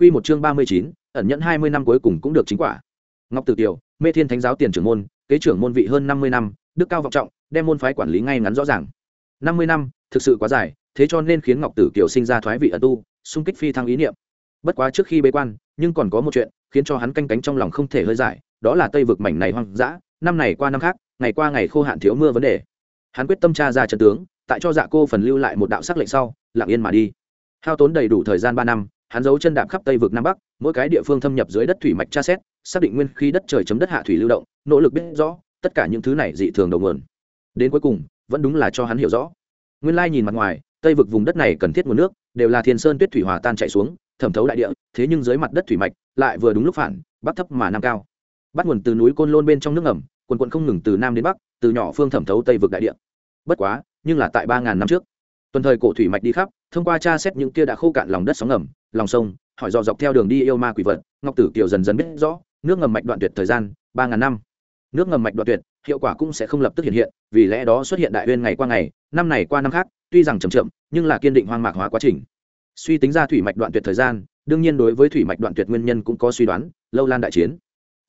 Quy một chương ba mươi chín, ẩn nhẫn hai mươi năm cuối cùng cũng được chính quả. Ngọc Tử Kiều, Mê Thiên Thánh giáo tiền trưởng môn, kế trưởng môn vị hơn năm mươi năm, đức cao vọng trọng, đem môn phái quản lý ngay ngắn rõ ràng. Năm mươi năm, thực sự quá dài, thế cho nên khiến Ngọc Tử Kiều sinh ra thoái vị ẩn tu, xung kích phi thăng ý niệm. Bất quá trước khi bế quan, nhưng còn có một chuyện, khiến cho hắn canh cánh trong lòng không thể hơi giải, đó là Tây vực mảnh này hoang dã, năm này qua năm khác, ngày qua ngày khô hạn thiếu mưa vấn đề. Hắn quyết tâm tra ra trận tướng, tại cho Dạ Cô phần lưu lại một đạo sắc lệnh sau, lặng yên mà đi. Hao tốn đầy đủ thời gian ba năm, hắn giấu chân đạp khắp tây vực nam bắc, mỗi cái địa phương thâm nhập dưới đất thủy mạch tra xét, xác định nguyên khí đất trời chấm đất hạ thủy lưu động, nỗ lực biết rõ tất cả những thứ này dị thường đầu nguồn. Đến cuối cùng, vẫn đúng là cho hắn hiểu rõ. Nguyên lai nhìn mặt ngoài, tây vực vùng đất này cần thiết nguồn nước, đều là thiên sơn tuyết thủy hòa tan chạy xuống, thẩm thấu đại địa, thế nhưng dưới mặt đất thủy mạch lại vừa đúng lúc phản, bắc thấp mà nam cao. Bắt nguồn từ núi côn lôn bên trong nước ngầm, quần quận không ngừng từ nam đến bắc, từ nhỏ phương thẩm thấu tây vực đại địa. Bất quá, nhưng là tại ba ngàn năm trước, tuần thời cổ thủy mạch đi khắp, thông qua tra xét những kia đã khô cạn lòng đất sóng ngầm lòng sông, hỏi dò dọc theo đường đi yêu ma quỷ vật, ngọc tử kiều dần dần biết rõ, nước ngầm mạch đoạn tuyệt thời gian, ba ngàn năm. Nước ngầm mạch đoạn tuyệt, hiệu quả cũng sẽ không lập tức hiện hiện, vì lẽ đó xuất hiện đại huyên ngày qua ngày, năm này qua năm khác, tuy rằng chậm chậm, nhưng là kiên định hoang mạc hóa quá trình. Suy tính ra thủy mạch đoạn tuyệt thời gian, đương nhiên đối với thủy mạch đoạn tuyệt nguyên nhân cũng có suy đoán, lâu lan đại chiến.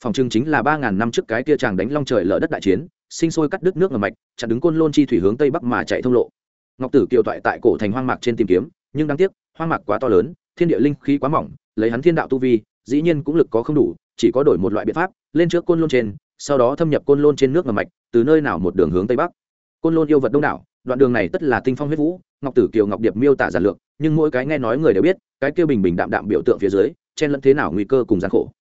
Phòng trưng chính là ba ngàn năm trước cái kia chàng đánh long trời lở đất đại chiến, sinh sôi cắt đứt nước ngầm mạch, chặn đứng côn lôn chi thủy hướng tây bắc mà chạy thông lộ. Ngọc tử kiều thoại tại cổ thành hoang mạc trên tìm kiếm, nhưng đáng tiếc, hoang mạc quá to lớn thiên địa linh khí quá mỏng, lấy hắn thiên đạo tu vi, dĩ nhiên cũng lực có không đủ, chỉ có đổi một loại biện pháp, lên trước côn lôn trên, sau đó thâm nhập côn lôn trên nước ngầm mạch, từ nơi nào một đường hướng tây bắc. Côn lôn yêu vật đông đảo, đoạn đường này tất là tinh phong huyết vũ, ngọc tử kiều, ngọc điệp miêu tả giản lược, nhưng mỗi cái nghe nói người đều biết, cái kêu bình bình đạm đạm biểu tượng phía dưới, chen lẫn thế nào nguy cơ cùng gian khổ.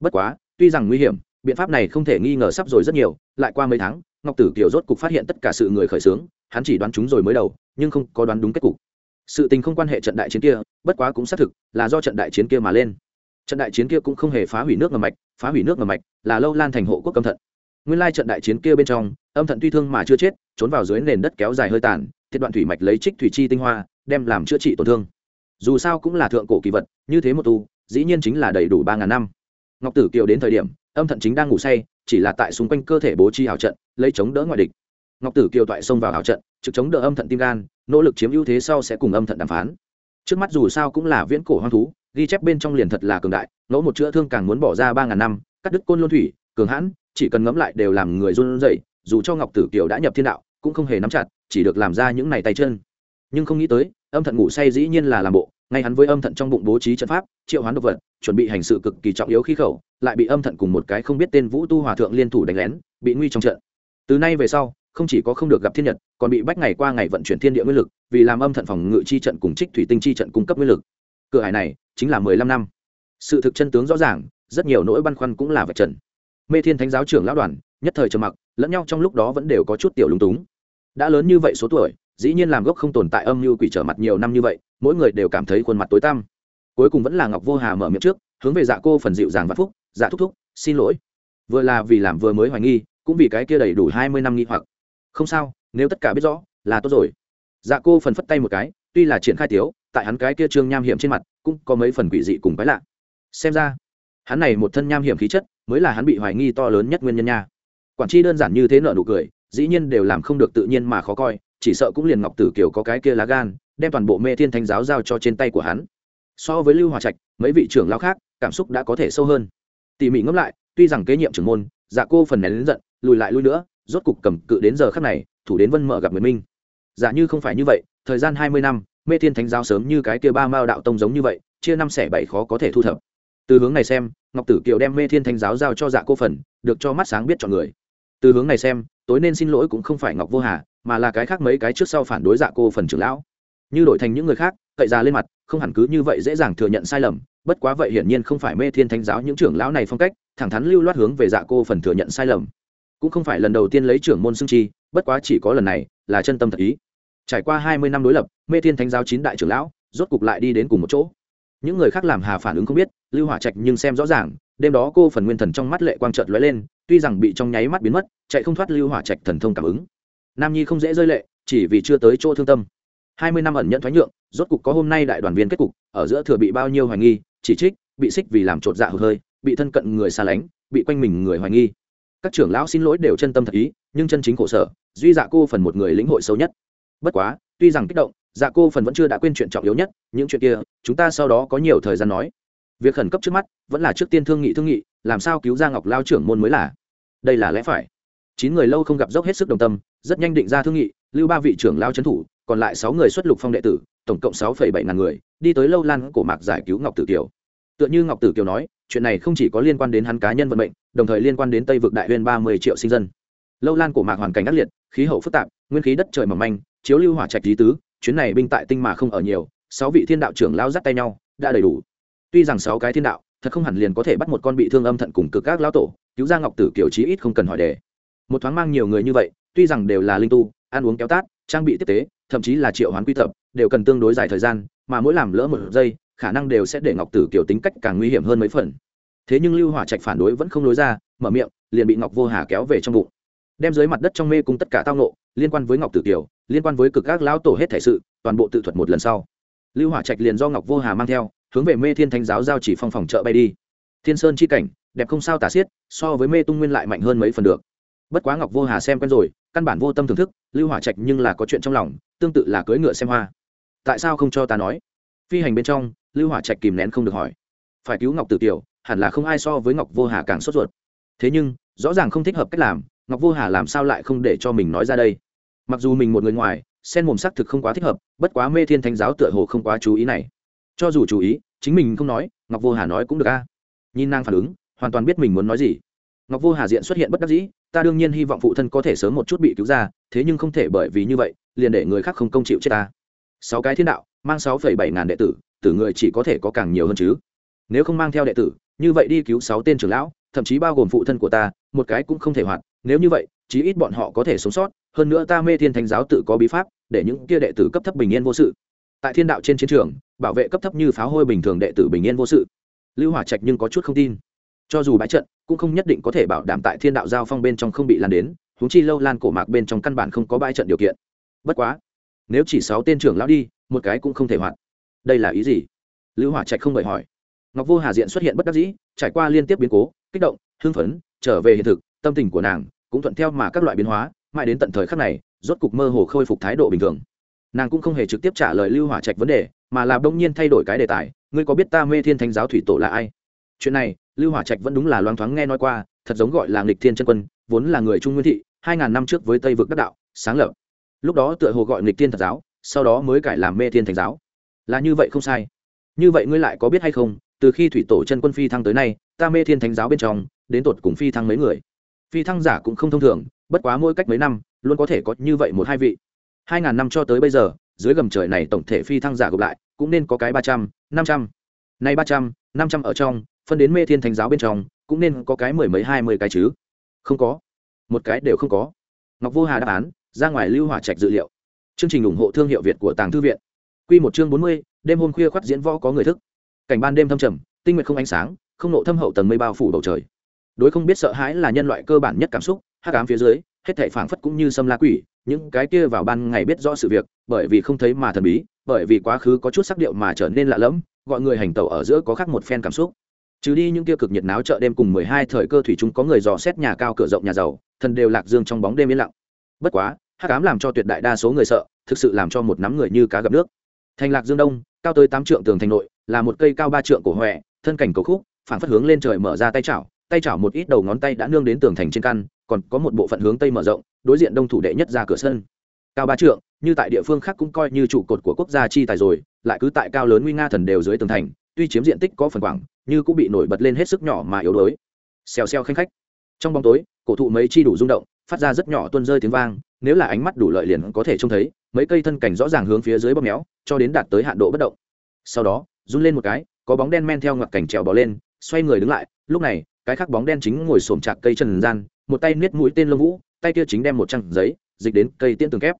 Bất quá, tuy rằng nguy hiểm, biện pháp này không thể nghi ngờ sắp rồi rất nhiều, lại qua mấy tháng, ngọc tử kiều rốt cục phát hiện tất cả sự người khởi xướng, hắn chỉ đoán chúng rồi mới đầu, nhưng không có đoán đúng kết cục sự tình không quan hệ trận đại chiến kia, bất quá cũng xác thực là do trận đại chiến kia mà lên. Trận đại chiến kia cũng không hề phá hủy nước ngầm mạch, phá hủy nước ngầm mạch là lâu lan thành hộ quốc âm thận. Nguyên lai trận đại chiến kia bên trong, âm thận tuy thương mà chưa chết, trốn vào dưới nền đất kéo dài hơi tàn thiết đoạn thủy mạch lấy trích thủy chi tinh hoa, đem làm chữa trị tổn thương. Dù sao cũng là thượng cổ kỳ vật, như thế một tu, dĩ nhiên chính là đầy đủ ba ngàn năm. Ngọc tử kiều đến thời điểm, âm thận chính đang ngủ say, chỉ là tại xung quanh cơ thể bố trí hào trận, lấy chống đỡ ngoại địch. Ngọc tử kiều toại xông vào hào trận, trực chống đỡ âm thận tim gan nỗ lực chiếm ưu thế sau sẽ cùng âm thận đàm phán. Trước mắt dù sao cũng là viễn cổ hoang thú, ghi chép bên trong liền thật là cường đại, ngẫu một chữa thương càng muốn bỏ ra ba ngàn năm, cắt đứt côn luân thủy, cường hãn, chỉ cần ngẫm lại đều làm người run rẩy, dù cho ngọc tử kiều đã nhập thiên đạo, cũng không hề nắm chặt, chỉ được làm ra những này tay chân. Nhưng không nghĩ tới, âm thận ngủ say dĩ nhiên là làm bộ, ngay hắn với âm thận trong bụng bố trí trận pháp, triệu hoán độc vật, chuẩn bị hành sự cực kỳ trọng yếu khí khẩu, lại bị âm thận cùng một cái không biết tên vũ tu hòa thượng liên thủ đánh lén, bị nguy trong trận. Từ nay về sau không chỉ có không được gặp thiên nhật, còn bị bách ngày qua ngày vận chuyển thiên địa nguyên lực, vì làm âm thận phòng ngự chi trận cùng trích thủy tinh chi trận cung cấp nguyên lực. Cửa hải này chính là mười lăm năm. Sự thực chân tướng rõ ràng, rất nhiều nỗi băn khoăn cũng là vật trần. Mê thiên thánh giáo trưởng lão đoàn, nhất thời trầm mặc, lẫn nhau trong lúc đó vẫn đều có chút tiểu lúng túng. Đã lớn như vậy số tuổi, dĩ nhiên làm gốc không tồn tại âm mưu quỷ trở mặt nhiều năm như vậy, mỗi người đều cảm thấy khuôn mặt tối tăm. Cuối cùng vẫn là ngọc vô hà mở miệng trước, hướng về dạ cô phần dịu dàng vạn phúc dạ thúc thúc, xin lỗi. Vừa là vì làm vừa mới hoài nghi, cũng vì cái kia đầy đủ hai mươi năm nghi hoặc không sao, nếu tất cả biết rõ, là tốt rồi. Dạ cô phần phất tay một cái, tuy là triển khai tiếu, tại hắn cái kia trương nham hiểm trên mặt, cũng có mấy phần quỷ dị cùng quái lạ. Xem ra, hắn này một thân nham hiểm khí chất, mới là hắn bị hoài nghi to lớn nhất nguyên nhân nha. Quản tri đơn giản như thế nợ nụ cười, dĩ nhiên đều làm không được tự nhiên mà khó coi, chỉ sợ cũng liền ngọc tử kiều có cái kia lá gan, đem toàn bộ mê thiên thánh giáo giao cho trên tay của hắn. So với lưu hòa trạch, mấy vị trưởng lao khác, cảm xúc đã có thể sâu hơn. Tỉ mỉ ngẫm lại, tuy rằng kế nhiệm trưởng môn dạ cô phần nén lớn giận, lùi lại lui nữa rốt cục cầm cự đến giờ khắc này, thủ đến vân mở gặp người minh. Giả như không phải như vậy, thời gian hai mươi năm, mê thiên thánh giáo sớm như cái kia ba mao đạo tông giống như vậy, chia năm xẻ bảy khó có thể thu thập. Từ hướng này xem, ngọc tử kiều đem mê thiên thánh giáo giao cho dạ cô phần, được cho mắt sáng biết chọn người. Từ hướng này xem, tối nên xin lỗi cũng không phải ngọc vô hà, mà là cái khác mấy cái trước sau phản đối dạ cô phần trưởng lão. Như đổi thành những người khác, cậy ra lên mặt, không hẳn cứ như vậy dễ dàng thừa nhận sai lầm, bất quá vậy hiển nhiên không phải mê thiên thánh giáo những trưởng lão này phong cách, thẳng thắn lưu loát hướng về dạ cô phần thừa nhận sai lầm cũng không phải lần đầu tiên lấy trưởng môn xưng chi, bất quá chỉ có lần này là chân tâm thật ý. Trải qua hai mươi năm đối lập, mê thiên thánh giáo chín đại trưởng lão rốt cục lại đi đến cùng một chỗ. Những người khác làm hà phản ứng không biết, lưu hỏa trạch nhưng xem rõ ràng, đêm đó cô phần nguyên thần trong mắt lệ quang trợt lóe lên, tuy rằng bị trong nháy mắt biến mất, chạy không thoát lưu hỏa trạch thần thông cảm ứng. Nam nhi không dễ rơi lệ, chỉ vì chưa tới chỗ thương tâm. Hai mươi năm ẩn nhận thoái nhượng, rốt cục có hôm nay đại đoàn viên kết cục, ở giữa thừa bị bao nhiêu hoài nghi, chỉ trích, bị xích vì làm trột dạ hụt hơi, bị thân cận người xa lánh, bị quanh mình người hoài nghi các trưởng lão xin lỗi đều chân tâm thật ý, nhưng chân chính khổ sở, duy dạ cô phần một người lĩnh hội sâu nhất. Bất quá, tuy rằng kích động dạ cô phần vẫn chưa đã quên chuyện trọng yếu nhất, những chuyện kia, chúng ta sau đó có nhiều thời gian nói. Việc khẩn cấp trước mắt, vẫn là trước tiên thương nghị thương nghị, làm sao cứu ra ngọc lao trưởng môn mới là. Đây là lẽ phải. Chín người lâu không gặp dốc hết sức đồng tâm, rất nhanh định ra thương nghị, lưu ba vị trưởng lao trấn thủ, còn lại sáu người xuất lục phong đệ tử, tổng cộng sáu bảy ngàn người, đi tới lâu lan cổ mạc giải cứu ngọc tử kiều. Tựa như ngọc tử kiều nói, chuyện này không chỉ có liên quan đến hắn cá nhân vận mệnh đồng thời liên quan đến tây vực đại huyên ba mươi triệu sinh dân. Lâu lan cổ mạc hoàn cảnh ác liệt, khí hậu phức tạp, nguyên khí đất trời mỏng manh, chiếu lưu hỏa trạch lý tứ, chuyến này binh tại tinh mà không ở nhiều, sáu vị thiên đạo trưởng lao dắt tay nhau, đã đầy đủ. Tuy rằng sáu cái thiên đạo, thật không hẳn liền có thể bắt một con bị thương âm thận cùng cực các lao tổ, cứu ra ngọc tử kiều chí ít không cần hỏi đề. Một thoáng mang nhiều người như vậy, tuy rằng đều là linh tu, ăn uống kéo tát, trang bị tiếp tế, thậm chí là triệu hoán quy tập, đều cần tương đối dài thời gian, mà mỗi làm lỡ một giây, khả năng đều sẽ để ngọc tử kiều tính cách càng nguy hiểm hơn mấy phần thế nhưng lưu hỏa trạch phản đối vẫn không lối ra, mở miệng, liền bị ngọc vô hà kéo về trong bụng. Đem dưới mặt đất trong mê cung tất cả tao nộ liên quan với ngọc tử kiều, liên quan với cực các lão tổ hết thể sự, toàn bộ tự thuật một lần sau. Lưu hỏa trạch liền do ngọc vô hà mang theo, hướng về mê thiên thánh giáo giao chỉ phong phòng chợ bay đi. Thiên sơn chi cảnh, đẹp không sao tả xiết, so với mê tung nguyên lại mạnh hơn mấy phần được. Bất quá ngọc vô hà xem quen rồi, căn bản vô tâm thưởng thức, lưu hỏa trạch nhưng là có chuyện trong lòng, tương tự là cưỡi ngựa xem hoa. Tại sao không cho ta nói? Phi hành bên trong, lưu hỏa trạch kìm nén không được hỏi. Phải cứu ngọc tử kiều hẳn là không ai so với ngọc vô hà càng sốt ruột. Thế nhưng, rõ ràng không thích hợp cách làm, ngọc vô hà làm sao lại không để cho mình nói ra đây? Mặc dù mình một người ngoài, sen mồm sắc thực không quá thích hợp, bất quá mê thiên thánh giáo tựa hồ không quá chú ý này. Cho dù chú ý, chính mình không nói, ngọc vô hà nói cũng được a. Nhìn nàng phản ứng, hoàn toàn biết mình muốn nói gì. Ngọc vô hà diện xuất hiện bất đắc dĩ, ta đương nhiên hy vọng phụ thân có thể sớm một chút bị cứu ra, thế nhưng không thể bởi vì như vậy, liền để người khác không công chịu chết ta. Sáu cái thiên đạo, mang sáu phẩy bảy ngàn đệ tử tử người chỉ có thể có càng nhiều hơn chứ. Nếu không mang theo đệ tử như vậy đi cứu sáu tên trưởng lão, thậm chí bao gồm phụ thân của ta, một cái cũng không thể hoạt. Nếu như vậy, chí ít bọn họ có thể sống sót. Hơn nữa ta mê thiên thánh giáo tự có bí pháp, để những kia đệ tử cấp thấp bình yên vô sự. Tại thiên đạo trên chiến trường, bảo vệ cấp thấp như pháo hôi bình thường đệ tử bình yên vô sự. Lưu hỏa trạch nhưng có chút không tin. Cho dù bãi trận, cũng không nhất định có thể bảo đảm tại thiên đạo giao phong bên trong không bị lan đến, huống chi lâu lan cổ mạc bên trong căn bản không có bãi trận điều kiện. Bất quá, nếu chỉ sáu tên trưởng lão đi, một cái cũng không thể hoạt. Đây là ý gì? Lưu hỏa trạch không đợi hỏi ngọc vô hà diện xuất hiện bất đắc dĩ, trải qua liên tiếp biến cố, kích động, hưng phấn, trở về hiện thực, tâm tình của nàng cũng thuận theo mà các loại biến hóa, mãi đến tận thời khắc này, rốt cục mơ hồ khôi phục thái độ bình thường. Nàng cũng không hề trực tiếp trả lời lưu hỏa trạch vấn đề, mà là bỗng nhiên thay đổi cái đề tài, ngươi có biết ta mê thiên thánh giáo thủy tổ là ai? Chuyện này, lưu hỏa trạch vẫn đúng là loang thoáng nghe nói qua, thật giống gọi là nghịch thiên chân quân, vốn là người trung nguyên thị, hai ngàn năm trước với tây vực đắc đạo, sáng lập. Lúc đó tựa hồ gọi nghịch thiên thật giáo, sau đó mới cải làm mê thiên thánh giáo. Là như vậy không sai. Như vậy ngươi lại có biết hay không từ khi thủy tổ chân quân phi thăng tới nay, ta mê thiên thánh giáo bên trong, đến tột cùng phi thăng mấy người? Phi thăng giả cũng không thông thường, bất quá mỗi cách mấy năm, luôn có thể có như vậy một hai vị. Hai ngàn năm cho tới bây giờ, dưới gầm trời này tổng thể phi thăng giả gộp lại, cũng nên có cái ba trăm, năm trăm. Nay ba trăm, năm trăm ở trong, phân đến mê thiên thánh giáo bên trong, cũng nên có cái mười mấy, hai mươi cái chứ? Không có. Một cái đều không có. Ngọc vô hà đáp án, ra ngoài lưu hỏa trạch dự liệu. Chương trình ủng hộ thương hiệu việt của tàng thư viện. Q một chương bốn mươi, đêm hôm khuya khoác diễn võ có người thức cảnh ban đêm thâm trầm, tinh nguyệt không ánh sáng, không nộ thâm hậu tầng mây bao phủ bầu trời. Đối không biết sợ hãi là nhân loại cơ bản nhất cảm xúc, hắc ám phía dưới, hết thảy phảng phất cũng như xâm la quỷ, những cái kia vào ban ngày biết rõ sự việc, bởi vì không thấy mà thần bí, bởi vì quá khứ có chút sắc điệu mà trở nên lạ lẫm, gọi người hành tẩu ở giữa có khác một phen cảm xúc. Trừ đi những kia cực nhiệt náo chợ đêm cùng mười hai thời cơ thủy chúng có người dò xét nhà cao cửa rộng nhà giàu, thần đều lạc dương trong bóng đêm yên lặng. Bất quá, hắc ám làm cho tuyệt đại đa số người sợ, thực sự làm cho một nắm người như cá gặp nước. Thành lạc dương đông cao tới tám trượng tường thành nội, là một cây cao ba trượng cổ huệ thân cảnh cầu khúc phản phất hướng lên trời mở ra tay chảo tay chảo một ít đầu ngón tay đã nương đến tường thành trên căn, còn có một bộ phận hướng tây mở rộng, đối diện đông thủ đệ nhất ra cửa sân. Cao ba trượng, như tại địa phương khác cũng coi như trụ cột của quốc gia chi tài rồi, lại cứ tại cao lớn nguy nga thần đều dưới tường thành, tuy chiếm diện tích có phần quảng, như cũng bị nổi bật lên hết sức nhỏ mà yếu đuối. Xèo xèo khanh khách. Trong bóng tối, cổ thụ mấy chi đủ rung động phát ra rất nhỏ tuôn rơi tiếng vang, nếu là ánh mắt đủ lợi liền có thể trông thấy, mấy cây thân cảnh rõ ràng hướng phía dưới bóp méo, cho đến đạt tới hạn độ bất động. Sau đó, run lên một cái, có bóng đen men theo ngoặt cảnh trèo bò lên, xoay người đứng lại, lúc này, cái khác bóng đen chính ngồi xổm chạc cây trần gian, một tay niết mũi tên lông vũ, tay kia chính đem một trang giấy, dịch đến cây tiên tường kép.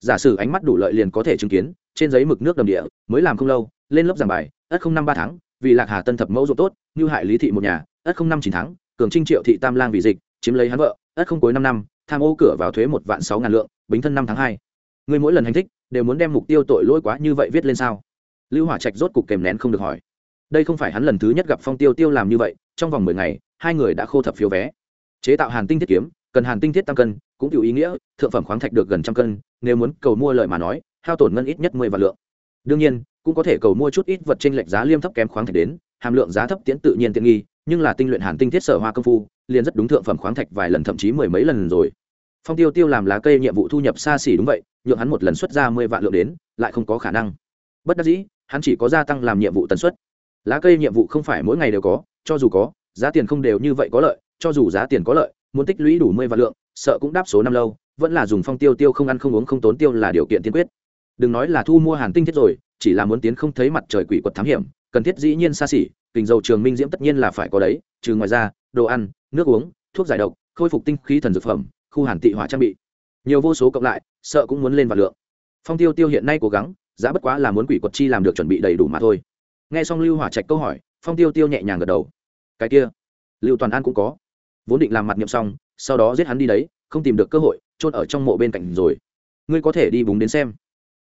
Giả sử ánh mắt đủ lợi liền có thể chứng kiến, trên giấy mực nước đầm địa, mới làm không lâu, lên lớp giảng bài, ất không năm ba tháng, vì lạc hà tân thập mẫu ruộng tốt, như hại lý thị một nhà, ất không năm chín tháng, cường trinh triệu thị tam lang vì dịch, chiếm lấy hắn vợ, ất không cuối năm năm tham ô cửa vào thuế một vạn sáu ngàn lượng bính thân năm tháng hai. Người mỗi lần hành thích, đều muốn đem mục tiêu tội lỗi quá như vậy viết lên sao? Lưu hỏa trạch rốt cục kèm nén không được hỏi. Đây không phải hắn lần thứ nhất gặp phong tiêu tiêu làm như vậy, trong vòng mười ngày, hai người đã khô thập phiếu vé. Chế tạo hàn tinh thiết kiếm, cần hàn tinh thiết tăng cân, cũng tiểu ý nghĩa, thượng phẩm khoáng thạch được gần trăm cân, nếu muốn cầu mua lợi mà nói, hao tổn ngân ít nhất mười vạn lượng. Đương nhiên, cũng có thể cầu mua chút ít vật trên lệch giá liêm thấp kém khoáng thạch đến, hàm lượng giá thấp tiễn tự nhiên tiện nghi, nhưng là tinh luyện hàn tinh thiết sở hoa công phu, liền rất đúng thượng phẩm khoáng thạch vài lần thậm chí mười mấy lần rồi phong tiêu tiêu làm lá cây nhiệm vụ thu nhập xa xỉ đúng vậy, nhượng hắn một lần xuất ra mười vạn lượng đến, lại không có khả năng. Bất đắc dĩ, hắn chỉ có gia tăng làm nhiệm vụ tần suất. Lá cây nhiệm vụ không phải mỗi ngày đều có, cho dù có, giá tiền không đều như vậy có lợi, cho dù giá tiền có lợi, muốn tích lũy đủ mười vạn lượng, sợ cũng đáp số năm lâu, vẫn là dùng phong tiêu tiêu không ăn không uống không tốn tiêu là điều kiện tiên quyết. Đừng nói là thu mua hàn tinh thiết rồi, chỉ là muốn tiến không thấy mặt trời quỷ quật thám hiểm, cần thiết dĩ nhiên xa xỉ kình dầu trường minh diễm tất nhiên là phải có đấy, trừ ngoài ra, đồ ăn, nước uống, thuốc giải độc, khôi phục tinh khí thần dược phẩm khu hàn tị hỏa trang bị. Nhiều vô số cộng lại, sợ cũng muốn lên vạn lượng. Phong tiêu tiêu hiện nay cố gắng, giá bất quá là muốn quỷ quật chi làm được chuẩn bị đầy đủ mà thôi. Nghe xong lưu hỏa trạch câu hỏi, phong tiêu tiêu nhẹ nhàng gật đầu. Cái kia, lưu toàn an cũng có. Vốn định làm mặt nghiệm xong, sau đó giết hắn đi đấy, không tìm được cơ hội trôn ở trong mộ bên cạnh rồi. Ngươi có thể đi búng đến xem.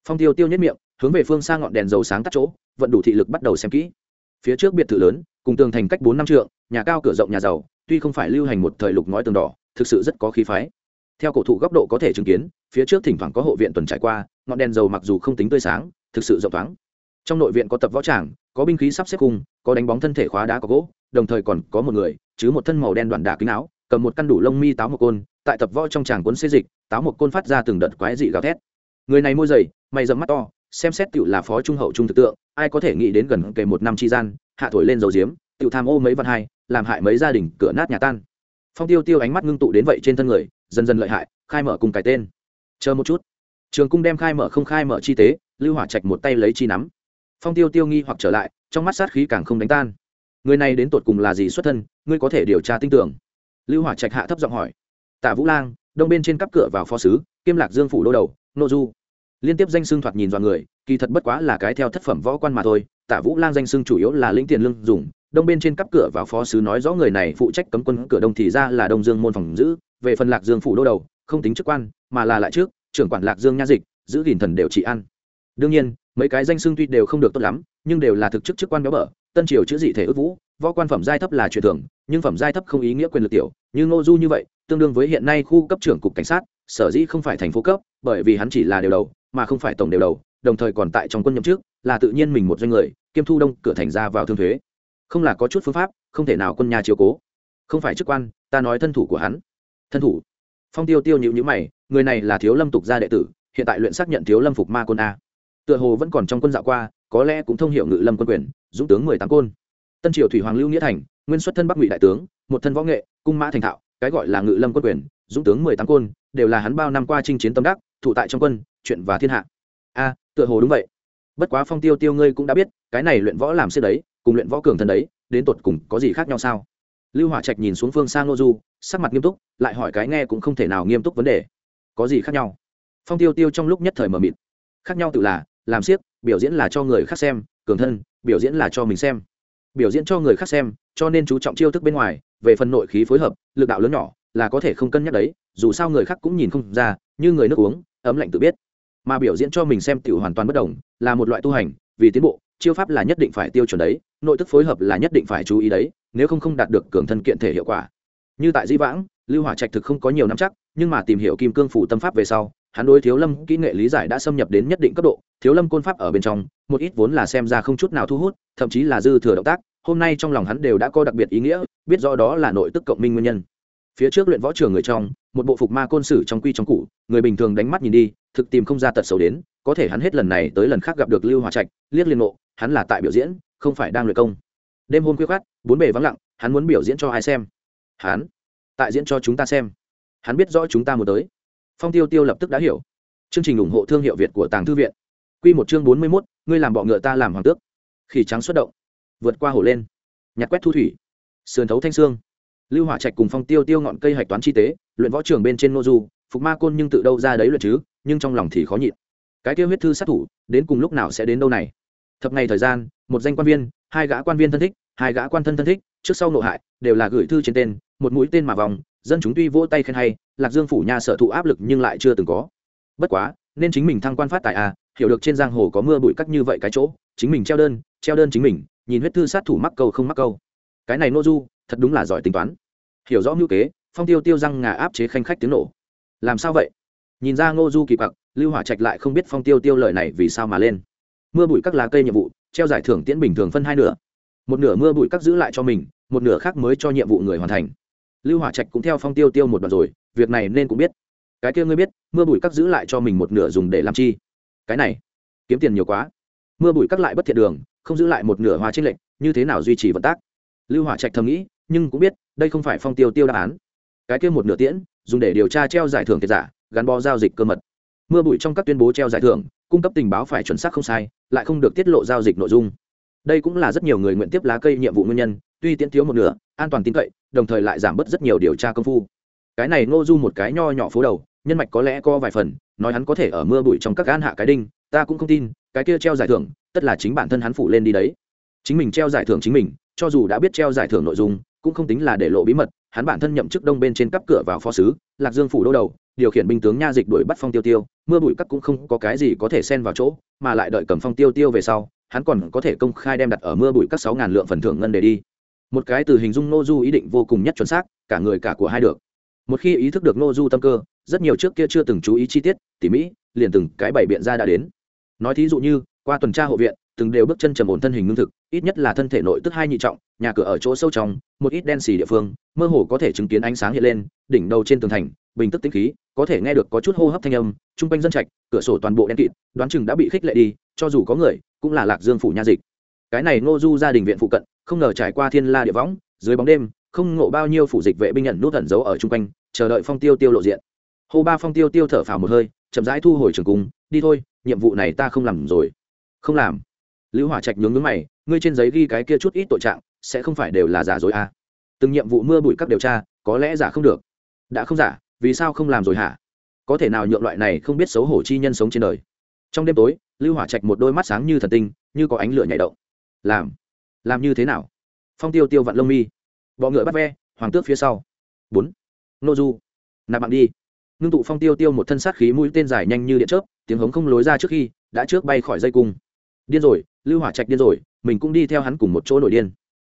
Phong tiêu tiêu nhất miệng, hướng về phương xa ngọn đèn dầu sáng tắt chỗ, vận đủ thị lực bắt đầu xem kỹ. Phía trước biệt thự lớn, cùng tường thành cách bốn năm trượng, nhà cao cửa rộng nhà giàu, tuy không phải lưu hành một thời lục ngói tường đỏ, thực sự rất có khí phái theo cổ thụ góc độ có thể chứng kiến, phía trước thỉnh thoảng có hộ viện tuần trải qua, ngọn đèn dầu mặc dù không tính tươi sáng, thực sự rộng thoáng. Trong nội viện có tập võ tràng, có binh khí sắp xếp cung có đánh bóng thân thể khóa đá có gỗ, đồng thời còn có một người, chứ một thân màu đen đoạn đà kính áo, cầm một căn đủ lông mi táo một côn, tại tập võ trong tràng cuốn xê dịch, táo một côn phát ra từng đợt quái dị gào thét. Người này môi dày, mày dầm mắt to, xem xét tựu là phó trung hậu trung thực tượng, ai có thể nghĩ đến gần kề một năm chi gian, hạ thổi lên dầu diếm, tựu tham ô mấy văn hai, làm hại mấy gia đình cửa nát nhà tan phong tiêu tiêu ánh mắt ngưng tụ đến vậy trên thân người, dần dần lợi hại, khai mở cùng cái tên. Chờ một chút. Trường cung đem khai mở không khai mở chi tế, lưu hỏa trạch một tay lấy chi nắm. Phong tiêu tiêu nghi hoặc trở lại, trong mắt sát khí càng không đánh tan. Người này đến tột cùng là gì xuất thân, ngươi có thể điều tra tin tưởng? Lưu hỏa trạch hạ thấp giọng hỏi. Tạ vũ lang, đông bên trên cắp cửa vào phó sứ, kiêm lạc dương phủ đô đầu, nô du. Liên tiếp danh xưng thoạt nhìn vào người, kỳ thật bất quá là cái theo thất phẩm võ quan mà thôi. Tạ vũ lang danh xưng chủ yếu là lĩnh tiền lương dùng đông bên trên cắp cửa vào phó sứ nói rõ người này phụ trách cấm quân cửa đông thì ra là đông dương môn phòng giữ, về phần lạc dương phủ đô đầu, không tính chức quan, mà là lại trước, trưởng quản lạc dương nha dịch, giữ gìn thần đều trị ăn đương nhiên, mấy cái danh xưng tuy đều không được tốt lắm, nhưng đều là thực chức chức quan béo bở, tân triều chữ dị thể ước vũ, võ quan phẩm giai thấp là truyền thường, nhưng phẩm giai thấp không ý nghĩa quyền lực tiểu, như ngô du như vậy, tương đương với hiện nay khu cấp trưởng cục cảnh sát, sở dĩ không phải thành phố cấp, bởi vì hắn chỉ là đều đầu, mà không phải tổng đều đầu, đồng thời còn tại trong quân nhậm trước là tự nhiên mình một doanh người, kiêm thu đông cửa thành ra vào thương thuế không là có chút phương pháp, không thể nào quân nhà chiếu cố. Không phải chức quan, ta nói thân thủ của hắn. Thân thủ? Phong tiêu tiêu nhịu nhữ mày, người này là thiếu lâm tục gia đệ tử, hiện tại luyện xác nhận thiếu lâm phục ma côn a. Tựa hồ vẫn còn trong quân dạo qua, có lẽ cũng thông hiểu ngự lâm quân quyền, dũng tướng mười tám côn. Tân triều thủy hoàng lưu nghĩa thành, nguyên xuất thân bắc ngụy đại tướng, một thân võ nghệ, cung mã thành thạo, cái gọi là ngự lâm quân quyền, dũng tướng mười tám côn, đều là hắn bao năm qua chinh chiến tâm đắc, thụ tại trong quân, chuyện và thiên hạ. A, tựa hồ đúng vậy bất quá phong tiêu tiêu ngươi cũng đã biết, cái này luyện võ làm xếp đấy, cùng luyện võ cường thân đấy, đến tột cùng có gì khác nhau sao? Lưu hỏa trạch nhìn xuống phương sang ngô du, sắc mặt nghiêm túc, lại hỏi cái nghe cũng không thể nào nghiêm túc vấn đề. Có gì khác nhau? Phong tiêu tiêu trong lúc nhất thời mờ mịt. Khác nhau tự là, làm siếc, biểu diễn là cho người khác xem, cường thân, biểu diễn là cho mình xem. Biểu diễn cho người khác xem, cho nên chú trọng chiêu thức bên ngoài, về phần nội khí phối hợp, lực đạo lớn nhỏ, là có thể không cân nhắc đấy, dù sao người khác cũng nhìn không ra, như người nước uống, ấm lạnh tự biết mà biểu diễn cho mình xem tiểu hoàn toàn bất đồng, là một loại tu hành, vì tiến bộ, chiêu pháp là nhất định phải tiêu chuẩn đấy, nội tức phối hợp là nhất định phải chú ý đấy, nếu không không đạt được cường thân kiện thể hiệu quả. Như tại di vãng, lưu hỏa trạch thực không có nhiều nắm chắc, nhưng mà tìm hiểu kim cương phủ tâm pháp về sau, hắn đối thiếu lâm kỹ nghệ lý giải đã xâm nhập đến nhất định cấp độ, thiếu lâm côn pháp ở bên trong, một ít vốn là xem ra không chút nào thu hút, thậm chí là dư thừa động tác, hôm nay trong lòng hắn đều đã có đặc biệt ý nghĩa, biết rõ đó là nội tức cộng minh nguyên nhân. Phía trước luyện võ trường người trong một bộ phục ma côn sử trong quy trong cụ người bình thường đánh mắt nhìn đi, thực tìm không ra tật xấu đến, có thể hắn hết lần này tới lần khác gặp được lưu hòa trạch, liếc liên ngộ, hắn là tại biểu diễn, không phải đang luyện công. Đêm hôm khuya khát bốn bề vắng lặng, hắn muốn biểu diễn cho ai xem? Hắn. Tại diễn cho chúng ta xem. Hắn biết rõ chúng ta muốn tới. Phong tiêu tiêu lập tức đã hiểu. Chương trình ủng hộ thương hiệu việt của tàng thư viện. Q một chương bốn mươi mốt, ngươi làm bọ ngựa ta làm hoàng tước. Khỉ trắng xuất động. Vượt qua hổ lên. Nhặt quét thu thủy. Sườn thấu thanh sương lưu hỏa trạch cùng phong tiêu tiêu ngọn cây hạch toán chi tế luyện võ trường bên trên nô du phục ma côn nhưng tự đâu ra đấy luyện chứ nhưng trong lòng thì khó nhịn. Cái kia huyết thư sát thủ đến cùng lúc nào sẽ đến đâu này? Thập ngày thời gian một danh quan viên hai gã quan viên thân thích hai gã quan thân thân thích trước sau nội hại đều là gửi thư trên tên một mũi tên mà vòng dân chúng tuy vỗ tay khen hay lạc dương phủ nhà sở thụ áp lực nhưng lại chưa từng có. Bất quá nên chính mình thăng quan phát tài à, hiểu được trên giang hồ có mưa bụi cắt như vậy cái chỗ chính mình treo đơn treo đơn chính mình nhìn huyết thư sát thủ mắc câu không mắc câu. Cái này nô du thật đúng là giỏi tính toán. Hiểu rõ ngữ kế phong tiêu tiêu răng ngà áp chế khanh khách tiếng nổ. Làm sao vậy? Nhìn ra ngô du kỳ quặc, lưu hỏa trạch lại không biết phong tiêu tiêu lời này vì sao mà lên. Mưa bụi các lá cây nhiệm vụ, treo giải thưởng tiễn bình thường phân hai nửa. Một nửa mưa bụi cắt giữ lại cho mình, một nửa khác mới cho nhiệm vụ người hoàn thành. Lưu hỏa trạch cũng theo phong tiêu tiêu một đoạn rồi, việc này nên cũng biết. Cái kia ngươi biết, mưa bụi cắt giữ lại cho mình một nửa dùng để làm chi? Cái này, kiếm tiền nhiều quá. Mưa bụi cắt lại bất thiện đường, không giữ lại một nửa hoa trên lệnh như thế nào duy trì vận tác? Lưu hỏa trạch thầm nghĩ, nhưng cũng biết, đây không phải phong tiêu tiêu đáp án cái kia một nửa tiễn, dùng để điều tra treo giải thưởng thiệt giả, gắn bó giao dịch cơ mật. Mưa bụi trong các tuyên bố treo giải thưởng, cung cấp tình báo phải chuẩn xác không sai, lại không được tiết lộ giao dịch nội dung. Đây cũng là rất nhiều người nguyện tiếp lá cây nhiệm vụ nguyên nhân, tuy tiễn thiếu một nửa, an toàn tin cậy, đồng thời lại giảm bớt rất nhiều điều tra công phu. Cái này ngô du một cái nho nhỏ phố đầu, nhân mạch có lẽ có vài phần, nói hắn có thể ở mưa bụi trong các gan hạ cái đinh, ta cũng không tin, cái kia treo giải thưởng, tất là chính bản thân hắn phủ lên đi đấy. Chính mình treo giải thưởng chính mình, cho dù đã biết treo giải thưởng nội dung, cũng không tính là để lộ bí mật hắn bản thân nhậm chức đông bên trên cắp cửa vào phó sứ, lạc dương phủ đô đầu, điều khiển binh tướng nha dịch đuổi bắt phong tiêu tiêu, mưa bụi cắt cũng không có cái gì có thể xen vào chỗ, mà lại đợi cầm phong tiêu tiêu về sau, hắn còn có thể công khai đem đặt ở mưa bụi các sáu ngàn lượng phần thưởng ngân để đi. Một cái từ hình dung nô du ý định vô cùng nhất chuẩn xác, cả người cả của hai được. Một khi ý thức được nô du tâm cơ, rất nhiều trước kia chưa từng chú ý chi tiết, tỉ mỹ liền từng cái bảy biện ra đã đến. Nói thí dụ như, qua tuần tra hộ viện từng đều bước chân trầm ổn thân hình ngưng thực, ít nhất là thân thể nội tức hai nhị trọng, nhà cửa ở chỗ sâu trong, một ít đen xì địa phương, mơ hồ có thể chứng kiến ánh sáng hiện lên, đỉnh đầu trên tường thành, bình tức tĩnh khí, có thể nghe được có chút hô hấp thanh âm, trung quanh dân trạch, cửa sổ toàn bộ đen kịt, đoán chừng đã bị khích lệ đi, cho dù có người, cũng là lạc dương phủ nha dịch. Cái này ngô du gia đình viện phụ cận, không ngờ trải qua thiên la địa võng, dưới bóng đêm, không ngộ bao nhiêu phủ dịch vệ binh nhận nút ẩn giấu ở chung quanh, chờ đợi phong tiêu tiêu lộ diện. Hô ba phong tiêu tiêu thở phào một hơi, chậm rãi thu hồi trường cung, đi thôi, nhiệm vụ này ta không làm rồi. Không làm lưu hỏa trạch nhướng nhướng mày, ngươi trên giấy ghi cái kia chút ít tội trạng, sẽ không phải đều là giả dối à? Từng nhiệm vụ mưa bụi các điều tra, có lẽ giả không được. Đã không giả, vì sao không làm rồi hả? Có thể nào nhượng loại này không biết xấu hổ chi nhân sống trên đời? Trong đêm tối, lưu hỏa trạch một đôi mắt sáng như thần tinh, như có ánh lửa nhảy động. Làm làm như thế nào? Phong tiêu tiêu vặn lông mi. Bọ ngựa bắt ve, hoàng tước phía sau. Bốn. Nô du. Nạp bạn đi. Ngưng tụ phong tiêu tiêu một thân sát khí mũi tên dài nhanh như điện chớp, tiếng hống không lối ra trước khi, đã trước bay khỏi dây cung điên rồi, lưu hỏa trạch điên rồi, mình cũng đi theo hắn cùng một chỗ nổi điên.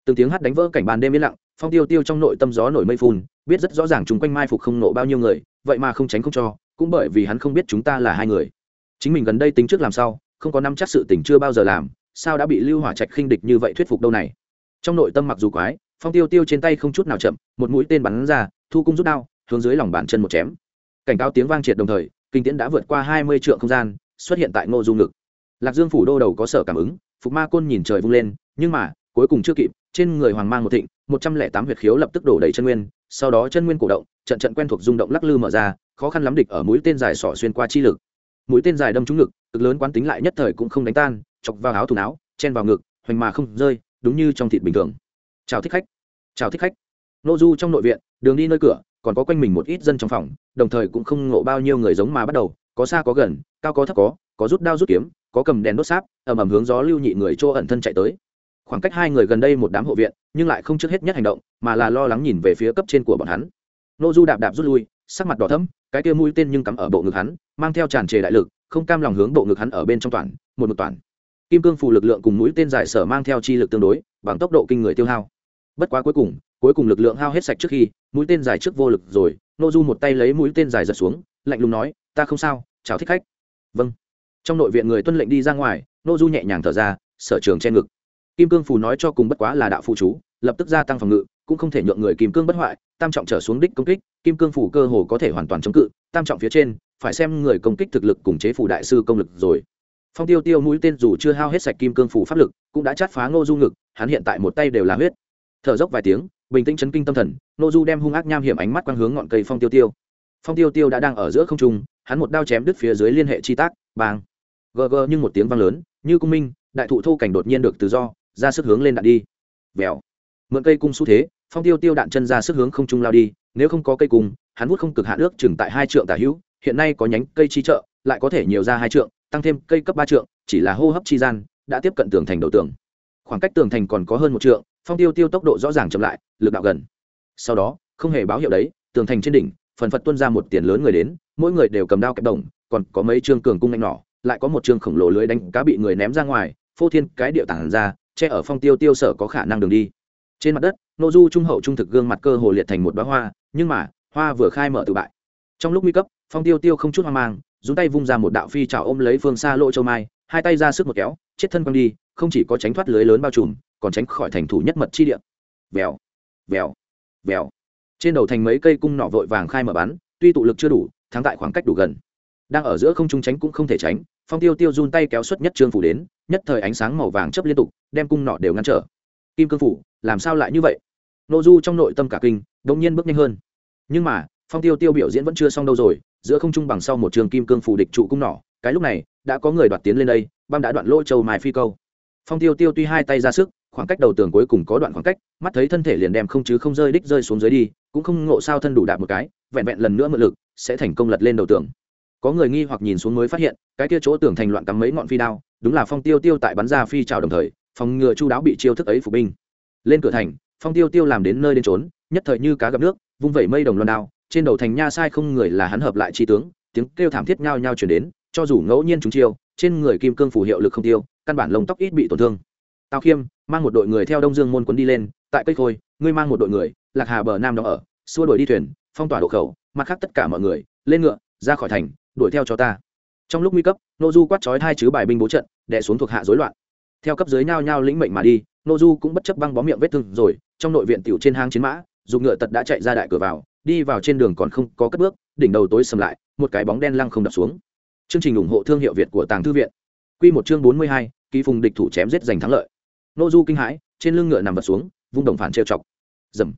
Từng tiếng hát đánh vỡ cảnh bàn đêm yên lặng, phong tiêu tiêu trong nội tâm gió nổi mây phun, biết rất rõ ràng chúng quanh mai phục không nộ bao nhiêu người, vậy mà không tránh không cho, cũng bởi vì hắn không biết chúng ta là hai người. Chính mình gần đây tính trước làm sao, không có năm chắc sự tình chưa bao giờ làm, sao đã bị lưu hỏa trạch khinh địch như vậy thuyết phục đâu này? Trong nội tâm mặc dù quái, phong tiêu tiêu trên tay không chút nào chậm, một mũi tên bắn ra, thu cung rút đao, hướng dưới lòng bàn chân một chém. Cảnh cáo tiếng vang triệt đồng thời, kinh tiễn đã vượt qua hai mươi trượng không gian, xuất hiện tại ngô du ngực lạc dương phủ đô đầu có sở cảm ứng, phục ma côn nhìn trời vung lên, nhưng mà, cuối cùng chưa kịp, trên người hoàng mang một thịnh, một trăm lẻ tám huyệt khiếu lập tức đổ đầy chân nguyên, sau đó chân nguyên cổ động, trận trận quen thuộc rung động lắc lư mở ra, khó khăn lắm địch ở mũi tên dài sỏ xuyên qua chi lực. Mũi tên dài đâm trúng ngực, cực lớn quán tính lại nhất thời cũng không đánh tan, chọc vào áo thùng áo, chen vào ngực, hoành mà không rơi, đúng như trong thịt bình thường. Chào thích khách. Chào thích khách. Nô du trong nội viện, đường đi nơi cửa, còn có quanh mình một ít dân trong phòng, đồng thời cũng không ngộ bao nhiêu người giống mà bắt đầu, có xa có gần, cao có thấp có có rút đao rút kiếm có cầm đèn đốt sáp, ầm ầm hướng gió lưu nhị người chỗ ẩn thân chạy tới. Khoảng cách hai người gần đây một đám hộ viện, nhưng lại không trước hết nhất hành động, mà là lo lắng nhìn về phía cấp trên của bọn hắn. Nô du đạp đạp rút lui, sắc mặt đỏ thẫm, cái kia mũi tên nhưng cắm ở bộ ngực hắn, mang theo tràn trề đại lực, không cam lòng hướng bộ ngực hắn ở bên trong toàn, một một toàn. Kim cương phù lực lượng cùng mũi tên giải sở mang theo chi lực tương đối, bằng tốc độ kinh người tiêu hao. Bất quá cuối cùng cuối cùng lực lượng hao hết sạch trước khi, mũi tên dài trước vô lực rồi, nô du một tay lấy mũi tên dài giật xuống, lạnh lùng nói, ta không sao, chào thích khách. Vâng trong nội viện người tuân lệnh đi ra ngoài, nô du nhẹ nhàng thở ra, sở trường che ngực. Kim cương phù nói cho cùng bất quá là đạo phụ chú, lập tức gia tăng phòng ngự, cũng không thể nhượng người kim cương bất hoại, tam trọng trở xuống đích công kích, kim cương phủ cơ hồ có thể hoàn toàn chống cự, tam trọng phía trên, phải xem người công kích thực lực cùng chế phủ đại sư công lực rồi. Phong tiêu tiêu mũi tên dù chưa hao hết sạch kim cương phủ pháp lực, cũng đã chát phá ngô du ngực, hắn hiện tại một tay đều là huyết. Thở dốc vài tiếng, bình tĩnh chấn kinh tâm thần ngô du đem hung ác nham hiểm ánh mắt quang hướng ngọn cây phong tiêu tiêu. Phong tiêu tiêu đã đang ở giữa không trung, hắn một đao chém đứt phía dưới liên hệ chi tác, bang gờ gờ nhưng một tiếng vang lớn, như cung minh, đại thụ thô cảnh đột nhiên được tự do, ra sức hướng lên đạn đi. Vèo. Mượn cây cung xu thế, phong tiêu tiêu đạn chân ra sức hướng không trung lao đi, nếu không có cây cung, hắn hút không cực hạ nước chừng tại hai trượng tả hữu, hiện nay có nhánh cây chi trợ, lại có thể nhiều ra hai trượng, tăng thêm cây cấp ba trượng, chỉ là hô hấp chi gian, đã tiếp cận tường thành đầu tường. Khoảng cách tường thành còn có hơn một trượng, phong tiêu tiêu tốc độ rõ ràng chậm lại, lực đạo gần. Sau đó, không hề báo hiệu đấy, tường thành trên đỉnh, phần phật tuân ra một tiền lớn người đến, mỗi người đều cầm đao kẹp đồng, còn có mấy trương cường cung nhanh nỏ lại có một trương khổng lồ lưới đánh cá bị người ném ra ngoài, phô thiên cái điệu tản ra, che ở phong tiêu tiêu sở có khả năng đường đi. Trên mặt đất, nô du trung hậu trung thực gương mặt cơ hồ liệt thành một bá hoa, nhưng mà, hoa vừa khai mở tự bại. Trong lúc nguy cấp, phong tiêu tiêu không chút hoang mang, dùng tay vung ra một đạo phi trào ôm lấy phương xa lỗ châu mai, hai tay ra sức một kéo, chết thân quăng đi, không chỉ có tránh thoát lưới lớn bao trùm, còn tránh khỏi thành thủ nhất mật chi địa. Vèo vèo vèo. Trên đầu thành mấy cây cung nỏ vội vàng khai mở bắn tuy tụ lực chưa đủ, thắng tại khoảng cách đủ gần. Đang ở giữa không trung tránh cũng không thể tránh phong tiêu tiêu run tay kéo xuất nhất trương phủ đến, nhất thời ánh sáng màu vàng chấp liên tục, đem cung nọ đều ngăn trở. Kim cương phủ, làm sao lại như vậy? Nô du trong nội tâm cả kinh, đột nhiên bước nhanh hơn. Nhưng mà, phong tiêu tiêu biểu diễn vẫn chưa xong đâu rồi, giữa không trung bằng sau một trường kim cương phủ địch trụ cung nỏ cái lúc này, đã có người đoạt tiến lên đây, băm đã đoạn lỗ châu mai phi câu. Phong tiêu tiêu tuy hai tay ra sức, khoảng cách đầu tường cuối cùng có đoạn khoảng cách, mắt thấy thân thể liền đem không chứ không rơi đích rơi xuống dưới đi, cũng không ngộ sao thân đủ đạp một cái, vẹn vẹn lần nữa mượn lực, sẽ thành công lật lên đầu tường có người nghi hoặc nhìn xuống mới phát hiện, cái kia chỗ tưởng thành loạn cắm mấy ngọn phi đao, đúng là phong tiêu tiêu tại bắn ra phi trào đồng thời, phòng ngừa chu đáo bị chiêu thức ấy phục binh. Lên cửa thành, phong tiêu tiêu làm đến nơi đến trốn nhất thời như cá gặp nước, vung vẩy mây đồng loan đao, trên đầu thành nha sai không người là hắn hợp lại chi tướng, tiếng kêu thảm thiết nhao nhao chuyển đến, cho dù ngẫu nhiên chúng chiêu, trên người kim cương phủ hiệu lực không tiêu, căn bản lông tóc ít bị tổn thương. Tào khiêm, mang một đội người theo đông dương môn quấn đi lên, tại cây khôi, ngươi mang một đội người, lạc hà bờ nam đó ở, xua đuổi đi thuyền, phong tỏa độ khẩu, mặt khác tất cả mọi người, lên ngựa, ra khỏi thành đuổi theo cho ta. Trong lúc nguy cấp nô du quát trói hai chứ bài binh bố trận, đè xuống thuộc hạ rối loạn. Theo cấp dưới nhao nhao lĩnh mệnh mà đi nô du cũng bất chấp băng bó miệng vết thương rồi, trong nội viện tiểu trên hang chiến mã, dùng ngựa tật đã chạy ra đại cửa vào, đi vào trên đường còn không có cất bước, đỉnh đầu tối sầm lại, một cái bóng đen lăng không đập xuống. Chương trình ủng hộ thương hiệu việt của tàng thư viện. Quy một chương bốn mươi hai kỳ phùng địch thủ chém giết giành thắng lợi. Nô du kinh hãi, trên lưng ngựa nằm vật xuống, vung đồng phản trêu chọc. Dầm.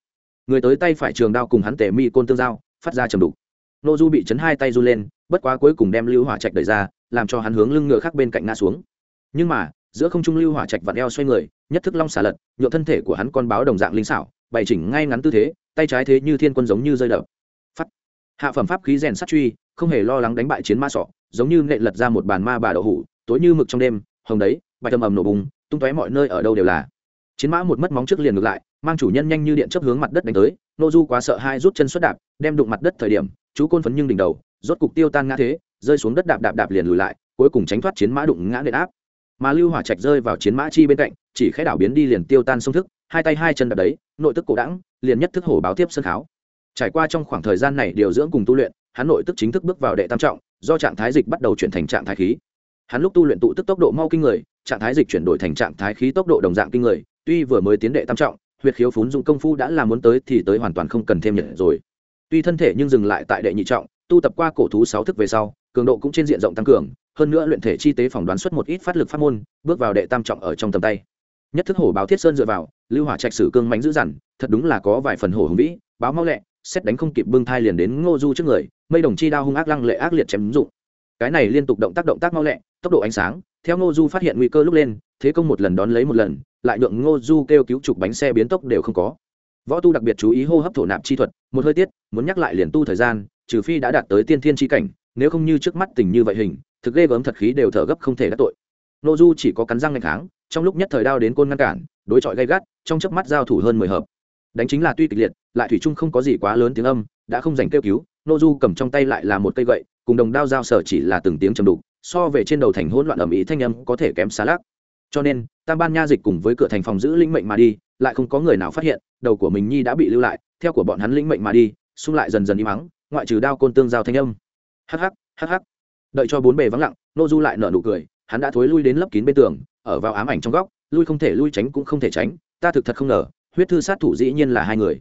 Người tới tay phải trường đao cùng hắn tể mi côn tương giao, phát ra trầm đục nô du bị chấn hai tay du lên, bất quá cuối cùng đem lưu hỏa trạch đẩy ra, làm cho hắn hướng lưng ngựa khác bên cạnh ngã xuống. Nhưng mà, giữa không trung lưu hỏa trạch vặn eo xoay người, nhất thức long xả lật nhộn thân thể của hắn con báo đồng dạng linh xảo, bày chỉnh ngay ngắn tư thế, tay trái thế như thiên quân giống như rơi đập. Phát. Hạ phẩm pháp khí rèn sắt truy, không hề lo lắng đánh bại chiến ma sọ, giống như nệ lật ra một bàn ma bà đậu hủ, tối như mực trong đêm, hồng đấy, bạch âm ầm nổ bùng, tung tóe mọi nơi ở đâu đều là. Chiến mã một mất móng trước liền ngược lại, mang chủ nhân nhanh như điện chấp hướng mặt đất đánh tới, nô du quá sợ hai rút chân xuất đạp, đem đụng mặt đất thời điểm chú côn phấn nhưng đỉnh đầu, rốt cục tiêu tan ngã thế, rơi xuống đất đạp đạp đạp liền lùi lại, cuối cùng tránh thoát chiến mã đụng ngã nện áp. Mà lưu hỏa trạch rơi vào chiến mã chi bên cạnh, chỉ khẽ đảo biến đi liền tiêu tan sông thức, hai tay hai chân đạp đấy, nội tức cổ đẳng, liền nhất thức hổ báo tiếp sân kháo. Trải qua trong khoảng thời gian này điều dưỡng cùng tu luyện, hắn nội tức chính thức bước vào đệ tam trọng, do trạng thái dịch bắt đầu chuyển thành trạng thái khí. Hắn lúc tu luyện tụ tức tốc độ mau kinh người, trạng thái dịch chuyển đổi thành trạng thái khí tốc độ đồng dạng kinh người, tuy vừa mới tiến đệ tam trọng, huyệt khiếu phún dụng công phu đã là muốn tới thì tới hoàn toàn không cần thêm nhiệt rồi tuy thân thể nhưng dừng lại tại đệ nhị trọng, tu tập qua cổ thú sáu thức về sau, cường độ cũng trên diện rộng tăng cường, hơn nữa luyện thể chi tế phỏng đoán xuất một ít phát lực pháp môn, bước vào đệ tam trọng ở trong tầm tay. Nhất thức hổ báo thiết sơn dựa vào, lưu hỏa trạch sử cương mánh dữ dằn, thật đúng là có vài phần hổ hùng vĩ, báo mau lẹ, xét đánh không kịp bưng thai liền đến ngô du trước người, mây đồng chi đao hung ác lăng lệ ác liệt chém dụng. Cái này liên tục động tác động tác mau lẹ, tốc độ ánh sáng, theo ngô du phát hiện nguy cơ lúc lên, thế công một lần đón lấy một lần, lại nhượng ngô du kêu cứu trục bánh xe biến tốc đều không có võ tu đặc biệt chú ý hô hấp thổ nạp chi thuật, một hơi tiết, muốn nhắc lại liền tu thời gian, trừ phi đã đạt tới tiên thiên chi cảnh, nếu không như trước mắt tình như vậy hình, thực ghê gớm thật khí đều thở gấp không thể đắc tội. Ngô du chỉ có cắn răng ngày tháng trong lúc nhất thời đao đến côn ngăn cản, đối chọi gay gắt, trong chớp mắt giao thủ hơn mười hợp. Đánh chính là tuy kịch liệt, lại thủy chung không có gì quá lớn tiếng âm, đã không dành kêu cứu, nô du cầm trong tay lại là một cây gậy, cùng đồng đao giao sở chỉ là từng tiếng trầm đục, so về trên đầu thành hỗn loạn ẩm ý thanh âm có thể kém xa lắc. Cho nên, tam ban nha dịch cùng với cửa thành phòng giữ linh mệnh mà đi lại không có người nào phát hiện, đầu của mình nhi đã bị lưu lại, theo của bọn hắn linh mệnh mà đi, xung lại dần dần im mắng ngoại trừ đao côn tương giao thanh âm. Hắc hắc hắc hắc. Đợi cho bốn bề vắng lặng, nô du lại nở nụ cười, hắn đã thối lui đến lấp kín bên tường, ở vào ám ảnh trong góc, lui không thể lui tránh cũng không thể tránh, ta thực thật không ngờ, huyết thư sát thủ dĩ nhiên là hai người.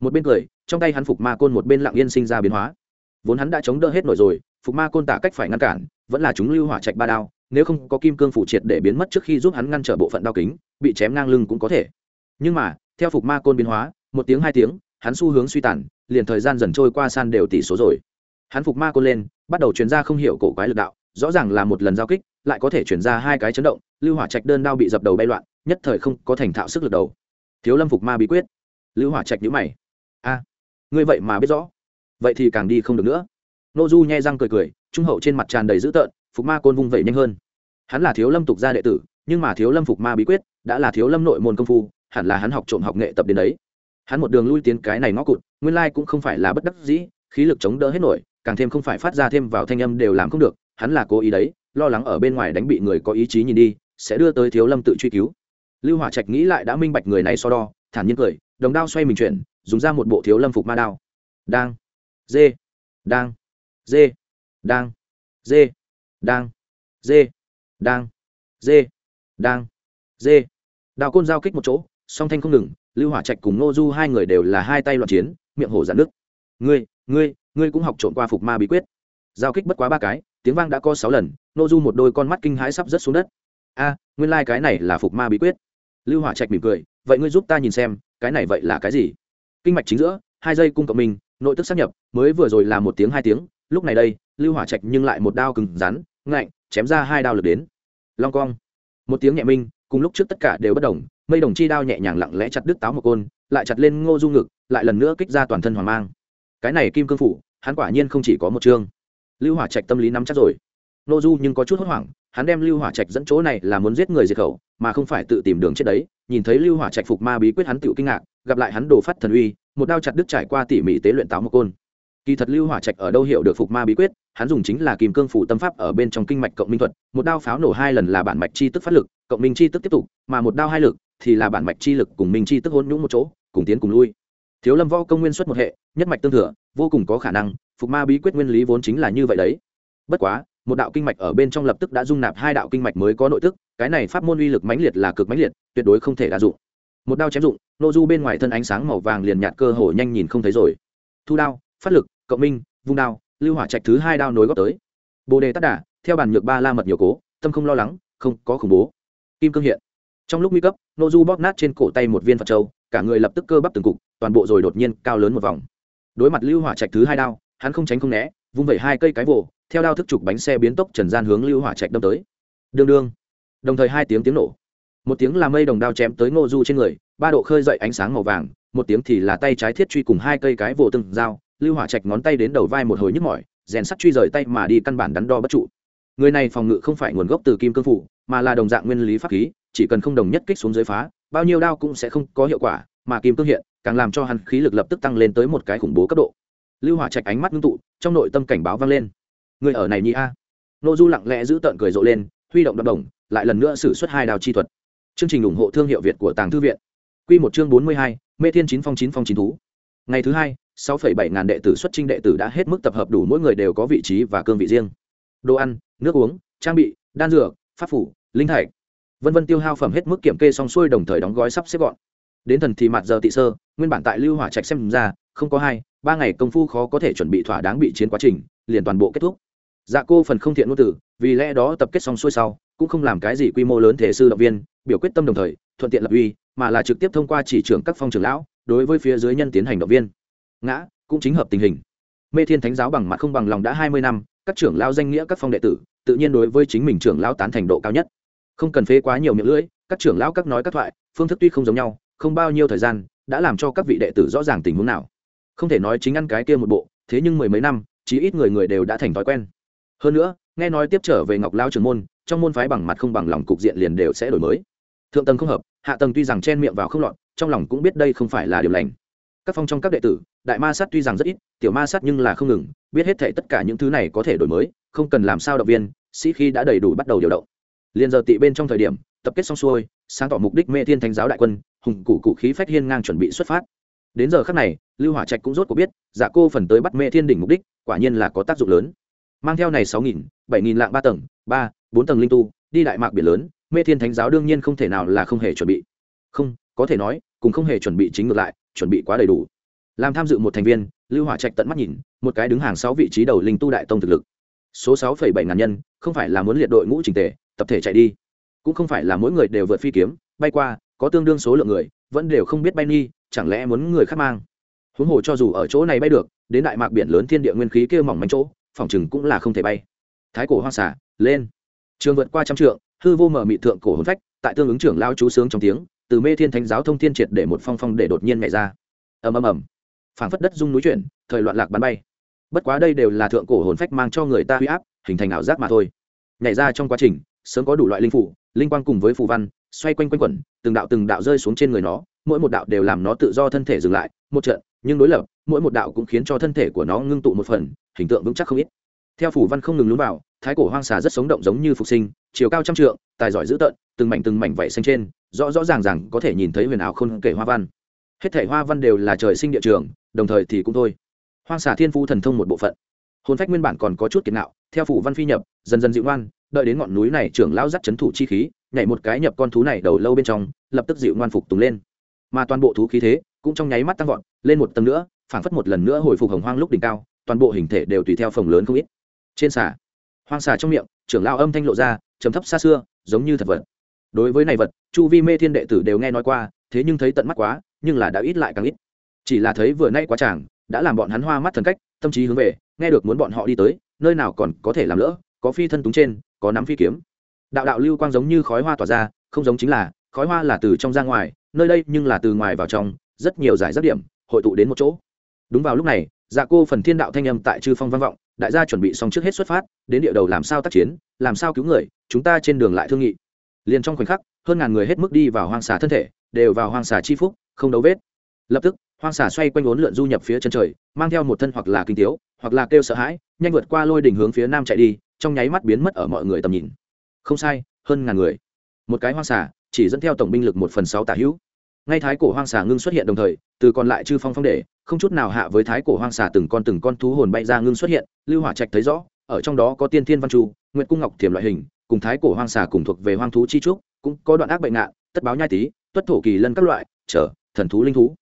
Một bên cười, trong tay hắn phục ma côn một bên lặng yên sinh ra biến hóa. Vốn hắn đã chống đỡ hết nổi rồi, phục ma côn tả cách phải ngăn cản, vẫn là chúng lưu hỏa trạch ba đao, nếu không có kim cương phủ triệt để biến mất trước khi giúp hắn ngăn trở bộ phận đao kính, bị chém ngang lưng cũng có thể nhưng mà, theo phục ma côn biến hóa, một tiếng hai tiếng, hắn xu hướng suy tàn, liền thời gian dần trôi qua san đều tỷ số rồi. Hắn phục ma côn lên, bắt đầu chuyển ra không hiểu cổ quái lực đạo, rõ ràng là một lần giao kích, lại có thể chuyển ra hai cái chấn động, lưu hỏa trạch đơn đao bị dập đầu bay loạn, nhất thời không có thành thạo sức lực đầu. Thiếu lâm phục ma bí quyết. Lưu hỏa trạch nhữ mày. A, ngươi vậy mà biết rõ. Vậy thì càng đi không được nữa. Nô du nhai răng cười cười, trung hậu trên mặt tràn đầy dữ tợn, phục ma côn vung vẩy nhanh hơn. Hắn là thiếu lâm tục gia đệ tử, nhưng mà thiếu lâm phục ma bí quyết, đã là thiếu lâm nội môn công phu hẳn là hắn học trộm học nghệ tập đến đấy. Hắn một đường lui tiến cái này ngõ cụt, nguyên lai cũng không phải là bất đắc dĩ, khí lực chống đỡ hết nổi, càng thêm không phải phát ra thêm vào thanh âm đều làm không được, hắn là cố ý đấy, lo lắng ở bên ngoài đánh bị người có ý chí nhìn đi, sẽ đưa tới thiếu lâm tự truy cứu. Lưu hỏa trạch nghĩ lại đã minh bạch người này so đo, thản nhiên cười, đồng đao xoay mình chuyển, dùng ra một bộ thiếu lâm phục ma đao. Đang. Dê. Đang. Dê. Đang. Dê. Đang. Dê. Đang. Dê. Đang. Dê. Đao côn giao kích một chỗ song thanh không ngừng lưu hỏa trạch cùng ngô du hai người đều là hai tay loạn chiến miệng hổ dạn nước. Ngươi ngươi ngươi cũng học trộn qua phục ma bí quyết. Giao kích bất quá ba cái tiếng vang đã có sáu lần ngô du một đôi con mắt kinh hãi sắp rớt xuống đất. A nguyên lai、like、cái này là phục ma bí quyết. Lưu hỏa trạch mỉm cười vậy ngươi giúp ta nhìn xem cái này vậy là cái gì? Kinh mạch chính giữa hai giây cung cộng mình, nội tức sắp nhập mới vừa rồi là một tiếng hai tiếng lúc này đây lưu hỏa trạch nhưng lại một đao cứng rắn ngạnh chém ra hai đao lực đến. Long cong. Một tiếng nhẹ minh cùng lúc trước tất cả đều bất đồng mây đồng chi đao nhẹ nhàng lặng lẽ chặt đứt táo một côn, lại chặt lên ngô du ngực, lại lần nữa kích ra toàn thân hoàng mang. Cái này kim cương phủ, hắn quả nhiên không chỉ có một chương. Lưu hỏa trạch tâm lý nắm chắc rồi. Ngô du nhưng có chút hốt hoảng, hắn đem lưu hỏa trạch dẫn chỗ này là muốn giết người diệt khẩu, mà không phải tự tìm đường chết đấy. Nhìn thấy lưu hỏa trạch phục ma bí quyết hắn tự kinh ngạc, gặp lại hắn đổ phát thần uy, một đao chặt đứt trải qua tỉ mỉ tế luyện táo một côn. Kỳ thật lưu hỏa trạch ở đâu hiểu được phục ma bí quyết, hắn dùng chính là kim cương phủ tâm pháp ở bên trong kinh mạch cộng minh thuật, một đao pháo nổ hai lần là bản mạch chi tức phát lực, cộng minh chi tức tiếp tục, mà một đao hai lực thì là bản mạch chi lực cùng minh chi tức hôn nhũng một chỗ, cùng tiến cùng lui. Thiếu lâm võ công nguyên xuất một hệ, nhất mạch tương thừa, vô cùng có khả năng, phục ma bí quyết nguyên lý vốn chính là như vậy đấy. Bất quá, một đạo kinh mạch ở bên trong lập tức đã dung nạp hai đạo kinh mạch mới có nội tức, cái này pháp môn uy lực mãnh liệt là cực mãnh liệt, tuyệt đối không thể đa dụng. Một đao chém dụng, nô du bên ngoài thân ánh sáng màu vàng liền nhạt cơ hồ nhanh nhìn không thấy rồi. Thu đao, phát lực, cộng minh, vung đao, lưu hỏa trạch thứ hai đao nối góp tới. Bồ đề tát đà, theo bản nhược ba la mật nhiều cố, tâm không lo lắng, không có khủng bố. Kim cương hiện trong lúc nguy cấp nô du bóp nát trên cổ tay một viên phật trâu, cả người lập tức cơ bắp từng cục toàn bộ rồi đột nhiên cao lớn một vòng. Đối mặt lưu hỏa trạch thứ hai đao hắn không tránh không né vung vẩy hai cây cái vồ theo đao thức trục bánh xe biến tốc trần gian hướng lưu hỏa trạch đâm tới. Đương đương. Đồng thời hai tiếng tiếng nổ. Một tiếng là mây đồng đao chém tới ngô du trên người ba độ khơi dậy ánh sáng màu vàng một tiếng thì là tay trái thiết truy cùng hai cây cái vồ từng dao lưu hỏa trạch ngón tay đến đầu vai một hồi nhức mỏi rèn sắt truy rời tay mà đi căn bản đắn đo bất trụ. Người này phòng ngự không phải nguồn gốc từ kim cương phủ mà là đồng dạng nguyên lý pháp khí chỉ cần không đồng nhất kích xuống dưới phá, bao nhiêu đao cũng sẽ không có hiệu quả, mà kim cương hiện, càng làm cho hắn khí lực lập tức tăng lên tới một cái khủng bố cấp độ. Lưu hỏa trạch ánh mắt ngưng tụ, trong nội tâm cảnh báo vang lên. Người ở này nhi a? Nô du lặng lẽ giữ tợn cười rộ lên, huy động đập đồng, lại lần nữa xử suất hai đao chi thuật. Chương trình ủng hộ thương hiệu việt của tàng thư viện. Q một chương bốn mươi hai, mê thiên chín phong chín phong chín thú. Ngày thứ hai, sáu phẩy bảy ngàn đệ tử xuất trinh đệ tử đã hết mức tập hợp đủ mỗi người đều có vị trí và cương vị riêng. Đồ ăn, nước uống, trang bị, đan dược, pháp phủ, linh thạch vân vân tiêu hao phẩm hết mức kiểm kê xong xuôi đồng thời đóng gói sắp xếp gọn. Đến thần thì mặt giờ tị sơ, nguyên bản tại lưu hỏa trạch xem ra, không có hai, ba ngày công phu khó có thể chuẩn bị thỏa đáng bị chiến quá trình, liền toàn bộ kết thúc. Dạ cô phần không thiện ngôn tử, vì lẽ đó tập kết xong xuôi sau, cũng không làm cái gì quy mô lớn thể sư động viên, biểu quyết tâm đồng thời, thuận tiện lập uy, mà là trực tiếp thông qua chỉ trưởng các phong trưởng lão, đối với phía dưới nhân tiến hành động viên. Ngã, cũng chính hợp tình hình. Mê thiên thánh giáo bằng mặt không bằng lòng đã hai mươi năm, các trưởng lao danh nghĩa các phong đệ tử, tự nhiên đối với chính mình trưởng lao tán thành độ cao nhất không cần phế quá nhiều miệng lưỡi, các trưởng lão các nói các thoại, phương thức tuy không giống nhau, không bao nhiêu thời gian, đã làm cho các vị đệ tử rõ ràng tình huống nào. Không thể nói chính ăn cái kia một bộ, thế nhưng mười mấy năm, chí ít người người đều đã thành thói quen. Hơn nữa, nghe nói tiếp trở về ngọc lao trường môn, trong môn phái bằng mặt không bằng lòng cục diện liền đều sẽ đổi mới. Thượng tầng không hợp, hạ tầng tuy rằng chen miệng vào không lọt, trong lòng cũng biết đây không phải là điều lành. Các phong trong các đệ tử, đại ma sát tuy rằng rất ít, tiểu ma sát nhưng là không ngừng, biết hết thể tất cả những thứ này có thể đổi mới, không cần làm sao động viên, sĩ khi đã đầy đủ bắt đầu điều động liền giờ tị bên trong thời điểm, tập kết xong xuôi, sáng tỏ mục đích mê thiên thánh giáo đại quân, hùng cụ cụ khí phách hiên ngang chuẩn bị xuất phát. Đến giờ khắc này, lưu hỏa trạch cũng rốt cuộc biết giả cô phần tới bắt mê thiên đỉnh mục đích, quả nhiên là có tác dụng lớn. Mang theo này sáu nghìn, bảy nghìn lạng ba tầng, ba, bốn tầng linh tu, đi đại mạc biển lớn, mê thiên thánh giáo đương nhiên không thể nào là không hề chuẩn bị. Không, có thể nói cùng không hề chuẩn bị chính ngược lại, chuẩn bị quá đầy đủ. Làm tham dự một thành viên, lưu hỏa trạch tận mắt nhìn, một cái đứng hàng sáu vị trí đầu linh tu đại tông thực lực. Số sáu phẩy bảy ngàn nhân, không phải là muốn liệt đội ngũ trình tề tập thể chạy đi. Cũng không phải là mỗi người đều vượt phi kiếm, bay qua, có tương đương số lượng người, vẫn đều không biết bay nghi, chẳng lẽ muốn người khác mang. Huống hồ cho dù ở chỗ này bay được, đến đại mạc biển lớn thiên địa nguyên khí kia mỏng manh chỗ, phòng chừng cũng là không thể bay. Thái cổ hoang xả lên. Trường vượt qua trăm trượng, hư vô mở mị thượng cổ hồn phách, tại tương ứng trưởng lao chú sướng trong tiếng, từ mê thiên thánh giáo thông thiên triệt để một phong phong để đột nhiên nhảy ra. Ầm ầm ầm. Phảng phất đất rung núi chuyển, thời loạn lạc bắn bay. Bất quá đây đều là thượng cổ hồn phách mang cho người ta huy áp, hình thành ảo giác mà thôi. Nhảy ra trong quá trình sớm có đủ loại linh phủ, linh quang cùng với phù văn, xoay quanh quanh quẩn, từng đạo từng đạo rơi xuống trên người nó, mỗi một đạo đều làm nó tự do thân thể dừng lại, một trận, nhưng đối lập, mỗi một đạo cũng khiến cho thân thể của nó ngưng tụ một phần, hình tượng vững chắc không ít. Theo phủ văn không ngừng lún vào, thái cổ hoang xà rất sống động giống như phục sinh, chiều cao trăm trượng, tài giỏi dữ tợn, từng mảnh từng mảnh vảy xanh trên, rõ rõ ràng ràng có thể nhìn thấy huyền ảo không kể hoa văn. Hết thể hoa văn đều là trời sinh địa trường, đồng thời thì cũng thôi. Hoang xà thiên phu thần thông một bộ phận. Hồn phách nguyên bản còn có chút kiệt nạo, theo phủ văn phi nhập, dần dần dịu ngoan đợi đến ngọn núi này trưởng lão dắt chấn thủ chi khí, nhảy một cái nhập con thú này đầu lâu bên trong, lập tức dịu ngoan phục tùng lên. Mà toàn bộ thú khí thế cũng trong nháy mắt tăng vọt, lên một tầng nữa, phảng phất một lần nữa hồi phục hồng hoang lúc đỉnh cao, toàn bộ hình thể đều tùy theo phồng lớn không ít. Trên xà, hoang xà trong miệng, trưởng lao âm thanh lộ ra, trầm thấp xa xưa, giống như thật vật. Đối với này vật, chu vi mê thiên đệ tử đều nghe nói qua, thế nhưng thấy tận mắt quá, nhưng là đã ít lại càng ít. Chỉ là thấy vừa nay quá chàng, đã làm bọn hắn hoa mắt thần cách, tâm trí hướng về, nghe được muốn bọn họ đi tới, nơi nào còn có thể làm lỡ, có phi thân túng trên có nắm phi kiếm. Đạo đạo lưu quang giống như khói hoa tỏa ra, không giống chính là, khói hoa là từ trong ra ngoài, nơi đây nhưng là từ ngoài vào trong, rất nhiều giải rất điểm, hội tụ đến một chỗ. Đúng vào lúc này dạ cô phần thiên đạo thanh âm tại chư phong vang vọng, đại gia chuẩn bị xong trước hết xuất phát, đến địa đầu làm sao tác chiến, làm sao cứu người, chúng ta trên đường lại thương nghị. Liền trong khoảnh khắc, hơn ngàn người hết mức đi vào hoang xà thân thể, đều vào hoang xà chi phúc, không đấu vết. Lập tức, hoang xà xoay quanh ốn lượn du nhập phía chân trời, mang theo một thân hoặc là kinh tiếu, hoặc là kêu sợ hãi, nhanh vượt qua lôi đỉnh hướng phía nam chạy đi trong nháy mắt biến mất ở mọi người tầm nhìn. Không sai, hơn ngàn người. Một cái hoang xà, chỉ dẫn theo tổng binh lực một phần sáu tả hữu. Ngay thái cổ hoang xà ngưng xuất hiện đồng thời, từ còn lại chư phong phong để không chút nào hạ với thái cổ hoang xà từng con từng con thú hồn bay ra ngưng xuất hiện, lưu hỏa trạch thấy rõ, ở trong đó có tiên thiên văn chu, nguyệt cung ngọc thiểm loại hình, cùng thái cổ hoang xà cùng thuộc về hoang thú chi trúc, cũng có đoạn ác bệnh nạn tất báo nhai tý tuất thổ kỳ lân các loại, trở, thần thú linh thú.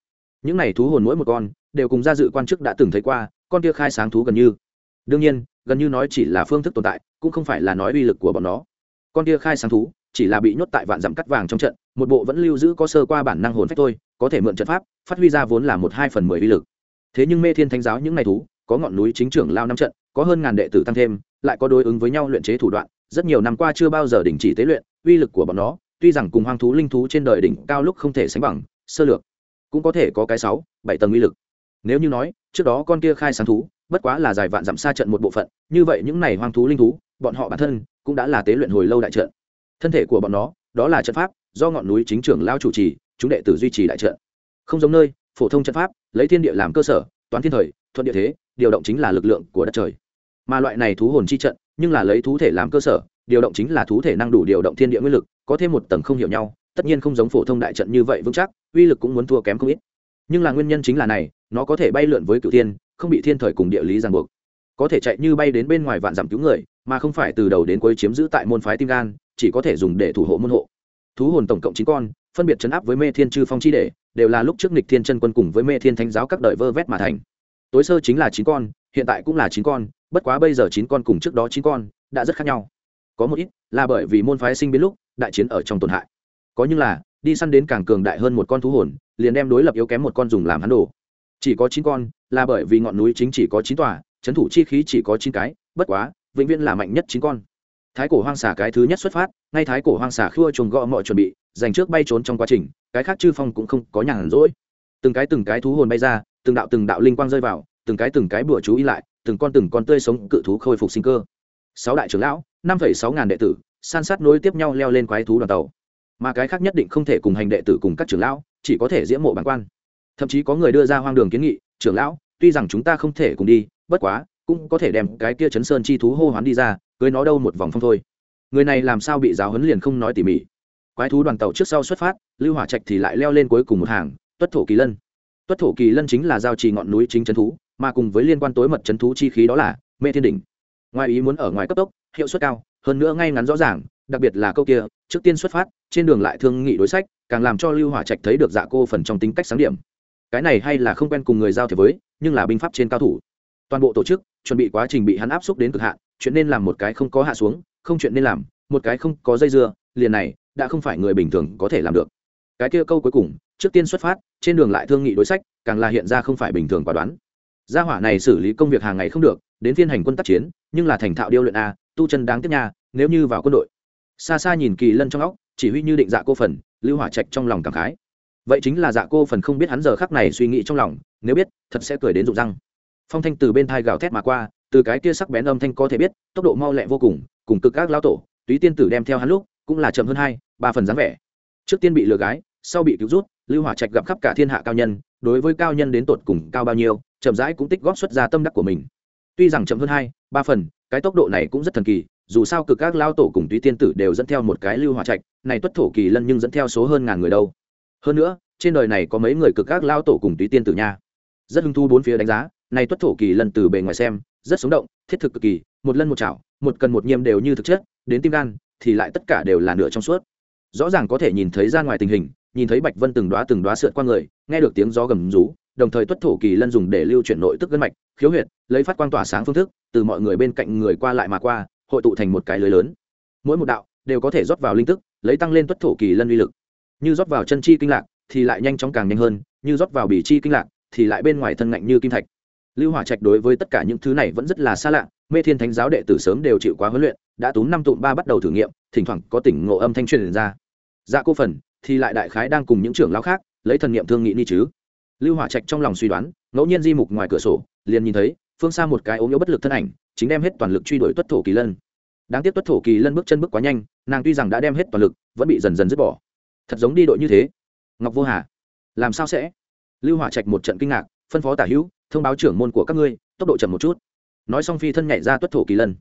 Những này thú hồn mỗi một con, đều cùng gia dự quan chức đã từng thấy qua, con kia khai sáng thú gần như đương nhiên, gần như nói chỉ là phương thức tồn tại, cũng không phải là nói uy lực của bọn nó. Con kia khai sáng thú, chỉ là bị nhốt tại vạn dặm cắt vàng trong trận, một bộ vẫn lưu giữ có sơ qua bản năng hồn phách thôi, có thể mượn trận pháp, phát huy ra vốn là một hai phần mười uy lực. Thế nhưng mê thiên thánh giáo những ngày thú, có ngọn núi chính trưởng lao năm trận, có hơn ngàn đệ tử tăng thêm, lại có đối ứng với nhau luyện chế thủ đoạn, rất nhiều năm qua chưa bao giờ đình chỉ tế luyện, uy lực của bọn nó, tuy rằng cùng hoang thú linh thú trên đời đỉnh cao lúc không thể sánh bằng, sơ lược, cũng có thể có cái sáu, bảy tầng uy lực. Nếu như nói, trước đó con kia khai sáng thú bất quá là dài vạn dặm xa trận một bộ phận, như vậy những này hoang thú linh thú, bọn họ bản thân cũng đã là tế luyện hồi lâu đại trận. Thân thể của bọn nó, đó là trận pháp do ngọn núi chính trưởng lao chủ trì, chúng đệ tử duy trì đại trận. Không giống nơi, phổ thông trận pháp, lấy thiên địa làm cơ sở, toán thiên thời, thuận địa thế, điều động chính là lực lượng của đất trời. Mà loại này thú hồn chi trận, nhưng là lấy thú thể làm cơ sở, điều động chính là thú thể năng đủ điều động thiên địa nguyên lực, có thêm một tầng không hiểu nhau, tất nhiên không giống phổ thông đại trận như vậy vững chắc, uy lực cũng muốn thua kém không ít. Nhưng là nguyên nhân chính là này, nó có thể bay lượn với cựu thiên không bị thiên thời cùng địa lý ràng buộc. Có thể chạy như bay đến bên ngoài vạn dặm cứu người, mà không phải từ đầu đến cuối chiếm giữ tại môn phái tim gan, chỉ có thể dùng để thủ hộ môn hộ. Thú hồn tổng cộng chín con, phân biệt chấn áp với mê thiên chư phong chi đệ đều là lúc trước nịch thiên chân quân cùng với mê thiên thánh giáo các đời vơ vét mà thành. Tối sơ chính là chín con, hiện tại cũng là chín con, bất quá bây giờ chín con cùng trước đó chín con, đã rất khác nhau. Có một ít là bởi vì môn phái sinh biến lúc, đại chiến ở trong tổn hại. Có nhưng là, đi săn đến càng cường đại hơn một con thú hồn, liền đem đối lập yếu kém một con dùng làm hắn đồ chỉ có chín con, là bởi vì ngọn núi chính chỉ có chín tòa trấn thủ chi khí chỉ có chín cái, bất quá, vĩnh viễn là mạnh nhất chín con. Thái cổ hoang xà cái thứ nhất xuất phát, ngay thái cổ hoang xà khua chuồng gõ mọi chuẩn bị, dành trước bay trốn trong quá trình, cái khác chư phong cũng không có nhàn rỗi. Từng cái từng cái thú hồn bay ra, từng đạo từng đạo linh quang rơi vào, từng cái từng cái bữa chú ý lại, từng con từng con tươi sống cự thú khôi phục sinh cơ. Sáu đại trưởng lão, năm phẩy sáu ngàn đệ tử, san sát nối tiếp nhau leo lên quái thú đoàn tàu. Mà cái khác nhất định không thể cùng hành đệ tử cùng các trưởng lão, chỉ có thể diễm mộ bản quan thậm chí có người đưa ra hoang đường kiến nghị, trưởng lão, tuy rằng chúng ta không thể cùng đi, bất quá, cũng có thể đem cái kia chấn sơn chi thú hô hoán đi ra, cưới nó đâu một vòng phong thôi. Người này làm sao bị giáo huấn liền không nói tỉ mỉ. Quái thú đoàn tàu trước sau xuất phát, lưu hỏa trạch thì lại leo lên cuối cùng một hàng, tuất thổ kỳ lân. Tuất thổ kỳ lân chính là giao trì ngọn núi chính chấn thú, mà cùng với liên quan tối mật chấn thú chi khí đó là mê thiên đỉnh. Ngoài ý muốn ở ngoài cấp tốc, hiệu suất cao, hơn nữa ngay ngắn rõ ràng, đặc biệt là câu kia, trước tiên xuất phát, trên đường lại thương nghị đối sách, càng làm cho lưu hỏa trạch thấy được dạ cô phần trong tính cách sáng điểm cái này hay là không quen cùng người giao thiệp với, nhưng là binh pháp trên cao thủ. Toàn bộ tổ chức chuẩn bị quá trình bị hắn áp xúc đến cực hạn, chuyện nên làm một cái không có hạ xuống, không chuyện nên làm, một cái không có dây dưa, liền này, đã không phải người bình thường có thể làm được. Cái kia câu cuối cùng, trước tiên xuất phát, trên đường lại thương nghị đối sách, càng là hiện ra không phải bình thường quả đoán. Gia hỏa này xử lý công việc hàng ngày không được, đến phiên hành quân tác chiến, nhưng là thành thạo điêu luyện a, tu chân đáng tiếc nha, nếu như vào quân đội. Xa xa nhìn kỳ lân trong óc, chỉ huy như định dạ cô phần, lưu hỏa trạch trong lòng cảm khái vậy chính là dạ cô phần không biết hắn giờ khắc này suy nghĩ trong lòng, nếu biết, thật sẽ cười đến rụng răng. Phong thanh từ bên thai gào thét mà qua, từ cái kia sắc bén âm thanh có thể biết, tốc độ mau lẹ vô cùng cùng cực các lao tổ, túy tiên tử đem theo hắn lúc, cũng là chậm hơn hai, ba phần dáng vẻ. Trước tiên bị lừa gái, sau bị cứu rút, lưu hỏa trạch gặp khắp cả thiên hạ cao nhân, đối với cao nhân đến tột cùng cao bao nhiêu, chậm rãi cũng tích góp xuất ra tâm đắc của mình. Tuy rằng chậm hơn hai, ba phần, cái tốc độ này cũng rất thần kỳ, dù sao cực các lao tổ cùng túy tiên tử đều dẫn theo một cái lưu hỏa trạch, này tuất thổ kỳ lân nhưng dẫn theo số hơn ngàn người đâu hơn nữa, trên đời này có mấy người cực các lao tổ cùng túy tiên tử nha. Rất hứng thu bốn phía đánh giá, này tuất thổ kỳ lân từ bề ngoài xem, rất sống động, thiết thực cực kỳ, một lân một chảo, một cần một nhiêm đều như thực chất, đến tim gan, thì lại tất cả đều là nửa trong suốt. Rõ ràng có thể nhìn thấy ra ngoài tình hình, nhìn thấy bạch vân từng đoá từng đoá sượt qua người, nghe được tiếng gió gầm rú, đồng thời tuất thổ kỳ lân dùng để lưu chuyển nội tức gân mạch, khiếu huyệt, lấy phát quang tỏa sáng phương thức, từ mọi người bên cạnh người qua lại mà qua, hội tụ thành một cái lưới lớn. Mỗi một đạo đều có thể rót vào linh tức, lấy tăng lên tuất thổ kỳ lân uy lực như rót vào chân chi kinh lạc thì lại nhanh chóng càng nhanh hơn, như rót vào bì chi kinh lạc thì lại bên ngoài thân ngạnh như kim thạch. Lưu hỏa trạch đối với tất cả những thứ này vẫn rất là xa lạ, mê thiên thánh giáo đệ tử sớm đều chịu quá huấn luyện, đã túm năm tụm ba bắt đầu thử nghiệm, thỉnh thoảng có tỉnh ngộ âm thanh truyền ra. Dạ cô phần, thì lại đại khái đang cùng những trưởng lão khác, lấy thần niệm thương nghị ni chứ. Lưu hỏa trạch trong lòng suy đoán, ngẫu nhiên di mục ngoài cửa sổ, liền nhìn thấy, phương xa một cái ốm yếu bất lực thân ảnh, chính đem hết toàn lực truy đuổi tuất thổ kỳ lân. Đáng tiếc tuất thổ kỳ lân bước chân bước quá nhanh, nàng tuy rằng đã đem hết toàn lực, vẫn bị dần dần dứt bỏ thật giống đi đội như thế. Ngọc vô hà, làm sao sẽ? Lưu hỏa trạch một trận kinh ngạc, phân phó tả hữu, thông báo trưởng môn của các ngươi, tốc độ chậm một chút. Nói xong phi thân nhảy ra tuất thổ kỳ lân.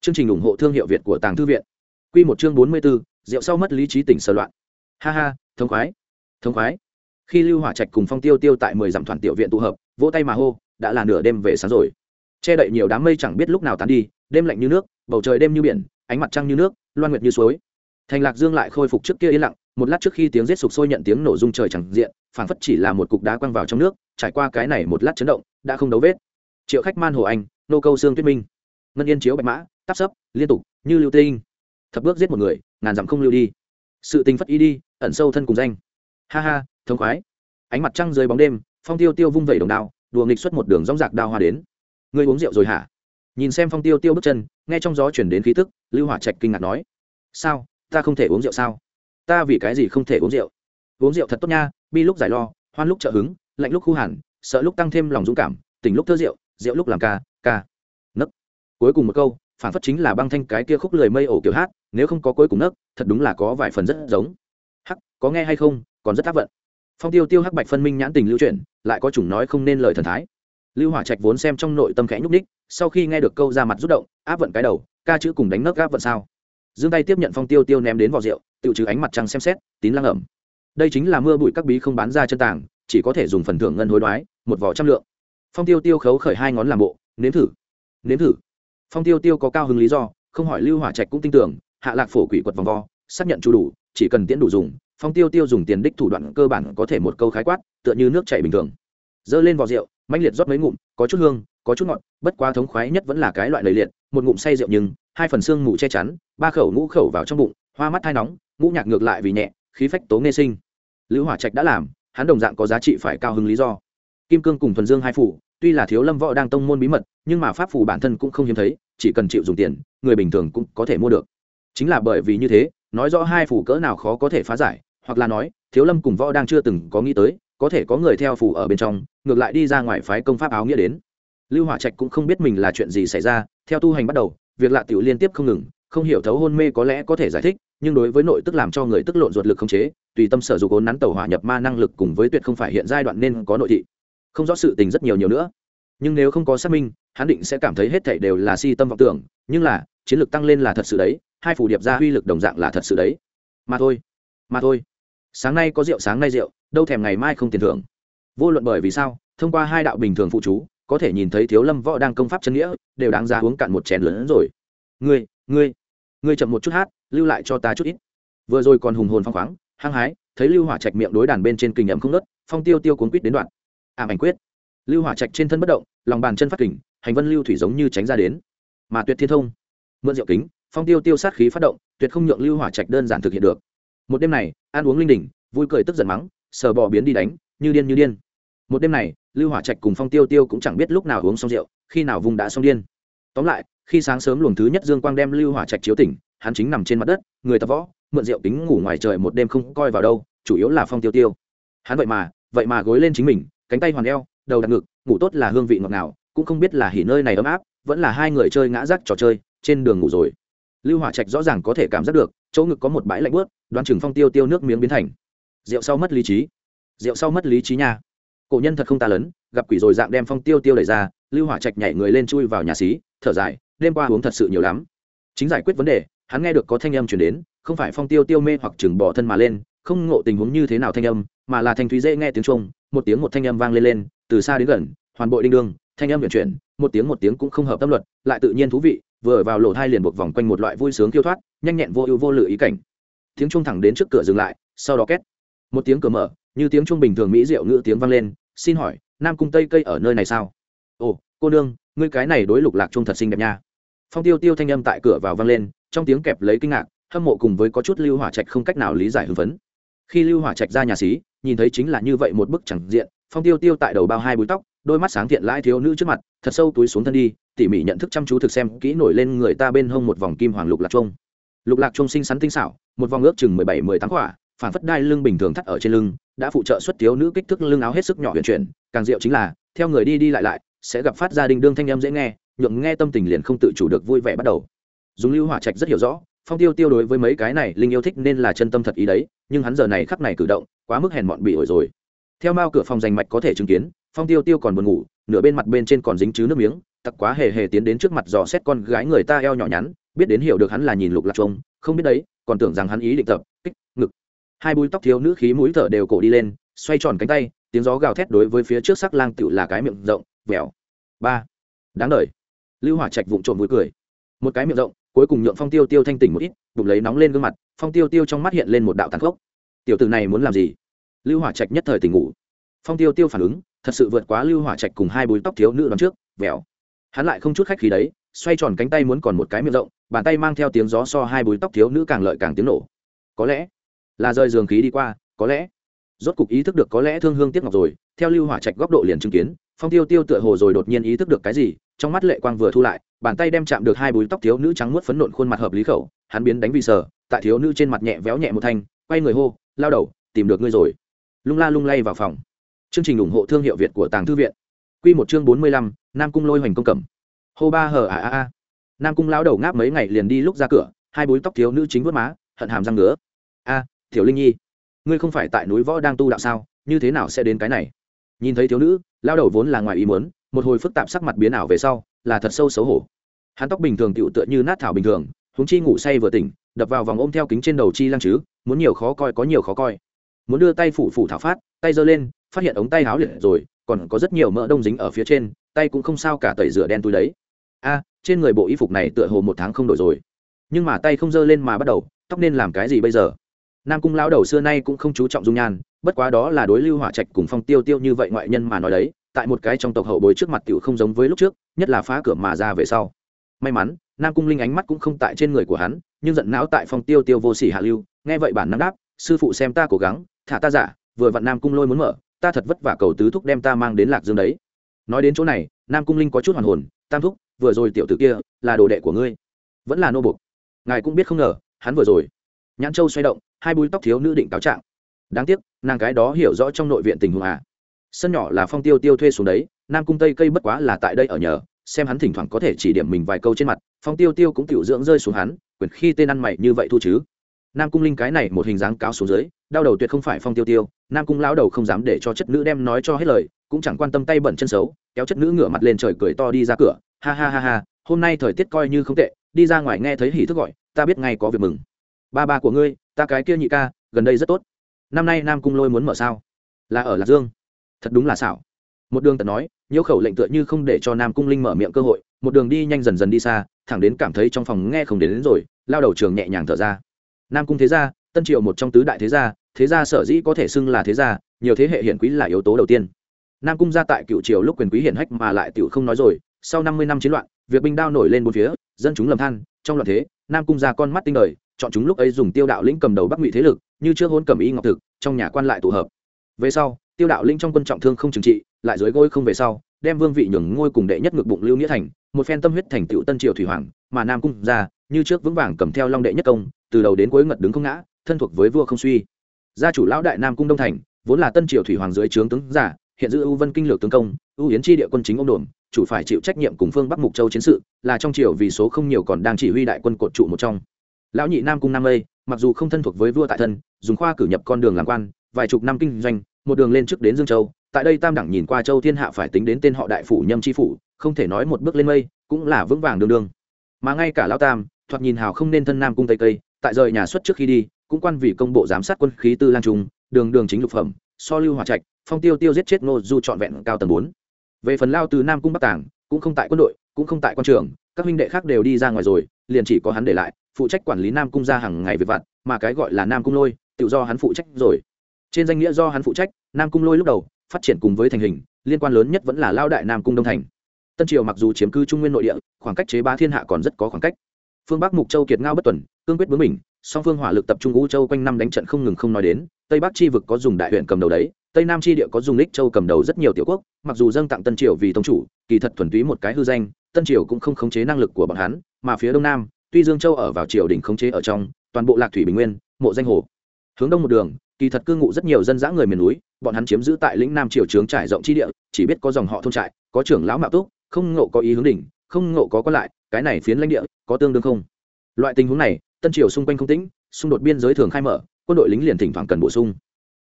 Chương trình ủng hộ thương hiệu việt của tàng thư viện. Q một chương bốn mươi b ố rượu sau mất lý trí tỉnh sở loạn. Ha ha thống khoái thống khoái. Khi lưu hỏa trạch cùng phong tiêu tiêu tại mười dặm thoản tiểu viện tụ hợp, vỗ tay mà hô, đã là nửa đêm về sáng rồi. Che đậy nhiều đám mây chẳng biết lúc nào tán đi, đêm lạnh như nước, bầu trời đêm như biển, ánh mặt trăng như nước, loan nguyệt như suối. Thành lạc dương lại khôi phục trước kia yên lặng một lát trước khi tiếng rết sục sôi nhận tiếng nổ rung trời chẳng diện, phảng phất chỉ là một cục đá quăng vào trong nước, trải qua cái này một lát chấn động, đã không đấu vết. Triệu khách man hồ anh, nô câu xương tuyết minh. Ngân yên chiếu bạch mã tắp sấp, liên tục, như lưu tinh. Thập bước giết một người, ngàn dặm không lưu đi. Sự tình phất y đi, ẩn sâu thân cùng danh. Ha ha thông khoái. Ánh mặt trăng dưới bóng đêm, phong tiêu tiêu vung vẩy đồng đao, đùa nghịch xuất một đường rong rạc đao hoa đến. Ngươi uống rượu rồi hả? Nhìn xem phong tiêu tiêu bước chân, nghe trong gió chuyển đến khí tức, lưu hỏa trạch kinh ngạc nói. Sao, ta không thể uống rượu sao? Ta vì cái gì không thể uống rượu? Uống rượu thật tốt nha, bi lúc giải lo, hoan lúc trợ hứng, lạnh lúc khu hẳn, sợ lúc tăng thêm lòng dũng cảm, tỉnh lúc thơ rượu rượu lúc làm ca ca. Nấc. Cuối cùng một câu, phản phất chính là băng thanh cái kia khúc lười mây ổ kiểu hát, nếu không có cuối cùng nấc, thật đúng là có vài phần rất giống. Hắc, có nghe hay không, còn rất áp vận. Phong tiêu tiêu hắc bạch phân minh nhãn tình lưu chuyển, lại có chủng nói không nên lời thần thái. Lưu hỏa trạch vốn xem trong nội tâm khẽ nhúc ních sau khi nghe được câu ra mặt rút động, áp vận cái đầu, ca chữ cùng đánh nấc áp vận sao? Dương tay tiếp nhận phong tiêu tiêu ném đến vỏ rượu, tự trừ ánh mặt trăng xem xét, tín lăng ẩm. Đây chính là mưa bụi các bí không bán ra chân tàng, chỉ có thể dùng phần thưởng ngân hối đoái, một vỏ trăm lượng. Phong tiêu tiêu khấu khởi hai ngón làm bộ, nếm thử nếm thử. Phong tiêu tiêu có cao hứng lý do, không hỏi lưu hỏa trạch cũng tin tưởng, hạ lạc phổ quỷ quật vòng vo, xác nhận chu đủ, chỉ cần tiễn đủ dùng, phong tiêu tiêu dùng tiền đích thủ đoạn cơ bản có thể một câu khái quát, tựa như nước chảy bình thường. Dơ lên vỏ rượu manh liệt rót mấy ngụm, có chút hương, có chút ngọt, bất quá thống khoái nhất vẫn là cái loại lầy liệt một ngụm say rượu nhưng, hai phần xương mù che chắn, ba khẩu ngũ khẩu vào trong bụng, hoa mắt thai nóng, ngũ nhạc ngược lại vì nhẹ, khí phách tố nghe sinh. Lữ hỏa trạch đã làm, hắn đồng dạng có giá trị phải cao hứng lý do. Kim cương cùng thuần dương hai phủ, tuy là thiếu lâm võ đang tông môn bí mật, nhưng mà pháp phủ bản thân cũng không hiếm thấy, chỉ cần chịu dùng tiền, người bình thường cũng có thể mua được. Chính là bởi vì như thế, nói rõ hai phủ cỡ nào khó có thể phá giải, hoặc là nói, thiếu lâm cùng võ đang chưa từng có nghĩ tới, có thể có người theo phủ ở bên trong, ngược lại đi ra ngoài phái công pháp áo nghĩa đến lưu hỏa trạch cũng không biết mình là chuyện gì xảy ra, theo tu hành bắt đầu, việc lạ tiểu liên tiếp không ngừng, không hiểu thấu hôn mê có lẽ có thể giải thích, nhưng đối với nội tức làm cho người tức lộn ruột lực không chế, tùy tâm sở dục ốn nắn tàu hỏa nhập ma năng lực cùng với tuyệt không phải hiện giai đoạn nên có nội thị. Không rõ sự tình rất nhiều nhiều nữa. Nhưng nếu không có xác minh, hắn định sẽ cảm thấy hết thảy đều là si tâm vọng tưởng, nhưng là, chiến lược tăng lên là thật sự đấy, hai phủ điệp ra uy lực đồng dạng là thật sự đấy. Mà thôi mà thôi. Sáng nay có rượu, sáng nay rượu, đâu thèm ngày mai không tiền thưởng. Vô luận bởi vì sao, thông qua hai đạo bình thường phụ chú có thể nhìn thấy thiếu lâm võ đang công pháp chân nghĩa, đều đáng ra uống cạn một chén lớn hơn rồi. Ngươi ngươi ngươi chậm một chút hát, lưu lại cho ta chút ít. Vừa rồi còn hùng hồn phong khoáng, hăng hái, thấy lưu hỏa trạch miệng đối đàn bên trên kình ẩm không nớt phong tiêu tiêu cuốn quýt đến đoạn. Ảm ảnh quyết. Lưu hỏa trạch trên thân bất động, lòng bàn chân phát kình, hành vân lưu thủy giống như tránh ra đến. Mà tuyệt thiên thông, mượn rượu kính, phong tiêu tiêu sát khí phát động, tuyệt không nhượng lưu hỏa trạch đơn giản thực hiện được. Một đêm này, ăn uống linh đình vui cười tức giận mắng, sờ bò biến đi đánh, như điên như điên một đêm này, lưu hỏa trạch cùng phong tiêu tiêu cũng chẳng biết lúc nào uống xong rượu, khi nào vùng đã xong điên. Tóm lại, khi sáng sớm luồng thứ nhất dương quang đem lưu hỏa trạch chiếu tỉnh, hắn chính nằm trên mặt đất, người tập võ, mượn rượu kính ngủ ngoài trời một đêm không coi vào đâu, chủ yếu là phong tiêu tiêu. Hắn vậy mà vậy mà gối lên chính mình, cánh tay hoàn eo, đầu đặt ngực, ngủ tốt là hương vị ngọt ngào, cũng không biết là hỉ nơi này ấm áp, vẫn là hai người chơi ngã rác trò chơi, trên đường ngủ rồi. Lưu hỏa trạch rõ ràng có thể cảm giác được, chỗ ngực có một bãi lạnh bớt đoán chừng phong tiêu tiêu nước miếng biến thành. Rượu sau mất lý trí. Rượu sau mất lý trí nha cổ nhân thật không ta lớn, gặp quỷ rồi dạng đem phong tiêu tiêu đẩy ra, lưu hỏa trạch nhảy người lên chui vào nhà xí, thở dài, đêm qua uống thật sự nhiều lắm. Chính giải quyết vấn đề, hắn nghe được có thanh âm chuyển đến, không phải phong tiêu tiêu mê hoặc chừng bỏ thân mà lên, không ngộ tình huống như thế nào thanh âm, mà là thanh thúy dễ nghe tiếng trung một tiếng một thanh âm vang lên lên, từ xa đến gần, hoàn bội đinh đương, thanh âm vận chuyển, một tiếng một tiếng cũng không hợp tâm luật, lại tự nhiên thú vị, vừa vào lỗ hai liền buộc vòng quanh một loại vui sướng kiêu thoát, nhanh nhẹn vô ưu vô lự ý cảnh. Tiếng trung thẳng đến trước cửa dừng lại, sau đó két. Một tiếng cửa mở, như tiếng trung bình thường mỹ diệu ngữ tiếng vang lên xin hỏi, nam cung tây cây ở nơi này sao? Ồ, cô nương, ngươi cái này đối lục lạc trung thật xinh đẹp nha. Phong tiêu tiêu thanh âm tại cửa vào vang lên, trong tiếng kẹp lấy kinh ngạc, hâm mộ cùng với có chút lưu hỏa trạch không cách nào lý giải hưng phấn. Khi lưu hỏa trạch ra nhà xí, nhìn thấy chính là như vậy một bức chẳng diện, phong tiêu tiêu tại đầu bao hai búi tóc, đôi mắt sáng thiện lãi thiếu nữ trước mặt, thật sâu túi xuống thân đi, tỉ mỉ nhận thức chăm chú thực xem kỹ nổi lên người ta bên hông một vòng kim hoàng lục lạc trung. Lục lạc trung xinh xắn tinh xảo, một vòng ước chừng mười bảy, mười tám quả phản phất đai lưng bình thường thắt ở trên lưng, đã phụ trợ xuất thiếu nữ kích thước lưng áo hết sức nhỏ huyền chuyển, càng diệu chính là, theo người đi đi lại lại, sẽ gặp phát gia đình đương thanh em dễ nghe, nhượng nghe tâm tình liền không tự chủ được vui vẻ bắt đầu. Dùng lưu hỏa trạch rất hiểu rõ, phong tiêu tiêu đối với mấy cái này linh yêu thích nên là chân tâm thật ý đấy, nhưng hắn giờ này khắc này cử động, quá mức hèn mọn bị ổi rồi. Theo mao cửa phòng giành mạch có thể chứng kiến, phong tiêu tiêu còn buồn ngủ, nửa bên mặt bên trên còn dính chứ nước miếng, tặc quá hề hề tiến đến trước mặt dò xét con gái người ta eo nhỏ nhắn, biết đến hiểu được hắn là nhìn lục lạc trông, không biết đấy, còn tưởng rằng hắn ý định tập hai búi tóc thiếu nữ khí mũi thở đều cổ đi lên, xoay tròn cánh tay, tiếng gió gào thét đối với phía trước sắc lang tựu là cái miệng rộng, vẻo. Ba. Đáng đời. lưu hỏa trạch vụng trộm vui cười. Một cái miệng rộng, cuối cùng nhượng phong tiêu tiêu thanh tỉnh một ít đục lấy nóng lên gương mặt, phong tiêu tiêu trong mắt hiện lên một đạo tàn khốc. Tiểu tử này muốn làm gì? Lưu hỏa trạch nhất thời tỉnh ngủ. Phong tiêu tiêu phản ứng, thật sự vượt quá lưu hỏa trạch cùng hai búi tóc thiếu nữ đón trước, vẻo. Hắn lại không chút khách khí đấy, xoay tròn cánh tay muốn còn một cái miệng rộng, bàn tay mang theo tiếng gió so hai búi tóc thiếu nữ càng lợi càng tiếng nổ. Có lẽ là rơi giường khí đi qua, có lẽ. Rốt cục ý thức được có lẽ thương hương tiếc ngọc rồi, theo lưu hỏa trạch góc độ liền chứng kiến, phong tiêu tiêu tựa hồ rồi đột nhiên ý thức được cái gì, trong mắt lệ quang vừa thu lại, bàn tay đem chạm được hai búi tóc thiếu nữ trắng muốt phấn nộn khuôn mặt hợp lý khẩu, hắn biến đánh vì sờ, tại thiếu nữ trên mặt nhẹ véo nhẹ một thanh, quay người hô, lao đầu, tìm được ngươi rồi. Lung la lung lay vào phòng. Chương trình ủng hộ thương hiệu việt của tàng thư viện. Q một chương bốn mươi lăm, nam cung lôi hoành công cẩm. Hô ba hờ à à à nam cung lão đầu ngáp mấy ngày liền đi lúc ra cửa, hai búi tóc thiếu nữ chính vớt má, hận hàm răng ngứa. Tiểu linh nhi, ngươi không phải tại núi võ đang tu đạo sao? Như thế nào sẽ đến cái này? Nhìn thấy thiếu nữ, lao đầu vốn là ngoài ý muốn, một hồi phức tạp sắc mặt biến ảo về sau, là thật sâu xấu hổ. Hắn tóc bình thường tựu tựa như nát thảo bình thường húng chi ngủ say vừa tỉnh, đập vào vòng ôm theo kính trên đầu chi lăng chứ, muốn nhiều khó coi có nhiều khó coi. Muốn đưa tay phủ phủ thảo phát, tay giơ lên, phát hiện ống tay háo liệt rồi, còn có rất nhiều mỡ đông dính ở phía trên, tay cũng không sao cả tẩy rửa đen túi đấy. A, trên người bộ y phục này tựa hồ một tháng không đổi rồi. Nhưng mà tay không giơ lên mà bắt đầu, tóc nên làm cái gì bây giờ? Nam cung lão đầu xưa nay cũng không chú trọng dung nhan, bất quá đó là đối lưu hỏa trạch cùng phong tiêu tiêu như vậy ngoại nhân mà nói đấy, tại một cái trong tộc hậu bối trước mặt tiểu không giống với lúc trước, nhất là phá cửa mà ra về sau. May mắn, nam cung linh ánh mắt cũng không tại trên người của hắn, nhưng giận não tại phong tiêu tiêu vô sỉ hạ lưu, nghe vậy bản nắm đáp, sư phụ xem ta cố gắng, thả ta giả, vừa vặn nam cung lôi muốn mở, ta thật vất vả cầu tứ thúc đem ta mang đến lạc dương đấy. Nói đến chỗ này, nam cung linh có chút hoàn hồn, tam thúc, vừa rồi tiểu tử kia là đồ đệ của ngươi, vẫn là nô bục ngài cũng biết không ngờ, hắn vừa rồi. Nhãn châu xoay động hai búi tóc thiếu nữ định cáo trạng. Đáng tiếc, nàng cái đó hiểu rõ trong nội viện tình huống à. Sân nhỏ là phong tiêu tiêu thuê xuống đấy, nam cung tây cây bất quá là tại đây ở nhờ, xem hắn thỉnh thoảng có thể chỉ điểm mình vài câu trên mặt, phong tiêu tiêu cũng tiểu dưỡng rơi xuống hắn quyển khi tên ăn mày như vậy thu chứ. Nam cung linh cái này một hình dáng cáo xuống dưới, đau đầu tuyệt không phải phong tiêu tiêu, nam cung lão đầu không dám để cho chất nữ đem nói cho hết lời, cũng chẳng quan tâm tay bẩn chân xấu, kéo chất nữ ngửa mặt lên trời cười to đi ra cửa, ha ha ha ha, hôm nay thời tiết coi như không tệ, đi ra ngoài nghe thấy hỉ thức gọi, ta biết ngay có việc mừng ba ba của ngươi ta cái kia nhị ca gần đây rất tốt. Năm nay nam cung lôi muốn mở sao? Là ở lạc dương. Thật đúng là xảo. Một đường tật nói nhiễu khẩu lệnh tựa như không để cho nam cung linh mở miệng cơ hội một đường đi nhanh dần dần đi xa thẳng đến cảm thấy trong phòng nghe không đến, đến rồi lao đầu trường nhẹ nhàng thở ra. Nam cung thế gia tân triệu một trong tứ đại thế gia thế gia sở dĩ có thể xưng là thế gia nhiều thế hệ hiển quý là yếu tố đầu tiên. Nam cung gia tại cựu triều lúc quyền quý hiển hách mà lại tiểu không nói rồi sau năm mươi năm chiến loạn việc binh đao nổi lên bốn phía dân chúng lầm than trong loạn thế nam cung gia con mắt tinh đời chọn chúng lúc ấy dùng tiêu đạo lĩnh cầm đầu bắc ngụy thế lực, như trước hôn cầm y ngọc thực, trong nhà quan lại tụ hợp. Về sau, tiêu đạo lĩnh trong quân trọng thương không trừng trị, lại dưới gối không về sau, đem vương vị nhường ngôi cùng đệ nhất ngược bụng lưu nghĩa thành, một phen tâm huyết thành tựu tân triều thủy hoàng, mà nam cung ra, như trước vững vàng cầm theo long đệ nhất công, từ đầu đến cuối ngật đứng không ngã, thân thuộc với vua không suy. Gia chủ lão đại nam cung đông thành, vốn là tân triều thủy hoàng dưới trướng tướng giả, hiện giữ ưu vân kinh lược tướng công ưu yến chi địa quân chính ông đồn, chủ phải chịu trách nhiệm cùng phương bắc mục châu chiến sự, là trong triều vì số không nhiều còn đang chỉ huy đại quân cột trụ một trong lão nhị nam cung nam lây mặc dù không thân thuộc với vua tại thân, dùng khoa cử nhập con đường làm quan, vài chục năm kinh doanh, một đường lên trước đến dương châu, tại đây tam đẳng nhìn qua châu thiên hạ phải tính đến tên họ đại phủ nhâm tri phủ, không thể nói một bước lên mây, cũng là vững vàng đường đường. Mà ngay cả lão tam, thoạt nhìn hào không nên thân nam cung tây tây, tại rời nhà xuất trước khi đi, cũng quan vì công bộ giám sát quân khí tư lang trung, đường đường chính lục phẩm, so lưu hòa trạch, phong tiêu tiêu giết chết ngô du trọn vẹn cao tầng bốn. Về phần lao từ nam cung bắc tàng, cũng không tại quân đội, cũng không tại quan trường, các huynh đệ khác đều đi ra ngoài rồi, liền chỉ có hắn để lại phụ trách quản lý nam cung ra hàng ngày về vặt, mà cái gọi là nam cung lôi, tự do hắn phụ trách rồi. Trên danh nghĩa do hắn phụ trách, nam cung lôi lúc đầu, phát triển cùng với thành hình, liên quan lớn nhất vẫn là lao đại nam cung đông thành. Tân triều mặc dù chiếm cư trung nguyên nội địa, khoảng cách chế bá thiên hạ còn rất có khoảng cách. Phương bắc mục châu kiệt ngao bất tuần, cương quyết bướng mình song phương hỏa lực tập trung ngũ châu quanh năm đánh trận không ngừng không nói đến, tây bắc chi vực có dùng đại huyện cầm đầu đấy, tây nam chi địa có dùng lích châu cầm đầu rất nhiều tiểu quốc, mặc dù dâng tặng tân triều vì tông chủ, kỳ thật thuần túy một cái hư danh, tân triều cũng không khống chế năng lực của bọn hắn, mà phía đông nam tuy dương châu ở vào triều đỉnh khống chế ở trong, toàn bộ lạc thủy bình nguyên, mộ danh hồ. Hướng đông một đường, kỳ thật cư ngụ rất nhiều dân dã người miền núi, bọn hắn chiếm giữ tại lĩnh nam triều trướng trải rộng chi địa, chỉ biết có dòng họ thôn trại, có trưởng lão mạo túc, không ngộ có ý hướng đỉnh, không ngộ có có lại, cái này phiến lãnh địa, có tương đương không? Loại tình huống này, tân triều xung quanh không tĩnh, xung đột biên giới thường khai mở, quân đội lính liền thỉnh thoảng cần bổ sung.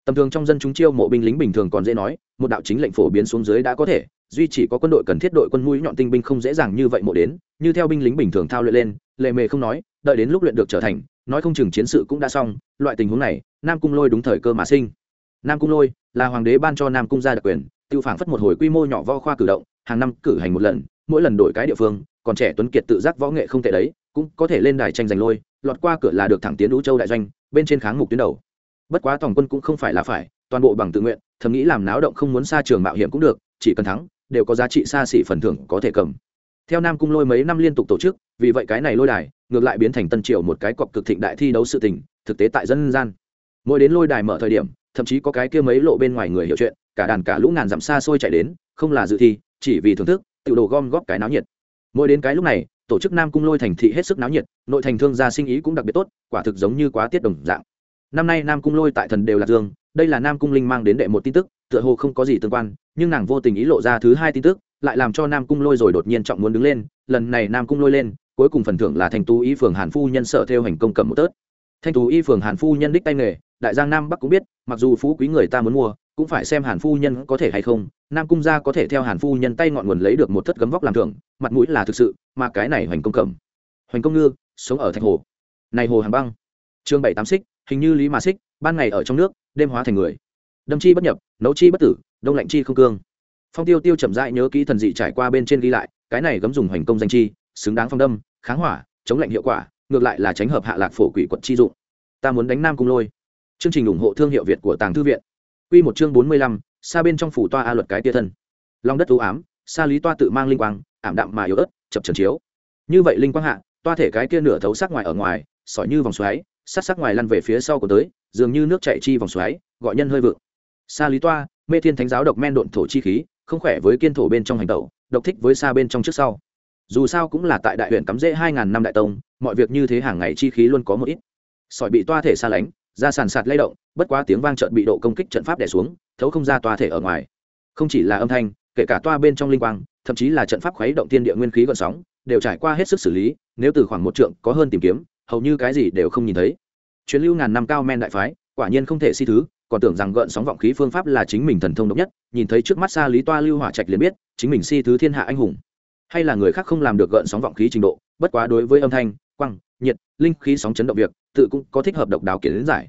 Tầm thường trong dân chúng chiêu mộ binh lính bình thường còn dễ nói, một đạo chính lệnh phổ biến xuống dưới đã có thể duy chỉ có quân đội cần thiết đội quân mũi nhọn tinh binh không dễ dàng như vậy mộ đến, như theo binh lính bình thường thao luyện lên, lệ mề không nói, đợi đến lúc luyện được trở thành, nói không chừng chiến sự cũng đã xong, loại tình huống này, nam cung lôi đúng thời cơ mà sinh. Nam cung lôi là hoàng đế ban cho nam cung gia đặc quyền, tiêu phản phất một hồi quy mô nhỏ vo khoa cử động, hàng năm cử hành một lần, mỗi lần đổi cái địa phương, còn trẻ tuấn kiệt tự giác võ nghệ không tệ đấy, cũng có thể lên đài tranh giành lôi, lọt qua cửa là được thẳng tiến đũ châu đại doanh, bên trên kháng mục tuyến đầu. Bất quá tổng quân cũng không phải là phải, toàn bộ bằng tự nguyện, thầm nghĩ làm náo động không muốn xa trường mạo hiểm cũng được, chỉ cần thắng đều có giá trị xa xỉ phần thưởng có thể cầm. Theo nam cung lôi mấy năm liên tục tổ chức, vì vậy cái này lôi đài ngược lại biến thành tân triều một cái cọc cực thịnh đại thi đấu sự tình, thực tế tại dân gian. Mỗi đến lôi đài mở thời điểm, thậm chí có cái kia mấy lộ bên ngoài người hiểu chuyện, cả đàn cả lũ ngàn dặm xa xôi chạy đến, không là dự thi, chỉ vì thưởng thức, tự đồ gom góp cái náo nhiệt. Mỗi đến cái lúc này, tổ chức nam cung lôi thành thị hết sức náo nhiệt, nội thành thương gia sinh ý cũng đặc biệt tốt, quả thực giống như quá tiết đồng dạng. Năm nay nam cung lôi tại thần đều là dương đây là nam cung linh mang đến đệ một tin tức, tựa hồ không có gì tương quan, nhưng nàng vô tình ý lộ ra thứ hai tin tức, lại làm cho nam cung lôi rồi đột nhiên trọng muốn đứng lên, lần này nam cung lôi lên, cuối cùng phần thưởng là thanh tú y phường hàn phu nhân sợ theo hành công cầm một tớt. Thanh tú y phường hàn phu nhân đích tay nghề, đại giang nam bắc cũng biết, mặc dù phú quý người ta muốn mua, cũng phải xem hàn phu nhân có thể hay không, nam cung gia có thể theo hàn phu nhân tay ngọn nguồn lấy được một thất gấm vóc làm thưởng, mặt mũi là thực sự, mà cái này hoành công cầm. Hoành công ngư, sống ở thạch hồ. Này hồ hàng băng. Chương bảy tám xích hình như lý mà xích ban ngày ở trong nước, đêm hóa thành người. Đâm chi bất nhập, nấu chi bất tử, đông lạnh chi không cương. Phong tiêu tiêu chậm rãi nhớ kỹ thần dị trải qua bên trên ghi lại, cái này gấm dùng hoành công danh chi, xứng đáng phong đâm, kháng hỏa, chống lạnh hiệu quả, ngược lại là tránh hợp hạ lạc phổ quỷ quật chi dụng. Ta muốn đánh nam cung lôi. Chương trình ủng hộ thương hiệu việt của tàng thư viện. Quy một chương bốn mươi lăm, xa bên trong phủ toa a luật cái tia thân. Long đất u ám, xa lý toa tự mang linh quang, ảm đạm mà yếu ớt, chập trần chiếu. Như vậy linh quang hạ, toa thể cái kia nửa thấu sắc ngoài ở ngoài, sỏi như vòng xoáy sát sắc ngoài lăn về phía sau của tới, dường như nước chảy chi vòng xoáy, gọi nhân hơi vượng. Xa lý toa, mê thiên thánh giáo độc men độn thổ chi khí, không khỏe với kiên thổ bên trong hành tẩu, độc thích với xa bên trong trước sau. Dù sao cũng là tại đại huyện cắm rễ hai ngàn năm đại tông, mọi việc như thế hàng ngày chi khí luôn có một ít. Sỏi bị toa thể xa lánh ra sàn sạt lay động, bất quá tiếng vang trận bị độ công kích trận pháp đẻ xuống, thấu không ra toa thể ở ngoài. Không chỉ là âm thanh, kể cả toa bên trong linh quang, thậm chí là trận pháp khuấy động tiên địa nguyên khí gợn sóng, đều trải qua hết sức xử lý, nếu từ khoảng một trượng có hơn tìm kiếm hầu như cái gì đều không nhìn thấy. Chuyến lưu ngàn năm cao men đại phái, quả nhiên không thể si thứ, còn tưởng rằng gợn sóng vọng khí phương pháp là chính mình thần thông độc nhất, nhìn thấy trước mắt xa lý toa lưu hỏa trạch liền biết, chính mình si thứ thiên hạ anh hùng. Hay là người khác không làm được gợn sóng vọng khí trình độ, bất quá đối với âm thanh quăng nhiệt, linh khí sóng chấn động việc, tự cũng có thích hợp độc đáo kiến giải.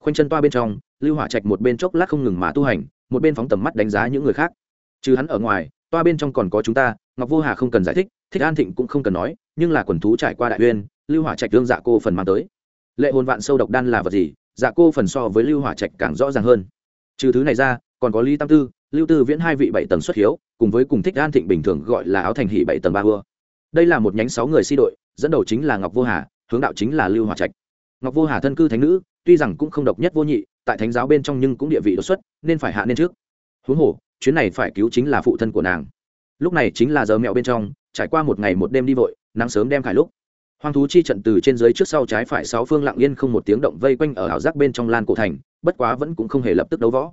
Khoanh chân toa bên trong, lưu hỏa trạch một bên chốc lát không ngừng mà tu hành, một bên phóng tầm mắt đánh giá những người khác. Chứ hắn ở ngoài, toa bên trong còn có chúng ta, ngọc vô hà không cần giải thích thích an thịnh cũng không cần nói, nhưng là quần thú trải qua đại uyên lưu hỏa trạch tương dạ cô phần mang tới. Lệ hồn vạn sâu độc đan là vật gì? Dạ cô phần so với lưu hỏa trạch càng rõ ràng hơn. Trừ thứ này ra, còn có lý tam tư, lưu tư viễn hai vị bảy tầng xuất hiếu, cùng với cùng thích an thịnh bình thường gọi là áo thành hỷ bảy tầng ba vua. đây là một nhánh sáu người si đội, dẫn đầu chính là ngọc vô hà, hướng đạo chính là lưu hỏa trạch. Ngọc vô hà thân cư thánh nữ, tuy rằng cũng không độc nhất vô nhị, tại thánh giáo bên trong nhưng cũng địa vị đột xuất, nên phải hạ nên trước. Huống hồ, chuyến này phải cứu chính là phụ thân của nàng. Lúc này chính là giờ mẹo bên trong, trải qua một ngày một đêm đi vội, nắng sớm đem khải lúc hoang thú chi trận từ trên dưới trước sau trái phải sáu phương lặng yên không một tiếng động vây quanh ở ảo giác bên trong lan cổ thành, bất quá vẫn cũng không hề lập tức đấu võ.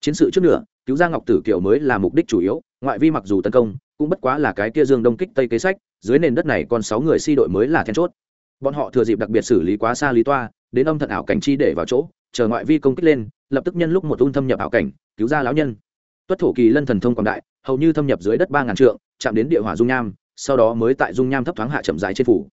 Chiến sự trước nữa cứu ra ngọc tử kiều mới là mục đích chủ yếu, ngoại vi mặc dù tấn công, cũng bất quá là cái kia dương đông kích tây kế sách, dưới nền đất này còn sáu người si đội mới là then chốt. Bọn họ thừa dịp đặc biệt xử lý quá xa lý toa, đến âm thận ảo cảnh chi để vào chỗ, chờ ngoại vi công kích lên, lập tức nhân lúc một un thâm nhập ảo cảnh, cứu ra lão nhân. Tuất thổ kỳ lân thần thông quảng đại, hầu như thâm nhập dưới đất ba ngàn trượng, chạm đến địa hỏa dung nham, sau đó mới tại dung nham thấp thoáng hạ chậm rãi trên phủ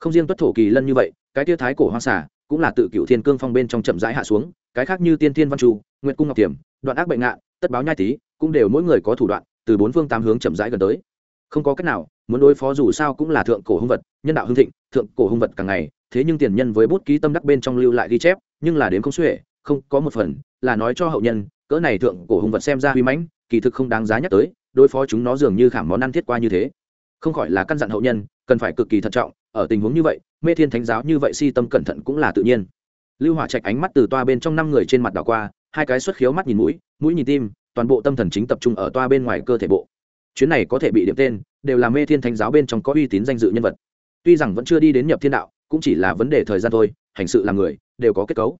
không riêng tuất thổ kỳ lân như vậy cái tia thái cổ hoa xả cũng là tự cựu thiên cương phong bên trong chậm rãi hạ xuống cái khác như tiên thiên văn trụ, nguyệt cung ngọc tiềm đoạn ác bệnh ngạn tất báo nhai tý cũng đều mỗi người có thủ đoạn từ bốn phương tám hướng chậm rãi gần tới. Không có cách nào muốn đối phó dù sao cũng là thượng cổ hung vật nhân đạo hưng thịnh thượng cổ hung vật càng ngày thế nhưng tiền nhân với bút ký tâm đắc bên trong lưu lại ghi chép nhưng là đến không xuể không có một phần là nói cho hậu nhân cỡ này thượng cổ hung vật xem ra huy mãnh kỳ thực không đáng giá nhắc tới đối phó chúng nó dường như khảm món ăn thiết qua như thế. Không khỏi là căn dặn hậu nhân cần phải cực kỳ thận trọng, ở tình huống như vậy, mê thiên thánh giáo như vậy si tâm cẩn thận cũng là tự nhiên. Lưu hỏa trạch ánh mắt từ toa bên trong năm người trên mặt đảo qua, hai cái xuất khiếu mắt nhìn mũi mũi nhìn tim, toàn bộ tâm thần chính tập trung ở toa bên ngoài cơ thể bộ. Chuyến này có thể bị điểm tên, đều là mê thiên thánh giáo bên trong có uy tín danh dự nhân vật. Tuy rằng vẫn chưa đi đến nhập thiên đạo, cũng chỉ là vấn đề thời gian thôi, hành sự làm người, đều có kết cấu.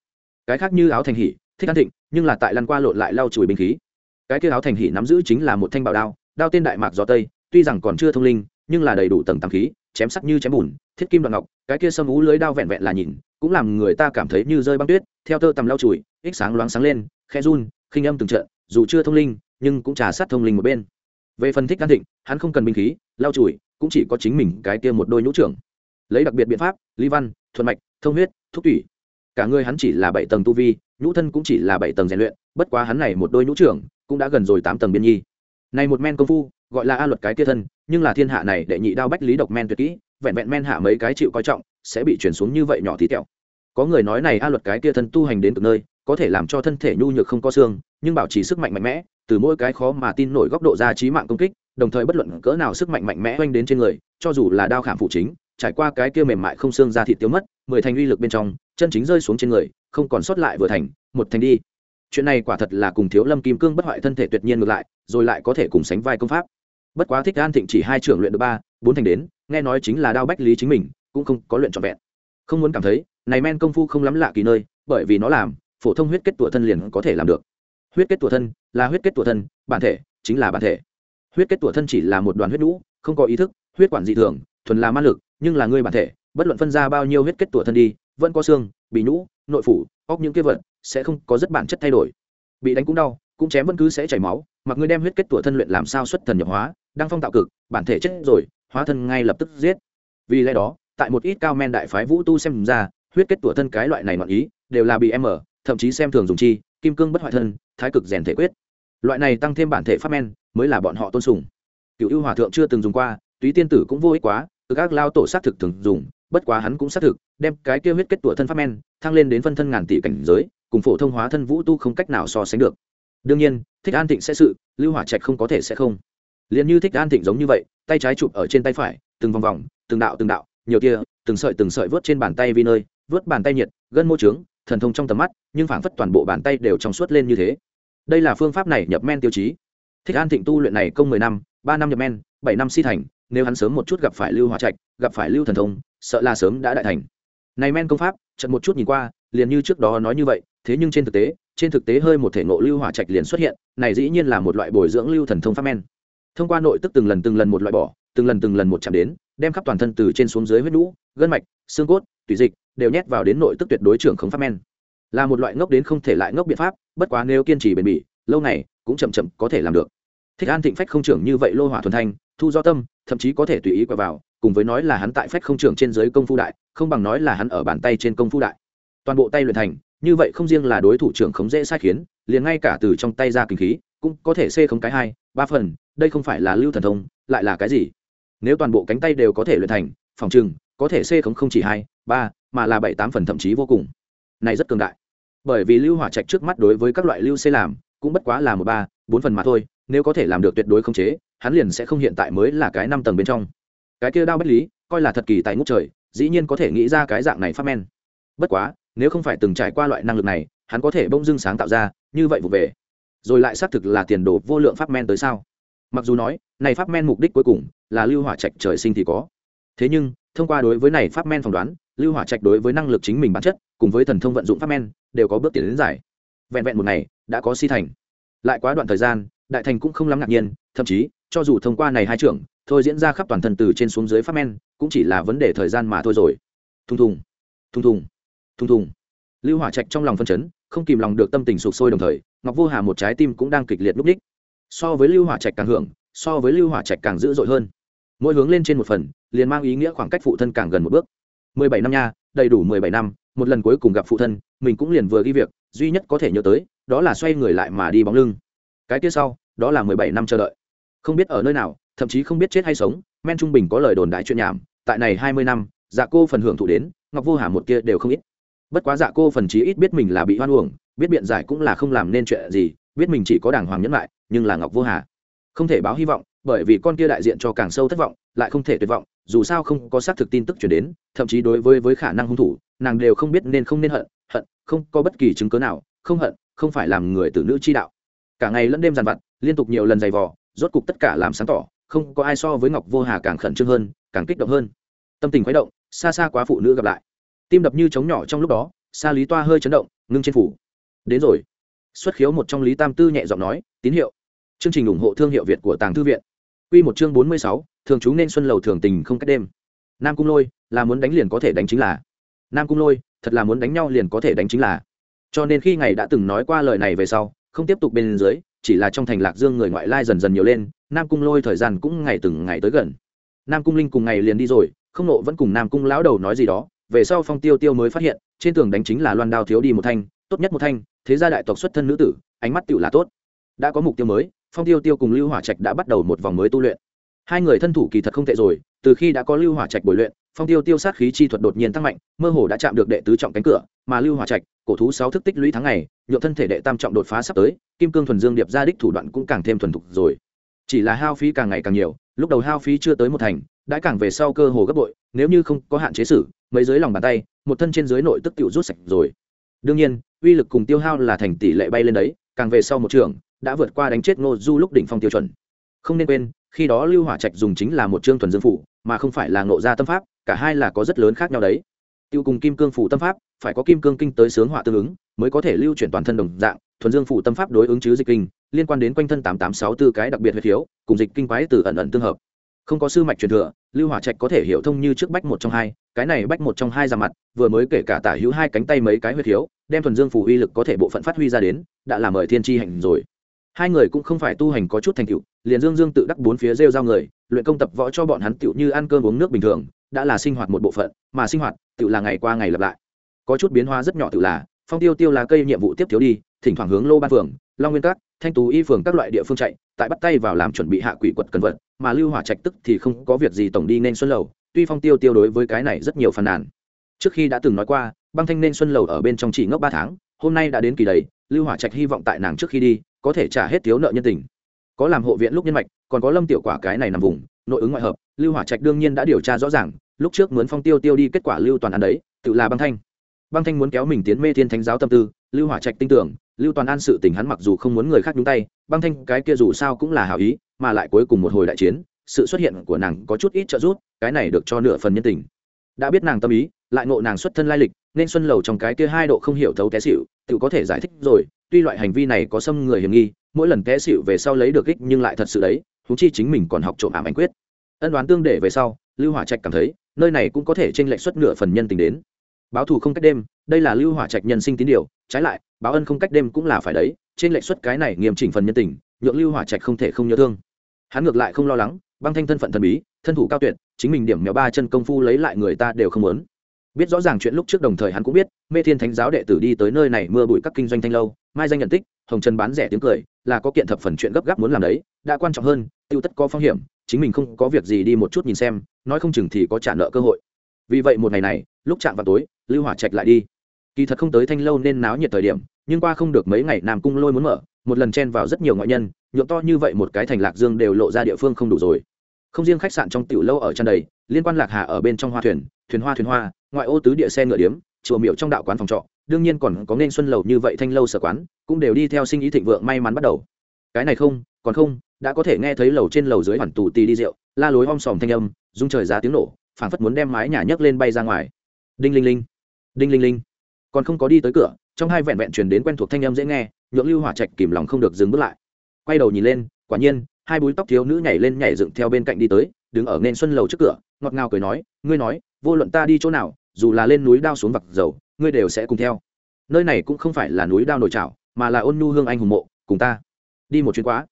Cái khác như áo thành hỷ thích an thịnh, nhưng là tại lăn qua lộn lại lau chùi binh khí. Cái kia áo thành hỷ nắm giữ chính là một thanh bảo đao đao tên đại mạc gió tây, tuy rằng còn chưa thông linh nhưng là đầy đủ tầng tầng khí, chém sắc như chém bùn, thiết kim đoạn ngọc, cái kia sâm ú lưới đao vẹn vẹn là nhìn, cũng làm người ta cảm thấy như rơi băng tuyết, theo tơ tầm lau chùi, ích sáng loáng sáng lên, khe run, khinh âm từng trận, dù chưa thông linh, nhưng cũng trà sát thông linh một bên. Về phần thích căn thịnh, hắn không cần binh khí, lau chùi, cũng chỉ có chính mình cái kia một đôi nhũ trưởng. Lấy đặc biệt biện pháp, ly văn thuần mạch, thông huyết thúc tủy. Cả người hắn chỉ là bảy tầng tu vi, nhũ thân cũng chỉ là bảy tầng rèn luyện, bất quá hắn này một đôi nhũ trưởng cũng đã gần rồi tám tầng biên nhi. Này một men công phu gọi là a luật cái kia thân, nhưng là thiên hạ này đệ nhị đao bách lý độc men tuyệt kỹ, vẹn vẹn men hạ mấy cái chịu coi trọng, sẽ bị chuyển xuống như vậy nhỏ tí tẹo. Có người nói này a luật cái kia thân tu hành đến từ nơi, có thể làm cho thân thể nhu nhược không có xương, nhưng bảo trì sức mạnh mạnh mẽ, từ mỗi cái khó mà tin nổi góc độ ra trí mạng công kích, đồng thời bất luận cỡ nào sức mạnh mạnh mẽ oanh đến trên người, cho dù là đao khảm phụ chính, trải qua cái kia mềm mại không xương ra thịt tiêu mất, mười thành uy lực bên trong, chân chính rơi xuống trên người, không còn sót lại vừa thành, một thành đi. Chuyện này quả thật là cùng thiếu lâm kim cương bất hoại thân thể tuyệt nhiên ngược lại, rồi lại có thể cùng sánh vai công pháp bất quá thích an thịnh chỉ hai trưởng luyện được ba, bốn thành đến, nghe nói chính là đao bách lý chính mình, cũng không có luyện trọn vẹn. Không muốn cảm thấy, này men công phu không lắm lạ kỳ nơi, bởi vì nó làm, phổ thông huyết kết tủa thân liền có thể làm được. Huyết kết tủa thân là huyết kết tủa thân, bản thể chính là bản thể. Huyết kết tủa thân chỉ là một đoàn huyết nhũ, không có ý thức, huyết quản dị thường, thuần là ma lực, nhưng là ngươi bản thể, bất luận phân ra bao nhiêu huyết kết tủa thân đi, vẫn có xương, bị nhũ, nội phủ, óc những cái vật, sẽ không có rất bản chất thay đổi. Bị đánh cũng đau cũng chém vẫn cứ sẽ chảy máu, mặc ngươi đem huyết kết tủa thân luyện làm sao xuất thần nhập hóa, đang phong tạo cực, bản thể chết rồi, hóa thân ngay lập tức giết. Vì lẽ đó, tại một ít cao men đại phái vũ tu xem ra, huyết kết tủa thân cái loại này ngọn ý, đều là bị em ở, thậm chí xem thường dùng chi, kim cương bất hoại thân, thái cực rèn thể quyết. Loại này tăng thêm bản thể pháp men, mới là bọn họ tôn sùng. Cựu ưu hòa thượng chưa từng dùng qua, túy tiên tử cũng vô ích quá, từ các lao tổ xác thực thường dùng, bất quá hắn cũng xác thực, đem cái kia huyết kết tủa thân pháp men, thăng lên đến phân thân ngàn tỷ cảnh giới, cùng phổ thông hóa thân vũ tu không cách nào so sánh được đương nhiên, thích an thịnh sẽ sự, lưu hỏa trạch không có thể sẽ không. Liền như thích an thịnh giống như vậy, tay trái chụp ở trên tay phải, từng vòng vòng, từng đạo từng đạo, nhiều tia, từng sợi từng sợi vớt trên bàn tay vi nơi, vớt bàn tay nhiệt, gân mô trướng, thần thông trong tầm mắt, nhưng phảng phất toàn bộ bàn tay đều trong suốt lên như thế. Đây là phương pháp này nhập men tiêu chí. Thích an thịnh tu luyện này công mười năm, ba năm nhập men, bảy năm si thành, nếu hắn sớm một chút gặp phải lưu hòa trạch, gặp phải lưu thần thông, sợ là sớm đã đại thành. Này men công pháp trận một chút nhìn qua, liền như trước đó nói như vậy, thế nhưng trên thực tế trên thực tế hơi một thể ngộ lưu hỏa trạch liền xuất hiện, này dĩ nhiên là một loại bồi dưỡng lưu thần thông pháp men. Thông qua nội tức từng lần từng lần một loại bỏ, từng lần từng lần một chạm đến, đem khắp toàn thân từ trên xuống dưới huyết đũ gân mạch, xương cốt, tủy dịch đều nhét vào đến nội tức tuyệt đối trưởng khống pháp men. Là một loại ngốc đến không thể lại ngốc biện pháp, bất quá nếu kiên trì bền bỉ, lâu ngày cũng chậm chậm có thể làm được. Thích an thịnh phách không trưởng như vậy lô hỏa thuần thanh, thu do tâm, thậm chí có thể tùy ý quẹo vào, cùng với nói là hắn tại phách không trưởng trên giới công phu đại, không bằng nói là hắn ở bàn tay trên công phu đại. Toàn bộ tay luyện thành như vậy không riêng là đối thủ trưởng khống dễ sai khiến, liền ngay cả từ trong tay ra kinh khí, cũng có thể xê không cái hai, ba phần, đây không phải là lưu thần thông, lại là cái gì? Nếu toàn bộ cánh tay đều có thể luyện thành, phòng trừng có thể xê không không chỉ hai, ba, mà là bảy, tám phần thậm chí vô cùng. Này rất cường đại. Bởi vì lưu hỏa trạch trước mắt đối với các loại lưu xê làm, cũng bất quá là một ba, bốn phần mà thôi, nếu có thể làm được tuyệt đối không chế, hắn liền sẽ không hiện tại mới là cái năm tầng bên trong. Cái kia đao bất lý, coi là thật kỳ tại ngũ trời, dĩ nhiên có thể nghĩ ra cái dạng này phát men. Bất quá nếu không phải từng trải qua loại năng lực này, hắn có thể bông dưng sáng tạo ra, như vậy vụ về. Rồi lại xác thực là tiền đồ vô lượng pháp men tới sao? Mặc dù nói, này pháp men mục đích cuối cùng là lưu hỏa trạch trời sinh thì có. Thế nhưng, thông qua đối với này pháp men phỏng đoán, lưu hỏa trạch đối với năng lực chính mình bản chất, cùng với thần thông vận dụng pháp men, đều có bước tiến đến giải. Vẹn vẹn một ngày, đã có si thành. Lại quá đoạn thời gian, đại thành cũng không lắm ngạc nhiên, thậm chí, cho dù thông qua này hai trưởng, thôi diễn ra khắp toàn thân từ trên xuống dưới pháp men, cũng chỉ là vấn đề thời gian mà thôi rồi. Thùng thùng. Thùng thùng thùng thùng. Lưu hỏa trạch trong lòng phân chấn, không kìm lòng được tâm tình sụp sôi đồng thời, ngọc vô hà một trái tim cũng đang kịch liệt núp ních. So với lưu hỏa trạch càng hưởng, so với lưu hỏa trạch càng dữ dội hơn. Mỗi hướng lên trên một phần, liền mang ý nghĩa khoảng cách phụ thân càng gần một bước. Mười bảy năm nha, đầy đủ mười bảy năm, một lần cuối cùng gặp phụ thân, mình cũng liền vừa ghi việc, duy nhất có thể nhớ tới, đó là xoay người lại mà đi bóng lưng. Cái kia sau, đó là mười bảy năm chờ đợi. Không biết ở nơi nào, thậm chí không biết chết hay sống, men trung bình có lời đồn đại chuyện nhảm, tại này hai mươi năm dạ cô phần hưởng thụ đến, ngọc vô hà một kia đều không ít bất quá dạ cô phần chí ít biết mình là bị hoan uổng, biết biện giải cũng là không làm nên chuyện gì, biết mình chỉ có đàng hoàng nhẫn lại, nhưng là ngọc vô hà. Không thể báo hy vọng, bởi vì con kia đại diện cho càng sâu thất vọng, lại không thể tuyệt vọng, dù sao không có xác thực tin tức chuyển đến, thậm chí đối với với khả năng hung thủ, nàng đều không biết nên không nên hận hận, không có bất kỳ chứng cớ nào, không hận, không phải làm người tử nữ chi đạo. Cả ngày lẫn đêm dàn vặt, liên tục nhiều lần giày vò, rốt cục tất cả làm sáng tỏ, không có ai so với ngọc vô hà càng khẩn trương hơn, càng kích động hơn. Tâm tình khuấy động, xa xa quá phụ nữ gặp lại tim đập như trống nhỏ trong lúc đó xa lý toa hơi chấn động, ngưng trên phủ. Đến rồi. Xuất khiếu một trong lý tam tư nhẹ giọng nói, tín hiệu. Chương trình ủng hộ thương hiệu việt của tàng thư viện. Q một chương bốn mươi sáu, thường chú nên xuân lầu thường tình không cách đêm. Nam cung lôi, là muốn đánh liền có thể đánh chính là. Nam cung lôi, thật là muốn đánh nhau liền có thể đánh chính là. Cho nên khi ngày đã từng nói qua lời này về sau, không tiếp tục bên dưới, chỉ là trong thành lạc dương người ngoại lai dần dần nhiều lên, nam cung lôi thời gian cũng ngày từng ngày tới gần. Nam cung linh cùng ngày liền đi rồi, không nộ vẫn cùng nam cung lão đầu nói gì đó về sau phong tiêu tiêu mới phát hiện, trên tường đánh chính là loan đao thiếu đi một thanh, tốt nhất một thanh, thế gia đại tộc xuất thân nữ tử, ánh mắt tựu là tốt. Đã có mục tiêu mới, phong tiêu tiêu cùng lưu hỏa trạch đã bắt đầu một vòng mới tu luyện. Hai người thân thủ kỳ thật không tệ rồi, từ khi đã có lưu hỏa trạch bồi luyện, phong tiêu tiêu sát khí chi thuật đột nhiên tăng mạnh, mơ hồ đã chạm được đệ tứ trọng cánh cửa, mà lưu hỏa trạch, cổ thú sáu thức tích lũy tháng ngày nhuộm thân thể đệ tam trọng đột phá sắp tới, kim cương thuần dương điệp ra đích thủ đoạn cũng càng thêm thuần thục rồi. Chỉ là hao phí càng ngày càng nhiều, lúc đầu hao phí chưa tới một thành đãi càng về sau cơ hồ gấp bội, nếu như không có hạn chế xử, mấy dưới lòng bàn tay, một thân trên dưới nội tức tự rút sạch rồi. Đương nhiên, uy lực cùng tiêu hao là thành tỷ lệ bay lên đấy, càng về sau một trường, đã vượt qua đánh chết ngô du lúc đỉnh phong tiêu chuẩn. Không nên quên, khi đó lưu hỏa trạch dùng chính là một chương thuần dương phủ, mà không phải là ngộ gia tâm pháp, cả hai là có rất lớn khác nhau đấy. Tiêu cùng kim cương phủ tâm pháp, phải có kim cương kinh tới sướng họa tương ứng, mới có thể lưu chuyển toàn thân đồng dạng, thuần dương phủ tâm pháp đối ứng chứ dịch kinh, liên quan đến quanh thân tám tám sáu tư cái đặc biệt huyết thiếu, cùng dịch kinh quái từ ẩn ẩn tương hợp không có sư mạch truyền thừa, lưu hỏa trạch có thể hiểu thông như trước bách một trong hai, cái này bách một trong hai ra mặt, vừa mới kể cả tả hữu hai cánh tay mấy cái huyệt thiếu, đem thuần dương phủ uy lực có thể bộ phận phát huy ra đến, đã làm mời thiên tri hành rồi. Hai người cũng không phải tu hành có chút thành tựu, liền dương dương tự đắc bốn phía rêu giao người, luyện công tập võ cho bọn hắn tựu như ăn cơm uống nước bình thường, đã là sinh hoạt một bộ phận, mà sinh hoạt, tựu là ngày qua ngày lặp lại. Có chút biến hóa rất nhỏ tự là, phong tiêu tiêu là cây nhiệm vụ tiếp thiếu đi, thỉnh thoảng hướng lô ban phường, long nguyên các thanh tú y phường các loại địa phương chạy, tại bắt tay vào làm chuẩn bị hạ quỷ quật cần vật, mà lưu hỏa trạch tức thì không có việc gì tổng đi nên xuân lầu, tuy phong tiêu tiêu đối với cái này rất nhiều phàn nàn. Trước khi đã từng nói qua, băng thanh nên xuân lầu ở bên trong chỉ ngốc ba tháng, hôm nay đã đến kỳ đầy, lưu hỏa trạch hy vọng tại nàng trước khi đi, có thể trả hết thiếu nợ nhân tình. Có làm hộ viện lúc nhân mạch, còn có lâm tiểu quả cái này nằm vùng, nội ứng ngoại hợp, lưu hỏa trạch đương nhiên đã điều tra rõ ràng, lúc trước mướn phong tiêu tiêu đi kết quả lưu toàn ăn đấy, tự là băng thanh băng thanh muốn kéo mình tiến mê thiên thánh giáo tâm tư, lưu hỏa trạch tin tưởng, lưu toàn an sự tình hắn mặc dù không muốn người khác nhúng tay, băng thanh cái kia dù sao cũng là hảo ý, mà lại cuối cùng một hồi đại chiến, sự xuất hiện của nàng có chút ít trợ giúp, cái này được cho nửa phần nhân tình. Đã biết nàng tâm ý, lại ngộ nàng xuất thân lai lịch, nên xuân lầu trong cái kia hai độ không hiểu thấu té xịu tự có thể giải thích rồi, tuy loại hành vi này có xâm người hiểm nghi, mỗi lần té xịu về sau lấy được ích nhưng lại thật sự đấy thú chi chính mình còn học trộm ảm ảnh quyết. Ân đoán tương để về sau, lưu hỏa trạch cảm thấy, nơi này cũng có thể tranh lệch xuất nửa phần nhân tình đến báo thù không cách đêm, đây là lưu hỏa trạch nhân sinh tín điều, trái lại, báo ân không cách đêm cũng là phải đấy, trên lệnh xuất cái này nghiêm chỉnh phần nhân tình, nhượng lưu hỏa trạch không thể không nhớ thương. Hắn ngược lại không lo lắng, băng thanh thân phận thần bí, thân thủ cao tuyệt, chính mình điểm mèo ba chân công phu lấy lại người ta đều không muốn. Biết rõ ràng chuyện lúc trước đồng thời hắn cũng biết, mê thiên thánh giáo đệ tử đi tới nơi này mưa bụi các kinh doanh thanh lâu, mai danh nhận tích, hồng trần bán rẻ tiếng cười, là có kiện thập phần chuyện gấp gáp muốn làm đấy, đã quan trọng hơn, tiêu tất có phong hiểm, chính mình không có việc gì đi một chút nhìn xem, nói không chừng thì có trả nợ cơ hội. Vì vậy một ngày này, lúc chạm vào tối lưu hỏa trạch lại đi. Kỳ thật không tới thanh lâu nên náo nhiệt thời điểm, nhưng qua không được mấy ngày nam cung lôi muốn mở, một lần chen vào rất nhiều ngoại nhân, nhuộm to như vậy một cái thành lạc dương đều lộ ra địa phương không đủ rồi. Không riêng khách sạn trong tiểu lâu ở chân đầy, liên quan lạc hà ở bên trong hoa thuyền thuyền hoa thuyền hoa, ngoại ô tứ địa xe ngựa điếm, chùa miệu trong đạo quán phòng trọ, đương nhiên còn có nên xuân lầu như vậy thanh lâu sở quán, cũng đều đi theo sinh ý thịnh vượng may mắn bắt đầu. Cái này không, còn không, đã có thể nghe thấy lầu trên lầu dưới hoàn tù tì đi rượu, la lối om sòm thanh âm, rung trời giá tiếng nổ, phảng phất muốn đem mái nhà nhấc lên bay ra ngoài. Đinh linh linh đinh linh linh. Còn không có đi tới cửa, trong hai vẹn vẹn truyền đến quen thuộc thanh âm dễ nghe, nhượng lưu hỏa trạch kìm lòng không được dừng bước lại. Quay đầu nhìn lên, quả nhiên, hai búi tóc thiếu nữ nhảy lên nhảy dựng theo bên cạnh đi tới, đứng ở nên xuân lầu trước cửa, ngọt ngào cười nói, ngươi nói, vô luận ta đi chỗ nào, dù là lên núi đao xuống vặt dầu, ngươi đều sẽ cùng theo. Nơi này cũng không phải là núi đao nổi trào mà là ôn nhu hương anh hùng mộ, cùng ta đi một chuyến quá.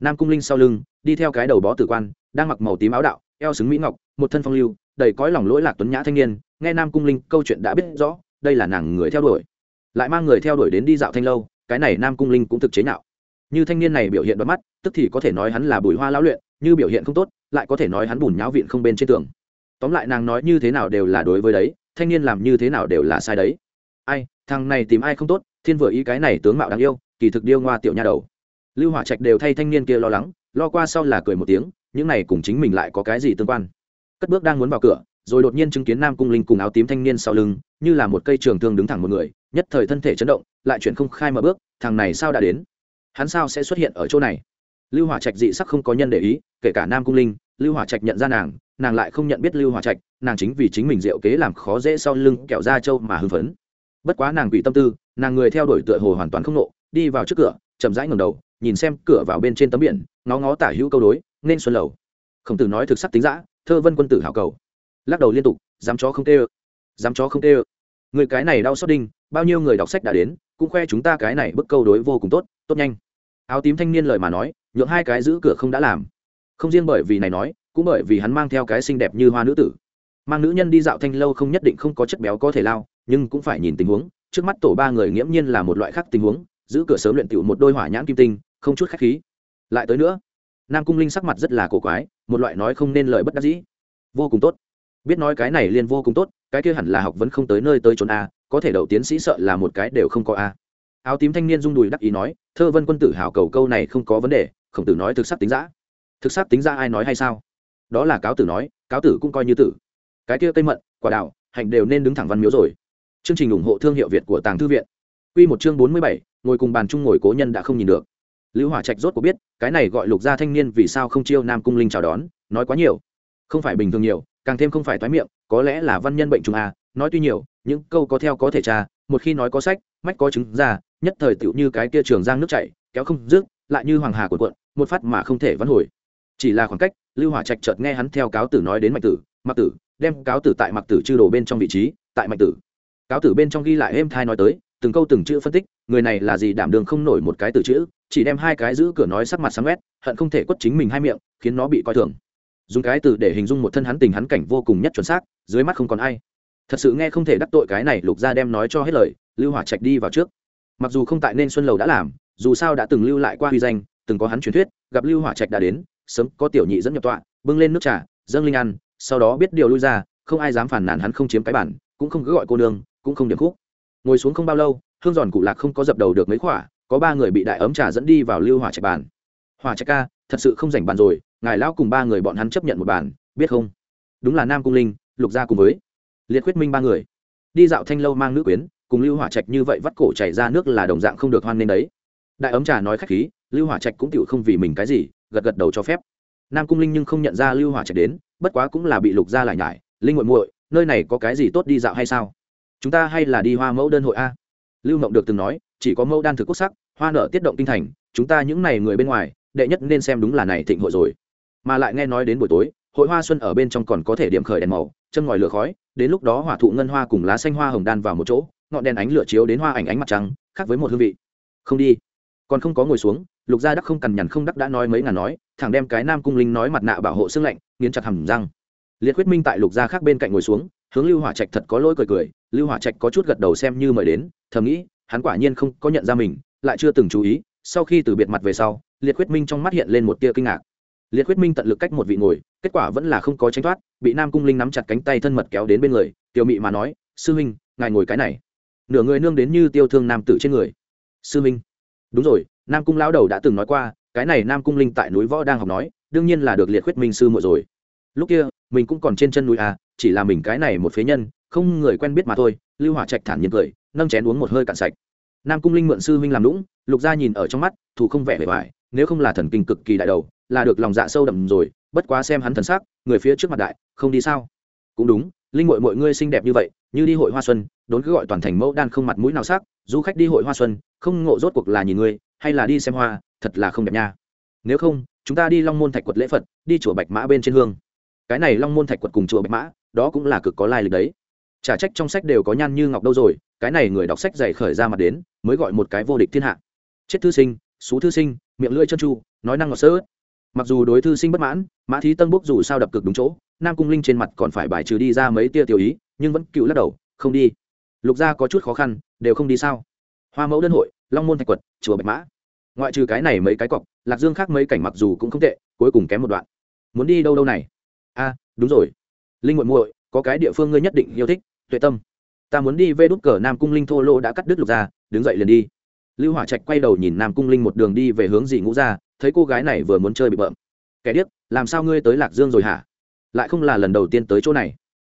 Nam cung linh sau lưng, đi theo cái đầu bó tử quan, đang mặc màu tím áo đạo, eo xứng mỹ ngọc, một thân phong lưu, đầy cõi lòng lỗi lạc tuấn nhã thanh niên nghe nam cung linh câu chuyện đã biết rõ, đây là nàng người theo đuổi. Lại mang người theo đuổi đến đi dạo thanh lâu, cái này nam cung linh cũng thực chế nhạo. Như thanh niên này biểu hiện bắt mắt, tức thì có thể nói hắn là bùi hoa lão luyện, như biểu hiện không tốt, lại có thể nói hắn bùn nháo viện không bên trên tường. Tóm lại nàng nói như thế nào đều là đối với đấy, thanh niên làm như thế nào đều là sai đấy. Ai, thằng này tìm ai không tốt, thiên vừa ý cái này tướng mạo đáng yêu, kỳ thực điêu ngoa tiểu nha đầu. Lưu hỏa trạch đều thay thanh niên kia lo lắng, lo qua sau là cười một tiếng, những này cùng chính mình lại có cái gì tương quan. Cất bước đang muốn vào cửa rồi đột nhiên chứng kiến nam cung linh cùng áo tím thanh niên sau lưng, như là một cây trường thương đứng thẳng một người, nhất thời thân thể chấn động, lại chuyện không khai mở bước, thằng này sao đã đến? Hắn sao sẽ xuất hiện ở chỗ này? Lưu hỏa trạch dị sắc không có nhân để ý, kể cả nam cung linh, lưu hỏa trạch nhận ra nàng nàng lại không nhận biết lưu hỏa trạch, nàng chính vì chính mình diệu kế làm khó dễ sau lưng kẹo ra châu mà hưng phấn. Bất quá nàng quỷ tâm tư, nàng người theo đuổi tựa hồ hoàn toàn không nộ, đi vào trước cửa, chậm rãi ngầm đầu, nhìn xem cửa vào bên trên tấm biển, ngó ngó tả hữu câu đối, nên xuân lầu. Khổng tử nói thực sắc tính giã thơ vân quân tử hảo cầu lắc đầu liên tục, dám chó không tê ơ, dám chó không tê ơ. Người cái này đau xót đinh, bao nhiêu người đọc sách đã đến, cũng khoe chúng ta cái này bức câu đối vô cùng tốt tốt nhanh. Áo tím thanh niên lời mà nói, nhượng hai cái giữ cửa không đã làm. Không riêng bởi vì này nói, cũng bởi vì hắn mang theo cái xinh đẹp như hoa nữ tử. Mang nữ nhân đi dạo thanh lâu không nhất định không có chất béo có thể lao, nhưng cũng phải nhìn tình huống. Trước mắt tổ ba người nghiễm nhiên là một loại khác tình huống, giữ cửa sớm luyện tựu một đôi hỏa nhãn kim tinh, không chút khách khí. Lại tới nữa, nam cung linh sắc mặt rất là cổ quái, một loại nói không nên lời bất đắc dĩ. Vô cùng tốt biết nói cái này liên vô cùng tốt, cái kia hẳn là học vẫn không tới nơi tới trốn a, có thể đậu tiến sĩ sợ là một cái đều không có a. Áo tím thanh niên rung đùi đắc ý nói, thơ vân quân tử hảo cầu câu này không có vấn đề, khổng tử nói thực sắc tính giã thực sắc tính ra ai nói hay sao? Đó là cáo tử nói, cáo tử cũng coi như tử. Cái kia cây mận, quả đạo hạnh đều nên đứng thẳng văn miếu rồi. Chương trình ủng hộ thương hiệu việt của tàng thư viện. Q một chương bốn mươi bảy, ngồi cùng bàn chung ngồi cố nhân đã không nhìn được. Lưu hỏa trạch rốt có biết, cái này gọi lục gia thanh niên vì sao không chiêu nam cung linh chào đón, nói quá nhiều. Không phải bình thường nhiều càng thêm không phải thoái miệng, có lẽ là văn nhân bệnh trùng à. nói tuy nhiều, những câu có theo có thể tra, một khi nói có sách, mách có chứng ra, nhất thời tựu như cái kia trường giang nước chảy, kéo không rước lại như hoàng hà của quận một phát mà không thể vãn hồi chỉ là khoảng cách, lưu hỏa trạch chợt nghe hắn theo cáo tử nói đến mạnh tử, mặc tử, đem cáo tử tại mặc tử chư đồ bên trong vị trí, tại mạnh tử cáo tử bên trong ghi lại êm thai nói tới, từng câu từng chữ phân tích, người này là gì đảm đường không nổi một cái từ chữ, chỉ đem hai cái giữ cửa nói sắc mặt sáng quét, hận không thể quất chính mình hai miệng, khiến nó bị coi thường dùng cái từ để hình dung một thân hắn tình hắn cảnh vô cùng nhất chuẩn xác, dưới mắt không còn ai. Thật sự nghe không thể đắc tội cái này, lục gia đem nói cho hết lời, lưu hỏa trạch đi vào trước. Mặc dù không tại nên xuân lầu đã làm, dù sao đã từng lưu lại qua huy danh, từng có hắn truyền thuyết, gặp lưu hỏa trạch đã đến, sớm có tiểu nhị dẫn nhập tọa, bưng lên nước trà, dâng linh ăn, sau đó biết điều lui ra, không ai dám phản nàn hắn không chiếm cái bản, cũng không cứ gọi cô nương, cũng không điểm khúc. Ngồi xuống không bao lâu, hương giòn cụ lạc không có dập đầu được mấy khỏa, có ba người bị đại ấm trà dẫn đi vào lưu hỏa trạch bàn. Hòa trạch ca, thật sự không rảnh bàn rồi, ngài lão cùng ba người bọn hắn chấp nhận một bàn, biết không? Đúng là nam cung linh, lục gia cùng với liệt Khuyết minh ba người. Đi dạo thanh lâu mang nữ quyến, cùng lưu hỏa trạch như vậy vắt cổ chảy ra nước là đồng dạng không được hoan nên đấy. Đại ấm trà nói khách khí, lưu hỏa trạch cũng tựu không vì mình cái gì, gật gật đầu cho phép. Nam cung linh nhưng không nhận ra lưu hỏa trạch đến, bất quá cũng là bị lục gia lại nhải, linh muội muội, nơi này có cái gì tốt đi dạo hay sao? Chúng ta hay là đi hoa mẫu đơn hội a? Lưu mộng được từng nói, chỉ có mẫu đan thực quốc sắc, hoa nở tiết động kinh thành, chúng ta những này người bên ngoài đệ nhất nên xem đúng là này thịnh hội rồi. Mà lại nghe nói đến buổi tối, hội hoa xuân ở bên trong còn có thể điểm khởi đèn màu, chân ngòi lửa khói, đến lúc đó hỏa thụ ngân hoa cùng lá xanh hoa hồng đan vào một chỗ, ngọn đèn ánh lửa chiếu đến hoa ảnh ánh mặt trắng khác với một hương vị. Không đi. Còn không có ngồi xuống, lục gia đắc không cằn nhằn không đắc đã nói mấy ngàn nói, thẳng đem cái nam cung linh nói mặt nạ bảo hộ xương lạnh, nghiến chặt hầm răng. Liệt quyết minh tại lục gia khác bên cạnh ngồi xuống, hướng lưu hỏa trạch thật có lỗi cười cười, lưu hỏa trạch có chút gật đầu xem như mời đến, thầm nghĩ, hắn quả nhiên không có nhận ra mình, lại chưa từng chú ý, sau khi từ biệt mặt về sau liệt huyết minh trong mắt hiện lên một tia kinh ngạc. Liệt huyết minh tận lực cách một vị ngồi, kết quả vẫn là không có tránh thoát, bị nam cung linh nắm chặt cánh tay thân mật kéo đến bên người, tiểu mị mà nói, sư huynh, ngài ngồi cái này. Nửa người nương đến như tiêu thương nam tử trên người. Sư huynh. Đúng rồi, nam cung lão đầu đã từng nói qua, cái này nam cung linh tại núi võ đang học nói, đương nhiên là được liệt huyết minh sư muội rồi. Lúc kia, mình cũng còn trên chân núi à chỉ là mình cái này một phế nhân, không người quen biết mà thôi. Lưu hỏa trạch thản nhiên cười, nâng chén uống một hơi cạn sạch. Nam cung linh mượn sư huynh làm lũng lục gia nhìn ở trong mắt, thủ không vẻ vẻ vải nếu không là thần kinh cực kỳ đại đầu, là được lòng dạ sâu đậm rồi, bất quá xem hắn thần sắc, người phía trước mặt đại, không đi sao? Cũng đúng, linh mội mọi ngươi xinh đẹp như vậy, như đi hội hoa xuân, đốn cứ gọi toàn thành mẫu đan không mặt mũi nào sắc, du khách đi hội hoa xuân, không ngộ rốt cuộc là nhìn ngươi, hay là đi xem hoa, thật là không đẹp nha. Nếu không, chúng ta đi long môn thạch quật lễ phật, đi chùa bạch mã bên trên hương. Cái này long môn thạch quật cùng chùa bạch mã, đó cũng là cực có lai lịch đấy. Trả trách trong sách đều có nhan như ngọc đâu rồi, cái này người đọc sách dày khởi ra mặt đến, mới gọi một cái vô địch thiên hạ. Chết thư sinh, xú thư sinh miệng lưỡi chân chu, nói năng ngọt sơ mặc dù đối thư sinh bất mãn mã thí tân bốc dù sao đập cực đúng chỗ nam cung linh trên mặt còn phải bài trừ đi ra mấy tia tiểu ý nhưng vẫn cựu lắc đầu không đi. Lục gia có chút khó khăn đều không đi sao? Hoa mẫu đơn hội long môn thạch quật chùa bạch mã. Ngoại trừ cái này mấy cái cọc lạc dương khác mấy cảnh mặc dù cũng không tệ cuối cùng kém một đoạn. Muốn đi đâu đâu này? A đúng rồi. Linh muội muội có cái địa phương ngươi nhất định yêu thích tuệ tâm. Ta muốn đi vê đút cờ nam cung linh thô lô đã cắt đứt lục ra đứng dậy liền đi lưu hỏa trạch quay đầu nhìn nam cung linh một đường đi về hướng dì ngũ ra thấy cô gái này vừa muốn chơi bị bợm. Kẻ điếc, làm sao ngươi tới lạc dương rồi hả? Lại không là lần đầu tiên tới chỗ này.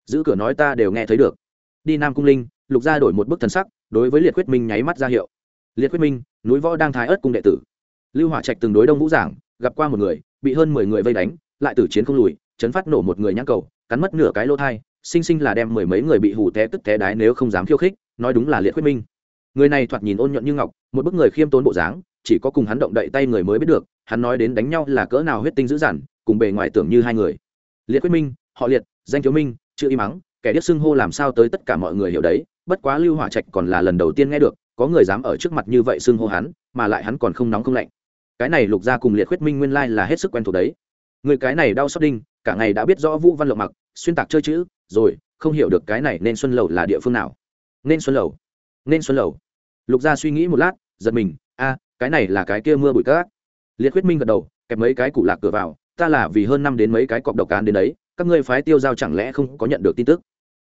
Giữ cửa nói ta đều nghe thấy được. Đi nam cung linh, lục gia đổi một bức thần sắc, đối với liệt quyết minh nháy mắt ra hiệu. Liệt quyết minh, núi võ đang thái ớt cung đệ tử. Lưu hỏa trạch từng đối đông vũ giảng, gặp qua một người, bị hơn mười người vây đánh, lại tử chiến không lùi, chấn phát nổ một người nhãn cầu, cắn mất nửa cái lỗ thai, sinh sinh là đem mười mấy người bị hù té tức té đái nếu không dám khiêu khích, nói đúng là liệt quyết minh người này thoạt nhìn ôn nhuận như ngọc, một bức người khiêm tốn bộ dáng, chỉ có cùng hắn động đậy tay người mới biết được, hắn nói đến đánh nhau là cỡ nào huyết tinh dữ dằn, cùng bề ngoài tưởng như hai người. Liệt quyết minh, họ liệt, danh thiếu minh, chữ y mắng, kẻ điếc xưng hô làm sao tới tất cả mọi người hiểu đấy, bất quá lưu hỏa trạch còn là lần đầu tiên nghe được, có người dám ở trước mặt như vậy xưng hô hắn, mà lại hắn còn không nóng không lạnh. Cái này lục gia cùng liệt khuyết minh nguyên lai là hết sức quen thuộc đấy. Người cái này đau xót đinh, cả ngày đã biết rõ vũ văn lộng mặc, xuyên tạc chơi chữ, rồi, không hiểu được cái này nên xuân lầu là địa phương nào. Nên xuân lầu, nên xuân lầu lục gia suy nghĩ một lát, giật mình, a, cái này là cái kia mưa bụi cát. Liệt huyết minh gật đầu, kẹp mấy cái cụ lạc cửa vào, ta là vì hơn năm đến mấy cái cọp độc cán đến đấy, các ngươi phái tiêu giao chẳng lẽ không có nhận được tin tức?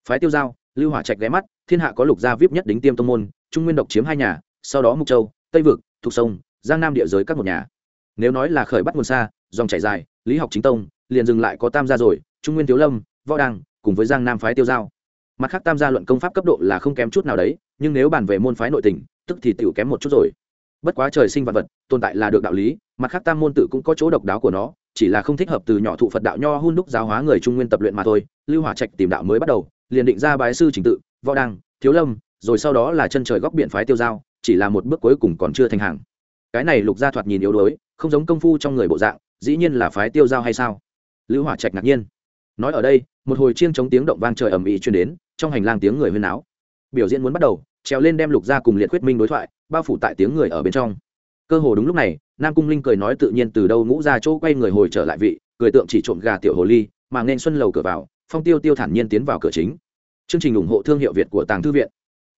Phái tiêu giao, lưu hỏa trạch ghé mắt, thiên hạ có lục gia vip nhất đính tiêm tông môn, trung nguyên độc chiếm hai nhà, sau đó mục châu, tây vực thuộc sông, giang nam địa giới các một nhà. Nếu nói là khởi bắt nguồn xa, dòng chảy dài, lý học chính tông, liền dừng lại có tam gia rồi, trung nguyên thiếu lâm, võ đăng cùng với giang nam phái tiêu giao. Mặt khác tam gia luận công pháp cấp độ là không kém chút nào đấy nhưng nếu bàn về môn phái nội tình, tức thì tiểu kém một chút rồi. Bất quá trời sinh vật vật, tồn tại là được đạo lý, mặt khác tam môn tự cũng có chỗ độc đáo của nó, chỉ là không thích hợp từ nhỏ thụ phật đạo nho hun đúc giáo hóa người trung nguyên tập luyện mà thôi. Lưu hỏa trạch tìm đạo mới bắt đầu, liền định ra bái sư trình tự, võ đăng, thiếu lâm, rồi sau đó là chân trời góc biển phái tiêu giao, chỉ là một bước cuối cùng còn chưa thành hàng. Cái này lục gia thoạt nhìn yếu đuối, không giống công phu trong người bộ dạng, dĩ nhiên là phái tiêu giao hay sao? Lưu hỏa trạch ngạc nhiên. Nói ở đây, một hồi chiêng chống tiếng động vang trời ầm ĩ truyền đến, trong hành lang tiếng người huyên náo. Biểu diễn muốn bắt đầu trèo lên đem lục gia cùng liệt huyết minh đối thoại bao phủ tại tiếng người ở bên trong. Cơ hồ đúng lúc này nam cung linh cười nói tự nhiên từ đâu ngũ ra chỗ quay người hồi trở lại vị cười tượng chỉ trộm gà tiểu hồ ly mà nên xuân lầu cửa vào phong tiêu tiêu thản nhiên tiến vào cửa chính. Chương trình ủng hộ thương hiệu việt của tàng thư viện.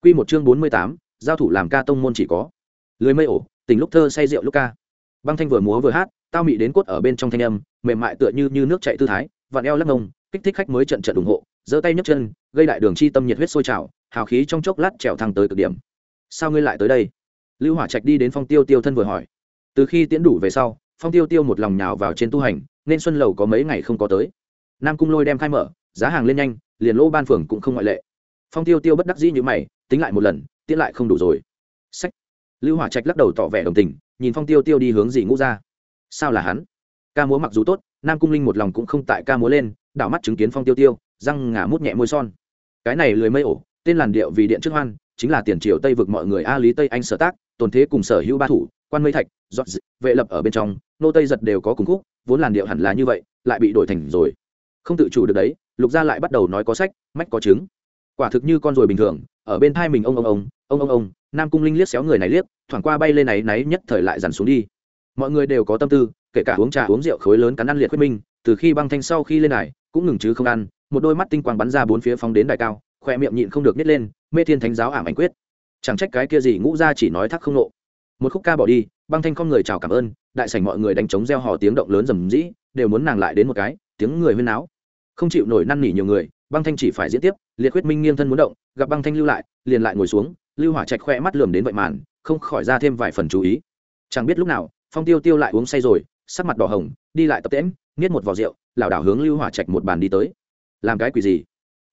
Q một chương bốn mươi tám giao thủ làm ca tông môn chỉ có. Lưới mây ổ tình lúc thơ say rượu lúc ca. Băng thanh vừa múa vừa hát tao mị đến cốt ở bên trong thanh âm mềm mại tựa như, như nước chạy tư thái vạn eo lắc ngông kích thích khách mới trận trận ủng hộ giơ tay nhấc chân, gây đại đường chi tâm nhiệt huyết sôi trào, hào khí trong chốc lát trèo thẳng tới cực điểm. Sao ngươi lại tới đây? Lưu hỏa trạch đi đến phong tiêu tiêu thân vừa hỏi. Từ khi tiễn đủ về sau, phong tiêu tiêu một lòng nhào vào trên tu hành, nên xuân lầu có mấy ngày không có tới. Nam cung lôi đem khai mở, giá hàng lên nhanh, liền lô ban phường cũng không ngoại lệ. Phong tiêu tiêu bất đắc dĩ như mày, tính lại một lần, tiễn lại không đủ rồi. Sách. Lưu hỏa trạch lắc đầu tỏ vẻ đồng tình, nhìn phong tiêu tiêu đi hướng gì ngũ ra. Sao là hắn? Ca múa mặc dù tốt, nam cung linh một lòng cũng không tại ca múa lên, đảo mắt chứng kiến phong tiêu tiêu răng ngả mút nhẹ môi son. Cái này lười mây ổ, tên làn điệu vì điện trước hoan, chính là tiền triều tây vực mọi người a lý tây anh sở tác, tồn thế cùng sở hữu ba thủ, quan mây thạch, giọt vệ lập ở bên trong, nô tây giật đều có cùng khúc, vốn làn điệu hẳn là như vậy, lại bị đổi thành rồi. Không tự chủ được đấy, lục gia lại bắt đầu nói có sách, mách có chứng. Quả thực như con ruồi bình thường, ở bên thai mình ông ông ông ông ông ông, nam cung linh liếc xéo người này liếc, thoảng qua bay lên này náy nhất thời lại dằn xuống đi. Mọi người đều có tâm tư, kể cả uống trà uống rượu khối lớn cắn ăn liệt huyết minh, từ khi băng thanh sau khi lên này, cũng ngừng chứ không ăn một đôi mắt tinh quang bắn ra bốn phía phóng đến đại cao, khoe miệng nhịn không được nhét lên, mê thiên thánh giáo ảm ảnh quyết. Chẳng trách cái kia gì ngũ ra chỉ nói thắc không nộ một khúc ca bỏ đi, băng thanh không người chào cảm ơn, đại sảnh mọi người đánh trống reo hò tiếng động lớn rầm rĩ, đều muốn nàng lại đến một cái, tiếng người huyên náo. Không chịu nổi năn nỉ nhiều người, băng thanh chỉ phải diễn tiếp, liệt huyết minh nghiêng thân muốn động, gặp băng thanh lưu lại, liền lại ngồi xuống, lưu hỏa trạch khoe mắt lườm đến vậy màn, không khỏi ra thêm vài phần chú ý. Chẳng biết lúc nào, phong tiêu tiêu lại uống say rồi, sắc mặt đỏ hồng, đi lại tập tễm nghiết một vò rượu, lảo đảo hướng lưu hỏa trạch một bàn đi tới làm cái quỷ gì?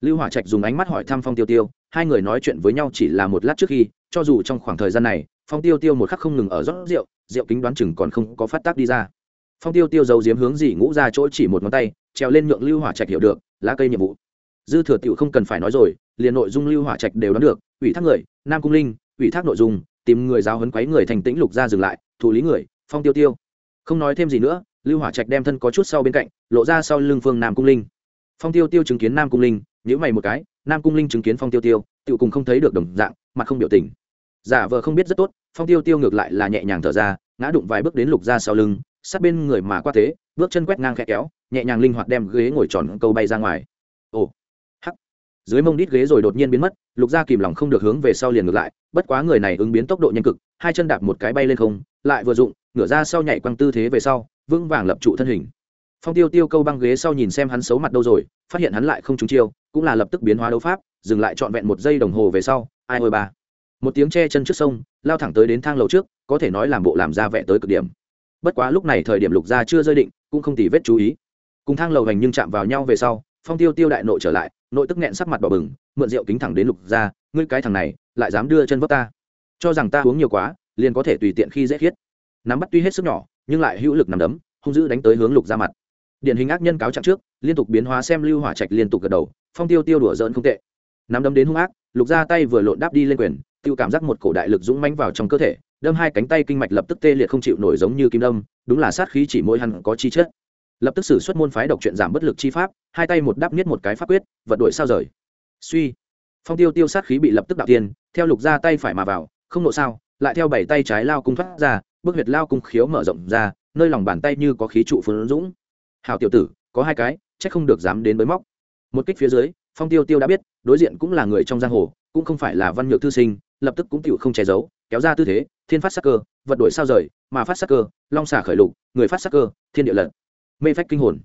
Lưu hỏa trạch dùng ánh mắt hỏi thăm phong tiêu tiêu, hai người nói chuyện với nhau chỉ là một lát trước khi, cho dù trong khoảng thời gian này, phong tiêu tiêu một khắc không ngừng ở rót rượu rượu kính đoán chừng còn không có phát tác đi ra. Phong tiêu tiêu giấu giếm hướng gì ngũ ra chỗ chỉ một ngón tay, treo lên nhượng lưu hỏa trạch hiểu được, lá cây nhiệm vụ. Dư thừa tiểu không cần phải nói rồi, liền nội dung lưu hỏa trạch đều đoán được, ủy thác người, nam cung linh, ủy thác nội dung, tìm người giáo huấn quấy người thành tĩnh lục ra dừng lại, thủ lý người, phong tiêu tiêu. Không nói thêm gì nữa, lưu hỏa trạch đem thân có chút sau bên cạnh, lộ ra sau lưng phương nam cung linh phong tiêu tiêu chứng kiến nam cung linh nhữ mày một cái, nam cung linh chứng kiến phong tiêu tiêu tự cùng không thấy được đồng dạng mặt không biểu tình. Giả vờ không biết rất tốt, phong tiêu tiêu ngược lại là nhẹ nhàng thở ra, ngã đụng vài bước đến lục ra sau lưng, sát bên người mà qua thế, bước chân quét ngang khẽ kéo, nhẹ nhàng linh hoạt đem ghế ngồi tròn câu bay ra ngoài. Ồ, hắc. Dưới mông đít ghế rồi đột nhiên biến mất, lục gia kìm lòng không được hướng về sau liền ngược lại, bất quá người này ứng biến tốc độ nhanh cực, hai chân đạp một cái bay lên không, lại vừa dụng, ngửa ra sau nhảy quăng tư thế về sau, vững vàng lập trụ thân hình phong tiêu tiêu câu băng ghế sau nhìn xem hắn xấu mặt đâu rồi, phát hiện hắn lại không trúng chiêu, cũng là lập tức biến hóa đấu pháp, dừng lại trọn vẹn một giây đồng hồ về sau, ai ôi ba một tiếng che chân trước sông, lao thẳng tới đến thang lầu trước, có thể nói làm bộ làm ra vẽ tới cực điểm. Bất quá lúc này thời điểm lục gia chưa rơi định, cũng không tỉ vết chú ý. Cùng thang lầu hành nhưng chạm vào nhau về sau, phong tiêu tiêu đại nội trở lại, nội tức nghẹn sắc mặt bỏ bừng, mượn rượu kính thẳng đến lục gia, ngươi cái thằng này, lại dám đưa chân vấp ta. Cho rằng ta uống nhiều quá, liền có thể tùy tiện khi dễ khiết. Nắm bắt tuy hết sức nhỏ, nhưng lại hữu lực nằm đấm, hung dữ đánh tới hướng lục ra mặt điển hình ác nhân cáo trạng trước, liên tục biến hóa xem lưu hỏa trạch liên tục gật đầu, phong tiêu tiêu đùa dỡn không tệ. Nắm đấm đến hung ác, lục ra tay vừa lộn đáp đi lên quyền, tiêu cảm giác một cổ đại lực dũng mãnh vào trong cơ thể, đâm hai cánh tay kinh mạch lập tức tê liệt không chịu nổi giống như kim đâm, đúng là sát khí chỉ mỗi hẳn có chi chất. Lập tức xử xuất môn phái độc chuyện giảm bất lực chi pháp, hai tay một đáp niết một cái pháp quyết, vật đuổi sao rời. Suy. Phong tiêu tiêu sát khí bị lập tức đạo tiên, theo lục ra tay phải mà vào, không nộ sao, lại theo bảy tay trái lao cung thoát ra, bước huyệt lao cung khiếu mở rộng ra, nơi lòng bàn tay như có khí trụ phấn dũng hào tiểu tử, có hai cái, chắc không được dám đến bới móc. Một kích phía dưới, phong tiêu tiêu đã biết, đối diện cũng là người trong giang hồ, cũng không phải là văn nhược thư sinh, lập tức cũng tựu không che giấu, kéo ra tư thế, thiên phát sắc cơ, vật đổi sao rời, mà phát sắc cơ, long xả khởi lục, người phát sắc cơ, thiên địa lật. Mê phách kinh hồn.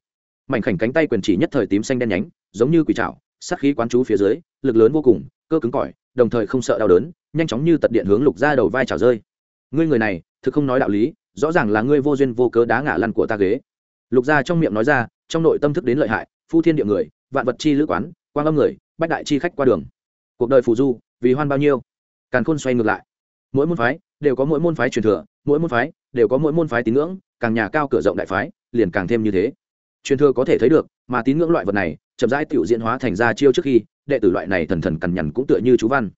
Mảnh khảnh cánh tay quyền chỉ nhất thời tím xanh đen nhánh, giống như quỷ trảo, sát khí quán chú phía dưới, lực lớn vô cùng, cơ cứng cỏi, đồng thời không sợ đau đớn, nhanh chóng như tật điện hướng lục ra đầu vai trào rơi. Ngươi người này, thực không nói đạo lý, rõ ràng là ngươi vô duyên vô cớ đá ngã lăn của ta ghế lục gia trong miệng nói ra, trong nội tâm thức đến lợi hại, phu thiên địa người, vạn vật chi lữ quán, quang âm người, bách đại chi khách qua đường. Cuộc đời phù du, vì hoan bao nhiêu? Càn khôn xoay ngược lại. Mỗi môn phái, đều có mỗi môn phái truyền thừa, mỗi môn phái, đều có mỗi môn phái tín ngưỡng, càng nhà cao cửa rộng đại phái, liền càng thêm như thế. Truyền thừa có thể thấy được, mà tín ngưỡng loại vật này, chậm rãi tiểu diễn hóa thành ra chiêu trước khi, đệ tử loại này thần thần cằn nhằn cũng tựa như chú văn.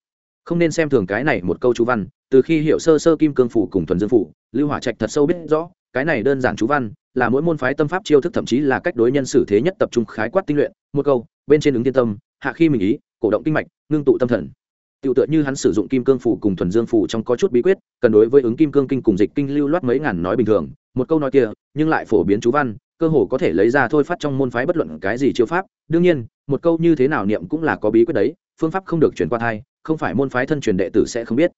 Không nên xem thường cái này một câu chú văn, từ khi hiểu sơ sơ kim cương phủ cùng thuần dương phủ, lưu hỏa trạch thật sâu biết rõ, cái này đơn giản chú văn là mỗi môn phái tâm pháp chiêu thức thậm chí là cách đối nhân xử thế nhất tập trung khái quát tinh luyện một câu bên trên ứng tiên tâm hạ khi mình ý cổ động kinh mạch ngưng tụ tâm thần Tiểu tựa như hắn sử dụng kim cương phủ cùng thuần dương phủ trong có chút bí quyết, cần đối với ứng kim cương kinh cùng dịch kinh lưu loát mấy ngàn nói bình thường, một câu nói kia, nhưng lại phổ biến chú văn, cơ hồ có thể lấy ra thôi phát trong môn phái bất luận cái gì chiêu pháp. Đương nhiên, một câu như thế nào niệm cũng là có bí quyết đấy, phương pháp không được truyền qua thai, không phải môn phái thân truyền đệ tử sẽ không biết.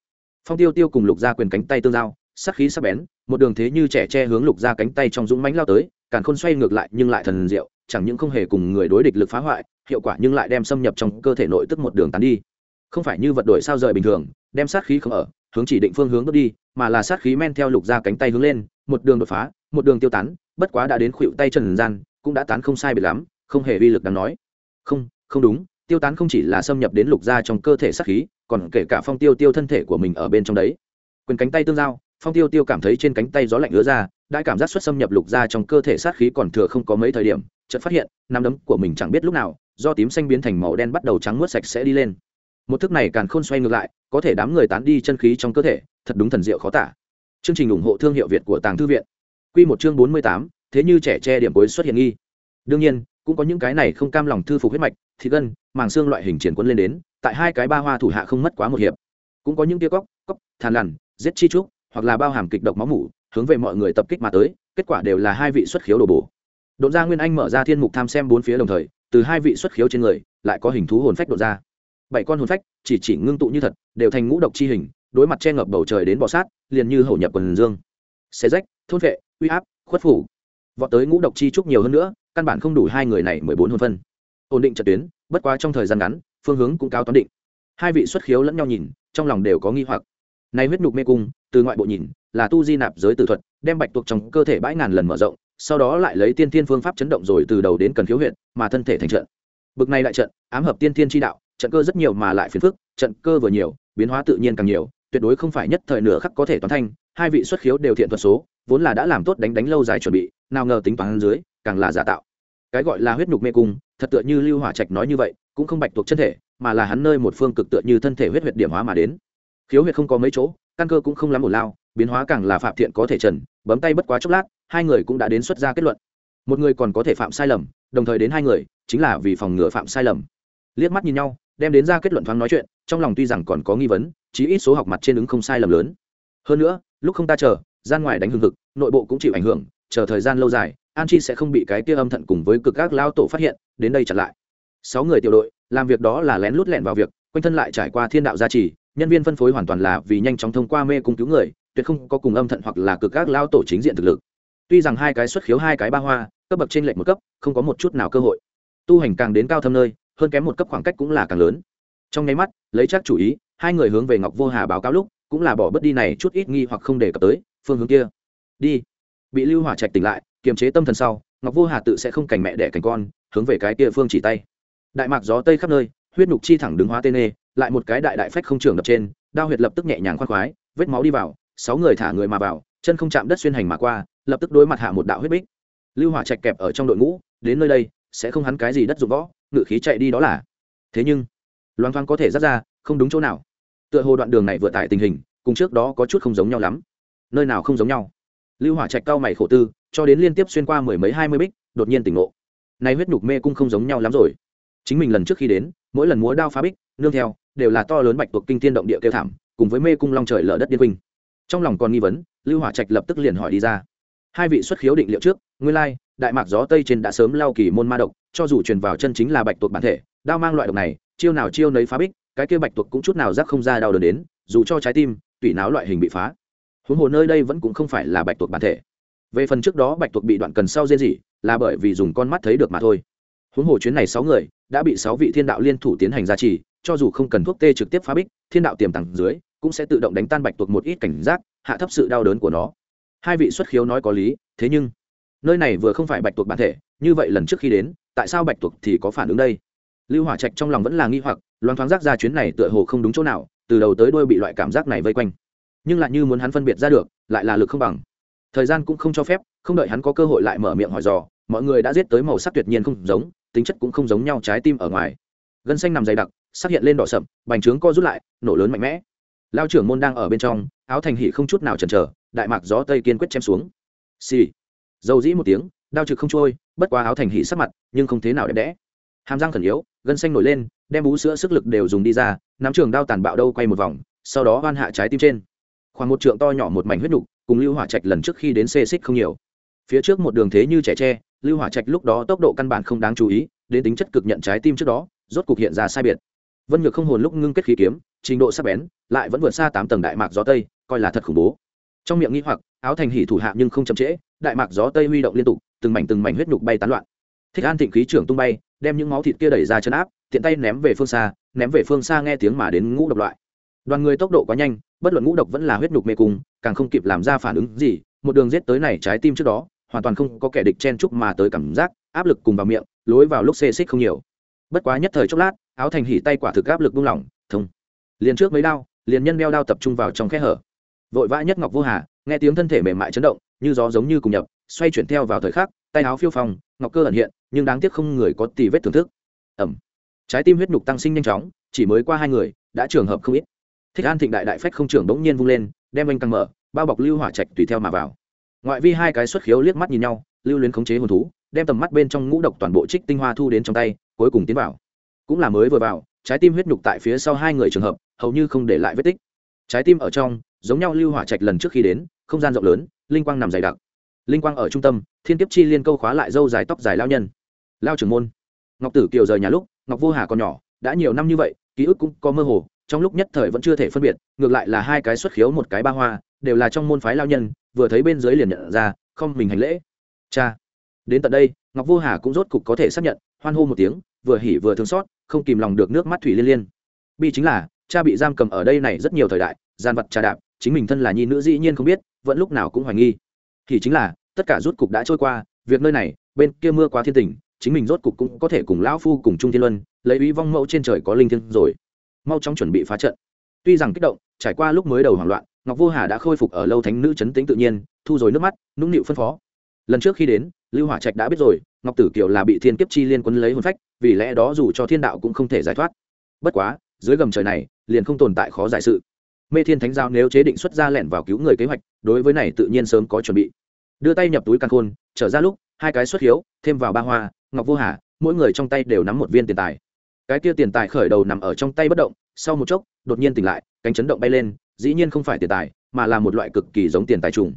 Phong Tiêu Tiêu cùng Lục Gia quyền cánh tay tương giao, sắc khí sắc bén, một đường thế như trẻ che hướng Lục ra cánh tay trong dũng mánh lao tới, càng khôn xoay ngược lại nhưng lại thần diệu, chẳng những không hề cùng người đối địch lực phá hoại, hiệu quả nhưng lại đem xâm nhập trong cơ thể nội tức một đường tán đi. Không phải như vật đổi sao rời bình thường đem sát khí không ở hướng chỉ định phương hướng bước đi mà là sát khí men theo lục ra cánh tay hướng lên một đường đột phá một đường tiêu tán bất quá đã đến khuỵu tay trần gian cũng đã tán không sai biệt lắm không hề uy lực đáng nói. Không không đúng tiêu tán không chỉ là xâm nhập đến lục ra trong cơ thể sát khí còn kể cả phong tiêu tiêu thân thể của mình ở bên trong đấy. Quyền cánh tay tương giao phong tiêu tiêu cảm thấy trên cánh tay gió lạnh ứa ra đã cảm giác xuất xâm nhập lục ra trong cơ thể sát khí còn thừa không có mấy thời điểm, chợt phát hiện, nắm đấm của mình chẳng biết lúc nào, do tím xanh biến thành màu đen bắt đầu trắng mướt sạch sẽ đi lên. Một thức này càng khôn xoay ngược lại, có thể đám người tán đi chân khí trong cơ thể, thật đúng thần diệu khó tả. Chương trình ủng hộ thương hiệu việt của tàng thư viện. Q một chương bốn mươi tám, thế như trẻ tre điểm cuối xuất hiện nghi. Đương nhiên, cũng có những cái này không cam lòng thư phục huyết mạch, thịt gân, màng xương loại hình triển quân lên đến, tại hai cái ba hoa thủ hạ không mất quá một hiệp. Cũng có những tia cóc cóc, thàn lằn, giết chi trúc hoặc là bao hàm kịch độc máu mủ, hướng về mọi người tập kích mà tới, kết quả đều là hai vị xuất khiếu đổ bổ. Đột ra nguyên anh mở ra thiên mục tham xem bốn phía đồng thời, từ hai vị xuất khiếu trên người, lại có hình thú hồn phách đột ra. Bảy con hồn phách, chỉ chỉ ngưng tụ như thật, đều thành ngũ độc chi hình, đối mặt che ngập bầu trời đến bọ sát, liền như hậu nhập quần dương. Xe rách, thôn vệ, uy áp, khuất phủ. Vọt tới ngũ độc chi trúc nhiều hơn nữa, căn bản không đủ hai người này mười bốn hồn phân. Ổn định trật tuyến, bất quá trong thời gian ngắn, phương hướng cũng cao toán định. Hai vị xuất khiếu lẫn nhau nhìn, trong lòng đều có nghi hoặc. Nay huyết nhục mê cung từ ngoại bộ nhìn, là tu di nạp giới tử thuật, đem bạch tuộc trong cơ thể bãi ngàn lần mở rộng, sau đó lại lấy tiên thiên phương pháp chấn động rồi từ đầu đến cần khiếu huyện mà thân thể thành trận. Bực này đại trận, ám hợp tiên thiên tri đạo, trận cơ rất nhiều mà lại phiền phức, trận cơ vừa nhiều, biến hóa tự nhiên càng nhiều, tuyệt đối không phải nhất thời nửa khắc có thể toán thanh, hai vị xuất khiếu đều thiện thuật số, vốn là đã làm tốt đánh đánh lâu dài chuẩn bị, nào ngờ tính toán dưới, càng là giả tạo. Cái gọi là huyết nhục mê cung, thật tựa như lưu hỏa trạch nói như vậy, cũng không bạch thuộc chân thể, mà là hắn nơi một phương cực tựa như thân thể huyết huyệt điểm hóa mà đến. Khiếu huyệt không có mấy chỗ căn cơ cũng không lắm một lao, biến hóa càng là phạm thiện có thể trần, bấm tay bất quá chốc lát, hai người cũng đã đến xuất ra kết luận. Một người còn có thể phạm sai lầm, đồng thời đến hai người, chính là vì phòng ngừa phạm sai lầm. Liếc mắt nhìn nhau, đem đến ra kết luận thoáng nói chuyện, trong lòng tuy rằng còn có nghi vấn, chí ít số học mặt trên ứng không sai lầm lớn. Hơn nữa, lúc không ta chờ, gian ngoài đánh hưng thực nội bộ cũng chịu ảnh hưởng, chờ thời gian lâu dài, an chi sẽ không bị cái kia âm thận cùng với cực các lao tổ phát hiện, đến đây chặn lại. Sáu người tiểu đội, làm việc đó là lén lút lẹn vào việc, quanh thân lại trải qua thiên đạo gia trì nhân viên phân phối hoàn toàn là vì nhanh chóng thông qua mê cung cứu người, tuyệt không có cùng âm thận hoặc là cực các lao tổ chính diện thực lực. Tuy rằng hai cái xuất khiếu, hai cái ba hoa, cấp bậc trên lệnh một cấp, không có một chút nào cơ hội. Tu hành càng đến cao thâm nơi, hơn kém một cấp khoảng cách cũng là càng lớn. Trong nháy mắt, lấy chắc chủ ý, hai người hướng về ngọc vô hà báo cáo lúc, cũng là bỏ bớt đi này chút ít nghi hoặc không để cập tới, phương hướng kia. Đi. Bị lưu hỏa trạch tỉnh lại, kiềm chế tâm thần sau, ngọc vô hà tự sẽ không cảnh mẹ đẻ cảnh con, hướng về cái kia phương chỉ tay. Đại mạc gió tây khắp nơi, huyết nhục chi thẳng đứng hóa tên nê lại một cái đại đại phách không trường đập trên, đao huyệt lập tức nhẹ nhàng khoan khoái, vết máu đi vào, sáu người thả người mà vào, chân không chạm đất xuyên hành mà qua, lập tức đối mặt hạ một đạo huyết bích. Lưu hỏa trạch kẹp ở trong đội ngũ, đến nơi đây, sẽ không hắn cái gì đất dụng võ, ngự khí chạy đi đó là. Thế nhưng loan thoáng có thể dắt ra, không đúng chỗ nào. Tựa hồ đoạn đường này vừa tải tình hình, cùng trước đó có chút không giống nhau lắm. Nơi nào không giống nhau? Lưu hỏa trạch cao mày khổ tư, cho đến liên tiếp xuyên qua mười mấy hai mươi bích, đột nhiên tỉnh ngộ. Nay huyết nhục mê cung không giống nhau lắm rồi. Chính mình lần trước khi đến, mỗi lần múa đao phá bích, nương theo đều là to lớn bạch tuộc kinh thiên động địa kêu thảm, cùng với mê cung long trời lở đất điên quỳnh trong lòng còn nghi vấn, lưu hỏa trạch lập tức liền hỏi đi ra. Hai vị xuất khiếu định liệu trước, nguyên lai, đại mạc gió tây trên đã sớm lao kỳ môn ma độc, cho dù truyền vào chân chính là bạch tuộc bản thể, đao mang loại độc này, chiêu nào chiêu nấy phá bích, cái kia bạch tuộc cũng chút nào rác không ra đau đớn đến, dù cho trái tim, tủy não loại hình bị phá. Huống hồ nơi đây vẫn cũng không phải là bạch tuộc bản thể. Về phần trước đó bạch tuộc bị đoạn cần sau riêng gì là bởi vì dùng con mắt thấy được mà thôi. Huống hồ chuyến này sáu người, đã bị sáu vị thiên đạo liên thủ tiến hành gia trì cho dù không cần thuốc tê trực tiếp phá bích, thiên đạo tiềm tàng dưới, cũng sẽ tự động đánh tan bạch tuộc một ít cảnh giác, hạ thấp sự đau đớn của nó. Hai vị xuất khiếu nói có lý, thế nhưng, nơi này vừa không phải bạch tuộc bản thể, như vậy lần trước khi đến, tại sao bạch tuộc thì có phản ứng đây? Lưu hỏa trạch trong lòng vẫn là nghi hoặc loan thoáng giác ra chuyến này tựa hồ không đúng chỗ nào, từ đầu tới đuôi bị loại cảm giác này vây quanh. Nhưng lại như muốn hắn phân biệt ra được, lại là lực không bằng. Thời gian cũng không cho phép, không đợi hắn có cơ hội lại mở miệng hỏi dò, mọi người đã giết tới màu sắc tuyệt nhiên không giống, tính chất cũng không giống nhau trái tim ở ngoài. Gân xanh nằm dày đặc sắc hiện lên đỏ sậm, bành trướng co rút lại, nổ lớn mạnh mẽ. Lao trưởng môn đang ở bên trong, áo thành hỉ không chút nào chần chờ, đại mạc gió tây kiên quyết chém xuống. Xì、sì. dầu dĩ một tiếng, đao trực không trôi, bất quá áo thành hỉ sắc mặt, nhưng không thế nào đẹp đẽ. Hàm răng khẩn yếu, gân xanh nổi lên, đem bú sữa sức lực đều dùng đi ra, nắm trường đao tàn bạo đâu quay một vòng, sau đó hoan hạ trái tim trên. Khoảng một trượng to nhỏ một mảnh huyết đục cùng lưu hỏa trạch lần trước khi đến xê xích không nhiều. Phía trước một đường thế như trẻ tre, lưu hỏa trạch lúc đó tốc độ căn bản không đáng chú ý, đến tính chất cực nhận trái tim trước đó, rốt cục hiện ra sai biệt vân nhược không hồn lúc ngưng kết khí kiếm, trình độ sắc bén, lại vẫn vượt xa tám tầng đại mạc gió tây, coi là thật khủng bố. Trong miệng nghi hoặc, áo thành hỉ thủ hạ nhưng không chậm trễ, đại mạc gió tây huy động liên tục, từng mảnh từng mảnh huyết nhục bay tán loạn. Thích an thịnh khí trưởng tung bay, đem những máu thịt kia đẩy ra chân áp, tiện tay ném về phương xa, ném về phương xa nghe tiếng mà đến ngũ độc loại. Đoàn người tốc độ quá nhanh, bất luận ngũ độc vẫn là huyết nhục mê cung, càng không kịp làm ra phản ứng gì, một đường giết tới này trái tim trước đó, hoàn toàn không có kẻ địch chen chúc mà tới cảm giác, áp lực cùng vào miệng, lối vào lúc xê xích không nhiều. Bất quá nhất thời chốc lát áo thành hỉ tay quả thực áp lực buông lỏng, thông. Liền trước mấy đao, liền nhân đeo đao tập trung vào trong khe hở. Vội vã nhất ngọc vô hà, nghe tiếng thân thể mềm mại chấn động, như gió giống như cùng nhập, xoay chuyển theo vào thời khắc, tay áo phiêu phong, ngọc cơ ẩn hiện, nhưng đáng tiếc không người có tì vết thưởng thức. Ẩm. Trái tim huyết nhục tăng sinh nhanh chóng, chỉ mới qua hai người, đã trường hợp không ít. Thích an thịnh đại đại phách không trưởng bỗng nhiên vung lên, đem anh căng mở, bao bọc lưu hỏa trạch tùy theo mà vào. Ngoại vi hai cái xuất khiếu liếc mắt nhìn nhau, lưu luyến khống chế hồn thú, đem tầm mắt bên trong ngũ độc toàn bộ trích tinh hoa thu đến trong tay, cuối cùng tiến vào cũng là mới vừa vào, trái tim huyết nhục tại phía sau hai người trường hợp, hầu như không để lại vết tích. Trái tim ở trong, giống nhau lưu hỏa trạch lần trước khi đến, không gian rộng lớn, linh quang nằm dày đặc. Linh quang ở trung tâm, thiên kiếp chi liên câu khóa lại dâu dài tóc dài lao nhân. Lao trưởng môn. Ngọc tử kiều rời nhà lúc, ngọc vô hà còn nhỏ, đã nhiều năm như vậy, ký ức cũng có mơ hồ, trong lúc nhất thời vẫn chưa thể phân biệt, ngược lại là hai cái xuất khiếu một cái ba hoa, đều là trong môn phái lao nhân, vừa thấy bên dưới liền nhận ra, không mình hành lễ. Cha. Đến tận đây, ngọc vô hà cũng rốt cục có thể xác nhận, hoan hô một tiếng vừa hỉ vừa thương xót, không kìm lòng được nước mắt thủy liên liên. Bi chính là, cha bị giam cầm ở đây này rất nhiều thời đại, gian vật trà đạp, chính mình thân là nhi nữ dĩ nhiên không biết, vẫn lúc nào cũng hoài nghi. Thì chính là, tất cả rút cục đã trôi qua, việc nơi này, bên kia mưa quá thiên tình, chính mình rốt cục cũng có thể cùng lão phu cùng trung thiên luân, lấy ý vong mẫu trên trời có linh thiên rồi. Mau chóng chuẩn bị phá trận. Tuy rằng kích động, trải qua lúc mới đầu hoảng loạn, ngọc vô hà đã khôi phục ở lâu thánh nữ chấn tĩnh tự nhiên, thu rồi nước mắt, nũng nịu phân phó lần trước khi đến, lưu hỏa trạch đã biết rồi, ngọc tử kiều là bị thiên kiếp chi liên quân lấy hồn phách, vì lẽ đó dù cho thiên đạo cũng không thể giải thoát. Bất quá, dưới gầm trời này, liền không tồn tại khó giải sự. Mê thiên thánh giao nếu chế định xuất ra lẻn vào cứu người kế hoạch, đối với này tự nhiên sớm có chuẩn bị. Đưa tay nhập túi căn khôn, trở ra lúc, hai cái xuất hiếu, thêm vào ba hoa, ngọc vô hà, mỗi người trong tay đều nắm một viên tiền tài. Cái kia tiền tài khởi đầu nằm ở trong tay bất động, sau một chốc, đột nhiên tỉnh lại, cánh chấn động bay lên, dĩ nhiên không phải tiền tài, mà là một loại cực kỳ giống tiền tài trùng.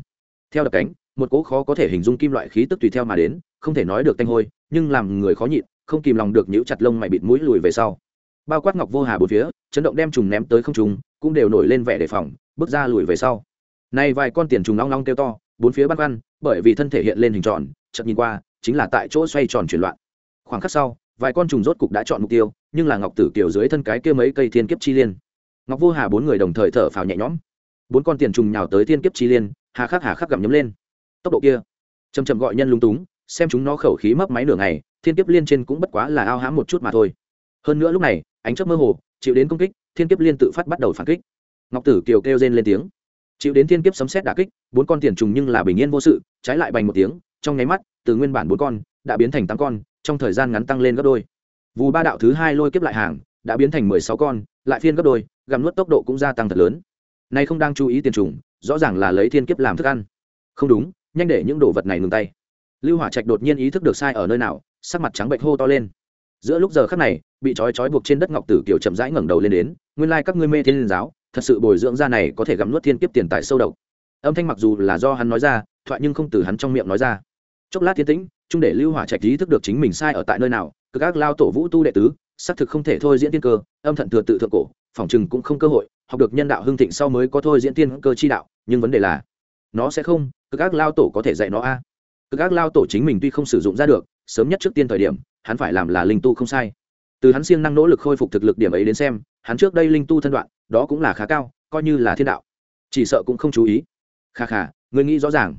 Theo đập cánh một cỗ khó có thể hình dung kim loại khí tức tùy theo mà đến, không thể nói được tanh hôi, nhưng làm người khó nhịn, không kìm lòng được nhíu chặt lông mày bịt mũi lùi về sau. Bao quát ngọc vô hà bốn phía, chấn động đem trùng ném tới không trùng cũng đều nổi lên vẻ đề phòng, bước ra lùi về sau. Này vài con tiền trùng long long kêu to, bốn phía băn khoăn, bởi vì thân thể hiện lên hình tròn, chợt nhìn qua, chính là tại chỗ xoay tròn chuyển loạn. Khoảng khắc sau, vài con trùng rốt cục đã chọn mục tiêu, nhưng là ngọc tử kiều dưới thân cái kia mấy cây thiên kiếp chi liên. Ngọc vô hà bốn người đồng thời thở phào nhẹ nhõm. Bốn con tiền trùng nhào tới thiên kiếp chi liên, hà khắc hà khắc gặm nhấm lên tốc độ kia. Chầm chậm gọi nhân lung túng, xem chúng nó khẩu khí mấp máy nửa ngày, thiên kiếp liên trên cũng bất quá là ao hãm một chút mà thôi. Hơn nữa lúc này, ánh chớp mơ hồ, chịu đến công kích, thiên kiếp liên tự phát bắt đầu phản kích. Ngọc tử kiều kêu rên lên tiếng. Chịu đến thiên kiếp sấm xét đả kích, bốn con tiền trùng nhưng là bình yên vô sự, trái lại bành một tiếng, trong nháy mắt, từ nguyên bản bốn con, đã biến thành tám con, trong thời gian ngắn tăng lên gấp đôi. Vù ba đạo thứ hai lôi kiếp lại hàng, đã biến thành mười sáu con, lại phiên gấp đôi, gặm nuốt tốc độ cũng gia tăng thật lớn. Nay không đang chú ý tiền trùng, rõ ràng là lấy thiên kiếp làm thức ăn. Không đúng nhanh để những đồ vật này ngừng tay. Lưu hỏa trạch đột nhiên ý thức được sai ở nơi nào, sắc mặt trắng bệnh hô to lên. Giữa lúc giờ khắc này, bị trói trói buộc trên đất ngọc tử kiều chậm rãi ngẩng đầu lên đến, nguyên lai các ngươi mê thiên liên giáo, thật sự bồi dưỡng ra này có thể gặm nuốt thiên kiếp tiền tài sâu độc. Âm thanh mặc dù là do hắn nói ra, thoại nhưng không từ hắn trong miệng nói ra. Chốc lát thiên tĩnh trung để lưu hỏa trạch ý thức được chính mình sai ở tại nơi nào, cực ác lao tổ vũ tu đệ tứ, xác thực không thể thôi diễn tiên cơ, âm thận thừa tự thượng cổ, phòng chừng cũng không cơ hội, học được nhân đạo hưng thịnh sau mới có thôi diễn tiên cơ chi đạo, nhưng vấn đề là nó sẽ không, cực ác lao tổ có thể dạy nó a. Cực ác lao tổ chính mình tuy không sử dụng ra được, sớm nhất trước tiên thời điểm, hắn phải làm là linh tu không sai. Từ hắn siêng năng nỗ lực khôi phục thực lực điểm ấy đến xem, hắn trước đây linh tu thân đoạn, đó cũng là khá cao, coi như là thiên đạo. Chỉ sợ cũng không chú ý. Kha kha người nghĩ rõ ràng.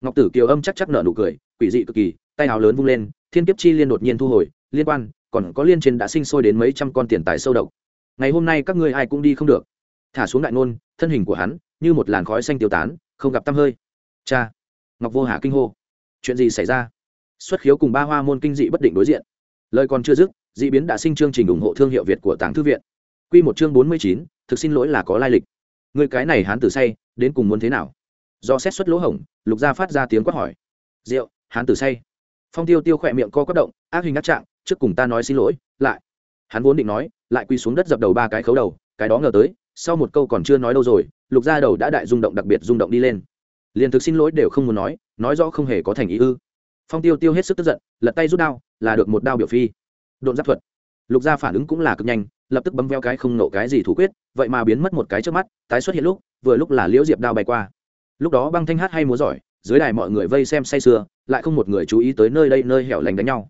Ngọc tử kiều âm chắc chắc nở nụ cười, quỷ dị cực kỳ, tay áo lớn vung lên, thiên kiếp chi liên đột nhiên thu hồi, liên quan, còn có liên trên đã sinh sôi đến mấy trăm con tiền tài sâu độc. Ngày hôm nay các ngươi ai cũng đi không được. Thả xuống đại ngôn, thân hình của hắn, như một làn khói xanh tiêu tán không gặp tăm hơi. Cha, ngọc vô hà kinh hô. Chuyện gì xảy ra? Xuất khiếu cùng ba hoa môn kinh dị bất định đối diện. Lời còn chưa dứt d ị biến đã sinh chương trình ủng hộ thương hiệu việt của tàng thư viện. Q một chương bốn mươi chín, thực xin lỗi là có lai lịch. Người cái này hán tử say, đến cùng muốn thế nào? Do xét xuất lỗ hổng, lục gia phát ra tiếng quát hỏi. Rượu, hán tử say. Phong tiêu tiêu khỏe miệng co quất động, ác hình ngắt trạng, trước cùng ta nói xin lỗi, lại. Hắn vốn định nói, lại quy xuống đất dập đầu ba cái khấu đầu, cái đó ngờ tới, sau một câu còn chưa nói đâu rồi lục gia đầu đã đại rung động đặc biệt rung động đi lên. Liền thực xin lỗi đều không muốn nói nói rõ không hề có thành ý ư. Phong tiêu tiêu hết sức tức giận, lật tay rút đao, là được một đao biểu phi. Độn giáp thuật. Lục gia phản ứng cũng là cực nhanh, lập tức bấm veo cái không nộ cái gì thủ quyết, vậy mà biến mất một cái trước mắt, tái xuất hiện lúc, vừa lúc là liễu diệp đao bay qua. Lúc đó băng thanh hát hay múa giỏi, dưới đài mọi người vây xem say sưa, lại không một người chú ý tới nơi đây nơi hẻo lánh đánh nhau.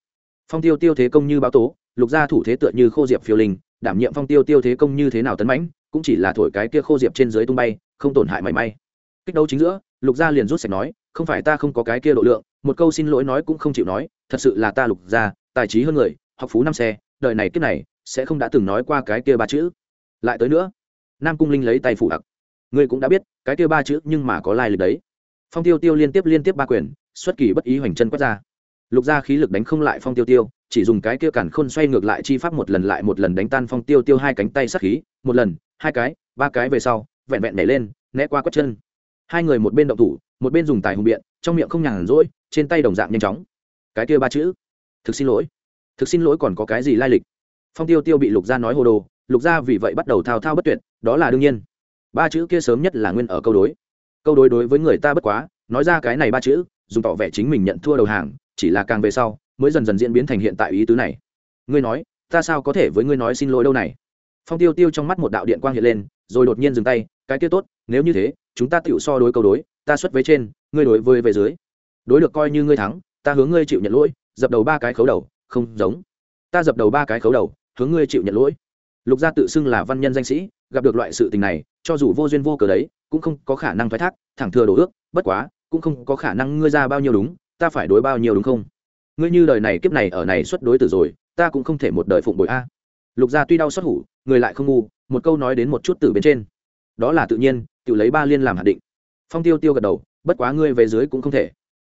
Phong tiêu tiêu thế công như báo tố, lục gia thủ thế tựa như khô diệp phiêu linh, đảm nhiệm phong tiêu tiêu thế công như thế nào tấn mãnh cũng chỉ là thổi cái kia khô diệp trên dưới tung bay, không tổn hại mảy may. Kích đấu chính giữa, lục gia liền rút sạch nói, không phải ta không có cái kia độ lượng, một câu xin lỗi nói cũng không chịu nói, thật sự là ta lục gia, tài trí hơn người, học phú năm xe, đời này kiếp này, sẽ không đã từng nói qua cái kia ba chữ. Lại tới nữa, nam cung linh lấy tay phủ hặc ngươi cũng đã biết, cái kia ba chữ nhưng mà có lai lịch đấy. Phong tiêu tiêu liên tiếp liên tiếp ba quyền, xuất kỳ bất ý hoành chân quét ra. Lục gia khí lực đánh không lại phong tiêu tiêu chỉ dùng cái kia cản khôn xoay ngược lại chi pháp một lần lại một lần đánh tan phong tiêu tiêu hai cánh tay sát khí, một lần, hai cái, ba cái về sau, vẹn vẹn nhảy lên, né qua quất chân. Hai người một bên động thủ, một bên dùng tài hùng biện, trong miệng không nhàn rỗi, trên tay đồng dạng nhanh chóng. Cái kia ba chữ, thực xin lỗi. Thực xin lỗi còn có cái gì lai lịch? Phong tiêu tiêu bị lục gia nói hồ đồ, lục gia vì vậy bắt đầu thao thao bất tuyệt, đó là đương nhiên. Ba chữ kia sớm nhất là nguyên ở câu đối. Câu đối đối với người ta bất quá, nói ra cái này ba chữ, dùng tỏ vẻ chính mình nhận thua đầu hàng, chỉ là càng về sau mới dần dần diễn biến thành hiện tại ý tứ này. Ngươi nói, ta sao có thể với ngươi nói xin lỗi đâu này? Phong tiêu tiêu trong mắt một đạo điện quang hiện lên, rồi đột nhiên dừng tay, cái kia tốt, nếu như thế, chúng ta tựu so đối câu đối, ta xuất với trên, ngươi đối với về dưới. Đối được coi như ngươi thắng, ta hướng ngươi chịu nhận lỗi, dập đầu ba cái khấu đầu, không giống. Ta dập đầu ba cái khấu đầu, hướng ngươi chịu nhận lỗi. Lục gia tự xưng là văn nhân danh sĩ, gặp được loại sự tình này, cho dù vô duyên vô cớ đấy, cũng không có khả năng thoái thác, thẳng thừa đổ ước, bất quá, cũng không có khả năng ngươi ra bao nhiêu đúng, ta phải đối bao nhiêu đúng không? Ngươi như đời này kiếp này ở này xuất đối tử rồi, ta cũng không thể một đời phụng bội a. Lục gia tuy đau xuất hủ người lại không ngu, một câu nói đến một chút từ bên trên. Đó là tự nhiên, tự lấy ba liên làm hạt định. Phong tiêu tiêu gật đầu, bất quá ngươi về dưới cũng không thể.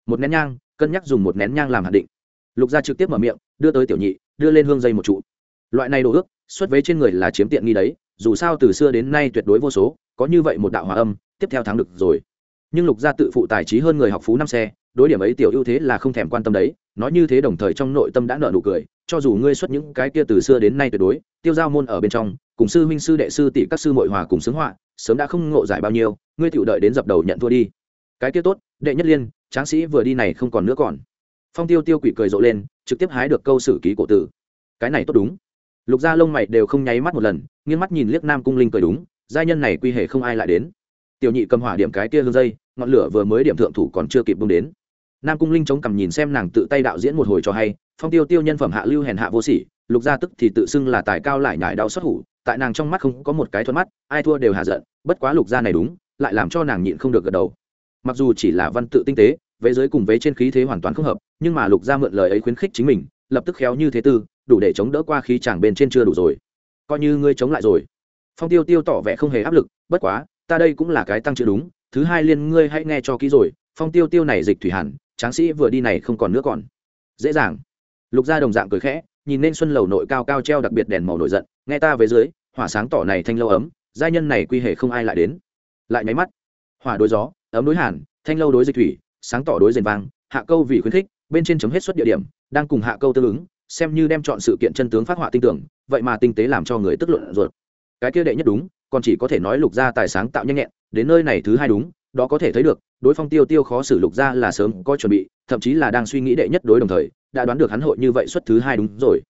Một nén nhang, cân nhắc dùng một nén nhang làm hạt định. Lục gia trực tiếp mở miệng, đưa tới tiểu nhị, đưa lên hương dây một trụ. Loại này đồ ước, xuất vế trên người là chiếm tiện nghi đấy, dù sao từ xưa đến nay tuyệt đối vô số, có như vậy một đạo hòa âm, tiếp theo thắng được rồi. Nhưng lục gia tự phụ tài trí hơn người học phú năm xe đối điểm ấy tiểu ưu thế là không thèm quan tâm đấy, nói như thế đồng thời trong nội tâm đã nợ nụ cười, cho dù ngươi xuất những cái kia từ xưa đến nay tuyệt đối, tiêu giao môn ở bên trong, cùng sư huynh sư đệ sư tỷ các sư mội hòa cùng xứng họa, sớm đã không ngộ giải bao nhiêu, ngươi tiểu đợi đến dập đầu nhận thua đi. Cái kia tốt, đệ nhất liên, tráng sĩ vừa đi này không còn nữa còn. Phong tiêu tiêu quỷ cười rộ lên, trực tiếp hái được câu sử ký cổ tử. Cái này tốt đúng. Lục gia lông mày đều không nháy mắt một lần, nghiêng mắt nhìn liếc nam cung linh cười đúng, giai nhân này quy hệ không ai lại đến. Tiểu nhị cầm hỏa điểm cái kia hương dây, ngọn lửa vừa mới điểm thượng thủ còn chưa kịp bung đến nam cung linh chống cằm nhìn xem nàng tự tay đạo diễn một hồi cho hay, phong tiêu tiêu nhân phẩm hạ lưu hèn hạ vô sỉ, lục gia tức thì tự xưng là tài cao lại nhải đau xuất hủ, tại nàng trong mắt không có một cái thuận mắt, ai thua đều hạ giận, bất quá lục gia này đúng, lại làm cho nàng nhịn không được gật đầu. Mặc dù chỉ là văn tự tinh tế, vế giới cùng vế trên khí thế hoàn toàn không hợp, nhưng mà lục gia mượn lời ấy khuyến khích chính mình, lập tức khéo như thế tư, đủ để chống đỡ qua khí chàng bên trên chưa đủ rồi. Coi như ngươi chống lại rồi. Phong tiêu tiêu tỏ vẻ không hề áp lực, bất quá, ta đây cũng là cái tăng chữ đúng, thứ hai liên ngươi hãy nghe cho kỹ rồi, phong tiêu tiêu này dịch thủy hẳn tráng sĩ vừa đi này không còn nữa còn. Dễ dàng. Lục gia đồng dạng cười khẽ, nhìn nên xuân lầu nội cao cao treo đặc biệt đèn màu nổi giận, nghe ta về dưới, hỏa sáng tỏ này thanh lâu ấm, giai nhân này quy hệ không ai lại đến. Lại nháy mắt. Hỏa đối gió, ấm đối hàn, thanh lâu đối dịch thủy, sáng tỏ đối rền vang, hạ câu vì khuyến khích, bên trên chấm hết suất địa điểm, đang cùng hạ câu tương ứng, xem như đem chọn sự kiện chân tướng phát họa tinh tưởng, vậy mà tinh tế làm cho người tức luận ruột. Cái kia đệ nhất đúng, còn chỉ có thể nói lục gia tài sáng tạo nhanh nhẹn, đến nơi này thứ hai đúng đó có thể thấy được, đối phong tiêu tiêu khó xử lục gia là sớm có chuẩn bị, thậm chí là đang suy nghĩ đệ nhất đối đồng thời, đã đoán được hắn hội như vậy suất thứ hai đúng rồi.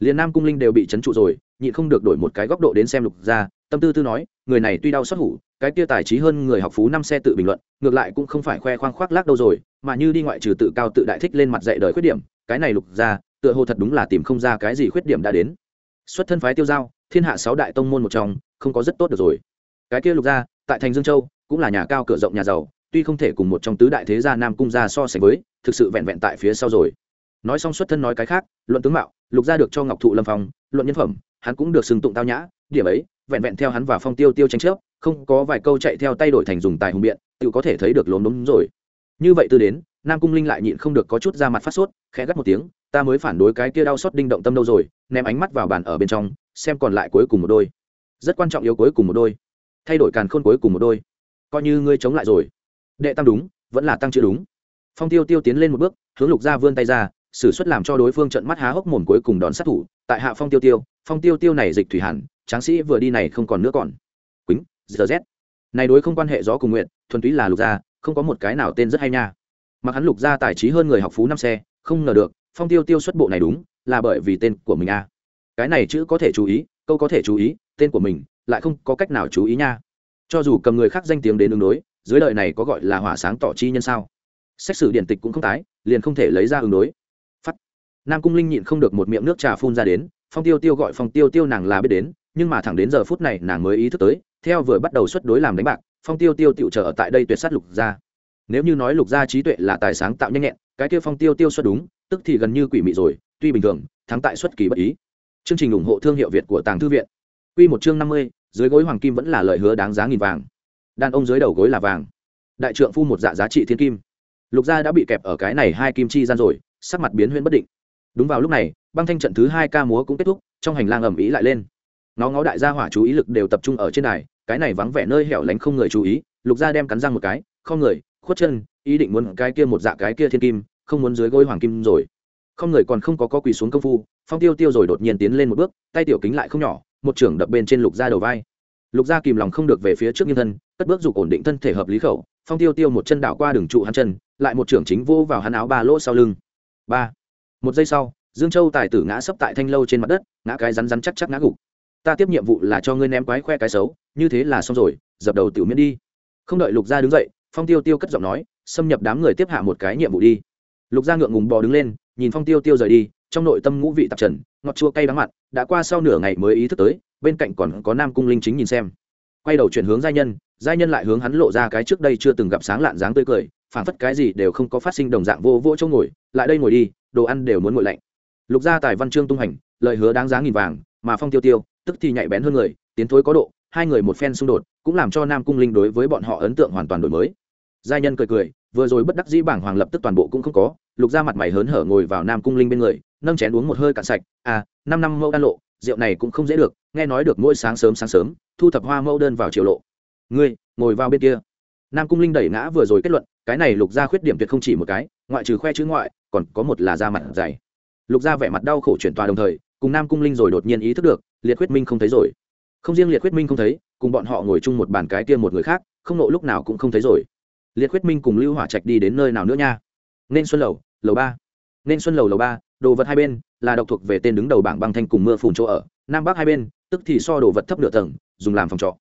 Liền nam cung linh đều bị trấn trụ rồi, nhịn không được đổi một cái góc độ đến xem lục gia, tâm tư tư nói, người này tuy đau xuất hủ cái kia tài trí hơn người học phú năm xe tự bình luận, ngược lại cũng không phải khoe khoang khoác lác đâu rồi, mà như đi ngoại trừ tự cao tự đại thích lên mặt dạy đời khuyết điểm, cái này lục gia, tựa hồ thật đúng là tìm không ra cái gì khuyết điểm đã đến. Xuất thân phái tiêu giao, thiên hạ sáu đại tông môn một trong, không có rất tốt được rồi. Cái kia lục gia, tại thành dương châu cũng là nhà cao cửa rộng nhà giàu, tuy không thể cùng một trong tứ đại thế gia nam cung gia so sánh với, thực sự vẹn vẹn tại phía sau rồi. Nói xong xuất thân nói cái khác, luận tướng mạo, lục gia được cho ngọc thụ lâm phong, luận nhân phẩm, hắn cũng được xưng tụng tao nhã, điểm ấy, vẹn vẹn theo hắn và phong tiêu tiêu tranh chấp, không có vài câu chạy theo tay đổi thành dùng tài hùng biện, tự có thể thấy được lốm đốm rồi. Như vậy từ đến, nam cung linh lại nhịn không được có chút ra mặt phát sốt, khẽ gắt một tiếng, ta mới phản đối cái kia đau xót đinh động tâm đâu rồi, ném ánh mắt vào bàn ở bên trong, xem còn lại cuối cùng một đôi. Rất quan trọng yếu cuối cùng một đôi. Thay đổi càn khôn cuối cùng một đôi coi như ngươi chống lại rồi. Đệ tam đúng, vẫn là tăng chữ đúng. Phong tiêu tiêu tiến lên một bước, hướng lục gia vươn tay ra s ử suất làm cho đối phương trận mắt há hốc mồm cuối cùng đón sát thủ. Tại hạ phong tiêu tiêu, phong tiêu tiêu này dịch thủy hẳn, tráng sĩ vừa đi này không còn nữa còn. Quýnh giờ z. Này đối không quan hệ gió cùng nguyện, thuần túy là lục gia, không có một cái nào tên rất hay nha. Mặc hắn lục gia tài trí hơn người học phú năm xe, không ngờ được, phong tiêu tiêu xuất bộ này đúng, là bởi vì tên của mình a cái này chữ có thể chú ý, câu có thể chú ý, tên của mình, lại không có cách nào chú ý nha cho dù cầm người khác danh tiếng đến đường đối, dưới đời này có gọi là hỏa sáng tỏ chi nhân sao? Xét xử điện tịch cũng không tái, liền không thể lấy ra ứng đối. Phắt nam cung linh nhịn không được một miệng nước trà phun ra đến, phong tiêu tiêu gọi phong tiêu tiêu nàng là biết đến, nhưng mà thẳng đến giờ phút này nàng mới ý thức tới, theo vừa bắt đầu xuất đối làm đánh bạc, phong tiêu tiêu tựu trở ở tại đây tuyệt sát lục gia. Nếu như nói lục gia trí tuệ là tài sáng tạo nhanh nhẹn, cái kia phong tiêu tiêu xuất đúng, tức thì gần như quỷ mị rồi, tuy bình thường, thắng tại xuất kỳ bất ý. Chương trình ủng hộ thương hiệu việt của tàng thư viện. Q một chương năm mươi dưới gối hoàng kim vẫn là lời hứa đáng giá nghìn vàng. Đàn ông dưới đầu gối là vàng. Đại trượng phu một dạ giá trị thiên kim. Lục gia đã bị kẹp ở cái này hai kim chi gian rồi, sắc mặt biến huyễn bất định. Đúng vào lúc này, băng thanh trận thứ hai ca múa cũng kết thúc, trong hành lang ầm ĩ lại lên. Nó ngó đại gia hỏa chú ý lực đều tập trung ở trên đài, cái này vắng vẻ nơi hẻo lánh không người chú ý, lục gia đem cắn răng một cái, không người, khuất chân, ý định muốn cái kia một dạ cái kia thiên kim, không muốn dưới gối hoàng kim rồi. Không người còn không có có quỳ xuống công phu, phong tiêu tiêu rồi đột nhiên tiến lên một bước, tay tiểu kính lại không nhỏ một trưởng đập bên trên lục gia đầu vai. Lục gia kìm lòng không được về phía trước nhân thân, cất bước dục ổn định thân thể hợp lý khẩu, phong tiêu tiêu một chân đảo qua đường trụ hắn chân, lại một trưởng chính vô vào hắn áo ba lỗ sau lưng. Ba. Một giây sau, dương châu tài tử ngã sấp tại thanh lâu trên mặt đất, ngã cái rắn rắn chắc chắc ngã gục. Ta tiếp nhiệm vụ là cho ngươi ném quái khoe cái xấu, như thế là xong rồi, dập đầu tiểu miễn đi. Không đợi lục gia đứng dậy, phong tiêu tiêu cất giọng nói, xâm nhập đám người tiếp hạ một cái nhiệm vụ đi. Lục gia ngượng ngùng bò đứng lên, nhìn phong tiêu tiêu rời đi trong nội tâm ngũ vị tạp trần, ngọt chua cay đắng mặt đã qua sau nửa ngày mới ý thức tới, bên cạnh còn có nam cung linh chính nhìn xem. Quay đầu chuyển hướng giai nhân giai nhân lại hướng hắn lộ ra cái trước đây chưa từng gặp sáng lạn dáng tươi cười phản phất cái gì đều không có phát sinh đồng dạng vô vô chỗ ngồi, lại đây ngồi đi, đồ ăn đều muốn ngồi lạnh. Lục gia tài văn chương tung hành, lời hứa đáng giá nghìn vàng, mà phong tiêu tiêu, tức thì nhạy bén hơn người, tiến thối có độ, hai người một phen xung đột, cũng làm cho nam cung linh đối với bọn họ ấn tượng hoàn toàn đổi mới. Giai nhân cười cười, vừa rồi bất đắc dĩ bảng hoàng lập tức toàn bộ cũng không có, lục gia mặt mày hớn hở ngồi vào nam cung linh bên người nâng chén uống một hơi cạn sạch à năm năm mẫu đan lộ, rượu này cũng không dễ được, nghe nói được mỗi sáng sớm sáng sớm, thu thập hoa mẫu đơn vào triều lộ. Ngươi, ngồi vào bên kia. Nam cung linh đẩy ngã vừa rồi kết luận, cái này lục ra khuyết điểm tuyệt không chỉ một cái, ngoại trừ khoe chữ ngoại, còn có một là da mặt dày. Lục ra vẻ mặt đau khổ chuyển tòa đồng thời, cùng nam cung linh rồi đột nhiên ý thức được, liệt khuyết minh không thấy rồi. Không riêng liệt khuyết minh không thấy, cùng bọn họ ngồi chung một bàn cái kia một người khác, không nộ lúc nào cũng không thấy rồi. Liệt khuyết minh cùng lưu hỏa trạch đi đến nơi nào nữa nha? Nên xuân lầu lầu ba. Nên xuân lầu lầu ba đồ vật hai bên là độc thuộc về tên đứng đầu bảng băng thanh cùng mưa phùn chỗ ở, nam bắc hai bên, tức thì so đồ vật thấp nửa tầng, dùng làm phòng trọ.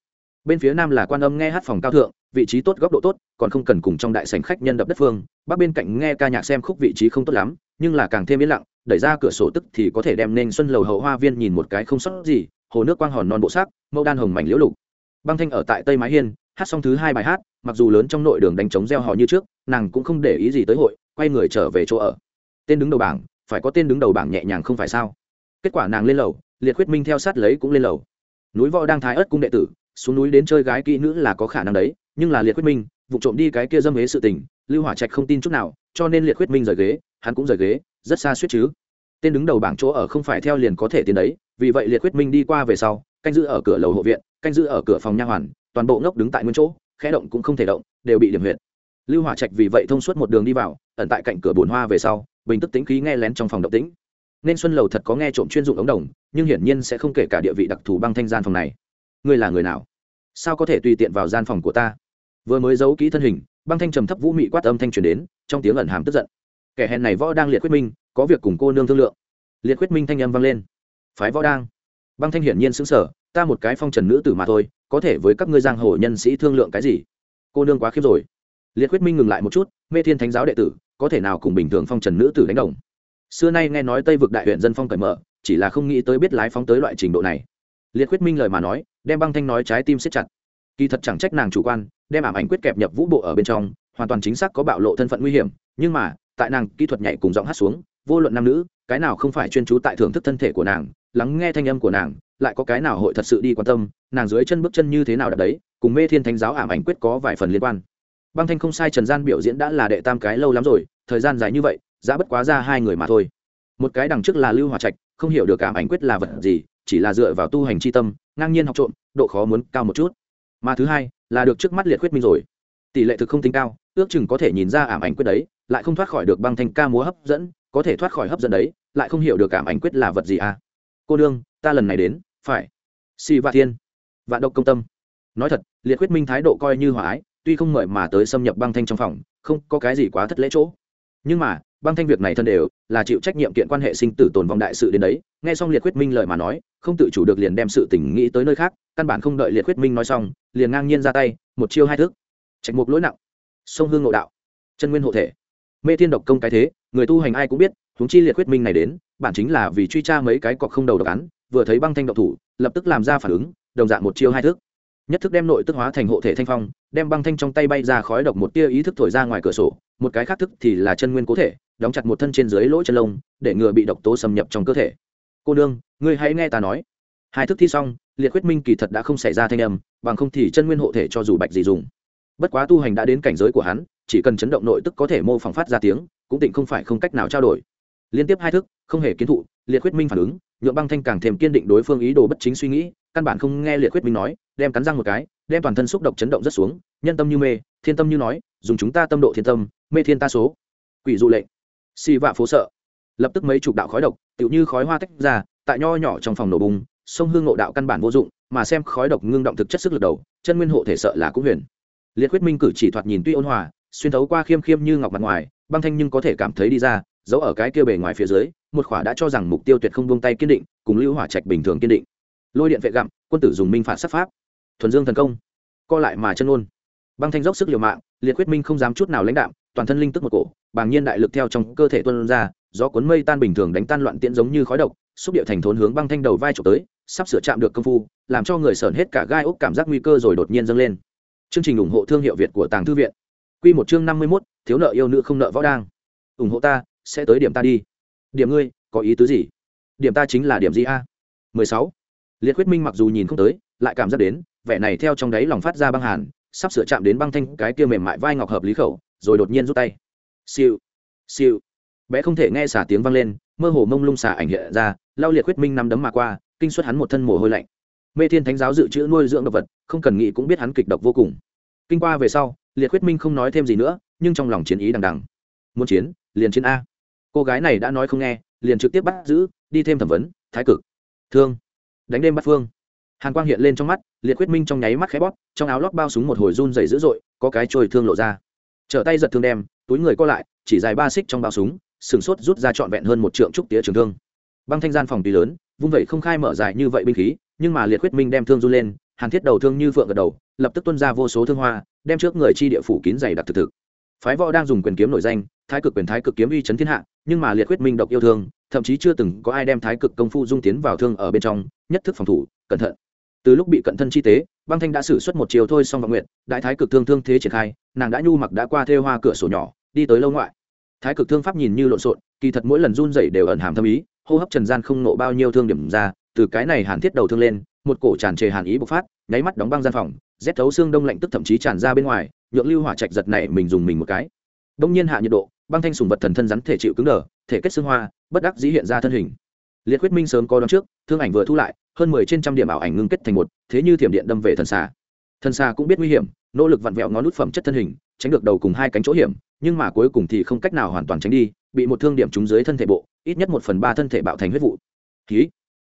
Bên phía nam là quan âm nghe hát phòng cao thượng, vị trí tốt, góc độ tốt, còn không cần cùng trong đại sảnh khách nhân đập đất phương, bắc bên cạnh nghe ca nhạc xem khúc vị trí không tốt lắm, nhưng là càng thêm yên lặng, đẩy ra cửa sổ tức thì có thể đem nên xuân lầu hậu hoa viên nhìn một cái không sót gì, hồ nước quang hòn non bộ sắc mẫu đan hồng mảnh liễu lục. Băng thanh ở tại tây mái hiên, hát xong thứ hai bài hát, mặc dù lớn trong nội đường đánh trống gieo hò như trước, nàng cũng không để ý gì tới hội, quay người trở về chỗ ở. Tên đứng đầu bảng phải có tên đứng đầu bảng nhẹ nhàng không phải sao? Kết quả nàng lên lầu, liệt khuyết minh theo sát lấy cũng lên lầu. Núi võ đang thái ớt cung đệ tử, xuống núi đến chơi gái kỹ nữ là có khả năng đấy, nhưng là liệt khuyết minh, vụ trộm đi cái kia dâm hế sự tình, lưu hỏa trạch không tin chút nào, cho nên liệt khuyết minh rời ghế, hắn cũng rời ghế, rất xa suýt chứ. Tên đứng đầu bảng chỗ ở không phải theo liền có thể tiến đấy, vì vậy liệt khuyết minh đi qua về sau, canh giữ ở cửa lầu hộ viện, canh giữ ở cửa phòng nha hoàn, toàn bộ ngốc đứng tại nguyên chỗ, khẽ động cũng không thể động, đều bị điểm huyệt. Lưu hỏa trạch vì vậy thông suốt một đường đi vào, ẩn tại cạnh cửa bồn hoa về sau bình tức tính khí nghe lén trong phòng động tĩnh. Nên xuân lầu thật có nghe trộm chuyên dụng ống đồng, nhưng hiển nhiên sẽ không kể cả địa vị đặc thù băng thanh gian phòng này. Ngươi là người nào? Sao có thể tùy tiện vào gian phòng của ta? Vừa mới giấu kỹ thân hình, băng thanh trầm thấp vũ mị quát âm thanh truyền đến, trong tiếng ẩn hàm tức giận. Kẻ hèn này võ đang liệt quyết minh, có việc cùng cô nương thương lượng. Liệt quyết minh thanh âm vang lên. Phái võ đang. Băng thanh hiển nhiên xứng sở ta một cái phong trần nữ tử mà thôi, có thể với các ngươi giang hồ nhân sĩ thương lượng cái gì? Cô nương quá khiếp rồi liệt huyết minh ngừng lại một chút, mê thiên thánh giáo đệ tử, có thể nào cùng bình thường phong trần nữ tử đánh đồng? Xưa nay nghe nói tây vực đại huyện dân phong cởi mở, chỉ là không nghĩ tới biết lái phóng tới loại trình độ này. Liệt huyết minh lời mà nói, đem băng thanh nói trái tim siết chặt. Kỳ thật chẳng trách nàng chủ quan, đem ảm ảnh quyết kẹp nhập vũ bộ ở bên trong, hoàn toàn chính xác có bạo lộ thân phận nguy hiểm, nhưng mà, tại nàng kỹ thuật nhảy cùng giọng hát xuống, vô luận nam nữ, cái nào không phải chuyên chú tại thưởng thức thân thể của nàng, lắng nghe thanh âm của nàng, lại có cái nào hội thật sự đi quan tâm, nàng dưới chân bước chân như thế nào đập đấy, cùng mê thiên thánh giáo ảm ảnh quyết có vài phần liên quan băng thanh không sai, trần gian biểu diễn đã là đệ tam cái lâu lắm rồi, thời gian dài như vậy, giá bất quá ra hai người mà thôi. Một cái đằng trước là lưu hòa trạch, không hiểu được cảm ảnh quyết là vật gì, chỉ là dựa vào tu hành c h i tâm, ngang nhiên học trộm, độ khó muốn cao một chút. Mà thứ hai, là được trước mắt liệt quyết minh rồi. Tỷ lệ thực không tính cao, ước chừng có thể nhìn ra ảm ảnh quyết đấy, lại không thoát khỏi được băng thanh ca múa hấp dẫn, có thể thoát khỏi hấp dẫn đấy, lại không hiểu được ảm ảnh quyết là vật gì à? Cô đương ta lần này đến, phải. Si vạn thiên, vạn độc công tâm. Nói thật, liệt quyết minh thái độ coi như hòa ái tuy không mời mà tới xâm nhập băng thanh trong phòng, không có cái gì quá thất lễ chỗ. Nhưng mà, băng thanh việc này thân đều là chịu trách nhiệm kiện quan hệ sinh tử tồn vong đại sự đến đấy, nghe xong liệt quyết minh lời mà nói, không tự chủ được liền đem sự tình nghĩ tới nơi khác, căn bản không đợi liệt quyết minh nói xong, liền ngang nhiên ra tay, một chiêu hai thức. Trạch mục lỗi nặng. Sông hương ngộ đạo. Chân nguyên hộ thể. Mê thiên độc công cái thế, người tu hành ai cũng biết, huống chi liệt quyết minh này đến, bản chính là vì truy tra mấy cái cọc không đầu độc án, vừa thấy băng thanh độc thủ, lập tức làm ra phản ứng, đồng dạng một chiêu hai thức nhất thức đem nội tức hóa thành hộ thể thanh phong, đem băng thanh trong tay bay ra khói độc một tia ý thức thổi ra ngoài cửa sổ, một cái khác thức thì là chân nguyên cố thể, đóng chặt một thân trên dưới lỗ chân lông, để ngừa bị độc tố xâm nhập trong cơ thể. Cô nương, ngươi hãy nghe ta nói. Hai thức thi xong, liệt huyết minh kỳ thật đã không xảy ra thanh âm, bằng không thì chân nguyên hộ thể cho dù bạch gì dùng. Bất quá tu hành đã đến cảnh giới của hắn, chỉ cần chấn động nội tức có thể mô phỏng phát ra tiếng, cũng tịnh không phải không cách nào trao đổi. Liên tiếp hai thức, không hề kiến thụ liệt huyết minh phản ứng, nhượng băng thanh càng thêm kiên định đối phương ý đồ bất chính suy nghĩ, căn bản không nghe liệt huyết minh nói đem cắn răng một cái, đem toàn thân xúc động chấn động rất xuống, nhân tâm như mê, thiên tâm như nói, dùng chúng ta tâm độ thiên tâm, mê thiên ta số. Quỷ dụ lệnh. Xì vạ phố sợ. Lập tức mấy chục đạo khói độc, tựu như khói hoa tách ra, tại nho nhỏ trong phòng nổ bùng, sông hương ngộ đạo căn bản vô dụng, mà xem khói độc ngưng động thực chất sức lực đầu, chân nguyên hộ thể sợ là cũng huyền. Liệt quyết minh cử chỉ thoạt nhìn tuy ôn hòa, xuyên thấu qua khiêm khiêm như ngọc mặt ngoài, băng thanh nhưng có thể cảm thấy đi ra, giấu ở cái kia bề ngoài phía dưới, một khỏa đã cho rằng mục tiêu tuyệt không buông tay kiên định, cùng lưu hỏa trạch bình thường kiên định. Lôi điện vệ gặm, quân tử dùng minh phạt sát pháp thuần dương thần công, co lại mà chân ôn băng thanh dốc sức liều mạng, liệt quyết minh không dám chút nào lãnh đạm, toàn thân linh tức một cổ, bàng nhiên đại lực theo trong cơ thể tuân ra do cuốn mây tan bình thường đánh tan loạn tiễn giống như khói độc, xúc điệu thành thốn hướng băng thanh đầu vai trộm tới, sắp sửa chạm được công phu, làm cho người sởn hết cả gai úc cảm giác nguy cơ rồi đột nhiên dâng lên. Chương trình ủng hộ thương hiệu việt của tàng thư viện. Q một chương năm mươi mốt, thiếu nợ yêu nữ không nợ võ đang. Ủng hộ ta, sẽ tới điểm ta đi. Điểm ngươi, có ý tứ gì? Điểm ta chính là điểm gì a? Mười sáu. Liệt huyết minh mặc dù nhìn không tới, lại cảm giác đến vẻ này theo trong đáy lòng phát ra băng hàn, sắp sửa chạm đến băng thanh, cái kia mềm mại vai ngọc hợp lý khẩu, rồi đột nhiên rút tay. Siêu siêu. Bé không thể nghe xả tiếng vang lên, mơ hồ mông lung xả ảnh hiện ra lao liệt huyết minh nằm đấm mà qua, kinh xuất hắn một thân mồ hôi lạnh. Mê thiên thánh giáo dự trữ nuôi dưỡng động vật, không cần nghĩ cũng biết hắn kịch độc vô cùng. Kinh qua về sau, liệt huyết minh không nói thêm gì nữa, nhưng trong lòng chiến ý đằng đằng. Muốn chiến, liền chiến a. Cô gái này đã nói không nghe, liền trực tiếp bắt giữ, đi thêm thẩm vấn, thái cực. Thương. Đánh đêm bắt phương hàn quang hiện lên trong mắt, liệt quyết minh trong nháy mắt khẽ bóp, trong áo lót bao súng một hồi run dày dữ dội, có cái trôi thương lộ ra. Trở tay giật thương đem, túi người co lại, chỉ dài ba xích trong bao súng, sừng sốt rút ra trọn vẹn hơn một trượng trúc tía trường thương. Băng thanh gian phòng tùy lớn, vung vẩy không khai mở dài như vậy binh khí, nhưng mà liệt quyết minh đem thương run lên, hàn thiết đầu thương như phượng gật đầu, lập tức tuân ra vô số thương hoa, đem trước người chi địa phủ kín dày đặc thực thực. Phái võ đang dùng quyền kiếm nổi danh, thái cực quyền thái cực kiếm uy chấn thiên hạ, nhưng mà liệt quyết minh độc yêu thương, thậm chí chưa từng có ai đem thái cực công phu dung tiến vào thương ở bên trong, nhất thức phòng thủ, cẩn thận từ lúc bị cận thân chi tế, băng thanh đã xử suất một chiều thôi xong vọng nguyện đại thái cực thương thương thế triển khai, nàng đã nhu mặc đã qua thê hoa cửa sổ nhỏ, đi tới lâu ngoại. Thái cực thương pháp nhìn như lộn xộn, kỳ thật mỗi lần run dậy đều ẩn hàm thâm ý, hô hấp trần gian không nộ bao nhiêu thương điểm ra, từ cái này hàn thiết đầu thương lên, một cổ tràn trề hàn ý bộc phát, nháy mắt đóng băng gian phòng, rét thấu xương đông lạnh tức thậm chí tràn ra bên ngoài, nhượng lưu hỏa trạch giật này mình dùng mình một cái. Đông nhiên hạ nhiệt độ, băng thanh sùng vật thần thân rắn thể chịu cứng đờ, thể kết xương hoa, bất đắc dĩ hiện ra thân hình liệt huyết minh sớm có đón trước, thương ảnh vừa thu lại, hơn mười trên trăm điểm ảo ảnh ngưng kết thành một, thế như thiểm điện đâm về thần xà. Thần xà cũng biết nguy hiểm, nỗ lực vặn vẹo ngón nút phẩm chất thân hình, tránh được đầu cùng hai cánh chỗ hiểm, nhưng mà cuối cùng thì không cách nào hoàn toàn tránh đi, bị một thương điểm trúng dưới thân thể bộ, ít nhất một phần ba thân thể bạo thành huyết vụ. Ký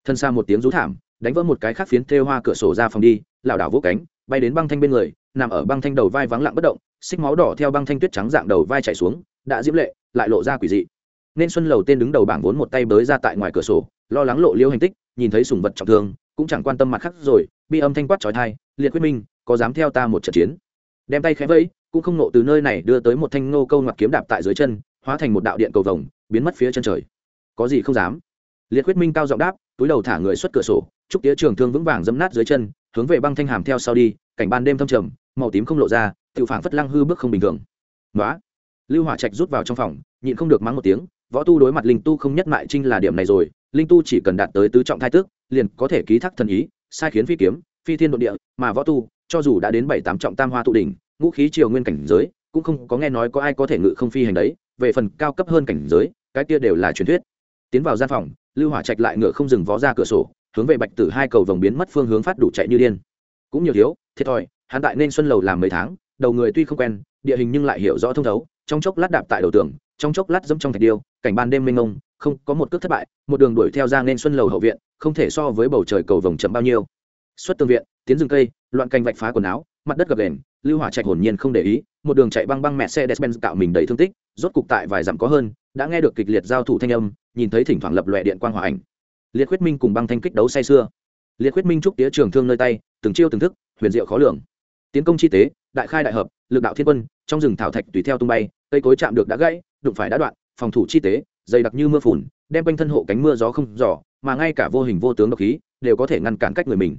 thân xa một tiếng rú thảm, đánh vỡ một cái khác phiến thêu hoa cửa sổ ra phòng đi, lảo đảo vỗ cánh, bay đến băng thanh bên người, nằm ở băng thanh đầu vai vắng lặng bất động, xích máu đỏ theo băng thanh tuyết trắng dạng đầu vai chạy xuống, đã diễm lệ, lại lộ ra quỷ dị nên xuân lầu tên đứng đầu bảng vốn một tay bới ra tại ngoài cửa sổ, lo lắng lộ liêu hành tích, nhìn thấy sùng vật trọng thương, cũng chẳng quan tâm mặt khác rồi, bi âm thanh quát trói thai, liệt quyết minh, có dám theo ta một trận chiến? Đem tay khẽ vẫy, cũng không nộ từ nơi này đưa tới một thanh nô câu ngoặc kiếm đạp tại dưới chân, hóa thành một đạo điện cầu vồng, biến mất phía chân trời. Có gì không dám? Liệt quyết minh cao giọng đáp, túi đầu thả người xuất cửa sổ trúc tía trường thương vững vàng dẫm nát dưới chân, hướng về băng thanh hàm theo sau đi, cảnh ban đêm thâm trầm, màu tím không lộ ra tự phản phất lăng hư bước không bình thường. Nói lưu hỏa trạch rút vào trong phòng, nhịn không được mắng một tiếng võ tu đối mặt linh tu không nhất mại trinh là điểm này rồi, linh tu chỉ cần đạt tới tứ trọng thai tước, liền có thể ký thác thần ý, sai khiến phi kiếm, phi thiên độ địa, mà võ tu, cho dù đã đến bảy tám trọng tam hoa tụ đỉnh, ngũ khí triều nguyên cảnh giới, cũng không có nghe nói có ai có thể ngự không phi hành đấy, về phần cao cấp hơn cảnh giới, cái kia đều là truyền thuyết. Tiến vào gian phòng, lưu hỏa trạch lại ngựa không dừng vó ra cửa sổ, hướng về bạch tử hai cầu vòng biến mất phương hướng phát đủ chạy như điên. Cũng nhiều thiếu, thiệt thòi, hắn tại nên xuân lầu làm mấy tháng, đầu người tuy không quen, địa hình nhưng lại hiểu rõ thông thấu, trong chốc lát đạp tại đầu tường trong chốc lát dẫm trong thạch điêu, cảnh ban đêm mênh mông, không có một cước thất bại, một đường đuổi theo ra nên xuân lầu hậu viện, không thể so với bầu trời cầu vồng chậm bao nhiêu. Xuất tường viện, tiến rừng cây, loạn canh vạch phá quần áo, mặt đất gập đền, lưu hỏa trạch hồn nhiên không để ý, một đường chạy băng băng mẹ xe despen cạo mình đầy thương tích, rốt cục tại vài dặm có hơn, đã nghe được kịch liệt giao thủ thanh âm, nhìn thấy thỉnh thoảng lập lòe điện quang hòa ảnh. Liệt huyết minh cùng băng thanh kích đấu say xưa liệt huyết minh trúc tía trường thương nơi tay, từng chiêu từng thức, huyền diệu khó lường. Tiến công chi tế, đại khai đại hợp, lực đạo thiên quân, trong rừng thảo thạch tùy theo tung bay, cây cối chạm được đã gãy đụng phải đã đoạn, phòng thủ chi tế, dày đặc như mưa phùn, đem quanh thân hộ cánh mưa gió không giỏ mà ngay cả vô hình vô tướng độc khí, đều có thể ngăn cản cách người mình.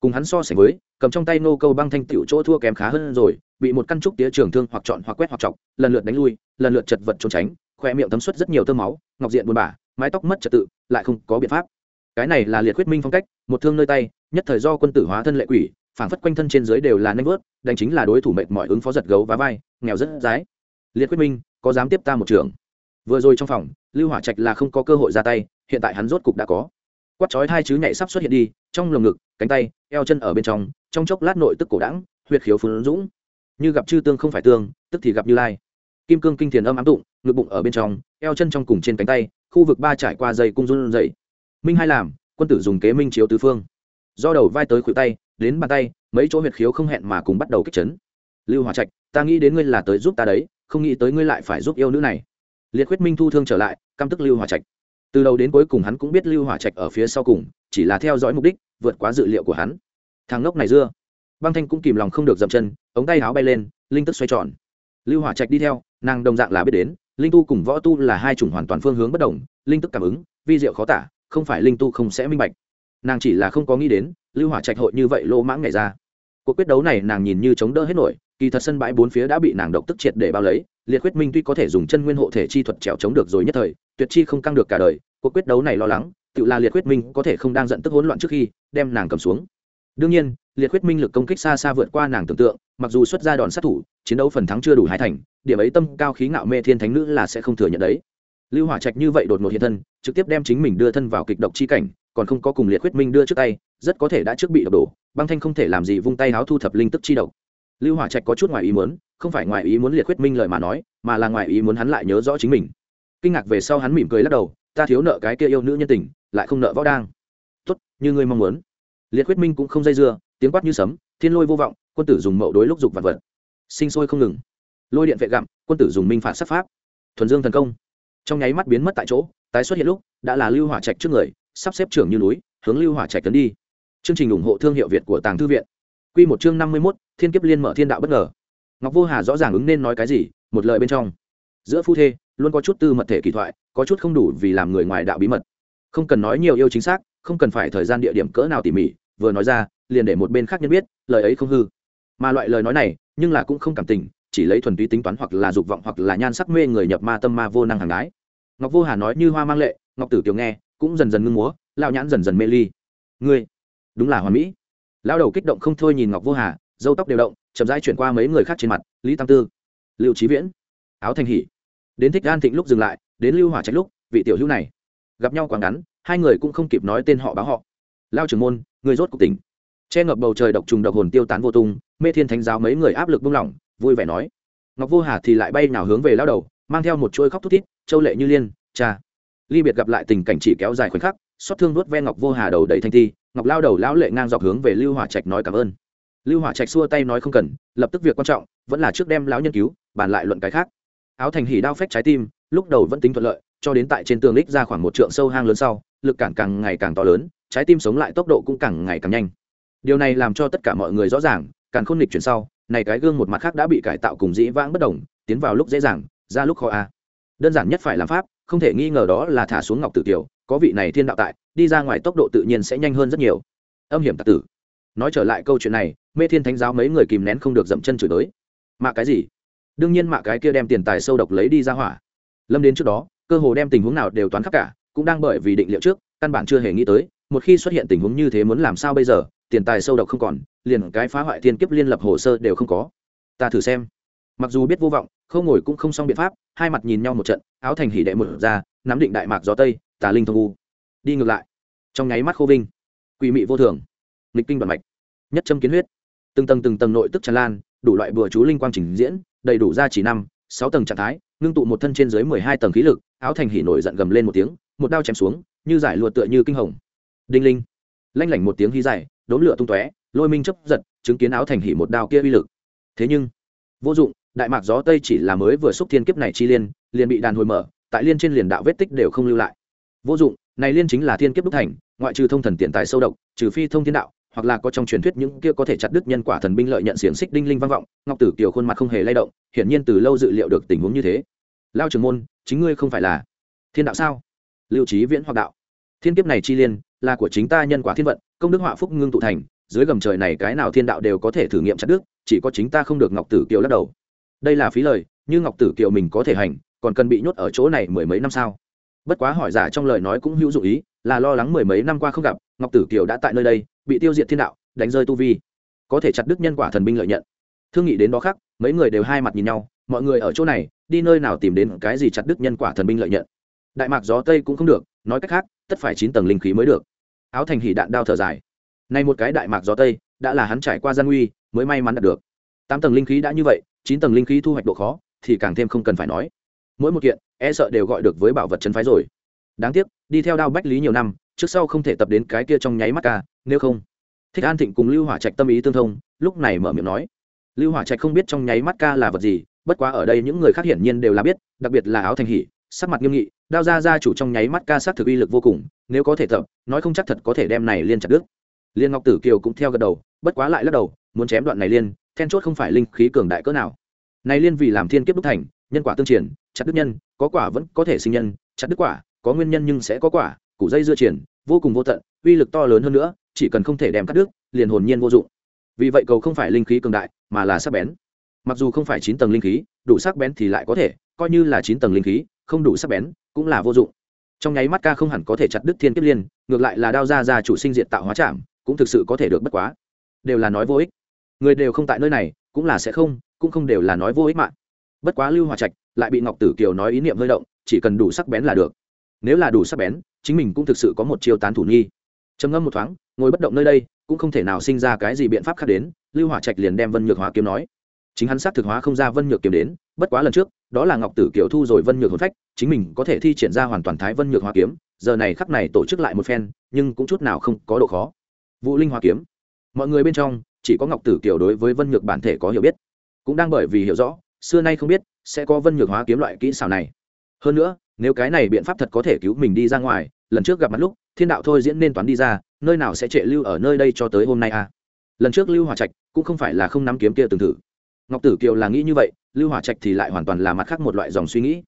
Cùng hắn so sánh với, cầm trong tay nô câu băng thanh tiểu chỗ thua kém khá hơn rồi, bị một căn trúc tía trường thương hoặc chọn hoặc quét hoặc chọc, lần lượt đánh lui, lần lượt chật vật trốn tránh, khoe miệng thấm suất rất nhiều tơ máu, ngọc diện buồn bã, mái tóc mất trật tự, lại không có biện pháp. Cái này là liệt huyết minh phong cách, một thương nơi tay, nhất thời do quân tử hóa thân lệ quỷ, phảng phất quanh thân trên dưới đều là nanh vớt, đánh chính là đối thủ mệt mỏi ứng phó giật gấu và vai, nghèo rất dái. Liệt quyết minh có dám tiếp ta một trường. Vừa rồi trong phòng, lưu hỏa trạch là không có cơ hội ra tay, hiện tại hắn rốt cục đã có. Quát chói hai chứ nhảy sắp xuất hiện đi, trong lồng ngực, cánh tay, eo chân ở bên trong trong chốc lát nội tức cổ đẳng huyệt khiếu phun dũng. Như gặp chư tương không phải tương, tức thì gặp như lai. Kim cương kinh thiền âm ám tụng, ngực bụng ở bên trong, eo chân trong cùng trên cánh tay, khu vực ba trải qua dây cung run dậy minh hai làm, quân tử dùng kế minh chiếu tứ phương. Do đầu vai tới khuỷu tay, đến bàn tay, mấy chỗ huyệt khiếu không hẹn mà cùng bắt đầu kích chấn. Lưu hòa trạch, ta nghĩ đến ngươi là tới giúp ta đấy không nghĩ tới ngươi lại phải giúp yêu nữ này. Liệt khuyết minh thu thương trở lại, căm tức lưu hòa trạch. Từ đầu đến cuối cùng hắn cũng biết lưu hòa trạch ở phía sau cùng, chỉ là theo dõi mục đích, vượt quá dự liệu của hắn. Thằng ngốc này dưa. Băng thanh cũng kìm lòng không được dậm chân, ống tay áo bay lên, linh tức xoay tròn. Lưu hỏa trạch đi theo, nàng đồng dạng là biết đến, linh tu cùng võ tu là hai chủng hoàn toàn phương hướng bất đồng, linh tức cảm ứng, vi diệu khó tả, không phải linh tu không sẽ minh bạch. Nàng chỉ là không có nghĩ đến, lưu hỏa trạch hội như vậy lỗ mãng ngày ra. Cuộc quyết đấu này nàng nhìn như chống đỡ hết nổi kỳ thật sân bãi bốn phía đã bị nàng độc tức triệt để bao lấy, liệt quyết minh tuy có thể dùng chân nguyên hộ thể chi thuật trèo chống được rồi nhất thời, tuyệt chi không căng được cả đời, cuộc quyết đấu này lo lắng, tự là liệt quyết minh có thể không đang giận tức hỗn loạn trước khi đem nàng cầm xuống. Đương nhiên, liệt quyết minh lực công kích xa xa vượt qua nàng tưởng tượng, mặc dù xuất ra đòn sát thủ, chiến đấu phần thắng chưa đủ hai thành, điểm ấy tâm cao khí ngạo mê thiên thánh nữ là sẽ không thừa nhận đấy. Lưu hỏa trạch như vậy đột ngột hiện thân, trực tiếp đem chính mình đưa thân vào kịch độc chi cảnh, còn không có cùng liệt quyết minh đưa trước tay, rất có thể đã trước bị độc đổ, băng thanh không thể làm gì vung tay háo thu thập linh tức chi độc lưu hỏa trạch có chút ngoài ý muốn không phải ngoài ý muốn liệt quyết minh lời mà nói mà là ngoài ý muốn hắn lại nhớ rõ chính mình. Kinh ngạc về sau hắn mỉm cười lắc đầu ta thiếu nợ cái kia yêu nữ nhân tình lại không nợ võ đang. Tốt như ngươi mong muốn. Liệt quyết minh cũng không dây dưa tiếng quát như sấm thiên lôi vô vọng quân tử dùng mậu đối lúc dục vật vật. Sinh sôi không ngừng. Lôi điện vệ gặm quân tử dùng minh phạt sát pháp. Thuần dương thần công. Trong nháy mắt biến mất tại chỗ tái xuất hiện lúc đã là lưu hỏa trạch trước người sắp xếp trưởng như núi hướng lưu hỏa trạch tấn đi. Chương trình ủng hộ thương hiệu việt của tàng thư viện. Quy một chương năm mươi 51, thiên kiếp liên mở thiên đạo bất ngờ. Ngọc vô hà rõ ràng ứng nên nói cái gì, một lời bên trong. Giữa phu thê, luôn có chút tư mật thể kỳ thoại, có chút không đủ vì làm người ngoài đạo bí mật. Không cần nói nhiều yêu chính xác, không cần phải thời gian địa điểm cỡ nào tỉ mỉ, vừa nói ra, liền để một bên khác nhân biết, lời ấy không hư. Mà loại lời nói này, nhưng là cũng không cảm tình, chỉ lấy thuần túy tính toán hoặc là dục vọng hoặc là nhan sắc mê người nhập ma tâm ma vô năng hàng gái. Ngọc vô hà nói như hoa mang lệ, ngọc tử kiều nghe, cũng dần dần ngưng múa lao nhãn dần dần mê ly. Ngươi, đúng là hoàn mỹ. Lao đầu kích động không thôi nhìn ngọc vô hà dâu tóc đều động, chậm rãi chuyển qua mấy người khác trên mặt, lý tam tư liệu trí viễn, áo thanh hỷ. Đến thích an thịnh lúc dừng lại, đến lưu hỏa trách lúc, vị tiểu hữu này. Gặp nhau quá ngắn, hai người cũng không kịp nói tên họ báo họ. Lao trưởng môn, người rốt cuộc tỉnh. Che ngập bầu trời độc trùng độc hồn tiêu tán vô tung, mê thiên thánh giáo mấy người áp lực buông lỏng, vui vẻ nói. Ngọc vô hà thì lại bay nào hướng về lao đầu, mang theo một chuỗi khóc thút thít, châu lệ như liên, cha. Ly biệt gặp lại tình cảnh chỉ kéo dài khoảnh khắc, xót thương nuốt ve ngọc vô hà đầu đầy thanh thi, ngọc lao đầu lão lệ ngang dọc hướng về lưu hỏa trạch nói cảm ơn lưu hỏa trạch xua tay nói không cần, lập tức việc quan trọng, vẫn là trước đem lão nhân cứu, bàn lại luận cái khác. Áo thành hỉ đao phách trái tim, lúc đầu vẫn tính thuận lợi, cho đến tại trên tường lích ra khoảng một trượng sâu hang lớn sau, lực cản càng ngày càng to lớn, trái tim sống lại tốc độ cũng càng ngày càng nhanh. Điều này làm cho tất cả mọi người rõ ràng, càng khôn nghịch chuyển sau, này cái gương một mặt khác đã bị cải tạo cùng dĩ vãng bất đồng, tiến vào lúc dễ dàng, ra lúc khó a. Đơn giản nhất phải làm pháp, không thể nghi ngờ đó là thả xuống ngọc tử tiểu, có vị này thiên đạo tại, đi ra ngoài tốc độ tự nhiên sẽ nhanh hơn rất nhiều. Âm hiểm tạc tử nói trở lại câu chuyện này, mê thiên thánh giáo mấy người kìm nén không được dậm chân chửi tới mạ cái gì? Đương nhiên mạ cái kia đem tiền tài sâu độc lấy đi ra hỏa. Lâm đến trước đó, cơ hồ đem tình huống nào đều toán khắp cả, cũng đang bởi vì định liệu trước, căn bản chưa hề nghĩ tới, một khi xuất hiện tình huống như thế muốn làm sao bây giờ, tiền tài sâu độc không còn, liền cái phá hoại thiên kiếp liên lập hồ sơ đều không có. Ta thử xem. Mặc dù biết vô vọng, không ngồi cũng không xong biện pháp, hai mặt nhìn nhau một trận, áo thành hỉ đệ một ra, nắm định đại mạc gió tây, tà linh thông u. Đi ngược lại. Trong nháy mắt khô vinh. Quỷ mị vô thường. Nghịch kinh bản mạch nhất châm kiến huyết. Từng tầng từng tầng nội tức tràn lan, đủ loại bừa chú linh quang trình diễn, đầy đủ ra chỉ năm, sáu tầng trạng thái, ngưng tụ một thân trên dưới mười hai tầng khí lực, áo thành hỉ nổi giận gầm lên một tiếng, một đao chém xuống, như giải luật tựa như kinh hồng. Đinh linh. Lanh lảnh một tiếng hí dài đốn lửa tung tóe, lôi minh chấp giật, chứng kiến áo thành hỉ một đao kia uy lực. Thế nhưng, vô dụng, đại mạc gió tây chỉ là mới vừa xúc thiên kiếp này chi liên, liền bị đàn hồi mở, tại liên trên liền đạo vết tích đều không lưu lại. Vô dụng, này liên chính là thiên kiếp đúc thành, ngoại trừ thông thần tiền tài sâu độc, trừ phi thông thiên đạo hoặc là có trong truyền thuyết những kia có thể chặt đứt nhân quả thần binh lợi nhận xiển xích đinh linh vang vọng ngọc tử kiều khuôn mặt không hề lay động hiển nhiên từ lâu dự liệu được tình huống như thế. Lao trưởng môn chính ngươi không phải là thiên đạo sao? Lưu trí viễn hoặc đạo. Thiên kiếp này chi liên là của chính ta nhân quả thiên vận công đức họa phúc ngưng tụ thành dưới gầm trời này cái nào thiên đạo đều có thể thử nghiệm chặt đứt, chỉ có chính ta không được ngọc tử kiều lắc đầu. Đây là phí lời như ngọc tử kiều mình có thể hành còn cần bị nhốt ở chỗ này mười mấy năm sao? Bất quá hỏi giả trong lời nói cũng hữu dụng ý là lo lắng mười mấy năm qua không gặp, ngọc tử kiều đã tại nơi đây, bị tiêu diệt thiên đạo, đánh rơi tu vi. Có thể chặt đức nhân quả thần binh lợi nhận. Thương nghị đến đó khác, mấy người đều hai mặt nhìn nhau, mọi người ở chỗ này, đi nơi nào tìm đến cái gì chặt đức nhân quả thần binh lợi nhận. Đại mạc gió tây cũng không được, nói cách khác, tất phải chín tầng linh khí mới được. Áo thành hỉ đạn đao thở dài. Nay một cái đại mạc gió tây, đã là hắn trải qua gian nguy, mới may mắn đạt được. Tám tầng linh khí đã như vậy, chín tầng linh khí thu hoạch độ khó, thì càng thêm không cần phải nói. Mỗi một kiện e sợ đều gọi được với bảo vật chân phái rồi đáng tiếc, đi theo đao bách lý nhiều năm, trước sau không thể tập đến cái kia trong nháy mắt ca nếu không. Thích an thịnh cùng lưu hỏa trạch tâm ý tương thông, lúc này mở miệng nói. Lưu hỏa trạch không biết trong nháy mắt ca là vật gì, bất quá ở đây những người khác hiển nhiên đều là biết, đặc biệt là áo thành hỉ, sắc mặt nghiêm nghị, đao ra ra chủ trong nháy mắt ca sắc thực uy lực vô cùng, nếu có thể tập, nói không chắc thật có thể đem này liên chặt đứt. Liên ngọc tử kiều cũng theo gật đầu, bất quá lại lắc đầu, muốn chém đoạn này liên, then chốt không phải linh khí cường đại cỡ nào. Này liên vì làm thiên kiếp đúc thành, nhân quả tương triển chặt đứt nhân, có quả vẫn có thể sinh nhân, chặt đứt quả có nguyên nhân nhưng sẽ có quả, củ dây dưa triển, vô cùng vô tận, uy lực to lớn hơn nữa, chỉ cần không thể đem cắt đứt, liền hồn nhiên vô dụng. Vì vậy cầu không phải linh khí cường đại, mà là sắc bén. Mặc dù không phải chín tầng linh khí, đủ sắc bén thì lại có thể, coi như là chín tầng linh khí, không đủ sắc bén, cũng là vô dụng. Trong nháy mắt ca không hẳn có thể chặt đứt thiên kiếp liên, ngược lại là đao ra ra chủ sinh diện tạo hóa chạm cũng thực sự có thể được bất quá. Đều là nói vô ích. Người đều không tại nơi này, cũng là sẽ không, cũng không đều là nói vô ích mạng bất quá lưu hòa trạch lại bị ngọc tử kiều nói ý niệm hơi động, chỉ cần đủ sắc bén là được nếu là đủ sắc bén, chính mình cũng thực sự có một chiêu tán thủ nghi. Trầm ngâm một thoáng, ngồi bất động nơi đây, cũng không thể nào sinh ra cái gì biện pháp khác đến, lưu hỏa trạch liền đem vân nhược hóa kiếm nói. Chính hắn xác thực hóa không ra vân nhược kiếm đến, bất quá lần trước, đó là ngọc tử kiều thu rồi vân nhược hồn phách, chính mình có thể thi triển ra hoàn toàn thái vân nhược hóa kiếm, giờ này khắc này tổ chức lại một phen, nhưng cũng chút nào không có độ khó. Vũ linh hóa kiếm. Mọi người bên trong, chỉ có ngọc tử kiều đối với vân nhược bản thể có hiểu biết. Cũng đang bởi vì hiểu rõ, xưa nay không biết sẽ có vân nhược hóa kiếm loại kỹ xảo này. Hơn nữa nếu cái này biện pháp thật có thể cứu mình đi ra ngoài, lần trước gặp mặt lúc, thiên đạo thôi diễn nên toán đi ra, nơi nào sẽ trệ lưu ở nơi đây cho tới hôm nay à? Lần trước lưu hòa trạch cũng không phải là không nắm kiếm kia từng thử. Ngọc tử kiều là nghĩ như vậy, lưu hòa trạch thì lại hoàn toàn là mặt khác một loại dòng suy nghĩ.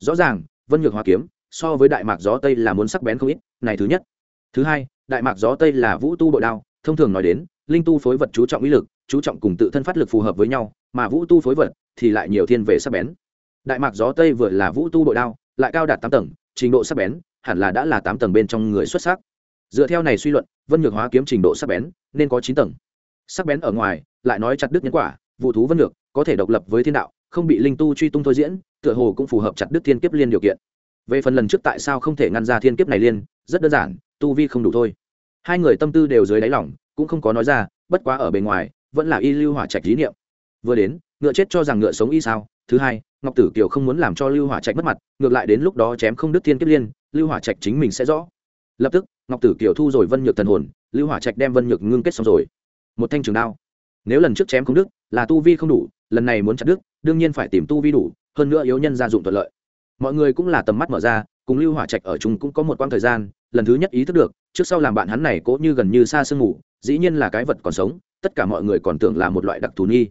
Rõ ràng, vân nhược hòa kiếm, so với đại mạc gió tây là muốn sắc bén không ít, này thứ nhất. Thứ hai, đại mạc gió tây là vũ tu bội đao, thông thường nói đến, linh tu phối vật chú trọng ý lực, chú trọng cùng tự thân phát lực phù hợp với nhau, mà vũ tu phối vật thì lại nhiều thiên về sắc bén. Đại mạc gió tây vừa là vũ tu bội đao lại cao đạt tám tầng, trình độ sắc bén, hẳn là đã là tám tầng bên trong người xuất sắc. Dựa theo này suy luận, vân nhược hóa kiếm trình độ sắc bén, nên có chín tầng. Sắc bén ở ngoài, lại nói chặt đứt nhân quả, vụ thú vân nhược, có thể độc lập với thiên đạo, không bị linh tu truy tung thôi diễn, tựa hồ cũng phù hợp chặt đứt thiên kiếp liên điều kiện. Về phần lần trước tại sao không thể ngăn ra thiên kiếp này liên, rất đơn giản, tu vi không đủ thôi. Hai người tâm tư đều dưới đáy lỏng cũng không có nói ra, bất quá ở bề ngoài, vẫn là y lưu hỏa trạch lý niệm. Vừa đến, ngựa chết cho rằng ngựa sống y sao? Thứ hai ngọc tử kiều không muốn làm cho lưu hỏa trạch mất mặt, ngược lại đến lúc đó chém không đứt thiên kiếp liên, lưu hỏa trạch chính mình sẽ rõ. Lập tức, ngọc tử kiều thu rồi vân nhược thần hồn, lưu hỏa trạch đem vân nhược ngưng kết xong rồi. Một thanh trường đao. Nếu lần trước chém không đứt, là tu vi không đủ, lần này muốn chặt đứt, đương nhiên phải tìm tu vi đủ, hơn nữa yếu nhân gia dụng thuận lợi. Mọi người cũng là tầm mắt mở ra, cùng lưu hỏa trạch ở chung cũng có một quãng thời gian, lần thứ nhất ý thức được, trước sau làm bạn hắn này cố như gần như xa sương ngủ, dĩ nhiên là cái vật còn sống, tất cả mọi người còn tưởng là một loại đặc thù nghi.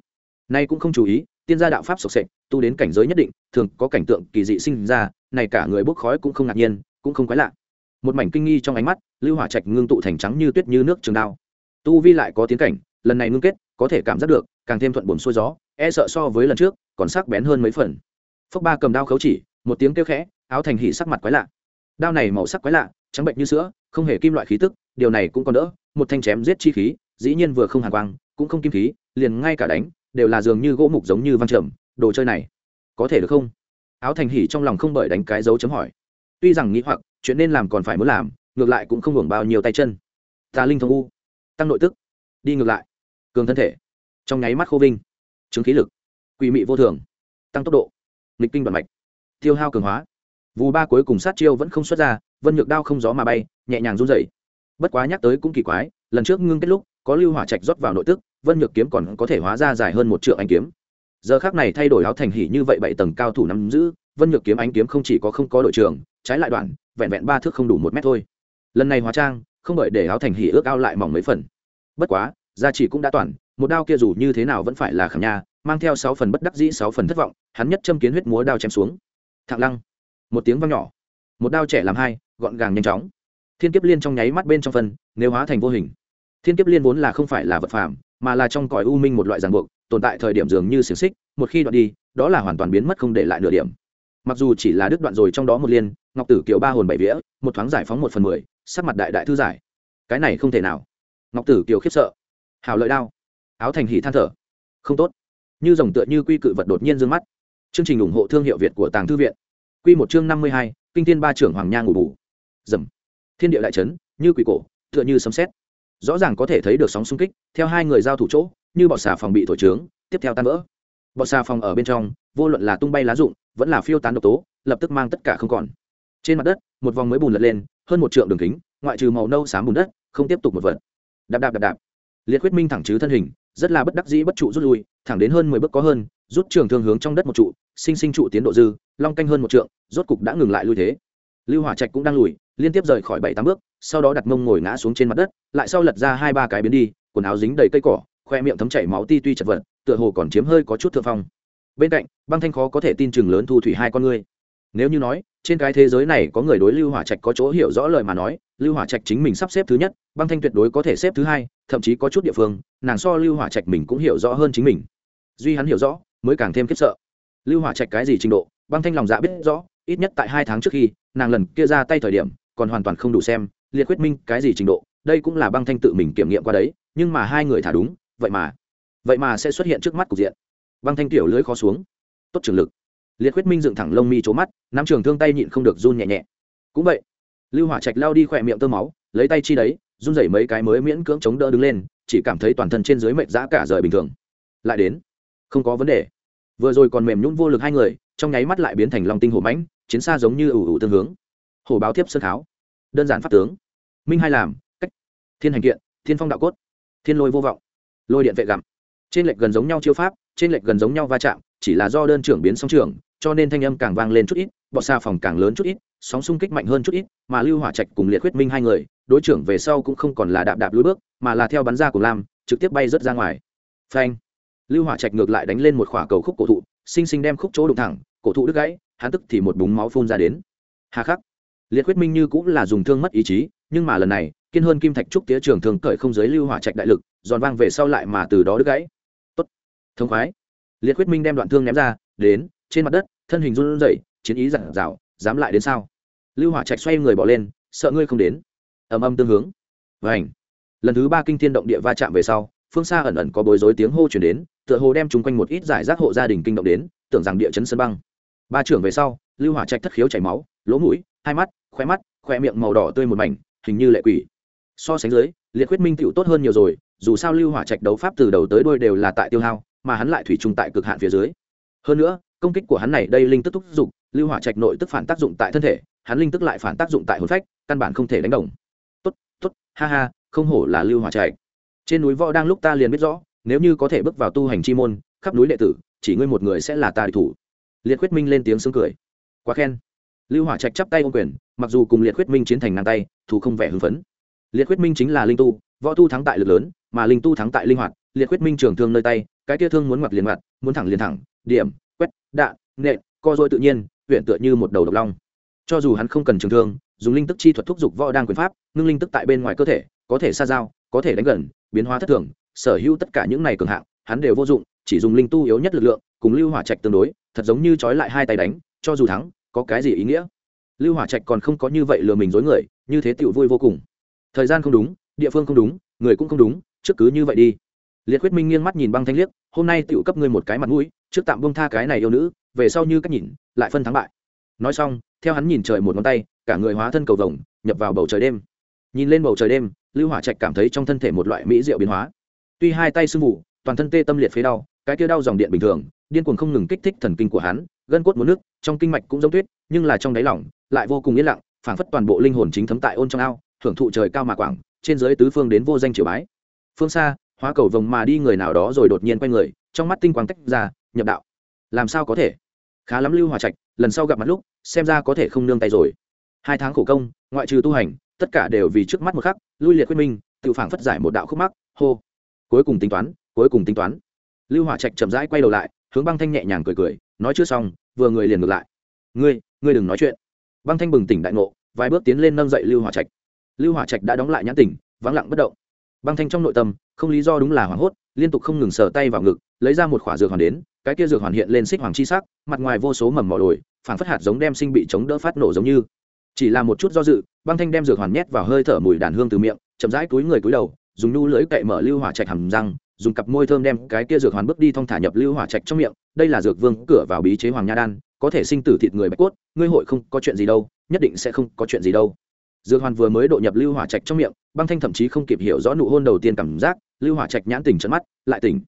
Nay cũng không chú ý, tiên gia đạo pháp sộc sệch tu đến cảnh giới nhất định, thường có cảnh tượng kỳ dị sinh ra, này cả người bốc khói cũng không ngạc nhiên, cũng không quái lạ. Một mảnh kinh nghi trong ánh mắt, lưu hỏa trạch ngưng tụ thành trắng như tuyết như nước trường đao. Tu vi lại có tiến cảnh, lần này ngưng kết, có thể cảm giác được, càng thêm thuận buồn xuôi gió e sợ so với lần trước, còn sắc bén hơn mấy phần. Phốc ba cầm đao khấu chỉ, một tiếng kêu khẽ, áo thành hỉ sắc mặt quái lạ. Đao này màu sắc quái lạ, trắng bệnh như sữa, không hề kim loại khí tức, điều này cũng còn đỡ, một thanh chém giết chi khí, dĩ nhiên vừa không hàn quang, cũng không kim khí, liền ngay cả đánh, đều là dường như gỗ mục giống như văn trầm đồ chơi này có thể được không? Áo thành hỉ trong lòng không bởi đánh cái dấu chấm hỏi. Tuy rằng nghĩ hoặc, chuyện nên làm còn phải muốn làm, ngược lại cũng không hưởng bao nhiêu tay chân. Tà linh thông u, tăng nội tức, đi ngược lại, cường thân thể, trong nháy mắt khô vinh, chứng khí lực, quỷ mị vô thường, tăng tốc độ, nghịch kinh đoạn mạch, tiêu hao cường hóa. Vù ba cuối cùng sát chiêu vẫn không xuất ra, vân nhược đao không gió mà bay, nhẹ nhàng run dậy bất quá nhắc tới cũng kỳ quái, lần trước ngưng kết lúc, có lưu hỏa trạch rót vào nội tức, vân nhược kiếm còn có thể hóa ra dài hơn một triệu anh kiếm giờ khác này thay đổi áo thành hỉ như vậy bảy tầng cao thủ nắm giữ, vân nhược kiếm ánh kiếm không chỉ có không có đội trường trái lại đoạn, vẹn vẹn ba thước không đủ một mét thôi. Lần này hóa trang, không bởi để áo thành hỉ ước ao lại mỏng mấy phần. Bất quá, gia chỉ cũng đã toàn, một đao kia dù như thế nào vẫn phải là khảm nha, mang theo sáu phần bất đắc dĩ, sáu phần thất vọng, hắn nhất châm kiến huyết múa đao chém xuống. Thạng lăng, một tiếng vang nhỏ, một đao trẻ làm hai, gọn gàng nhanh chóng. Thiên kiếp liên trong nháy mắt bên trong phần nếu hóa thành vô hình. Thiên kiếp liên vốn là không phải là vật phàm, mà là trong cõi u minh một loại ràng buộc tồn tại thời điểm dường như xiềng xích, một khi đoạn đi, đó là hoàn toàn biến mất không để lại nửa điểm. Mặc dù chỉ là đứt đoạn rồi trong đó một liên, ngọc tử kiều ba hồn bảy vía, một thoáng giải phóng một phần mười, sắc mặt đại đại thư giải. Cái này không thể nào. Ngọc tử kiều khiếp sợ. Hào lợi đao. Áo thành hỉ than thở. Không tốt. Như dòng tựa như quy cự vật đột nhiên d ư ơ n g mắt. Chương trình ủng hộ thương hiệu việt của tàng thư viện. Q một chương năm mươi hai, kinh thiên ba trưởng hoàng nha ngủ bù. Dầm thiên địa đại trấn như quỷ cổ, tựa như sấm xét rõ ràng có thể thấy được sóng xung kích, theo hai người giao thủ chỗ như bọ xà phòng bị thổi trướng, tiếp theo tan vỡ. Bọ xà phòng ở bên trong, vô luận là tung bay lá rụng, vẫn là phiêu tán độc tố, lập tức mang tất cả không còn. Trên mặt đất, một vòng mới bùn lật lên, hơn một trượng đường kính, ngoại trừ màu nâu xám bùn đất, không tiếp tục một vật. Đạp đạp đạp đạp. Liệt huyết minh thẳng chứ thân hình, rất là bất đắc dĩ bất trụ rút lui, thẳng đến hơn mười bước có hơn, rút trường thương hướng trong đất một trụ, sinh sinh trụ tiến độ dư, long canh hơn một trượng, rốt cục đã ngừng lại lui thế. Lưu hỏa trạch cũng đang lùi, liên tiếp rời khỏi bảy tám bước, sau đó đặt mông ngồi ngã xuống trên mặt đất, lại sau lật ra hai ba cái biến đi, quần áo dính đầy cây cỏ khoe miệng thấm chảy máu ti tuy chật vật, tựa hồ còn chiếm hơi có chút thượng phong. Bên cạnh, băng thanh khó có thể tin chừng lớn thu thủy hai con ngươi. Nếu như nói, trên cái thế giới này có người đối lưu hỏa trạch có chỗ hiểu rõ lời mà nói, lưu hỏa trạch chính mình sắp xếp thứ nhất, băng thanh tuyệt đối có thể xếp thứ hai, thậm chí có chút địa phương, nàng so lưu hỏa trạch mình cũng hiểu rõ hơn chính mình. Duy hắn hiểu rõ, mới càng thêm khiếp sợ. Lưu hỏa trạch cái gì trình độ, băng thanh lòng dạ biết rõ, ít nhất tại hai tháng trước khi, nàng lần kia ra tay thời điểm, còn hoàn toàn không đủ xem, liệt quyết minh cái gì trình độ, đây cũng là băng thanh tự mình kiểm nghiệm qua đấy, nhưng mà hai người thả đúng vậy mà vậy mà sẽ xuất hiện trước mắt cục diện. Băng thanh tiểu lưới khó xuống. Tốt trường lực. Liệt Khuyết minh dựng thẳng lông mi trố mắt nắm trường thương tay nhịn không được run nhẹ nhẹ. Cũng vậy, lưu hỏa trạch lao đi khỏe miệng tơ máu, lấy tay chi đấy, run rẩy mấy cái mới miễn cưỡng chống đỡ đứng lên, chỉ cảm thấy toàn thân trên dưới mệt dã cả rời bình thường. Lại đến, không có vấn đề. Vừa rồi còn mềm nhún vô lực hai người, trong nháy mắt lại biến thành lòng tinh hổ mãnh, chiến xa giống như ủ ủ tương hướng. Hổ báo tiếp sơn tháo. Đơn giản pháp tướng. Minh hai làm, cách. Thiên hành kiện, thiên phong đạo cốt. Thiên lôi vô vọng lôi điện vệ gặm. Trên lệch gần giống nhau chiêu pháp, trên lệch gần giống nhau va chạm, chỉ là do đơn trưởng biến sóng trưởng, cho nên thanh âm càng vang lên chút ít bọt xa phòng càng lớn chút ít, sóng xung kích mạnh hơn chút ít, mà lưu hỏa trạch cùng liệt huyết minh hai người, đối trưởng về sau cũng không còn là đạp đạp lối bước, mà là theo bắn ra của lam, trực tiếp bay rớt ra ngoài. Phanh! Lưu hỏa trạch ngược lại đánh lên một khỏa cầu khúc cổ thụ, sinh sinh đem khúc chỗ đụng thẳng, cổ thụ đứt gãy, hắn tức thì một búng máu phun ra đến. Hà khắc! Liệt huyết minh như cũng là dùng thương mất ý chí, nhưng mà lần này kiên hơn kim thạch trúc tía trường thường cởi không giới lưu hỏa trạch đại lực, giòn vang về sau lại mà từ đó đứt gãy. Tốt. Thông khoái. Liệt huyết minh đem đoạn thương ném ra, đến, trên mặt đất, thân hình run rẩy, chiến ý giản dạo dám lại đến sao? Lưu hỏa trạch xoay người bỏ lên, sợ ngươi không đến. Ầm ầm tương hướng. Vảnh lần thứ ba kinh thiên động địa va chạm về sau, phương xa ẩn ẩn có bối rối tiếng hô chuyển đến, tựa hồ đem chúng quanh một ít giải rác hộ gia đình kinh động đến, tưởng rằng địa chấn sân băng. Ba trưởng về sau, lưu hỏa trạch thất khiếu chảy máu, lỗ mũi, hai mắt khoe mắt khoe miệng màu đỏ tươi một mảnh, hình như lệ quỷ so sánh dưới, liệt huyết minh tựu tốt hơn nhiều rồi, dù sao lưu hỏa trạch đấu pháp từ đầu tới đuôi đều là tại tiêu hao, mà hắn lại thủy chung tại cực hạn phía dưới. Hơn nữa, công kích của hắn này đây linh tức thúc dụng lưu hỏa trạch nội tức phản tác dụng tại thân thể, hắn linh tức lại phản tác dụng tại hồn phách, căn bản không thể đánh đồng. Tốt tốt, ha ha, không hổ là lưu hỏa trạch. Trên núi võ đang lúc ta liền biết rõ, nếu như có thể bước vào tu hành chi môn, khắp núi đệ tử, chỉ ngươi một người sẽ là ta địch thủ. Liệt khuyết minh lên tiếng sướng cười. Quá khen. Lưu hỏa trạch chắp tay ô quyền, mặc dù cùng liệt khuyết minh chiến thành ngang tay thủ không vẻ hưng phấn liệt Quyết minh chính là linh tu, võ tu thắng tại lực lớn, mà linh tu thắng tại linh hoạt. Liệt Quyết minh trường thương nơi tay, cái kia thương muốn ngoặt liền ngoặt, muốn thẳng liền thẳng, điểm, quét, đạn, nện, co dôi tự nhiên huyện tựa như một đầu độc long. Cho dù hắn không cần trường thương, dùng linh tức chi thuật thúc giục võ đang quyền pháp, ngưng linh tức tại bên ngoài cơ thể, có thể xa giao, có thể đánh gần, biến hóa thất thường, sở hữu tất cả những này cường hạng, hắn đều vô dụng, chỉ dùng linh tu yếu nhất lực lượng, cùng lưu hỏa trạch tương đối, thật giống như trói lại hai tay đánh, cho dù thắng, có cái gì ý nghĩa? Lưu hỏa trạch còn không có như vậy lừa mình dối người, như thế tựu vui vô cùng thời gian không đúng, địa phương không đúng, người cũng không đúng, trước cứ như vậy đi. Liệt huyết minh nghiêng mắt nhìn băng thanh liếc, hôm nay tựu cấp ngươi một cái mặt mũi, trước tạm bông tha cái này yêu nữ, về sau như cách nhìn, lại phân thắng bại. Nói xong, theo hắn nhìn trời một ngón tay, cả người hóa thân cầu vồng, nhập vào bầu trời đêm. Nhìn lên bầu trời đêm, lưu hỏa trạch cảm thấy trong thân thể một loại mỹ diệu biến hóa. Tuy hai tay sưng vụ, toàn thân tê tâm liệt phế đau, cái kia đau dòng điện bình thường, điên cuồng không ngừng kích thích thần kinh của hắn, gân cốt muốn nước, trong kinh mạch cũng giống tuyết, nhưng là trong đáy lỏng lại vô cùng yên lặng, phảng phất toàn bộ linh hồn chính thấm tại ôn trong ao thưởng thụ trời cao mà quảng, trên dưới tứ phương đến vô danh triều bái. Phương xa, hóa cầu vồng mà đi người nào đó rồi đột nhiên quay người, trong mắt tinh quang tách ra, nhập đạo. Làm sao có thể? Khá lắm lưu hòa trạch, lần sau gặp mặt lúc, xem ra có thể không nương tay rồi. Hai tháng khổ công, ngoại trừ tu hành, tất cả đều vì trước mắt một khắc, lui liệt quyết minh, tự phảng phất giải một đạo khúc mắc, hô. Cuối cùng tính toán, cuối cùng tính toán. Lưu hòa trạch chậm rãi quay đầu lại, hướng băng thanh nhẹ nhàng cười cười, nói chưa xong, vừa người liền ngược lại. Ngươi ngươi đừng nói chuyện. Băng thanh bừng tỉnh đại ngộ, vài bước tiến lên nâng dậy lưu hòa trạch lưu hỏa trạch đã đóng lại nhãn tỉnh vắng lặng bất động. Băng thanh trong nội tâm, không lý do đúng là hoảng hốt, liên tục không ngừng sờ tay vào ngực, lấy ra một khỏa dược hoàn đến, cái kia dược hoàn hiện lên xích hoàng chi sắc, mặt ngoài vô số mầm mỏ đồi, phảng phất hạt giống đem sinh bị chống đỡ phát nổ giống như. Chỉ là một chút do dự, băng thanh đem dược hoàn nhét vào hơi thở mùi đàn hương từ miệng, chậm rãi túi người túi đầu, dùng nu lưỡi cậy mở lưu hỏa trạch hầm răng, dùng cặp môi thơm đem cái kia dược hoàn bước đi thong thả nhập lưu hỏa trạch trong miệng. Đây là dược vương cửa vào bí chế hoàng nha đan, có thể sinh tử thịt người bạch cốt, ngươi hội không có chuyện gì đâu, nhất định sẽ không có chuyện gì đâu dược hoàn vừa mới độ nhập lưu hỏa trạch trong miệng, băng thanh thậm chí không kịp hiểu rõ nụ hôn đầu tiên cảm giác, lưu hỏa trạch nhãn tỉnh trận mắt, lại tỉnh.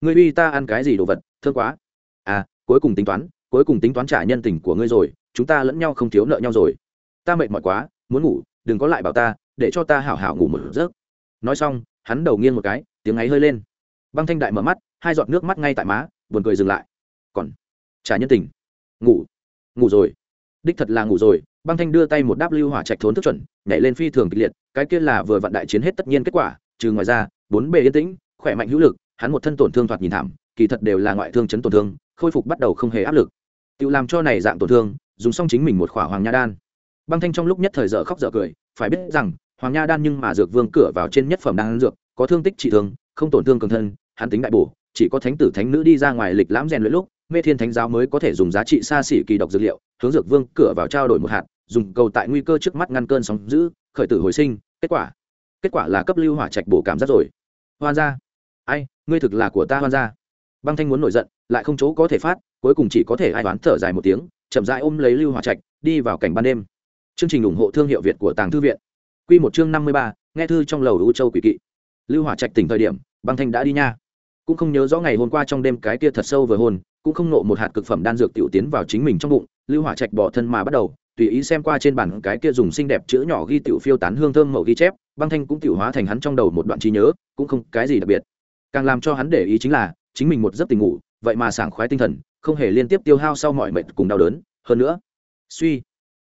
Ngươi uy ta ăn cái gì đồ vật, thương quá? À cuối cùng tính toán, cuối cùng tính toán trả nhân tình của ngươi rồi, chúng ta lẫn nhau không thiếu nợ nhau rồi. Ta mệt mỏi quá, muốn ngủ, đừng có lại bảo ta, để cho ta hảo hảo ngủ một giấc. Nói xong, hắn đầu nghiêng một cái, tiếng ấy hơi lên. Băng thanh đại mở mắt, hai giọt nước mắt ngay tại má, buồn cười dừng lại. Còn, trả nhân tình. Ngủ ngủ rồi. Đích thật là ngủ rồi băng thanh đưa tay một đáp lưu hỏa trạch thốn thức chuẩn, nhảy lên phi thường kịch liệt, cái kia là vừa vặn đại chiến hết tất nhiên kết quả, trừ ngoài ra, bốn bề yên tĩnh, khỏe mạnh hữu lực, hắn một thân tổn thương thoạt nhìn thảm, kỳ thật đều là ngoại thương chấn tổn thương, khôi phục bắt đầu không hề áp lực. Tự làm cho này dạng tổn thương, dùng xong chính mình một khỏa hoàng nha đan. Băng thanh trong lúc nhất thời dở khóc dở cười, phải biết rằng, hoàng nha đan nhưng mà dược vương cửa vào trên nhất phẩm đan dược, có thương tích trị thương, không tổn thương cường thân, hắn tính đại bổ chỉ có thánh tử thánh nữ đi ra ngoài lịch lãm rèn luyện lúc, mê thiên thánh giáo mới có thể dùng giá trị xa xỉ kỳ độc dược liệu, hướng dược vương cửa vào trao đổi một hạt, dùng cầu tại nguy cơ trước mắt ngăn cơn sóng giữ khởi tử hồi sinh, kết quả kết quả là cấp lưu hỏa trạch bổ cảm giác rồi. Hoan gia. Ai, ngươi thực là của ta hoan gia. Băng thanh muốn nổi giận, lại không chỗ có thể phát, cuối cùng chỉ có thể ai đoán thở dài một tiếng, chậm rãi ôm lấy lưu hỏa trạch, đi vào cảnh ban đêm. Chương trình ủng hộ thương hiệu việt của tàng thư viện. Quy một chương năm mươi ba, nghe thư trong lầu u châu quỷ kỵ. Lưu hỏa trạch tỉnh thời điểm, băng thanh đã đi nha cũng không nhớ rõ ngày hôm qua trong đêm cái kia thật sâu vừa hôn cũng không nộ một hạt cực phẩm đan dược tiểu tiến vào chính mình trong bụng, lưu hỏa trạch bỏ thân mà bắt đầu, tùy ý xem qua trên bản cái kia dùng xinh đẹp chữ nhỏ ghi tiểu phiêu tán hương thơm màu ghi chép, băng thanh cũng tiểu hóa thành hắn trong đầu một đoạn trí nhớ, cũng không cái gì đặc biệt. Càng làm cho hắn để ý chính là, chính mình một giấc tình ngủ, vậy mà sảng khoái tinh thần, không hề liên tiếp tiêu hao sau mọi mệt cùng đau đớn, hơn nữa, suy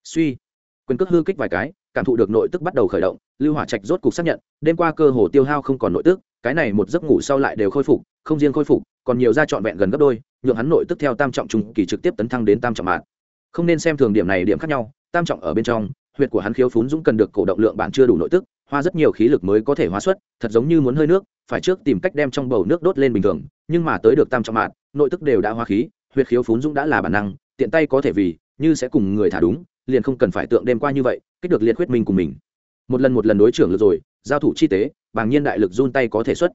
suy, quyền cước hư kích vài cái, cảm thụ được nội tức bắt đầu khởi động, lưu hỏa trạch rốt cục xác nhận, đêm qua cơ hồ tiêu hao không còn nội tức cái này một giấc ngủ sau lại đều khôi phục, không riêng khôi phục, còn nhiều ra trọn vẹn gần gấp đôi, nhượng hắn nội tức theo tam trọng trung kỳ trực tiếp tấn thăng đến tam trọng mạng không nên xem thường điểm này điểm khác nhau, tam trọng ở bên trong, huyệt của hắn khiếu phún dũng cần được cổ động lượng bản chưa đủ nội tức, hoa rất nhiều khí lực mới có thể hóa xuất, thật giống như muốn hơi nước, phải trước tìm cách đem trong bầu nước đốt lên bình thường, nhưng mà tới được tam trọng mạng nội tức đều đã hóa khí, huyệt khiếu phún dũng đã là bản năng, tiện tay có thể vì, như sẽ cùng người thả đúng, liền không cần phải tượng đêm qua như vậy, kích được liệt huyết minh cùng mình. Một lần một lần đối trưởng lực rồi giao thủ chi tế, bàng nhiên đại lực run tay có thể xuất.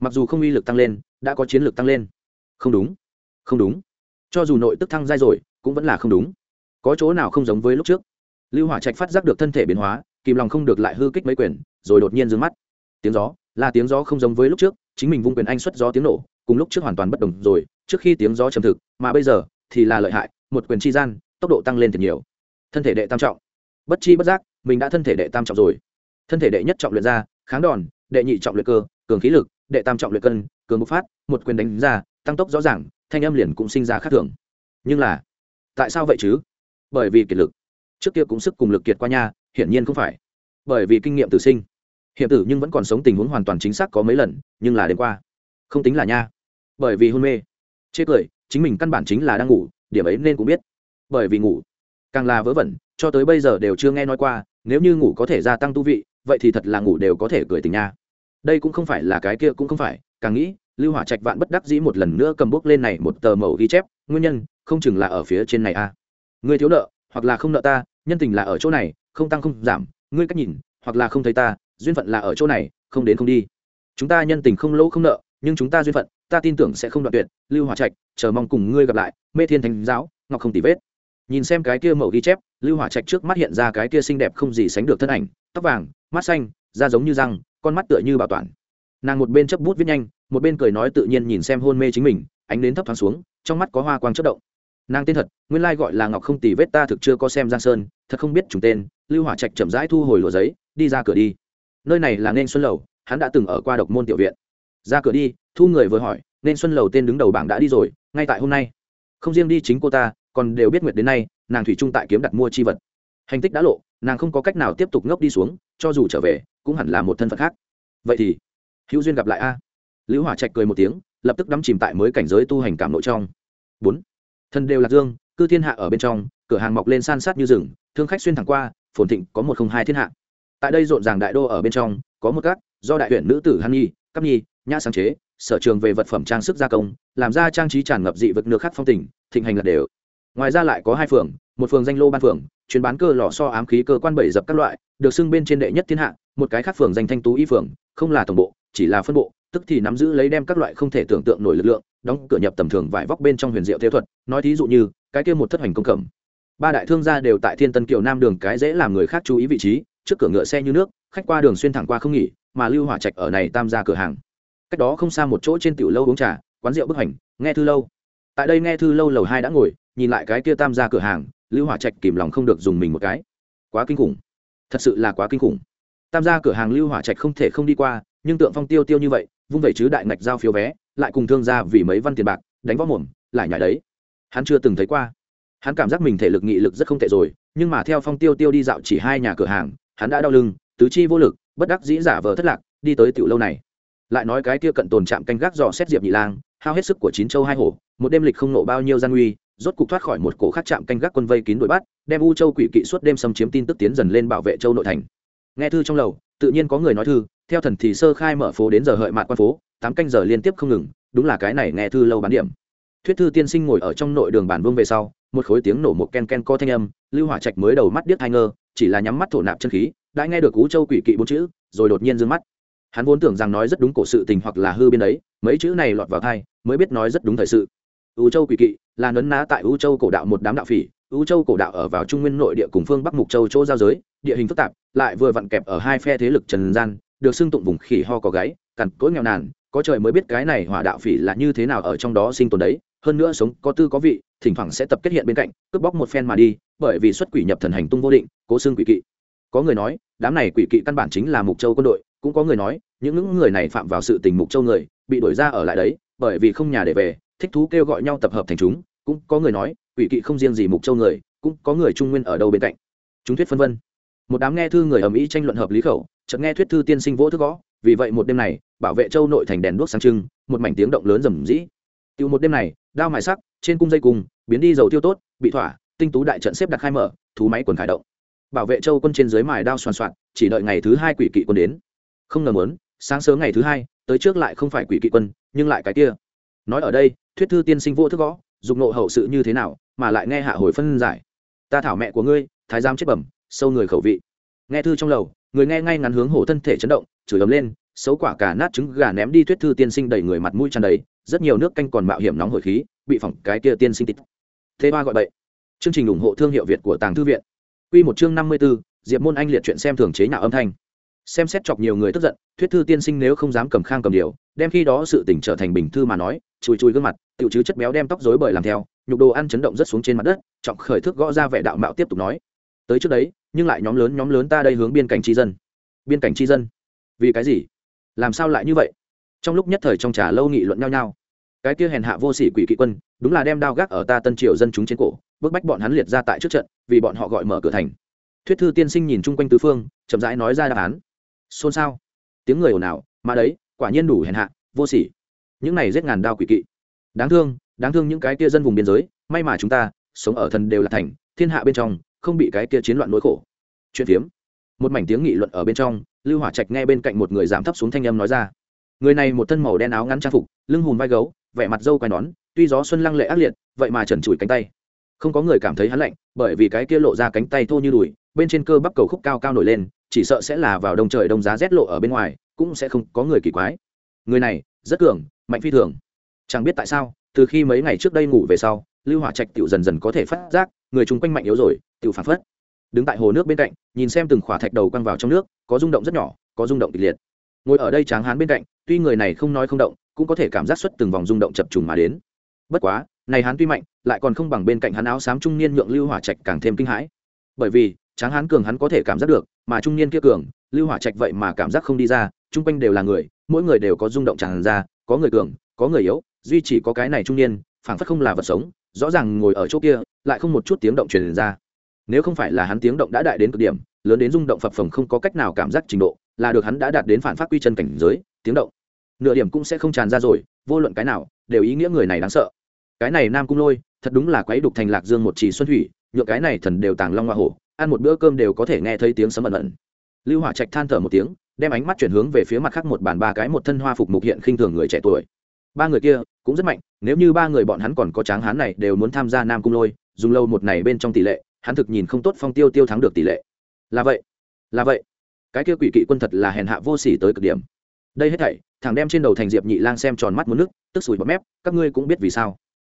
Mặc dù không uy lực tăng lên, đã có chiến lược tăng lên. Không đúng. Không đúng. Cho dù nội tức thăng dai rồi, cũng vẫn là không đúng. Có chỗ nào không giống với lúc trước? Lưu hỏa trạch phát giác được thân thể biến hóa, kìm lòng không được lại hư kích mấy quyền, rồi đột nhiên d mắt. Tiếng gió, là tiếng gió không giống với lúc trước, chính mình vung quyền anh xuất gió tiếng nổ, cùng lúc trước hoàn toàn bất đồng rồi, trước khi tiếng gió trầm thực, mà bây giờ, thì là lợi hại, một quyền chi gian, tốc độ tăng lên thật nhiều. Thân thể đệ tam trọng. Bất chi bất giác, mình đã thân thể đệ tam trọng rồi thân thể đệ nhất trọng luyện ra kháng đòn, đệ nhị trọng luyện cơ, cường khí lực, đệ tam trọng luyện cân, cường bộc phát, một quyền đánh ra, tăng tốc rõ ràng, thanh âm liền cũng sinh ra khác thường. Nhưng là, tại sao vậy chứ? Bởi vì kiệt lực. Trước kia cũng sức cùng lực kiệt qua nha, hiển nhiên không phải. Bởi vì kinh nghiệm tử sinh. Hiểm tử nhưng vẫn còn sống tình huống hoàn toàn chính xác có mấy lần, nhưng là đêm qua. Không tính là nha. Bởi vì hôn mê. Chê cười, chính mình căn bản chính là đang ngủ, điểm ấy nên cũng biết. Bởi vì ngủ. Càng là vớ vẩn, cho tới bây giờ đều chưa nghe nói qua, nếu như ngủ có thể gia tăng tu vị vậy thì thật là ngủ đều có thể cười tình nha. Đây cũng không phải là cái kia cũng không phải, càng nghĩ, lưu hỏa trạch vạn bất đắc dĩ một lần nữa cầm bút lên này một tờ mẫu ghi chép, nguyên nhân, không chừng là ở phía trên này a à. ngươi thiếu nợ, hoặc là không nợ ta, nhân tình là ở chỗ này, không tăng không giảm, ngươi cách nhìn, hoặc là không thấy ta, duyên phận là ở chỗ này, không đến không đi. Chúng ta nhân tình không lỗ không nợ, nhưng chúng ta duyên phận, ta tin tưởng sẽ không đoạn tuyệt. Lưu hỏa trạch, chờ mong cùng ngươi gặp lại, mê thiên thánh giáo, ngọc không tỷ vết nhìn xem cái kia mẫu ghi chép, lưu hỏa trạch trước mắt hiện ra cái kia xinh đẹp không gì sánh được thân ảnh, tóc vàng, mắt xanh, da giống như răng, con mắt tựa như bảo toàn. Nàng một bên chấp bút viết nhanh, một bên cười nói tự nhiên nhìn xem hôn mê chính mình, ánh đến thấp thoáng xuống, trong mắt có hoa quang chất động. Nàng tên thật, nguyên lai gọi là ngọc không tì vết ta thực chưa có xem giang sơn, thật không biết chúng tên, lưu hỏa trạch chậm rãi thu hồi lụa giấy, đi ra cửa đi. Nơi này là nên xuân lầu, hắn đã từng ở qua độc môn tiểu viện. Ra cửa đi, thu người vừa hỏi, nên xuân lầu tên đứng đầu bảng đã đi rồi, ngay tại hôm nay. Không riêng đi chính cô ta còn đều biết nguyệt đến nay, nàng thủy trung tại kiếm đặt mua chi vật. Hành tích đã lộ, nàng không có cách nào tiếp tục ngốc đi xuống, cho dù trở về, cũng hẳn là một thân phận khác. Vậy thì, hữu duyên gặp lại a. À? hỏa trạch cười một tiếng, lập tức đắm chìm tại mới cảnh giới tu hành cảm nội trong. Bốn, thân đều lạc dương, cư thiên hạ ở bên trong, cửa hàng mọc lên san sát như rừng, thương khách xuyên thẳng qua, phồn thịnh có một không hai thiên hạ. Tại đây rộn ràng đại đô ở bên trong, có một các, do đại huyện nữ tử hàn nhi cắp nhi, nhã sáng chế, sở trường về vật phẩm trang sức gia công, làm ra trang trí tràn ngập dị vực nước khác phong tình, thịnh hành lật đều ngoài ra lại có hai phường, một phường danh lô ban phường, chuyên bán cơ lò so ám khí cơ quan bảy dập các loại, được xưng bên trên đệ nhất thiên hạ, một cái khác phường danh thanh tú y phường, không là tổng bộ, chỉ là phân bộ, tức thì nắm giữ lấy đem các loại không thể tưởng tượng nổi lực lượng, đóng cửa nhập tầm thường vải vóc bên trong huyền diệu theo thuật, nói thí dụ như, cái kia một thất hành công cẩm. Ba đại thương gia đều tại thiên tân kiều nam đường cái dễ làm người khác chú ý vị trí, trước cửa ngựa xe như nước, khách qua đường xuyên thẳng qua không nghỉ, mà lưu hỏa trạch ở này tam gia cửa hàng. Cách đó không xa một chỗ trên tiểu lâu uống trà, quán rượu bức hành, nghe thư lâu. Tại đây nghe thư lâu lầu hai đã ngồi nhìn lại cái kia tam gia cửa hàng, lưu hỏa trạch kìm lòng không được dùng mình một cái. Quá kinh khủng. Thật sự là quá kinh khủng. Tam gia cửa hàng lưu hỏa trạch không thể không đi qua, nhưng tượng phong tiêu tiêu như vậy, vung vẩy chứ đại ngạch giao phiếu vé, lại cùng thương gia vì mấy văn tiền bạc, đánh võ mồm, lại nhảy đấy. Hắn chưa từng thấy qua. Hắn cảm giác mình thể lực nghị lực rất không tệ rồi, nhưng mà theo phong tiêu tiêu đi dạo chỉ hai nhà cửa hàng, hắn đã đau lưng, tứ chi vô lực, bất đắc dĩ giả vờ thất lạc, đi tới tiểu lâu này. Lại nói cái kia cận tồn chạm canh gác dò xét diệp nhị lang, hao hết sức của chín châu hai hổ, một đêm lịch không nộ bao nhiêu gian nguy rốt cục thoát khỏi một cổ khắc chạm canh gác quân vây kín đuổi bắt, đem u châu quỷ kỵ suốt đêm xâm chiếm tin tức tiến dần lên bảo vệ châu nội thành. Nghe thư trong lầu, tự nhiên có người nói thư, theo thần thì sơ khai mở phố đến giờ hợi mạn quan phố, tám canh giờ liên tiếp không ngừng, đúng là cái này nghe thư lâu bán điểm. Thuyết thư tiên sinh ngồi ở trong nội đường bản vương về sau, một khối tiếng nổ một ken ken co thanh âm, lưu hỏa trạch mới đầu mắt điếc hai ngơ, chỉ là nhắm mắt thổ nạp chân khí, đã nghe được cú châu quỷ kỵ bốn chữ, rồi đột nhiên dương mắt. Hắn vốn tưởng rằng nói rất đúng cổ sự tình hoặc là hư biên đấy, mấy chữ này lọt vào thai mới biết nói rất đúng thời sự. U châu quỷ kỵ là nấn ná tại u châu cổ đạo một đám đạo phỉ. U châu cổ đạo ở vào trung nguyên nội địa cùng phương bắc mục châu chỗ giao giới, địa hình phức tạp, lại vừa vặn kẹp ở hai phe thế lực trần gian, được xưng tụng vùng khỉ ho có gáy, cằn cỗi nghèo nàn. Có trời mới biết cái này hỏa đạo phỉ là như thế nào ở trong đó sinh tồn đấy. Hơn nữa sống có tư có vị, thỉnh thoảng sẽ tập kết hiện bên cạnh, cướp bóc một phen mà đi, bởi vì xuất quỷ nhập thần hành tung vô định, cố xương quỷ kỵ. Có người nói, đám này quỷ kỵ căn bản chính là mục châu quân đội. Cũng có người nói, những những người này phạm vào sự tình mục châu người, bị đuổi ra ở lại đấy, bởi vì không nhà để về, thích thú kêu gọi nhau tập hợp thành chúng cũng có người nói, quỷ kỵ không riêng gì mục châu người, cũng có người trung nguyên ở đâu bên cạnh. Chúng thuyết phân vân. Một đám nghe thư người ầm ĩ tranh luận hợp lý khẩu, chợt nghe thuyết thư tiên sinh vỗ thức gõ, vì vậy một đêm này, bảo vệ châu nội thành đèn đuốc sáng trưng, một mảnh tiếng động lớn rầm rĩ. Tiêu một đêm này, đao mài sắc, trên cung dây cung biến đi dầu tiêu tốt, bị thỏa, tinh tú đại trận xếp đặt khai mở, thú máy quần khải động. Bảo vệ châu quân trên dưới mài đao soàn soạn, chỉ đợi ngày thứ hai quỷ kỵ quân đến. Không ngờ muốn, sáng sớm ngày thứ hai, tới trước lại không phải quỷ kỵ quân, nhưng lại cái kia. Nói ở đây, thuyết thư tiên sinh vô thức gõ dục nộ hậu sự như thế nào mà lại nghe hạ hồi phân giải. Ta thảo mẹ của ngươi thái giám chết bẩm sâu người khẩu vị. Nghe thư trong lầu người nghe ngay ngắn hướng hổ thân thể chấn động chửi ấm lên xấu quả cả nát trứng gà ném đi thuyết thư tiên sinh đầy người mặt mũi tràn đầy rất nhiều nước canh còn mạo hiểm nóng hổi khí bị phỏng cái kia tiên sinh tít thế ba gọi bậy. Chương trình ủng hộ thương hiệu việt của tàng thư viện. Quy một chương năm mươi 54, Diệp Môn Anh liệt chuyện xem thường chế nhạo âm thanh. Xem xét chọc nhiều người tức giận, thuyết thư tiên sinh nếu không dám cầm khang cầm điều, đem khi đó sự tình trở thành bình thư mà nói, chùi chùi gương mặt, tiểu chứ chất béo đem tóc rối bời làm theo, nhục đồ ăn chấn động rất xuống trên mặt đất, trọng khởi thước gõ ra vẻ đạo mạo tiếp tục nói. Tới trước đấy, nhưng lại nhóm lớn nhóm lớn ta đây hướng biên cảnh tri dân. Biên cảnh tri dân? Vì cái gì? Làm sao lại như vậy? Trong lúc nhất thời trong trà lâu nghị luận nhau nhau. Cái kia hèn hạ vô sỉ quỷ kỵ quân, đúng là đem đao gác ở ta tân triều dân chúng trên cổ, bức bách bọn hắn liệt ra tại trước trận vì bọn họ gọi mở cửa thành thuyết thư tiên sinh nhìn chung quanh tứ phương chậm rãi nói ra đáp án xôn xao tiếng người ồn ào mà đấy quả nhiên đủ hèn hạ vô sỉ những này giết ngàn đao quỷ kỵ. Đáng thương đáng thương những cái kia dân vùng biên giới, may mà chúng ta sống ở thần đều là thành, thiên hạ bên trong, không bị cái kia chiến loạn nỗi khổ. Chuyện phiếm. Một mảnh tiếng nghị luận ở bên trong, lưu hỏa trạch nghe bên cạnh một người giảm thấp xuống thanh âm nói ra. Người này một thân màu đen áo ngắn trang phục, lưng hùm vai gấu, vẻ mặt dâu quai nón, tuy gió xuân lăng lệ ác liệt, vậy mà trần trụi cánh tay. Không có người cảm thấy hắn lạnh, bởi vì cái kia lộ ra cánh tay thô như đùi, bên trên cơ bắp cầu khúc cao cao nổi lên, chỉ sợ sẽ là vào đông trời đông giá rét lộ ở bên ngoài, cũng sẽ không có người kỳ quái. Người này, rất cường mạnh phi thường. Chẳng biết tại sao, từ khi mấy ngày trước đây ngủ về sau, lưu hỏa trạch tiểu dần dần có thể phát giác, người chung quanh mạnh yếu rồi, tiểu phản phất. Đứng tại hồ nước bên cạnh, nhìn xem từng khỏa thạch đầu quăng vào trong nước, có rung động rất nhỏ, có rung động kịch liệt. Ngồi ở đây tráng hán bên cạnh, tuy người này không nói không động, cũng có thể cảm giác xuất từng vòng rung động chập trùng mà đến. Bất quá, này hắn tuy mạnh, lại còn không bằng bên cạnh hắn áo xám trung niên nhượng lưu hỏa trạch càng thêm kinh hãi. Bởi vì, tráng Hán cường hắn có thể cảm giác được, mà trung niên kia cường, lưu hỏa trạch vậy mà cảm giác không đi ra, chung quanh đều là người, mỗi người đều có rung động tràn ra có người cường, có người yếu, duy chỉ có cái này trung niên, phảng phất không là vật sống, rõ ràng ngồi ở chỗ kia, lại không một chút tiếng động truyền ra. Nếu không phải là hắn tiếng động đã đại đến cực điểm, lớn đến rung động phập phồng không có cách nào cảm giác trình độ, là được hắn đã đạt đến phản phát quy chân cảnh giới, tiếng động. Nửa điểm cũng sẽ không tràn ra rồi, vô luận cái nào, đều ý nghĩa người này đáng sợ. Cái này nam cung lôi, thật đúng là quấy đục thành lạc dương một chỉ xuân thủy nhựa cái này thần đều tàng long hoa hổ, ăn một bữa cơm đều có thể nghe thấy tiếng sấm ẩn ẩn. Lưu hỏa trạch than thở một tiếng đem ánh mắt chuyển hướng về phía mặt khác một bàn ba cái một thân hoa phục mục hiện khinh thường người trẻ tuổi. Ba người kia cũng rất mạnh, nếu như ba người bọn hắn còn có tráng hán này đều muốn tham gia nam cung lôi, dùng lâu một này bên trong tỷ lệ, hắn thực nhìn không tốt phong tiêu tiêu thắng được tỷ lệ. Là vậy là vậy. Cái kia quỷ kỵ quân thật là hèn hạ vô sỉ tới cực điểm. Đây hết thảy, thằng đem trên đầu thành diệp nhị lang xem tròn mắt muốn nước, tức sủi bọt mép, các ngươi cũng biết vì sao.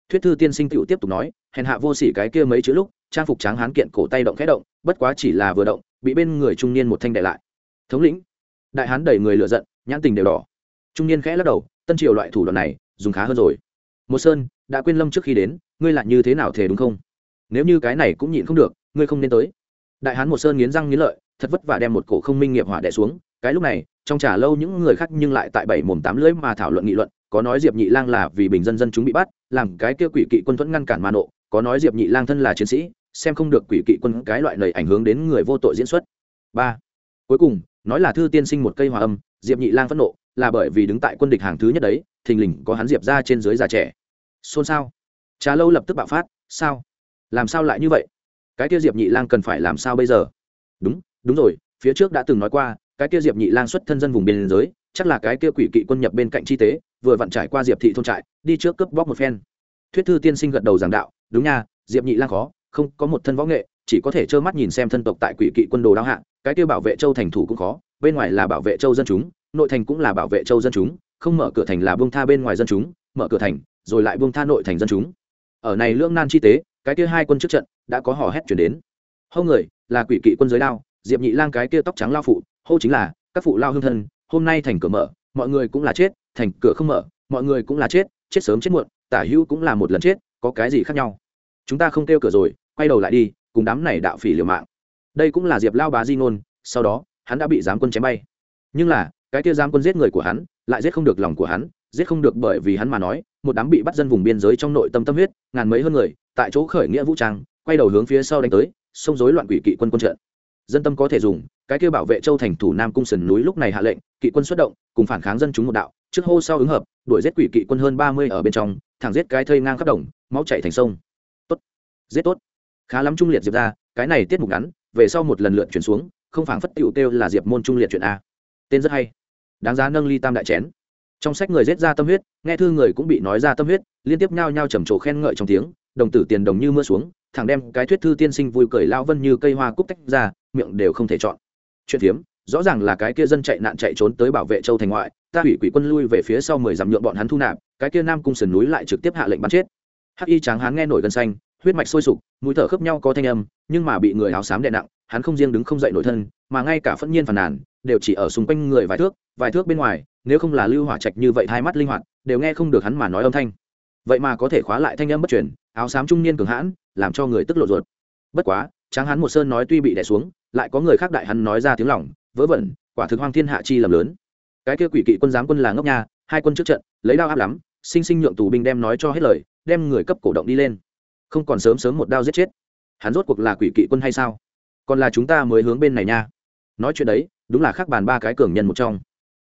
Thuyết thư tiên sinh tựu tiếp tục nói, hèn hạ vô sỉ cái kia mấy chữ lúc, trang phục tráng hán kiện cổ tay động khẽ động, bất quá chỉ là vừa động, bị bên người trung niên một thanh đại lại. Thống lĩnh đại hán đẩy người lựa giận, nhãn tình đều đỏ. Trung niên khẽ lắc đầu, tân triều loại thủ đoạn này, dùng khá hơn rồi. Một sơn, đã quên lâm trước khi đến, ngươi lại như thế nào thể đúng không? Nếu như cái này cũng nhịn không được, ngươi không nên tới. Đại hán một sơn nghiến răng nghiến lợi, thật vất vả đem một cổ không minh nghiệp hỏa đẻ xuống. Cái lúc này, trong trà lâu những người khác nhưng lại tại bảy mồm tám lưỡi mà thảo luận nghị luận, có nói diệp nhị lang là vì bình dân dân chúng bị bắt, làm cái kia quỷ kỵ quân thuẫn ngăn cản mà nộ, có nói diệp nhị lang thân là chiến sĩ, xem không được quỷ kỵ quân cái loại lời ảnh hưởng đến người vô tội diễn xuất. Ba. Cuối cùng nói là thư tiên sinh một cây hòa âm, diệp nhị lang phẫn nộ, là bởi vì đứng tại quân địch hàng thứ nhất đấy, thình lình có hắn diệp ra trên dưới già trẻ. Xôn xao. Trà lâu lập tức bạo phát, sao? Làm sao lại như vậy? Cái kia diệp nhị lang cần phải làm sao bây giờ? Đúng đúng rồi, phía trước đã từng nói qua, cái kia diệp nhị lang xuất thân dân vùng biên giới, chắc là cái kia quỷ kỵ quân nhập bên cạnh chi tế, vừa vặn trải qua diệp thị thôn trại, đi trước cướp bóc một phen. Thuyết thư tiên sinh gật đầu giảng đạo, đúng nha, diệp nhị lang khó, không có một thân võ nghệ, chỉ có thể trơ mắt nhìn xem thân tộc tại quỷ kỵ quân đồ đao hạng cái kia bảo vệ châu thành thủ cũng khó, bên ngoài là bảo vệ châu dân chúng, nội thành cũng là bảo vệ châu dân chúng, không mở cửa thành là buông tha bên ngoài dân chúng, mở cửa thành, rồi lại buông tha nội thành dân chúng. Ở này lưỡng nan chi tế, cái kia hai quân trước trận đã có hò hét chuyển đến. Hôm người, là quỷ kỵ quân giới đao, diệp nhị lang cái kia tóc trắng lao phụ, hô chính là, các phụ lao hương thân, hôm nay thành cửa mở, mọi người cũng là chết, thành cửa không mở, mọi người cũng là chết chết sớm chết muộn, tả hữu cũng là một lần chết, có cái gì khác nhau? Chúng ta không kêu cửa rồi, quay đầu lại đi, cùng đám này đạo phỉ liều mạng đây cũng là diệp lao bá di ngôn, sau đó, hắn đã bị giám quân chém bay. Nhưng là, cái kia giám quân giết người của hắn, lại giết không được lòng của hắn, giết không được bởi vì hắn mà nói, một đám bị bắt dân vùng biên giới trong nội tâm tâm huyết, ngàn mấy hơn người, tại chỗ khởi nghĩa vũ trang, quay đầu hướng phía sau đánh tới xông rối loạn quỷ kỵ quân quân trận. Dân tâm có thể dùng, cái kia bảo vệ châu thành thủ nam cung sườn núi lúc này hạ lệnh, kỵ quân xuất động, cùng phản kháng dân chúng một đạo, trước hô sau ứng hợp, đuổi giết quỷ kỵ quân hơn ba mươi ở bên trong, thẳng giết cái thây ngang khắp đồng, máu chảy thành sông. Tốt. Giết tốt. Khá lắm trung liệt diệp ra, cái này tiết mục ngắn về sau một lần lượt chuyển xuống, không phảng phất tựu kêu là diệp môn trung liệt chuyện a. Tên rất hay. Đáng giá nâng ly tam đại chén. Trong sách người rết ra tâm huyết, nghe thư người cũng bị nói ra tâm huyết, liên tiếp nhao nhao trầm trồ khen ngợi trong tiếng, đồng tử tiền đồng như mưa xuống, thẳng đem cái thuyết thư tiên sinh vui cười lao vân như cây hoa cúc tách ra, miệng đều không thể chọn. Chuyện phiếm rõ ràng là cái kia dân chạy nạn chạy trốn tới bảo vệ châu thành ngoại, ta hủy quỷ quân lui về phía sau mười dặm nhượng bọn hắn thu nạp, cái kia nam cung sườn núi lại trực tiếp hạ lệnh bắn chết. Hắc y tráng hán nghe nổi gân xanh huyết mạch sôi sục, mũi thở khớp nhau có thanh âm, nhưng mà bị người áo xám đè nặng, hắn không riêng đứng không dậy nổi thân, mà ngay cả phẫn nhiên phàn nàn, đều chỉ ở xung quanh người vài thước vài thước bên ngoài, nếu không là lưu hỏa trạch như vậy hai mắt linh hoạt, đều nghe không được hắn mà nói âm thanh. Vậy mà có thể khóa lại thanh âm bất chuyển áo xám trung niên cường hãn, làm cho người tức lộ ruột. Bất quá, tráng hắn một sơn nói tuy bị đè xuống, lại có người khác đại hắn nói ra tiếng lòng, vớ vẩn, quả thực hoang thiên hạ chi lầm lớn. Cái kia quỷ kỵ quân giám quân là ngốc nha, hai quân trước trận, lấy đao áp lắm, sinh sinh nhượng tù binh đem nói cho hết lời, đem người cấp cổ động đi lên không còn sớm sớm một đao giết chết. Hắn rốt cuộc là quỷ kỵ quân hay sao? Còn là chúng ta mới hướng bên này nha. Nói chuyện đấy, đúng là khác bàn ba cái cường nhân một trong.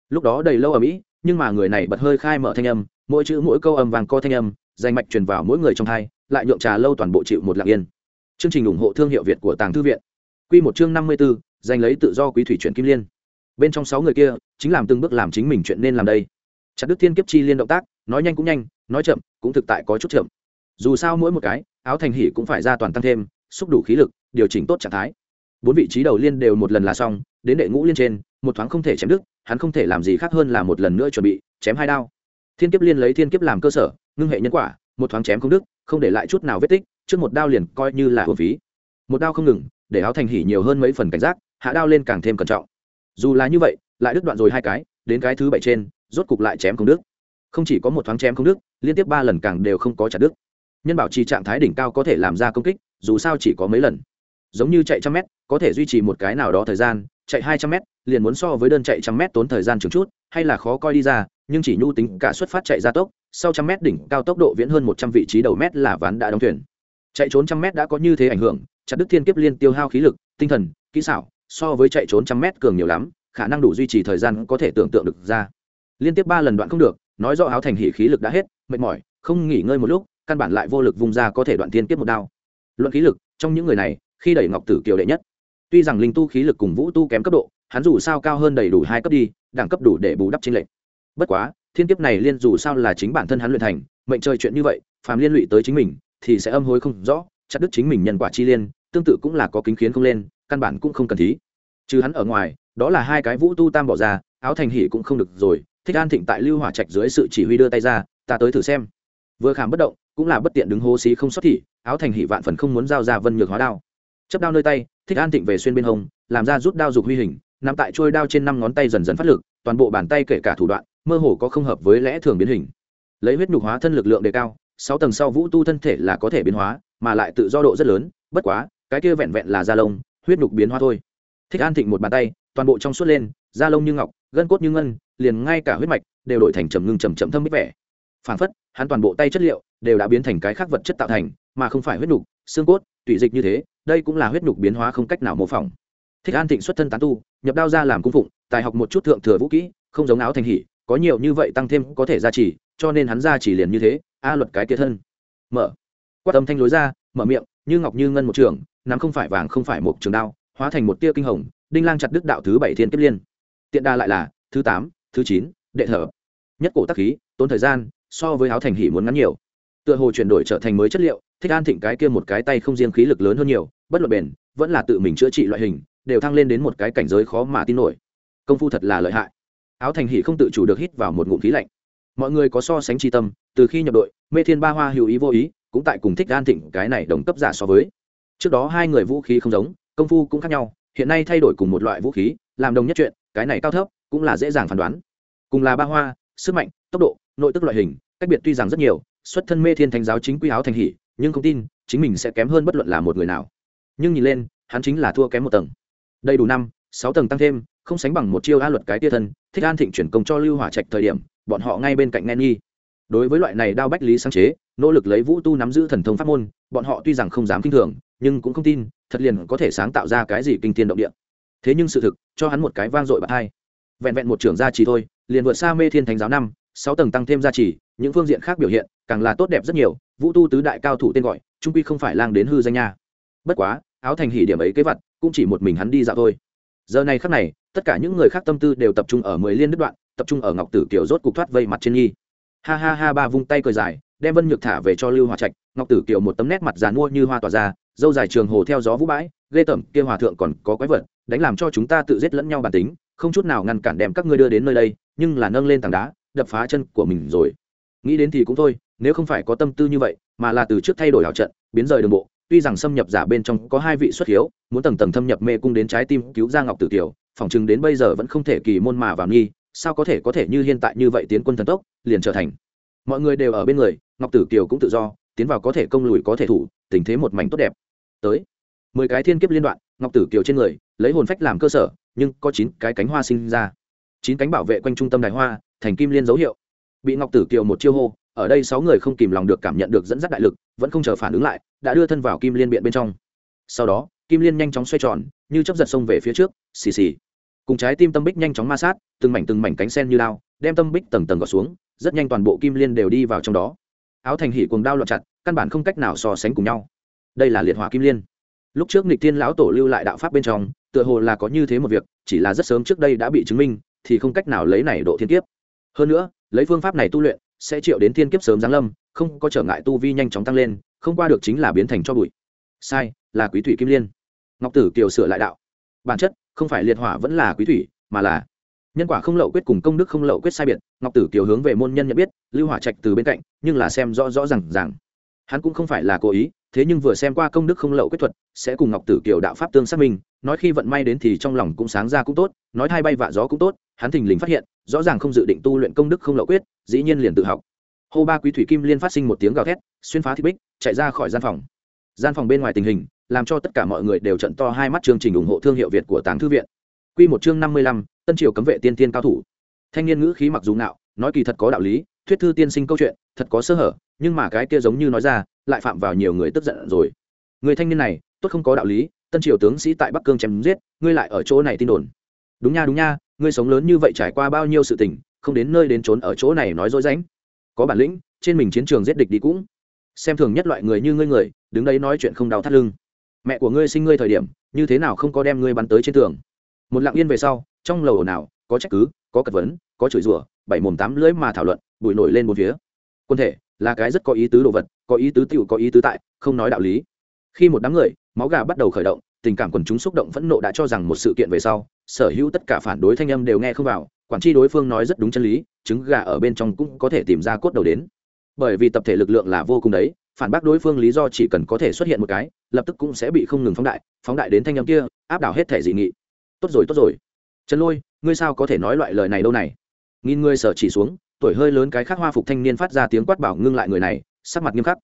Lúc đó đầy lâu ở mỹ, nhưng mà người này bật hơi khai mở thanh âm, mỗi chữ mỗi câu âm vàng co thanh âm, danh mạch truyền vào mỗi người trong thai lại nhượng trà lâu toàn bộ chịu một lạc yên. Chương trình ủng hộ thương hiệu việt của tàng thư viện. Q một chương năm mươi b ố giành lấy tự do quý thủy chuyển kim liên. Bên trong sáu người kia, chính làm từng bước làm chính mình chuyện nên làm đây. Chặt đức thiên kiếp chi liên động tác, nói nhanh cũng nhanh, nói chậm, cũng thực tại có chút chậm. Dù sao mỗi một cái áo thành hỉ cũng phải ra toàn tăng thêm, xúc đủ khí lực, điều chỉnh tốt trạng thái. Bốn vị trí đầu liên đều một lần là xong, đến đệ ngũ liên trên, một thoáng không thể chém đứt, hắn không thể làm gì khác hơn là một lần nữa chuẩn bị, chém hai đao. Thiên kiếp liên lấy thiên kiếp làm cơ sở, ngưng hệ nhân quả, một thoáng chém không đứt, không để lại chút nào vết tích, trước một đao liền coi như là hồn phí. Một đao không ngừng, để áo thành hỉ nhiều hơn mấy phần cảnh giác, hạ đao lên càng thêm cẩn trọng. Dù là như vậy, lại đứt đoạn rồi hai cái, đến cái thứ bảy trên, rốt cục lại chém không đứt. Không chỉ có một thoáng chém không đứt, liên tiếp ba lần càng đều không có chặt đứt nhân bảo trì trạng thái đỉnh cao có thể làm ra công kích, dù sao chỉ có mấy lần. Giống như chạy trăm mét, có thể duy trì một cái nào đó thời gian, chạy hai trăm mét, liền muốn so với đơn chạy trăm mét tốn thời gian chừng chút, hay là khó coi đi ra, nhưng chỉ nhu tính cả xuất phát chạy ra tốc, sau trăm mét đỉnh cao tốc độ viễn hơn một trăm vị trí đầu mét là ván đã đóng thuyền. Chạy trốn trăm mét đã có như thế ảnh hưởng, chặt đức thiên kiếp liên tiêu hao khí lực, tinh thần, kỹ xảo, so với chạy trốn trăm mét cường nhiều lắm, khả năng đủ duy trì thời gian có thể tưởng tượng được ra. Liên tiếp ba lần đoạn không được, nói rõ áo thành hỉ khí lực đã hết, mệt mỏi, không nghỉ ngơi một lúc căn bản lại vô lực vùng ra có thể đoạn thiên kiếp một đao. Luận khí lực, trong những người này, khi đẩy ngọc tử kiều đệ nhất, tuy rằng linh tu khí lực cùng vũ tu kém cấp độ, hắn dù sao cao hơn đầy đủ hai cấp đi, đẳng cấp đủ để bù đắp trên lệnh bất quá, thiên kiếp này liên dù sao là chính bản thân hắn luyện thành, mệnh trời chuyện như vậy, phàm liên lụy tới chính mình, thì sẽ âm hối không rõ, chặt đứt chính mình nhân quả chi liên, tương tự cũng là có kính khiến không lên, căn bản cũng không cần thí. Trừ hắn ở ngoài, đó là hai cái vũ tu tam bỏ ra, áo thành hỉ cũng không được rồi, thích an thịnh tại lưu hỏa trạch dưới sự chỉ huy đưa tay ra, ta tới thử xem. Vừa khám bất động cũng là bất tiện đứng hô xí không xuất thị áo thành hỷ vạn phần không muốn giao ra vân nhược hóa đao. Chấp đao nơi tay, thích an thịnh về xuyên bên hông, làm ra rút đao dục huy hình nằm tại trôi đao trên năm ngón tay dần dần phát lực, toàn bộ bàn tay kể cả thủ đoạn, mơ hồ có không hợp với lẽ thường biến hình. Lấy huyết nhục hóa thân lực lượng đề cao, sáu tầng sau vũ tu thân thể là có thể biến hóa, mà lại tự do độ rất lớn, bất quá, cái kia vẹn vẹn là da lông, huyết nhục biến hóa thôi. Thích an thịnh một bàn tay, toàn bộ trong suốt lên, da lông như ngọc, gân cốt như ngân, liền ngay cả huyết mạch đều đổi thành trầm ngưng trầm trầm thâm bích vẻ phản phất, hắn toàn bộ tay chất liệu đều đã biến thành cái khác vật chất tạo thành, mà không phải huyết nhục xương cốt, tủy dịch như thế, đây cũng là huyết nhục biến hóa không cách nào mô phỏng. Thích an thịnh xuất thân tán tu, nhập đao ra làm cung phụng, tài học một chút thượng thừa vũ kỹ, không giống áo thành hỉ, có nhiều như vậy tăng thêm có thể gia trì, cho nên hắn gia trì liền như thế, a luật cái kia thân. Mở. Quát âm thanh lối ra, mở miệng, như ngọc như ngân một trường, nắm không phải vàng không phải một trường đao, hóa thành một tia kinh hồng, đinh lang chặt đức đạo thứ bảy thiên kiếp liên. Tiện đa lại là, thứ tám, thứ chín, đệ thở. Nhất cổ tắc khí, tốn thời gian so với áo thành hỉ muốn ngắn nhiều. Tựa hồ chuyển đổi trở thành mới chất liệu, thích an thịnh cái kia một cái tay không riêng khí lực lớn hơn nhiều, bất luận bền, vẫn là tự mình chữa trị loại hình, đều thăng lên đến một cái cảnh giới khó mà tin nổi. Công phu thật là lợi hại. Áo thành hỉ không tự chủ được hít vào một ngụm khí lạnh. Mọi người có so sánh tri tâm, từ khi nhập đội, mê thiên ba hoa hữu ý vô ý, cũng tại cùng thích an thịnh cái này đồng cấp giả so với. Trước đó hai người vũ khí không giống, công phu cũng khác nhau, hiện nay thay đổi cùng một loại vũ khí, làm đồng nhất chuyện, cái này cao thấp, cũng là dễ dàng phán đoán. Cùng là ba hoa, sức mạnh, tốc độ nội tức loại hình, cách biệt tuy rằng rất nhiều, xuất thân mê thiên thánh giáo chính quy áo thành hỷ nhưng không tin, chính mình sẽ kém hơn bất luận là một người nào. Nhưng nhìn lên, hắn chính là thua kém một tầng. Đầy đủ năm, sáu tầng tăng thêm, không sánh bằng một chiêu a luật cái tia thân, thích an thịnh chuyển công cho lưu hỏa trạch thời điểm, bọn họ ngay bên cạnh nghe nghi đối với loại này đao bách lý sáng chế, nỗ lực lấy vũ tu nắm giữ thần thông pháp môn, bọn họ tuy rằng không dám kinh thường, nhưng cũng không tin, thật liền có thể sáng tạo ra cái gì kinh tiên động địa. Thế nhưng sự thực, cho hắn một cái vang dội bạc hai. Vẹn vẹn một trưởng gia trì thôi, liền vượt xa mê thiên thánh giáo năm sáu tầng tăng thêm gia trì, những phương diện khác biểu hiện càng là tốt đẹp rất nhiều, vũ tu tứ đại cao thủ tên gọi, trung quy không phải lang đến hư danh nha bất quá, áo thành hỉ điểm ấy kế vật cũng chỉ một mình hắn đi dạo thôi giờ này khắc này, tất cả những người khác tâm tư đều tập trung ở mười liên đứt đoạn, tập trung ở ngọc tử kiều rốt cục thoát vây mặt trên nghi. ha ha ha, ba vung tay cười dài, đem vân nhược thả về cho lưu hòa trạch, ngọc tử kiều một tấm nét mặt dàn mua như hoa tỏa ra, dâu dài trường hồ theo gió vũ bãi, ghê tởm, kia hòa thượng còn có quái vật, đánh làm cho chúng ta tự giết lẫn nhau bản tính, không chút nào ngăn cản đem các ngươi đưa đến nơi đây, nhưng là nâng lên tảng đá đập phá chân của mình rồi. Nghĩ đến thì cũng thôi, nếu không phải có tâm tư như vậy, mà là từ trước thay đổi ảo trận, biến rời đường bộ, tuy rằng xâm nhập giả bên trong có hai vị xuất hiếu, muốn tầng tầng thâm nhập mê cung đến trái tim cứu ra ngọc tử kiều, phòng chừng đến bây giờ vẫn không thể kỳ môn mà vào nghi, sao có thể có thể như hiện tại như vậy tiến quân thần tốc, liền trở thành. Mọi người đều ở bên người, ngọc tử kiều cũng tự do, tiến vào có thể công lùi có thể thủ, tình thế một mảnh tốt đẹp. Tới, mười cái thiên kiếp liên đoạn, ngọc tử kiều trên người, lấy hồn phách làm cơ sở, nhưng có chín cái cánh hoa sinh ra chín cánh bảo vệ quanh trung tâm đài hoa, thành kim liên dấu hiệu. Bị ngọc tử kiều một chiêu hô, ở đây sáu người không kìm lòng được cảm nhận được dẫn dắt đại lực, vẫn không chờ phản ứng lại, đã đưa thân vào kim liên biện bên trong. Sau đó, kim liên nhanh chóng xoay tròn, như chấp giật sông về phía trước, xì xì. Cùng trái tim tâm bích nhanh chóng ma sát, từng mảnh từng mảnh cánh sen như lao đem tâm bích tầng tầng gọt xuống, rất nhanh toàn bộ kim liên đều đi vào trong đó. Áo thành hỉ cuồng đao loạn chặt, căn bản không cách nào so sánh cùng nhau. Đây là liệt hỏa kim liên. Lúc trước nghịch thiên lão tổ lưu lại đạo pháp bên trong, tựa hồ là có như thế một việc, chỉ là rất sớm trước đây đã bị chứng minh thì không cách nào lấy này độ thiên kiếp. Hơn nữa, lấy phương pháp này tu luyện, sẽ triệu đến thiên kiếp sớm giáng lâm, không có trở ngại tu vi nhanh chóng tăng lên, không qua được chính là biến thành cho bụi. Sai, là quý thủy kim liên. Ngọc tử kiều sửa lại đạo. Bản chất, không phải liệt hỏa vẫn là quý thủy, mà là nhân quả không lậu quyết cùng công đức không lậu quyết sai biệt. Ngọc tử kiều hướng về môn nhân nhận biết, lưu hỏa trạch từ bên cạnh, nhưng là xem rõ rõ r à n g hắn cũng không phải là cố ý thế nhưng vừa xem qua công đức không lậu quyết thuật, sẽ cùng ngọc tử kiều đạo pháp tương xác minh, nói khi vận may đến thì trong lòng cũng sáng ra cũng tốt, nói thay bay vạ gió cũng tốt, hắn thình lình phát hiện, rõ ràng không dự định tu luyện công đức không lậu quyết, dĩ nhiên liền tự học. Hô ba quý thủy kim liên phát sinh một tiếng gào thét, xuyên phá thị bích, chạy ra khỏi gian phòng. Gian phòng bên ngoài tình hình, làm cho tất cả mọi người đều trận to hai mắt chương trình ủng hộ thương hiệu việt của tàng thư viện. Q một chương năm mươi lăm, tân triều cấm vệ tiên tiên cao thủ. Thanh niên ngữ khí mặc dù ngạo, nói kỳ thật có đạo lý, thuyết thư tiên sinh câu chuyện, thật có sơ hở, nhưng mà cái kia giống như nói ra lại phạm vào nhiều người tức giận rồi. Người thanh niên này, tốt không có đạo lý, tân triều tướng sĩ tại bắc cương chém giết, ngươi lại ở chỗ này tin đồn. Đúng nha đúng nha, ngươi sống lớn như vậy trải qua bao nhiêu sự tình, không đến nơi đến trốn ở chỗ này nói dối ránh có bản lĩnh, trên mình chiến trường giết địch đi cũng. Xem thường nhất loại người như ngươi người, đứng đấy nói chuyện không đau thắt lưng. Mẹ của ngươi sinh ngươi thời điểm, như thế nào không có đem ngươi bắn tới trên tường. Một lặng yên về sau, trong lầu ồn ào, có trách cứ, có cật vấn, có chửi rủa, bảy mồm tám lưỡi mà thảo luận, bụi nổi lên một phía. Quân thể là cái rất có ý tứ đồ vật, có ý tứ tựu có ý tứ tại, không nói đạo lý. Khi một đám người, máu gà bắt đầu khởi động, tình cảm quần chúng xúc động phẫn nộ đã cho rằng một sự kiện về sau, sở hữu tất cả phản đối thanh âm đều nghe không vào, quản tri đối phương nói rất đúng chân lý, trứng gà ở bên trong cũng có thể tìm ra cốt đầu đến. Bởi vì tập thể lực lượng là vô cùng đấy, phản bác đối phương lý do chỉ cần có thể xuất hiện một cái, lập tức cũng sẽ bị không ngừng phóng đại phóng đại đến thanh âm kia, áp đảo hết thể dị nghị. Tốt rồi tốt rồi. Trần lôi, ngươi sao có thể nói loại lời này đâu này? Nghìn ngươi sở chỉ xuống tuổi hơi lớn cái khác hoa phục thanh niên phát ra tiếng quát bảo ngưng lại người này, sắc mặt nghiêm khắc.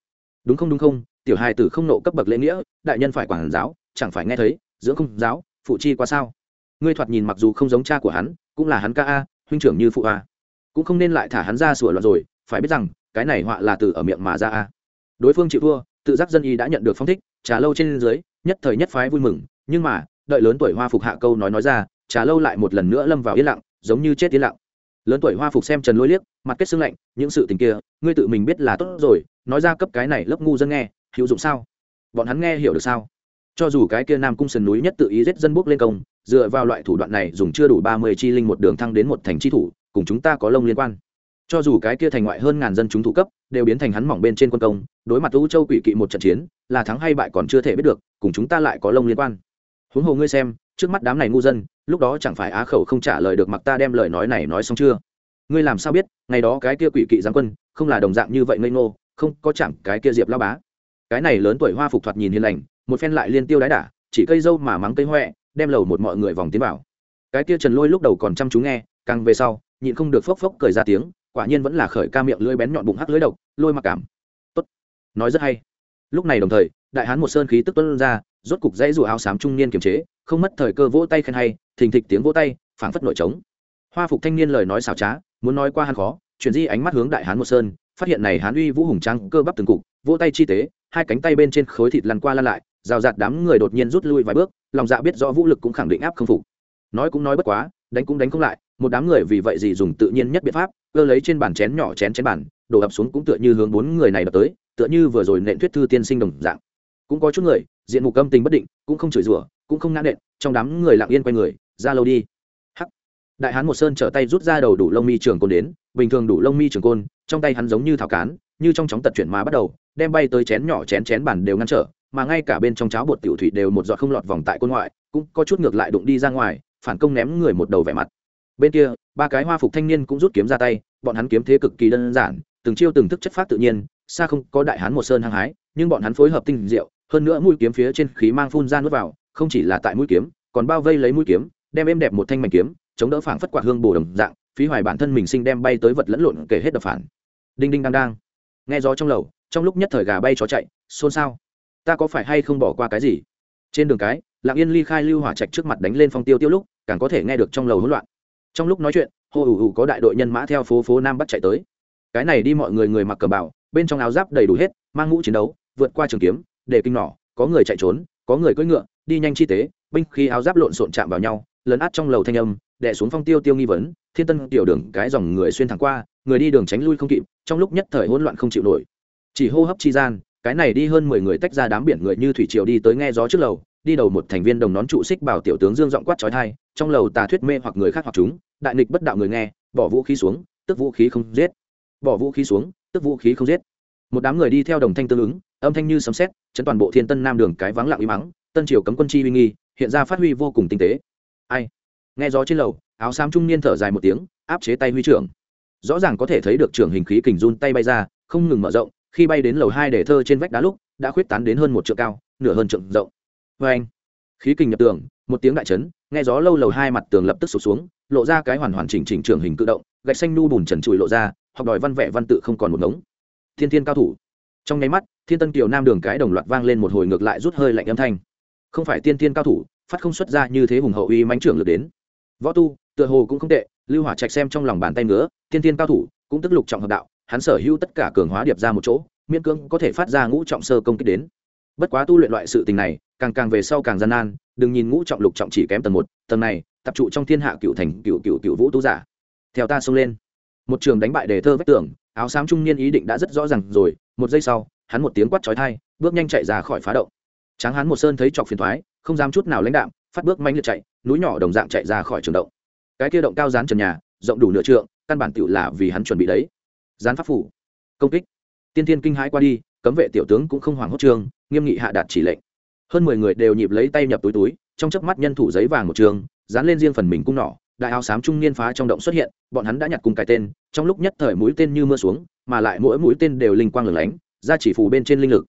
Đúng không đúng không, tiểu hài tử không nộ cấp bậc lễ nghĩa, đại nhân phải quản giáo, chẳng phải nghe thấy, dưỡng không giáo, phụ chi qua sao? Ngươi thoạt nhìn mặc dù không giống cha của hắn, cũng là hắn ca a, huynh trưởng như phụ a. Cũng không nên lại thả hắn ra sửa loạn rồi, phải biết rằng, cái này họa là từ ở miệng mà ra a. Đối phương chịu thua, tự giác dân y đã nhận được phong thích, trà lâu trên dưới, nhất thời nhất phái vui mừng, nhưng mà, đợi lớn tuổi hoa phục hạ câu nói nói ra, trà lâu lại một lần nữa lâm vào yên lặng, giống như chết yên lặng lớn tuổi hoa phục xem trần lôi liếc, mặt kết xương lạnh, những sự tình kia, ngươi tự mình biết là tốt rồi, nói ra cấp cái này lớp ngu dân nghe, hữu dụng sao? Bọn hắn nghe hiểu được sao? Cho dù cái kia nam cung sườn núi nhất tự ý giết dân bước lên công, dựa vào loại thủ đoạn này dùng chưa đủ ba mươi chi linh một đường thăng đến một thành chi thủ, cùng chúng ta có lông liên quan. Cho dù cái kia thành ngoại hơn ngàn dân chúng thủ cấp, đều biến thành hắn mỏng bên trên quân công, đối mặt u châu quỷ kỵ một trận chiến, là thắng hay bại còn chưa thể biết được, cùng chúng ta lại có lông liên quan. Huống hồ ngươi xem trước mắt đám này ngu dân, lúc đó chẳng phải á khẩu không trả lời được mặc ta đem lời nói này nói xong chưa? Ngươi làm sao biết, ngày đó cái kia quỷ kỵ giáng quân, không là đồng dạng như vậy ngây ngô, không, có chẳng cái kia diệp lao bá. Cái này lớn tuổi hoa phục thoạt nhìn hiền lành, một phen lại liên tiêu đái đả, chỉ cây dâu mà mắng cây huệ đem lầu một mọi người vòng tiến vào. Cái kia trần lôi lúc đầu còn chăm chú nghe, càng về sau, nhịn không được phốc phốc cười ra tiếng, quả nhiên vẫn là khởi ca miệng lưỡi bén nhọn bụng hắc lưỡi độc, lôi mặc cảm. Tốt. Nói rất hay. Lúc này đồng thời, đại hán một sơn khí tức tuân ra rốt cục dãy rủa áo xám trung niên kiềm chế, không mất thời cơ vỗ tay khen hay, thình thịch tiếng vỗ tay, phảng phất nội trống. Hoa phục thanh niên lời nói xảo trá, muốn nói qua hắn khó, chuyển di ánh mắt hướng đại hán một sơn, phát hiện này hán uy vũ hùng trang cơ bắp từng cục, vỗ tay chi tế, hai cánh tay bên trên khối thịt lăn qua lăn lại, rào rạt đám người đột nhiên rút lui vài bước, lòng dạ biết rõ vũ lực cũng khẳng định áp không phục. Nói cũng nói bất quá, đánh cũng đánh không lại, một đám người vì vậy gì dùng tự nhiên nhất biện pháp, cơ lấy trên bàn chén nhỏ chén chén bàn, đổ ập xuống cũng tựa như hướng bốn người này đập tới, tựa như vừa rồi nện thuyết thư tiên sinh đồng dạng cũng có chút người, diện mục âm tình bất định, cũng không chửi rủa, cũng không ngã nện, trong đám người lặng yên quay người, ra lâu đi. Hắc. Đại hán một sơn trở tay rút ra đầu đủ lông mi trường côn đến, bình thường đủ lông mi trường côn, trong tay hắn giống như thảo cán, như trong chóng tật chuyển mà bắt đầu, đem bay tới chén nhỏ chén chén bản đều ngăn trở, mà ngay cả bên trong cháo bột tiểu thủy đều một giọt không lọt vòng tại côn ngoại, cũng có chút ngược lại đụng đi ra ngoài, phản công ném người một đầu vẻ mặt. Bên kia, ba cái hoa phục thanh niên cũng rút kiếm ra tay, bọn hắn kiếm thế cực kỳ đơn giản, từng chiêu từng thức chất phát tự nhiên, xa không có đại hán một sơn hăng hái, nhưng bọn hắn phối hợp tinh diệu hơn nữa mũi kiếm phía trên khí mang phun ra nuốt vào, không chỉ là tại mũi kiếm, còn bao vây lấy mũi kiếm, đem êm đẹp một thanh mảnh kiếm, chống đỡ phảng phất quạt hương bồ đồng dạng, phí hoài bản thân mình sinh đem bay tới vật lẫn lộn kể hết đập phản. Đinh đinh đang đang. Nghe gió trong lầu, trong lúc nhất thời gà bay chó chạy, xôn xao. Ta có phải hay không bỏ qua cái gì? Trên đường cái lạng yên ly khai lưu hỏa trạch trước mặt đánh lên phong tiêu tiêu lúc, càng có thể nghe được trong lầu hỗn loạn. Trong lúc nói chuyện, hô ủ ủ có đại đội nhân mã theo phố phố nam bắt chạy tới. Cái này đi mọi người người mặc cờ bảo bên trong áo giáp đầy đủ hết, mang mũ chiến đấu, vượt qua trường kiếm để kinh nỏ, có người chạy trốn, có người cưỡi ngựa, đi nhanh chi tế, binh khi áo giáp lộn xộn chạm vào nhau, lấn át trong lầu thanh âm, đè xuống phong tiêu tiêu nghi vấn, thiên tân tiểu đường, cái dòng người xuyên thẳng qua, người đi đường tránh lui không kịp, trong lúc nhất thời hỗn loạn không chịu nổi. Chỉ hô hấp chi gian, cái này đi hơn mười người tách ra đám biển người như thủy triều đi tới nghe gió trước lầu, đi đầu một thành viên đồng nón trụ xích bảo tiểu tướng dương giọng quát trói thai, trong lầu tà thuyết mê hoặc người khác hoặc chúng, đại nghịch bất đạo người nghe, bỏ vũ khí xuống, tức vũ khí không giết. Bỏ vũ khí xuống, tức vũ khí không giết một đám người đi theo đồng thanh tương ứng, âm thanh như sấm sét, chấn toàn bộ thiên tân nam đường cái vắng lặng im mắng, tân triều cấm quân chi uy nghi, hiện ra phát huy vô cùng tinh tế. Ai? Nghe gió trên lầu, áo xám trung niên thở dài một tiếng, áp chế tay huy trưởng. Rõ ràng có thể thấy được trưởng hình khí kình run tay bay ra, không ngừng mở rộng, khi bay đến lầu hai để thơ trên vách đá lúc, đã khuyết tán đến hơn một trượng cao, nửa hơn trượng rộng. Vê anh, khí kình nhập tường, một tiếng đại chấn, nghe gió lâu lầu hai mặt tường lập tức sụp xuống, lộ ra cái hoàn hoàn chỉnh chỉnh trưởng hình cự động, gạch xanh nu bùn trần trụi lộ ra, học đòi văn vẽ văn tự không còn một ngống thiên thiên cao thủ. Trong nháy mắt, thiên tân kiều nam đường cái đồng loạt vang lên một hồi ngược lại rút hơi lạnh âm thanh. Không phải tiên thiên cao thủ, phát không xuất ra như thế hùng hậu uy mãnh trưởng lực đến. Võ tu, tựa hồ cũng không tệ, lưu hỏa trạch xem trong lòng bàn tay ngứa tiên thiên cao thủ, cũng tức lục trọng hợp đạo, hắn sở hữu tất cả cường hóa điệp ra một chỗ, miễn cưỡng có thể phát ra ngũ trọng sơ công kích đến. Bất quá tu luyện loại sự tình này, càng càng về sau càng gian nan, đừng nhìn ngũ trọng lục trọng chỉ kém tầng một, tầng này, tập trụ trong thiên hạ cựu thành cựu cựu cựu vũ tu giả. Theo ta xông lên một trường đánh bại đề thơ vách tường, áo xám trung niên ý định đã rất rõ ràng rồi, một giây sau, hắn một tiếng quát trói thai bước nhanh chạy ra khỏi phá động. Tráng hắn một sơn thấy chọc phiền thoái, không dám chút nào lãnh đạm, phát bước manh liệt chạy, núi nhỏ đồng dạng chạy ra khỏi trường động. Cái kia động cao dán trần nhà, rộng đủ nửa trượng, căn bản tựu là vì hắn chuẩn bị đấy. Gián pháp phủ. Công kích. Tiên tiên kinh hãi qua đi, cấm vệ tiểu tướng cũng không hoảng hốt trường, nghiêm nghị hạ đạt chỉ lệnh. Hơn mười người đều nhịp lấy tay nhập túi túi, trong chớp mắt nhân thủ giấy vàng một trường, dán lên riêng phần mình cung nỏ đại áo xám trung niên phá trong động xuất hiện, bọn hắn đã nhặt cùng cái tên, trong lúc nhất thời mũi tên như mưa xuống, mà lại mỗi mũi tên đều linh quang lửng lánh gia chỉ phù bên trên linh lực.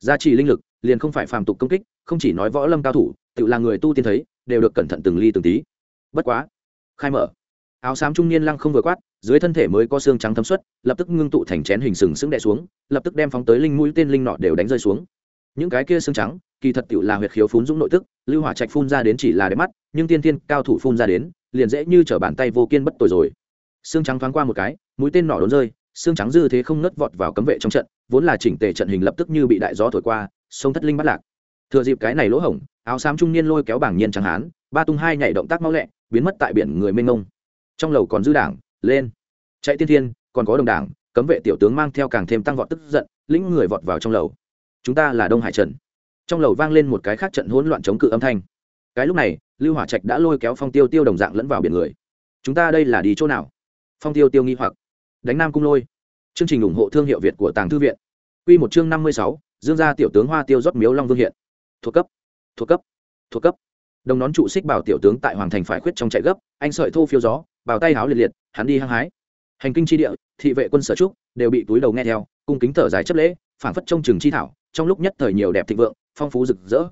Gia chỉ linh lực, liền không phải phàm tục công kích, không chỉ nói võ lâm cao thủ, tự là người tu tiên thấy, đều được cẩn thận từng ly từng tí. Bất quá, khai mở. Áo xám trung niên lăng không vừa quát, dưới thân thể mới có xương trắng thấm xuất, lập tức ngưng tụ thành chén hình sừng sững đè xuống, lập tức đem phóng tới linh mũi tên linh nọ đều đánh rơi xuống. Những cái kia xương trắng, kỳ thật tiểu là huyệt khiếu phun dũng nội tức, lưu hỏa trạch phun ra đến chỉ là đẹp mắt, nhưng tiên tiên cao thủ phun ra đến liền dễ như trở bàn tay vô kiên bất tội rồi. Xương trắng thoáng qua một cái, mũi tên nỏ đốn rơi, xương trắng dư thế không nứt vọt vào cấm vệ trong trận, vốn là chỉnh tề trận hình lập tức như bị đại gió thổi qua, sông thất linh bắt lạc. Thừa dịp cái này lỗ hổng, áo xám trung niên lôi kéo bảng nhiên trắng hán, ba tung hai nhảy động tác mau lẹ, biến mất tại biển người mênh mông. Trong lầu còn dư đảng, lên. Chạy tiên thiên, còn có đồng đảng, cấm vệ tiểu tướng mang theo càng thêm tăng vọt tức giận, lĩnh người vọt vào trong lầu. Chúng ta là đông hải trần. Trong lầu vang lên một cái khác trận hỗn loạn chống cự âm thanh cái lúc này, lưu hỏa trạch đã lôi kéo phong tiêu tiêu đồng dạng lẫn vào biển người. Chúng ta đây là đi chỗ nào? Phong tiêu tiêu nghi hoặc. Đánh nam cung lôi. Chương trình ủng hộ thương hiệu việt của tàng thư viện. Quy một chương năm mươi sáu, dương gia tiểu tướng hoa tiêu rót miếu long vương hiện. Thuộc cấp. Thuộc cấp. Thuộc cấp. Đồng nón trụ xích bảo tiểu tướng tại hoàng thành phải khuyết trong chạy gấp, anh sợi thô phiêu gió, bào tay háo liệt liệt, hắn đi hăng hái. Hành kinh tri địa, thị vệ quân sở trúc đều bị túi đầu nghe theo, cung kính thở dài chấp lễ, phảng phất trông chừng chi thảo, trong lúc nhất thời nhiều đẹp thịnh vượng, phong phú rực rỡ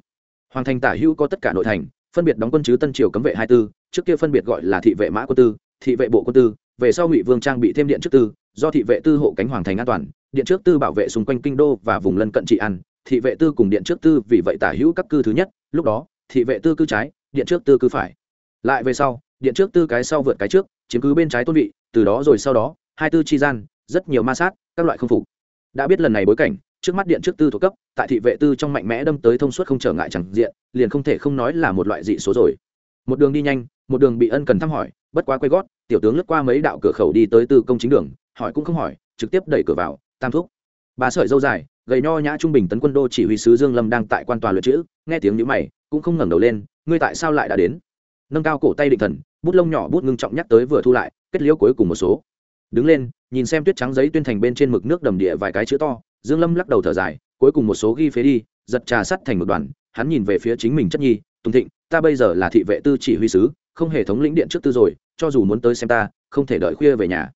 hoàng thành tả hữu có tất cả nội thành, phân biệt đóng quân chứ tân triều cấm vệ hai tư, trước kia phân biệt gọi là thị vệ mã quân tư, thị vệ bộ quân tư, về sau ngụy vương trang bị thêm điện trước tư, do thị vệ tư hộ cánh hoàng thành an toàn, điện trước tư bảo vệ xung quanh kinh đô và vùng lân cận trị an, thị vệ tư cùng điện trước tư vì vậy tả hữu các cư thứ nhất, lúc đó, thị vệ tư cư trái, điện trước tư cư phải. Lại về sau, điện trước tư cái sau vượt cái trước, chiếm cứ bên trái tôn vị, từ đó rồi sau đó, hai tư chi gian, rất nhiều ma sát, các loại không phục. Đã biết lần này bối cảnh trước mắt điện trước tư thuộc cấp, tại thị vệ tư trong mạnh mẽ đâm tới thông suốt không trở ngại chẳng diện, liền không thể không nói là một loại dị số rồi. Một đường đi nhanh, một đường bị ân cần thăm hỏi, bất quá quay gót, tiểu tướng lướt qua mấy đạo cửa khẩu đi tới tư công chính đường, hỏi cũng không hỏi, trực tiếp đẩy cửa vào, tam thúc. Bà sợi dâu dài, gầy nho nhã trung bình tấn quân đô chỉ huy sứ dương lâm đang tại quan tòa luyện chữ, nghe tiếng nhíu mày, cũng không ngẩng đầu lên, ngươi tại sao lại đã đến? Nâng cao cổ tay định thần, bút lông nhỏ bút ngưng trọng nhắc tới vừa thu lại, kết liễu cuối cùng một số. Đứng lên, nhìn xem tuyết trắng giấy tuyên thành bên trên mực nước đầm địa vài cái chữ to dương lâm lắc đầu thở dài, cuối cùng một số ghi phế đi, giật trà sắt thành một đoàn, hắn nhìn về phía chính mình chất nhi, tùng thịnh, ta bây giờ là thị vệ tư chỉ huy sứ, không hề thống lĩnh điện trước tư rồi, cho dù muốn tới xem ta, không thể đợi khuya về nhà.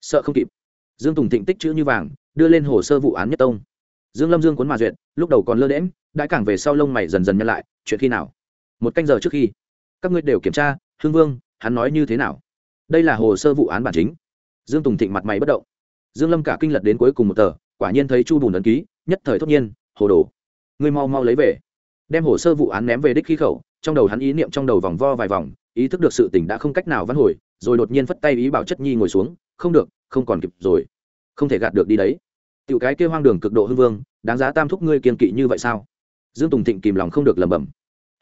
Sợ không kịp. Dương tùng thịnh tích chữ như vàng, đưa lên hồ sơ vụ án nhất tông. Dương lâm dương cuốn mà duyệt, lúc đầu còn lơ đễm đại càng về sau lông mày dần dần nhăn lại, chuyện khi nào? Một canh giờ trước khi. Các ngươi đều kiểm tra hương vương, hắn nói như thế nào? Đây là hồ sơ vụ án bản chính. Dương tùng thịnh mặt mày bất động. Dương lâm cả kinh lật đến cuối cùng một tờ quả nhiên thấy chu bùn ấn ký, nhất thời thốt nhiên, hồ đồ, ngươi mau mau lấy về. Đem hồ sơ vụ án ném về đích khí khẩu, trong đầu hắn ý niệm trong đầu vòng vo vài vòng, ý thức được sự tình đã không cách nào vãn hồi, rồi đột nhiên phất tay ý bảo chất nhi ngồi xuống, không được, không còn kịp rồi. Không thể gạt được đi đấy. Tiểu cái kêu hoang đường cực độ hưng vương, đáng giá tam thúc ngươi kiên kỵ như vậy sao? Dương tùng thịnh kìm lòng không được lẩm bẩm.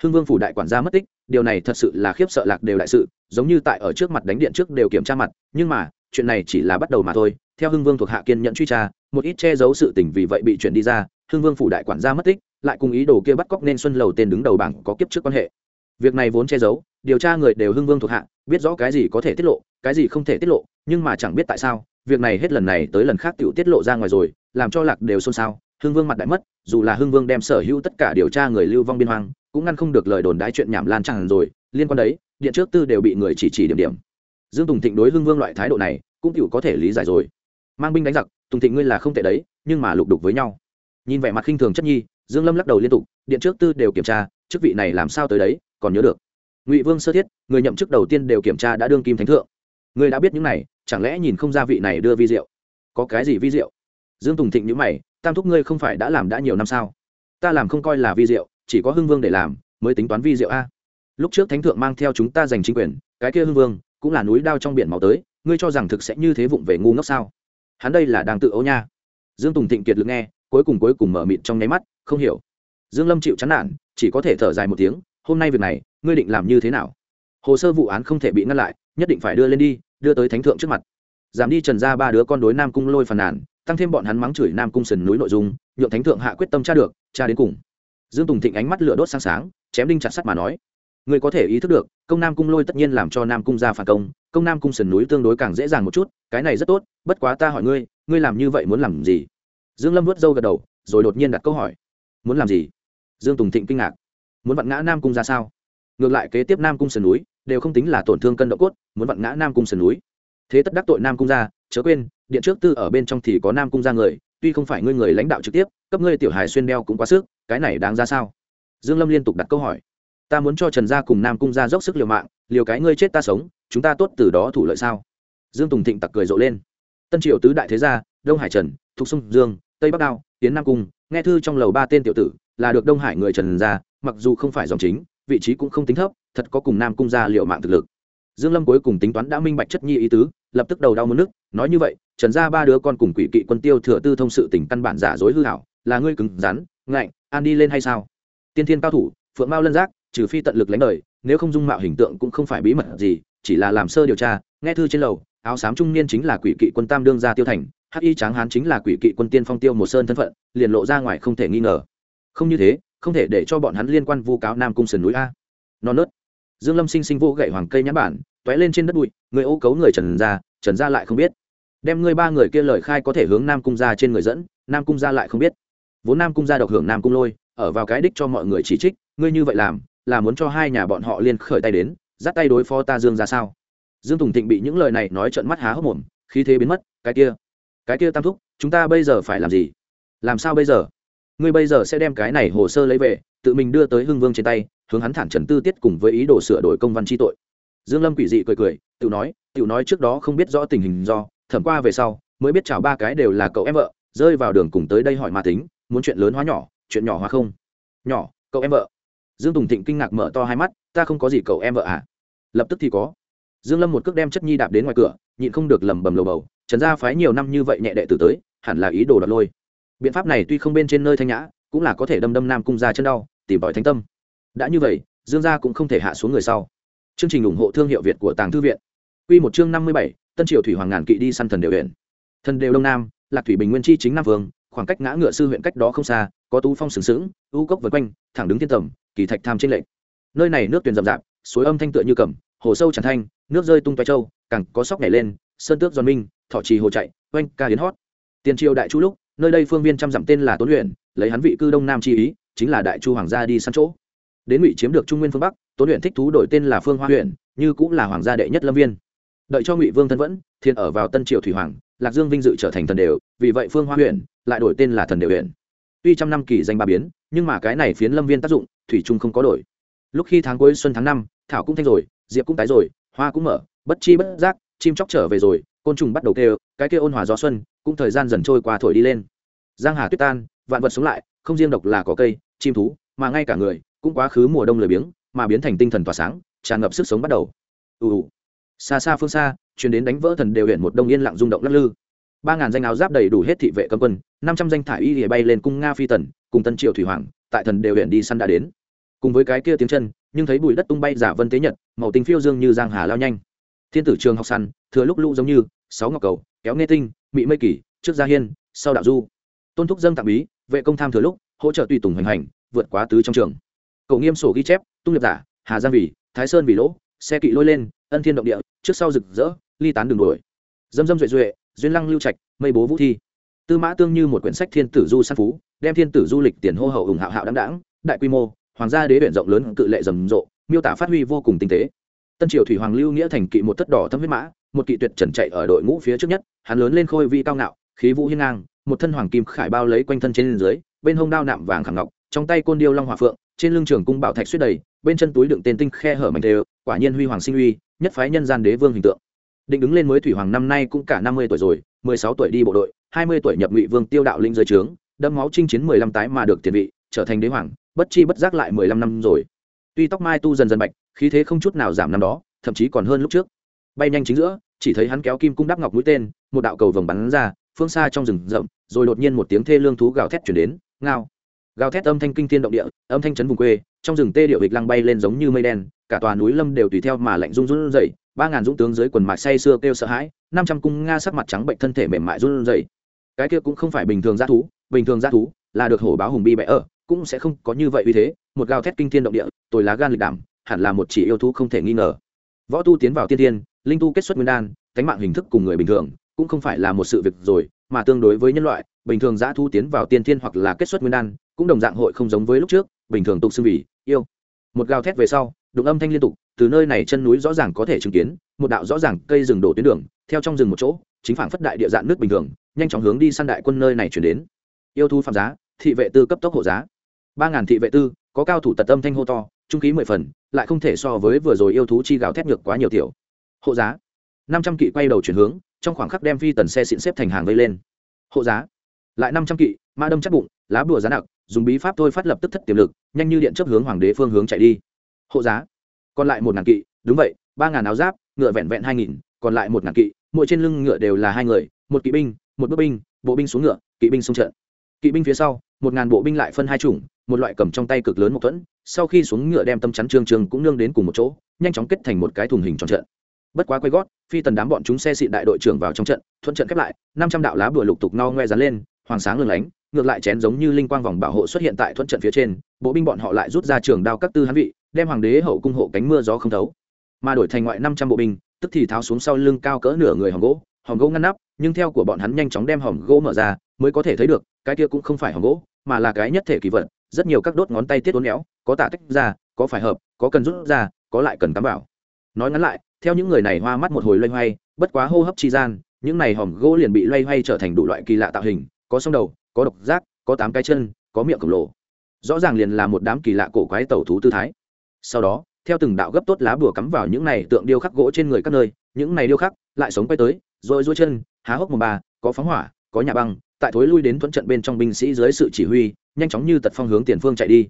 Hưng vương phủ đại quản gia mất tích, điều này thật sự là khiếp sợ lạc đều đại sự, giống như tại ở trước mặt đánh điện trước đều kiểm tra mặt, nhưng mà, chuyện này chỉ là bắt đầu mà thôi theo hưng vương thuộc hạ kiên nhận truy tra, một ít che giấu sự tình vì vậy bị chuyển đi ra, hưng vương phủ đại quản gia mất tích, lại cùng ý đồ kia bắt cóc nên xuân lầu tên đứng đầu bảng có kiếp trước quan hệ. Việc này vốn che giấu, điều tra người đều hưng vương thuộc hạ, biết rõ cái gì có thể tiết lộ, cái gì không thể tiết lộ, nhưng mà chẳng biết tại sao, việc này hết lần này tới lần khác tự tiết lộ ra ngoài rồi, làm cho lạc đều xôn xao, hưng vương mặt đại mất, dù là hưng vương đem sở hữu tất cả điều tra người lưu vong biên hoang, cũng ngăn không được lời đồn đái chuyện nhảm lan tràn rồi, liên quan đấy, điện trước tư đều bị người chỉ chỉ điểm điểm. Dương tùng thịnh đối hưng vương loại thái độ này, cũng tự có thể lý giải rồi mang binh đánh giặc, tùng thịnh ngươi là không tệ đấy, nhưng mà lục đục với nhau. Nhìn vẻ mặt khinh thường chất nhi, dương lâm lắc đầu liên tục, điện trước tư đều kiểm tra, chức vị này làm sao tới đấy, còn nhớ được. Ngụy vương sơ thiết, người nhậm chức đầu tiên đều kiểm tra đã đương kim thánh thượng. Người đã biết những này, chẳng lẽ nhìn không ra vị này đưa vi diệu? Có cái gì vi diệu? Dương tùng thịnh nhữ mày, tam thúc ngươi không phải đã làm đã nhiều năm sao? Ta làm không coi là vi diệu, chỉ có hưng vương để làm, mới tính toán vi diệu a. Lúc trước thánh thượng mang theo chúng ta giành chính quyền, cái kia hưng vương, cũng là núi đao trong biển máu tới, ngươi cho rằng thực sẽ như thế vụng về ngu ngốc sao? Hắn đây là đang tự ấu nha. Dương tùng thịnh kiệt lực nghe, cuối cùng cuối cùng mở mịt trong nháy mắt, không hiểu. Dương lâm chịu chán nản, chỉ có thể thở dài một tiếng, hôm nay việc này, ngươi định làm như thế nào? Hồ sơ vụ án không thể bị ngăn lại, nhất định phải đưa lên đi, đưa tới thánh thượng trước mặt. Giảm đi trần ra ba đứa con đối nam cung lôi phàn nàn, tăng thêm bọn hắn mắng chửi nam cung sần núi nội dung, nhượng thánh thượng hạ quyết tâm tra được, tra đến cùng. Dương tùng thịnh ánh mắt lửa đốt sáng sáng, chém đinh chặt sắt mà nói ngươi có thể ý thức được, công nam cung lôi tất nhiên làm cho nam cung ra phản công công nam cung sườn núi tương đối càng dễ dàng một chút, cái này rất tốt, bất quá ta hỏi ngươi ngươi làm như vậy muốn làm gì? Dương lâm vớt râu gật đầu, rồi đột nhiên đặt câu hỏi. Muốn làm gì? Dương tùng thịnh kinh ngạc. Muốn vặn ngã nam cung ra sao? Ngược lại kế tiếp nam cung sườn núi, đều không tính là tổn thương cân độ cốt, muốn vặn ngã nam cung sườn núi. Thế tất đắc tội nam cung ra chớ quên, điện trước tư ở bên trong thì có nam cung ra người, tuy không phải ngươi người lãnh đạo trực tiếp, cấp ngươi tiểu hài xuyên đeo cũng quá sức, cái này đáng ra sao? Dương lâm liên tục đặt câu hỏi ta muốn cho trần gia cùng nam cung gia dốc sức liều mạng, liều cái ngươi chết ta sống, chúng ta tốt từ đó thủ lợi sao? Dương tùng thịnh tặc cười rộ lên. Tân triệu tứ đại thế gia, đông hải trần, thục sông dương, tây bắc đao, tiến nam cung, nghe thư trong lầu ba tên tiểu tử, là được đông hải người trần gia, mặc dù không phải dòng chính, vị trí cũng không tính thấp, thật có cùng nam cung gia liệu mạng thực lực. Dương lâm cuối cùng tính toán đã minh bạch chất nhi ý tứ, lập tức đầu đau muốn nước nói như vậy, trần gia ba đứa con cùng quỷ kỵ quân tiêu thừa tư thông sự tình căn bản giả dối hư hảo, là ngươi cứng rắn, ngạnh, an đi lên hay sao? Tiên thiên cao thủ, phượng mao lân giác trừ phi tận lực lánh đời, nếu không dung mạo hình tượng cũng không phải bí mật gì, chỉ là làm sơ điều tra, nghe thư trên lầu, áo xám trung niên chính là quỷ kỵ quân tam đương gia tiêu thành, hắc y tráng hán chính là quỷ kỵ quân tiên phong tiêu một sơn thân phận, liền lộ ra ngoài không thể nghi ngờ. Không như thế, không thể để cho bọn hắn liên quan vu cáo nam cung sườn núi a. Non nớt. Dương lâm sinh sinh vô gậy hoàng cây nhãn bản, tóe lên trên đất bụi, người ô cấu người trần ra trần ra lại không biết. Đem ngươi ba người kia lời khai có thể hướng nam cung ra trên người dẫn, nam cung ra lại không biết. Vốn nam cung ra độc hưởng nam cung lôi, ở vào cái đích cho mọi người chỉ trích, ngươi như vậy làm là muốn cho hai nhà bọn họ liên khởi tay đến, dắt tay đối phó ta dương ra sao? Dương tùng thịnh bị những lời này nói trận mắt há hốc mồm, khí thế biến mất, cái kia cái kia tam thúc, chúng ta bây giờ phải làm gì? Làm sao bây giờ? Ngươi bây giờ sẽ đem cái này hồ sơ lấy về, tự mình đưa tới hưng vương trên tay, hướng hắn thản trần tư tiết cùng với ý đồ sửa đổi công văn tri tội. Dương lâm quỷ dị cười cười tự nói tự nói trước đó không biết rõ tình hình do, thẩm qua về sau, mới biết chào ba cái đều là cậu em vợ, rơi vào đường cùng tới đây hỏi mà tính, muốn chuyện lớn hóa nhỏ, chuyện nhỏ hóa không? Nhỏ, cậu em vợ dương tùng thịnh kinh ngạc mở to hai mắt, ta không có gì cậu em vợ à? Lập tức thì có. Dương lâm một cước đem chất nhi đạp đến ngoài cửa, nhịn không được lầm bầm lầu bầu, trần gia phái nhiều năm như vậy nhẹ đệ tử tới, hẳn là ý đồ đoạt lôi. Biện pháp này tuy không bên trên nơi thanh nhã, cũng là có thể đâm đâm nam cung ra chân đau, tìm tòi thanh tâm. Đã như vậy, dương gia cũng không thể hạ xuống người sau. Chương trình ủng hộ thương hiệu việt của tàng thư viện. Quy một chương năm mươi bảy, tân triều thủy hoàng ngàn kỵ đi săn thần đều huyện. Thần đều đông nam, lạc thủy bình nguyên chi chính nam vương, khoảng cách ngã ngựa sư huyện cách đó không xa, có tú phong sừng sững u cốc vượt quanh, thẳng đứng thiên tầm kỳ thạch tham trên lệnh nơi này nước tuyền rậm rạp, suối âm thanh tựa như cầm, hồ sâu tràn thanh, nước rơi tung toái trâu, càng có sóc nhảy lên, sơn tước giòn minh thọ trì hồ chạy, oanh ca hiến hót. Tiền triều đại chu lúc, nơi đây phương viên trăm dặm tên là tốn luyện lấy hắn vị cư đông nam chi ý, chính là đại chu hoàng gia đi săn chỗ. Đến ngụy chiếm được trung nguyên phương bắc, tốn luyện thích thú đổi tên là phương hoa huyện như cũng là hoàng gia đệ nhất lâm viên. Đợi cho ngụy vương thân vẫn thiên ở vào tân triều thủy hoàng, lạc dương vinh dự trở thành thần đều, vì vậy phương hoa huyện lại đổi tên là thần đều huyện tuy trăm năm kỳ danh ba biến, nhưng mà cái này phiến lâm viên tác dụng thủy trung không có đổi. Lúc khi tháng cuối xuân tháng năm, thảo cũng thanh rồi, diệp cũng tái rồi, hoa cũng mở, bất chi bất giác, chim chóc trở về rồi, côn trùng bắt đầu kêu, cái kia ôn hòa gió xuân, cũng thời gian dần trôi qua thổi đi lên. Giang hà tuyết tan, vạn vật sống lại, không riêng độc là có cây, chim thú, mà ngay cả người, cũng quá khứ mùa đông lười biếng, mà biến thành tinh thần tỏa sáng, tràn ngập sức sống bắt đầu. Ù ù. Xa xa phương xa, truyền đến đánh vỡ thần đều huyện một đông yên lặng rung động lắc lư. Ba ngàn danh áo giáp đầy đủ hết thị vệ cấm quân, năm trăm danh thải y bay lên cung nga phi tần, cùng tân triều thủy hoàng, tại thần đều huyện đi săn đã đến cùng với cái kia tiếng chân, nhưng thấy bụi đất tung bay giả vân tế nhật, màu tinh phiêu dương như giang hà lao nhanh. Thiên tử trường học săn, thừa lúc lũ giống như, sáu ngọc cầu, kéo nghe tinh, mị mây kỷ trước gia hiên, sau đạo du. Tôn thúc dâng tặng bí, vệ công tham thừa lúc, hỗ trợ tùy tùng hành hành, vượt quá tứ trong trường. Cậu nghiêm sổ ghi chép, tung liệp giả, hà giang vì, thái sơn vì lỗ, xe kỵ lôi lên, ân thiên động địa, trước sau rực rỡ, ly tán đường đuổi. Dâm dâm duệ duệ, duyên lăng lưu trạch, mây bố vũ thi. Tư mã tương như một quyển sách thiên tử du san phú, đem thiên tử du lịch tiền hô hậu ủng hạo hạo đáng đáng đại quy mô hoàng gia đế huyện rộng lớn cự lệ rầm rộ, miêu tả phát huy vô cùng tinh tế. Tân triều thủy hoàng lưu nghĩa thành kỵ một tất đỏ thâm huyết mã, một kỵ tuyệt trần chạy ở đội ngũ phía trước nhất, hắn lớn lên khôi vi cao ngạo, khí vũ hiên ngang, một thân hoàng kim khải bao lấy quanh thân trên dưới, bên hông đao nạm vàng khảm ngọc, trong tay côn điêu long hòa phượng, trên lưng trường cung bảo thạch suýt đầy, bên chân túi đựng tên tinh khe hở mảnh đều, quả nhiên huy hoàng sinh uy, nhất phái nhân gian đế vương hình tượng. Định đứng lên mới thủy hoàng năm nay cũng cả năm mươi tuổi rồi, mười sáu tuổi đi bộ đội, hai mươi tuổi nhập ngụy vương tiêu đạo linh dưới trướng đâm máu chinh chiến mười lăm tái mà được tiền vị trở thành đế hoàng, bất chi bất giác lại mười lăm năm rồi. Tuy tóc mai tu dần dần bạch, khí thế không chút nào giảm năm đó, thậm chí còn hơn lúc trước. Bay nhanh chính giữa, chỉ thấy hắn kéo kim cung đắp ngọc mũi tên, một đạo cầu vồng bắn ra, phương xa trong rừng rậm, rồi đột nhiên một tiếng thê lương thú gào thét chuyển đến, ngao. Gào thét âm thanh kinh thiên động địa, âm thanh chấn vùng quê, trong rừng tê điệu hịch lăng bay lên giống như mây đen, cả tòa núi lâm đều tùy theo mà lạnh run run dậy ba ngàn dũng tướng dưới quần mạc say sưa kêu sợ hãi, năm trăm cung nga sắc mặt trắng bệnh thân thể mềm mại run dậy cái kia cũng không phải bình thường g thú, bình thường g thú là được hổ báo hùng bi bẽ ở cũng sẽ không có như vậy uy thế, một gào thét kinh thiên động địa, tôi lá gan lịch đảm, hẳn là một chỉ yêu thú không thể nghi ngờ. Võ tu tiến vào tiên tiên linh tu kết xuất nguyên đan cánh mạng hình thức cùng người bình thường, cũng không phải là một sự việc rồi, mà tương đối với nhân loại, bình thường giã thu tiến vào tiên thiên hoặc là kết xuất nguyên đan, cũng đồng dạng hội không giống với lúc trước, bình thường tục xưng vì yêu. Một gào thét về sau, đụng âm thanh liên tục, từ nơi này chân núi rõ ràng có thể chứng kiến, một đạo rõ ràng cây rừng đổ tuyến đường, theo trong rừng một chỗ, chính phản phất đại địa dạng nước bình thường, nhanh chóng hướng đi săn đại quân nơi này chuyển đến. Yêu thu phạm giá, thị vệ tư cấp tốc hộ giá ba ngàn thị vệ tư, có cao thủ tật âm thanh hô to, trung khí mười phần, lại không thể so với vừa rồi yêu thú chi gào thét ngược quá nhiều tiểu. Hộ giá. năm trăm kỵ quay đầu chuyển hướng, trong khoảng khắc đem phi tần xe xịn xếp thành hàng vây lên. Hộ giá. Lại năm trăm kỵ, ma đâm chắc bụng, lá bùa giá nặc dùng bí pháp thôi phát lập tức thất tiềm lực, nhanh như điện chấp hướng hoàng đế phương hướng chạy đi. Hộ giá. Còn lại một ngàn kỵ, đúng vậy, ba ngàn áo giáp, ngựa vẹn vẹn hai nghìn, còn lại một ngàn kỵ, mỗi trên lưng ngựa đều là hai người, một kỵ binh, một bước binh, bộ binh xuống ngựa, kỵ binh xuống trận. Kỵ binh phía sau, một ngàn bộ binh lại phân hai chủng một loại cầm trong tay cực lớn một thuẫn, sau khi xuống ngựa đem tâm chắn trương trương cũng nương đến cùng một chỗ, nhanh chóng kết thành một cái thùng hình tròn trận. Bất quá quay gót, phi tần đám bọn chúng xe xịn đại đội trưởng vào trong trận, thuận trận khép lại, năm trăm đạo lá bùa lục tục no ngoe dán lên, hoàng sáng lừng lánh, ngược lại chén giống như linh quang vòng bảo hộ xuất hiện tại thuận trận phía trên, bộ binh bọn họ lại rút ra trường đao các tư hán vị, đem hoàng đế hậu cung hộ cánh mưa gió không thấu. Mà đổi thành ngoại năm trăm bộ binh, tức thì tháo xuống sau lưng cao cỡ nửa người hòm gỗ hòm gỗ ngăn nắp, nhưng theo của bọn hắn nhanh chóng đem hòm gỗ mở ra, mới có thể thấy được, cái kia cũng không phải hòm gỗ, mà là cái nhất thể kỳ vật rất nhiều các đốt ngón tay tiết uốn éo, có tả tách ra, có phải hợp, có cần rút ra, có lại cần cắm vào. Nói ngắn lại, theo những người này hoa mắt một hồi loay hoay, bất quá hô hấp chi gian, những này hòm gỗ liền bị loay hoay trở thành đủ loại kỳ lạ tạo hình, có sông đầu, có độc giác, có tám cái chân, có miệng khổng lồ. Rõ ràng liền là một đám kỳ lạ cổ quái tẩu thú tư thái. Sau đó, theo từng đạo gấp tốt lá bùa cắm vào những này tượng điêu khắc gỗ trên người các nơi, những này điêu khắc lại sống quay tới rồi duỗi chân, há hốc mồm bà, có phóng hỏa, có nhà băng tại thối lui đến thuận trận bên trong binh sĩ dưới sự chỉ huy, nhanh chóng như tật phong hướng tiền phương chạy đi.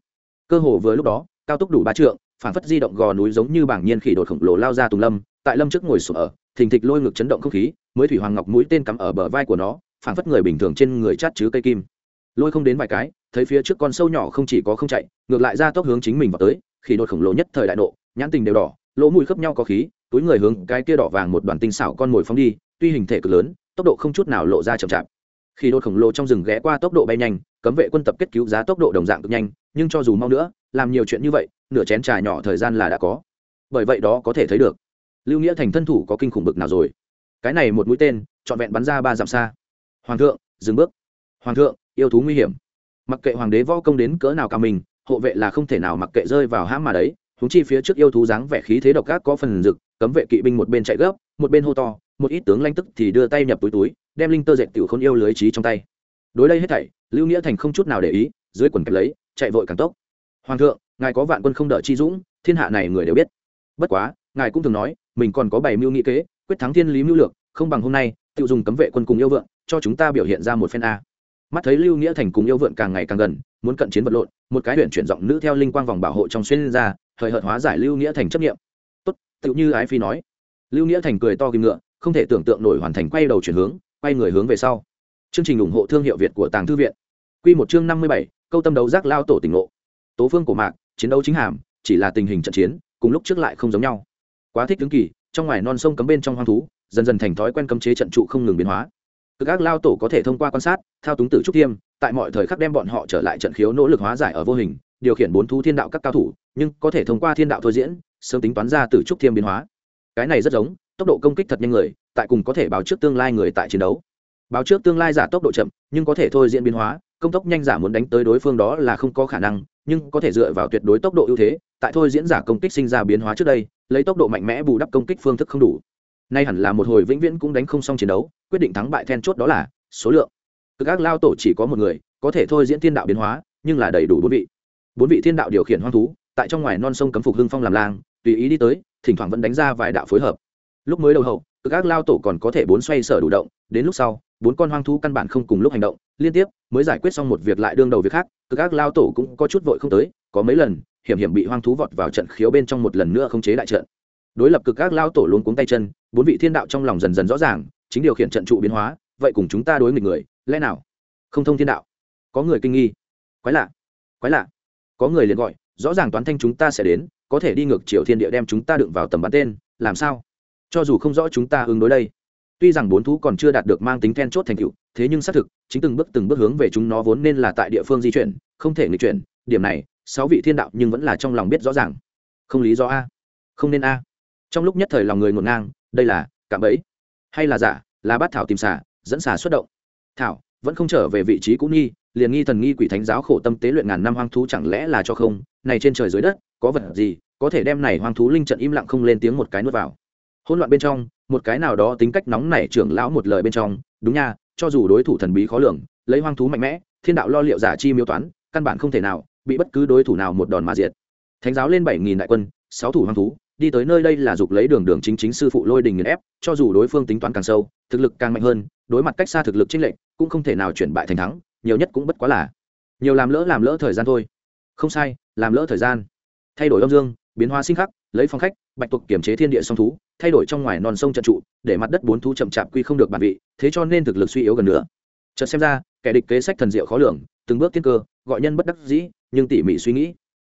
Cơ hồ vừa lúc đó, cao tốc đủ ba trượng, phản phất di động gò núi giống như bảng nhiên khỉ đột khổng lồ lao ra tùng lâm, tại lâm trước ngồi sụp ở, thình thịch lôi ngực chấn động không khí, mới thủy hoàng ngọc mũi tên cắm ở bờ vai của nó, phản phất người bình thường trên người chát chứ cây kim. Lôi không đến vài cái, thấy phía trước con sâu nhỏ không chỉ có không chạy, ngược lại ra tốc hướng chính mình vào tới, khỉ đột khổng lồ nhất thời đại nộ, nhãn tình đều đỏ, lỗ mũi khớp nhau có khí, túi người hướng cái kia đỏ vàng một đoàn tinh xảo con mồi phóng đi, tuy hình thể cực lớn, tốc độ không chút nào lộ ra chậm chạp khi đột khổng lồ trong rừng ghé qua tốc độ bay nhanh, cấm vệ quân tập kết cứu giá tốc độ đồng dạng cực nhanh, nhưng cho dù mau nữa, làm nhiều chuyện như vậy, nửa chén trà nhỏ thời gian là đã có. Bởi vậy đó có thể thấy được, lưu nghĩa thành thân thủ có kinh khủng bực nào rồi. Cái này một mũi tên, trọn vẹn bắn ra ba dặm xa. Hoàng thượng, dừng bước. Hoàng thượng, yêu thú nguy hiểm. Mặc kệ hoàng đế võ công đến cỡ nào cả mình, hộ vệ là không thể nào mặc kệ rơi vào hãm mà đấy. Húng chi phía trước yêu thú dáng vẻ khí thế độc ác có phần rực, cấm vệ kỵ binh một bên chạy gấp, một bên hô to, một ít tướng lanh tức thì đưa tay nhập túi túi đem linh tơ dệt tiểu khôn yêu lưới trí trong tay. Đối đây hết thảy, lưu nghĩa thành không chút nào để ý, dưới quần kẹp lấy, chạy vội càng tốc. Hoàng thượng, ngài có vạn quân không đợi chi dũng, thiên hạ này người đều biết. Bất quá, ngài cũng thường nói, mình còn có bảy mưu nghị kế, quyết thắng thiên lý mưu lược, không bằng hôm nay, tự dùng cấm vệ quân cùng yêu vượng, cho chúng ta biểu hiện ra một phen a. Mắt thấy lưu nghĩa thành cùng yêu vượng càng ngày càng gần, muốn cận chiến vật lộn, một cái huyện chuyển giọng nữ theo linh quang vòng bảo hộ trong xuyên ra thời hợt hóa giải lưu nghĩa thành chấp nghiệm tốt, tự như ái phi nói. Lưu nghĩa thành cười to kim ngựa, không thể tưởng tượng nổi hoàn thành quay đầu chuyển hướng quay người hướng về sau. Chương trình ủng hộ thương hiệu việt của tàng thư viện. Q một chương năm mươi bảy, câu tâm đấu giác lao tổ tỉnh ngộ. Tố phương cổ mạc, chiến đấu chính hàm, chỉ là tình hình trận chiến, cùng lúc trước lại không giống nhau. Quá thích tướng kỳ, trong ngoài non sông cấm bên trong hoang thú, dần dần thành thói quen cấm chế trận trụ không ngừng biến hóa. Cực ác lao tổ có thể thông qua quan sát, thao túng tử trúc thiêm, tại mọi thời khắc đem bọn họ trở lại trận khiếu nỗ lực hóa giải ở vô hình, điều khiển bốn thú thiên đạo các cao thủ, nhưng có thể thông qua thiên đạo thôi diễn, sớm tính toán ra tử trúc thiêm biến hóa. Cái này rất giống, tốc độ công kích thật nhanh người tại cùng có thể báo trước tương lai người tại chiến đấu. Báo trước tương lai giả tốc độ chậm, nhưng có thể thôi diễn biến hóa, công tốc nhanh giả muốn đánh tới đối phương đó là không có khả năng, nhưng có thể dựa vào tuyệt đối tốc độ ưu thế, tại thôi diễn giả công kích sinh ra biến hóa trước đây, lấy tốc độ mạnh mẽ bù đắp công kích phương thức không đủ. Nay hẳn là một hồi vĩnh viễn cũng đánh không xong chiến đấu, quyết định thắng bại then chốt đó là số lượng. Cực ác lao tổ chỉ có một người, có thể thôi diễn thiên đạo biến hóa, nhưng là đầy đủ bốn vị. Bốn vị thiên đạo điều khiển hoang thú, tại trong ngoài non sông cấm phục hưng phong làm lang, tùy ý đi tới, thỉnh thoảng vẫn đánh ra vài đạo phối hợp. Lúc mới đầu hậu cực ác lao tổ còn có thể bốn xoay sở đủ động, đến lúc sau, bốn con hoang thú căn bản không cùng lúc hành động, liên tiếp, mới giải quyết xong một việc lại đương đầu việc khác, cực ác lao tổ cũng có chút vội không tới, có mấy lần, hiểm hiểm bị hoang thú vọt vào trận khiếu bên trong một lần nữa không chế đại trận. Đối lập cực ác lao tổ luôn cuống tay chân, bốn vị thiên đạo trong lòng dần dần rõ ràng, chính điều khiển trận trụ biến hóa, vậy cùng chúng ta đối nghịch người, lẽ nào? Không thông thiên đạo. Có người kinh nghi. Quái lạ. Quái lạ. Có người liền gọi, rõ ràng toán thanh chúng ta sẽ đến, có thể đi ngược chiều thiên địa đem chúng ta đựng vào tầm bắn tên, làm sao? Cho dù không rõ chúng ta ứng đối đây, tuy rằng bốn thú còn chưa đạt được mang tính then chốt thành tựu, thế nhưng xác thực, chính từng bước từng bước hướng về chúng nó vốn nên là tại địa phương di chuyển, không thể nghịch chuyển. Điểm này, sáu vị thiên đạo nhưng vẫn là trong lòng biết rõ ràng. Không lý do a. Không nên a. Trong lúc nhất thời lòng người ngổn ngang, đây là cạm bẫy. Hay là giả, là bát thảo tìm xả dẫn xả xuất động. Thảo, vẫn không trở về vị trí cũ nghi, liền nghi thần nghi quỷ thánh giáo khổ tâm tế luyện ngàn năm hoang thú chẳng lẽ là cho không? Này trên trời dưới đất, có vật gì có thể đem này hoang thú linh trận im lặng không lên tiếng một cái nuốt vào? Hỗn loạn bên trong, một cái nào đó tính cách nóng nảy trưởng lão một lời bên trong, đúng nha, cho dù đối thủ thần bí khó lường, lấy hoang thú mạnh mẽ, thiên đạo lo liệu giả chi miêu toán, căn bản không thể nào bị bất cứ đối thủ nào một đòn mà diệt. Thánh giáo lên bảy nghìn đại quân, sáu thủ hoang thú, đi tới nơi đây là dục lấy đường đường chính chính sư phụ lôi đình nghiền ép, cho dù đối phương tính toán càng sâu, thực lực càng mạnh hơn, đối mặt cách xa thực lực chênh lệch, cũng không thể nào chuyển bại thành thắng, nhiều nhất cũng bất quá là nhiều làm lỡ làm lỡ thời gian thôi. Không sai, làm lỡ thời gian. Thay đổi âm dương, biến hóa sinh khắc lấy phong khách, bạch tuộc kiểm chế thiên địa song thú, thay đổi trong ngoài non sông trận trụ, để mặt đất bốn thú chậm chạp quy không được bản vị, thế cho nên thực lực suy yếu gần nữa. Chợt xem ra, kẻ địch kế sách thần diệu khó lường, từng bước tiên cơ, gọi nhân bất đắc dĩ, nhưng tỉ mỉ suy nghĩ.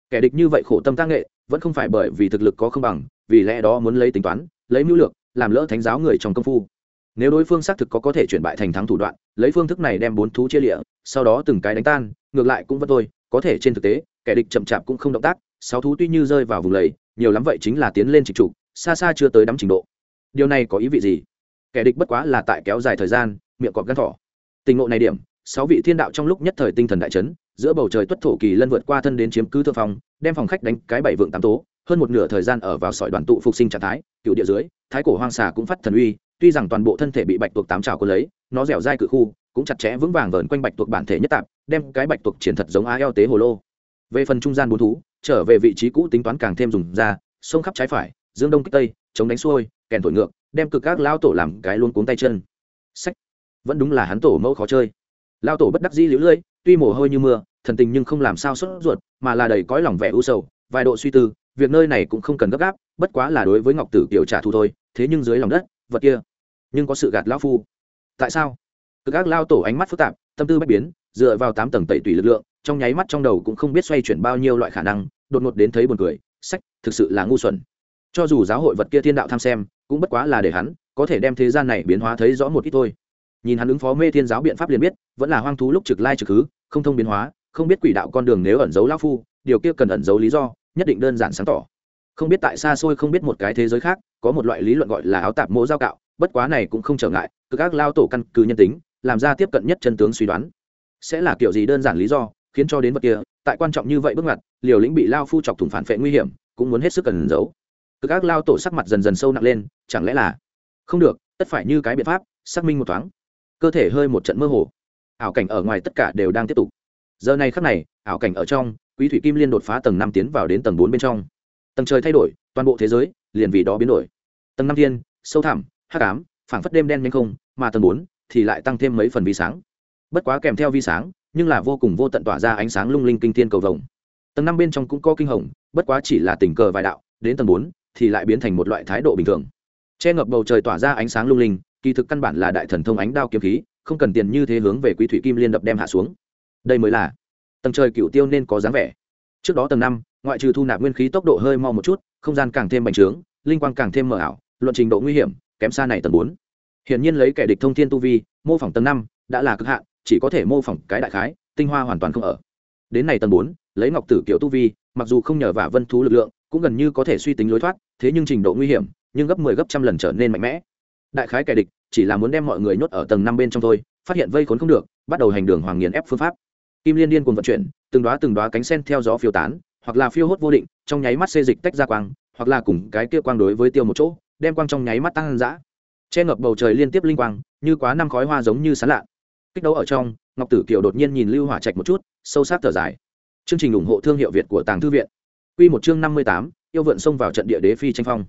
Kẻ địch như vậy khổ tâm tác nghệ, vẫn không phải bởi vì thực lực có không bằng, vì lẽ đó muốn lấy tính toán, lấy mưu lược, làm lỡ thánh giáo người trong công phu. Nếu đối phương xác thực có có thể chuyển bại thành thắng thủ đoạn, lấy phương thức này đem bốn thú chia lịa, sau đó từng cái đánh tan, ngược lại cũng vẫn thôi, có thể trên thực tế, kẻ địch chậm chạp cũng không động tác sáu thú tuy như rơi vào vùng lầy, nhiều lắm vậy chính là tiến lên trịch trục xa xa chưa tới đắm trình độ. Điều này có ý vị gì? Kẻ địch bất quá là tại kéo dài thời gian, miệng cọp gắn thỏ. Tình ngộ này điểm, sáu vị thiên đạo trong lúc nhất thời tinh thần đại chấn, giữa bầu trời tuất thổ kỳ lân vượt qua thân đến chiếm cứ thượng phòng đem phòng khách đánh cái bảy vượng tám tố, hơn một nửa thời gian ở vào sỏi đoàn tụ phục sinh trạng thái, cựu địa dưới, thái cổ hoang xà cũng phát thần uy, tuy rằng toàn bộ thân thể bị bạch tuộc tám trào có lấy, nó dẻo dai cự khu, cũng chặt chẽ vững vàng vờn quanh bạch tuộc bản thể nhất tạp, đem cái bạch tuộc triển thật giống á eo tế hồ lô. Về phần trung gian bốn thú trở về vị trí cũ tính toán càng thêm dùng ra, sông khắp trái phải, dương đông kích tây, chống đánh xuôi, kèn thổi ngược, đem cực các lao tổ làm cái luôn cuống tay chân. Sách vẫn đúng là hắn tổ mẫu khó chơi. Lao tổ bất đắc dĩ liễu lưỡi, tuy mồ hôi như mưa, thần tình nhưng không làm sao sốt ruột, mà là đầy cõi lòng vẻ u sầu, vài độ suy tư, việc nơi này cũng không cần gấp gáp, bất quá là đối với ngọc tử kiều trả thù thôi, thế nhưng dưới lòng đất, vật kia nhưng có sự gạt lão phu. Tại sao? Cực các lao tổ ánh mắt phức tạp, tâm tư bất biến, dựa vào tám tầng tẩy tùy lực lượng, trong nháy mắt trong đầu cũng không biết xoay chuyển bao nhiêu loại khả năng đột ngột đến thấy buồn cười, sách, thực sự là ngu xuẩn. Cho dù giáo hội vật kia thiên đạo tham xem, cũng bất quá là để hắn có thể đem thế gian này biến hóa thấy rõ một ít thôi. Nhìn hắn ứng phó mê thiên giáo biện pháp liền biết, vẫn là hoang thú lúc trực lai trực hứ, không thông biến hóa, không biết quỷ đạo con đường nếu ẩn giấu lao phu, điều kia cần ẩn giấu lý do, nhất định đơn giản sáng tỏ. Không biết tại xa xôi không biết một cái thế giới khác, có một loại lý luận gọi là áo tạp mỗ giao cạo, bất quá này cũng không trở ngại, cứ các lao tổ căn cứ nhân tính, làm ra tiếp cận nhất chân tướng suy đoán. Sẽ là kiểu gì đơn giản lý do, khiến cho đến vật kia tại quan trọng như vậy bước ngoặt, liều lĩnh bị lao phu chọc thủng phản vệ nguy hiểm, cũng muốn hết sức cần giấu. Cứ các lao tổ sắc mặt dần dần sâu nặng lên, chẳng lẽ là không được, tất phải như cái biện pháp, xác minh một thoáng. Cơ thể hơi một trận mơ hồ. Ảo cảnh ở ngoài tất cả đều đang tiếp tục. Giờ này khắc này, ảo cảnh ở trong, quý thủy kim liên đột phá tầng năm tiến vào đến tầng bốn bên trong. Tầng trời thay đổi, toàn bộ thế giới liền vì đó biến đổi. Tầng năm thiên, sâu thẳm, hắc ám, phảng phất đêm đen nhanh không, mà tầng bốn thì lại tăng thêm mấy phần vi sáng. Bất quá kèm theo vi sáng nhưng là vô cùng vô tận tỏa ra ánh sáng lung linh kinh thiên cầu vồng. Tầng năm bên trong cũng có kinh hồng, bất quá chỉ là tình cờ vài đạo, đến tầng bốn thì lại biến thành một loại thái độ bình thường. Che ngập bầu trời tỏa ra ánh sáng lung linh, kỳ thực căn bản là đại thần thông ánh đao kiếm khí, không cần tiền như thế hướng về quý thủy kim liên đập đem hạ xuống. Đây mới là tầng trời cựu tiêu nên có dáng vẻ. Trước đó tầng năm, ngoại trừ thu nạp nguyên khí tốc độ hơi mau một chút, không gian càng thêm bành trướng, linh quang càng thêm mờ ảo, luận trình độ nguy hiểm, kém xa này tầng bốn. Hiển nhiên lấy kẻ địch thông thiên tu vi, mô phỏng tầng năm đã là cực hạn chỉ có thể mô phỏng cái đại khái, tinh hoa hoàn toàn không ở. Đến này tầng bốn, lấy ngọc tử kiểu tu vi, mặc dù không nhờ vả vân thú lực lượng, cũng gần như có thể suy tính lối thoát, thế nhưng trình độ nguy hiểm, nhưng gấp mười 10 gấp trăm lần trở nên mạnh mẽ. Đại khái kẻ địch, chỉ là muốn đem mọi người nhốt ở tầng năm bên trong thôi, phát hiện vây khốn không được, bắt đầu hành đường hoàng nghiền ép phương pháp. Kim liên điên cuồng vận chuyển, từng đoá từng đoá cánh sen theo gió phiêu tán, hoặc là phiêu hốt vô định, trong nháy mắt xê dịch tách ra quang, hoặc là cùng cái kia quang đối với tiêu một chỗ, đem quang trong nháy mắt tăng dã. Che ngập bầu trời liên tiếp linh quang, như quá năm khói hoa giống như sán lạ kích đấu ở trong, ngọc tử kiều đột nhiên nhìn lưu hỏa trạch một chút, sâu sắc thở dài. Chương trình ủng hộ thương hiệu việt của tàng thư viện. Quy một chương năm mươi tám, yêu vượn xông vào trận địa đế phi tranh phong.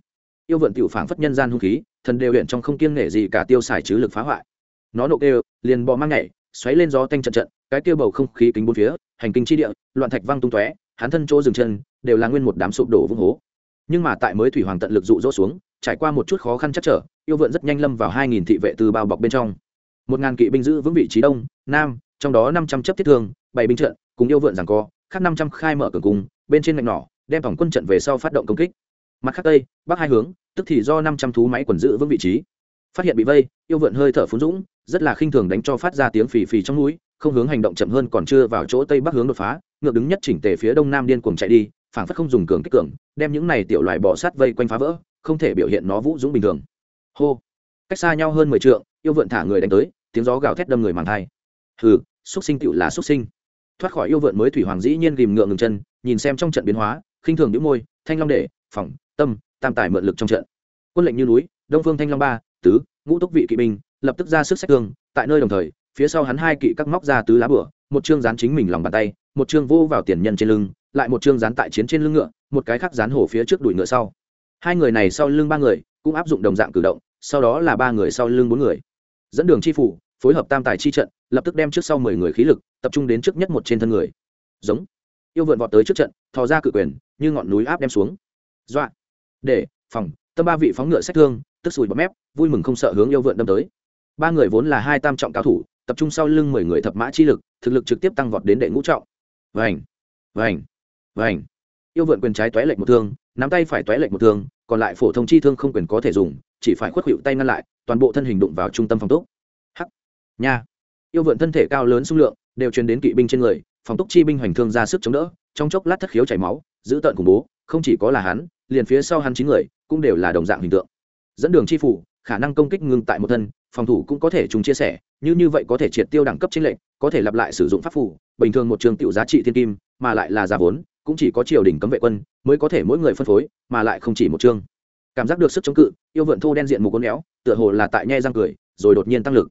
Yêu vượn tiểu phảng phất nhân gian hung khí, thần đều huyện trong không kiêng nể gì cả tiêu xài chứ lực phá hoại. Nó nộ kêu, liền bò mang nhảy, xoáy lên gió tanh trận trận, cái kia bầu không khí kính bốn phía, hành kinh chi địa, loạn thạch văng tung tóe, hắn thân chỗ dừng chân, đều là nguyên một đám sụp đổ vung hố. Nhưng mà tại mới thủy hoàng tận lực dụ dỗ xuống, trải qua một chút khó khăn chắc trở, yêu vượn rất nhanh lâm vào hai nghìn thị vệ từ bao bọc bên trong một ngàn kỵ binh giữ vững vị trí đông, nam, trong đó năm trăm chấp thiết thương, bảy binh trận, cùng yêu vượn rằng co, khác năm trăm khai mở cường cung, bên trên ngạch nỏ, đem tổng quân trận về sau phát động công kích. Mặt khác tây, bắc hai hướng, tức thì do năm trăm thú máy quần giữ vững vị trí. Phát hiện bị vây, yêu vượn hơi thở phun dũng, rất là khinh thường đánh cho phát ra tiếng phì phì trong núi, không hướng hành động chậm hơn còn chưa vào chỗ tây bắc hướng đột phá, ngược đứng nhất chỉnh tề phía đông nam điên cuồng chạy đi, phảng phất không dùng cường kích cường, đem những này tiểu loại bỏ sát vây quanh phá vỡ, không thể biểu hiện nó vũ dũng bình thường. Hô. Cách xa nhau hơn mười trượng yêu vượn thả người đánh tới, tiếng gió gào thét đâm người màng thai. Hừ, xúc sinh tựu là xúc sinh. Thoát khỏi yêu vượn mới thủy hoàng dĩ nhiên ghìm ngựa ngừng chân, nhìn xem trong trận biến hóa, khinh thường những môi, thanh long đệ, phỏng, tâm, tam tài mượn lực trong trận. Quân lệnh như núi, đông phương thanh long ba, tứ, ngũ túc vị kỵ binh, lập tức ra sức sách thương tại nơi đồng thời, phía sau hắn hai kỵ các móc ra tứ lá bửa một chương dán chính mình lòng bàn tay, một chương vô vào tiền nhân trên lưng, lại một chương dán tại chiến trên lưng ngựa, một cái khác dán hổ phía trước đuổi ngựa sau. Hai người này sau lưng ba người, cũng áp dụng đồng dạng cử động, sau đó là ba người sau lưng bốn người dẫn đường chi phủ, phối hợp tam tài chi trận, lập tức đem trước sau mười người khí lực tập trung đến trước nhất một trên thân người. Giống. Yêu vượn vọt tới trước trận, thò ra cự quyền, như ngọn núi áp đem xuống. Dọa. Để, phòng, tâm ba vị phóng ngựa sách thương, tức sùi bọt mép, vui mừng không sợ hướng yêu vượn đâm tới. Ba người vốn là hai tam trọng cao thủ, tập trung sau lưng mười người thập mã chi lực, thực lực trực tiếp tăng vọt đến đệ ngũ trọng. Vành vành vành. Yêu vượn quyền trái toé lệch một thương, nắm tay phải toé lệch một thương còn lại phổ thông chi thương không quyền có thể dùng, chỉ phải khuất hiệu tay ngăn lại, toàn bộ thân hình đụng vào trung tâm phòng túc. Hắc. Nha. Yêu vượn thân thể cao lớn xung lượng, đều truyền đến kỵ binh trên người, phòng túc chi binh hoành thương ra sức chống đỡ, trong chốc lát thất khiếu chảy máu giữ tợn khủng bố, không chỉ có là hắn, liền phía sau hắn chín người, cũng đều là đồng dạng hình tượng. Dẫn đường chi phủ, khả năng công kích ngưng tại một thân, phòng thủ cũng có thể chúng chia sẻ, như như vậy có thể triệt tiêu đẳng cấp chính lệnh có thể lặp lại sử dụng pháp phủ, bình thường một trường tiểu giá trị thiên kim, mà lại là giá vốn cũng chỉ có triều đình cấm vệ quân mới có thể mỗi người phân phối, mà lại không chỉ một chương. Cảm giác được sức chống cự, yêu vượn thô đen diện mù côn éo, tựa hồ là tại nhe răng cười, rồi đột nhiên tăng lực.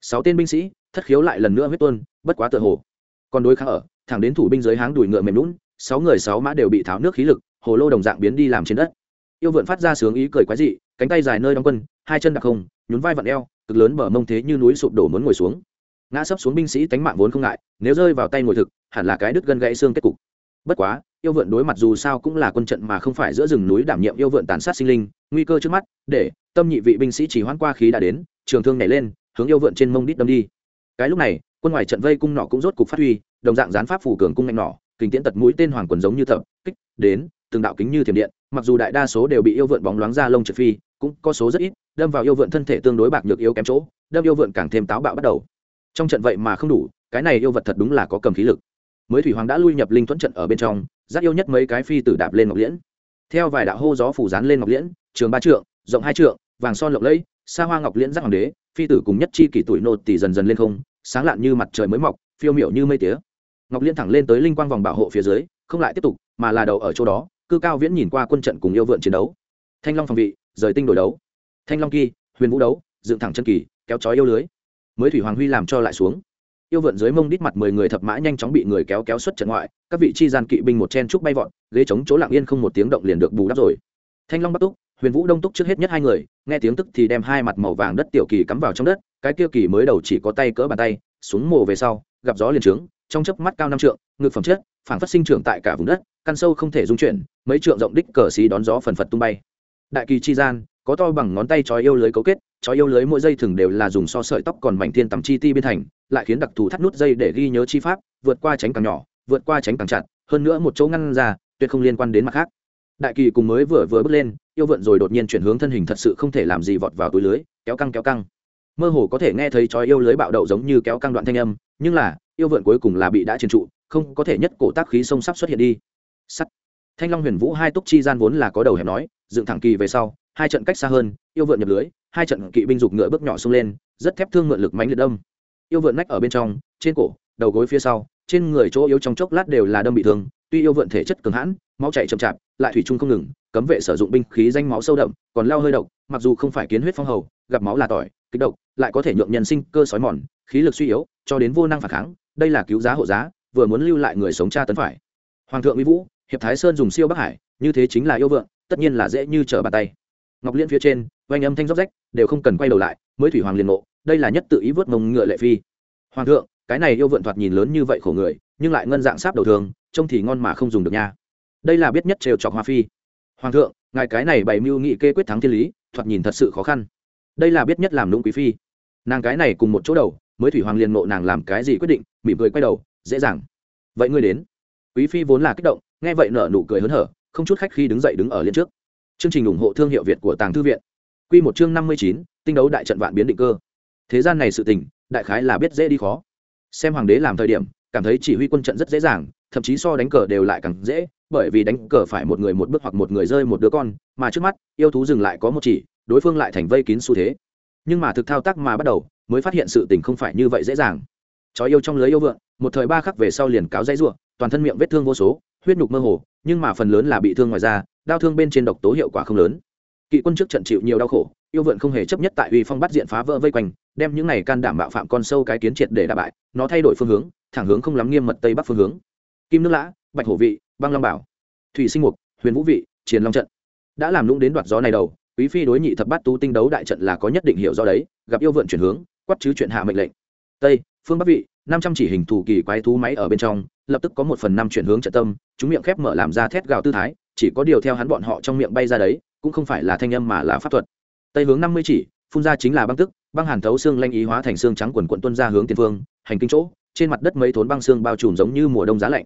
Sáu tên binh sĩ, thất khiếu lại lần nữa huyết tuôn, bất quá tựa hồ. Còn đối kháng ở, thẳng đến thủ binh dưới háng đùi ngựa mềm lún, sáu người sáu mã đều bị tháo nước khí lực, hồ lô đồng dạng biến đi làm trên đất. Yêu vượn phát ra sướng ý cười quái dị, cánh tay dài nơi đóng quân, hai chân đặc không, nhún vai vặn eo, cực lớn bờ mông thế như núi sụp đổ muốn ngồi xuống. Ngã sấp xuống binh sĩ tánh mạng vốn không ngại, nếu rơi vào tay ngồi thực, hẳn là cái đứt gân gãy xương kết cục bất quá, yêu vượn đối mặt dù sao cũng là quân trận mà không phải giữa rừng núi đảm nhiệm yêu vượn tàn sát sinh linh, nguy cơ trước mắt, để tâm nhị vị binh sĩ chỉ hoãn qua khí đã đến, trường thương nhảy lên, hướng yêu vượn trên mông đít đâm đi. Cái lúc này, quân ngoài trận vây cung nọ cũng rốt cục phát huy, đồng dạng gián pháp phủ cường cung mạnh nọ kinh tiễn tật mũi tên hoàng quần giống như thập, kích, đến, từng đạo kính như thiểm điện, mặc dù đại đa số đều bị yêu vượn bóng loáng ra lông trượt phi, cũng có số rất ít, đâm vào yêu vượn thân thể tương đối bạc nhược yếu kém chỗ, đâm yêu vượn càng thêm táo bạo bắt đầu. Trong trận vậy mà không đủ, cái này yêu vật thật đúng là có cầm khí lực mới thủy hoàng đã lui nhập linh thuẫn trận ở bên trong giác yêu nhất mấy cái phi tử đạp lên ngọc liễn. Theo vài đạo hô gió phủ dán lên ngọc liễn, trường ba trượng, rộng hai trượng, vàng son lộng lẫy, xa hoa ngọc liễn giác hoàng đế, phi tử cùng nhất chi kỷ tuổi nô tỷ dần dần lên không, sáng lạn như mặt trời mới mọc, phiêu miệu như mây tía. Ngọc liễn thẳng lên tới linh quang vòng bảo hộ phía dưới, không lại tiếp tục, mà là đầu ở chỗ đó, cư cao viễn nhìn qua quân trận cùng yêu vượn chiến đấu. Thanh long phòng vị, rời tinh đổi đấu. Thanh long kỳ, huyền vũ đấu, dựng thẳng chân kỳ, kéo chói yêu lưới. Mới thủy hoàng huy làm cho lại xuống yêu vượn dưới mông đít mặt mười người thập mã nhanh chóng bị người kéo kéo xuất trận ngoại, các vị chi gian kỵ binh một chen trúc bay vọt, ghế chống chỗ lặng yên không một tiếng động liền được bù đắp rồi. Thanh long bắt túc, huyền vũ đông túc trước hết nhất hai người, nghe tiếng tức thì đem hai mặt màu vàng đất tiểu kỳ cắm vào trong đất, cái kia kỳ mới đầu chỉ có tay cỡ bàn tay, xuống mồ về sau, gặp gió liền trướng, trong chớp mắt cao năm trượng, ngực phẩm chất, phảng phát sinh trưởng tại cả vùng đất, căn sâu không thể dung chuyển, mấy trượng rộng đích cờ xí đón gió phần phật tung bay. Đại kỳ chi gian, có to bằng ngón tay trói yêu lưới cấu kết Chó yêu lưới mỗi dây thường đều là dùng so sợi tóc còn mảnh thiên tầm chi ti bên thành, lại khiến đặc thù thắt nút dây để ghi nhớ chi pháp, vượt qua tránh càng nhỏ, vượt qua tránh càng chặt, hơn nữa một chỗ ngăn ra, tuyệt không liên quan đến mặt khác. Đại kỳ cùng mới vừa vừa bước lên, yêu vượn rồi đột nhiên chuyển hướng thân hình thật sự không thể làm gì vọt vào túi lưới, kéo căng kéo căng. Mơ hồ có thể nghe thấy chói yêu lưới bạo đậu giống như kéo căng đoạn thanh âm, nhưng là, yêu vượn cuối cùng là bị đã chiến trụ, không có thể nhất cổ tác khí sông sắp xuất hiện đi. Sắt. Thanh long huyền vũ hai túc chi gian vốn là có đầu hẻm nói, dựng thẳng kỳ về sau hai trận cách xa hơn, yêu vượn nhập lưới, hai trận kỵ binh dục ngựa bước nhỏ xông lên, rất thép thương mượn lực mánh liệt đông yêu vượn nách ở bên trong, trên cổ, đầu gối phía sau, trên người chỗ yếu trong chốc lát đều là đâm bị thương, tuy yêu vượn thể chất cường hãn, máu chạy chậm chạp, lại thủy chung không ngừng, cấm vệ sử dụng binh khí danh máu sâu đậm, còn lao hơi độc, mặc dù không phải kiến huyết phong hầu, gặp máu là tỏi, kích độc, lại có thể nhượng nhân sinh cơ sói mòn, khí lực suy yếu, cho đến vô năng phản kháng, đây là cứu giá hộ giá, vừa muốn lưu lại người sống cha tấn phải. Hoàng thượng mỹ vũ, hiệp thái sơn dùng siêu bắc hải, như thế chính là yêu vượng, tất nhiên là dễ như trở bàn tay ngọc liên phía trên, oanh âm thanh róc rách, đều không cần quay đầu lại, mới thủy hoàng liền ngộ, đây là nhất tự ý vớt mông ngựa lệ phi. Hoàng thượng, cái này yêu vượn thoạt nhìn lớn như vậy khổ người, nhưng lại ngân dạng sáp đầu thường, trông thì ngon mà không dùng được nha. Đây là biết nhất trêu chọc hoa phi. Hoàng thượng, ngài cái này bày mưu nghị kê quyết thắng thiên lý, thoạt nhìn thật sự khó khăn. Đây là biết nhất làm lũng quý phi. Nàng cái này cùng một chỗ đầu, mới thủy hoàng liền ngộ nàng làm cái gì quyết định, mỉm cười quay đầu, dễ dàng. Vậy ngươi đến. Quý phi vốn là kích động, nghe vậy nở nụ cười hớn hở, không chút khách khi đứng dậy đứng ở liên trước chương trình ủng hộ thương hiệu việt của tàng thư viện. Quy một chương năm mươi chín tinh đấu đại trận vạn biến định cơ. Thế gian này sự tình đại khái là biết dễ đi khó. Xem hoàng đế làm thời điểm cảm thấy chỉ huy quân trận rất dễ dàng thậm chí so đánh cờ đều lại càng dễ bởi vì đánh cờ phải một người một bước hoặc một người rơi một đứa con mà trước mắt yêu thú dừng lại có một chỉ đối phương lại thành vây kín xu thế. Nhưng mà thực thao tác mà bắt đầu mới phát hiện sự tình không phải như vậy dễ dàng. Chó yêu trong lưới yêu vượng một thời ba khắc về sau liền cáo dãy rủa, toàn thân miệng vết thương vô số huyết nhục mơ hồ nhưng mà phần lớn là bị thương ngoài da, đau thương bên trên độc tố hiệu quả không lớn. Kỵ quân trước trận chịu nhiều đau khổ, yêu vượn không hề chấp nhất tại uy phong bắt diện phá vỡ vây quanh, đem những này can đảm bạo phạm con sâu cái kiến triệt để đả bại, nó thay đổi phương hướng, thẳng hướng không lắm nghiêm mật tây bắc phương hướng. Kim nước lã, bạch hổ vị, băng long bảo, thủy sinh mục, huyền vũ vị chiến long trận. Đã làm lũng đến đoạt gió này đầu, quý phi đối nhị thập bát tú tinh đấu đại trận là có nhất định hiểu do đấy, gặp yêu vượn chuyển hướng, quát chứ chuyện hạ mệnh lệnh. Tây, phương bắc vị năm trăm chỉ hình thủ kỳ quái thú máy ở bên trong, lập tức có một phần năm chuyển hướng trận tâm, chúng miệng khép mở làm ra thét gào tư thái, chỉ có điều theo hắn bọn họ trong miệng bay ra đấy, cũng không phải là thanh âm mà là pháp thuật. Tây hướng năm mươi chỉ, phun ra chính là băng tức, băng hàn thấu xương lanh ý hóa thành xương trắng quần quận tuân ra hướng tiền phương, hành kinh chỗ, trên mặt đất mấy thốn băng xương bao trùm giống như mùa đông giá lạnh.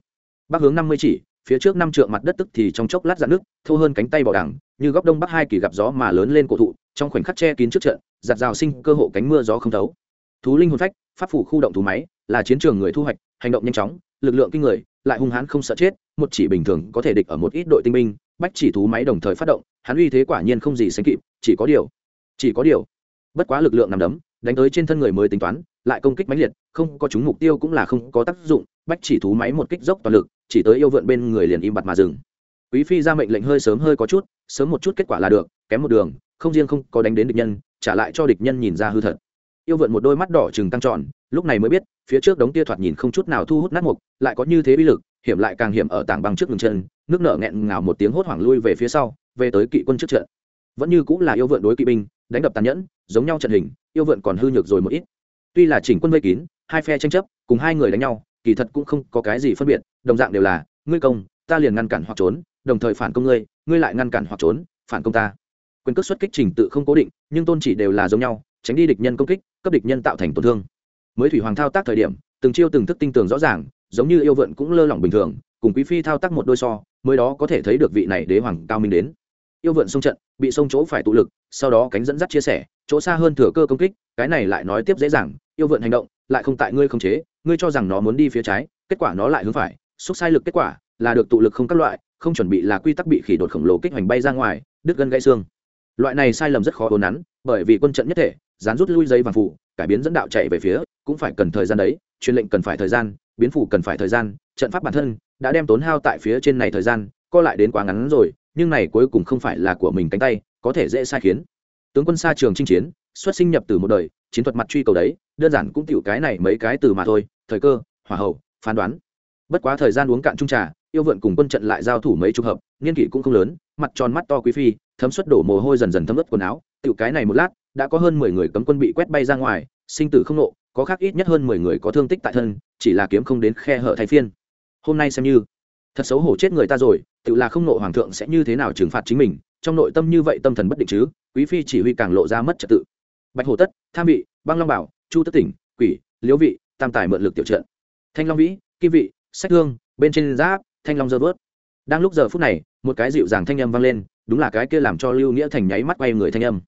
Bắc hướng năm mươi chỉ, phía trước năm trượng mặt đất tức thì trong chốc lát dạn nước thô hơn cánh tay bỏ đẳng, như góc đông bắc hai kỳ gặp gió mà lớn lên cổ thụ, trong khoảnh khắc che kín trước trận, giặt rào sinh cơ hộ cánh mưa gió không thấu. Thú linh hồn phách pháp phủ khu động thú máy, là chiến trường người thu hoạch, hành động nhanh chóng, lực lượng kinh người, lại hung hãn không sợ chết, một chỉ bình thường có thể địch ở một ít đội tinh binh, bách chỉ thú máy đồng thời phát động, hắn uy thế quả nhiên không gì sánh kịp, chỉ có điều, chỉ có điều, bất quá lực lượng nằm đấm, đánh tới trên thân người mới tính toán, lại công kích mãnh liệt, không có chúng mục tiêu cũng là không có tác dụng, bách chỉ thú máy một kích dốc toàn lực, chỉ tới yêu vượn bên người liền im bặt mà dừng. Quý phi ra mệnh lệnh hơi sớm hơi có chút, sớm một chút kết quả là được, kém một đường, không riêng không có đánh đến địch nhân, trả lại cho địch nhân nhìn ra hư thật yêu vượn một đôi mắt đỏ trừng tăng tròn, lúc này mới biết, phía trước đống tia thoạt nhìn không chút nào thu hút nát mục, lại có như thế bi lực, hiểm lại càng hiểm ở tảng băng trước ngừng chân, nước nở nghẹn ngào một tiếng hốt hoảng lui về phía sau, về tới kỵ quân trước trận. Vẫn như cũng là yêu vượn đối kỵ binh, đánh đập tàn nhẫn, giống nhau trận hình, yêu vượn còn hư nhược rồi một ít. Tuy là chỉnh quân vây kín, hai phe tranh chấp, cùng hai người đánh nhau, kỳ thật cũng không có cái gì phân biệt, đồng dạng đều là, ngươi công, ta liền ngăn cản hoặc trốn, đồng thời phản công ngươi ngươi lại ngăn cản hoặc trốn, phản công ta. Quyền cước xuất kích trình tự không cố định, nhưng tôn chỉ đều là giống nhau tránh đi địch nhân công kích, cấp địch nhân tạo thành tổn thương. Mới thủy hoàng thao tác thời điểm, từng chiêu từng thức tinh tường rõ ràng, giống như yêu vượn cũng lơ lỏng bình thường, cùng quý phi thao tác một đôi so, mới đó có thể thấy được vị này đế hoàng cao minh đến. Yêu vượn xông trận, bị xông chỗ phải tụ lực, sau đó cánh dẫn dắt chia sẻ, chỗ xa hơn thừa cơ công kích, cái này lại nói tiếp dễ dàng, yêu vượn hành động, lại không tại ngươi không chế, ngươi cho rằng nó muốn đi phía trái, kết quả nó lại hướng phải, xúc sai lực kết quả, là được tụ lực không các loại, không chuẩn bị là quy tắc bị khỉ đột khổng lồ kích hoành bay ra ngoài, đứt gân gãy xương. Loại này sai lầm rất khó ốn nắn, bởi vì quân trận nhất thể dán rút lui dây vàng phụ cải biến dẫn đạo chạy về phía, cũng phải cần thời gian đấy, truyền lệnh cần phải thời gian, biến phủ cần phải thời gian, trận pháp bản thân đã đem tốn hao tại phía trên này thời gian, co lại đến quá ngắn rồi, nhưng này cuối cùng không phải là của mình cánh tay, có thể dễ sai khiến. Tướng quân xa trường chinh chiến, xuất sinh nhập từ một đời, chiến thuật mặt truy cầu đấy, đơn giản cũng tiểu cái này mấy cái từ mà thôi, thời cơ, hỏa hậu, phán đoán. Bất quá thời gian uống cạn trung trà, yêu vượn cùng quân trận lại giao thủ mấy chục hợp, niên kỷ cũng không lớn, mặt tròn mắt to quý phi, thấm suất đổ mồ hôi dần dần thấm ướt quần áo, tiểu cái này một lát đã có hơn mười người cấm quân bị quét bay ra ngoài, sinh tử không nộ, có khác ít nhất hơn mười người có thương tích tại thân, chỉ là kiếm không đến khe hở thay phiên. Hôm nay xem như, thật xấu hổ chết người ta rồi, tự là không nộ hoàng thượng sẽ như thế nào trừng phạt chính mình, trong nội tâm như vậy tâm thần bất định chứ, quý phi chỉ huy càng lộ ra mất trật tự. Bạch Hổ tất, tham vị, băng long bảo, chu tất tỉnh, quỷ, liễu vị, tam tài mượn lực tiểu trận. Thanh long vĩ kim vị, sách hương, bên trên giáp, thanh long dơ vớt. Đang lúc giờ phút này, một cái dịu dàng thanh âm vang lên, đúng là cái kia làm cho lưu nghĩa thành nháy mắt quay người thanh âm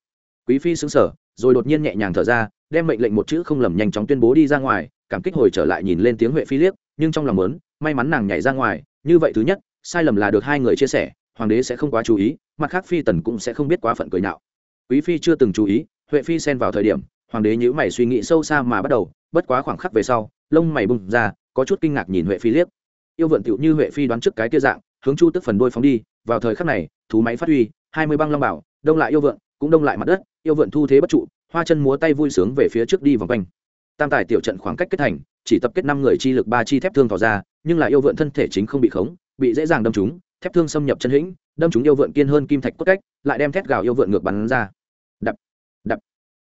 quý phi xứng sở rồi đột nhiên nhẹ nhàng thở ra, đem mệnh lệnh một chữ không lầm nhanh chóng tuyên bố đi ra ngoài, cảm kích hồi trở lại nhìn lên tiếng huệ phi liếc, nhưng trong lòng lớn may mắn nàng nhảy ra ngoài, như vậy thứ nhất, sai lầm là được hai người chia sẻ, hoàng đế sẽ không quá chú ý, mặt khác phi tần cũng sẽ không biết quá phận cười nhạo. Quý phi chưa từng chú ý, huệ phi xen vào thời điểm, hoàng đế nhữ mày suy nghĩ sâu xa mà bắt đầu, bất quá khoảng khắc về sau, lông mày bung ra, có chút kinh ngạc nhìn huệ phi liếc. Yêu vượn tựu như huệ phi đoán trước cái kia dạng, hướng chu tức phần đôi phóng đi, vào thời khắc này, thú máy phát huy, hai mươi băng long bảo, đông lại yêu vượn cũng đông lại mặt đất, yêu vượn thu thế bất trụ, hoa chân múa tay vui sướng về phía trước đi vòng quanh. Tam tài tiểu trận khoảng cách kết thành, chỉ tập kết năm người chi lực ba chi thép thương tỏ ra, nhưng là yêu vượn thân thể chính không bị khống, bị dễ dàng đâm trúng, thép thương xâm nhập chân hĩnh, đâm trúng yêu vượn kiên hơn kim thạch cốt cách, lại đem thét gào yêu vượn ngược bắn ra. Đập đập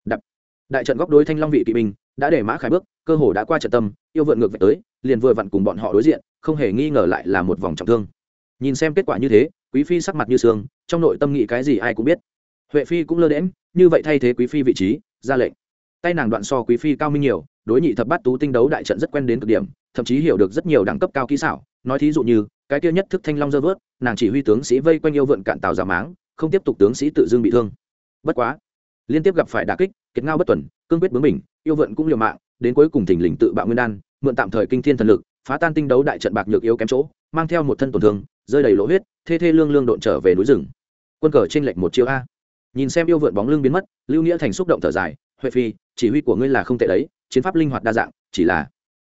đập. Đại trận góc đối thanh long vị kỵ binh, đã để mã khải bước, cơ hồ đã qua trận tâm, yêu vượn ngược về tới, liền vừa vặn cùng bọn họ đối diện, không hề nghi ngờ lại là một vòng trọng thương. Nhìn xem kết quả như thế, quý phi sắc mặt như sương, trong nội tâm nghĩ cái gì ai cũng biết huệ phi cũng lơ đễm như vậy thay thế quý phi vị trí, ra lệnh. Tay nàng đoạn so quý phi cao minh nhiều, đối nhị thập bát tú tinh đấu đại trận rất quen đến cực điểm, thậm chí hiểu được rất nhiều đẳng cấp cao kỹ xảo. Nói thí dụ như, cái kia nhất thức thanh long dơ vớt, nàng chỉ huy tướng sĩ vây quanh yêu vượn cạn tàu giả máng, không tiếp tục tướng sĩ tự dưng bị thương. Bất quá, liên tiếp gặp phải đà kích, kiệt ngao bất tuần, cương quyết bướng mình yêu vượn cũng liều mạng, đến cuối cùng thình lình tự bạo nguyên đan, mượn tạm thời kinh thiên thần lực, phá tan tinh đấu đại trận bạc nhược yếu kém chỗ, mang theo một thân tổn thương, rơi đầy lỗ huyết, thê thê lương lương độn trở về núi rừng. Quân cờ trên lệnh một chiêu a nhìn xem yêu vượn bóng lưng biến mất, lưu nghĩa thành xúc động thở dài, huệ phi, chỉ huy của ngươi là không tệ đấy, chiến pháp linh hoạt đa dạng, chỉ là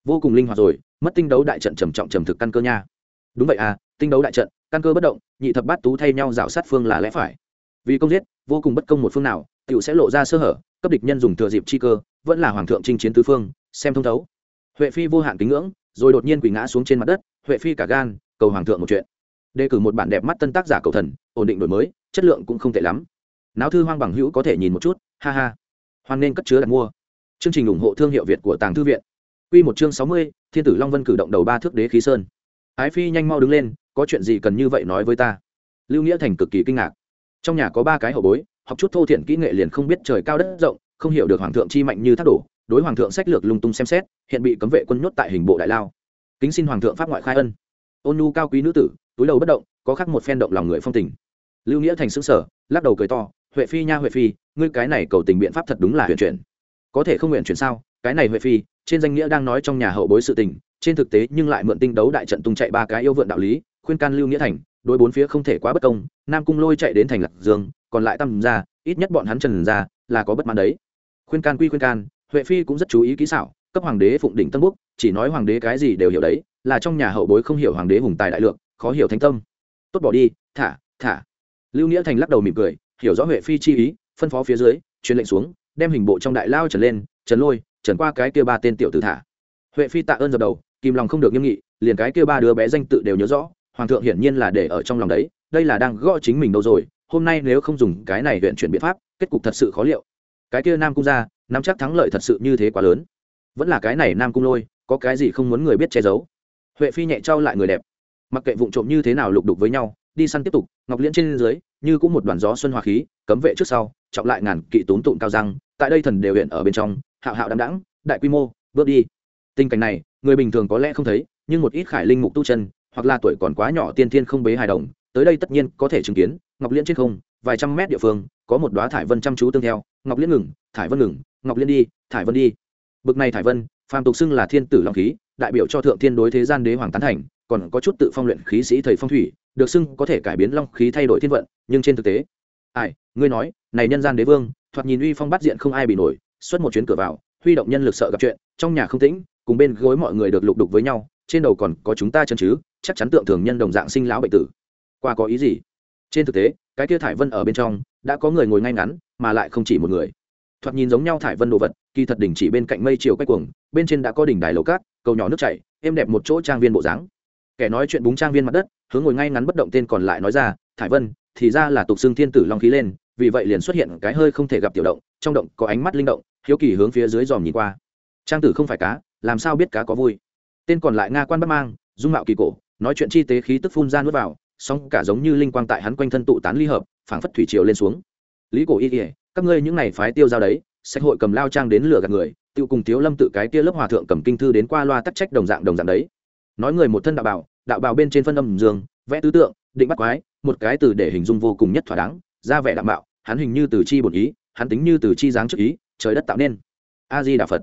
vô cùng linh hoạt rồi, mất tinh đấu đại trận trầm trọng trầm thực căn cơ nha. Đúng vậy à tinh đấu đại trận, căn cơ bất động, nhị thập bát tú thay nhau rào sát phương là lẽ phải. Vì công giết, vô cùng bất công một phương nào, tiểu sẽ lộ ra sơ hở, cấp địch nhân dùng thừa dịp chi cơ, vẫn là hoàng thượng chinh chiến tứ phương, xem thông thấu. Huệ phi vô hạn kính ngưỡng, rồi đột nhiên quỳ ngã xuống trên mặt đất, huệ phi cả gan, cầu hoàng thượng một chuyện. Đề cử một bản đẹp mắt tân tác giả cầu thần, ổn định đổi mới, chất lượng cũng không tệ lắm náo thư hoang bằng hữu có thể nhìn một chút, ha ha. Hoan nên cất chứa đặt mua. Chương trình ủng hộ thương hiệu việt của tàng thư viện. Quy một chương sáu mươi, thiên tử long vân cử động đầu ba thước đế khí sơn. Ái phi nhanh mau đứng lên, có chuyện gì cần như vậy nói với ta? Lưu nghĩa thành cực kỳ kinh ngạc. Trong nhà có ba cái hậu bối, học chút thô thiện kỹ nghệ liền không biết trời cao đất rộng, không hiểu được hoàng thượng chi mạnh như thác đổ, đối hoàng thượng sách lược lung tung xem xét, hiện bị cấm vệ quân nhốt tại hình bộ đại lao. Kính xin hoàng thượng pháp ngoại khai ân. Ôn nhu cao quý nữ tử, túi đầu bất động, có khắc một phen động lòng người phong tình. Lưu nghĩa thành xứng sở lắc đầu cười to huệ phi nha huệ phi, ngươi cái này cầu tình biện pháp thật đúng là huyền chuyển. Có thể không nguyện chuyển sao? Cái này huệ phi, trên danh nghĩa đang nói trong nhà hậu bối sự tình, trên thực tế nhưng lại mượn tinh đấu đại trận tung chạy ba cái yêu vượn đạo lý, khuyên can lưu nghĩa thành, đối bốn phía không thể quá bất công, nam cung lôi chạy đến thành lạc dương, còn lại tâm ra, ít nhất bọn hắn trần ra, là có bất mãn đấy. Khuyên can quy khuyên can, huệ phi cũng rất chú ý kỹ xảo, cấp hoàng đế phụng đỉnh tân quốc, chỉ nói hoàng đế cái gì đều hiểu đấy, là trong nhà hậu bối không hiểu hoàng đế hùng tài đại lượng, khó hiểu thánh tâm. Tốt bỏ đi, thả thả. Lưu nghĩa thành lắc đầu mỉm cười hiểu rõ huệ phi chi ý, phân phó phía dưới, truyền lệnh xuống, đem hình bộ trong đại lao trần lên, trần lôi, trần qua cái kia ba tên tiểu tử thả. Huệ phi tạ ơn dập đầu, kìm lòng không được nghiêm nghị, liền cái kia ba đứa bé danh tự đều nhớ rõ, hoàng thượng hiển nhiên là để ở trong lòng đấy, đây là đang gõ chính mình đâu rồi, hôm nay nếu không dùng cái này huyện chuyển biện pháp, kết cục thật sự khó liệu. Cái kia nam cung ra, nắm chắc thắng lợi thật sự như thế quá lớn. Vẫn là cái này nam cung lôi, có cái gì không muốn người biết che giấu. Huệ phi nhẹ trao lại người đẹp. Mặc kệ vụ trộm như thế nào lục đục với nhau, đi săn tiếp tục, ngọc liễn trên dưới như cũng một đoàn gió xuân hòa khí, cấm vệ trước sau trọng lại ngàn kỵ tốn tụng cao răng, tại đây thần đều hiện ở bên trong, hạo hạo đạm đãng, đại quy mô, bước đi. Tình cảnh này, người bình thường có lẽ không thấy, nhưng một ít khải linh mục tu chân, hoặc là tuổi còn quá nhỏ tiên thiên không bế hài đồng, tới đây tất nhiên có thể chứng kiến, ngọc liễn trên không, vài trăm mét địa phương, có một đoá thải vân chăm chú tương theo, ngọc liễn ngừng, thải vân ngừng, ngọc liên đi, thải vân đi. Bực này thải vân, phàm tục xưng là thiên tử long khí, đại biểu cho thượng thiên đối thế gian đế hoàng tán thành, còn có chút tự phong luyện khí sĩ thầy phong thủy được xưng có thể cải biến long khí thay đổi thiên vận, nhưng trên thực tế, ai, ngươi nói, này nhân gian đế vương, thoạt nhìn uy phong bắt diện không ai bị nổi, xuất một chuyến cửa vào, huy động nhân lực sợ gặp chuyện, trong nhà không tĩnh, cùng bên gối mọi người được lục đục với nhau, trên đầu còn có chúng ta chân chứ, chắc chắn tượng thường nhân đồng dạng sinh lão bệnh tử. Qua có ý gì? Trên thực tế, cái kia thải vân ở bên trong, đã có người ngồi ngay ngắn, mà lại không chỉ một người. Thoạt nhìn giống nhau thải vân đồ vật, kỳ thật đỉnh chỉ bên cạnh mây chiều quay cuồng, bên trên đã có đỉnh đài lầu cát, cầu nhỏ nước chảy, êm đẹp một chỗ trang viên bộ dáng kẻ nói chuyện búng trang viên mặt đất, hướng ngồi ngay ngắn bất động tên còn lại nói ra, thải vân, thì ra là tục xương thiên tử long khí lên, vì vậy liền xuất hiện cái hơi không thể gặp tiểu động, trong động có ánh mắt linh động, hiếu kỳ hướng phía dưới dòm nhìn qua. Trang tử không phải cá, làm sao biết cá có vui? Tên còn lại nga quan bắt mang, dung mạo kỳ cổ, nói chuyện chi tế khí tức phun ra nuốt vào, song cả giống như linh quang tại hắn quanh thân tụ tán ly hợp, phảng phất thủy triều lên xuống. Lý cổ y kỉa các ngươi những này phái tiêu giao đấy, sách hội cầm lao trang đến lửa gạt người tự cùng thiếu lâm tự cái kia lớp hòa thượng cầm kinh thư đến qua loa tắc trách đồng dạng đồng dạng đấy nói người một thân đạo bảo, đạo bào bên trên phân âm dương, vẽ tứ tượng, định bắt quái, một cái từ để hình dung vô cùng nhất thỏa đáng, ra vẻ đạo bạo hắn hình như từ chi bổn ý, hắn tính như từ chi dáng trước ý, trời đất tạo nên. A di đà phật.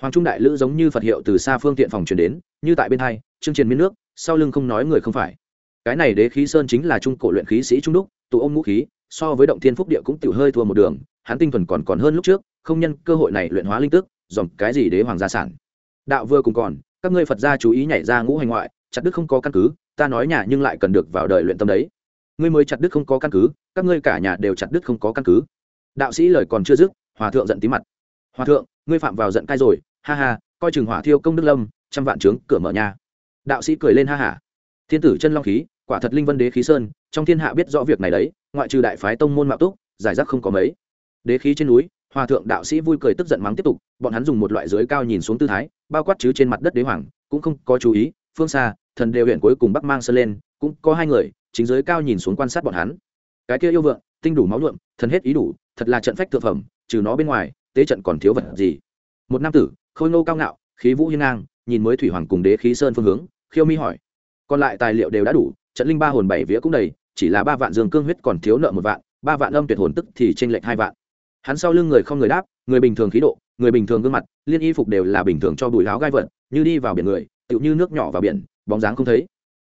Hoàng trung đại lữ giống như phật hiệu từ xa phương tiện phòng truyền đến, như tại bên hai, chương truyền miên nước, sau lưng không nói người không phải. Cái này đế khí sơn chính là trung cổ luyện khí sĩ trung đúc, tụ ôm ngũ khí, so với động thiên phúc địa cũng tiểu hơi thua một đường, hắn tinh thuần còn còn hơn lúc trước, không nhân cơ hội này luyện hóa linh tức, dòng cái gì đế hoàng gia sản. Đạo vừa cùng còn các ngươi phật gia chú ý nhảy ra ngũ hành ngoại, chặt đức không có căn cứ, ta nói nhà nhưng lại cần được vào đời luyện tâm đấy. Ngươi mới chặt đức không có căn cứ, các ngươi cả nhà đều chặt đức không có căn cứ. Đạo sĩ lời còn chưa dứt, hòa thượng giận tí mặt. Hòa thượng, ngươi phạm vào giận cai rồi, ha ha, coi chừng hỏa thiêu công đức lâm, trăm vạn trướng, cửa mở nhà. Đạo sĩ cười lên ha hả thiên tử chân long khí, quả thật linh vân đế khí sơn, trong thiên hạ biết rõ việc này đấy, ngoại trừ đại phái tông môn mạo túc, giải rác không có mấy. Đế khí trên núi, hòa thượng đạo sĩ vui cười tức giận mắng tiếp tục, bọn hắn dùng một loại dưới cao nhìn xuống tư thái bao quát chứ trên mặt đất đế hoàng, cũng không có chú ý, phương xa, thần đều huyện cuối cùng bắc mang sơn lên, cũng có hai người, chính dưới cao nhìn xuống quan sát bọn hắn. Cái kia yêu vượng, tinh đủ máu nhuộm, thần hết ý đủ, thật là trận phách thượng phẩm, trừ nó bên ngoài, tế trận còn thiếu vật gì? Một nam tử, khôi ngô cao ngạo, khí vũ hiên ngang, nhìn mới thủy hoàng cùng đế khí sơn phương hướng, khiêu mi hỏi. Còn lại tài liệu đều đã đủ, trận linh ba hồn bảy vía cũng đầy, chỉ là ba vạn dương cương huyết còn thiếu nợ một vạn, ba vạn âm tuyệt hồn tức thì tranh lệch hai vạn. Hắn sau lưng người không người đáp, người bình thường khí độ người bình thường gương mặt, liên y phục đều là bình thường cho bùi láo gai vật, như đi vào biển người, tựu như nước nhỏ vào biển, bóng dáng không thấy.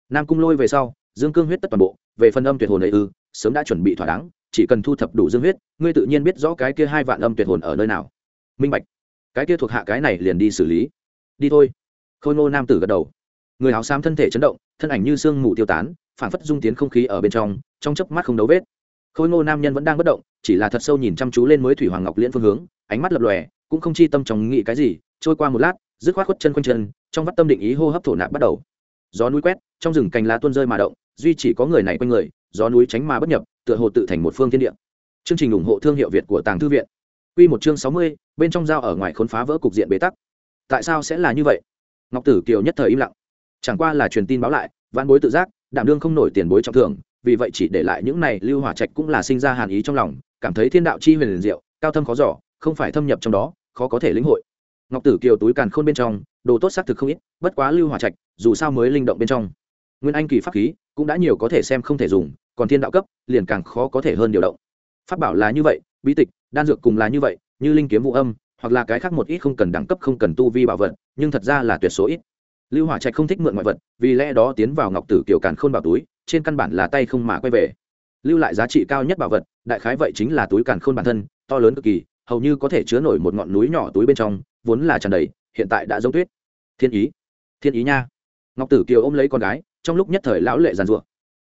Nam cung lôi về sau, dương cương huyết tất toàn bộ, về phần âm tuyệt hồn ấy ư, sớm đã chuẩn bị thỏa đáng, chỉ cần thu thập đủ dương huyết, ngươi tự nhiên biết rõ cái kia hai vạn âm tuyệt hồn ở nơi nào. Minh bạch, cái kia thuộc hạ cái này liền đi xử lý. Đi thôi. Khôi ngô nam tử gật đầu. Người áo xám thân thể chấn động, thân ảnh như sương mù tiêu tán phản phất dung tiến không khí ở bên trong trong chớp mắt không đấu vết. Khôi ngô nam nhân vẫn đang bất động, chỉ là thật sâu nhìn chăm chú lên mới thủy hoàng ngọc liễn phương hướng, ánh mắt lập lòe cũng không chi tâm trong nghĩ cái gì trôi qua một lát dứt khoát khuất chân quanh chân trong vắt tâm định ý hô hấp thổ nạp bắt đầu gió núi quét trong rừng cành lá tuôn rơi mà động duy chỉ có người này quanh người gió núi tránh mà bất nhập tựa hồ tự thành một phương thiên địa chương trình ủng hộ thương hiệu việt của tàng thư viện Quy một chương sáu mươi, bên trong dao ở ngoài khốn phá vỡ cục diện bế tắc. Tại sao sẽ là như vậy? Ngọc Tử Kiều nhất thời im lặng. Chẳng qua là truyền tin báo lại, vạn bối tự giác, đảm đương không nổi tiền bối trọng thưởng, vì vậy chỉ để lại những này lưu hỏa trạch cũng là sinh ra hàn ý trong lòng, cảm thấy thiên đạo chi huyền diệu, cao thâm khó dò, không phải thâm nhập trong đó, khó có thể lĩnh hội. Ngọc Tử Kiều túi càn khôn bên trong, đồ tốt xác thực không ít, bất quá lưu hỏa trạch, dù sao mới linh động bên trong. Nguyên anh kỳ pháp khí, cũng đã nhiều có thể xem không thể dùng, còn thiên đạo cấp, liền càng khó có thể hơn điều động. Pháp bảo là như vậy, bí tịch, đan dược cùng là như vậy như linh kiếm vũ âm hoặc là cái khác một ít không cần đẳng cấp không cần tu vi bảo vật nhưng thật ra là tuyệt số ít lưu hỏa trạch không thích mượn ngoại vật vì lẽ đó tiến vào ngọc tử kiều càn khôn bảo túi trên căn bản là tay không mà quay về lưu lại giá trị cao nhất bảo vật đại khái vậy chính là túi càn khôn bản thân to lớn cực kỳ hầu như có thể chứa nổi một ngọn núi nhỏ túi bên trong, vốn là tràn đầy, hiện tại đã giống tuyết. Thiên ý thiên ý nha. Ngọc tử kiều ôm lấy con gái, trong lúc nhất thời lão lệ giàn rủa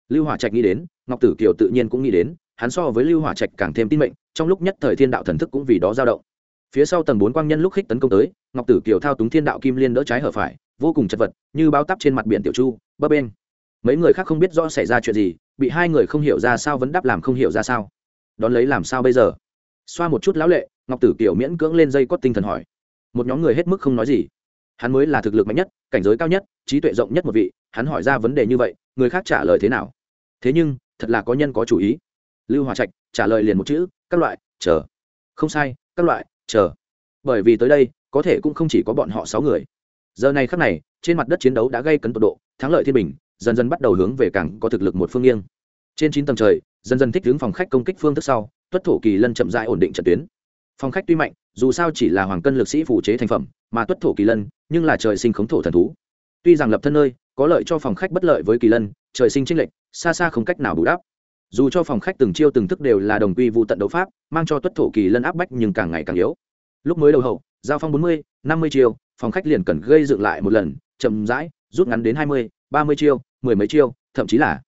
lưu hỏa trạch nghĩ đến, ngọc tử kiều tự nhiên cũng nghĩ đến, hắn so với lưu hỏa trạch càng thêm tin mệnh, trong lúc nhất thời thiên đạo thần thức cũng vì đó dao động. Phía sau tầng bốn quang nhân lúc khích tấn công tới, ngọc tử kiều thao túng thiên đạo kim liên đỡ trái hở phải, vô cùng chật vật, như bao tắp trên mặt biển tiểu chu, bấp bên mấy người khác không biết rõ xảy ra chuyện gì, bị hai người không hiểu ra sao vẫn đáp làm không hiểu ra sao. Đón lấy làm sao bây giờ? Xoa một chút lão lệ, ngọc tử kiều miễn cưỡng lên dây cót tinh thần hỏi. Một nhóm người hết mức không nói gì. Hắn mới là thực lực mạnh nhất, cảnh giới cao nhất, trí tuệ rộng nhất một vị, hắn hỏi ra vấn đề như vậy, người khác trả lời thế nào? Thế nhưng, thật là có nhân có chủ ý. Lưu hòa trạch trả lời liền một chữ, các loại, chờ. Không sai, các loại, chờ. Bởi vì tới đây, có thể cũng không chỉ có bọn họ sáu người. Giờ này khắc này, trên mặt đất chiến đấu đã gây cấn tột độ, thắng lợi thiên bình, dần dần bắt đầu hướng về cảng có thực lực một phương nghiêng. Trên chín tầng trời, dần dần thích hướng phòng khách công kích phương thức sau tuất thổ kỳ lân chậm dại ổn định trận tuyến. Phong khách tuy mạnh, dù sao chỉ là hoàng cân lực sĩ phủ chế thành phẩm, mà tuất thổ kỳ lân, nhưng là trời sinh khống thổ thần thú. Tuy rằng lập thân nơi, có lợi cho phòng khách bất lợi với kỳ lân, trời sinh trinh lệch, xa xa không cách nào bù đắp. Dù cho phòng khách từng chiêu từng thức đều là đồng quy vụ tận đấu pháp, mang cho tuất thổ kỳ lân áp bách nhưng càng ngày càng yếu. Lúc mới đầu hậu, giao phong bốn mươi, năm mươi chiêu, phòng khách liền cần gây dựng lại một lần, chậm rãi, rút ngắn đến hai mươi, ba mươi chiêu, mười mấy chiêu, thậm chí là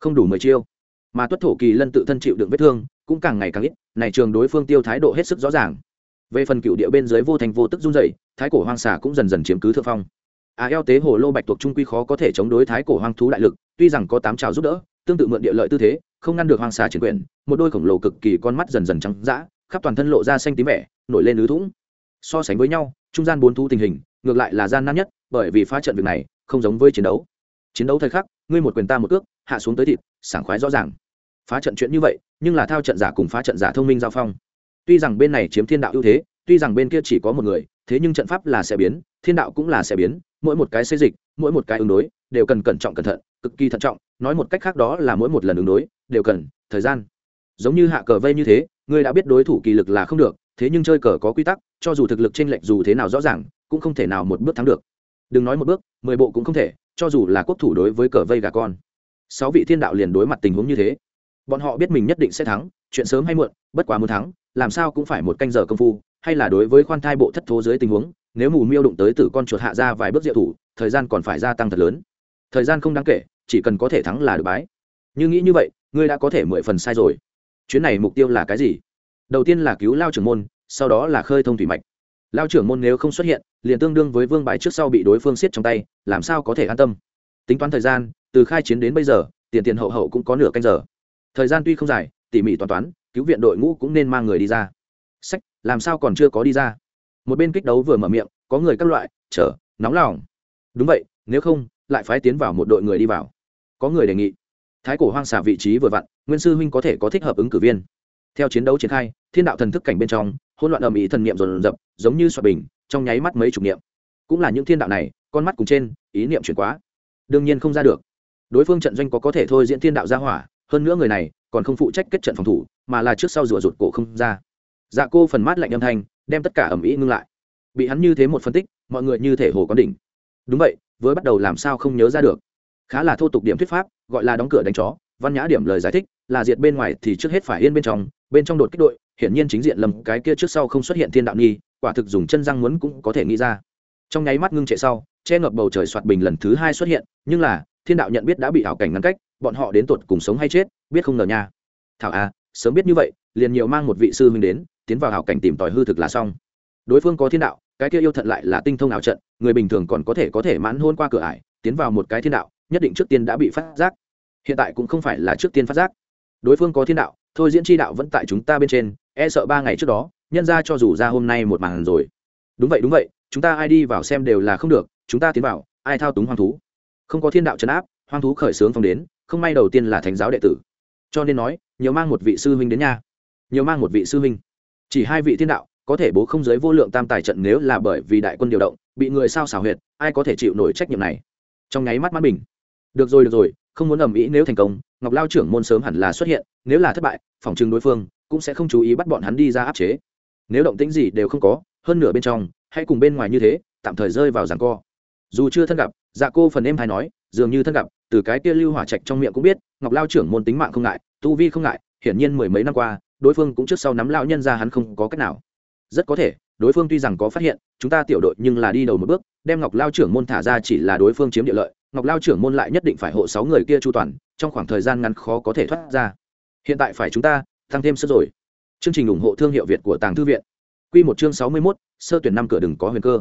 không đủ mười chiêu. Mà tuất thổ kỳ lân tự thân chịu đựng vết thương cũng càng ngày càng ít, này trường đối phương tiêu thái độ hết sức rõ ràng. Về phần cựu địa bên dưới vô thành vô tức run dày thái cổ hoang xà cũng dần dần chiếm cứ thượng phong. À eo tế hồ lô bạch tuộc trung quy khó có thể chống đối thái cổ hoang thú đại lực, tuy rằng có tám trào giúp đỡ, tương tự mượn địa lợi tư thế, không ngăn được hoang xà triển quyền, một đôi khổng lồ cực kỳ con mắt dần dần trắng dã, khắp toàn thân lộ ra xanh tím vẻ, nổi lên ứ thủng. So sánh với nhau, trung gian bốn thú tình hình, ngược lại là gian nan nhất, bởi vì phá trận việc này, không giống với chiến đấu. Chiến đấu thời khắc, ngươi một quyền ta một cước, hạ xuống tới thịt, sảng khoái rõ ràng phá trận chuyện như vậy, nhưng là thao trận giả cùng phá trận giả thông minh giao phong. Tuy rằng bên này chiếm thiên đạo ưu thế, tuy rằng bên kia chỉ có một người, thế nhưng trận pháp là sẽ biến, thiên đạo cũng là sẽ biến, mỗi một cái xây dịch, mỗi một cái ứng đối, đều cần cẩn trọng cẩn thận, cực kỳ thận trọng, nói một cách khác đó là mỗi một lần ứng đối, đều cần thời gian. Giống như hạ cờ vây như thế, ngươi đã biết đối thủ kỳ lực là không được, thế nhưng chơi cờ có quy tắc, cho dù thực lực t r ê n lệch dù thế nào rõ ràng, cũng không thể nào một bước thắng được. Đừng nói một bước, mười bộ cũng không thể, cho dù là quốc thủ đối với cờ vây gà con. Sáu vị thiên đạo liền đối mặt tình huống như thế bọn họ biết mình nhất định sẽ thắng, chuyện sớm hay muộn, bất quá muốn thắng, làm sao cũng phải một canh giờ công phu, hay là đối với khoan thai bộ thất thố dưới tình huống, nếu mù miêu đụng tới từ con chuột hạ ra vài bước diệu thủ, thời gian còn phải gia tăng thật lớn. Thời gian không đáng kể, chỉ cần có thể thắng là được bái. Như nghĩ như vậy, ngươi đã có thể mười phần sai rồi. Chuyến này mục tiêu là cái gì? Đầu tiên là cứu lao trưởng môn, sau đó là khơi thông thủy mạch. Lao trưởng môn nếu không xuất hiện, liền tương đương với vương bái trước sau bị đối phương siết trong tay, làm sao có thể an tâm? Tính toán thời gian, từ khai chiến đến bây giờ, tiền tiền hậu hậu cũng có nửa canh giờ thời gian tuy không dài, tỉ mỉ toán toán, cứu viện đội ngũ cũng nên mang người đi ra. Sách, làm sao còn chưa có đi ra? Một bên kích đấu vừa mở miệng, có người các loại chở nóng lòng. Đúng vậy, nếu không, lại phái tiến vào một đội người đi vào. Có người đề nghị. Thái cổ hoang xả vị trí vừa vặn, nguyên sư huynh có thể có thích hợp ứng cử viên. Theo chiến đấu triển khai, thiên đạo thần thức cảnh bên trong, hỗn loạn ầm ĩ thần niệm dồn dập, giống như xoa bình, trong nháy mắt mấy chục niệm. Cũng là những thiên đạo này, con mắt cùng trên, ý niệm chuyển quá. Đương nhiên không ra được. Đối phương trận doanh có có thể thôi diễn thiên đạo ra hỏa hơn nữa người này còn không phụ trách kết trận phòng thủ, mà là trước sau rửa rụt cổ không ra. Dạ cô phần mát lạnh âm thanh, đem tất cả ẩm ý ngưng lại. Bị hắn như thế một phân tích, mọi người như thể hồ có đỉnh. Đúng vậy với bắt đầu làm sao không nhớ ra được. Khá là thô tục điểm thuyết pháp, gọi là đóng cửa đánh chó, văn nhã điểm lời giải thích, là diệt bên ngoài thì trước hết phải yên bên trong bên trong đột kích đội, hiển nhiên chính diện lầm cái kia trước sau không xuất hiện thiên đạo nghi, quả thực dùng chân răng muốn cũng có thể nghĩ ra. Trong nháy mắt ngưng trệ sau, che ngập bầu trời soạt bình lần thứ hai xuất hiện, nhưng là, thiên đạo nhận biết đã bị ảo cảnh ngăn cách bọn họ đến tột cùng sống hay chết, biết không ngờ nha. Thảo a sớm biết như vậy, liền nhiều mang một vị sư huynh đến, tiến vào hào cảnh tìm tòi hư thực là xong. Đối phương có thiên đạo, cái kia yêu thận lại là tinh thông ảo trận, người bình thường còn có thể có thể mãn hôn qua cửa ải, tiến vào một cái thiên đạo, nhất định trước tiên đã bị phát giác. Hiện tại cũng không phải là trước tiên phát giác. Đối phương có thiên đạo, thôi diễn tri đạo vẫn tại chúng ta bên trên e sợ ba ngày trước đó, nhân ra cho dù ra hôm nay một màn rồi. Đúng vậy đúng vậy, chúng ta ai đi vào xem đều là không được, chúng ta tiến vào, ai thao túng hoang thú. Không có thiên đạo trấn áp hoang thú khởi xướng phong đến, không may đầu tiên là thánh giáo đệ tử. Cho nên nói, nhiều mang một vị sư huynh đến nhà nhiều mang một vị sư huynh. Chỉ hai vị thiên đạo, có thể bố không giới vô lượng tam tài trận nếu là bởi vì đại quân điều động, bị người sao xảo huyệt, ai có thể chịu nổi trách nhiệm này? Trong nháy mắt mắt bình. Được rồi được rồi, không muốn ầm ĩ nếu thành công, ngọc lao trưởng môn sớm hẳn là xuất hiện, nếu là thất bại phòng trừng đối phương cũng sẽ không chú ý bắt bọn hắn đi ra áp chế. Nếu động tĩnh gì đều không có, hơn nửa bên trong hay cùng bên ngoài như thế, tạm thời rơi vào giảng co. Dù chưa thân gặp dạ cô phần em hay nói, dường như thân gặp từ cái kia lưu hỏa trạch trong miệng cũng biết, ngọc lao trưởng môn tính mạng không ngại, tu vi không ngại, hiển nhiên mười mấy năm qua, đối phương cũng trước sau nắm lao nhân ra hắn không có cách nào. Rất có thể, đối phương tuy rằng có phát hiện, chúng ta tiểu đội nhưng là đi đầu một bước, đem ngọc lao trưởng môn thả ra chỉ là đối phương chiếm địa lợi, ngọc lao trưởng môn lại nhất định phải hộ sáu người kia chu toàn, trong khoảng thời gian ngắn khó có thể thoát ra. Hiện tại phải chúng ta tăng thêm sức rồi. Chương trình ủng hộ thương hiệu việt của tàng thư viện. Q một chương sáu mươi mốt, sơ tuyển năm cửa đừng có huyền cơ.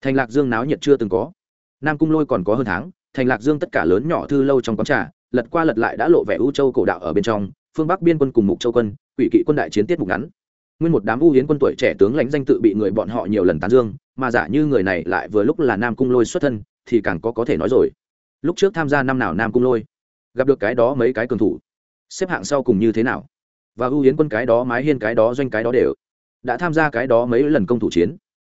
Thành lạc dương náo nhiệt chưa từng có. Nam cung lôi còn có hơn tháng thành lạc dương tất cả lớn nhỏ thư lâu trong quán trà, lật qua lật lại đã lộ vẻ ưu châu cổ đạo ở bên trong, phương bắc biên quân cùng mục châu quân, quỷ kỵ quân đại chiến tiết mục ngắn. Nguyên một đám ưu hiến quân tuổi trẻ tướng lãnh danh tự bị người bọn họ nhiều lần tán dương, mà giả như người này lại vừa lúc là nam cung lôi xuất thân, thì càng có có thể nói rồi. Lúc trước tham gia năm nào nam cung lôi, gặp được cái đó mấy cái cường thủ. Xếp hạng sau cùng như thế nào? Và ưu hiến quân cái đó mái hiên cái đó doanh cái đó đều đã tham gia cái đó mấy lần công thủ chiến.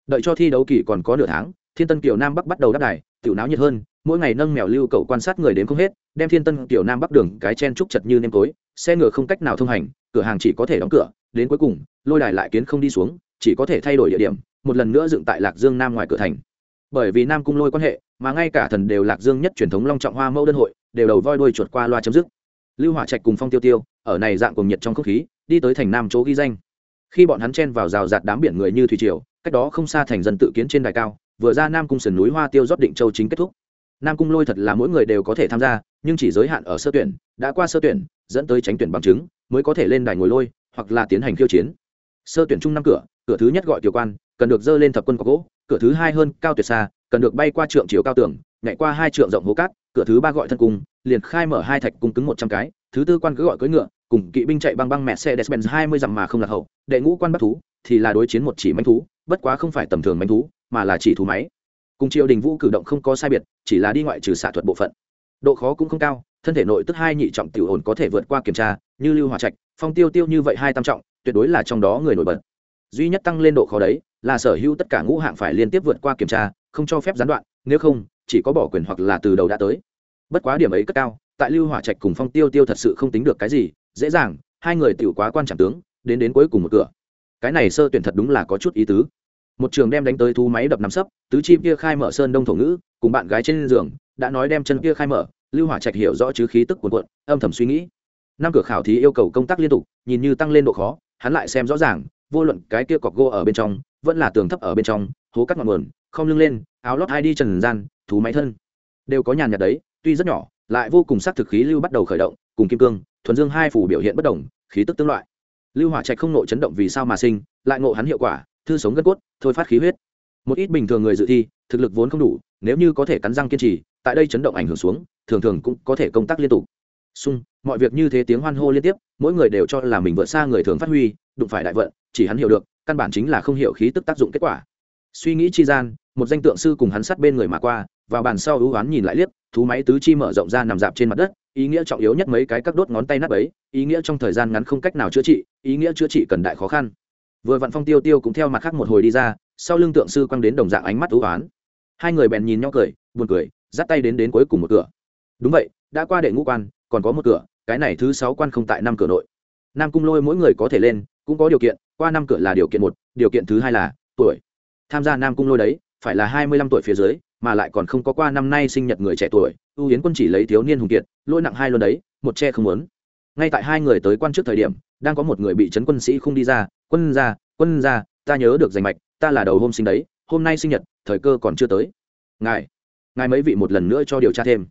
Đợi cho thi đấu kỳ còn có nửa tháng, thiên tân kiều nam bắc bắt đầu đáp đài, tiểu náo nhiệt hơn mỗi ngày nâng mèo lưu cậu quan sát người đến không hết, đem thiên tân kiểu nam bắc đường cái chen trúc chật như nêm tối, xe ngựa không cách nào thông hành, cửa hàng chỉ có thể đóng cửa, đến cuối cùng, lôi đài lại kiến không đi xuống, chỉ có thể thay đổi địa điểm, một lần nữa dựng tại lạc dương nam ngoài cửa thành. Bởi vì nam cung lôi quan hệ, mà ngay cả thần đều lạc dương nhất truyền thống long trọng hoa mẫu đơn hội, đều đầu voi đuôi chuột qua loa chấm dứt. Lưu hỏa trạch cùng phong tiêu tiêu, ở này dạng cùng nhiệt trong không khí, đi tới thành nam chỗ ghi danh. Khi bọn hắn chen vào rào rạt đám biển người như thủy triều, cách đó không xa thành dân tự kiến trên đài cao, vừa ra nam cung sườn núi hoa tiêu rót định châu chính kết thúc nam cung lôi thật là mỗi người đều có thể tham gia, nhưng chỉ giới hạn ở sơ tuyển, đã qua sơ tuyển, dẫn tới tránh tuyển bằng chứng, mới có thể lên đài ngồi lôi, hoặc là tiến hành khiêu chiến. Sơ tuyển chung năm cửa cửa thứ nhất gọi tiểu quan, cần được dơ lên thập quân có gỗ, cửa thứ hai hơn cao tuyệt xa, cần được bay qua trượng chiều cao tường, nhảy qua hai trượng rộng hố cát, cửa thứ ba gọi thân cung, liền khai mở hai thạch cung cứng một trăm cái, thứ tư quan cứ gọi cưỡi ngựa, cùng kỵ binh chạy băng băng mẹ xe despen hai mươi dặm mà không lạc hậu, đệ ngũ quan bắt thú, thì là đối chiến một chỉ manh thú, bất quá không phải tầm thường manh thú, mà là chỉ thú máy cùng triều đình vũ cử động không có sai biệt, chỉ là đi ngoại trừ xạ thuật bộ phận. Độ khó cũng không cao, thân thể nội tức hai nhị trọng tiểu ổn có thể vượt qua kiểm tra, như lưu hòa trạch, phong tiêu tiêu như vậy hai tam trọng, tuyệt đối là trong đó người nổi bật. Duy nhất tăng lên độ khó đấy, là sở hữu tất cả ngũ hạng phải liên tiếp vượt qua kiểm tra, không cho phép gián đoạn, nếu không, chỉ có bỏ quyền hoặc là từ đầu đã tới. Bất quá điểm ấy cất cao, tại lưu hỏa trạch cùng phong tiêu tiêu thật sự không tính được cái gì, dễ dàng, hai người tiểu quá quan trọng tướng, đến đến cuối cùng một cửa. Cái này sơ tuyển thật đúng là có chút ý tứ một trường đem đánh tới thu máy đập nằm sấp, tứ chi kia khai mở sơn đông thổ ngữ, cùng bạn gái trên giường, đã nói đem chân kia khai mở, lưu hỏa trạch hiểu rõ chứ khí tức cuồn cuộn, âm thầm suy nghĩ. Năm cửa khảo thí yêu cầu công tác liên tục, nhìn như tăng lên độ khó, hắn lại xem rõ ràng, vô luận cái kia cọc gỗ ở bên trong, vẫn là tường thấp ở bên trong, hố cắt ngọn nguồn, không lưng lên, áo lót hai đi trần gian, thú máy thân. Đều có nhàn nhạt đấy, tuy rất nhỏ, lại vô cùng sắc thực khí lưu bắt đầu khởi động, cùng kim cương, thuần dương hai phủ biểu hiện bất đồng, khí tức tương loại. Lưu hỏa trạch không nội chấn động vì sao mà sinh, lại ngộ hắn hiệu quả thư sống gân cốt, thôi phát khí huyết. Một ít bình thường người dự thi, thực lực vốn không đủ, nếu như có thể cắn răng kiên trì, tại đây chấn động ảnh hưởng xuống, thường thường cũng có thể công tác liên tục. Xung, mọi việc như thế tiếng hoan hô liên tiếp, mỗi người đều cho là mình vượt xa người thường phát huy, đụng phải đại vận, chỉ hắn hiểu được, căn bản chính là không hiểu khí tức tác dụng kết quả. Suy nghĩ chi gian, một danh tượng sư cùng hắn sát bên người mà qua, vào bàn sau ưu oán nhìn lại liếc, thú máy tứ chi mở rộng ra nằm dạp trên mặt đất, ý nghĩa trọng yếu nhất mấy cái các đốt ngón tay nắp ấy, ý nghĩa trong thời gian ngắn không cách nào chữa trị, ý nghĩa chữa trị cần đại khó khăn vừa vặn phong tiêu tiêu cũng theo mặt khác một hồi đi ra, sau lưng tượng sư quăng đến đồng dạng ánh mắt ưu oán hai người bèn nhìn nhau cười, buồn cười, dắt tay đến đến cuối cùng một cửa. Đúng vậy, đã qua đệ ngũ quan, còn có một cửa, cái này thứ sáu quan không tại năm cửa nội. Nam cung lôi mỗi người có thể lên, cũng có điều kiện, qua năm cửa là điều kiện một, điều kiện thứ hai là tuổi. Tham gia nam cung lôi đấy, phải là hai mươi lăm tuổi phía dưới, mà lại còn không có qua năm nay sinh nhật người trẻ tuổi, ưu yến quân chỉ lấy thiếu niên hùng kiệt, lỗi nặng hai luôn đấy, một che không muốn ngay tại hai người tới quan trước thời điểm, đang có một người bị chấn quân sĩ không đi ra, quân ra quân ra ta nhớ được danh mạch, ta là đầu hôm sinh đấy, hôm nay sinh nhật, thời cơ còn chưa tới. Ngài ngài mấy vị một lần nữa cho điều tra thêm.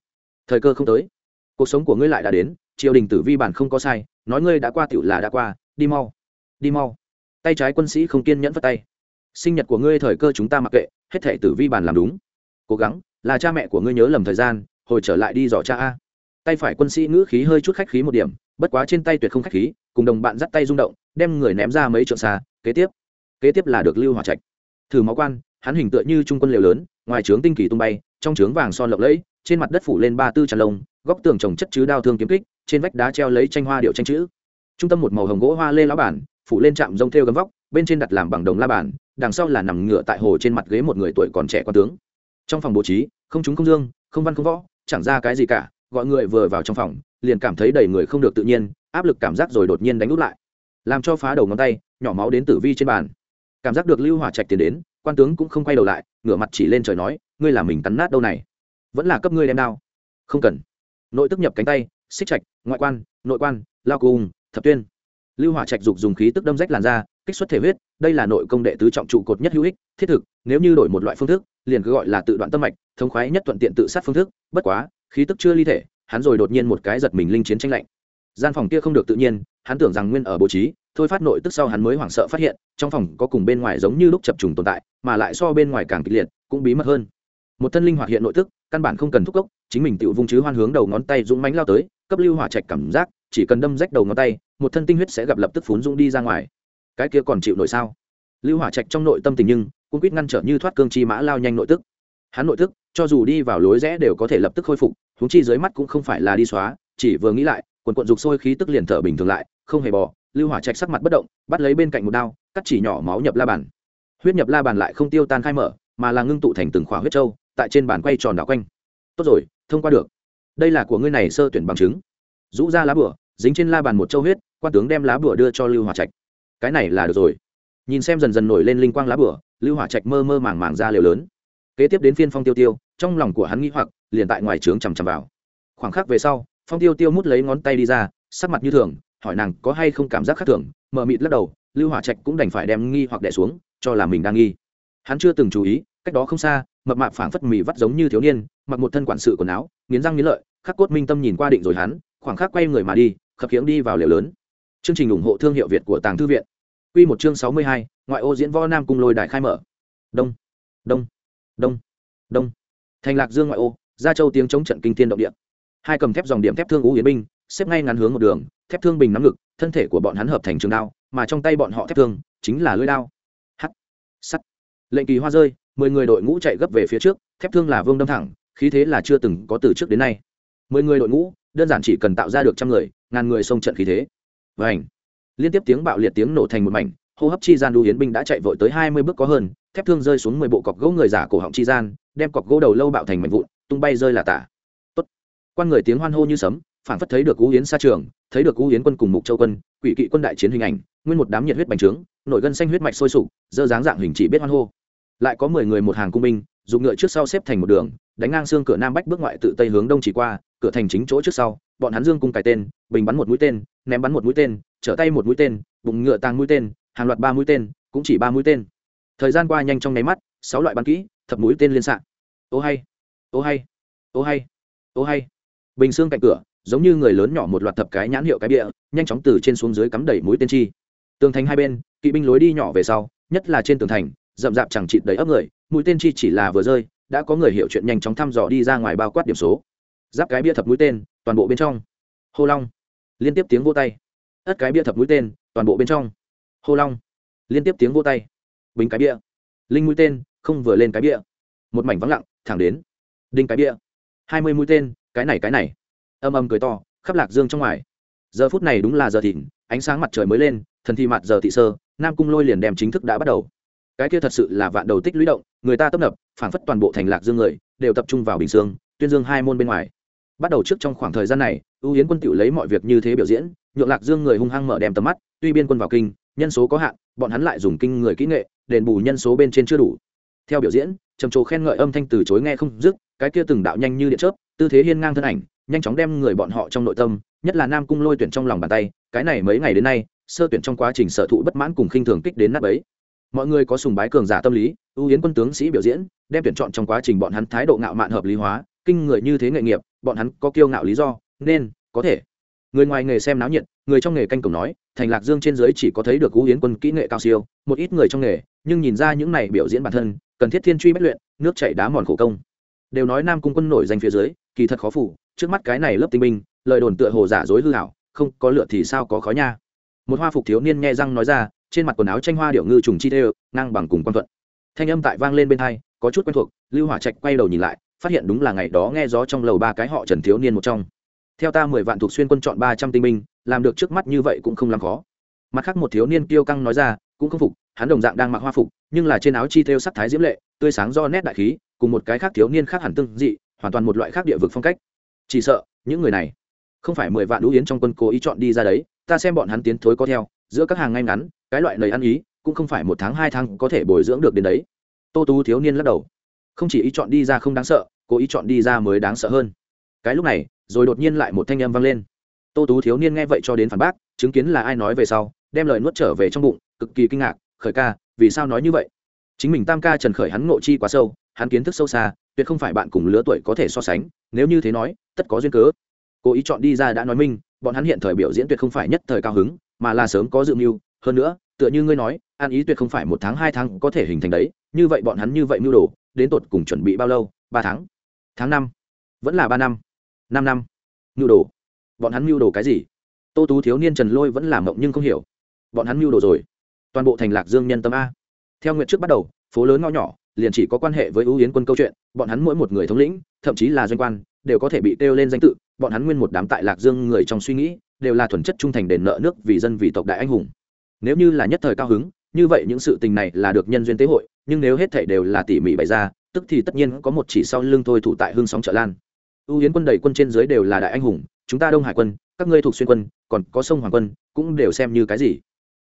Thời cơ không tới. Cuộc sống của ngươi lại đã đến, triều đình tử vi bản không có sai, nói ngươi đã qua tiểu là đã qua, đi mau đi mau. Tay trái quân sĩ không kiên nhẫn vất tay. Sinh nhật của ngươi thời cơ chúng ta mặc kệ, hết thể tử vi bản làm đúng. Cố gắng, là cha mẹ của ngươi nhớ lầm thời gian, hồi trở lại đi dò cha a. Tay phải quân sĩ ngữ khí hơi chút khách khí một điểm bất quá trên tay tuyệt không khách khí, cùng đồng bạn dắt tay rung động, đem người ném ra mấy trượng xa, kế tiếp kế tiếp là được lưu hỏa trạch. Thử máu quan, hắn hình tựa như trung quân liều lớn, ngoài trướng tinh kỳ tung bay, trong trướng vàng son lộng lẫy, trên mặt đất phủ lên ba tư tràn lông, góc tường trồng chất chứ đao thương kiếm kích, trên vách đá treo lấy tranh hoa điệu tranh chữ. Trung tâm một màu hồng gỗ hoa lê lá bản, phủ lên trạm rông theo gấm vóc, bên trên đặt làm bằng đồng la bản, đằng sau là nằm ngựa tại hồ trên mặt ghế một người tuổi còn trẻ quan tướng. Trong phòng bố trí, không chúng không dương, không văn không võ, chẳng ra cái gì cả, gọi người vừa vào trong phòng liền cảm thấy đầy người không được tự nhiên, áp lực cảm giác rồi đột nhiên đánh úp lại. Làm cho phá đầu ngón tay, nhỏ máu đến tử vi trên bàn. Cảm giác được lưu hỏa trạch tiền đến, quan tướng cũng không quay đầu lại, ngửa mặt chỉ lên trời nói, ngươi là mình cắn nát đâu này? Vẫn là cấp ngươi đem đao. Không cần. Nội tức nhập cánh tay, xích trạch, ngoại quan, nội quan, lao cung thập tuyên. Lưu hỏa trạch dục dùng khí tức đâm rách làn da, kích xuất thể huyết, đây là nội công đệ tứ trọng trụ cột nhất hữu ích, thiết thực, nếu như đổi một loại phương thức, liền cứ gọi là tự đoạn tâm mạch, thống khoái nhất thuận tiện tự sát phương thức, bất quá, khí tức chưa ly thể hắn rồi đột nhiên một cái giật mình linh chiến tranh lạnh. Gian phòng kia không được tự nhiên, hắn tưởng rằng nguyên ở bố trí, thôi phát nội tức sau hắn mới hoảng sợ phát hiện, trong phòng có cùng bên ngoài giống như lúc chập trùng tồn tại, mà lại so bên ngoài càng kịch liệt, cũng bí mật hơn. Một thân linh hoạt hiện nội tức, căn bản không cần thúc cốc chính mình tự vung chứ hoan hướng đầu ngón tay dũng mánh lao tới, cấp lưu hỏa trạch cảm giác, chỉ cần đâm rách đầu ngón tay, một thân tinh huyết sẽ gặp lập tức phún dũng đi ra ngoài. Cái kia còn chịu nổi sao? Lưu hỏa trạch trong nội tâm tình nhưng cũng quýt ngăn trở như thoát cương chi mã lao nhanh nội tức. Hắn nội tức, cho dù đi vào lối rẽ đều có thể lập tức khôi phục huống chi dưới mắt cũng không phải là đi xóa, chỉ vừa nghĩ lại, quần quận dục sôi khí tức liền thở bình thường lại, không hề bò, lưu hỏa trạch sắc mặt bất động, bắt lấy bên cạnh một đao, cắt chỉ nhỏ máu nhập la bàn. Huyết nhập la bàn lại không tiêu tan khai mở, mà là ngưng tụ thành từng khỏa huyết trâu tại trên bàn quay tròn đảo quanh. Tốt rồi, thông qua được. Đây là của ngươi này sơ tuyển bằng chứng. Rũ ra lá bửa dính trên la bàn một châu huyết, quan tướng đem lá bửa đưa cho lưu hỏa trạch. Cái này là được rồi. Nhìn xem dần dần nổi lên linh quang lá bửa lưu hỏa trạch mơ mơ màng màng ra liều lớn kế tiếp đến phiên phong tiêu tiêu trong lòng của hắn nghĩ hoặc liền tại ngoài trướng chằm chằm vào. Khoảng khắc về sau phong tiêu tiêu mút lấy ngón tay đi ra sắc mặt như thường hỏi nàng có hay không cảm giác khác thường mờ mịt lắc đầu lưu hỏa trạch cũng đành phải đem nghi hoặc đẻ xuống cho là mình đang nghi. Hắn chưa từng chú ý cách đó không xa mập mạp phảng phất mì vắt giống như thiếu niên mặc một thân quản sự quần áo nghiến răng nghiến lợi khắc cốt minh tâm nhìn qua định rồi hắn khoảng khắc quay người mà đi khập khiễng đi vào liều lớn. Chương trình ủng hộ thương hiệu việt của tàng thư viện. Quy một chương sáu mươi hai, ngoại ô diễn võ nam cung lôi đại khai mở. Đông. Đông đông. Đông. Thành lạc dương ngoại ô, gia châu tiếng chống trận kinh thiên động địa. Hai cầm thép dòng điểm thép thương ú yến binh, xếp ngay ngắn hướng một đường, thép thương bình nắm ngực, thân thể của bọn hắn hợp thành trường đao, mà trong tay bọn họ thép thương chính là lưỡi đao. Hắt sắt. Lệnh kỳ hoa rơi, mười người đội ngũ chạy gấp về phía trước, thép thương là vương đâm thẳng, khí thế là chưa từng có từ trước đến nay. Mười người đội ngũ, đơn giản chỉ cần tạo ra được trăm người, ngàn người xông trận khí thế. Và ảnh liên tiếp tiếng bạo liệt tiếng nổ thành một mảnh, hô hấp chi gian đu hiến binh đã chạy vội tới hai mươi bước có hơn thép thương rơi xuống mười bộ cọc gỗ người giả cổ họng chi gian, đem cọc gỗ đầu lâu bạo thành mảnh vụn, tung bay rơi là tả. Tốt. quan người tiếng hoan hô như sấm phản phất thấy được cú Yến xa trường, thấy được cú Yến quân cùng mục châu quân, quỷ kỵ quân đại chiến hình ảnh, nguyên một đám nhiệt huyết bành trướng, nội gân xanh huyết mạch sôi sục, dơ dáng dạng hình chỉ biết hoan hô. Lại có mười người một hàng cung binh, dùng ngựa trước sau xếp thành một đường, đánh ngang xương cửa nam bách bước ngoại tự tây hướng đông chỉ qua, cửa thành chính chỗ trước sau, bọn hắn dương cung cài tên, bình bắn một mũi tên, ném bắn một mũi tên, trở tay một mũi tên, bụng ngựa tàng mũi tên, hàng loạt ba mũi tên, cũng chỉ ba mũi tên thời gian qua nhanh trong nháy mắt, sáu loại bắn kỹ, thập mũi tên liên xạ. Ô hay ô hay ô hay ô hay. Bình xương cạnh cửa, giống như người lớn nhỏ một loạt thập cái nhãn hiệu cái bịa, nhanh chóng từ trên xuống dưới cắm đẩy mũi tên chi. Tường thành hai bên, kỵ binh lối đi nhỏ về sau, nhất là trên tường thành, rậm rạp chẳng chịt đầy ấp người, mũi tên chi chỉ là vừa rơi, đã có người hiểu chuyện nhanh chóng thăm dò đi ra ngoài bao quát điểm số. Giáp cái bia thập mũi tên, toàn bộ bên trong. Hô long. Liên tiếp tiếng vô tay. Ất cái bia thập mũi tên, toàn bộ bên trong. Hô long. Liên tiếp tiếng vô tay bính cái bia. Linh mũi tên, không vừa lên cái bia. Một mảnh vắng lặng, thẳng đến. Đinh cái bia. Hai mươi mũi tên, cái này cái này. Âm âm cười to, khắp lạc dương trong ngoài. Giờ phút này đúng là giờ thịnh, ánh sáng mặt trời mới lên, thần thi mặt giờ thị sơ, nam cung lôi liền đem chính thức đã bắt đầu. Cái kia thật sự là vạn đầu tích lũy động, người ta tấp nập phản phất toàn bộ thành lạc dương người, đều tập trung vào bình dương tuyên dương hai môn bên ngoài. Bắt đầu trước trong khoảng thời gian này ưu yến quân tự lấy mọi việc như thế biểu diễn, nhượng lạc dương người hung hăng mở đem tầm mắt, tuy biên quân vào kinh nhân số có hạn, bọn hắn lại dùng kinh người kỹ nghệ, đền bù nhân số bên trên chưa đủ. Theo biểu diễn, trầm trồ khen ngợi âm thanh từ chối nghe không dứt, cái kia từng đạo nhanh như điện chớp, tư thế hiên ngang thân ảnh, nhanh chóng đem người bọn họ trong nội tâm, nhất là nam cung lôi tuyển trong lòng bàn tay, cái này mấy ngày đến nay, sơ tuyển trong quá trình sở thụ bất mãn cùng khinh thường kích đến nắp ấy mọi người có sùng bái cường giả tâm lý, ưu yến quân tướng sĩ biểu diễn, đem tuyển chọn trong quá trình bọn hắn thái độ ngạo mạn hợp lý hóa, kinh người như thế nghệ nghiệp, bọn hắn có kiêu ngạo lý do, nên, có thể người ngoài nghề xem náo nhiệt, người trong nghề canh cổng nói, thành lạc dương trên giới chỉ có thấy được cú yến quân kỹ nghệ cao siêu, một ít người trong nghề, nhưng nhìn ra những này biểu diễn bản thân, cần thiết thiên truy bất luyện, nước chảy đá mòn khổ công. Đều nói nam cung quân nổi danh phía dưới, kỳ thật khó phủ, trước mắt cái này lớp tinh binh, lời đồn tựa hồ giả dối hư hảo không có lựa thì sao có khói nha. Một hoa phục thiếu niên nghe răng nói ra, trên mặt quần áo tranh hoa điệu ngư trùng chi tê ngang bằng cùng quan thuận. Thanh âm tại vang lên bên hai, có chút quen thuộc, lưu hỏa trạch quay đầu nhìn lại, phát hiện đúng là ngày đó nghe gió trong lầu ba cái họ trần thiếu niên một trong theo ta mười vạn thuộc xuyên quân chọn ba trăm tinh binh, làm được trước mắt như vậy cũng không làm khó. Mặt khác một thiếu niên kiêu căng nói ra, cũng không phục, hắn đồng dạng đang mặc hoa phục, nhưng là trên áo chi theo sắc thái diễm lệ, tươi sáng do nét đại khí, cùng một cái khác thiếu niên khác hẳn tương dị, hoàn toàn một loại khác địa vực phong cách. Chỉ sợ, những người này, không phải mười vạn lũ yến trong quân cố ý chọn đi ra đấy, ta xem bọn hắn tiến thối có theo, giữa các hàng ngay ngắn, cái loại lời ăn ý, cũng không phải một tháng hai tháng có thể bồi dưỡng được đến đấy. Tô tú thiếu niên lắc đầu. Không chỉ ý chọn đi ra không đáng sợ, cố ý chọn đi ra mới đáng sợ hơn. Cái lúc này rồi đột nhiên lại một thanh âm vang lên. Tô tú thiếu niên nghe vậy cho đến phản bác, chứng kiến là ai nói về sau, đem lời nuốt trở về trong bụng, cực kỳ kinh ngạc, khởi ca, vì sao nói như vậy? Chính mình tam ca trần khởi hắn ngộ chi quá sâu, hắn kiến thức sâu xa, tuyệt không phải bạn cùng lứa tuổi có thể so sánh, nếu như thế nói, tất có duyên cớ. Cố ý chọn đi ra đã nói minh, bọn hắn hiện thời biểu diễn tuyệt không phải nhất thời cao hứng, mà là sớm có dự mưu, hơn nữa, tựa như ngươi nói an ý tuyệt không phải một tháng hai tháng có thể hình thành đấy, như vậy bọn hắn như vậy mưu đồ, đến tột cùng chuẩn bị bao lâu? Ba tháng. Tháng năm. Vẫn là ba năm năm năm. Mưu đồ. Bọn hắn mưu đồ cái gì? Tô tú thiếu niên trần lôi vẫn làm mộng nhưng không hiểu. Bọn hắn mưu đồ rồi. Toàn bộ thành lạc dương nhân tâm a. Theo nguyện trước bắt đầu, phố lớn ngõ nhỏ, liền chỉ có quan hệ với ưu yến quân câu chuyện, bọn hắn mỗi một người thống lĩnh, thậm chí là doanh quan, đều có thể bị kêu lên danh tự, bọn hắn nguyên một đám tại lạc dương người trong suy nghĩ, đều là thuần chất trung thành đền nợ nước vì dân vì tộc đại anh hùng. Nếu như là nhất thời cao hứng, như vậy những sự tình này là được nhân duyên tế hội, nhưng nếu hết thảy đều là tỉ mỉ bày ra, tức thì tất nhiên có một chỉ sau lưng thôi thủ tại hương sóng trợ lan ưu yến quân đầy quân trên dưới đều là đại anh hùng, chúng ta đông hải quân, các ngươi thuộc xuyên quân, còn có sông hoàng quân, cũng đều xem như cái gì.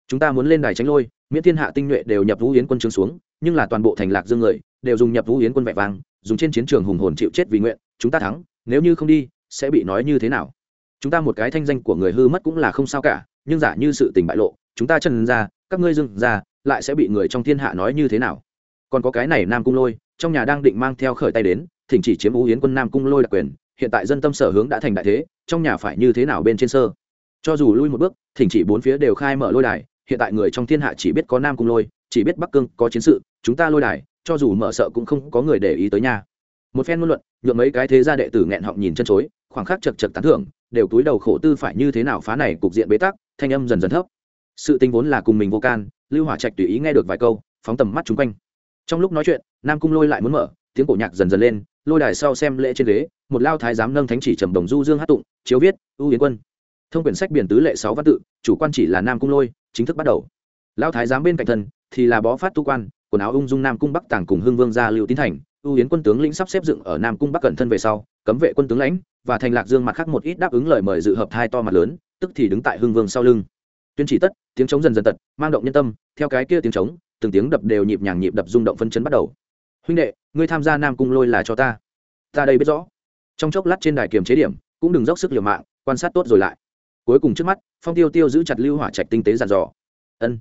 Chúng ta muốn lên đài tránh lôi, miễn thiên hạ tinh nhuệ đều nhập vũ yến quân trướng xuống, nhưng là toàn bộ thành lạc dương người, đều dùng nhập vũ yến quân vẹn vang, dùng trên chiến trường hùng hồn chịu chết vì nguyện, chúng ta thắng, nếu như không đi, sẽ bị nói như thế nào? Chúng ta một cái thanh danh của người hư mất cũng là không sao cả, nhưng giả như sự tình bại lộ, chúng ta chân ra, các ngươi dưng ra, lại sẽ bị người trong thiên hạ nói như thế nào? Còn có cái này nam cung lôi trong nhà đang định mang theo khởi tay đến, thỉnh chỉ chiếm ưu yến quân nam cung lôi đặc quyền, hiện tại dân tâm sở hướng đã thành đại thế, trong nhà phải như thế nào bên trên sơ? Cho dù lui một bước, thỉnh chỉ bốn phía đều khai mở lôi đài, hiện tại người trong thiên hạ chỉ biết có nam cung lôi, chỉ biết bắc cương, có chiến sự, chúng ta lôi đài, cho dù mở sợ cũng không có người để ý tới nhà một phen ngôn luận nhuộm mấy cái thế gia đệ tử nghẹn họng nhìn chân chối, khoảng khắc chật chật tán thưởng, đều túi đầu khổ tư phải như thế nào phá này cục diện bế tắc, thanh âm dần dần thấp. Sự tình vốn là cùng mình vô can, lưu hỏa trạch tùy ý nghe được vài câu, phóng tầm mắt chung quanh. Trong lúc nói chuyện nam cung lôi lại muốn mở, tiếng cổ nhạc dần dần lên, lôi đài sau xem lễ trên ghế, một lao thái giám nâng thánh chỉ trầm đồng du dương hát tụng, chiếu viết ưu yến quân. Thông quyển sách biển tứ lệ sáu văn tự, chủ quan chỉ là nam cung lôi, chính thức bắt đầu. Lao thái giám bên cạnh thân thì là bó phát tu quan, quần áo ung dung nam cung bắc tàng cùng hương vương gia lưu tín thành. Ưu yến quân tướng lĩnh sắp xếp dựng ở nam cung bắc cận thân về sau, cấm vệ quân tướng lãnh và thành lạc dương mặt khác một ít đáp ứng lời mời dự hợp hai to mặt lớn, tức thì đứng tại hương vương sau lưng. Tuyên chỉ tất, tiếng trống dần dần tật, mang động nhân tâm, theo cái kia tiếng trống, từng tiếng đập đều nhịp nhàng nhịp đập rung động phân chấn bắt đầu huynh đệ, ngươi tham gia nam cung lôi là cho ta. Ta đây biết rõ. Trong chốc lát trên đài kiềm chế điểm, cũng đừng dốc sức liều mạng, quan sát tốt rồi lại. Cuối cùng trước mắt, phong tiêu tiêu giữ chặt lưu hỏa trạch tinh tế dàn dò. Ân.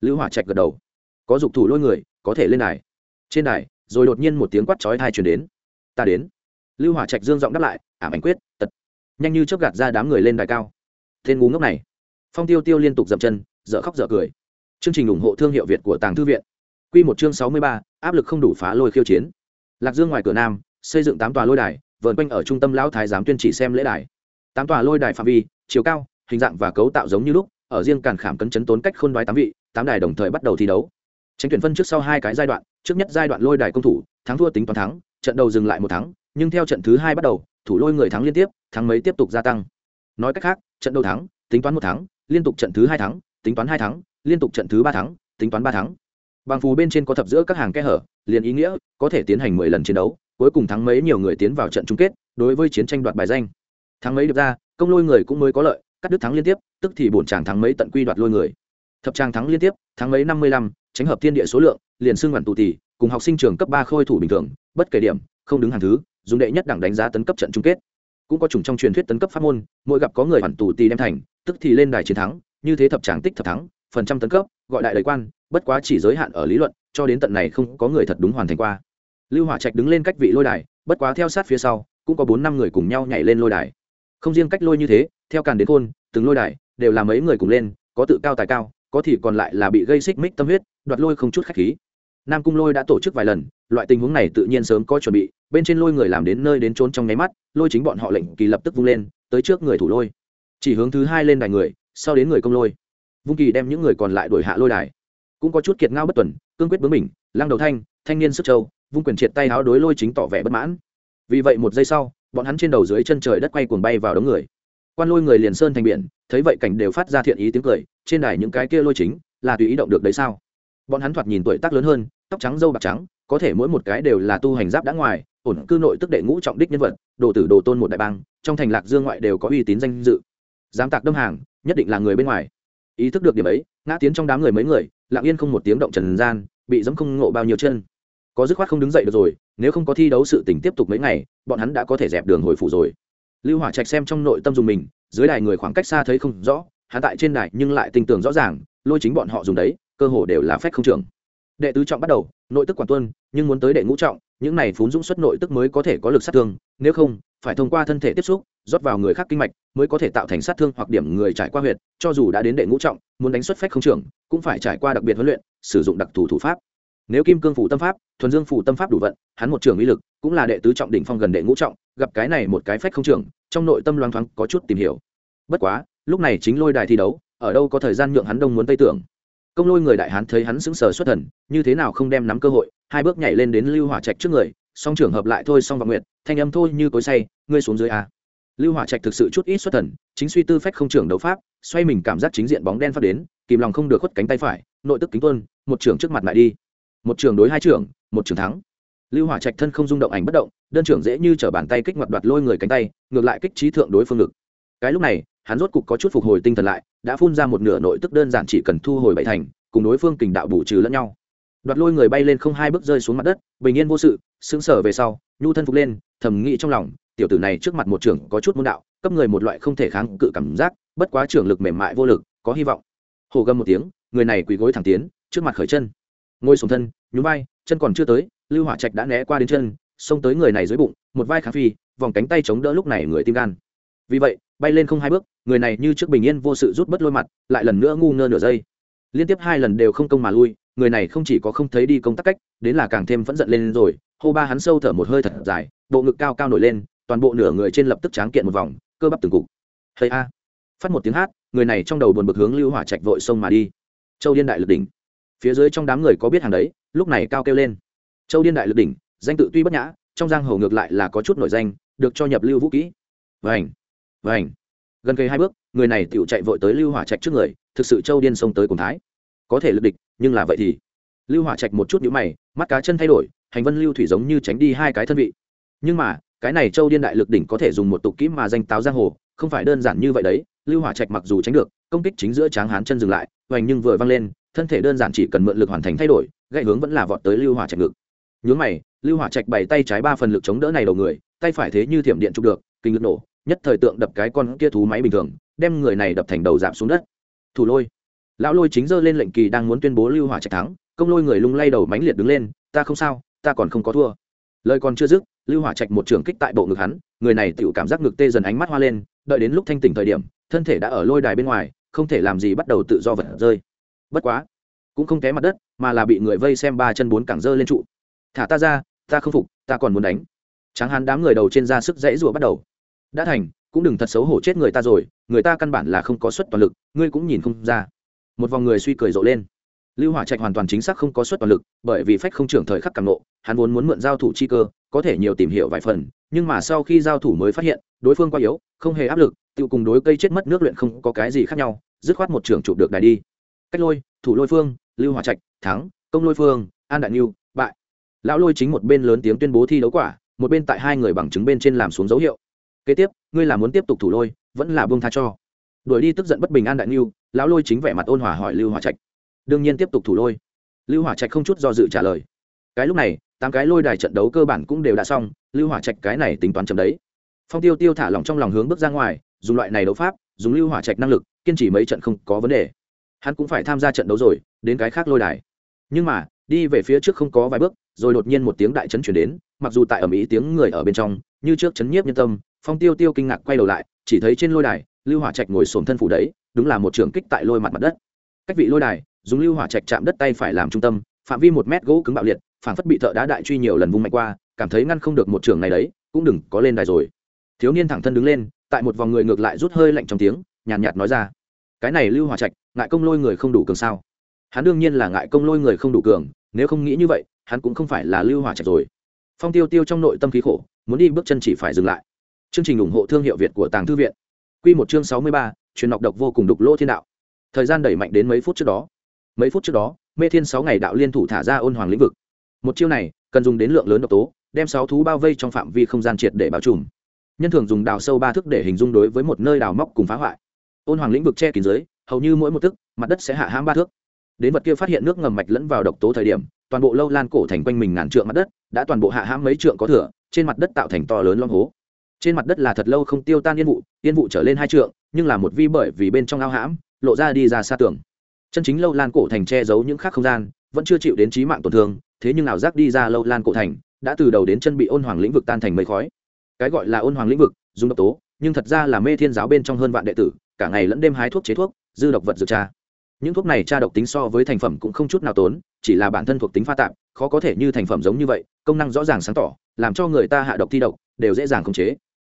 Lưu hỏa trạch gật đầu. Có dục thủ lôi người, có thể lên đài. Trên đài, rồi đột nhiên một tiếng quát chói thai truyền đến. Ta đến. Lưu hỏa trạch dương giọng đáp lại, ảm ảnh quyết, tật. Nhanh như chớp gạt ra đám người lên đài cao. Tên ngu ngốc này. Phong tiêu tiêu liên tục dậm chân, dở khóc dở cười. Chương trình ủng hộ thương hiệu việt của tàng thư viện. Q một chương sáu mươi ba áp lực không đủ phá lôi khiêu chiến. Lạc dương ngoài cửa nam, xây dựng tám tòa lôi đài vợn quanh ở trung tâm lão thái giám tuyên chỉ xem lễ đài. Tám tòa lôi đài phạm vi, chiều cao, hình dạng và cấu tạo giống như lúc, ở riêng càn khảm cấn chấn tốn cách khôn đoái tám vị, tám đài đồng thời bắt đầu thi đấu. Tranh tuyển phân trước sau hai cái giai đoạn, trước nhất giai đoạn lôi đài công thủ, thắng thua tính toán thắng, trận đầu dừng lại một thắng, nhưng theo trận thứ hai bắt đầu, thủ lôi người thắng liên tiếp, thắng mấy tiếp tục gia tăng. Nói cách khác, trận đầu thắng, tính toán một thắng, liên tục trận thứ hai thắng, tính toán hai thắng, liên tục trận thứ ba thắng, tính toán ba thắng bằng phù bên trên có thập giữa các hàng kẽ hở, liền ý nghĩa, có thể tiến hành mười lần chiến đấu, cuối cùng thắng mấy nhiều người tiến vào trận chung kết, đối với chiến tranh đoạt bài danh. Thắng mấy được ra, công lôi người cũng mới có lợi, cắt đứt thắng liên tiếp, tức thì bổn chàng thắng mấy tận quy đoạt lôi người. Thập trang thắng liên tiếp, thắng mấy năm mươi lăm, tránh hợp thiên địa số lượng, liền xưng hoàn tù tỷ, cùng học sinh trường cấp ba khôi thủ bình thường, bất kể điểm, không đứng hàng thứ, dùng đệ nhất đẳng đánh giá tấn cấp trận chung kết. Cũng có chủng trong truyền thuyết tấn cấp pháp môn, mỗi gặp có người hoàn tù tỷ đem thành, tức thì lên đài chiến thắng, như thế thập tràng tích thập thắng, phần trăm tấn cấp gọi đại đầy quan, bất quá chỉ giới hạn ở lý luận, cho đến tận này không có người thật đúng hoàn thành qua. Lưu hỏa trạch đứng lên cách vị lôi đài, bất quá theo sát phía sau, cũng có bốn năm người cùng nhau nhảy lên lôi đài. Không riêng cách lôi như thế, theo càn đến khôn, từng lôi đài đều là mấy người cùng lên, có tự cao tài cao, có thì còn lại là bị gây xích mích tâm huyết, đoạt lôi không chút khách khí. Nam cung lôi đã tổ chức vài lần, loại tình huống này tự nhiên sớm có chuẩn bị, bên trên lôi người làm đến nơi đến trốn trong nháy mắt, lôi chính bọn họ lệnh kỳ lập tức vung lên, tới trước người thủ lôi. Chỉ hướng thứ hai lên đài người, sau đến người công lôi vung kỳ đem những người còn lại đổi hạ lôi đài. Cũng có chút kiệt ngao bất tuần, cương quyết bướng mình lăng đầu thanh thanh niên sức châu, vung quyền triệt tay háo đối lôi chính tỏ vẻ bất mãn. Vì vậy một giây sau, bọn hắn trên đầu dưới chân trời đất quay cuồng bay vào đống người. Quan lôi người liền sơn thành biển, thấy vậy cảnh đều phát ra thiện ý tiếng cười, trên đài những cái kia lôi chính là tùy ý động được đấy sao? Bọn hắn thoạt nhìn tuổi tác lớn hơn, tóc trắng dâu bạc trắng, có thể mỗi một cái đều là tu hành giáp đã ngoài, ổn cư nội tức đệ ngũ trọng đích nhân vật, đồ tử đồ tôn một đại bang, trong thành lạc dương ngoại đều có uy tín danh dự. Dám tạc đâm hàng, nhất định là người bên ngoài ý thức được điểm ấy, ngã tiến trong đám người mấy người, lặng yên không một tiếng động trần gian, bị dẫm không ngộ bao nhiêu chân. Có dứt khoát không đứng dậy được rồi, nếu không có thi đấu sự tình tiếp tục mấy ngày, bọn hắn đã có thể dẹp đường hồi phủ rồi. Lưu hỏa trạch xem trong nội tâm dùng mình, dưới đài người khoảng cách xa thấy không rõ, hắn tại trên đài nhưng lại tình tưởng rõ ràng, lôi chính bọn họ dùng đấy, cơ hồ đều là phép không trưởng. Đệ tứ trọng bắt đầu, nội tức quản tuân, nhưng muốn tới đệ ngũ trọng, những này phún dũng xuất nội tức mới có thể có lực sát thương, nếu không, phải thông qua thân thể tiếp xúc rót vào người khác kinh mạch mới có thể tạo thành sát thương hoặc điểm người trải qua huyệt, cho dù đã đến đệ ngũ trọng, muốn đánh xuất phách không trưởng, cũng phải trải qua đặc biệt huấn luyện, sử dụng đặc thù thủ pháp. Nếu kim cương phủ tâm pháp, thuần dương phủ tâm pháp đủ vận, hắn một trường uy lực cũng là đệ tứ trọng đỉnh phong gần đệ ngũ trọng, gặp cái này một cái phách không trưởng, trong nội tâm loang thoáng có chút tìm hiểu. Bất quá, lúc này chính lôi đài thi đấu, ở đâu có thời gian nhượng hắn đông muốn tây tưởng. Công lôi người đại hán thấy hắn sững sờ xuất thần, như thế nào không đem nắm cơ hội, hai bước nhảy lên đến lưu hỏa trạch trước người, song trường hợp lại thôi song và nguyện thanh âm thôi như cối say, ngươi xuống dưới a lưu hỏa trạch thực sự chút ít xuất thần, chính suy tư phách không trưởng đấu pháp, xoay mình cảm giác chính diện bóng đen phát đến, kìm lòng không được khuất cánh tay phải, nội tức kính tuân, một trường trước mặt lại đi. Một trường đối hai trường một trường thắng. Lưu hỏa trạch thân không rung động ảnh bất động, đơn trưởng dễ như t bàn tay kích hoạt đoạt lôi người cánh tay, ngược lại kích trí thượng đối phương ngực. Cái lúc này, hắn rốt cục có chút phục hồi tinh thần lại, đã phun ra một nửa nội tức đơn giản chỉ cần thu hồi bảy thành, cùng đối phương kình đạo bù trừ lẫn nhau. Đoạt lôi người bay lên không hai bước rơi xuống mặt đất, bình yên vô sự, sững sờ về sau, nhu thân phục lên, thầm nghĩ trong lòng tiểu tử này trước mặt một trưởng có chút môn đạo, cấp người một loại không thể kháng cự cảm giác, bất quá trưởng lực mềm mại vô lực, có hy vọng. Hồ gầm một tiếng, người này quỳ gối thẳng tiến, trước mặt khởi chân. Ngôi xuống thân, nhún vai, chân còn chưa tới, lưu hỏa trạch đã né qua đến chân, xông tới người này dưới bụng, một vai kháng phi, vòng cánh tay chống đỡ lúc này người tim gan. Vì vậy, bay lên không hai bước, người này như trước bình yên vô sự rút bớt lôi mặt, lại lần nữa ngu ngơ nửa giây. Liên tiếp hai lần đều không công mà lui, người này không chỉ có không thấy đi công tác cách, đến là càng thêm phẫn giận lên rồi, hô ba hắn sâu thở một hơi thật dài, bộ ngực cao cao nổi lên toàn bộ nửa người trên lập tức tráng kiện một vòng cơ bắp từng cục. Hay a. Phát một tiếng hát người này trong đầu buồn bực hướng lưu hỏa trạch vội sông mà đi. Châu điên đại lực đỉnh. Phía dưới trong đám người có biết hàng đấy lúc này cao kêu lên. Châu điên đại lực đỉnh danh tự tuy bất nhã trong giang hồ ngược lại là có chút nổi danh được cho nhập lưu vũ kỹ. Vành, Vành, gần cây hai bước người này tựu chạy vội tới lưu hỏa trạch trước người thực sự châu điên xông tới cùng thái. Có thể lực địch nhưng là vậy thì. Lưu hỏa trạch một chút nhíu mày mắt cá chân thay đổi hành vân lưu thủy giống như tránh đi hai cái thân vị. Nhưng mà cái này châu điên đại lực đỉnh có thể dùng một tục kỹ mà danh táo giang hồ, không phải đơn giản như vậy đấy, lưu hỏa trạch mặc dù tránh được, công kích chính giữa tráng hán chân dừng lại, hoành nhưng vừa văng lên, thân thể đơn giản chỉ cần mượn lực hoàn thành thay đổi gậy hướng vẫn là vọt tới lưu hỏa trạch ngực. Nhướng mày, lưu hỏa trạch bày tay trái ba phần lực chống đỡ này đầu người, tay phải thế như thiểm điện chụp được, kinh lực nổ, nhất thời tượng đập cái con kia thú máy bình thường, đem người này đập thành đầu giảm xuống đất. Thủ lôi. Lão lôi chính giơ lên lệnh kỳ đang muốn tuyên bố lưu hỏa trạch thắng, công lôi người lung lay đầu mánh liệt đứng lên, ta không sao, ta còn không có thua lời còn chưa dứt, lưu hỏa trạch một trường kích tại bộ ngực hắn, người này tự cảm giác ngực tê dần ánh mắt hoa lên, đợi đến lúc thanh tỉnh thời điểm, thân thể đã ở lôi đài bên ngoài, không thể làm gì bắt đầu tự do vật rơi. Bất quá, cũng không té mặt đất, mà là bị người vây xem ba chân bốn cẳng dơ lên trụ. Thả ta ra, ta không phục, ta còn muốn đánh. Tráng hán đám người đầu trên ra sức dãy rủa bắt đầu. Đã thành, cũng đừng thật xấu hổ chết người ta rồi, người ta căn bản là không có suất toàn lực, ngươi cũng nhìn không ra. Một vòng người suy cười rộ lên lưu hỏa trạch hoàn toàn chính xác không có suất toàn lực, bởi vì phách không trưởng thời khắc càng nộ hắn vốn muốn mượn giao thủ chi cơ, có thể nhiều tìm hiểu vài phần, nhưng mà sau khi giao thủ mới phát hiện, đối phương quá yếu, không hề áp lực tự cùng đối cây chết mất nước luyện không có cái gì khác nhau, dứt khoát một trưởng chụp được đài đi. Cách lôi, thủ lôi phương, lưu hỏa trạch, thắng, công lôi phương, an đại niu, bại. Lão lôi chính một bên lớn tiếng tuyên bố thi đấu quả, một bên tại hai người bằng chứng bên trên làm xuống dấu hiệu. Kế tiếp, ngươi là muốn tiếp tục thủ lôi, vẫn là buông tha cho. Đuổi đi tức giận bất bình an đại niu, lão lôi chính vẻ mặt ôn hòa hỏi lưu hỏa trạch đương nhiên tiếp tục thủ lôi. Lưu hỏa trạch không chút do dự trả lời. Cái lúc này, tám cái lôi đài trận đấu cơ bản cũng đều đã xong, lưu hỏa trạch cái này tính toán chấm đấy. Phong tiêu tiêu thả lòng trong lòng hướng bước ra ngoài, dùng loại này đấu pháp, dùng lưu hỏa trạch năng lực, kiên trì mấy trận không có vấn đề. Hắn cũng phải tham gia trận đấu rồi, đến cái khác lôi đài. Nhưng mà, đi về phía trước không có vài bước, rồi đột nhiên một tiếng đại chấn chuyển đến, mặc dù tại ở mỹ tiếng người ở bên trong, như trước chấn nhiếp nhân tâm, phong tiêu tiêu kinh ngạc quay đầu lại, chỉ thấy trên lôi đài, lưu hỏa trạch ngồi xổm thân phủ đấy, đúng là một trường kích tại lôi mặt mặt đất. Cách vị lôi đài dùng lưu hỏa trạch chạm đất tay phải làm trung tâm phạm vi một mét gỗ cứng bạo liệt phản phất bị thợ đá đại truy nhiều lần vung mạnh qua cảm thấy ngăn không được một trường này đấy cũng đừng có lên đài rồi. Thiếu niên thẳng thân đứng lên tại một vòng người ngược lại rút hơi lạnh trong tiếng nhàn nhạt, nhạt nói ra. Cái này lưu hỏa trạch ngại công lôi người không đủ cường sao? Hắn đương nhiên là ngại công lôi người không đủ cường nếu không nghĩ như vậy hắn cũng không phải là lưu hỏa trạch rồi. Phong tiêu tiêu trong nội tâm khí khổ muốn đi bước chân chỉ phải dừng lại. Chương trình ủng hộ thương hiệu việt của tàng thư viện. Q một chương sáu mươi ba truyền đọc độc vô cùng đục lỗ thiên đạo. Thời gian đẩy mạnh đến mấy phút trước đó mấy phút trước đó, mê thiên sáu ngày đạo liên thủ thả ra ôn hoàng lĩnh vực. Một chiêu này, cần dùng đến lượng lớn độc tố, đem sáu thú bao vây trong phạm vi không gian triệt để bao trùm. Nhân thường dùng đào sâu ba thức để hình dung đối với một nơi đào móc cùng phá hoại. Ôn hoàng lĩnh vực che kín dưới, hầu như mỗi một thức, mặt đất sẽ hạ hãm ba thước. Đến vật kia phát hiện nước ngầm mạch lẫn vào độc tố thời điểm, toàn bộ lâu lan cổ thành quanh mình ngàn trượng mặt đất, đã toàn bộ hạ hãm mấy trượng có thừa, trên mặt đất tạo thành to lớn long hố. Trên mặt đất là thật lâu không tiêu tan yên vụ yên vụ trở lên hai trượng, nhưng là một vi bởi vì bên trong ao hãm, lộ ra đi ra xa tường chân chính lâu lan cổ thành che giấu những khác không gian, vẫn chưa chịu đến trí mạng tổn thương, thế nhưng ảo giác đi ra lâu lan cổ thành, đã từ đầu đến chân bị ôn hoàng lĩnh vực tan thành mây khói. Cái gọi là ôn hoàng lĩnh vực, dùng độc tố, nhưng thật ra là mê thiên giáo bên trong hơn vạn đệ tử, cả ngày lẫn đêm hái thuốc chế thuốc, dư độc vật dược tra những thuốc này tra độc tính so với thành phẩm cũng không chút nào tốn, chỉ là bản thân thuộc tính pha tạp, khó có thể như thành phẩm giống như vậy, công năng rõ ràng sáng tỏ, làm cho người ta hạ độc thi độc, đều dễ dàng khống chế.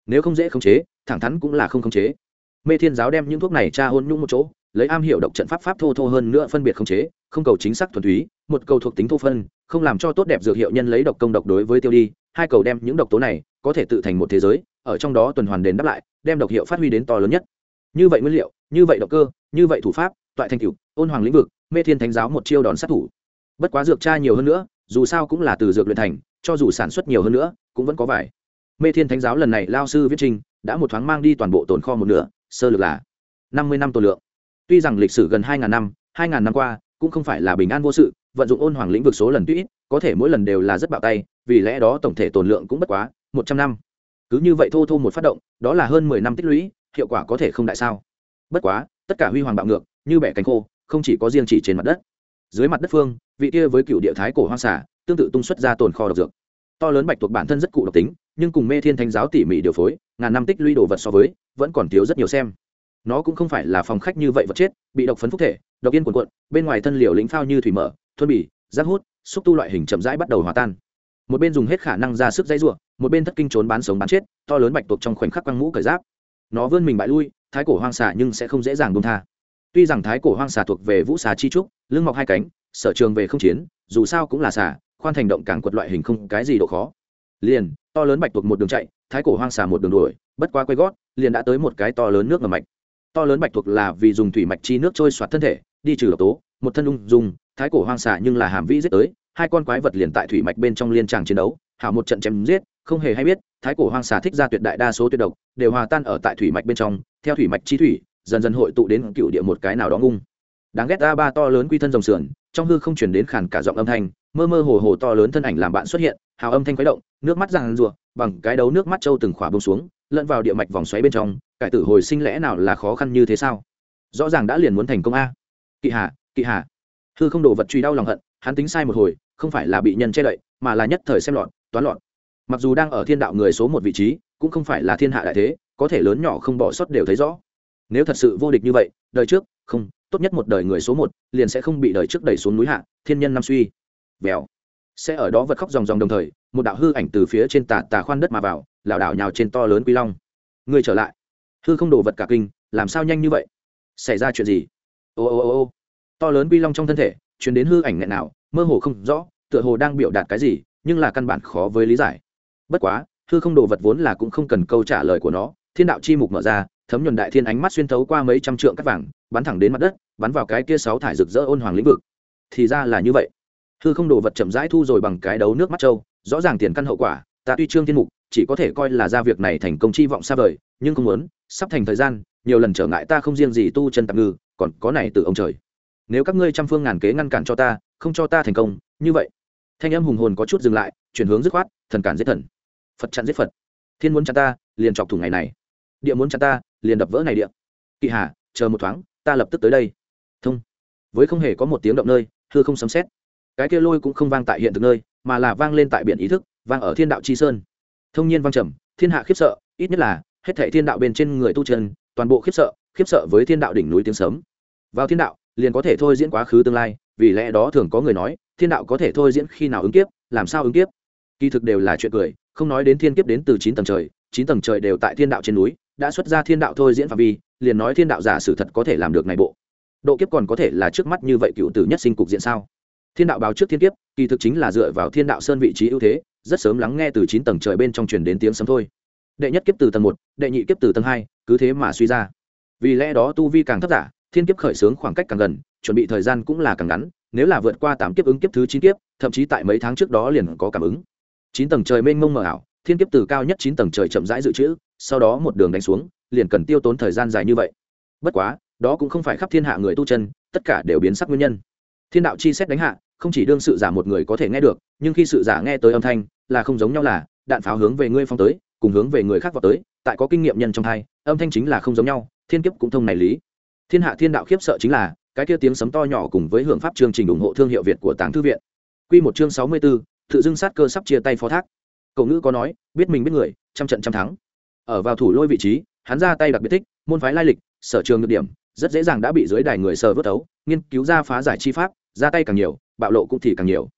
Nếu không dễ khống chế, thẳng thắn cũng là không khống chế. Mê thiên giáo đem những thuốc này tra hôn nhung một chỗ lấy am hiểu độc trận pháp pháp thô thô hơn nữa phân biệt khống chế, không cầu chính xác thuần túy, một cầu thuộc tính thô phân, không làm cho tốt đẹp dược hiệu nhân lấy độc công độc đối với tiêu đi, hai cầu đem những độc tố này có thể tự thành một thế giới, ở trong đó tuần hoàn đền đáp lại, đem độc hiệu phát huy đến to lớn nhất. Như vậy nguyên liệu, như vậy động cơ, như vậy thủ pháp, toại thành cựu ôn hoàng lĩnh vực, mê thiên thánh giáo một chiêu đòn sát thủ. Bất quá dược tra nhiều hơn nữa, dù sao cũng là từ dược luyện thành, cho dù sản xuất nhiều hơn nữa, cũng vẫn có vải mê thiên thánh giáo lần này lao sư viết trình, đã một thoáng mang đi toàn bộ tồn kho một nửa, sơ lược là năm mươi năm tổ lượng tuy rằng lịch sử gần hai ngàn năm, hai ngàn năm qua, cũng không phải là bình an vô sự, vận dụng ôn hoàng lĩnh vực số lần tuy ít, có thể mỗi lần đều là rất bạo tay, vì lẽ đó tổng thể tồn lượng cũng bất quá một trăm năm. Cứ như vậy thô thô một phát động, đó là hơn mười năm tích lũy, hiệu quả có thể không đại sao. Bất quá, tất cả huy hoàng bạo ngược, như bẻ cánh khô, không chỉ có riêng chỉ trên mặt đất. Dưới mặt đất phương, vị kia với cựu địa thái cổ hoang xả tương tự tung xuất ra tồn kho độc dược. To lớn bạch tuộc bản thân rất cụ độc tính, nhưng cùng mê thiên thánh giáo tỉ mỉ điều phối, ngàn năm tích lũy đồ vật so với, vẫn còn thiếu rất nhiều xem nó cũng không phải là phòng khách như vậy vật chết, bị độc phấn phúc thể, độc yên cuộn cuộn, bên ngoài thân liều lĩnh phao như thủy mở thuân bỉ rác hút, xúc tu loại hình chậm rãi bắt đầu hòa tan. Một bên dùng hết khả năng ra sức dãy ruộng một bên thất kinh trốn bán sống bán chết, to lớn bạch tuộc trong khoảnh khắc quăng mũ cởi giáp. Nó vươn mình bại lui, thái cổ hoang xà nhưng sẽ không dễ dàng buông tha. Tuy rằng thái cổ hoang xà thuộc về vũ xà chi trúc, lưng mọc hai cánh, sở trường về không chiến, dù sao cũng là xà, khoan thành động càng quật loại hình không cái gì độ khó. Liền, to lớn bạch tuộc một đường chạy, thái cổ hoang xà một đường đuổi, bất quá quay gót, liền đã tới một cái to lớn nước ngầm mạch to lớn bạch thuộc là vì dùng thủy mạch chi nước trôi soạt thân thể, đi trừ độc tố, một thân ung dùng thái cổ hoang xạ nhưng là hàm vĩ giết tới, hai con quái vật liền tại thủy mạch bên trong liên tràng chiến đấu, hảo một trận chém giết, không hề hay biết, thái cổ hoang xà thích ra tuyệt đại đa số tuyệt độc, đều hòa tan ở tại thủy mạch bên trong, theo thủy mạch chi thủy, dần dần hội tụ đến cựu địa một cái nào đó ngung. Đáng ghét ra ba to lớn quy thân rồng sườn, trong hư không chuyển đến khàn cả giọng âm thanh, mơ mơ hồ hồ to lớn thân ảnh làm bạn xuất hiện hào âm thanh khuấy động, nước mắt ràng rùa bằng cái đấu nước mắt trâu từng khỏa bông xuống, lẫn vào địa mạch vòng xoáy bên trong, cải tử hồi sinh lẽ nào là khó khăn như thế sao? Rõ ràng đã liền muốn thành công a. Kỵ hà kỵ hà hư không đồ vật truy đau lòng hận, hắn tính sai một hồi, không phải là bị nhân che đậy, mà là nhất thời xem lọt, toán lọt. Mặc dù đang ở thiên đạo người số một vị trí, cũng không phải là thiên hạ đại thế, có thể lớn nhỏ không bỏ sót đều thấy rõ. Nếu thật sự vô địch như vậy, đời trước, không, tốt nhất một đời người số một, liền sẽ không bị đời trước đẩy xuống núi hạ, thiên nhân năm suy. Vèo sẽ ở đó vật khóc ròng ròng đồng thời, một đạo hư ảnh từ phía trên tà tà khoan đất mà vào, lảo đảo nhào trên to lớn quy long. Người trở lại. Hư không đổ vật cả kinh, làm sao nhanh như vậy? Xảy ra chuyện gì? Ô ô ô ô. To lớn quy long trong thân thể chuyển đến hư ảnh nghẹn nào, mơ hồ không rõ, tựa hồ đang biểu đạt cái gì, nhưng là căn bản khó với lý giải. Bất quá, hư không đồ vật vốn là cũng không cần câu trả lời của nó, thiên đạo chi mục mở ra, thấm nhuần đại thiên ánh mắt xuyên thấu qua mấy trăm trượng cắt vàng, bắn thẳng đến mặt đất, bắn vào cái kia sáu thải rực rỡ ôn hoàng lĩnh vực. Thì ra là như vậy thư không đồ vật chậm rãi thu rồi bằng cái đấu nước mắt trâu, rõ ràng tiền căn hậu quả, ta tuy trương thiên mục, chỉ có thể coi là ra việc này thành công chi vọng xa vời, nhưng không muốn, sắp thành thời gian, nhiều lần trở ngại ta không riêng gì tu chân tạm ngư, còn có này từ ông trời. Nếu các ngươi trăm phương ngàn kế ngăn cản cho ta, không cho ta thành công, như vậy, thanh âm hùng hồn có chút dừng lại, chuyển hướng dứt khoát, thần cản giết thần. Phật chặn giết phật. Thiên muốn chặn ta, liền chọc thủng ngày này. Địa muốn chặn ta, liền đập vỡ này địa. Kỵ hà, chờ một thoáng, ta lập tức tới đây. Thông. Với không hề có một tiếng động nơi thưa không sấm xét cái kia lôi cũng không vang tại hiện thực nơi, mà là vang lên tại biển ý thức, vang ở thiên đạo chi sơn. Thông nhiên vang trầm, thiên hạ khiếp sợ, ít nhất là, hết thảy thiên đạo bên trên người tu chân, toàn bộ khiếp sợ khiếp sợ với thiên đạo đỉnh núi tiếng sớm vào thiên đạo, liền có thể thôi diễn quá khứ tương lai, vì lẽ đó thường có người nói, thiên đạo có thể thôi diễn khi nào ứng kiếp, làm sao ứng kiếp? Kỳ thực đều là chuyện cười, không nói đến thiên kiếp đến từ chín tầng trời, chín tầng trời đều tại thiên đạo trên núi, đã xuất ra thiên đạo thôi diễn phạm vi, liền nói thiên đạo giả sử thật có thể làm được này bộ. Độ kiếp còn có thể là trước mắt như vậy cựu tử nhất sinh cục diện sao? Thiên đạo báo trước thiên kiếp, kỳ thực chính là dựa vào thiên đạo sơn vị trí ưu thế, rất sớm lắng nghe từ chín tầng trời bên trong truyền đến tiếng sấm thôi. Đệ nhất kiếp từ tầng một, đệ nhị kiếp từ tầng hai, cứ thế mà suy ra. Vì lẽ đó tu vi càng thấp giả, thiên kiếp khởi xướng khoảng cách càng gần, chuẩn bị thời gian cũng là càng ngắn, nếu là vượt qua tám kiếp ứng kiếp thứ chín kiếp, thậm chí tại mấy tháng trước đó liền có cảm ứng. Chín tầng trời mênh mông mờ ảo, thiên kiếp từ cao nhất chín tầng trời chậm rãi dự trữ, sau đó một đường đánh xuống, liền cần tiêu tốn thời gian dài như vậy. Bất quá, đó cũng không phải khắp thiên hạ người tu chân, tất cả đều biến sắc nguyên nhân. Thiên đạo chi xét đánh hạ không chỉ đương sự giả một người có thể nghe được, nhưng khi sự giả nghe tới âm thanh, là không giống nhau là, đạn pháo hướng về ngươi phong tới, cùng hướng về người khác vào tới, tại có kinh nghiệm nhân trong hai, âm thanh chính là không giống nhau, thiên kiếp cũng thông này lý. Thiên hạ thiên đạo khiếp sợ chính là, cái kia tiếng sấm to nhỏ cùng với hưởng pháp chương trình ủng hộ thương hiệu việt của tàng thư viện. Q một chương sáu mươi b ố tự dưng sát cơ sắp chia tay phó thác. Cậu ngữ có nói, biết mình biết người, trăm trận trăm thắng. Ở vào thủ lôi vị trí, hắn ra tay đặc biệt thích, môn phái lai lịch, sở trường được điểm, rất dễ dàng đã bị dưới đài người sờ vớt ấu, nghiên cứu ra phá giải chi pháp, ra tay càng nhiều bạo lộ cũng thì càng nhiều.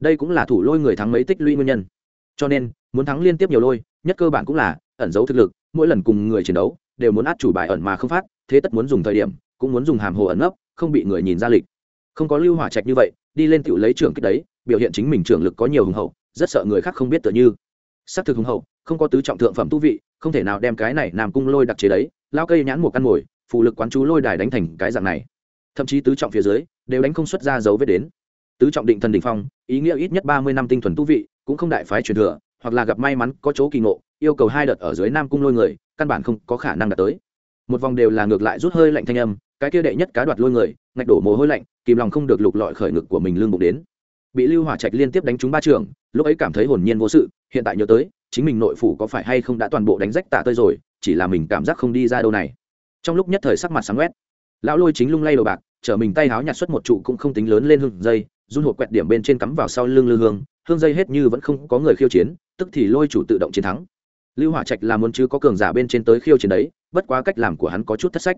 Đây cũng là thủ lôi người thắng mấy tích lũy nguyên nhân. Cho nên, muốn thắng liên tiếp nhiều lôi, nhất cơ bản cũng là ẩn giấu thực lực, mỗi lần cùng người chiến đấu đều muốn át chủ bài ẩn mà không phát, thế tất muốn dùng thời điểm, cũng muốn dùng hàm hồ ẩn nấp, không bị người nhìn ra lịch. Không có lưu hỏa trạch như vậy, đi lên tiểu lấy trưởng kích đấy, biểu hiện chính mình trưởng lực có nhiều hùng hậu, rất sợ người khác không biết tựa như. Xác thực hùng hậu, không có tứ trọng thượng phẩm tu vị, không thể nào đem cái này làm cung lôi đặc chế đấy lao cây nhãn một căn mồi phụ lực quán chú lôi đài đánh thành cái dạng này. Thậm chí tứ trọng phía dưới, đều đánh không xuất ra dấu vết đến tứ trọng định thần đỉnh phong, ý nghĩa ít nhất ba mươi năm tinh thuần tu vị, cũng không đại phái truyền thừa, hoặc là gặp may mắn, có chỗ kỳ ngộ, yêu cầu hai đợt ở dưới nam cung lôi người, căn bản không có khả năng đạt tới. Một vòng đều là ngược lại rút hơi lạnh thanh âm, cái kia đệ nhất cá đoạt lôi người, ngạch đổ mồ hôi lạnh, kìm lòng không được lục lọi khởi ngực của mình lương bụng đến. Bị lưu hỏa trạch liên tiếp đánh trúng ba trường, lúc ấy cảm thấy hồn nhiên vô sự, hiện tại nhớ tới, chính mình nội phủ có phải hay không đã toàn bộ đánh rách tạ tơi rồi, chỉ là mình cảm giác không đi ra đâu này. Trong lúc nhất thời sắc mặt sáng quét, lão lôi chính lung lay đầu bạc chở mình tay háo nhặt xuất một trụ cũng không tính lớn lên hưng dây run hộp quẹt điểm bên trên cắm vào sau lưng lư hương hương dây hết như vẫn không có người khiêu chiến, tức thì lôi chủ tự động chiến thắng. Lưu hỏa trạch là muốn chứ có cường giả bên trên tới khiêu chiến đấy, bất quá cách làm của hắn có chút thất sách.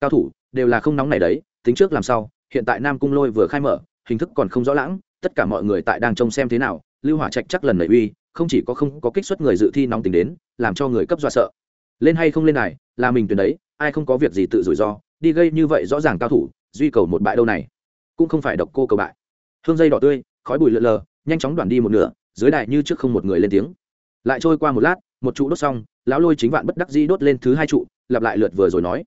Cao thủ, đều là không nóng này đấy, tính trước làm sao hiện tại nam cung lôi vừa khai mở, hình thức còn không rõ lãng, tất cả mọi người tại đang trông xem thế nào, lưu hỏa trạch chắc lần nảy uy, không chỉ có không có kích xuất người dự thi nóng tính đến, làm cho người cấp dọa sợ. Lên hay không lên này, là mình tuyển đấy, ai không có việc gì tự rủi ro, đi gây như vậy rõ ràng cao thủ, duy cầu một bại đâu này. Cũng không phải độc cô cầu bại hương dây đỏ tươi, khói bụi lượn lờ, nhanh chóng đoạn đi một nửa, dưới đại như trước không một người lên tiếng. Lại trôi qua một lát, một trụ đốt xong, lão lôi chính vạn bất đắc dĩ đốt lên thứ hai trụ, lặp lại lượt vừa rồi nói.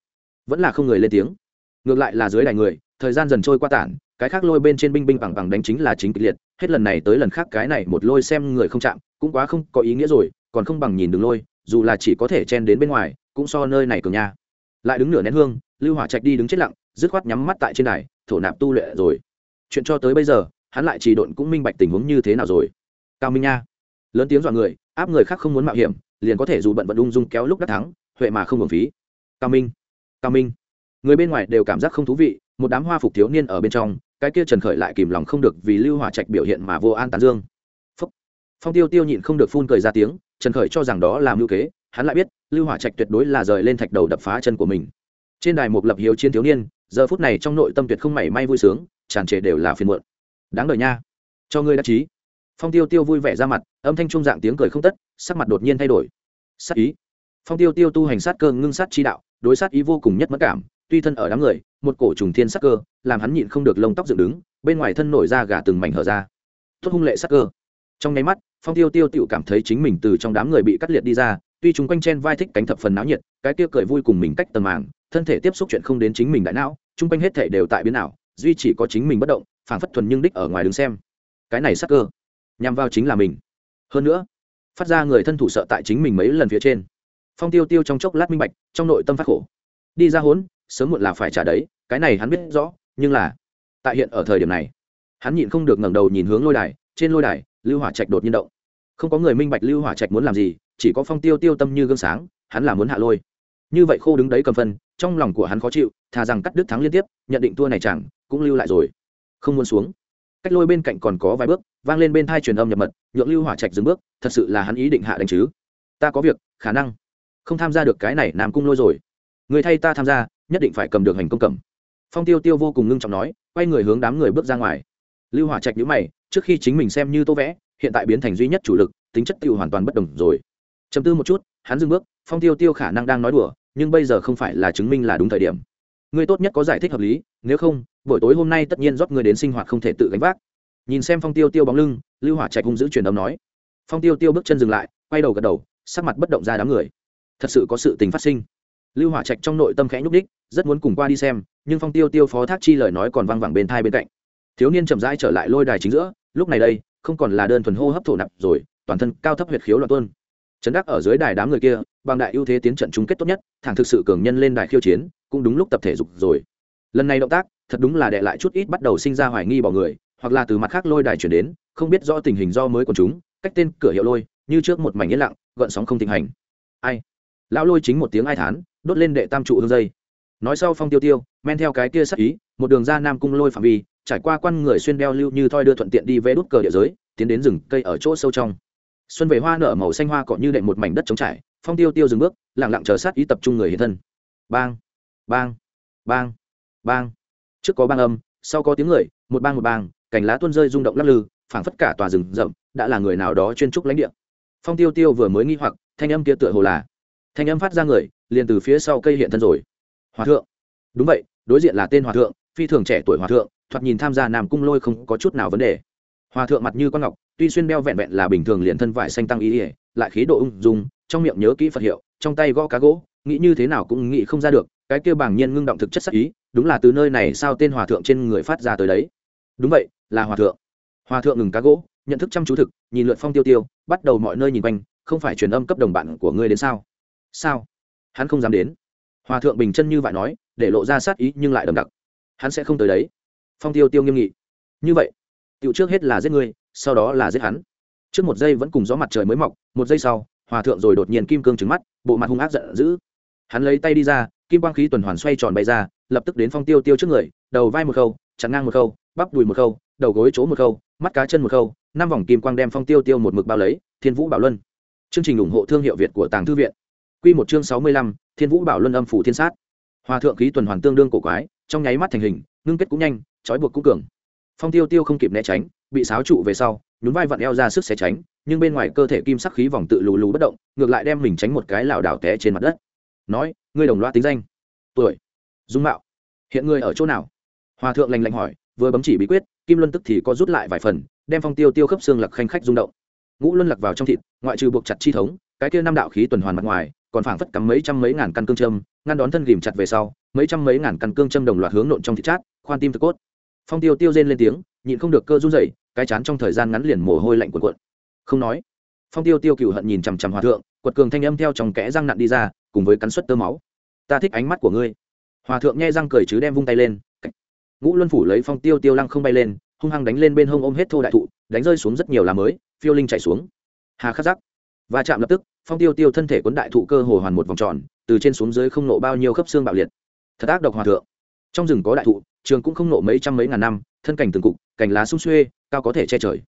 Vẫn là không người lên tiếng. Ngược lại là dưới đài người, thời gian dần trôi qua tản, cái khác lôi bên trên binh binh bằng bằng đánh chính là chính kịch liệt, hết lần này tới lần khác cái này một lôi xem người không chạm, cũng quá không có ý nghĩa rồi, còn không bằng nhìn đường lôi, dù là chỉ có thể chen đến bên ngoài, cũng so nơi này cường nha. Lại đứng nửa nén hương, lưu hỏa trạch đi đứng chết lặng, dứt khoát nhắm mắt tại trên đài, thổ nạp tu lệ rồi chuyện cho tới bây giờ, hắn lại chỉ độn cũng minh bạch tình huống như thế nào rồi. Cao minh nha, lớn tiếng dọa người, áp người khác không muốn mạo hiểm, liền có thể dù bận vận ung dung kéo lúc đắc thắng, huệ mà không hưởng phí. Cao minh cao minh. Người bên ngoài đều cảm giác không thú vị, một đám hoa phục thiếu niên ở bên trong, cái kia trần khởi lại kìm lòng không được vì lưu hỏa trạch biểu hiện mà vô an tán dương. Phúc. phong tiêu tiêu nhịn không được phun cười ra tiếng, trần khởi cho rằng đó là mưu kế, hắn lại biết, lưu hỏa trạch tuyệt đối là rời lên thạch đầu đập phá chân của mình. Trên đài một lập hiếu chiến thiếu niên, giờ phút này trong nội tâm tuyệt không mảy may vui sướng tràn trề đều là phiền muộn. Đáng đời nha. Cho ngươi đắc chí. Phong tiêu tiêu vui vẻ ra mặt, âm thanh trung dạng tiếng cười không tất, sắc mặt đột nhiên thay đổi. Sát ý. Phong tiêu tiêu tu hành sát cơ ngưng sát chi đạo, đối sát ý vô cùng nhất mất cảm, tuy thân ở đám người, một cổ trùng thiên sát cơ, làm hắn nhịn không được lông tóc dựng đứng, bên ngoài thân nổi ra gà từng mảnh hở ra. Tốt hung lệ sát cơ. Trong nháy mắt, phong tiêu tiêu tự cảm thấy chính mình từ trong đám người bị cắt liệt đi ra, tuy chúng quanh chen vai thích cánh thập phần náo nhiệt, cái kia cười vui cùng mình cách tầm màng, thân thể tiếp xúc chuyện không đến chính mình đại não chung quanh hết thể đều tại biến ảo duy chỉ có chính mình bất động phản phất thuần nhưng đích ở ngoài đứng xem. Cái này sắc cơ, nhằm vào chính là mình. Hơn nữa, phát ra người thân thủ sợ tại chính mình mấy lần phía trên. Phong tiêu tiêu trong chốc lát minh bạch, trong nội tâm phát khổ. Đi ra hốn, sớm muộn là phải trả đấy, cái này hắn biết rõ, nhưng là, tại hiện ở thời điểm này, hắn nhịn không được ngẩng đầu nhìn hướng lôi đài, trên lôi đài, lưu hỏa trạch đột nhiên động. Không có người minh bạch lưu hỏa trạch muốn làm gì, chỉ có phong tiêu tiêu tâm như gương sáng, hắn là muốn hạ lôi. Như vậy khô đứng đấy cầm phân, trong lòng của hắn khó chịu, thà rằng cắt đứt thắng liên tiếp, nhận định tour này chẳng cũng lưu lại rồi. Không muốn xuống. Cách lôi bên cạnh còn có vài bước, vang lên bên thai truyền âm nhập mật, nhượng lưu hỏa trạch dừng bước, thật sự là hắn ý định hạ đánh chứ. Ta có việc, khả năng không tham gia được cái này nam cung lôi rồi. Người thay ta tham gia, nhất định phải cầm được hành công cầm. Phong tiêu tiêu vô cùng ngưng trọng nói, quay người hướng đám người bước ra ngoài. Lưu hỏa trạch nhữ mày, trước khi chính mình xem như tô vẽ, hiện tại biến thành duy nhất chủ lực, tính chất tiêu hoàn toàn bất đồng rồi. Chấm tư một chút, hắn dừng bước, phong tiêu tiêu khả năng đang nói đùa, nhưng bây giờ không phải là chứng minh là đúng thời điểm ngươi tốt nhất có giải thích hợp lý, nếu không, buổi tối hôm nay tất nhiên rót ngươi đến sinh hoạt không thể tự gánh vác. Nhìn xem phong tiêu tiêu bóng lưng, lưu hỏa trạch hung dữ truyền âm nói. Phong tiêu tiêu bước chân dừng lại, quay đầu gật đầu, sắc mặt bất động ra đám người. Thật sự có sự tình phát sinh. Lưu hỏa trạch trong nội tâm khẽ nhúc đích rất muốn cùng qua đi xem, nhưng phong tiêu tiêu phó thác chi lời nói còn văng vẳng bên thai bên cạnh. Thiếu niên chậm rãi trở lại lôi đài chính giữa, lúc này đây, không còn là đơn thuần hô hấp thổ nạp rồi, toàn thân cao thấp huyệt khiếu loạn tuôn trấn đắc ở dưới đài đám người kia, bằng đại ưu thế tiến trận chung kết tốt nhất, thẳng thực sự cường nhân lên đài khiêu chiến, cũng đúng lúc tập thể dục rồi. Lần này động tác, thật đúng là đệ lại chút ít bắt đầu sinh ra hoài nghi bỏ người, hoặc là từ mặt khác lôi đài chuyển đến, không biết rõ tình hình do mới của chúng, cách tên cửa hiệu lôi, như trước một mảnh yên lặng, gợn sóng không thịnh hành. Ai? Lão lôi chính một tiếng ai thán, đốt lên đệ tam trụ hương dây. Nói sau phong tiêu tiêu, men theo cái kia sắc ý, một đường ra nam cung lôi phạm vi, trải qua quan người xuyên đeo lưu như thoi đưa thuận tiện đi vẽ đút cờ địa giới, tiến đến rừng cây ở chỗ sâu trong xuân về hoa nở màu xanh hoa cọ như đệm một mảnh đất trống trải, phong tiêu tiêu dừng bước lẳng lặng chờ sát ý tập trung người hiện thân. Bang bang bang bang. Trước có bang âm, sau có tiếng người, một bang một bang, cành lá tuôn rơi rung động lắc lư, phảng phất cả tòa rừng rậm, đã là người nào đó chuyên trúc lãnh địa. Phong tiêu tiêu vừa mới nghi hoặc, thanh âm kia tựa hồ là, thanh âm phát ra người, liền từ phía sau cây hiện thân rồi. Hòa thượng. Đúng vậy, đối diện là tên hòa thượng, phi thường trẻ tuổi hòa thượng, thoạt nhìn tham gia nam cung lôi không có chút nào vấn đề hòa thượng mặt như con ngọc, tuy xuyên đeo vẹn vẹn là bình thường liền thân vải xanh tăng ý ỉa lại khí độ ung dung, trong miệng nhớ kỹ phật hiệu, trong tay gõ cá gỗ, nghĩ như thế nào cũng nghĩ không ra được, cái kia bảng nhiên ngưng động thực chất sắc ý, đúng là từ nơi này sao tên hòa thượng trên người phát ra tới đấy. Đúng vậy, là hòa thượng. Hòa thượng ngừng cá gỗ, nhận thức chăm chú thực, nhìn lượn phong tiêu tiêu, bắt đầu mọi nơi nhìn quanh, không phải truyền âm cấp đồng bạn của ngươi đến sao? Sao? Hắn không dám đến. Hòa thượng bình chân như vậy nói, để lộ ra sát ý nhưng lại đầm đặc. Hắn sẽ không tới đấy. Phong tiêu tiêu nghiêm nghị. Như vậy Tiểu trước hết là giết ngươi, sau đó là giết hắn. Trước một giây vẫn cùng gió mặt trời mới mọc, một giây sau, hòa thượng rồi đột nhiên kim cương trừng mắt, bộ mặt hung ác giận dữ. Hắn lấy tay đi ra, kim quang khí tuần hoàn xoay tròn bay ra, lập tức đến phong tiêu tiêu trước người, đầu vai một khâu chắn ngang một khâu, bắp đùi một khâu, đầu gối chỗ một khâu, mắt cá chân một khâu, năm vòng kim quang đem phong tiêu tiêu một mực bao lấy, thiên vũ bảo luân. Chương trình ủng hộ thương hiệu việt của tàng thư viện. Quy một chương sáu mươi lăm, thiên vũ bảo luân âm phủ thiên sát. Hòa thượng khí tuần hoàn tương đương cổ quái, trong nháy mắt thành hình, ngưng kết cũng nhanh, trói buộc cũng cường phong tiêu tiêu không kịp né tránh, bị xáo trụ về sau, nhún vai vặn eo ra sức xé tránh, nhưng bên ngoài cơ thể kim sắc khí vòng tự lù lù bất động, ngược lại đem mình tránh một cái lảo đảo té trên mặt đất. Nói, ngươi đồng loa tính danh. Tuổi, dung mạo, hiện ngươi ở chỗ nào? Hòa thượng lành lạnh hỏi, vừa bấm chỉ bí quyết, kim luân tức thì có rút lại vài phần, đem phong tiêu tiêu khớp xương lặc khanh khách rung động. Ngũ luân lặc vào trong thịt, ngoại trừ buộc chặt chi thống, cái kia năm đạo khí tuần hoàn mặt ngoài, còn phảng phất cắm mấy trăm mấy ngàn căn cương châm, ngăn đón thân ghìm chặt về sau, mấy trăm mấy ngàn căn cương châm đồng loạt hướng nộn trong thịt chát, khoan tim thực cốt phong tiêu tiêu rên lên tiếng, nhịn không được cơ run rẩy, cái chán trong thời gian ngắn liền mồ hôi lạnh cuộn cuộn. Không nói. Phong tiêu tiêu cựu hận nhìn chằm chằm hòa thượng, quật cường thanh âm theo trong kẽ răng nặn đi ra, cùng với cắn suất tơ máu. Ta thích ánh mắt của ngươi. Hòa thượng nghe răng cười chứ đem vung tay lên. Ngũ luân phủ lấy phong tiêu tiêu lăng không bay lên, hung hăng đánh lên bên hông ôm hết thô đại thụ, đánh rơi xuống rất nhiều lá mới, phiêu linh chạy xuống. Hà khắc giắc và chạm lập tức, phong tiêu tiêu thân thể cuốn đại thụ cơ hồ hoàn một vòng tròn, từ trên xuống dưới không nộ bao nhiêu khớp xương bạo liệt. Thật ác độc hòa thượng. Trong rừng có đại thụ trường cũng không nộ mấy trăm mấy ngàn năm, thân cảnh từng cục, cành lá sung xuê, cao có thể che trời.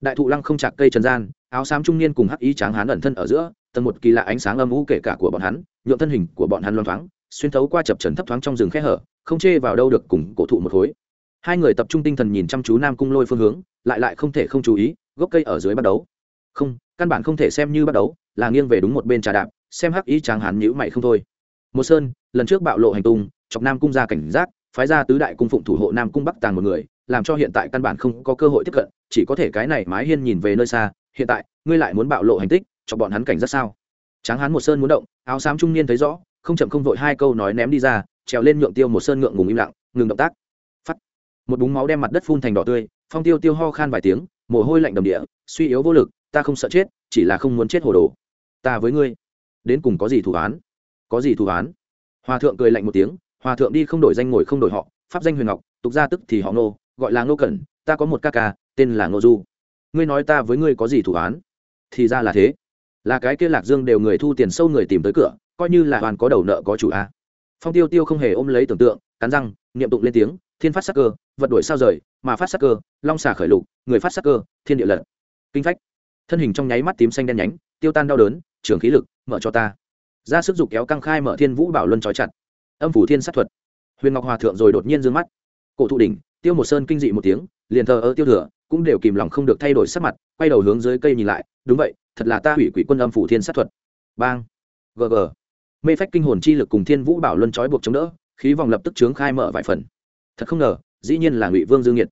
Đại thụ lăng không chạc cây trần gian, áo xám trung niên cùng hắc ý tráng hán ẩn thân ở giữa, tầng một kỳ lạ ánh sáng âm u kể cả của bọn hắn nhuộm thân hình của bọn hắn loang thoáng, xuyên thấu qua chập trần thấp thoáng trong rừng khe hở, không chê vào đâu được cùng cổ thụ một khối. Hai người tập trung tinh thần nhìn chăm chú nam cung lôi phương hướng, lại lại không thể không chú ý, gốc cây ở dưới bắt đấu không, căn bản không thể xem như bắt đấu là nghiêng về đúng một bên trà đạp, xem hắc ý tráng hán nhữ mày không thôi. Một sơn, lần trước bạo lộ hành tung, chọc nam cung ra cảnh giác phái ra tứ đại cung phụng thủ hộ nam cung bắc tàng một người, làm cho hiện tại căn bản không có cơ hội tiếp cận, chỉ có thể cái này mái hiên nhìn về nơi xa, hiện tại, ngươi lại muốn bạo lộ hành tích, cho bọn hắn cảnh rất sao? Tráng hán một sơn muốn động, áo xám trung niên thấy rõ, không chậm không vội hai câu nói ném đi ra, trèo lên nhượng tiêu một sơn ngượng ngùng im lặng, ngừng động tác. Phắt. Một búng máu đem mặt đất phun thành đỏ tươi, phong tiêu tiêu ho khan vài tiếng, mồ hôi lạnh đầm địa, suy yếu vô lực, ta không sợ chết, chỉ là không muốn chết hồ đồ. Ta với ngươi. Đến cùng có gì thủ án có gì thủ án hòa thượng cười lạnh một tiếng hòa thượng đi không đổi danh ngồi không đổi họ, pháp danh huyền ngọc, tục gia tức thì họ nô gọi là ngô cẩn, ta có một ca ca, tên là ngô du. Ngươi nói ta với ngươi có gì thủ án? Thì ra là thế. Là cái kia lạc dương đều người thu tiền sâu người tìm tới cửa, coi như là hoàn có đầu nợ có chủ a. Phong tiêu tiêu không hề ôm lấy tưởng tượng, cắn răng, niệm tụng lên tiếng, thiên phát sắc cơ, vật đuổi sao rời, mà phát sắc cơ, long xà khởi lục, người phát sắc cơ, thiên địa lật. Kinh phách. Thân hình trong nháy mắt tím xanh đen nhánh, tiêu tan đau đớn, trường khí lực, mở cho ta. Ra sức dục kéo căng khai mở thiên vũ bảo luân trói chặt âm phủ thiên sát thuật. Huyền ngọc hòa thượng rồi đột nhiên d ư ơ n g mắt. Cổ thụ đỉnh, tiêu một sơn kinh dị một tiếng, liền thờ ơ tiêu thừa, cũng đều kìm lòng không được thay đổi sắc mặt, quay đầu hướng dưới cây nhìn lại, đúng vậy, thật là ta hủy quỷ quân âm phủ thiên sát thuật. Bang gg mê phách kinh hồn chi lực cùng thiên vũ bảo luân trói buộc chống đỡ, khí vòng lập tức trướng khai mở vài phần. Thật không ngờ, dĩ nhiên là ngụy vương dương nhiệt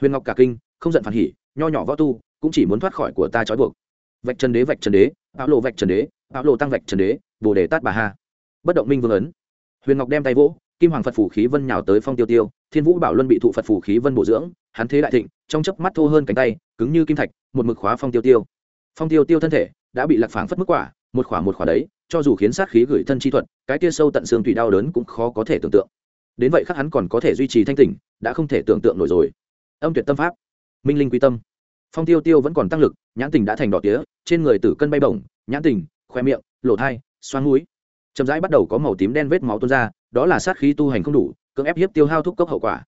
huyền ngọc cả kinh, không giận phản hỉ, nho nhỏ võ tu, cũng chỉ muốn thoát khỏi của ta trói buộc. Vạch trần đế, vạch trần đế áo lộ vạch trần đế áo lộ tăng vạch trần đế, bồ đề tát bà ha. Bất động minh vương ấn huyền ngọc đem tay vỗ, kim hoàng phật phủ khí vân nhào tới phong tiêu tiêu, thiên vũ bảo luân bị thụ phật phủ khí vân bổ dưỡng, hắn thế đại thịnh, trong chớp mắt thô hơn cánh tay, cứng như kim thạch, một mực khóa phong tiêu tiêu. Phong tiêu tiêu thân thể đã bị lạc phảng phất mức quả, một khỏa một khỏa đấy, cho dù khiến sát khí gửi thân chi thuật, cái kia sâu tận xương thủy đau đớn cũng khó có thể tưởng tượng. Đến vậy khắc hắn còn có thể duy trì thanh tỉnh, đã không thể tưởng tượng nổi rồi. Âm tuyệt tâm pháp, minh linh quý tâm. Phong tiêu tiêu vẫn còn tăng lực, nhãn tình đã thành đỏ tía, trên người tử cân bay bổng, nhãn tình, khoe miệng lộ thai xoan núi chậm rãi bắt đầu có màu tím đen vết máu tuôn ra, đó là sát khí tu hành không đủ, cưỡng ép hiếp tiêu hao thúc cốc hậu quả.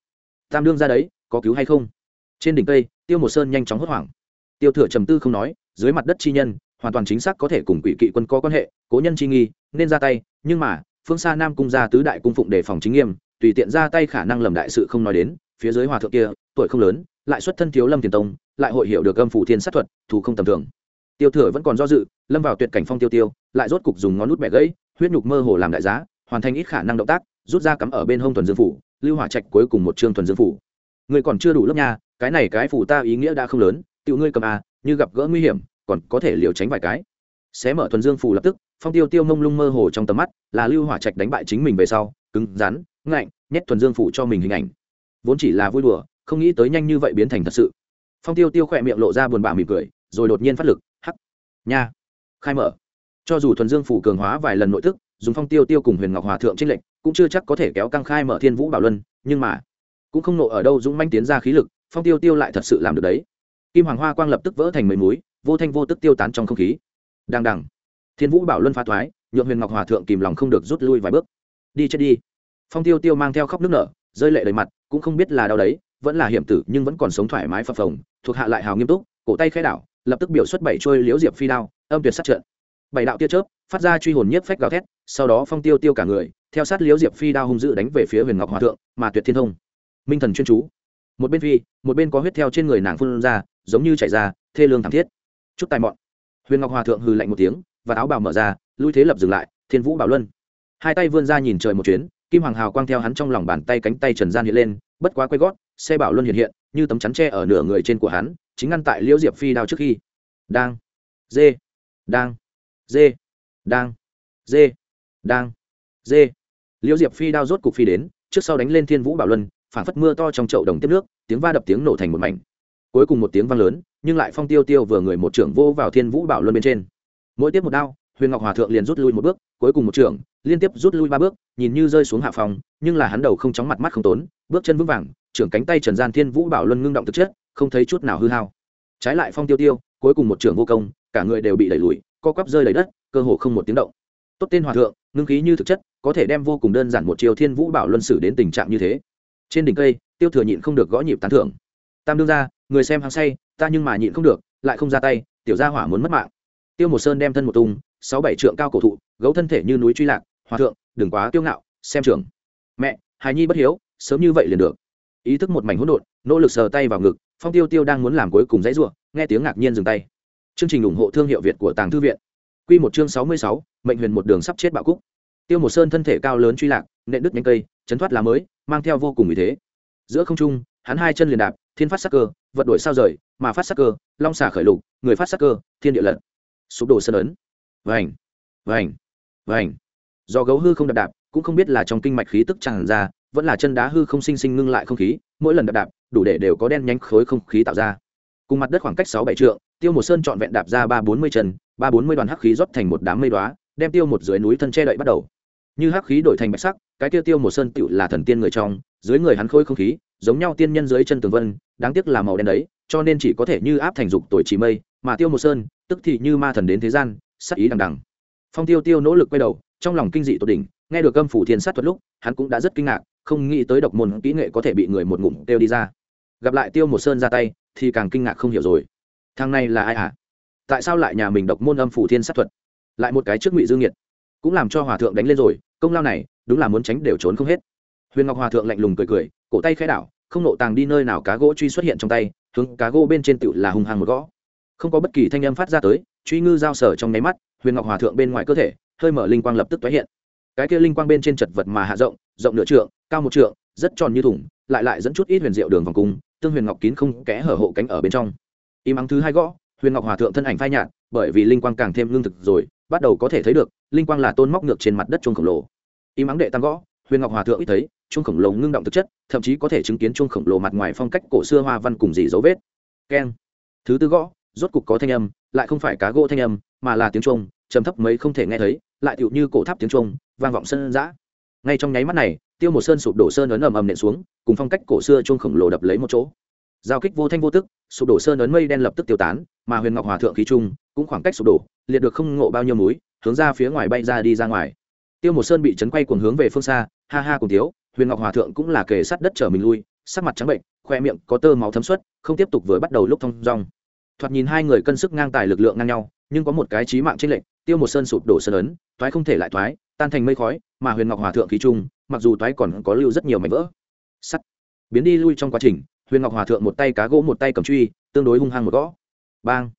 Tam đương ra đấy, có cứu hay không? Trên đỉnh cây, tiêu một sơn nhanh chóng hốt hoảng. Tiêu thừa trầm tư không nói, dưới mặt đất chi nhân, hoàn toàn chính xác có thể cùng quỷ kỵ quân có quan hệ, cố nhân chi nghi, nên ra tay, nhưng mà, phương xa nam cung ra tứ đại cung phụng đề phòng chính nghiêm, tùy tiện ra tay khả năng lầm đại sự không nói đến, phía dưới hòa thượng kia, tuổi không lớn, lại xuất thân thiếu lâm tiền tông, lại hội hiểu được âm phủ thiên sát thuật thủ không tầm thường. Tiêu thừa vẫn còn do dự, lâm vào tuyệt cảnh phong tiêu tiêu, lại rốt cục dùng ngón nút bẻ gãy huyết nhục mơ hồ làm đại giá, hoàn thành ít khả năng động tác, rút ra cắm ở bên hông thuần dương phủ, lưu hỏa trạch cuối cùng một chương thuần dương phủ. Người còn chưa đủ lớp nha, cái này cái phủ ta ý nghĩa đã không lớn, tiểu ngươi cầm à như gặp gỡ nguy hiểm, còn có thể liều tránh vài cái. Xé mở thuần dương phủ lập tức, phong tiêu tiêu mông lung mơ hồ trong tầm mắt, là lưu hỏa trạch đánh bại chính mình về sau, cứng, rắn, ngạnh, nhét thuần dương phủ cho mình hình ảnh. Vốn chỉ là vui đùa, không nghĩ tới nhanh như vậy biến thành thật sự. Phong tiêu tiêu khỏe miệng lộ ra buồn bã mỉm cười, rồi đột nhiên phát lực, hắc, nha, khai mở cho dù thuần dương phủ cường hóa vài lần nội thức, dùng phong tiêu tiêu cùng huyền ngọc hòa thượng trinh lệnh cũng chưa chắc có thể kéo căng khai mở thiên vũ bảo luân, nhưng mà, cũng không nộ ở đâu dũng manh tiến ra khí lực, phong tiêu tiêu lại thật sự làm được đấy. Kim hoàng hoa quang lập tức vỡ thành mấy múi vô thanh vô tức tiêu tán trong không khí. Đằng đằng, thiên vũ bảo luân phá thoái, nhượng huyền ngọc hòa thượng kìm lòng không được rút lui vài bước. Đi chết đi. Phong tiêu tiêu mang theo khóc nước nở, rơi lệ đầy mặt, cũng không biết là đau đấy, vẫn là hiểm tử nhưng vẫn còn sống thoải mái phập phồng, thuộc hạ lại hào nghiêm túc, cổ tay khai đảo, lập tức biểu xuất bảy trôi liễu diệp phi đao, âm tuyệt sát trận bảy đạo tia chớp, phát ra truy hồn nhiếp phách gào thét, sau đó phong tiêu tiêu cả người, theo sát liễu diệp phi đao hung dữ đánh về phía huyền ngọc hòa thượng, mà tuyệt thiên thông. Minh thần chuyên chú. Một bên phi, một bên có huyết theo trên người nàng phun ra, giống như chảy ra, thê lương thảm thiết. Chút tài mọn. Huyền ngọc hòa thượng hừ lạnh một tiếng, và áo bào mở ra, lui thế lập dừng lại, thiên vũ bảo luân. Hai tay vươn ra nhìn trời một chuyến, kim hoàng hào quang theo hắn trong lòng bàn tay cánh tay trần gian hiện lên, bất quá quay gót, xe bảo luân hiện hiện, như tấm chắn tre ở nửa người trên của hắn, chính ngăn tại liễu diệp phi đao trước khi. Đang. Dê. Đang dê đang. Dê đang. Dê liễu diệp phi đao rốt cục phi đến, trước sau đánh lên thiên vũ bảo luân, phản phất mưa to trong chậu đồng tiếp nước, tiếng va đập tiếng nổ thành một mảnh. Cuối cùng một tiếng vang lớn, nhưng lại phong tiêu tiêu vừa người một trưởng vô vào thiên vũ bảo luân bên trên. Mỗi tiếp một đao, huyền ngọc hòa thượng liền rút lui một bước, cuối cùng một trưởng, liên tiếp rút lui ba bước, nhìn như rơi xuống hạ phòng, nhưng là hắn đầu không chóng mặt mắt không tốn, bước chân vững vàng, trưởng cánh tay trần gian thiên vũ bảo luân ngưng động thực chất, không thấy chút nào hư hao. Trái lại phong tiêu tiêu, cuối cùng một trưởng vô công, cả người đều bị đẩy lùi co quắp rơi đầy đất, cơ hồ không một tiếng động. Tốt tên hòa thượng, ngưng khí như thực chất, có thể đem vô cùng đơn giản một chiều thiên vũ bảo luân sử đến tình trạng như thế. Trên đỉnh cây, tiêu thừa nhịn không được gõ nhịp tán thưởng. Tam đương ra người xem hăng say, ta nhưng mà nhịn không được, lại không ra tay, tiểu gia hỏa muốn mất mạng. Tiêu một sơn đem thân một tung, sáu bảy trượng cao cổ thụ, gấu thân thể như núi truy lạc, hòa thượng, đừng quá tiêu ngạo, xem trưởng. Mẹ, hài nhi bất hiếu, sớm như vậy liền được. Ý thức một mảnh hỗn độn, nỗ lực sờ tay vào ngực, phong tiêu tiêu đang muốn làm cuối cùng dãy ruộng nghe tiếng ngạc nhiên dừng tay chương trình ủng hộ thương hiệu việt của tàng thư viện. Q một chương sáu mươi sáu, mệnh huyền một đường sắp chết bạo cúc. Tiêu một sơn thân thể cao lớn truy lạc, nện đứt nhanh cây, chấn thoát lá mới, mang theo vô cùng ý thế. Giữa không trung, hắn hai chân liền đạp, thiên phát sắc cơ, vật đổi sao rời, mà phát sắc cơ, long xả khởi lục, người phát sắc cơ, thiên địa lật. Sụp đổ sân ấn. Vành vành vành. Do gấu hư không đạp đạp, cũng không biết là trong kinh mạch khí tức tràn ra, vẫn là chân đá hư không sinh sinh ngưng lại không khí, mỗi lần đạp đạp, đủ để đều có đen nhánh khối không khí tạo ra. Cùng mặt đất khoảng cách sáu bảy trượng tiêu một sơn trọn vẹn đạp ra ba bốn mươi chân, ba bốn mươi đoàn hắc khí rót thành một đám mây đoá đem tiêu một dưới núi thân che đậy bắt đầu. Như hắc khí đổi thành bạch sắc, cái tiêu tiêu một sơn tựu là thần tiên người trong, dưới người hắn khôi không khí, giống nhau tiên nhân dưới chân tường vân, đáng tiếc là màu đen đấy, cho nên chỉ có thể như áp thành dục tuổi trì mây, mà tiêu một sơn, tức thì như ma thần đến thế gian, sắc ý đằng đằng. Phong tiêu tiêu nỗ lực quay đầu, trong lòng kinh dị tột đỉnh, nghe được âm phủ thiên sát thuật lúc, hắn cũng đã rất kinh ngạc, không nghĩ tới độc môn kỹ nghệ có thể bị người một ngụm tiêu đi ra. Gặp lại tiêu một sơn ra tay, thì càng kinh ngạc không hiểu rồi thằng này là ai hả? À? tại sao lại nhà mình độc môn âm phủ thiên sát thuật? Lại một cái trước ngụy dương nhiệt cũng làm cho hòa thượng đánh lên rồi, công lao này, đúng là muốn tránh đều trốn không hết. Huyền ngọc hòa thượng lạnh lùng cười cười, cổ tay khẽ đảo, không nộ tàng đi nơi nào cá gỗ truy xuất hiện trong tay, hướng cá gỗ bên trên tựu là hung hăng một gõ. Không có bất kỳ thanh âm phát ra tới, truy ngư giao sở trong nháy mắt, huyền ngọc hòa thượng bên ngoài cơ thể, hơi mở linh quang lập tức tái hiện. Cái kia linh quang bên trên chật vật mà hạ rộng rộng nửa trượng, cao một trượng, rất tròn như thủng, lại lại dẫn chút ít huyền diệu đường vòng cung, tương huyền ngọc kín không kẽ hở hộ cánh ở bên trong im ắng thứ hai gõ, huyền ngọc hòa thượng thân ảnh phai nhạt, bởi vì linh quang càng thêm lương thực rồi, bắt đầu có thể thấy được, linh quang là tôn móc ngược trên mặt đất chuông khổng lồ. Im ắng đệ tam gõ, huyền ngọc hòa thượng ít thấy, chuông khổng lồ ngưng động thực chất, thậm chí có thể chứng kiến chuông khổng lồ mặt ngoài phong cách cổ xưa hoa văn cùng dì dấu vết. Keng. Thứ tư gõ, rốt cục có thanh âm, lại không phải cá gỗ thanh âm, mà là tiếng chuông, trầm thấp mấy không thể nghe thấy, lại tựu như cổ tháp tiếng chuông, vang vọng sân giã ngay trong nháy mắt này, tiêu một sơn sụp đổ sơn ấn ầm ầm nện xuống, cùng phong cách cổ xưa chuông khổng lồ đập lấy một chỗ giao kích vô thanh vô tức, sụp đổ sơn ấn mây đen lập tức tiêu tán, mà huyền ngọc hòa thượng khí trung cũng khoảng cách sụp đổ, liệt được không ngộ bao nhiêu múi hướng ra phía ngoài bay ra đi ra ngoài. Tiêu một sơn bị chấn quay cuồng hướng về phương xa, ha ha cùng thiếu, huyền ngọc hòa thượng cũng là kề sát đất trở mình lui, sắc mặt trắng bệnh, khoe miệng có tơ máu thấm suất, không tiếp tục vừa bắt đầu lúc thông rong thoạt nhìn hai người cân sức ngang tài lực lượng ngang nhau, nhưng có một cái trí mạng trên lệnh tiêu một sơn sụp đổ sơn ấn thoái không thể lại thoái tan thành mây khói, mà huyền ngọc hòa thượng khí trung, mặc dù thoái còn có lưu rất nhiều mảnh vỡ. Sắt. Biến đi lui trong quá trình huyền ngọc hòa thượng một tay cá gỗ một tay cầm truy, tương đối hung hăng một gõ. Bang!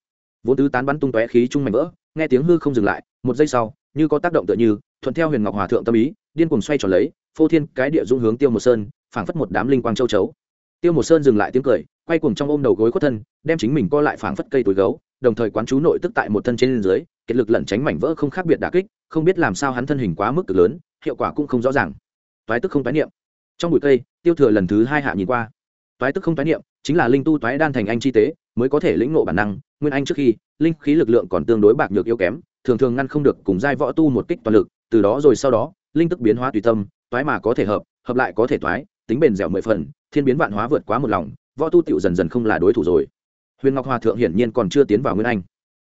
Vốn tứ tán bắn tung tóe khí trung mảnh vỡ, nghe tiếng hư không dừng lại, một giây sau, như có tác động tựa như, thuận theo huyền ngọc hòa thượng tâm ý, điên cuồng xoay tròn lấy, phô thiên cái địa dung hướng tiêu một sơn, phảng phất một đám linh quang châu chấu. Tiêu một sơn dừng lại tiếng cười, quay cuồng trong ôm đầu gối khuất thân, đem chính mình co lại phảng phất cây túi gấu, đồng thời quán chú nội tức tại một thân trên dưới kiệt lực lẩn tránh mảnh vỡ không khác biệt đả kích, không biết làm sao hắn thân hình quá mức cực lớn, hiệu quả cũng không rõ ràng. Toái tức không toái niệm. Trong bụi cây, tiêu thừa lần thứ hai hạ nhìn qua toái tức không toái niệm, chính là linh tu toái đan thành anh chi tế, mới có thể lĩnh ngộ bản năng, nguyên anh trước khi, linh khí lực lượng còn tương đối bạc nhược yếu kém, thường thường ngăn không được cùng giai võ tu một kích toàn lực, từ đó rồi sau đó, linh tức biến hóa tùy tâm, toái mà có thể hợp hợp lại có thể toái, tính bền dẻo mười phần, thiên biến vạn hóa vượt quá một lòng, võ tu tựu dần dần không là đối thủ rồi. Huyền ngọc hòa thượng hiển nhiên còn chưa tiến vào nguyên anh.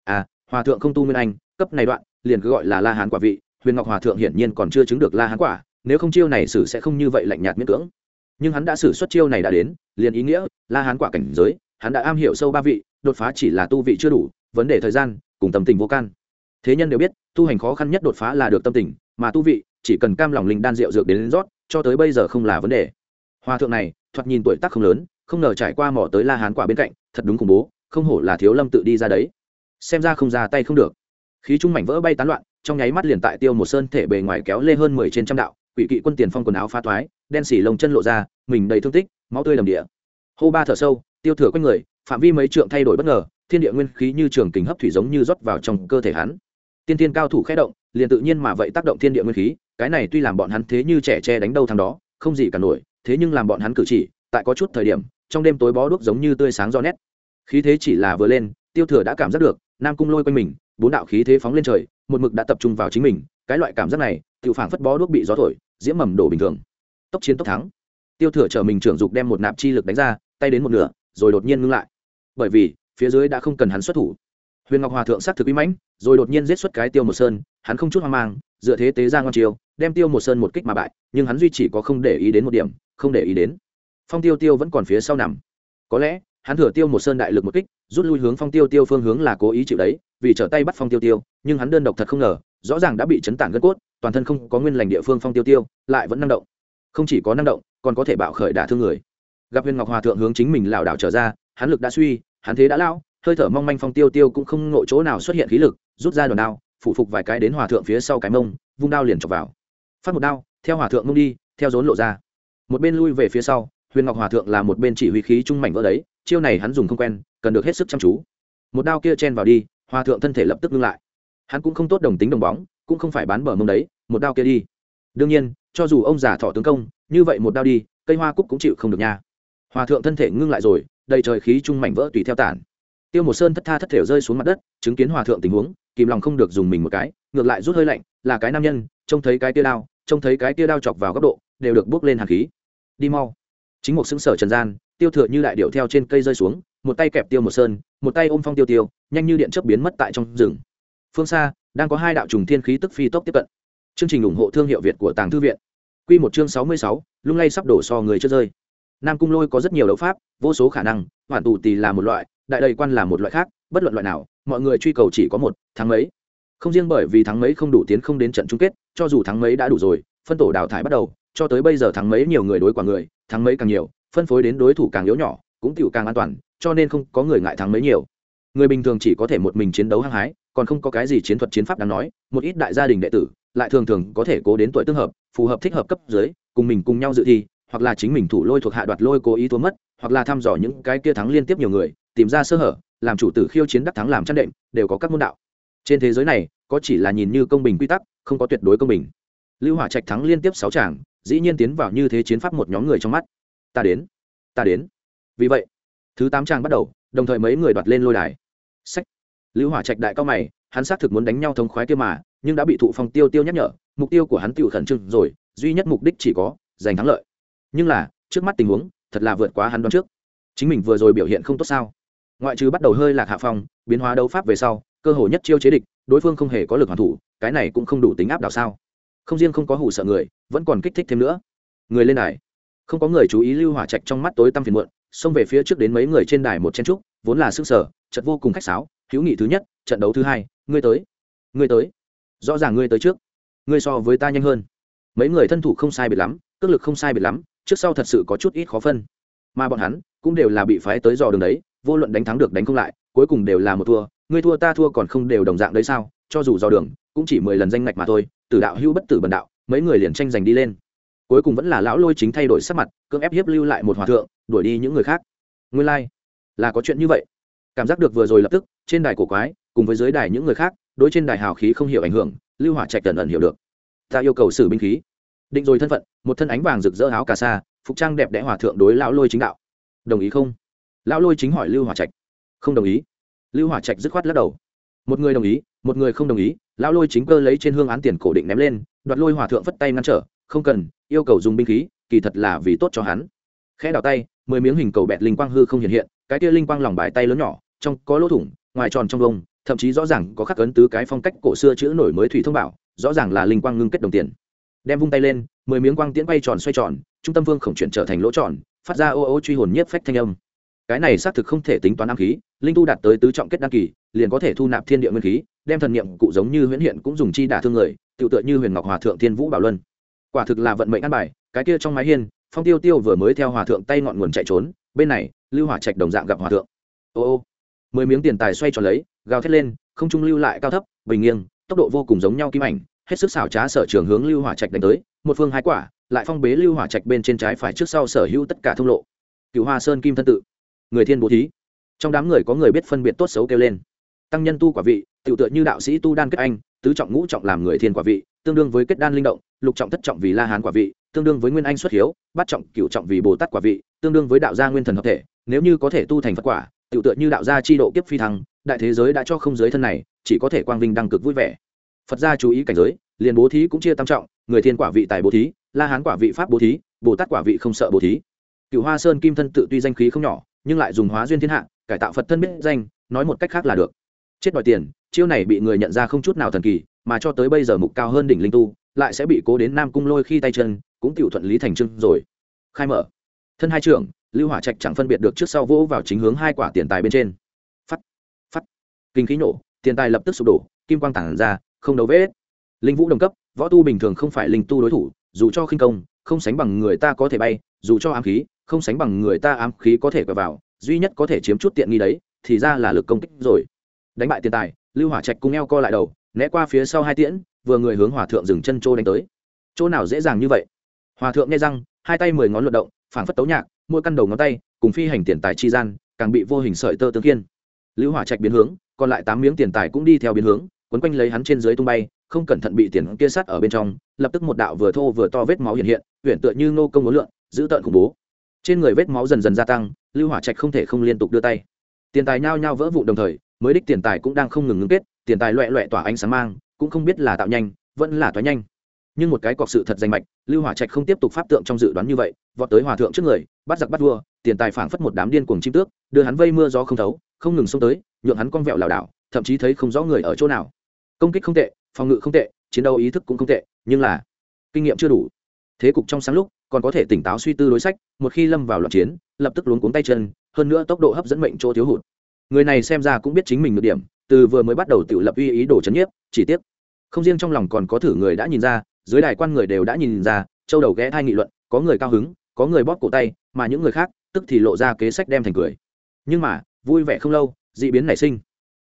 À hòa thượng không tu nguyên anh, cấp này đoạn, liền cứ gọi là la hán quả vị, huyền ngọc hòa thượng hiển nhiên còn chưa chứng được la hán quả, nếu không chiêu này xử sẽ không như vậy lạnh nhạt miễn cưỡng nhưng hắn đã xử xuất chiêu này đã đến liền ý nghĩa la hán quả cảnh giới hắn đã am hiểu sâu ba vị đột phá chỉ là tu vị chưa đủ vấn đề thời gian cùng tâm tình vô can. Thế nhân đều biết tu hành khó khăn nhất đột phá là được tâm tình mà tu vị chỉ cần cam lòng linh đan rượu dược đến, đến rót cho tới bây giờ không là vấn đề. Hòa thượng này thoạt nhìn tuổi tác không lớn không ngờ trải qua mỏ tới la hán quả bên cạnh thật đúng khủng bố không hổ là thiếu lâm tự đi ra đấy. Xem ra không ra tay không được. Khí trung mảnh vỡ bay tán loạn trong nháy mắt liền tại tiêu một sơn thể bề ngoài kéo lê hơn mười trên trăm đạo quỷ kỵ quân tiền phong quần áo phá thoái, đen xỉ lồng chân lộ ra, mình đầy thương tích, máu tươi đầm địa. Hô ba thở sâu, tiêu thừa quanh người, phạm vi mấy trượng thay đổi bất ngờ, thiên địa nguyên khí như trường kính hấp thủy giống như rót vào trong cơ thể hắn. Tiên tiên cao thủ khẽ động, liền tự nhiên mà vậy tác động thiên địa nguyên khí, cái này tuy làm bọn hắn thế như trẻ tre đánh đâu thằng đó, không gì cả nổi, thế nhưng làm bọn hắn cử chỉ, tại có chút thời điểm, trong đêm tối bó đuốc giống như tươi sáng do nét. Khí thế chỉ là vừa lên, tiêu thừa đã cảm giác được, nam cung lôi quanh mình, bốn đạo khí thế phóng lên trời, một mực đã tập trung vào chính mình, cái loại cảm giác này Tiểu phảng phất bó đuốc bị gió thổi, diễm mầm đổ bình thường. Tốc chiến tốc thắng. Tiêu thừa chở mình trưởng dục đem một nạp chi lực đánh ra, tay đến một nửa, rồi đột nhiên ngưng lại. Bởi vì, phía dưới đã không cần hắn xuất thủ. Huyền ngọc hòa thượng sát thực uy mãnh, rồi đột nhiên giết xuất cái tiêu một sơn, hắn không chút hoang mang, dựa thế tế ra ngon chiều đem tiêu một sơn một kích mà bại, nhưng hắn duy chỉ có không để ý đến một điểm, không để ý đến. Phong tiêu tiêu vẫn còn phía sau nằm. Có lẽ, hắn thừa tiêu một sơn đại lực một kích, rút lui hướng phong tiêu tiêu phương hướng là cố ý chịu đấy, vì trở tay bắt phong tiêu tiêu, nhưng hắn đơn độc thật không ngờ, rõ ràng đã bị chấn tản gân cốt toàn thân không có nguyên lành địa phương phong tiêu tiêu, lại vẫn năng động. Không chỉ có năng động, còn có thể bạo khởi đả thương người. Gặp huyền ngọc hòa thượng hướng chính mình lảo đảo trở ra, hắn lực đã suy, hắn thế đã lao, hơi thở mong manh phong tiêu tiêu cũng không ngộ chỗ nào xuất hiện khí lực, rút ra đòn đao, phủ phục vài cái đến hòa thượng phía sau cái mông, vung đao liền chọc vào. Phát một đao, theo hòa thượng mông đi, theo rốn lộ ra. Một bên lui về phía sau, huyền ngọc hòa thượng là một bên chỉ huy khí trung mảnh vỡ đấy, chiêu này hắn dùng không quen, cần được hết sức chăm chú. Một đao kia chen vào đi, hòa thượng thân thể lập tức ngưng lại. Hắn cũng không tốt đồng tính đồng bóng cũng không phải bán bờ mông đấy, một đao kia đi. Đương nhiên, cho dù ông già thọ tướng công, như vậy một đao đi, cây hoa cúc cũng chịu không được nha. Hòa thượng thân thể ngưng lại rồi, đầy trời khí trung mảnh vỡ tùy theo tản. Tiêu một sơn thất tha thất thể rơi xuống mặt đất, chứng kiến hòa thượng tình huống, kìm lòng không được dùng mình một cái, ngược lại rút hơi lạnh, là cái nam nhân, trông thấy cái tia đao, trông thấy cái tia đao chọc vào góc độ, đều được bước lên hàn khí. Đi mau. Chính một xứng sở trần gian, tiêu thừa như đại điệu theo trên cây rơi xuống, một tay kẹp tiêu một sơn, một tay ôm phong tiêu tiêu, nhanh như điện chớp biến mất tại trong rừng. Phương xa đang có hai đạo trùng thiên khí tức phi tốc tiếp cận. Chương trình ủng hộ thương hiệu việt của tàng thư viện. Quy một chương sáu mươi sáu, lung lay sắp đổ so người chưa rơi. Nam cung lôi có rất nhiều đấu pháp, vô số khả năng, hoàn tù tì là một loại, đại đầy quan là một loại khác, bất luận loại nào, mọi người truy cầu chỉ có một, thắng mấy. Không riêng bởi vì thắng mấy không đủ tiến không đến trận chung kết, cho dù thắng mấy đã đủ rồi, phân tổ đào thải bắt đầu, cho tới bây giờ thắng mấy nhiều người đối quả người, thắng mấy càng nhiều, phân phối đến đối thủ càng yếu nhỏ, cũng tiểu càng an toàn, cho nên không có người ngại thắng mấy nhiều. Người bình thường chỉ có thể một mình chiến đấu hăng hái còn không có cái gì chiến thuật chiến pháp đáng nói, một ít đại gia đình đệ tử lại thường thường có thể cố đến tuổi tương hợp, phù hợp thích hợp cấp dưới, cùng mình cùng nhau dự thi, hoặc là chính mình thủ lôi thuộc hạ đoạt lôi cố ý thua mất, hoặc là thăm dò những cái kia thắng liên tiếp nhiều người, tìm ra sơ hở, làm chủ tử khiêu chiến đắc thắng làm chăn đệm, đều có các môn đạo. Trên thế giới này, có chỉ là nhìn như công bình quy tắc, không có tuyệt đối công bình. Lưu hỏa trạch thắng liên tiếp sáu tràng, dĩ nhiên tiến vào như thế chiến pháp một nhóm người trong mắt. Ta đến ta đến. Vì vậy, thứ tám tràng bắt đầu, đồng thời mấy người đoạt lên lôi đài. Sách lưu hỏa trạch đại cao mày, hắn xác thực muốn đánh nhau thống khoái kia mà, nhưng đã bị thụ phong tiêu tiêu nhắc nhở, mục tiêu của hắn tiêu khẩn trương rồi, duy nhất mục đích chỉ có giành thắng lợi. Nhưng là, trước mắt tình huống, thật là vượt quá hắn đoán trước. Chính mình vừa rồi biểu hiện không tốt sao? Ngoại trừ bắt đầu hơi lạc hạ phong, biến hóa đấu pháp về sau, cơ hội nhất chiêu chế địch, đối phương không hề có lực hoàn thủ, cái này cũng không đủ tính áp đảo sao? Không riêng không có hủ sợ người, vẫn còn kích thích thêm nữa. Người lên đài. Không có người chú ý lưu hỏa trạch trong mắt tối tăm phiền muộn, xông về phía trước đến mấy người trên đài một chen trúc, vốn là sức sở trận vô cùng khách sáo hữu nghị thứ nhất, trận đấu thứ hai, ngươi tới ngươi tới, rõ ràng ngươi tới trước, ngươi so với ta nhanh hơn. Mấy người thân thủ không sai biệt lắm, cước lực không sai biệt lắm, trước sau thật sự có chút ít khó phân. Mà bọn hắn cũng đều là bị phái tới dò đường đấy, vô luận đánh thắng được đánh không lại, cuối cùng đều là một thua, ngươi thua ta thua còn không đều đồng dạng đấy sao? Cho dù dò đường cũng chỉ mười lần danh ngạch mà thôi, tử đạo hưu bất tử bần đạo, mấy người liền tranh giành đi lên. Cuối cùng vẫn là lão lôi chính thay đổi sắc mặt, cưỡng ép hiếp lưu lại một hòa thượng, đuổi đi những người khác. Nguyên lai、like. là có chuyện như vậy cảm giác được vừa rồi lập tức, trên đài cổ quái, cùng với dưới đài những người khác, đối trên đài hào khí không hiểu ảnh hưởng, lưu hỏa trạch tần ẩn hiểu được. Ta yêu cầu xử binh khí. Định rồi thân phận, một thân ánh vàng rực rỡ áo cà sa, phục trang đẹp đẽ hòa thượng đối lão lôi chính đạo. Đồng ý không? Lão lôi chính hỏi lưu hỏa trạch. Không đồng ý. Lưu hỏa trạch dứt khoát lắc đầu. Một người đồng ý, một người không đồng ý, lão lôi chính cơ lấy trên hương án tiền cổ định ném lên, đoạt lôi hòa thượng phất tay ngăn trở. Không cần, yêu cầu dùng binh khí, kỳ thật là vì tốt cho hắn. Khẽ đào tay, mười miếng hình cầu bẹt linh quang hư không hiện hiện cái kia linh quang lòng bài tay lớn nhỏ, trong có lỗ thủng, ngoài tròn trong vông, thậm chí rõ ràng có khắc ấn tứ cái phong cách cổ xưa chữ nổi mới thủy thông bảo, rõ ràng là linh quang ngưng kết đồng tiền. Đem vung tay lên, mười miếng quang tiễn quay tròn xoay tròn, trung tâm vương khổng chuyển trở thành lỗ tròn, phát ra ô ô truy hồn nhiếp phách thanh âm. Cái này xác thực không thể tính toán ám khí, linh tu đạt tới tứ trọng kết đăng kỳ, liền có thể thu nạp thiên địa nguyên khí, đem thần niệm cụ giống như huyễn hiện cũng dùng chi đả thương người tự tựa như huyền ngọc hòa thượng thiên vũ bảo luân. Quả thực là vận mệnh ăn bài, cái kia trong mái hiên, phong tiêu tiêu vừa mới theo hòa thượng tay ngọn nguồn chạy trốn bên này, lưu hỏa trạch đồng dạng gặp hòa thượng. Ô ô, mười miếng tiền tài xoay tròn lấy, gào thét lên, không trung lưu lại cao thấp, bình nghiêng tốc độ vô cùng giống nhau kim ảnh, hết sức xảo trá sở trường hướng lưu hỏa trạch đánh tới, một phương hai quả, lại phong bế lưu hỏa trạch bên trên trái phải trước sau sở hữu tất cả thông lộ. Cựu hoa sơn kim thân tự, người thiên bố thí. Trong đám người có người biết phân biệt tốt xấu kêu lên. Tăng nhân tu quả vị tự tựa như đạo sĩ tu đan kết anh, tứ trọng ngũ trọng làm người thiên quả vị, tương đương với kết đan linh động, lục trọng thất trọng vì la hán quả vị, tương đương với nguyên anh xuất hiếu, bát trọng cửu trọng vì bồ tát quả vị tương đương với đạo gia nguyên thần hợp thể, nếu như có thể tu thành phật quả tự tựa như đạo gia chi độ kiếp phi thăng, đại thế giới đã cho không giới thân này, chỉ có thể quang vinh đăng cực vui vẻ. Phật gia chú ý cảnh giới, liền bố thí cũng chia tam trọng, người thiên quả vị tài bố thí, la hán quả vị pháp bố thí, bồ tát quả vị không sợ bố thí. Cựu hoa sơn kim thân tự tuy danh khí không nhỏ, nhưng lại dùng hóa duyên thiên hạ, cải tạo phật thân biết danh, nói một cách khác là được. Chết đòi tiền, chiêu này bị người nhận ra không chút nào thần kỳ, mà cho tới bây giờ mục cao hơn đỉnh linh tu, lại sẽ bị cố đến nam cung lôi khi tay chân, cũng tiểu thuận lý thành trưng rồi. Khai mở thân hai trưởng, lưu hỏa trạch chẳng phân biệt được trước sau vỗ vào chính hướng hai quả tiền tài bên trên. Phát phát kinh khí nổ, tiền tài lập tức sụp đổ, kim quang tản ra, không đấu vết. Linh vũ đồng cấp, võ tu bình thường không phải linh tu đối thủ, dù cho khinh công, không sánh bằng người ta có thể bay, dù cho ám khí, không sánh bằng người ta ám khí có thể cờ vào, duy nhất có thể chiếm chút tiện nghi đấy, thì ra là lực công kích rồi. Đánh bại tiền tài, lưu hỏa trạch cung eo co lại đầu, né qua phía sau hai tiễn, vừa người hướng hòa thượng dừng chân trô đánh tới. Chỗ nào dễ dàng như vậy? Hòa thượng nghe răng, hai tay mười ngón luận động phảng phất tấu nhạc, mỗi căn đầu ngón tay, cùng phi hành tiền tài chi gian, càng bị vô hình sợi tơ tương kiên. Lưu hỏa trạch biến hướng, còn lại tám miếng tiền tài cũng đi theo biến hướng, quấn quanh lấy hắn trên dưới tung bay, không cẩn thận bị tiền kia sắt ở bên trong, lập tức một đạo vừa thô vừa to vết máu hiện hiện huyện tựa như nô công ngố lượn giữ tợn khủng bố. Trên người vết máu dần dần gia tăng, lưu hỏa trạch không thể không liên tục đưa tay. Tiền tài nhao nhao vỡ vụ đồng thời, mới đích tiền tài cũng đang không ngừng ngưng kết, tiền tài loẹ loẹ tỏa ánh sáng mang, cũng không biết là tạo nhanh, vẫn là tỏa nhanh nhưng một cái cọc sự thật danh mạch, lưu hỏa trạch không tiếp tục pháp tượng trong dự đoán như vậy, vọt tới hòa thượng trước người, bắt giặc bắt vua, tiền tài phảng phất một đám điên cuồng chim tước, đưa hắn vây mưa gió không thấu, không ngừng xông tới, nhượng hắn con vẹo lảo đảo, thậm chí thấy không rõ người ở chỗ nào. Công kích không tệ, phòng ngự không tệ, chiến đấu ý thức cũng không tệ, nhưng là kinh nghiệm chưa đủ. Thế cục trong sáng lúc, còn có thể tỉnh táo suy tư đối sách, một khi lâm vào loạn chiến, lập tức luống cuống tay chân, hơn nữa tốc độ hấp dẫn mệnh chỗ thiếu hụt. Người này xem ra cũng biết chính mình được điểm, từ vừa mới bắt đầu tự lập uy ý đồ chấn nhiếp, chỉ tiếc, không riêng trong lòng còn có thử người đã nhìn ra dưới đài quan người đều đã nhìn ra châu đầu ghé thai nghị luận có người cao hứng có người bóp cổ tay mà những người khác tức thì lộ ra kế sách đem thành cười. Nhưng mà vui vẻ không lâu d ị biến nảy sinh.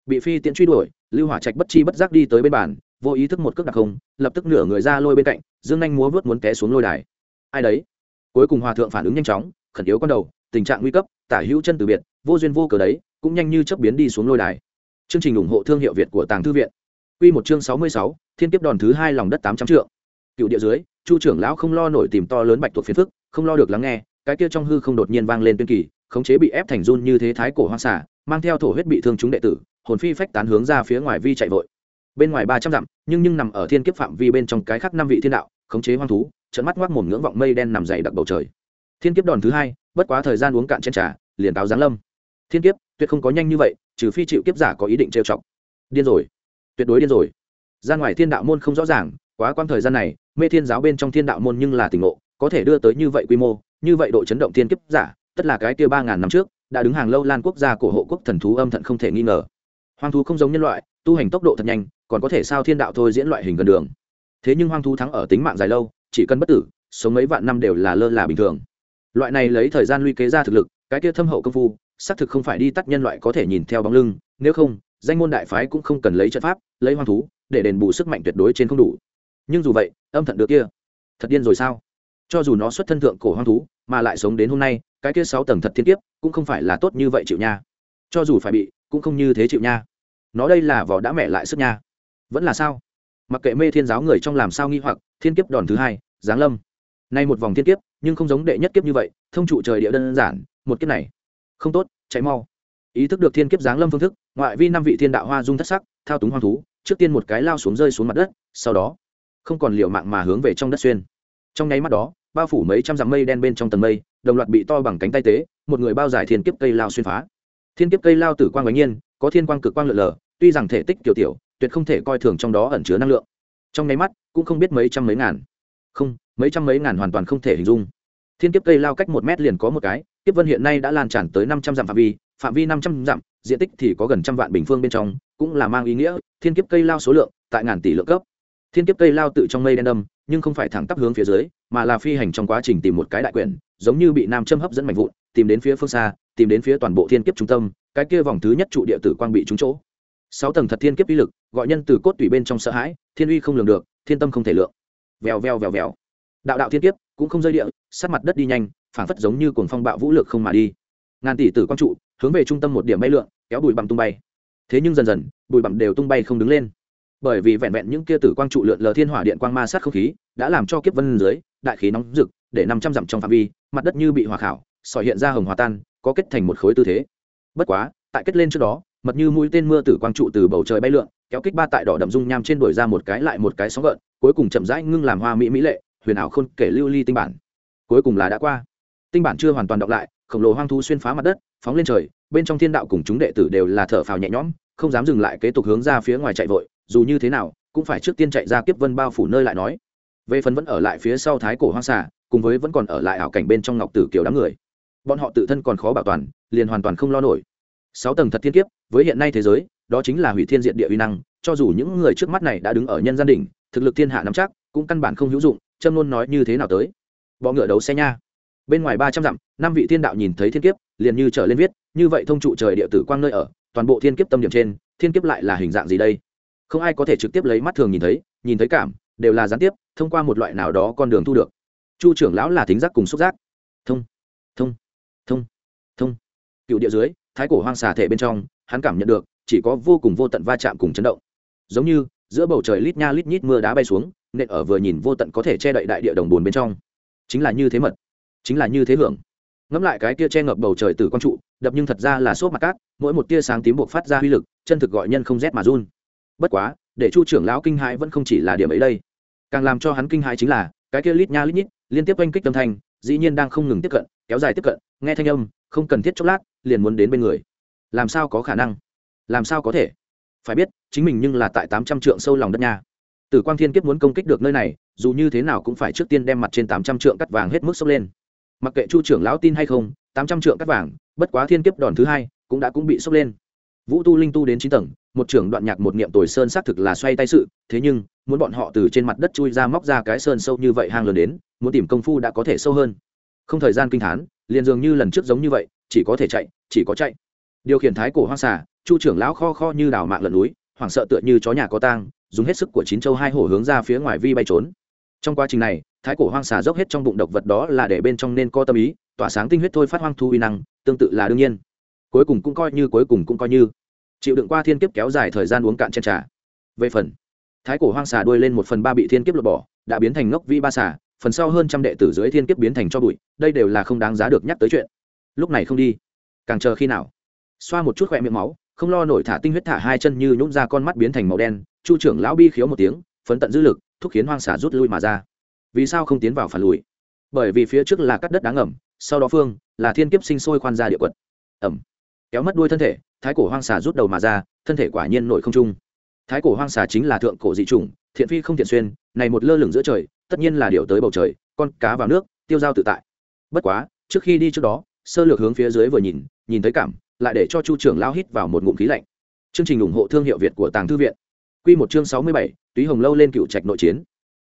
Bị phi tiễn truy đuổi lưu hỏa trạch bất chi bất giác đi tới bên bàn vô ý thức một cước đặc không lập tức nửa người ra lôi bên cạnh dương anh múa vớt muốn té xuống lôi đài. Ai đấy? Cuối cùng hòa thượng phản ứng nhanh chóng khẩn yếu con đầu tình trạng nguy cấp tả hữu chân từ biệt vô duyên vô cờ đấy cũng nhanh như chấp biến đi xuống lôi đài. Chương trình ủng hộ thương hiệu việt của tàng thư viện. Quy một chương sáu mươi sáu, thiên kiếp đòn thứ hai lòng đất tám trăm trượng cựu địa dưới, chu trưởng lão không lo nổi tìm to lớn bạch tuộc phiền phức, không lo được lắng nghe, cái kia trong hư không đột nhiên vang lên tuyên kỳ, khống chế bị ép thành run như thế thái cổ hoang xả mang theo thổ huyết bị thương chúng đệ tử, hồn phi phách tán hướng ra phía ngoài vi chạy vội. Bên ngoài ba trăm dặm, nhưng nhưng nằm ở thiên kiếp phạm vi bên trong cái khác năm vị thiên đạo, khống chế hoang thú trận mắt ngoác mồm ngưỡng vọng mây đen nằm dày đặc bầu trời. Thiên kiếp đòn thứ hai, bất quá thời gian uống cạn trên trà, liền cáo giáng lâm. Thiên kiếp, tuyệt không có nhanh như vậy, trừ phi chịu kiếp giả có ý định trêu chọc. Điên rồi, tuyệt đối điên rồi. Ra ngoài thiên đạo môn không rõ ràng, quá quan thời gian này mê thiên giáo bên trong thiên đạo môn nhưng là tỉnh ngộ, có thể đưa tới như vậy quy mô, như vậy độ chấn động thiên kiếp giả, tất là cái kia ba ngàn năm trước, đã đứng hàng lâu lan quốc gia của hộ quốc thần thú âm thận không thể nghi ngờ. Hoang thú không giống nhân loại, tu hành tốc độ thật nhanh, còn có thể sao thiên đạo thôi diễn loại hình gần đường. Thế nhưng hoang thú thắng ở tính mạng dài lâu, chỉ cần bất tử, sống mấy vạn năm đều là lơ là bình thường. Loại này lấy thời gian luy kế ra thực lực, cái kia thâm hậu công phu, xác thực không phải đi tắt nhân loại có thể nhìn theo bóng lưng, nếu không, danh môn đại phái cũng không cần lấy trận pháp, lấy hoang thú, để đền bù sức mạnh tuyệt đối trên không đủ nhưng dù vậy, âm thận được kia, thật điên rồi sao? Cho dù nó xuất thân thượng cổ hoang thú, mà lại sống đến hôm nay, cái kia sáu tầng thật thiên kiếp, cũng không phải là tốt như vậy chịu nha. Cho dù phải bị, cũng không như thế chịu nha. Nó đây là vỏ đã mẹ lại sức nha. Vẫn là sao? Mặc kệ mê thiên giáo người trong làm sao nghi hoặc, thiên kiếp đòn thứ hai, giáng lâm. Nay một vòng thiên kiếp, nhưng không giống đệ nhất kiếp như vậy, thông trụ trời địa đơn giản, một kiếp này. Không tốt cháy mau. Ý thức được thiên kiếp giáng lâm phương thức, ngoại vi năm vị thiên đạo hoa dung thất sắc, thao túng hoang thú, trước tiên một cái lao xuống rơi xuống mặt đất, sau đó không còn liệu mạng mà hướng về trong đất xuyên. Trong nháy mắt đó, bao phủ mấy trăm dặm mây đen bên trong tầng mây, đồng loạt bị to bằng cánh tay tế, một người bao dài thiên kiếp cây lao xuyên phá. Thiên kiếp cây lao tử quang bánh nhiên, có thiên quang cực quang lượn lờ, tuy rằng thể tích tiểu tiểu, tuyệt không thể coi thường trong đó ẩn chứa năng lượng. Trong nháy mắt, cũng không biết mấy trăm mấy ngàn. Không, mấy trăm mấy ngàn hoàn toàn không thể hình dung. Thiên kiếp cây lao cách một mét liền có một cái, kiếp vân hiện nay đã lan tràn tới năm trăm dặm phạm vi phạm vi năm trăm dặm, diện tích thì có gần trăm vạn bình phương bên trong, cũng là mang ý nghĩa, thiên kiếp cây lao số lượng tại ngàn tỷ lượng cấp thiên kiếp cây lao tự trong mây đen đâm, nhưng không phải thẳng tắp hướng phía dưới, mà là phi hành trong quá trình tìm một cái đại quyển, giống như bị nam châm hấp dẫn mạnh vụn, tìm đến phía phương xa, tìm đến phía toàn bộ thiên kiếp trung tâm, cái kia vòng thứ nhất trụ địa tử quang bị trúng chỗ. Sáu tầng thật thiên kiếp uy lực, gọi nhân từ cốt tủy bên trong sợ hãi, thiên uy không lường được, thiên tâm không thể lượng. Vèo vèo vèo vèo. Đạo đạo thiên kiếp, cũng không rơi địa, sát mặt đất đi nhanh, phảng phất giống như cuồng phong bạo vũ lực không mà đi. Ngàn tỷ tử quang trụ, hướng về trung tâm một điểm bay lượn, kéo bụi bặm tung bay. Thế nhưng dần dần, bụi bặm đều tung bay không đứng lên bởi vì vẹn vẹn những kia tử quang trụ lượn lờ thiên hỏa điện quang ma sát không khí, đã làm cho kiếp vân dưới, đại khí nóng rực, để năm trăm dặm trong phạm vi, mặt đất như bị hòa khảo, sỏi hiện ra hồng hòa tan, có kết thành một khối tư thế. Bất quá, tại kết lên trước đó, mật như mũi tên mưa tử quang trụ từ bầu trời bay lượn, kéo kích ba tại đỏ đậm dung nham trên đổi ra một cái lại một cái sóng gợn, cuối cùng chậm rãi ngưng làm hoa mỹ mỹ lệ, huyền ảo khôn kể lưu ly tinh bản. Cuối cùng là đã qua. Tinh bản chưa hoàn toàn đọc lại, khổng lồ hoang thu xuyên phá mặt đất, phóng lên trời, bên trong thiên đạo cùng chúng đệ tử đều là thở phào nhẹ nhõm, không dám dừng lại kế tục hướng ra phía ngoài chạy vội dù như thế nào, cũng phải trước tiên chạy ra kiếp vân bao phủ nơi lại nói. Về phần vẫn ở lại phía sau thái cổ hoang xà, cùng với vẫn còn ở lại ảo cảnh bên trong ngọc tử kiều đám người. Bọn họ tự thân còn khó bảo toàn, liền hoàn toàn không lo nổi. Sáu tầng thật thiên kiếp, với hiện nay thế giới, đó chính là hủy thiên diện địa uy năng, cho dù những người trước mắt này đã đứng ở nhân gian đỉnh, thực lực thiên hạ nắm chắc, cũng căn bản không hữu dụng, châm luôn nói như thế nào tới. Bọ ngựa đấu xe nha. Bên ngoài ba trăm dặm, năm vị thiên đạo nhìn thấy thiên kiếp, liền như trở lên viết, như vậy thông trụ trời địa tử quang nơi ở, toàn bộ thiên kiếp tâm điểm trên, thiên kiếp lại là hình dạng gì đây? Không ai có thể trực tiếp lấy mắt thường nhìn thấy nhìn thấy cảm, đều là gián tiếp, thông qua một loại nào đó con đường thu được. Chu trưởng lão là thính giác cùng xúc giác. Thông thông thông thông. Cựu địa dưới, thái cổ hoang xà thể bên trong, hắn cảm nhận được, chỉ có vô cùng vô tận va chạm cùng chấn động. Giống như, giữa bầu trời lít nha lít nhít mưa đá bay xuống, nên ở vừa nhìn vô tận có thể che đậy đại địa đồng bồn bên trong. Chính là như thế mật, chính là như thế hưởng. Ngẫm lại cái tia che ngập bầu trời từ con trụ, đập nhưng thật ra là xốp mặt cát, mỗi một tia sáng tím buộc phát ra uy lực, chân thực gọi nhân không rét mà run bất quá, để chu trưởng lão kinh hãi vẫn không chỉ là điểm ấy đây. Càng làm cho hắn kinh hãi chính là, cái kia lít nha lít nhít, liên tiếp oanh kích âm thanh, dĩ nhiên đang không ngừng tiếp cận, kéo dài tiếp cận, nghe thanh âm, không cần thiết chốc lát, liền muốn đến bên người. Làm sao có khả năng? Làm sao có thể? Phải biết, chính mình nhưng là tại tám trăm trượng sâu lòng đất nha. Tử quang thiên kiếp muốn công kích được nơi này, dù như thế nào cũng phải trước tiên đem mặt trên tám trăm trượng cắt vàng hết mức sốc lên. Mặc kệ chu trưởng lão tin hay không, tám trăm trượng cắt vàng, bất quá thiên kiếp đòn thứ hai, cũng đã cũng bị sốc lên. Vũ tu linh tu đến chín tầng một trưởng đoạn nhạc một niệm tồi sơn xác thực là xoay tay sự, thế nhưng, muốn bọn họ từ trên mặt đất chui ra móc ra cái sơn sâu như vậy hang lớn đến, muốn tìm công phu đã có thể sâu hơn. Không thời gian kinh thán, liền dường như lần trước giống như vậy, chỉ có thể chạy, chỉ có chạy. Điều khiển thái cổ hoang xà, chu trưởng lão kho kho như đào mạng lật núi, hoảng sợ tựa như chó nhà có tang, dùng hết sức của chín châu hai hổ hướng ra phía ngoài vi bay trốn. Trong quá trình này, thái cổ hoang xà dốc hết trong bụng độc vật đó là để bên trong nên co tâm ý, tỏa sáng tinh huyết thôi phát hoang thu uy năng, tương tự là đương nhiên. Cuối cùng cũng coi như, cuối cùng cũng coi như chịu đựng qua thiên kiếp kéo dài thời gian uống cạn chen trà. Về phần, thái cổ hoang xà đuôi lên một phần ba bị thiên kiếp lột bỏ, đã biến thành ngốc vi ba xà, phần sau hơn trăm đệ tử dưới thiên kiếp biến thành cho bụi, đây đều là không đáng giá được nhắc tới chuyện. Lúc này không đi, càng chờ khi nào? Xoa một chút khỏe miệng máu, không lo nổi thả tinh huyết thả hai chân như nhũng ra con mắt biến thành màu đen, chu trưởng lão bi khiếu một tiếng, phấn tận dư lực, thúc khiến hoang xà rút lui mà ra. Vì sao không tiến vào phản lùi? Bởi vì phía trước là cắt đất đáng ngầm, sau đó phương, là thiên kiếp sinh sôi khoan ra địa quật. Ẩm kéo mất đuôi thân thể, thái cổ hoang xà rút đầu mà ra, thân thể quả nhiên nổi không trung. Thái cổ hoang xà chính là thượng cổ dị chủng, thiện phi không thiện xuyên, này một lơ lửng giữa trời, tất nhiên là điều tới bầu trời, con cá vào nước, tiêu dao tự tại. Bất quá, trước khi đi trước đó, sơ lược hướng phía dưới vừa nhìn nhìn thấy cảm, lại để cho chu trưởng lao hít vào một ngụm khí lạnh. Chương trình ủng hộ thương hiệu việt của tàng thư viện. Q một chương sáu mươi bảy, túy hồng lâu lên cựu trạch nội chiến.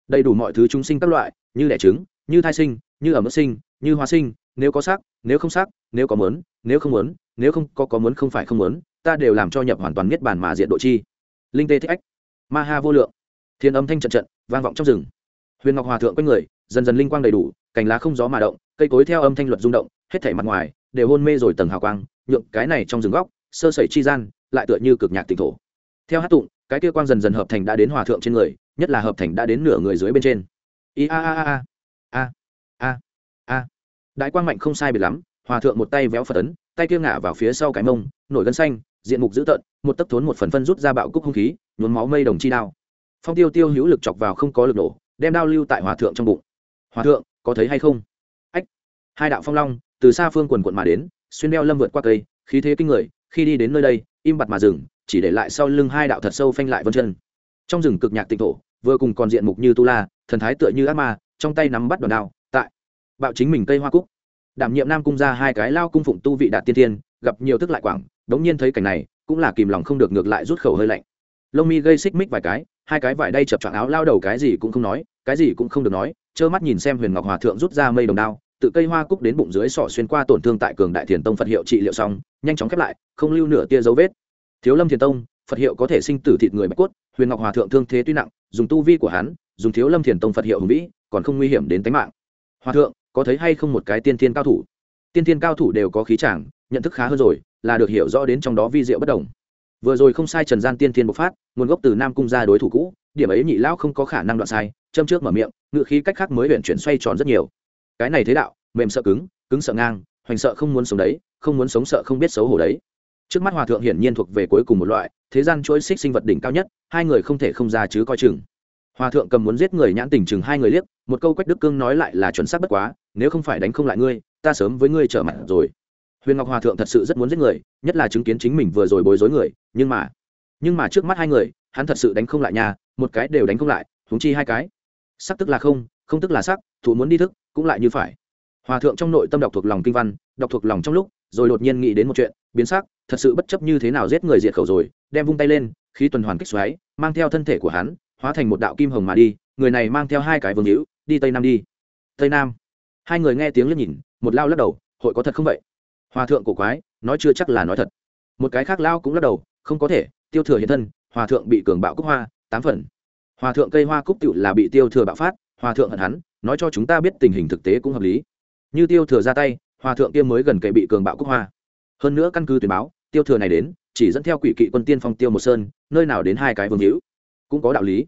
Đầy đủ mọi thứ chúng sinh các loại, như đẻ trứng, như thai sinh, như ở mức sinh, như hóa sinh, nếu có xác nếu không xác nếu có mớn nếu không muốn nếu không có có muốn không phải không muốn, ta đều làm cho nhập hoàn toàn niết bàn mà diện độ chi. Linh tê thích ách. Ma ha vô lượng. Thiên âm thanh trận trận, vang vọng trong rừng. Huyền ngọc hòa thượng quanh người, dần dần linh quang đầy đủ, cành lá không gió mà động, cây cối theo âm thanh luật rung động, hết thảy mặt ngoài đều hôn mê rồi tầng hào quang, nhượng cái này trong rừng góc, sơ sẩy chi gian, lại tựa như cực nhạc tịnh thổ. Theo hát tụng, cái kia quang dần dần hợp thành đã đến hòa thượng trên người, nhất là hợp thành đã đến nửa người dưới bên trên. I a a a. A. A. A. Đại quang mạnh không sai biệt lắm, hòa thượng một tay véo phật ấn tay kia ngả vào phía sau cái mông, nổi gân xanh, diện mục dữ tợn, một tấc thốn một phần phân rút ra bạo cúc hung khí, nhuốm máu mây đồng chi đao. Phong tiêu tiêu hữu lực chọc vào không có lực nổ, đem đao lưu tại hòa thượng trong bụng. Hòa thượng, có thấy hay không? Ách. Hai đạo phong long, từ xa phương quần quận mà đến, xuyên đeo lâm vượt qua cây, khí thế kinh người, khi đi đến nơi đây, im bặt mà dừng, chỉ để lại sau lưng hai đạo thật sâu phanh lại vân chân. Trong rừng cực nhạc tịnh thổ, vừa cùng còn diện mục như tu la, thần thái tựa như ác ma, trong tay nắm bắt đòn đao, tại bạo chính mình cây hoa cúc đảm nhiệm nam cung ra hai cái lao cung phụng tu vị đạt tiên tiên gặp nhiều thức lại quảng, đống nhiên thấy cảnh này, cũng là kìm lòng không được ngược lại rút khẩu hơi lạnh. Lông mi gây xích mích vài cái, hai cái vải đay chập chọn áo lao đầu cái gì cũng không nói, cái gì cũng không được nói, trơ mắt nhìn xem huyền ngọc hòa thượng rút ra mây đồng đao, tự cây hoa cúc đến bụng dưới sọ xuyên qua tổn thương tại cường đại thiền tông phật hiệu trị liệu xong, nhanh chóng khép lại, không lưu nửa tia dấu vết. Thiếu lâm thiền tông, phật hiệu có thể sinh tử thịt người bạch cốt, huyền ngọc hòa thượng thương thế tuy nặng, dùng tu vi của hắn, dùng thiếu lâm thiền tông phật hiệu hùng vĩ, còn không nguy hiểm đến tính mạng. Hòa thượng có thấy hay không một cái tiên thiên cao thủ? Tiên thiên cao thủ đều có khí chàng, nhận thức khá hơn rồi, là được hiểu rõ đến trong đó vi diệu bất đồng. Vừa rồi không sai trần gian tiên thiên bộc phát, nguồn gốc từ nam cung ra đối thủ cũ, điểm ấy nhị lão không có khả năng đoạn sai, châm trước mở miệng ngự khí cách khác mới huyện chuyển xoay tròn rất nhiều. Cái này thế đạo, mềm sợ cứng cứng sợ ngang, hoành sợ không muốn sống đấy, không muốn sống sợ không biết xấu hổ đấy. Trước mắt hòa thượng hiển nhiên thuộc về cuối cùng một loại, thế gian chuỗi xích sinh vật đỉnh cao nhất, hai người không thể không ra chứ coi chừng. Hòa thượng cầm muốn giết người nhãn tình chừng hai người liếc, một câu quách đức cương nói lại là chuẩn xác bất quá nếu không phải đánh không lại ngươi, ta sớm với ngươi trở mặt rồi. Huyền ngọc hòa thượng thật sự rất muốn giết người, nhất là chứng kiến chính mình vừa rồi bối rối người, nhưng mà nhưng mà trước mắt hai người, hắn thật sự đánh không lại nhà một cái đều đánh không lại húng chi hai cái. Sắc tức là không không tức là sắc, thủ muốn đi thức, cũng lại như phải. Hòa thượng trong nội tâm đọc thuộc lòng kinh văn, đọc thuộc lòng trong lúc, rồi đột nhiên nghĩ đến một chuyện, biến sắc, thật sự bất chấp như thế nào giết người diệt khẩu rồi, đem vung tay lên, khí tuần hoàn kích xoáy, mang theo thân thể của hắn, hóa thành một đạo kim hồng mà đi, người này mang theo hai cái vương hữu, đi tây nam đi. Tây nam hai người nghe tiếng liếc nhìn, một lao lắc đầu, hội có thật không vậy? Hòa thượng cổ quái, nói chưa chắc là nói thật. Một cái khác lao cũng lắc đầu, không có thể, tiêu thừa hiện thân, hòa thượng bị cường bạo cúc hoa, tám phần. Hòa thượng cây hoa cúc tựu là bị tiêu thừa bạo phát, hòa thượng hận hắn, nói cho chúng ta biết tình hình thực tế cũng hợp lý. Như tiêu thừa ra tay, hòa thượng kia mới gần kệ bị cường bạo cúc hoa. Hơn nữa căn cứ tuyển báo, tiêu thừa này đến, chỉ dẫn theo quỷ kỵ quân tiên phong tiêu một sơn, nơi nào đến hai cái vương hữu. Cũng có đạo lý.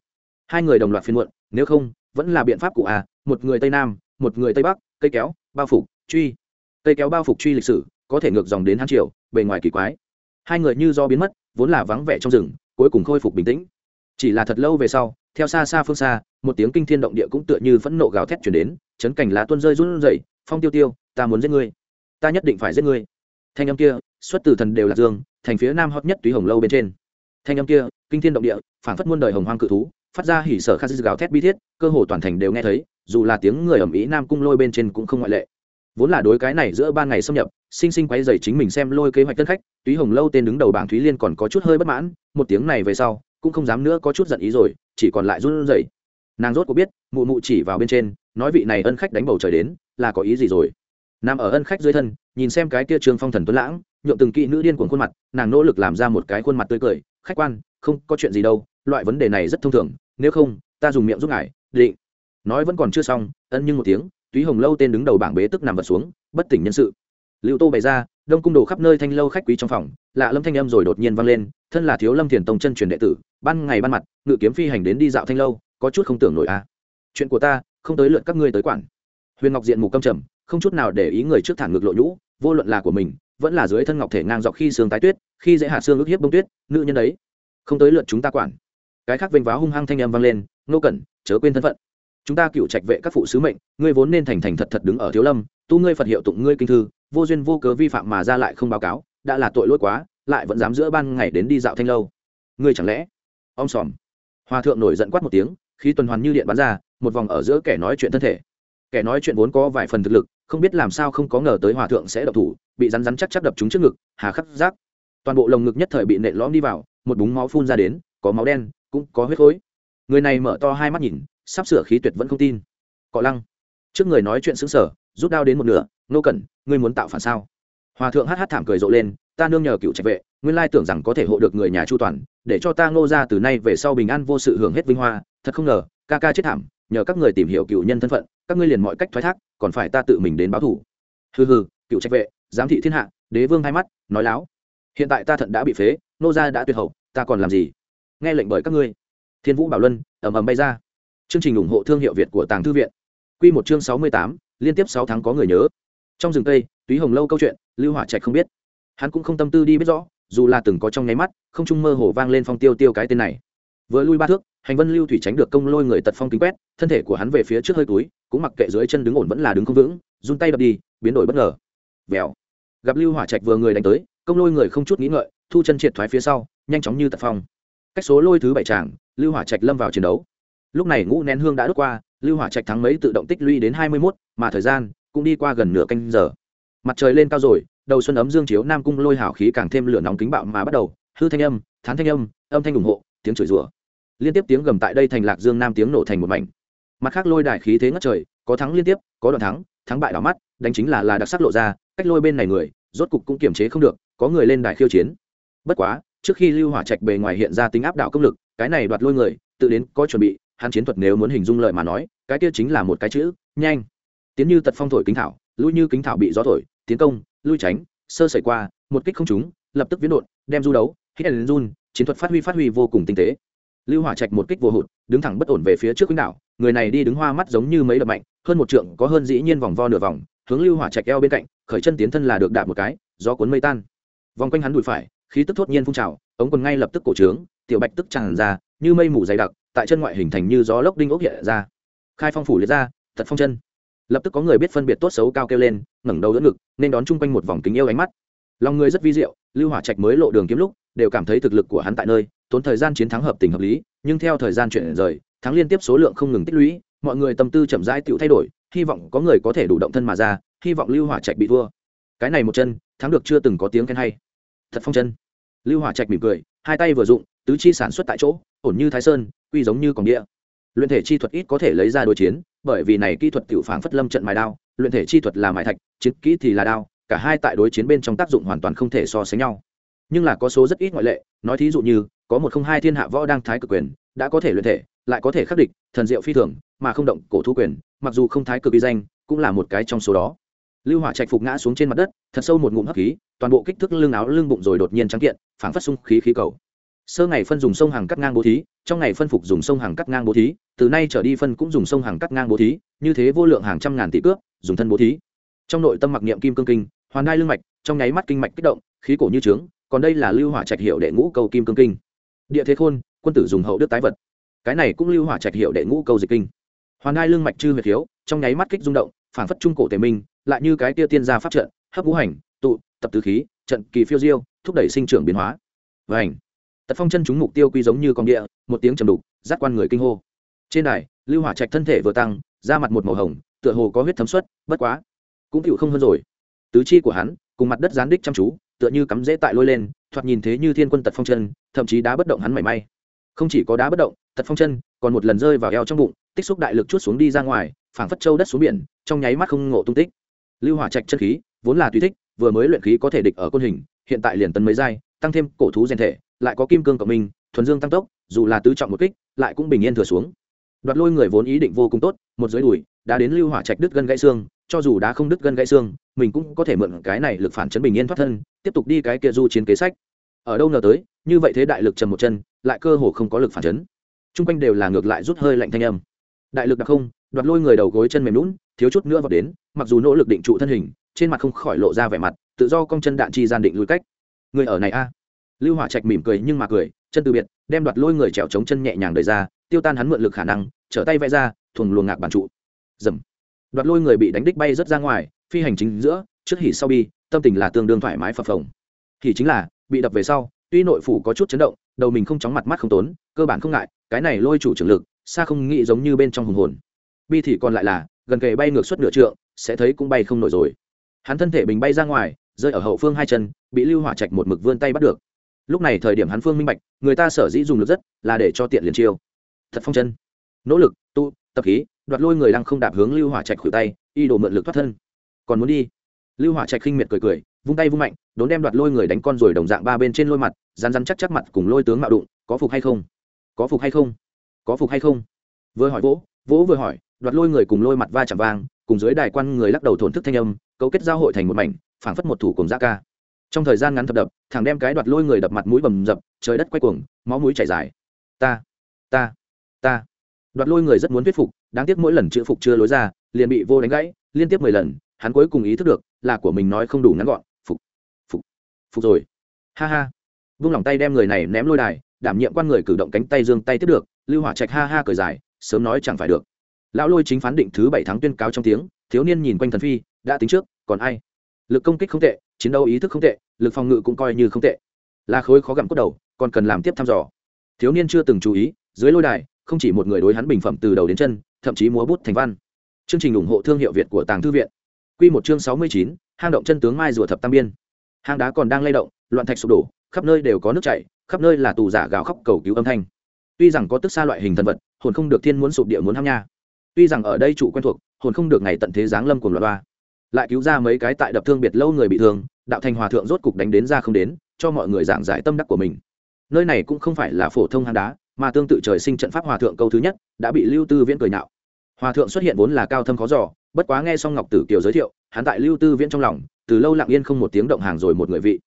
Hai người đồng loạt phiên muộn, nếu không, vẫn là biện pháp cụ à một người tây nam, một người tây bắc cây kéo, bao phục, truy. Cây kéo bao phục truy lịch sử, có thể ngược dòng đến hán triều, bề ngoài kỳ quái. Hai người như do biến mất, vốn là vắng vẻ trong rừng, cuối cùng khôi phục bình tĩnh. Chỉ là thật lâu về sau, theo xa xa phương xa, một tiếng kinh thiên động địa cũng tựa như phẫn nộ gào thét chuyển đến, chấn cảnh lá tuôn rơi run rẩy, phong tiêu tiêu, ta muốn giết ngươi. Ta nhất định phải giết ngươi. Thanh âm kia, xuất từ thần đều là dương, thành phía nam hot nhất túy hồng lâu bên trên. Thanh âm kia, kinh thiên động địa phản phất muôn đời hồng hoang cự thú phát ra hỉ sở khát gào thét bi thiết, cơ hồ toàn thành đều nghe thấy, dù là tiếng người ầm ĩ nam cung lôi bên trên cũng không ngoại lệ. Vốn là đối cái này giữa ban ngày xâm nhập, sinh sinh quay dày chính mình xem lôi kế hoạch tân khách, túy hồng lâu tên đứng đầu bảng thúy liên còn có chút hơi bất mãn, một tiếng này về sau, cũng không dám nữa có chút giận ý rồi, chỉ còn lại run rẩy. Nàng rốt có biết, mụ mụ chỉ vào bên trên, nói vị này ân khách đánh bầu trời đến, là có ý gì rồi? Nằm ở ân khách dưới thân, nhìn xem cái kia trường phong thần tuấn lãng nhộn từng kỹ nữ điên cuồng khuôn mặt, nàng nỗ lực làm ra một cái khuôn mặt tươi cười khách quan, không có chuyện gì đâu, loại vấn đề này rất thông thường, nếu không, ta dùng miệng giúp ngài, định. Nói vẫn còn chưa xong, ân nhưng một tiếng, túy hồng lâu tên đứng đầu bảng bế tức nằm vật xuống, bất tỉnh nhân sự. Lưu tô bày ra, đông cung đồ khắp nơi thanh lâu khách quý trong phòng, lạ lâm thanh âm rồi đột nhiên vang lên, thân là thiếu lâm thiền tông chân truyền đệ tử, ban ngày ban mặt, ngự kiếm phi hành đến đi dạo thanh lâu, có chút không tưởng nổi à. chuyện của ta, không tới lượt các ngươi tới quản. Huyền ngọc diện mù câm trầm, không chút nào để ý người trước thản ngực lộ nhũ, vô luận là của mình, vẫn là dưới thân ngọc thể ngang dọc khi sương tái tuyết khi dễ hạ xương ức hiếp bông tuyết, nữ nhân đấy không tới lượt chúng ta quản. Cái khác vênh váo hung hăng thanh âm vang lên, nô cẩn, chớ quên thân phận. Chúng ta cựu trạch vệ các phụ sứ mệnh, ngươi vốn nên thành thành thật thật đứng ở thiếu lâm, tu ngươi phật hiệu tụng ngươi kinh thư, vô duyên vô cớ vi phạm mà ra lại không báo cáo, đã là tội lỗi quá, lại vẫn dám giữa ban ngày đến đi dạo thanh lâu. Ngươi chẳng lẽ ông sòm. Hòa thượng nổi giận quát một tiếng khi tuần hoàn như điện bắn ra, một vòng ở giữa kẻ nói chuyện thân thể. Kẻ nói chuyện vốn có vài phần thực lực, không biết làm sao không có ngờ tới hòa thượng sẽ độc thủ, bị rắn rắn chắc chắc đập trúng trước ngực, hà khắc giác toàn bộ lồng ngực nhất thời bị nện lõm đi vào, một búng máu phun ra đến, có máu đen, cũng có huyết khối. Người này mở to hai mắt nhìn, sắp sửa khí tuyệt vẫn không tin. Cọ lăng. Trước người nói chuyện xứng sở rút đao đến một nửa, nô cẩn, ngươi muốn tạo phản sao? Hòa thượng hát hát thảm cười rộ lên, ta nương nhờ cựu trạch vệ, nguyên lai tưởng rằng có thể hộ được người nhà chu toàn, để cho ta ngô ra từ nay về sau bình an vô sự hưởng hết vinh hoa, thật không ngờ, ca ca chết thảm, nhờ các người tìm hiểu cựu nhân thân phận, các ngươi liền mọi cách thoái thác, còn phải ta tự mình đến báo thủ. Hừ hừ, cựu trạch vệ, giám thị thiên hạ, đế vương hai mắt, nói láo hiện tại ta thận đã bị phế, nô gia đã tuyệt hậu, ta còn làm gì? Nghe lệnh bởi các ngươi. Thiên vũ bảo luân, ầm ầm bay ra. Chương trình ủng hộ thương hiệu việt của tàng thư viện. Q một chương sáu mươi tám, liên tiếp sáu tháng có người nhớ. Trong rừng tây, túy hồng lâu câu chuyện, lưu hỏa trạch không biết. Hắn cũng không tâm tư đi biết rõ, dù là từng có trong nháy mắt, không trung mơ hồ vang lên phong tiêu tiêu cái tên này. Vừa lui ba thước, hành vân lưu thủy tránh được công lôi người tật phong kính quét, thân thể của hắn về phía trước hơi túi, cũng mặc kệ dưới chân đứng ổn vẫn là đứng không vững, run tay đập đi, biến đổi bất ngờ. Vèo. Gặp lưu hỏa trạch vừa người đánh tới công lôi người không chút nghĩ ngợi, thu chân triệt thoái phía sau, nhanh chóng như tật phong. Cách số lôi thứ bảy tràng, lưu hỏa trạch lâm vào chiến đấu. Lúc này ngũ nén hương đã đốt qua, lưu hỏa trạch thắng mấy tự động tích lũy đến hai mươi mốt, mà thời gian cũng đi qua gần nửa canh giờ. Mặt trời lên cao rồi, đầu xuân ấm dương chiếu nam cung lôi hào khí càng thêm lửa nóng kính bạo mà bắt đầu, hư thanh âm, thán thanh âm âm thanh ủng hộ, tiếng chửi rủa. Liên tiếp tiếng gầm tại đây thành lạc dương nam tiếng nổ thành một mảnh. Mặt khác lôi đài khí thế ngất trời, có thắng liên tiếp, có đoạn thắng thắng bại đỏ mắt, đánh chính là là đặc sắc lộ ra, cách lôi bên này người, rốt cục cũng kiềm chế không được có người lên đài khiêu chiến. Bất quá, trước khi lưu hỏa trạch bề ngoài hiện ra tính áp đảo công lực, cái này đoạt lôi người, tự đến có chuẩn bị, hắn chiến thuật nếu muốn hình dung lợi mà nói, cái kia chính là một cái chữ, nhanh. Tiến như tật phong thổi kính thảo, lui như kính thảo bị gió thổi, tiến công, lui tránh, sơ sẩy qua, một kích không trúng, lập tức biến đột đem du đấu hít đèn run, chiến thuật phát huy phát huy vô cùng tinh tế. Lưu hỏa trạch một kích vô hụt, đứng thẳng bất ổn về phía trước quýnh đảo, người này đi đứng hoa mắt giống như mấy đập mạnh, hơn một trượng, có hơn dĩ nhiên vòng vo nửa vòng, hướng lưu hỏa trạch eo bên cạnh, khởi chân tiến thân là được đạp một cái, gió cuốn mây tan vòng quanh hắn đùi phải, khí tức thốt nhiên phun trào, ống quần ngay lập tức cổ trướng, tiểu bạch tức tràn ra, như mây mù dày đặc, tại chân ngoại hình thành như gió lốc đinh ốc hiện ra. Khai phong phủ liệt ra, thật phong chân. Lập tức có người biết phân biệt tốt xấu cao kêu lên, ngẩng đầu đỡ ngực, nên đón chung quanh một vòng kính yêu ánh mắt. Lòng người rất vi diệu, lưu hỏa trạch mới lộ đường kiếm lúc, đều cảm thấy thực lực của hắn tại nơi, tốn thời gian chiến thắng hợp tình hợp lý, nhưng theo thời gian chuyển rời, thắng liên tiếp số lượng không ngừng tích lũy, mọi người tâm tư chậm rãi tự thay đổi, hy vọng có người có thể đủ động thân mà ra, hy vọng lưu hỏa trạch bị thua. Cái này một chân thắng được chưa từng có tiếng khen hay. Thật phong chân. Lưu hỏa trạch mỉm cười, hai tay vừa dụng, tứ chi sản xuất tại chỗ, ổn như thái sơn, quy giống như còn địa. Luyện thể chi thuật ít có thể lấy ra đối chiến, bởi vì này kỹ thuật tiểu phảng phất lâm trận mài đao, luyện thể chi thuật là mài thạch, chiến kỹ thì là đao, cả hai tại đối chiến bên trong tác dụng hoàn toàn không thể so sánh nhau. Nhưng là có số rất ít ngoại lệ, nói thí dụ như, có một không hai thiên hạ võ đang thái cực quyền, đã có thể luyện thể, lại có thể khắc địch, thần diệu phi thường, mà không động cổ thu quyền, mặc dù không thái cực uy danh, cũng là một cái trong số đó lưu hỏa trạch phục ngã xuống trên mặt đất thật sâu một ngụm hấp khí toàn bộ kích thước lưng áo lưng bụng rồi đột nhiên trắng kiện phảng phất sung khí khí cầu. Sơ ngày phân dùng sông hàng cắt ngang bố thí trong ngày phân phục dùng sông hàng cắt ngang bố thí từ nay trở đi phân cũng dùng sông hàng cắt ngang bố thí như thế vô lượng hàng trăm ngàn tỷ cước dùng thân bố thí. Trong nội tâm mặc niệm kim cương kinh hoàn đai lưng mạch trong nháy mắt kinh mạch kích động khí cổ như trướng còn đây là lưu hỏa trạch hiệu đệ ngũ câu kim cương kinh. Địa thế khôn quân tử dùng hậu đức tái vật. Cái này cũng lưu hỏa trạch hiệu đệ ngũ câu dịch kinh. Hoàn đai lưng mạch chư huyệt thiếu, trong nháy mắt kích rung động phản phất trung cổ tề minh lại như cái tia tiên gia pháp trận, hấp ngũ hành, tụ, tập tứ khí, trận kỳ phiêu diêu, thúc đẩy sinh trưởng biến hóa. Và hành tật phong chân chúng mục tiêu quy giống như con địa, một tiếng trầm đục giác quan người kinh hô. Trên đài, lưu hỏa trạch thân thể vừa tăng, da mặt một màu hồng, tựa hồ có huyết thấm xuất, bất quá, cũng chịu không hơn rồi. Tứ chi của hắn, cùng mặt đất gián đích chăm chú, tựa như cắm rễ tại lôi lên, thoạt nhìn thế như thiên quân tật phong chân, thậm chí đá bất động hắn mảy may. Không chỉ có đá bất động, tật phong chân còn một lần rơi vào eo trong bụng, tích xúc đại lực chút xuống đi ra ngoài, phảng phất châu đất xuống biển, trong nháy mắt không ngộ tung tích lưu hỏa trạch chân khí vốn là tùy thích, vừa mới luyện khí có thể địch ở côn hình, hiện tại liền tấn mấy giai, tăng thêm cổ thú rèn thể, lại có kim cương cộng minh, thuần dương tăng tốc, dù là tứ trọng một kích, lại cũng bình yên thừa xuống. Đoạt lôi người vốn ý định vô cùng tốt, một dưới đùi, đã đến lưu hỏa trạch đứt gân gãy xương, cho dù đã không đứt gân gãy xương, mình cũng có thể mượn cái này lực phản chấn bình yên thoát thân, tiếp tục đi cái kia du chiến kế sách. Ở đâu ngờ tới, như vậy thế đại lực trầm một chân, lại cơ hồ không có lực phản chấn. Chung quanh đều là ngược lại rút hơi lạnh thanh âm. Đại lực đặc không, đoạt lôi người đầu gối chân mềm lún thiếu chút nữa vào đến, mặc dù nỗ lực định trụ thân hình, trên mặt không khỏi lộ ra vẻ mặt, tự do cong chân đạn chi gian định lùi cách. Người ở này a? Lưu hỏa trạch mỉm cười nhưng mà cười, chân từ biệt, đem đoạt lôi người trèo chống chân nhẹ nhàng đời ra, tiêu tan hắn mượn lực khả năng, trở tay vẽ ra, thuần luồng ngạc bản trụ. Dầm. Đoạt lôi người bị đánh đích bay rất ra ngoài, phi hành chính giữa, trước hỉ sau bi, tâm tình là tương đương thoải mái phập phồng. Hỉ chính là, bị đập về sau, tuy nội phủ có chút chấn động, đầu mình không chóng mặt mắt không tốn, cơ bản không ngại, cái này lôi chủ trưởng lực, xa không nghĩ giống như bên trong hùng hồn. Bi thì còn lại là gần kề bay ngược suốt nửa trượng, sẽ thấy cũng bay không nổi rồi. Hắn thân thể bình bay ra ngoài, rơi ở hậu phương hai chân, bị lưu hỏa trạch một mực vươn tay bắt được. Lúc này thời điểm hắn phương minh bạch, người ta sở dĩ dùng lực rất là để cho tiện liền chiêu. Thật phong chân. Nỗ lực, tu, tập khí, đoạt lôi người đang không đạp hướng lưu hỏa trạch khuỷu tay, y đồ mượn lực thoát thân. Còn muốn đi? Lưu hỏa trạch khinh miệt cười cười, vung tay vung mạnh, đốn đem đoạt lôi người đánh con rồi đồng dạng ba bên trên lôi mặt rán rán chắc chắc mặt cùng lôi tướng mạo đụng, có phục hay không? Có phục hay không? Có phục hay không? Vừa hỏi vỗ vỗ vừa hỏi đoạt lôi người cùng lôi mặt va chạm vang, cùng dưới đài quan người lắc đầu thổn thức thanh âm, cấu kết giao hội thành một mảnh, phảng phất một thủ cùng giã ca. Trong thời gian ngắn thập đập, thằng đem cái đoạt lôi người đập mặt mũi bầm dập, trời đất quay cuồng, máu mũi chảy dài. Ta ta ta. Đoạt lôi người rất muốn thuyết phục, đáng tiếc mỗi lần chữ phục chưa lối ra, liền bị vô đánh gãy, liên tiếp mười lần, hắn cuối cùng ý thức được, là của mình nói không đủ ngắn gọn, phục phục phục rồi. Ha ha. Vung lòng tay đem người này ném lôi đài, đảm nhiệm quan người cử động cánh tay dương tay tiếp được, lưu hỏa trạch ha ha cười dài, sớm nói chẳng phải được lão lôi chính phán định thứ bảy tháng tuyên cáo trong tiếng, thiếu niên nhìn quanh thần phi, đã tính trước, còn ai? Lực công kích không tệ, chiến đấu ý thức không tệ, lực phòng ngự cũng coi như không tệ. Là khối khó gặm cốt đầu, còn cần làm tiếp thăm dò. Thiếu niên chưa từng chú ý, dưới lôi đài, không chỉ một người đối hắn bình phẩm từ đầu đến chân, thậm chí múa bút thành văn. Chương trình ủng hộ thương hiệu việt của tàng thư viện. Q một chương sáu mươi chín, hang động chân tướng mai rùa thập tam biên. Hang đá còn đang lay động, loạn thạch sụp đổ, khắp nơi đều có nước chảy, khắp nơi là tù giả gào khóc cầu cứu âm thanh. Tuy rằng có tức xa loại hình thần vật, hồn không được thiên muốn sụp địa muốn ham nha tuy rằng ở đây chủ quen thuộc, hồn không được ngày tận thế giáng lâm cùng loạt ba lại cứu ra mấy cái tại đập thương biệt lâu người bị thương, đạo thành hòa thượng rốt cục đánh đến ra không đến, cho mọi người giảng giải tâm đắc của mình. Nơi này cũng không phải là phổ thông hang đá, mà tương tự trời sinh trận pháp hòa thượng câu thứ nhất, đã bị lưu tư viễn cười nhạo. Hòa thượng xuất hiện vốn là cao thâm khó giỏ bất quá nghe xong ngọc tử kiều giới thiệu, hắn tại lưu tư viễn trong lòng, từ lâu lặng yên không một tiếng động hàng rồi một người vị.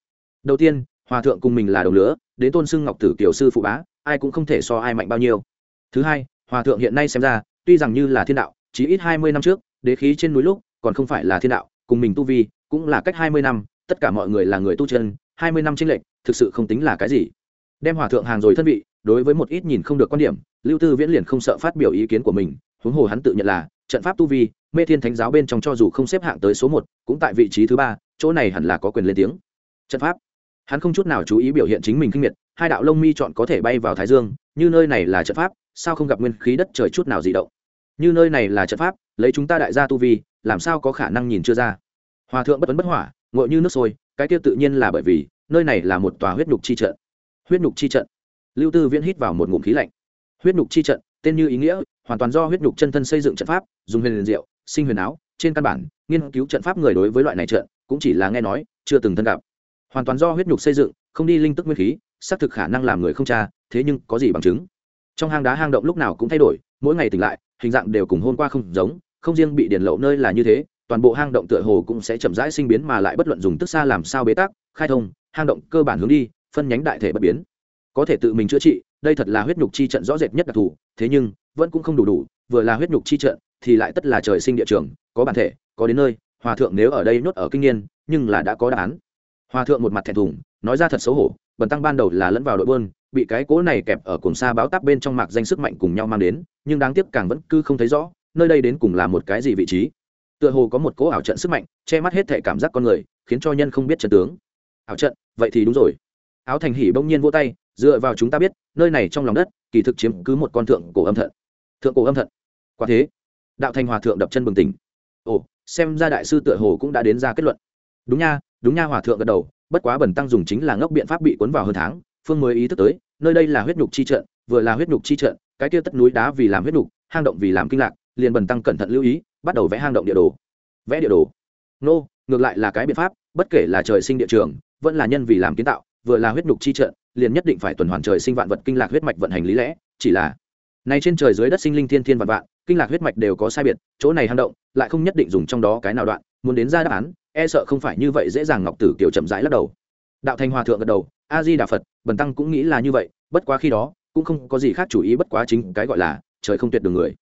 Đầu tiên, hòa thượng cùng mình là đồng lứa, đến tôn xưng ngọc tử kiều sư phụ bá, ai cũng không thể so ai mạnh bao nhiêu. Thứ hai, hòa thượng hiện nay xem ra tuy rằng như là thiên đạo chỉ ít hai mươi năm trước, đế khí trên núi lúc còn không phải là thiên đạo, cùng mình tu vi cũng là cách hai mươi năm, tất cả mọi người là người tu chân, hai mươi năm tranh lệch, thực sự không tính là cái gì. Đem hòa thượng hàng rồi thân vị, đối với một ít nhìn không được quan điểm, lưu tư viễn liền không sợ phát biểu ý kiến của mình, huống hồ hắn tự nhận là trận pháp tu vi, mê thiên thánh giáo bên trong cho dù không xếp hạng tới số một, cũng tại vị trí thứ ba, chỗ này hẳn là có quyền lên tiếng. Trận pháp. Hắn không chút nào chú ý biểu hiện chính mình kinh nghiệt hai đạo lông mi chọn có thể bay vào thái dương, như nơi này là trận pháp, sao không gặp nguyên khí đất trời chút nào dị động? Như nơi này là trận pháp, lấy chúng ta đại gia tu vi, làm sao có khả năng nhìn chưa ra? Hòa thượng bất vấn bất hỏa ngội như nước sôi, cái kia tự nhiên là bởi vì, nơi này là một tòa huyết nhục chi trận. Huyết nhục chi trận. Lưu tư viễn hít vào một ngụm khí lạnh. Huyết nhục chi trận, tên như ý nghĩa, hoàn toàn do huyết nhục chân thân xây dựng trận pháp, dùng huyền liền diệu, sinh huyền áo, trên căn bản, nghiên cứu trận pháp người đối với loại này trận, cũng chỉ là nghe nói, chưa từng thân gặp. Hoàn toàn do huyết nhục xây dựng, không đi linh tức nguyên khí, xác thực khả năng làm người không cha thế nhưng có gì bằng chứng? Trong hang đá hang động lúc nào cũng thay đổi, mỗi ngày tỉnh lại hình dạng đều cùng hôm qua không giống, không riêng bị điền lậu nơi là như thế, toàn bộ hang động tựa hồ cũng sẽ chậm rãi sinh biến mà lại bất luận dùng tức xa làm sao bế tắc, khai thông, hang động cơ bản hướng đi, phân nhánh đại thể bất biến. Có thể tự mình chữa trị, đây thật là huyết nhục chi trận rõ rệt nhất đặc thù, thế nhưng, vẫn cũng không đủ đủ, vừa là huyết nhục chi trận, thì lại tất là trời sinh địa trường, có bản thể, có đến nơi, hòa thượng nếu ở đây nhốt ở kinh niên, nhưng là đã có đáp án. Hòa thượng một mặt thẹn thùng, nói ra thật xấu hổ, bần tăng ban đầu là lẫn vào đội bơn bị cái cố này kẹp ở cùng xa báo táp bên trong mạc danh sức mạnh cùng nhau mang đến, nhưng đáng tiếc càng vẫn cứ không thấy rõ, nơi đây đến cùng là một cái gì vị trí. Tựa hồ có một cố ảo trận sức mạnh, che mắt hết thể cảm giác con người, khiến cho nhân không biết trận tướng. Ảo trận, vậy thì đúng rồi. Áo thành hỉ bỗng nhiên vỗ tay, dựa vào chúng ta biết, nơi này trong lòng đất, kỳ thực chiếm cứ một con thượng cổ âm thận. Thượng cổ âm thận. Quả thế. Đạo thành hòa thượng đập chân bừng tỉnh. Ồ, xem ra đại sư tựa hồ cũng đã đến ra kết luận. Đúng nha đúng nha hòa thượng gật đầu, bất quá bẩn tăng dùng chính là ngốc biện pháp bị cuốn vào hơn tháng phương mới ý thức tới, nơi đây là huyết nhục chi trận, vừa là huyết nhục chi trận, cái kia tất núi đá vì làm huyết nhục, hang động vì làm kinh lạc, liền bần tăng cẩn thận lưu ý, bắt đầu vẽ hang động địa đồ. Vẽ địa đồ. Nô, ngược lại là cái biện pháp, bất kể là trời sinh địa trường, vẫn là nhân vì làm kiến tạo, vừa là huyết nhục chi trận, liền nhất định phải tuần hoàn trời sinh vạn vật kinh lạc huyết mạch vận hành lý lẽ, chỉ là này trên trời dưới đất sinh linh thiên thiên vạn vạn, kinh lạc huyết mạch đều có sai biệt, chỗ này hang động lại không nhất định dùng trong đó cái nào đoạn, muốn đến ra đáp án e sợ không phải như vậy dễ dàng ngọc tử kiều chậm rãi lắc đầu đạo thanh hòa thượng gật đầu, a di đà phật, bần tăng cũng nghĩ là như vậy, bất quá khi đó, cũng không có gì khác chủ ý bất quá chính cái gọi là, trời không tuyệt đường người.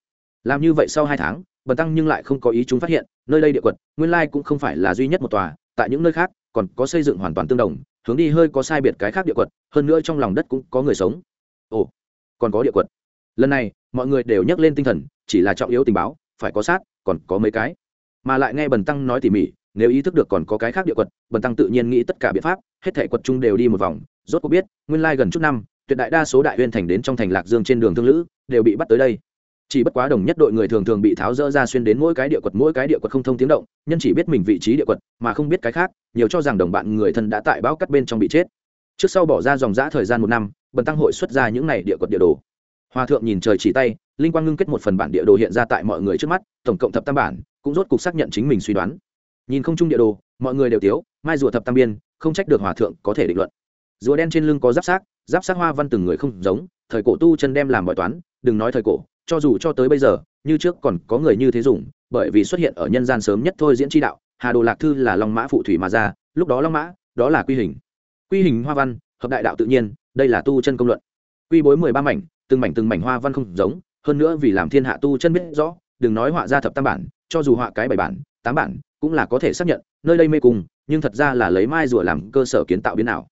Làm như vậy sau hai tháng, bần tăng nhưng lại không có ý chúng phát hiện, nơi đây địa quật, nguyên lai cũng không phải là duy nhất một tòa, tại những nơi khác, còn có xây dựng hoàn toàn tương đồng, hướng đi hơi có sai biệt cái khác địa quật, hơn nữa trong lòng đất cũng có người sống. Ồ, còn có địa quật. Lần này, mọi người đều nhắc lên tinh thần, chỉ là trọng yếu tình báo, phải có sát, còn có mấy cái. Mà lại nghe bần tăng nói tỉ mỉ nếu ý thức được còn có cái khác địa quật, bần tăng tự nhiên nghĩ tất cả biện pháp, hết thể quật chung đều đi một vòng, rốt cuộc biết, nguyên lai gần chút năm, tuyệt đại đa số đại huyên thành đến trong thành lạc dương trên đường thương lữ, đều bị bắt tới đây. Chỉ bất quá đồng nhất đội người thường thường bị tháo rỡ ra xuyên đến mỗi cái địa quật, mỗi cái địa quật không thông tiếng động, nhân chỉ biết mình vị trí địa quật, mà không biết cái khác, nhiều cho rằng đồng bạn người thân đã tại bão cắt bên trong bị chết. Trước sau bỏ ra dòng giã thời gian một năm, bần tăng hội xuất ra những này địa quật địa đồ. Hòa thượng nhìn trời chỉ tay, linh quang ngưng kết một phần bản địa đồ hiện ra tại mọi người trước mắt, tổng cộng thập tam bản, cũng rốt cục xác nhận chính mình suy đoán nhìn không chung địa đồ, mọi người đều tiếu, mai rùa thập tam biên, không trách được hòa thượng có thể định luận. Rùa đen trên lưng có giáp sát giáp sát hoa văn từng người không giống, thời cổ tu chân đem làm bói toán, đừng nói thời cổ, cho dù cho tới bây giờ, như trước còn có người như thế dùng, bởi vì xuất hiện ở nhân gian sớm nhất thôi diễn tri đạo, hà đồ lạc thư là long mã phụ thủy mà ra, lúc đó long mã, đó là quy hình. Quy hình hoa văn, hợp đại đạo tự nhiên, đây là tu chân công luận. Quy bối mười ba mảnh, từng mảnh từng mảnh hoa văn không giống, hơn nữa vì làm thiên hạ tu chân biết rõ, đừng nói họa ra thập tam bản, cho dù họa cái bảy bản, tám bản cũng là có thể xác nhận, nơi đây mê cung, nhưng thật ra là lấy mai rùa làm cơ sở kiến tạo biến nào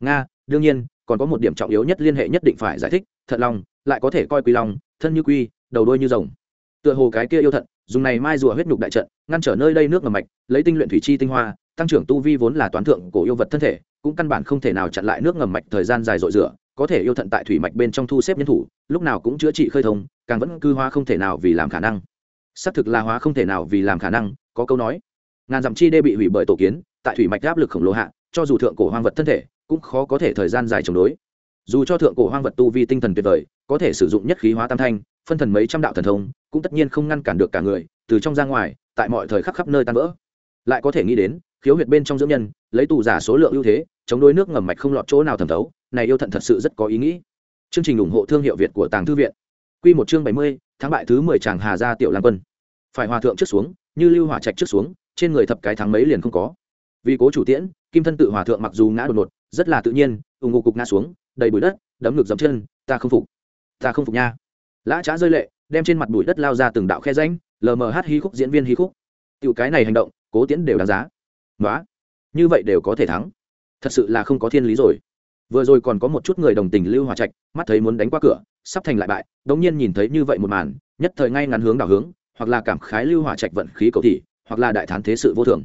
nga, đương nhiên, còn có một điểm trọng yếu nhất liên hệ nhất định phải giải thích, thận long, lại có thể coi quy long, thân như quy, đầu đôi như rồng. Tựa hồ cái kia yêu thận, dùng này mai rùa huyết nhục đại trận, ngăn trở nơi đây nước ngầm mạch, lấy tinh luyện thủy chi tinh hoa, tăng trưởng tu vi vốn là toán thượng cổ yêu vật thân thể, cũng căn bản không thể nào chặn lại nước ngầm mạch thời gian dài dội rửa có thể yêu thận tại thủy mạch bên trong thu xếp nhân thủ, lúc nào cũng chữa trị khơi thông, càng vẫn cư hóa không thể nào vì làm khả năng. Xác thực là hóa không thể nào vì làm khả năng, có câu nói ngàn dặm chi đê bị hủy bởi tổ kiến, tại thủy mạch áp lực khổng lồ hạ, cho dù thượng cổ hoang vật thân thể, cũng khó có thể thời gian dài chống đối. Dù cho thượng cổ hoang vật tu vi tinh thần tuyệt vời, có thể sử dụng nhất khí hóa tam thanh, phân thần mấy trăm đạo thần thông, cũng tất nhiên không ngăn cản được cả người, từ trong ra ngoài, tại mọi thời khắc khắp nơi tan vỡ. Lại có thể nghĩ đến, khiếu huyệt bên trong dưỡng nhân, lấy tù giả số lượng ưu thế, chống đối nước ngầm mạch không lọt chỗ nào thẩm thấu, này yêu thận thật sự rất có ý nghĩ. Chương trình ủng hộ thương hiệu việt của tàng thư viện. Q một chương bảy mươi tháng bại thứ mười chàng hà gia tiểu lan quân. Phải hòa thượng trước xuống, như lưu hỏa trạch trước xuống trên người thập cái thắng mấy liền không có. Vì cố chủ tiễn, kim thân tự hòa thượng mặc dù ngã đột ngột, rất là tự nhiên ủng hộ cục ngã xuống, đầy bụi đất, đấm ngực dẫm chân, ta không phục. Ta không phục nha. Lã trá rơi lệ, đem trên mặt bụi đất lao ra từng đạo khe ránh lmh hí khúc, diễn viên hí khúc. Tiểu cái này hành động, cố tiễn đều đáng giá. Nói như vậy đều có thể thắng. Thật sự là không có thiên lý rồi. Vừa rồi còn có một chút người đồng tình lưu hòa trạch, mắt thấy muốn đánh qua cửa, sắp thành lại bại, đống nhiên nhìn thấy như vậy một màn, nhất thời ngay ngắn hướng đảo hướng, hoặc là cảm khái lưu hòa trạch vận khí cầu thị hoặc là đại thán thế sự vô thường.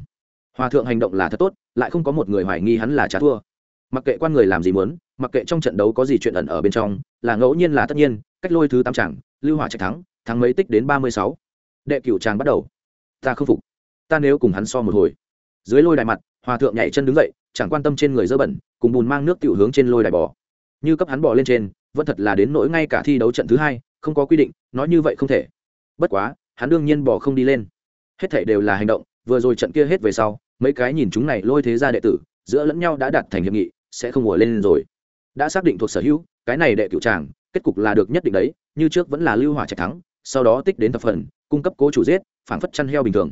Hòa thượng hành động là thật tốt, lại không có một người hoài nghi hắn là trả thua. Mặc kệ quan người làm gì muốn, mặc kệ trong trận đấu có gì chuyện ẩn ở bên trong, là ngẫu nhiên là tất nhiên, cách lôi thứ tám chẳng, lưu hỏa trạch thắng thắng mấy tích đến ba mươi sáu. Đệ cửu tràng bắt đầu. Ta không phục. Ta nếu cùng hắn so một hồi. Dưới lôi đài mặt, hòa thượng nhảy chân đứng dậy, chẳng quan tâm trên người dơ bẩn, cùng bùn mang nước tiểu hướng trên lôi đài bò. Như cấp hắn bò lên trên, vẫn thật là đến nỗi ngay cả thi đấu trận thứ hai, không có quy định, nói như vậy không thể. Bất quá, hắn đương nhiên bò không đi lên hết thảy đều là hành động, vừa rồi trận kia hết về sau, mấy cái nhìn chúng này lôi thế ra đệ tử, giữa lẫn nhau đã đạt thành hiệp nghị, sẽ không ngồi lên rồi. Đã xác định thuộc sở hữu, cái này đệ cựu tràng, kết cục là được nhất định đấy, như trước vẫn là lưu hỏa trạch thắng, sau đó tích đến thập phần, cung cấp cố chủ giết phản phất chăn heo bình thường.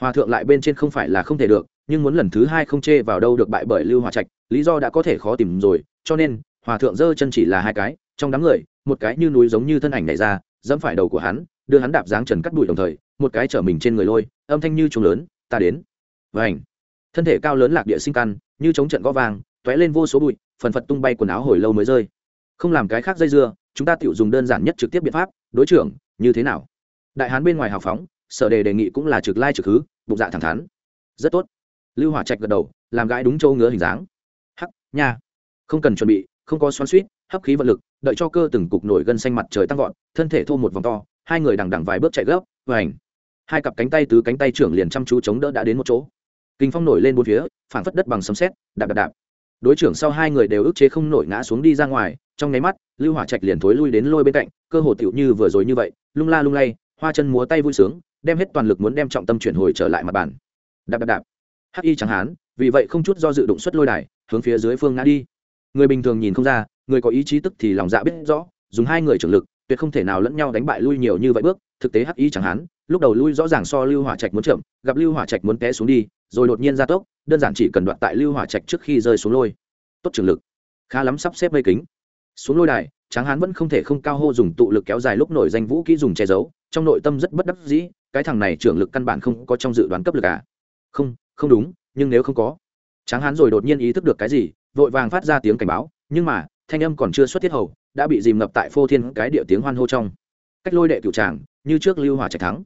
Hòa thượng lại bên trên không phải là không thể được, nhưng muốn lần thứ hai không chê vào đâu được bại bởi lưu hỏa trạch, lý do đã có thể khó tìm rồi, cho nên, hòa thượng giơ chân chỉ là hai cái, trong đám người, một cái như núi giống như thân ảnh này ra, dẫm phải đầu của hắn, đưa hắn đạp dáng trần cắt bụi đồng thời một cái chở mình trên người lôi, âm thanh như trùng lớn, ta đến. Vảnh thân thể cao lớn lạc địa sinh căn, như chống trận gõ vàng t lên vô số bụi, phần phật tung bay quần áo hồi lâu mới rơi. Không làm cái khác dây dưa, chúng ta tự dùng đơn giản nhất trực tiếp biện pháp, đối trưởng, như thế nào? Đại hán bên ngoài hào phóng, sở đề đề nghị cũng là trực lai trực hứ, bụng dạ thẳng thắn. Rất tốt. Lưu hỏa trạch gật đầu, làm gãi đúng châu ngứa hình dáng. Hắc, nha. Không cần chuẩn bị, không có xoắn suýt hấp khí vận lực, đợi cho cơ từng cục nổi gân xanh mặt trời tăng vọt, thân thể thô một vòng to, hai người đằng đằng vài bước chạy gấp và ảnh hai cặp cánh tay tứ cánh tay trưởng liền chăm chú chống đỡ đã đến một chỗ. Kinh phong nổi lên bốn phía phản phất đất bằng sấm xét đạp đạp đạp. Đối trưởng sau hai người đều ức chế không nổi ngã xuống đi ra ngoài, trong nháy mắt, lưu hỏa trạch liền thối lui đến lôi bên cạnh, cơ hồ tiểu như vừa rồi như vậy, lung la lung lay, hoa chân múa tay vui sướng, đem hết toàn lực muốn đem trọng tâm chuyển hồi trở lại mặt bàn. Đạp đạp đạp. Hắc y chẳng hán, vì vậy không chút do dự đụng xuất lôi đài, hướng phía dưới phương ngã đi. Người bình thường nhìn không ra, người có ý chí tức thì lòng dạ biết rõ, dùng hai người trưởng lực, tuyệt không thể nào lẫn nhau đánh bại lui nhiều như vậy bước thực tế hắc y chẳng hán, lúc đầu lui rõ ràng so lưu hỏa trạch muốn chậm, gặp lưu hỏa trạch muốn té xuống đi, rồi đột nhiên ra tốc, đơn giản chỉ cần đoạn tại lưu hỏa trạch trước khi rơi xuống lôi. Tốt trường lực. Khá lắm sắp xếp vây kính. Xuống lôi đài, tráng hán vẫn không thể không cao hô dùng tụ lực kéo dài lúc nổi danh vũ kỹ dùng che giấu, trong nội tâm rất bất đắc dĩ, cái thằng này trưởng lực căn bản không có trong dự đoán cấp lực à. Không không đúng, nhưng nếu không có. Tráng hán rồi đột nhiên ý thức được cái gì, vội vàng phát ra tiếng cảnh báo, nhưng mà, thanh âm còn chưa xuất tiết hầu, đã bị dìm ngập tại phô thiên cái địa tiếng hoan hô trong cách lôi đệ cựu tràng, như trước lưu hòa trạch thắng.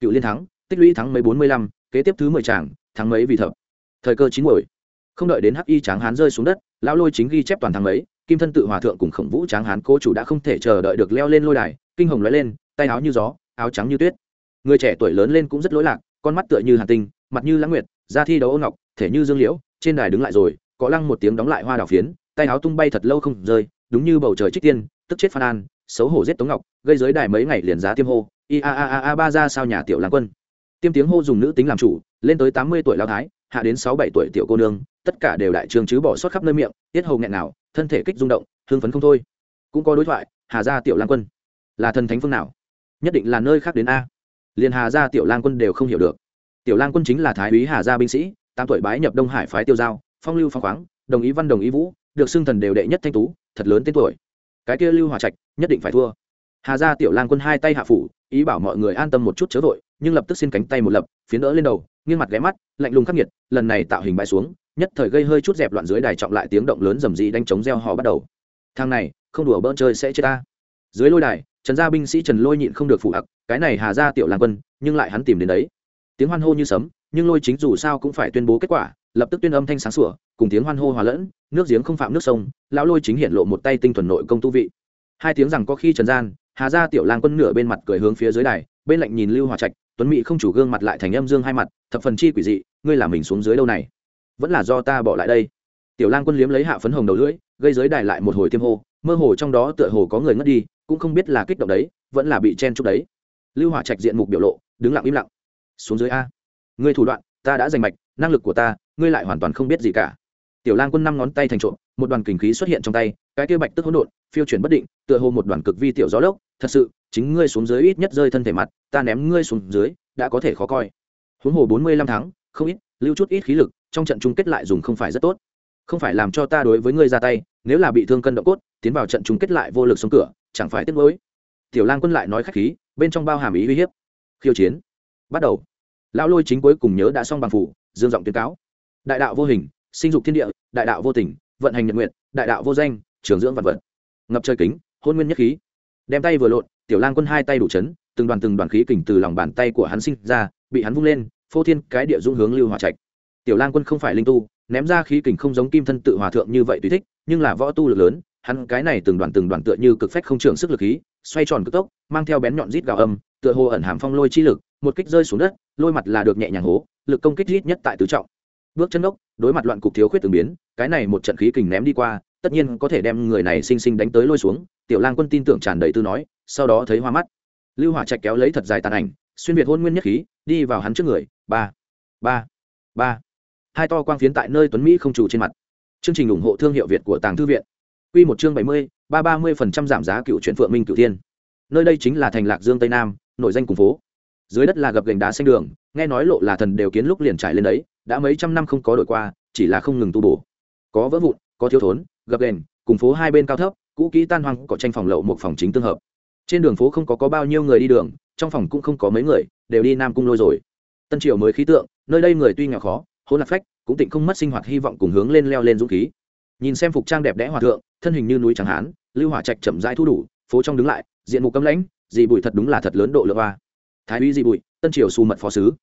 Cựu liên thắng, tích lũy thắng mấy bốn mươi lăm, kế tiếp thứ mười tràng, thắng mấy vì thập. Thời cơ chín muồi. Không đợi đến hắc y tráng hán rơi xuống đất, lão lôi chính ghi chép toàn thắng mấy, kim thân tự hòa thượng cùng khổng vũ tráng hán cố chủ đã không thể chờ đợi được leo lên lôi đài, kinh hồng lóe lên, tay áo như gió, áo trắng như tuyết. Người trẻ tuổi lớn lên cũng rất lỗi lạc, con mắt tựa như hàn tinh, mặt như lãng nguyệt, da thi đấu ô ngọc, thể như dương liễu, trên đài đứng lại rồi, có lăng một tiếng đóng lại hoa đào phiến, tay áo tung bay thật lâu không rơi, đúng như bầu trời trích tiên, tức chết phan an xấu hổ giết tống ngọc, gây giới đài mấy ngày liền giá tiêm hô i a a a a, ba ra sao nhà tiểu làng quân? Tiêm tiếng hô dùng nữ tính làm chủ, lên tới tám mươi tuổi lao thái, hạ đến sáu bảy tuổi tiểu cô nương, tất cả đều đại trường chứ bỏ sót khắp nơi miệng, tiết hầu nghẹn nào, thân thể kích rung động hương phấn không thôi. Cũng có đối thoại, hà gia tiểu lang quân là thần thánh phương nào? Nhất định là nơi khác đến a. Liền hà gia tiểu lang quân đều không hiểu được. Tiểu lang quân chính là thái úy hà gia binh sĩ, tám tuổi bái nhập đông hải phái tiêu giao, phong lưu phong khoáng, đồng ý văn, đồng ý vũ, được xưng thần đều đệ nhất thanh tú, thật lớn tên tuổi cái kia lưu hòa trạch nhất định phải thua. Hà gia tiểu lang quân hai tay hạ phủ, ý bảo mọi người an tâm một chút chớ vội, nhưng lập tức xin cánh tay một lập, phiến đỡ lên đầu, nghiêng mặt ghé mắt, lạnh lùng khắc nghiệt, lần này tạo hình bãi xuống, nhất thời gây hơi chút dẹp loạn dưới đài trọng lại tiếng động lớn rầm rì đánh chống reo họ bắt đầu. Thang này, không đùa bỡn chơi sẽ chết ta. Dưới lôi đài, trần gia binh sĩ trần lôi nhịn không được phụ hặc cái này hà gia tiểu lang quân, nhưng lại hắn tìm đến đấy. Tiếng hoan hô như sấm, nhưng lôi chính dù sao cũng phải tuyên bố kết quả lập tức tuyên âm thanh sáng sủa, cùng tiếng hoan hô hòa lẫn, nước giếng không phạm nước sông, lão lôi chính hiện lộ một tay tinh thuần nội công tu vị. Hai tiếng rằng có khi trần gian, hà ra tiểu lang quân nửa bên mặt cười hướng phía dưới đài, bên lạnh nhìn lưu hòa trạch, tuấn mỹ không chủ gương mặt lại thành âm dương hai mặt, thập phần chi quỷ dị, ngươi làm mình xuống dưới đâu này? Vẫn là do ta bỏ lại đây. Tiểu lang quân liếm lấy hạ phấn hồng đầu lưỡi, gây dưới đài lại một hồi tiêm hô, mơ hồ trong đó tựa hồ có người ngất đi, cũng không biết là kích động đấy, vẫn là bị chen chúc đấy. Lưu hỏa trạch diện mục biểu lộ, đứng lặng im lặng. Xuống dưới a. Ngươi thủ đoạn ta đã giành mạch, năng lực của ta, ngươi lại hoàn toàn không biết gì cả. Tiểu lang quân năm ngón tay thành trộm, một đoàn kình khí xuất hiện trong tay, cái kia bạch tức hỗn độn, phiêu chuyển bất định, tựa hồ một đoàn cực vi tiểu gió lốc. Thật sự, chính ngươi xuống dưới ít nhất rơi thân thể mặt, ta ném ngươi xuống dưới, đã có thể khó coi. Huống hồ bốn mươi lăm tháng, không ít, lưu chút ít khí lực, trong trận chung kết lại dùng không phải rất tốt. Không phải làm cho ta đối với ngươi ra tay, nếu là bị thương cân động cốt, tiến vào trận chung kết lại vô lực xuống cửa, chẳng phải tiếc nuối. Tiểu lang quân lại nói khách khí, bên trong bao hàm ý uy hiếp. Khiêu chiến. Bắt đầu lão lôi chính cuối cùng nhớ đã xong bằng phủ, dương giọng tuyên cáo. Đại đạo vô hình, sinh dục thiên địa, đại đạo vô tình, vận hành nhật nguyện đại đạo vô danh, trường dưỡng vật vật. Ngập trời kính, hôn nguyên nhất khí. Đem tay vừa lộn, tiểu lang quân hai tay đủ chấn, từng đoàn từng đoàn khí kình từ lòng bàn tay của hắn sinh ra, bị hắn vung lên, phô thiên cái địa dung hướng lưu hòa trạch. Tiểu lang quân không phải linh tu, ném ra khí kình không giống kim thân tự hòa thượng như vậy tùy thích, nhưng là võ tu lực lớn, hắn cái này từng đoàn từng đoàn tựa như cực phách không trường sức lực khí, xoay tròn cực tốc, mang theo bén nhọn rít gào âm tựa hồ ẩn hàm phong lôi chi lực, một kích rơi xuống đất, lôi mặt là được nhẹ nhàng hố, lực công kích ít nhất tại tứ trọng. Bước chân đốc đối mặt loạn cục thiếu khuyết từng biến, cái này một trận khí kình ném đi qua, tất nhiên có thể đem người này sinh sinh đánh tới lôi xuống, tiểu lang quân tin tưởng tràn đầy tư nói, sau đó thấy hoa mắt. Lưu hỏa trạch kéo lấy thật dài tàn ảnh, xuyên việt hôn nguyên nhất khí, đi vào hắn trước người, ba ba ba. Hai to quang phiến tại nơi tuấn mỹ không chủ trên mặt. Chương trình ủng hộ thương hiệu việt của tàng thư viện. Quy một chương bảy mươi, ba ba mươi phần trăm giảm giá cựu chuyển phượng minh cựu thiên. Nơi đây chính là thành lạc dương tây nam nội danh cùng phố. Dưới đất là gập gành đá xanh đường, nghe nói lộ là thần đều kiến lúc liền trải lên đấy, đã mấy trăm năm không có đổi qua, chỉ là không ngừng tu bổ. Có vỡ vụn, có thiếu thốn, gập gành, cùng phố hai bên cao thấp, cũ kỹ tan hoang, có tranh phòng lậu, một phòng chính tương hợp. Trên đường phố không có có bao nhiêu người đi đường, trong phòng cũng không có mấy người, đều đi nam cung lôi rồi. Tân triều mới khí tượng, nơi đây người tuy nghèo khó, hỗn lạc phách, cũng tịnh không mất sinh hoạt hy vọng cùng hướng lên leo lên dũng khí. Nhìn xem phục trang đẹp đẽ hòa thượng, thân hình như núi trắng hán, lưu hỏa trạch chậm rãi thu đủ, phố trong đứng lại, diện mục cấm lãnh dị bụi thật đúng là thật lớn độ lượng a thái úy dị bụi, tân triều su mật phó sứ.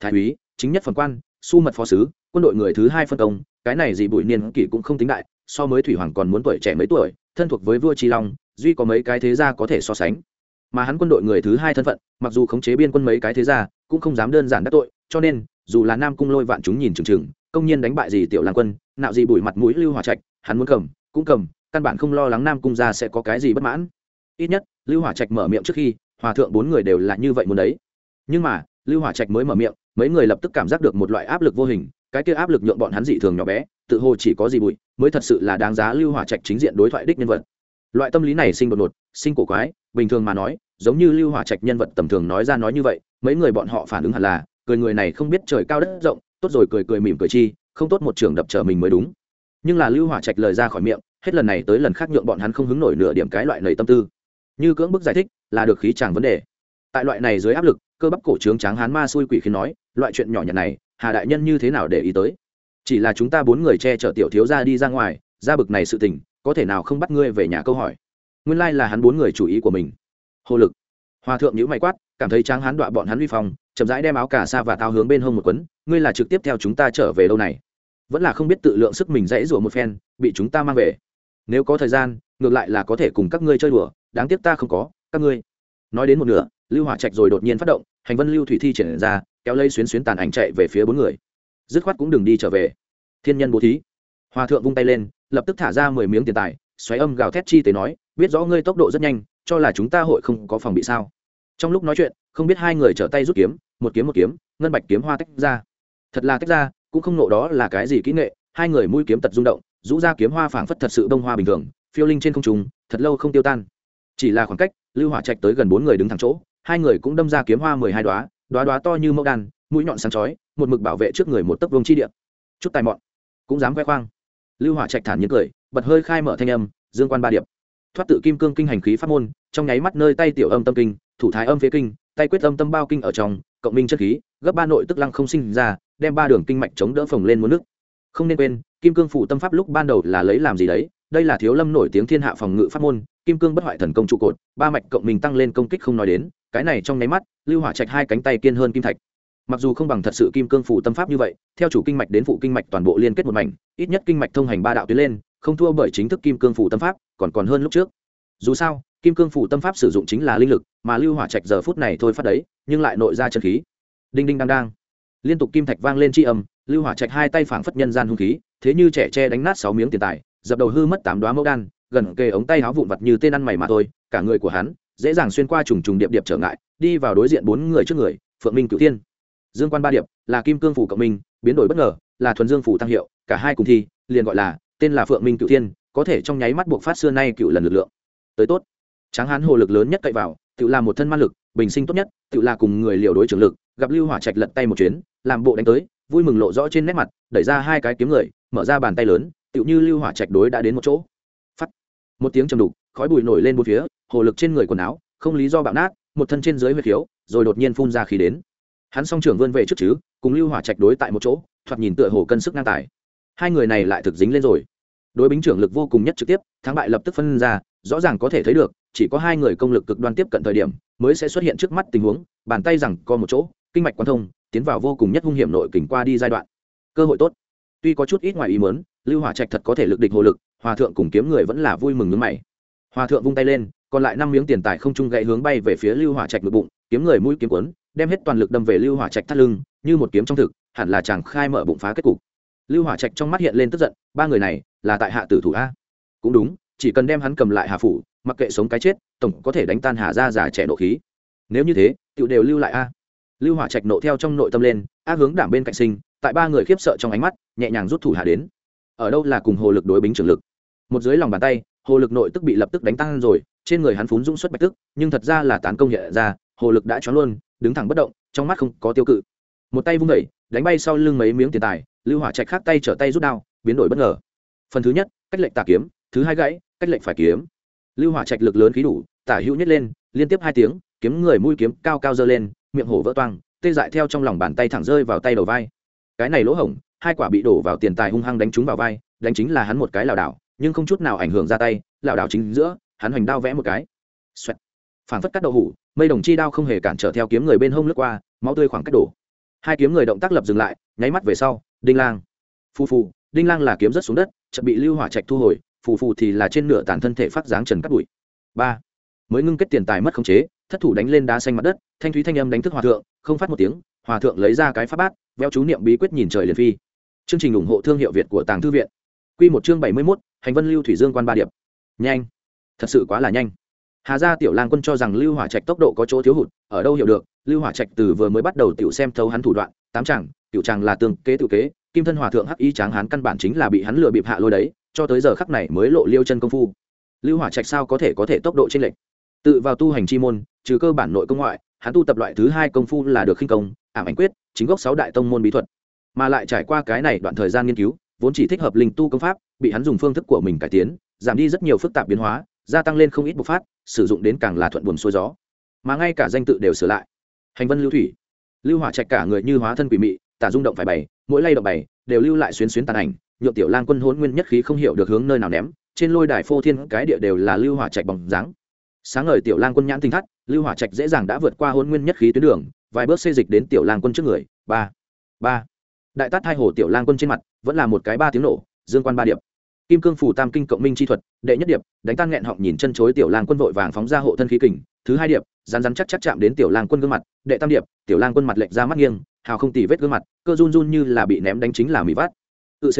Thái úy, chính nhất phần quan, su mật phó sứ, quân đội người thứ hai phân công, cái này dị bụi niên kỷ cũng không tính đại, so với thủy hoàng còn muốn tuổi trẻ mấy tuổi, thân thuộc với vua tri long, duy có mấy cái thế gia có thể so sánh. Mà hắn quân đội người thứ hai thân phận, mặc dù khống chế biên quân mấy cái thế gia, cũng không dám đơn giản đắc tội, cho nên, dù là nam cung lôi vạn chúng nhìn chừng chừng, công nhiên đánh bại gì tiểu lang quân, nạo gì bụi mặt mũi lưu hòa trạch, hắn muốn cầm, cũng cầm, căn bản không lo lắng nam cung ra sẽ có cái gì bất mãn. Ít nhất lưu hỏa trạch mở miệng trước khi, hòa thượng bốn người đều là như vậy muốn đấy. Nhưng mà, lưu hỏa trạch mới mở miệng, mấy người lập tức cảm giác được một loại áp lực vô hình, cái kia áp lực nhượng bọn hắn dị thường nhỏ bé, tự hồ chỉ có gì bụi, mới thật sự là đáng giá lưu hỏa trạch chính diện đối thoại đích nhân vật. Loại tâm lý này sinh đột ngột, sinh cổ quái, bình thường mà nói, giống như lưu hỏa trạch nhân vật tầm thường nói ra nói như vậy, mấy người bọn họ phản ứng hẳn là, cười người này không biết trời cao đất rộng, tốt rồi cười cười mỉm cười chi, không tốt một trường đập trở mình mới đúng. Nhưng là lưu hỏa trạch lời ra khỏi miệng, hết lần này tới lần khác nhượng bọn hắn không hứng nổi nửa điểm cái loại lầy tâm tư như cưỡng bức giải thích, là được khí chàng vấn đề. Tại loại này dưới áp lực, cơ bắp cổ trướng tráng hán ma xui quỷ khiến nói, loại chuyện nhỏ nhặt này, hà đại nhân như thế nào để ý tới? Chỉ là chúng ta bốn người che chở tiểu thiếu ra đi ra ngoài, ra bực này sự tình, có thể nào không bắt ngươi về nhà câu hỏi? Nguyên lai là hắn bốn người chủ ý của mình. Hồ lực. Hòa thượng nhữ mày quát, cảm thấy tráng hán đọa bọn hắn vi phong, chậm rãi đem áo cả xa và tao hướng bên hông một quấn, ngươi là trực tiếp theo chúng ta trở về đâu này. Vẫn là không biết tự lượng sức mình dãy rủa một phen, bị chúng ta mang về. Nếu có thời gian, ngược lại là có thể cùng các ngươi chơi đùa đáng tiếc ta không có, các ngươi. Nói đến một nửa, lưu hỏa trạch rồi đột nhiên phát động, hành vân lưu thủy thi triển ra, kéo lây xuyến xuyến tàn ảnh chạy về phía bốn người. Dứt khoát cũng đừng đi trở về. Thiên nhân bố thí. Hòa thượng vung tay lên, lập tức thả ra mười miếng tiền tài, xoáy âm gào thét chi tế nói, biết rõ ngươi tốc độ rất nhanh, cho là chúng ta hội không có phòng bị sao. Trong lúc nói chuyện, không biết hai người trở tay rút kiếm, một kiếm một kiếm, ngân bạch kiếm hoa tách ra. Thật là tách ra, cũng không nộ đó là cái gì kỹ nghệ, hai người mũi kiếm tật rung động, rũ ra kiếm hoa phảng phất thật sự bông hoa bình thường, phiêu linh trên không trùng thật lâu không tiêu tan chỉ là khoảng cách, lưu hỏa trạch tới gần bốn người đứng thẳng chỗ, hai người cũng đâm ra kiếm hoa mười hai đoá đoá đoá to như mẫu đan, mũi nhọn sáng chói, một mực bảo vệ trước người một tấc vương chi điện chút tài mọn, cũng dám khoe khoang. Lưu hỏa trạch thản nhiên cười, bật hơi khai mở thanh âm, dương quan ba điệp. Thoát tự kim cương kinh hành khí pháp môn, trong nháy mắt nơi tay tiểu âm tâm kinh, thủ thái âm phế kinh, tay quyết âm tâm bao kinh ở trong, cộng minh chất khí, gấp ba nội tức lăng không sinh ra, đem ba đường kinh mạch chống đỡ phồng lên muốn nước. Không nên quên kim cương phủ tâm pháp lúc ban đầu là lấy làm gì đấy? Đây là thiếu lâm nổi tiếng thiên hạ phòng ngự pháp môn, kim cương bất hoại thần công trụ cột, ba mạch cộng mình tăng lên công kích không nói đến, cái này trong nháy mắt, lưu hỏa trạch hai cánh tay kiên hơn kim thạch. Mặc dù không bằng thật sự kim cương phủ tâm pháp như vậy, theo chủ kinh mạch đến phụ kinh mạch toàn bộ liên kết một mảnh, ít nhất kinh mạch thông hành ba đạo tuyến lên, không thua bởi chính thức kim cương phủ tâm pháp, còn còn hơn lúc trước. Dù sao, kim cương phủ tâm pháp sử dụng chính là linh lực, mà lưu hỏa trạch giờ phút này thôi phát đấy, nhưng lại nội ra chân khí. Đinh đinh đang đang liên tục kim thạch vang lên tri âm, lưu hỏa trạch hai tay phảng phất nhân gian hung khí thế như trẻ tre đánh nát sáu miếng tiền tài dập đầu hư mất tám đoá mẫu đan gần kề ống tay áo vụn vặt như tên ăn mày mà thôi cả người của hắn dễ dàng xuyên qua trùng trùng điệp điệp trở ngại đi vào đối diện bốn người trước người phượng minh cửu tiên, dương quan ba điệp là kim cương phủ cộng minh biến đổi bất ngờ là thuần dương phủ tăng hiệu cả hai cùng thi liền gọi là tên là phượng minh cửu tiên, có thể trong nháy mắt buộc phát xưa nay cựu lần lực lượng. Tới tốt. Tráng hán hồ lực lớn nhất cậy vào tự là một thân man lực bình sinh tốt nhất tự là cùng người liều đối trường lực gặp lưu hỏa trạch lật tay một chuyến làm bộ đánh tới vui mừng lộ rõ trên nét mặt, đẩy ra hai cái kiếm người, mở ra bàn tay lớn, tựu như lưu hỏa trạch đối đã đến một chỗ. Phát một tiếng trầm đục, khói bụi nổi lên bốn phía, hồ lực trên người quần áo, không lý do bạo nát, một thân trên dưới huyệt khiếu, rồi đột nhiên phun ra khí đến. Hắn song trưởng vươn về trước chứ, cùng lưu hỏa trạch đối tại một chỗ, thoạt nhìn tựa hồ cân sức ngang tài. Hai người này lại thực dính lên rồi. Đối bính trưởng lực vô cùng nhất trực tiếp, thắng bại lập tức phân ra, rõ ràng có thể thấy được, chỉ có hai người công lực cực đoan tiếp cận thời điểm, mới sẽ xuất hiện trước mắt tình huống, bàn tay rằng co một chỗ, kinh mạch quan thông tiến vào vô cùng nhất hung hiểm nội kình qua đi giai đoạn. Cơ hội tốt. Tuy có chút ít ngoài ý mớn lưu hỏa trạch thật có thể lực địch hồ lực, hòa thượng cùng kiếm người vẫn là vui mừng nước mày. Hòa thượng vung tay lên, còn lại năm miếng tiền tài không trung gậy hướng bay về phía lưu hỏa trạch ngực bụng, kiếm người mũi kiếm quấn đem hết toàn lực đâm về lưu hỏa trạch thắt lưng, như một kiếm trong thực, hẳn là chàng khai mở bụng phá kết cục. Lưu hỏa trạch trong mắt hiện lên tức giận, ba người này là tại hạ tử thủ a. Cũng đúng, chỉ cần đem hắn cầm lại hà phủ, mặc kệ sống cái chết, tổng có thể đánh tan hà ra giả trẻ độ khí. Nếu như thế tự đều lưu lại a lưu hỏa trạch nộ theo trong nội tâm lên, ác hướng đảm bên cạnh sinh, tại ba người khiếp sợ trong ánh mắt, nhẹ nhàng rút thủ hạ đến. Ở đâu là cùng hồ lực đối bính trường lực? Một dưới lòng bàn tay, hồ lực nội tức bị lập tức đánh tan rồi, trên người hắn phún dũng xuất bạch tức, nhưng thật ra là tán công nhẹ ra, hồ lực đã choáng luôn, đứng thẳng bất động, trong mắt không có tiêu cự. Một tay vung đẩy đánh bay sau lưng mấy miếng tiền tài, lưu hỏa trạch khác tay trở tay rút đao, biến đổi bất ngờ. Phần thứ nhất, cách lệnh tà kiếm, thứ hai gãy, cách lệnh phải kiếm. Lưu hỏa trạch lực lớn khí đủ, tả hữu nhất lên, liên tiếp hai tiếng, kiếm người mũi kiếm cao cao dơ lên miệng hổ vỡ toang, tê dại theo trong lòng bàn tay thẳng rơi vào tay đầu vai. Cái này lỗ hổng, hai quả bị đổ vào tiền tài hung hăng đánh trúng vào vai, đánh chính là hắn một cái lảo đảo, nhưng không chút nào ảnh hưởng ra tay, lảo đảo chính giữa, hắn hoành đao vẽ một cái. Xoẹt. Phảng phất cắt đậu hủ, mây đồng chi đao không hề cản trở theo kiếm người bên hông lướt qua, máu tươi khoảng cách đổ. Hai kiếm người động tác lập dừng lại, nháy mắt về sau, đinh lang. Phù phù, đinh lang là kiếm rất xuống đất, chợt bị lưu hỏa trạch thu hồi, phù phù thì là trên nửa tàn thân thể phát dáng trần cắt bụi. Ba. Mới ngưng kết tiền tài mất khống chế thất thủ đánh lên đá xanh mặt đất, thanh thúy thanh âm đánh thức hòa thượng, không phát một tiếng, hòa thượng lấy ra cái pháp bát veo chú niệm bí quyết nhìn trời liền phi. Chương trình ủng hộ thương hiệu việt của tàng thư viện. Q một chương bảy mươi mốt, hành vân lưu thủy dương quan ba điệp. Nhanh. Thật sự quá là nhanh. Hà gia tiểu lang quân cho rằng lưu hỏa trạch tốc độ có chỗ thiếu hụt, ở đâu hiểu được, lưu hỏa trạch từ vừa mới bắt đầu tiểu xem thấu hắn thủ đoạn, tám chẳng tiểu chàng là tương kế tự kế, kim thân hòa thượng hắc y tráng hắn căn bản chính là bị hắn lừa bịp hạ lôi đấy, cho tới giờ khắc này mới lộ liêu chân công phu. Lưu hỏa trạch sao có thể có thể tốc độ trên lệnh tự vào tu hành chi môn trừ cơ bản nội công ngoại, hắn tu tập loại thứ hai công phu là được khinh công, ảm ảnh quyết, chính gốc sáu đại tông môn bí thuật. Mà lại trải qua cái này đoạn thời gian nghiên cứu, vốn chỉ thích hợp linh tu công pháp, bị hắn dùng phương thức của mình cải tiến, giảm đi rất nhiều phức tạp biến hóa, gia tăng lên không ít bộc phát, sử dụng đến càng là thuận buồm xuôi gió. Mà ngay cả danh tự đều sửa lại. Hành vân lưu thủy. Lưu hỏa trạch cả người như hóa thân quỷ mị, tả rung động phải bày, mỗi lay động bày, đều lưu lại xuyến xuyến tàn ảnh, nhượng tiểu lang quân hôn nguyên nhất khí không hiểu được hướng nơi nào ném, trên lôi đài phô thiên cái địa đều là lưu hỏa trạch bóng dáng. Sáng ngời tiểu lang quân nhãn tinh thắt lưu hỏa trạch dễ dàng đã vượt qua hôn nguyên nhất khí tuyến đường, vài bước xê dịch đến tiểu lang quân trước người. Ba ba. Đại tát hai hồ tiểu lang quân trên mặt, vẫn là một cái ba tiếng nổ, dương quan ba điệp. Kim cương phủ tam kinh cộng minh chi thuật, đệ nhất điệp, đánh tan nghẹn họng nhìn chân chối tiểu lang quân vội vàng phóng ra hộ thân khí kình. Thứ hai điệp rán rán chắc chắc chạm đến tiểu lang quân gương mặt, đệ tam điệp, tiểu lang quân mặt lệch ra mắt nghiêng, hào không tỉ vết gương mặt, cơ run run như là bị ném đánh chính là mì vát tự c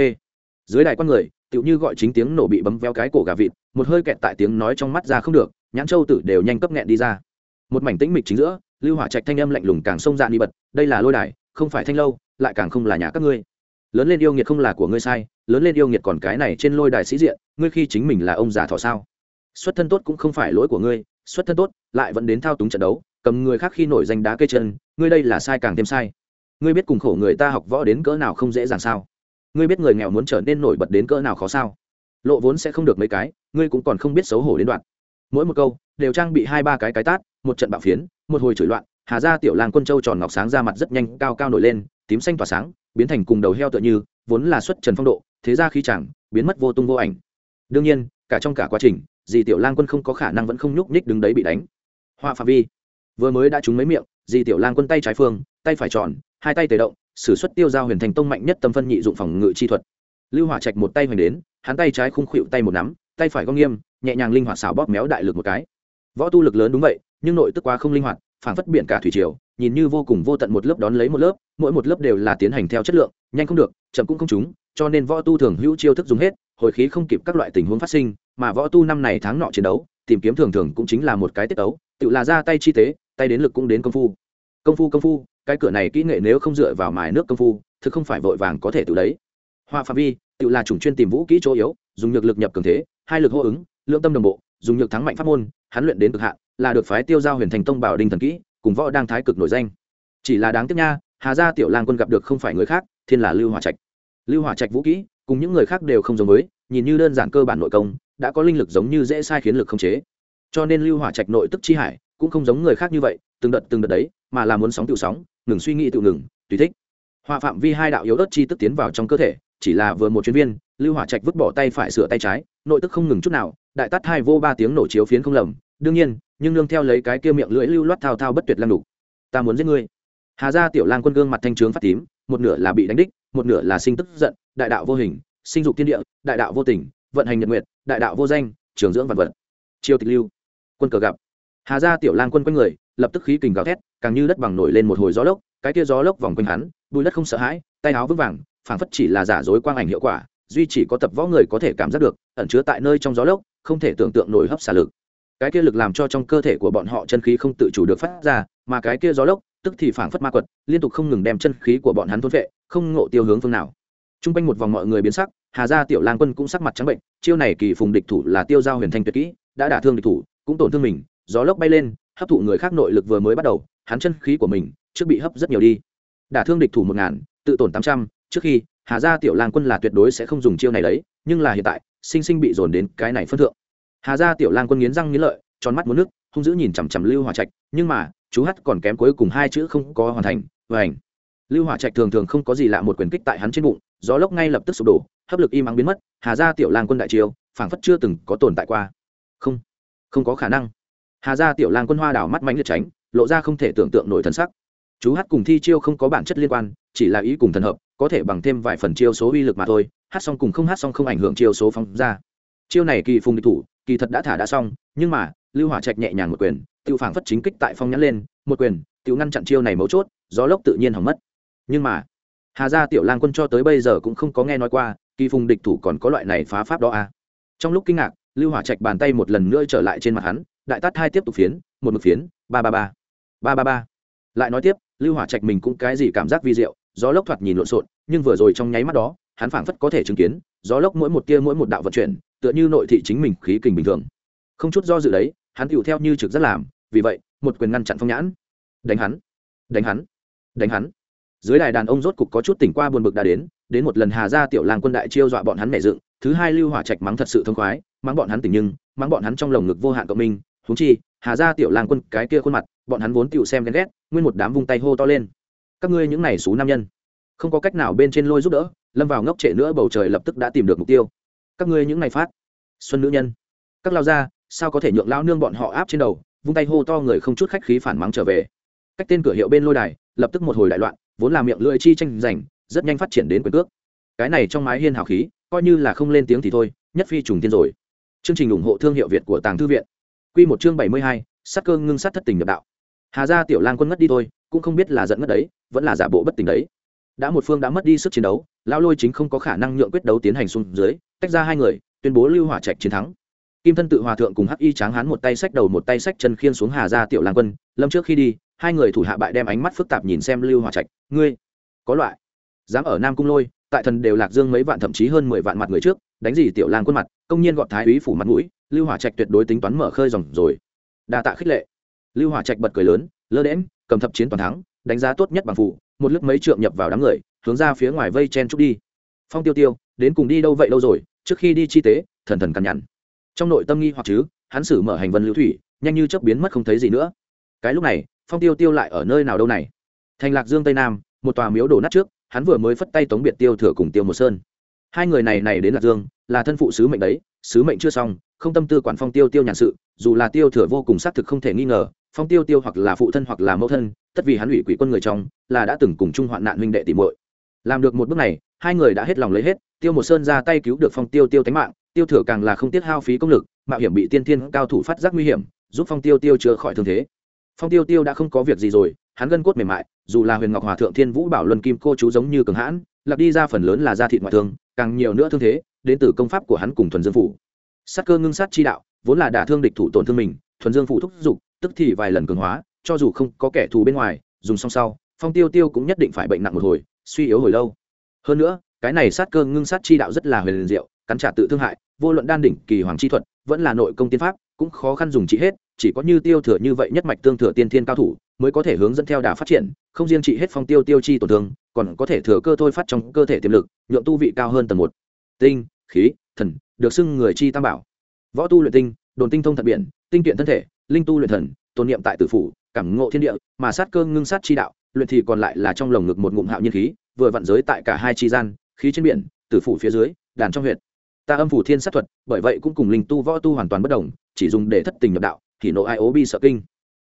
dưới đại con người, tựu như gọi chính tiếng nổ bị bấm véo cái cổ gà vịt, một hơi kẹt tại tiếng nói trong mắt ra không được, nhãn châu tử đều nhanh cấp nghẹn đi ra một mảnh tĩnh mịch chính giữa, lưu hỏa trạch thanh âm lạnh lùng càng sông dạn đi bật, đây là lôi đài, không phải thanh lâu, lại càng không là nhà các ngươi. Lớn lên yêu nghiệt không là của ngươi sai, lớn lên yêu nghiệt còn cái này trên lôi đài sĩ diện, ngươi khi chính mình là ông già thọ sao? Xuất thân tốt cũng không phải lỗi của ngươi, xuất thân tốt, lại vẫn đến thao túng trận đấu, cầm người khác khi nổi danh đá cây chân, ngươi đây là sai càng thêm sai. Ngươi biết cùng khổ người ta học võ đến cỡ nào không dễ dàng sao? Ngươi biết người nghèo muốn trở nên nổi bật đến cỡ nào khó sao? Lộ vốn sẽ không được mấy cái, ngươi cũng còn không biết xấu hổ đến đoạn mỗi một câu đều trang bị hai ba cái cái tát, một trận bạo phiến, một hồi chửi loạn, hà ra tiểu làng quân châu tròn ngọc sáng ra mặt rất nhanh, cao cao nổi lên, tím xanh tỏa sáng, biến thành cùng đầu heo tựa như, vốn là xuất trần phong độ, thế ra khí chẳng, biến mất vô tung vô ảnh. đương nhiên, cả trong cả quá trình, dì tiểu lang quân không có khả năng vẫn không nhúc nhích đứng đấy bị đánh. họa phạm vi. vừa mới đã trúng mấy miệng, dì tiểu lang quân tay trái phương, tay phải tròn, hai tay tề động, sử xuất tiêu giao huyền thành tông mạnh nhất tâm phân nhị dụng phòng ngự chi thuật. lưu hỏa trạch một tay hoành đến, hắn tay trái khung khuỵu tay một nắm, tay phải gong nghiêm nhẹ nhàng linh hoạt xảo bóp méo đại lực một cái. Võ tu lực lớn đúng vậy, nhưng nội tức quá không linh hoạt phản phất biển cả thủy triều, nhìn như vô cùng vô tận một lớp đón lấy một lớp, mỗi một lớp đều là tiến hành theo chất lượng, nhanh không được, chậm cũng không trúng, cho nên võ tu thường hữu chiêu thức dùng hết, hồi khí không kịp các loại tình huống phát sinh, mà võ tu năm này tháng nọ chiến đấu, tìm kiếm thường thường cũng chính là một cái tiết đấu tự là ra tay chi tế, tay đến lực cũng đến công phu. Công phu công phu, cái cửa này kỹ nghệ nếu không dựa vào mài nước công phu, thực không phải vội vàng có thể tự đấy. Hoa phạm vi, tự là chủng chuyên tìm vũ kỹ chỗ yếu, dùng nhược lực nhập cường thế, hai lực hô ứng lương tâm đồng bộ, dùng nhược thắng mạnh pháp môn, hắn luyện đến cực hạn, là được phái tiêu giao huyền thành tông bảo đình thần kỹ, cùng võ đang thái cực nổi danh. Chỉ là đáng tiếc nha, hà gia tiểu lang quân gặp được không phải người khác, thiên là lưu hòa trạch. Lưu hòa trạch vũ kỹ, cùng những người khác đều không giống với, nhìn như đơn giản cơ bản nội công, đã có linh lực giống như dễ sai khiến lực không chế. Cho nên lưu hòa trạch nội tức chi hải, cũng không giống người khác như vậy, từng đợt từng đợt đấy, mà là muốn sóng tự sóng, ngừng suy nghĩ tự ngừng, tùy thích. Hòa phạm vi hai đạo yếu ớt chi tức tiến vào trong cơ thể, chỉ là vừa một chuyên viên, lưu hỏa trạch vứt bỏ tay phải sửa tay trái, nội tức không ngừng chút nào đại tắt hai vô ba tiếng nổ chiếu phiến không lầm, đương nhiên, nhưng nương theo lấy cái kia miệng lưỡi lưu loát thao thao bất tuyệt lăng đục. Ta muốn giết ngươi. Hà gia tiểu lang quân gương mặt thanh trướng phát tím, một nửa là bị đánh đích, một nửa là sinh tức giận, đại đạo vô hình, sinh dục thiên địa, đại đạo vô tình, vận hành nhật nguyệt, đại đạo vô danh, trường dưỡng vật vật. Triều tịch lưu. Quân cờ gặp. Hà gia tiểu lang quân quanh người, lập tức khí kình gào thét, càng như đất bằng nổi lên một hồi gió lốc, cái kia gió lốc vòng quanh hắn, bùi đất không sợ hãi, tay áo vững vàng, phảng phất chỉ là giả dối quang ảnh hiệu quả, duy chỉ có tập võ người có thể cảm giác được, ẩn chứa tại nơi trong gió lốc không thể tưởng tượng nổi hấp xả lực. Cái kia lực làm cho trong cơ thể của bọn họ chân khí không tự chủ được phát ra, mà cái kia gió lốc, tức thì phảng phất ma quật, liên tục không ngừng đem chân khí của bọn hắn thôn vệ, không ngộ tiêu hướng phương nào. T r u n g quanh một vòng mọi người biến sắc, hà gia tiểu lang quân cũng sắc mặt trắng bệnh, chiêu này kỳ phùng địch thủ là tiêu giao huyền thanh tuyệt kỹ, đã đả thương địch thủ, cũng tổn thương mình, gió lốc bay lên, hấp thụ người khác nội lực vừa mới bắt đầu, hắn chân khí của mình trước bị hấp rất nhiều đi. Đả thương địch thủ một ngàn, tự tổn tám trăm, trước khi hà gia tiểu lang quân là tuyệt đối sẽ không dùng chiêu này đấy nhưng là hiện tại, sinh sinh bị dồn đến cái này phân thượng. Hà gia tiểu lang quân nghiến răng nghiến lợi, tròn mắt muốn nước, hung dữ nhìn chằm chằm lưu hòa trạch, nhưng mà, chú hắt còn kém cuối cùng hai chữ không có hoàn thành và ảnh lưu hỏa trạch thường thường không có gì lạ một quyền kích tại hắn trên bụng, gió lốc ngay lập tức sụp đổ, hấp lực im ắng biến mất, hà gia tiểu lang quân đại triều phảng phất chưa từng có tồn tại qua. Không không có khả năng. Hà gia tiểu lang quân hoa đảo mắt mánh liệt tránh, lộ ra không thể tưởng tượng nổi thần sắc. Chú hát cùng thi chiêu không có bản chất liên quan, chỉ là ý cùng thần hợp có thể bằng thêm vài phần chiêu số uy lực mà thôi, hát xong cùng không hát xong không ảnh hưởng chiêu số phóng ra. Chiêu này kỳ phùng địch thủ, kỳ thật đã thả đã xong, nhưng mà, lưu hỏa trạch nhẹ nhàng một quyền, tiêu phảng phất chính kích tại phong nhãn lên, một quyền, tiêu ngăn chặn chiêu này mấu chốt, gió lốc tự nhiên hỏng mất. Nhưng mà, hà gia tiểu lang quân cho tới bây giờ cũng không có nghe nói qua, kỳ phùng địch thủ còn có loại này phá pháp đó à. trong lúc kinh ngạc, lưu hỏa trạch bàn tay một lần nữa trở lại trên mặt hắn, đại tát hai tiếp tục phiến, một mực phiến, ba ba ba ba ba ba. Lại nói tiếp, lưu hỏa trạch mình cũng cái gì cảm giác vi diệu gió lốc thoạt nhìn lộn xộn, nhưng vừa rồi trong nháy mắt đó, hắn phảng phất có thể chứng kiến, gió lốc mỗi một tia mỗi một đạo vận chuyển, tựa như nội thị chính mình khí kình bình thường. Không chút do dự đấy, hắn tựu theo như trực rất làm, vì vậy, một quyền ngăn chặn phong nhãn. Đánh hắn đánh hắn đánh hắn. Dưới đài đàn ông rốt cục có chút tỉnh qua buồn bực đã đến đến một lần hà gia tiểu làng quân đại chiêu dọa bọn hắn nảy dựng, thứ hai lưu hỏa trạch mắng thật sự thông khoái, mắng bọn hắn tỉnh nhưng, mắng bọn hắn trong lồng ngực vô hạn cộng minh. Húng chi, hà gia tiểu làng quân cái kia khuôn mặt, bọn hắn vốn tựu xem ghen ghét, nguyên một đám vung tay hô to lên các ngươi những này xú nam nhân. Không có cách nào bên trên lôi giúp đỡ lâm vào ngốc trệ nữa bầu trời lập tức đã tìm được mục tiêu. Các ngươi những này phát. Xuân nữ nhân. Các lao ra, sao có thể nhượng lao nương bọn họ áp trên đầu vung tay hô to người không chút khách khí phản mắng trở về. Cách tên cửa hiệu bên lôi đài lập tức một hồi đại loạn vốn là miệng lưỡi chi tranh giành rất nhanh phát triển đến quyền cước. Cái này trong mái hiên hào khí coi như là không lên tiếng thì thôi nhất phi trùng tiên rồi. Chương trình ủng hộ thương hiệu việt của tàng thư viện. Q một chương bảy mươi hai sắc cơ ngưng sát thất tình nhập đạo hà gia tiểu lang quân ngất đi thôi, cũng không biết là giận ngất đấy, vẫn là giả bộ bất tỉnh đấy. Đã một phương đã mất đi sức chiến đấu, lão lôi chính không có khả năng nhượng quyết đấu tiến hành xuống dưới, tách ra hai người, tuyên bố lưu hỏa trạch chiến thắng. Kim thân tự hòa thượng cùng hắc y tráng hán một tay sách đầu một tay sách chân khiên xuống hà gia tiểu lang quân, lâm trước khi đi, hai người thủ hạ bại đem ánh mắt phức tạp nhìn xem lưu hỏa trạch, ngươi có loại, dám ở nam cung lôi, tại thần đều lạc dương mấy vạn thậm chí hơn mười vạn mặt người trước, đánh gì tiểu lang quân mặt, công nhiên gọn thái úy phủ mặt mũi, lưu hỏa trạch tuyệt đối tính toán mở khơi dòng rồi. Đa tạ khích lệ lưu hỏa trạch bật cười lớn, lơ đễm cầm thập chiến toàn thắng, đánh giá tốt nhất bằng phụ, một lướt mấy trượng nhập vào đám người, hướng ra phía ngoài vây chen trúc đi. Phong tiêu tiêu, đến cùng đi đâu vậy đâu rồi, trước khi đi chi tế, thần thần cằn nhằn. Trong nội tâm nghi hoặc chứ, hắn xử mở hành vân lưu thủy, nhanh như chớp biến mất không thấy gì nữa. Cái lúc này, phong tiêu tiêu lại ở nơi nào đâu này? Thành lạc dương tây nam, một tòa miếu đổ nát trước, hắn vừa mới phất tay tống biệt tiêu thừa cùng tiêu một sơn. Hai người này này đến lạc dương, là thân phụ sứ mệnh đấy, sứ mệnh chưa xong, không tâm tư quản phong tiêu tiêu nhàn sự, dù là tiêu thừa vô cùng xác thực không thể nghi ngờ phong tiêu tiêu hoặc là phụ thân hoặc là mẫu thân, tất vì hắn ủy quỷ quân người trong, là đã từng cùng chung hoạn nạn huynh đệ tìm muội. Làm được một bước này, hai người đã hết lòng lấy hết, tiêu một sơn ra tay cứu được phong tiêu tiêu tánh mạng, tiêu thừa càng là không tiết hao phí công lực, mạo hiểm bị tiên thiên cao thủ phát giác nguy hiểm, giúp phong tiêu tiêu chữa khỏi thương thế. Phong tiêu tiêu đã không có việc gì rồi, hắn gân cốt mềm mại, dù là huyền ngọc hòa thượng thiên vũ bảo luân kim cô chú giống như cường hãn, lặp đi ra phần lớn là da thịt ngoại thương, càng nhiều nữa thương thế, đến từ công pháp của hắn cùng thuần dương phủ. Sát cơ ngưng sát chi đạo, vốn là đả thương địch thủ tổn thương mình, thuần dương phủ thúc giục tức thì vài lần cường hóa, cho dù không có kẻ thù bên ngoài, dùng xong sau, phong tiêu tiêu cũng nhất định phải bệnh nặng một hồi, suy yếu hồi lâu. Hơn nữa, cái này sát cơ ngưng sát chi đạo rất là huyền diệu, cắn trả tự thương hại, vô luận đan đỉnh, kỳ hoàng chi thuật, vẫn là nội công tiên pháp, cũng khó khăn dùng trị hết, chỉ có như tiêu thừa như vậy nhất mạch tương thừa tiên thiên cao thủ, mới có thể hướng dẫn theo đà phát triển, không riêng trị hết phong tiêu tiêu chi tổn thương, còn có thể thừa cơ thôi phát trong cơ thể tiềm lực nhuộm tu vị cao hơn tầng một. Tinh, khí, thần, được xưng người chi tam bảo. Võ tu luyện tinh, đồn tinh thông thật biển, tinh kiện thân thể linh tu luyện thần, tôn niệm tại tử phủ, cảm ngộ thiên địa, mà sát cơ ngưng sát chi đạo, luyện thì còn lại là trong lồng ngực một ngụm hạo nhiên khí, vừa vặn giới tại cả hai chi gian, khí trên biển, tử phủ phía dưới, đàn trong huyện ta âm phủ thiên sát thuật, bởi vậy cũng cùng linh tu võ tu hoàn toàn bất đồng, chỉ dùng để thất tình nhập đạo, thì nộ ai ố bi sợ kinh.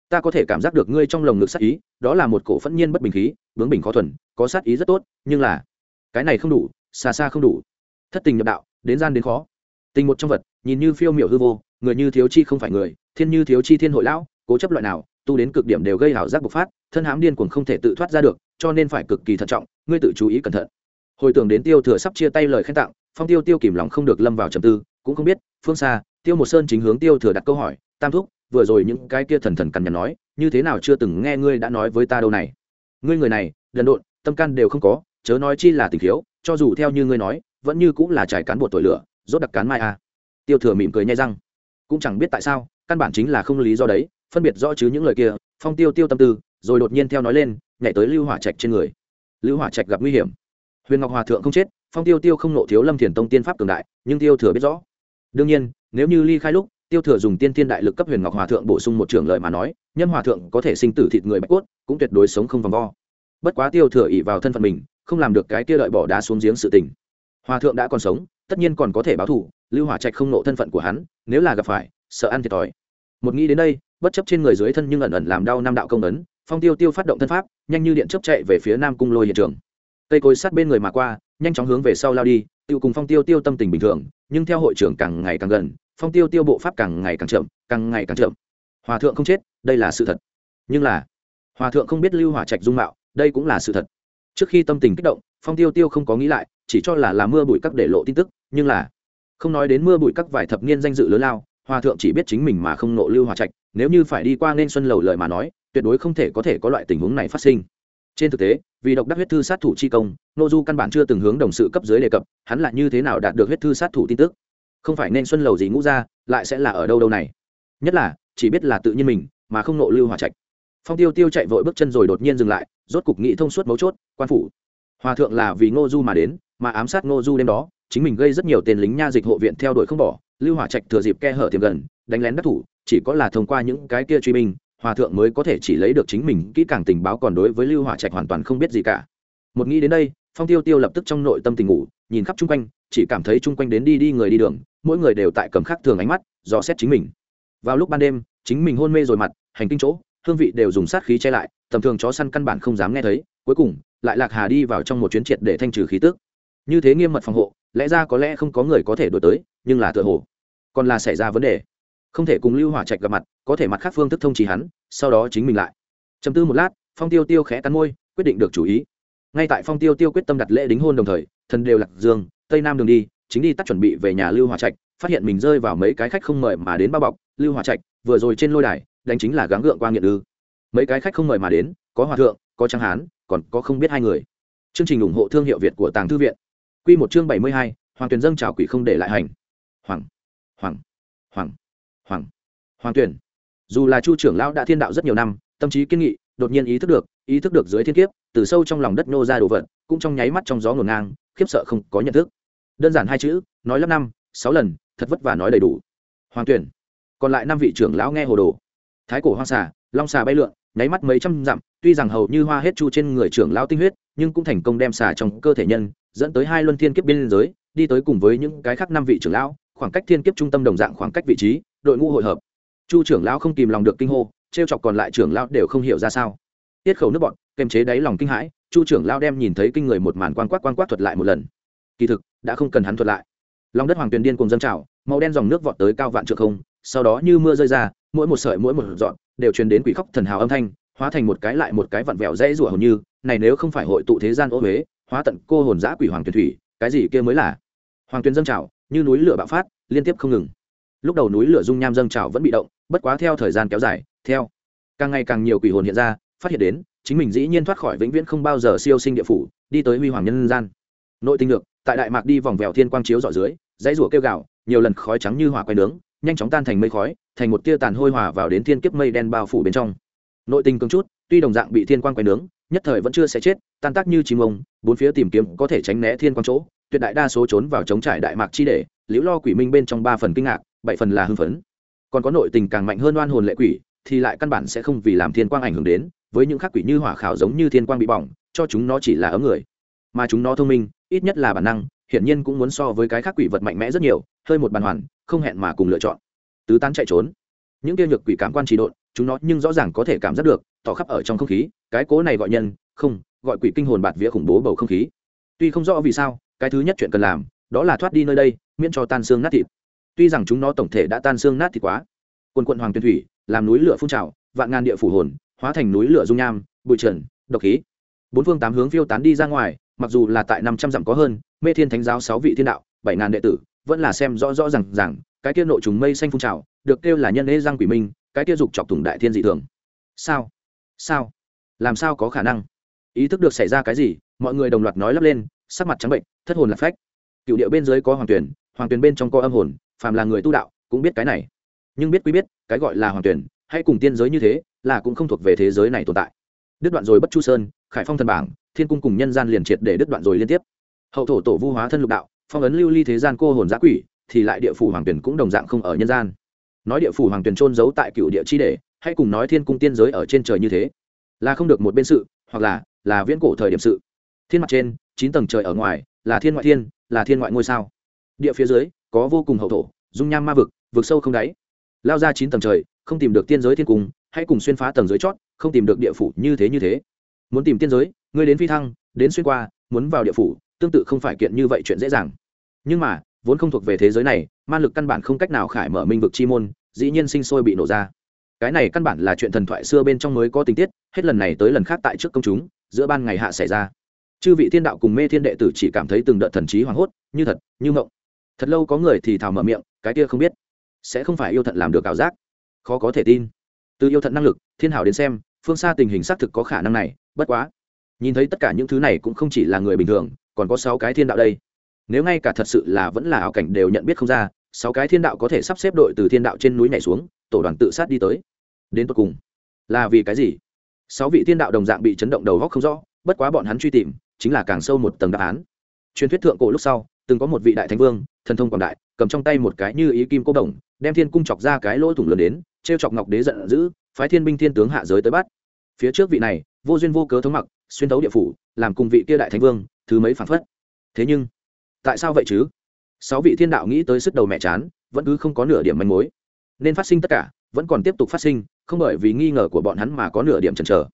Ta có thể cảm giác được ngươi trong lồng ngực sát ý, đó là một cổ phẫn nhiên bất bình khí, bướng bình khó thuần, có sát ý rất tốt, nhưng là cái này không đủ, xa xa không đủ. Thất tình nhập đạo, đến gian đến khó. Tình một trong vật, nhìn như phiêu miểu hư vô, người như thiếu chi không phải người thiên như thiếu chi thiên hội lão, cố chấp loại nào, tu đến cực điểm đều gây hảo giác bộc phát, thân hám điên cuồng không thể tự thoát ra được, cho nên phải cực kỳ thận trọng, ngươi tự chú ý cẩn thận. Hồi tưởng đến tiêu thừa sắp chia tay lời khen tặng, phong tiêu tiêu kìm lòng không được lâm vào trầm tư, cũng không biết, phương xa, tiêu một sơn chính hướng tiêu thừa đặt câu hỏi, tam thúc, vừa rồi những cái kia thần thần cằn nhằn nói, như thế nào chưa từng nghe ngươi đã nói với ta đâu này? Ngươi người này, đần độn, tâm can đều không có, chớ nói chi là tình thiếu, cho dù theo như ngươi nói, vẫn như cũng là trải cán bột tội lửa, rốt đặc cán mai à. tiêu thừa mỉm cười nhai răng. Cũng chẳng biết tại sao căn bản chính là không lý do đấy, phân biệt rõ chứ những lời kia, phong tiêu tiêu tâm tư, rồi đột nhiên theo nói lên, nhảy tới lưu hỏa trạch trên người. Lưu hỏa trạch gặp nguy hiểm. Huyền ngọc hòa thượng không chết, phong tiêu tiêu không nộ thiếu lâm thiền tông tiên pháp cường đại, nhưng tiêu thừa biết rõ. Đương nhiên, nếu như ly khai lúc, tiêu thừa dùng tiên thiên đại lực cấp huyền ngọc hòa thượng bổ sung một trường lợi mà nói, nhân hòa thượng có thể sinh tử thịt người bạch cốt, cũng tuyệt đối sống không vòng vo. Bất quá tiêu thừa ỉ vào thân phận mình, không làm được cái kia lợi bỏ đá xuống giếng sự tình. Hòa thượng đã còn sống, tất nhiên còn có thể báo thù, lưu hỏa trạch không nộ thân phận của hắn, nếu là gặp phải, sợ ăn thiệt thòi một nghĩ đến đây, bất chấp trên người dưới thân nhưng ẩn ẩn làm đau nam đạo công ấn, phong tiêu tiêu phát động thân pháp, nhanh như điện chấp chạy về phía nam cung lôi hiện trường. Cây cối sát bên người mà qua, nhanh chóng hướng về sau lao đi tiêu cùng phong tiêu tiêu tâm tình bình thường, nhưng theo hội trưởng càng ngày càng gần, phong tiêu tiêu bộ pháp càng ngày càng chậm, càng ngày càng chậm. Hòa thượng không chết, đây là sự thật. Nhưng là, hòa thượng không biết lưu hỏa trạch dung mạo, đây cũng là sự thật. Trước khi tâm tình kích động, phong tiêu tiêu không có nghĩ lại, chỉ cho là là mưa bụi các để lộ tin tức, nhưng là, không nói đến mưa bụi các vài thập niên danh dự lớn lao hòa thượng chỉ biết chính mình mà không nộ lưu hòa trạch, nếu như phải đi qua nên xuân lầu lời mà nói, tuyệt đối không thể có thể có loại tình huống này phát sinh. Trên thực tế, vì độc đắc huyết thư sát thủ chi công nô du căn bản chưa từng hướng đồng sự cấp dưới đề cập, hắn là như thế nào đạt được huyết thư sát thủ tin tức? Không phải nên xuân lầu gì ngũ ra, lại sẽ là ở đâu đâu này? Nhất là, chỉ biết là tự nhiên mình, mà không nộ lưu hòa trạch. Phong tiêu tiêu chạy vội bước chân rồi đột nhiên dừng lại, rốt cục nghị thông suốt mấu chốt, quan phủ. Hòa thượng là vì ngô du mà đến, mà ám sát ngô du đêm đó, chính mình gây rất nhiều tên lính nha dịch hộ viện theo đuổi không bỏ lưu hỏa trạch thừa dịp khe hở tiềm gần, đánh lén đắc thủ, chỉ có là thông qua những cái kia truy binh, hòa thượng mới có thể chỉ lấy được chính mình, kỹ càng tình báo còn đối với lưu hỏa trạch hoàn toàn không biết gì cả. Một nghĩ đến đây, phong tiêu tiêu lập tức trong nội tâm tình ngủ, nhìn khắp chung quanh, chỉ cảm thấy chung quanh đến đi đi người đi đường, mỗi người đều tại cầm khắc thường ánh mắt, dò xét chính mình. Vào lúc ban đêm, chính mình hôn mê rồi mặt, hành tinh chỗ, hương vị đều dùng sát khí che lại, tầm thường chó săn căn bản không dám nghe thấy, cuối cùng, lại lạc hà đi vào trong một chuyến triệt để thanh trừ khí tức. Như thế nghiêm mật phòng hộ, lẽ ra có lẽ không có người có thể đổi tới, nhưng là tựa hồ còn là xảy ra vấn đề. Không thể cùng lưu hỏa trạch gặp mặt, có thể mặt khác phương thức thông trì hắn, sau đó chính mình lại. Chầm tư một lát, phong tiêu tiêu khẽ cắn môi, quyết định được chủ ý. Ngay tại phong tiêu tiêu quyết tâm đặt lễ đính hôn đồng thời, thần đều lạc dương, tây nam đường đi, chính đi tắt chuẩn bị về nhà lưu hỏa trạch, phát hiện mình rơi vào mấy cái khách không mời mà đến bao bọc, lưu hỏa trạch, vừa rồi trên lôi đài, đánh chính là gắng gượng qua nghiện ư. Mấy cái khách không mời mà đến, có hòa thượng, có trang hán, còn có không biết hai người. Chương trình ủng hộ thương hiệu việt của tàng thư viện. Q một chương bảy mươi hai, hoàng tuyền dâng trào quỷ không để lại hành. Hoàng hoàng hoàng hoàng hoàng tuyển dù là chu trưởng lão đã thiên đạo rất nhiều năm, tâm trí kiên nghị, đột nhiên ý thức được, ý thức được dưới thiên kiếp, từ sâu trong lòng đất nô ra đồ vật, cũng trong nháy mắt trong gió ngổn ngang, khiếp sợ không có nhận thức. Đơn giản hai chữ, nói lắp năm, sáu lần, thật vất vả nói đầy đủ. Hoàng tuyển còn lại năm vị trưởng lão nghe hồ đồ. Thái cổ hoang xà, long xà bay lượn, nháy mắt mấy trăm dặm, tuy rằng hầu như hoa hết chu trên người trưởng lão tinh huyết, nhưng cũng thành công đem xà trong cơ thể nhân, dẫn tới hai luân thiên kiếp biên giới, đi tới cùng với những cái khác năm vị trưởng lão khoảng cách thiên kiếp trung tâm đồng dạng khoảng cách vị trí, đội ngũ hội hợp. Chu trưởng lão không kìm lòng được kinh hô t r e o chọc còn lại trưởng lão đều không hiểu ra sao. Tiết khẩu nước bọn, kềm chế đáy lòng kinh hãi, chu trưởng lão đem nhìn thấy kinh người một màn quan quát quan quát thuật lại một lần. Kỳ thực, đã không cần hắn thuật lại. Lòng đất hoàng tuyền điên cùng dâng trào, màu đen dòng nước vọt tới cao vạn trượng không, sau đó như mưa rơi ra, mỗi một sợi mỗi một dọn đều truyền đến quỷ khóc thần hào âm thanh, hóa thành một cái lại một cái vặn vẹo dễ rủa hầu như, này nếu không phải hội tụ thế gian ô huế, hóa tận cô hồn giã quỷ hoàng tuyền thủy, cái gì kia mới là? Hoàng tuyền dâng trào như núi lửa bạo phát, liên tiếp không ngừng. Lúc đầu núi lửa dung nham dâng trào vẫn bị động, bất quá theo thời gian kéo dài, theo càng ngày càng nhiều quỷ hồn hiện ra, phát hiện đến, chính mình dĩ nhiên thoát khỏi vĩnh viễn không bao giờ siêu sinh địa phủ, đi tới huy hoàng nhân gian. Nội tinh được tại đại mạc đi vòng vèo thiên quang chiếu dọi dưới, dãy rủa kêu gạo nhiều lần khói trắng như hỏa quay nướng, nhanh chóng tan thành mây khói, thành một tia tàn hôi hòa vào đến thiên kiếp mây đen bao phủ bên trong. Nội tinh cứng chút, tuy đồng dạng bị thiên quang quay nướng, nhất thời vẫn chưa sẽ chết, tan tác như chim ông, bốn phía tìm kiếm có thể tránh né thiên quang chỗ tuyệt đại đa số trốn vào chống trải đại mạc chi để, liễu lo quỷ minh bên trong ba phần kinh ngạc, bảy phần là hưng phấn. Còn có nội tình càng mạnh hơn oan hồn lệ quỷ, thì lại căn bản sẽ không vì làm thiên quang ảnh hưởng đến, với những khắc quỷ như hỏa khảo giống như thiên quang bị bỏng, cho chúng nó chỉ là ấm người. Mà chúng nó thông minh, ít nhất là bản năng, hiển nhiên cũng muốn so với cái khắc quỷ vật mạnh mẽ rất nhiều, hơi một bàn hoàn, không hẹn mà cùng lựa chọn. Tứ tán chạy trốn. Những kia nhược quỷ cảm quan trì độn, chúng nó nhưng rõ ràng có thể cảm giác được, tỏ khắp ở trong không khí, cái cố này gọi nhân, không, gọi quỷ kinh hồn bạt vía khủng bố bầu không khí. Tuy không rõ vì sao cái thứ nhất chuyện cần làm, đó là thoát đi nơi đây, miễn cho tan xương nát thịt. Tuy rằng chúng nó tổng thể đã tan xương nát thịt quá quân quận hoàng tuyên thủy, làm núi lửa phun trào, vạn ngàn địa phủ hồn, hóa thành núi lửa dung nham, bụi trần, độc khí. Bốn phương tám hướng phiêu tán đi ra ngoài, mặc dù là tại năm trăm dặm có hơn, mê thiên thánh giáo sáu vị thiên đạo, bảy ngàn đệ tử, vẫn là xem rõ rõ rằng rằng cái kia nội trùng mây xanh phun trào, được kêu là nhân ê giang quỷ minh, cái kia dục chọc thủng đại thiên dị thường. Sao? Sao? Làm sao có khả năng? Ý thức được xảy ra cái gì, mọi người đồng loạt nói lắp lên sắc mặt trắng bệnh, thất hồn lạc phách. Cựu điệu bên dưới có hoàng tuyển hoàng tuyển bên trong có âm hồn, phàm là người tu đạo cũng biết cái này. Nhưng biết quý biết, cái gọi là hoàng tuyển, hay cùng tiên giới như thế, là cũng không thuộc về thế giới này tồn tại. Đứt đoạn rồi bất chu sơn, khải phong thần bảng, thiên cung cùng nhân gian liền triệt để đứt đoạn rồi liên tiếp. Hậu thổ tổ vu hóa thân lục đạo, phong ấn lưu ly thế gian cô hồn giã quỷ, thì lại địa phủ hoàng tuyển cũng đồng dạng không ở nhân gian. Nói địa phủ hoàng tuyển trôn giấu tại cựu địa chi để, hay cùng nói thiên cung tiên giới ở trên trời như thế. Là không được một bên sự, hoặc là là viễn cổ thời điểm sự. Thiên mặt trên chín tầng trời ở ngoài, là thiên ngoại thiên, là thiên ngoại ngôi sao. Địa phía dưới, có vô cùng hậu thổ, dung nham ma vực vực sâu không đáy. Lao ra chín tầng trời, không tìm được tiên giới thiên cung, hãy cùng xuyên phá tầng giới chót, không tìm được địa phủ như thế như thế. Muốn tìm tiên giới, ngươi đến phi thăng, đến xuyên qua, muốn vào địa phủ, tương tự không phải kiện như vậy chuyện dễ dàng. Nhưng mà, vốn không thuộc về thế giới này man lực căn bản không cách nào khải mở minh vực chi môn, dĩ nhiên sinh sôi bị nổ ra. Cái này căn bản là chuyện thần thoại xưa bên trong mới có tình tiết, hết lần này tới lần khác tại trước công chúng, giữa ban ngày hạ xảy ra chư vị thiên đạo cùng mê thiên đệ tử chỉ cảm thấy từng đợt thần trí hoảng hốt, như thật, như mộng thật lâu có người thì thào mở miệng, cái kia không biết. Sẽ không phải yêu thận làm được ảo giác. Khó có thể tin. Từ yêu thận năng lực, thiên hảo đến xem, phương xa tình hình xác thực có khả năng này, bất quá. Nhìn thấy tất cả những thứ này cũng không chỉ là người bình thường, còn có sáu cái thiên đạo đây. Nếu ngay cả thật sự là vẫn là ảo cảnh đều nhận biết không ra, sáu cái thiên đạo có thể sắp xếp đội từ thiên đạo trên núi nhảy xuống, tổ đoàn tự sát đi tới. Đến tột cùng. Là vì cái gì? Sáu vị thiên đạo đồng dạng bị chấn động đầu góc không rõ, bất quá bọn hắn truy tìm chính là càng sâu một tầng đáp án. Truyền thuyết thượng cổ lúc sau, từng có một vị đại thánh vương, thần thông quảng đại, cầm trong tay một cái như ý kim cô đồng, đem thiên cung chọc ra cái lỗ thủng lớn đến t r e o chọc ngọc đế giận dữ, phái thiên binh thiên tướng hạ giới tới bắt. Phía trước vị này, vô duyên vô cớ thống mặc, xuyên tấu địa phủ, làm cùng vị kia đại thánh vương, thứ mấy phản phất. Thế nhưng, tại sao vậy chứ? Sáu vị thiên đạo nghĩ tới sức đầu mẹ chán, vẫn cứ không có nửa điểm manh mối. Nên phát sinh tất cả, vẫn còn tiếp tục phát sinh, không bởi vì nghi ngờ của bọn hắn mà có nửa điểm chần chờ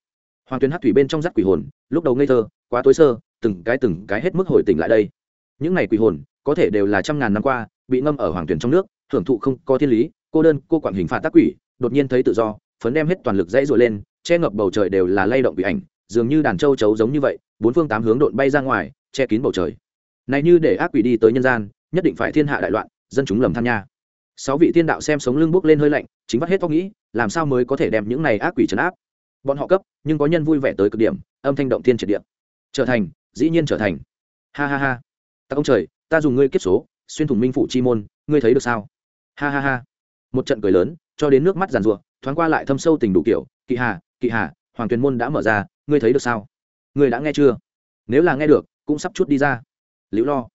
hoàng tuyến hát thủy bên trong rắc quỷ hồn, lúc đầu ngây thơ, quá tối sơ, từng cái từng cái hết mức hồi tỉnh lại đây. Những ngày quỷ hồn, có thể đều là trăm ngàn năm qua, bị ngâm ở hoàng tuyển trong nước, hưởng thụ không có thiên lý, cô đơn, cô quản hình phạt tác quỷ, đột nhiên thấy tự do, phấn đem hết toàn lực dãy rồi lên, che ngập bầu trời đều là lay động bị ảnh, dường như đàn châu chấu giống như vậy, bốn phương tám hướng đột bay ra ngoài, che kín bầu trời. Này như để ác quỷ đi tới nhân gian, nhất định phải thiên hạ đại loạn, dân chúng lầm than nha. Sáu vị thiên đạo xem sống lưng bước lên hơi lạnh, chính bắt hết tóc nghĩ, làm sao mới có thể đem những này ác quỷ trấn áp? Bọn họ cấp, nhưng có nhân vui vẻ tới cực điểm, âm thanh động thiên triệt địa. Trở thành, dĩ nhiên trở thành. Ha ha ha. Ta ông trời, ta dùng ngươi kiếp số, xuyên thủng minh phụ chi môn, ngươi thấy được sao? Ha ha ha. Một trận cười lớn, cho đến nước mắt giàn ruộng thoáng qua lại thâm sâu tình đủ kiểu, kỵ hà kỵ hà, hoàng tuyền môn đã mở ra, ngươi thấy được sao? Ngươi đã nghe chưa? Nếu là nghe được, cũng sắp chút đi ra. Liễu lo,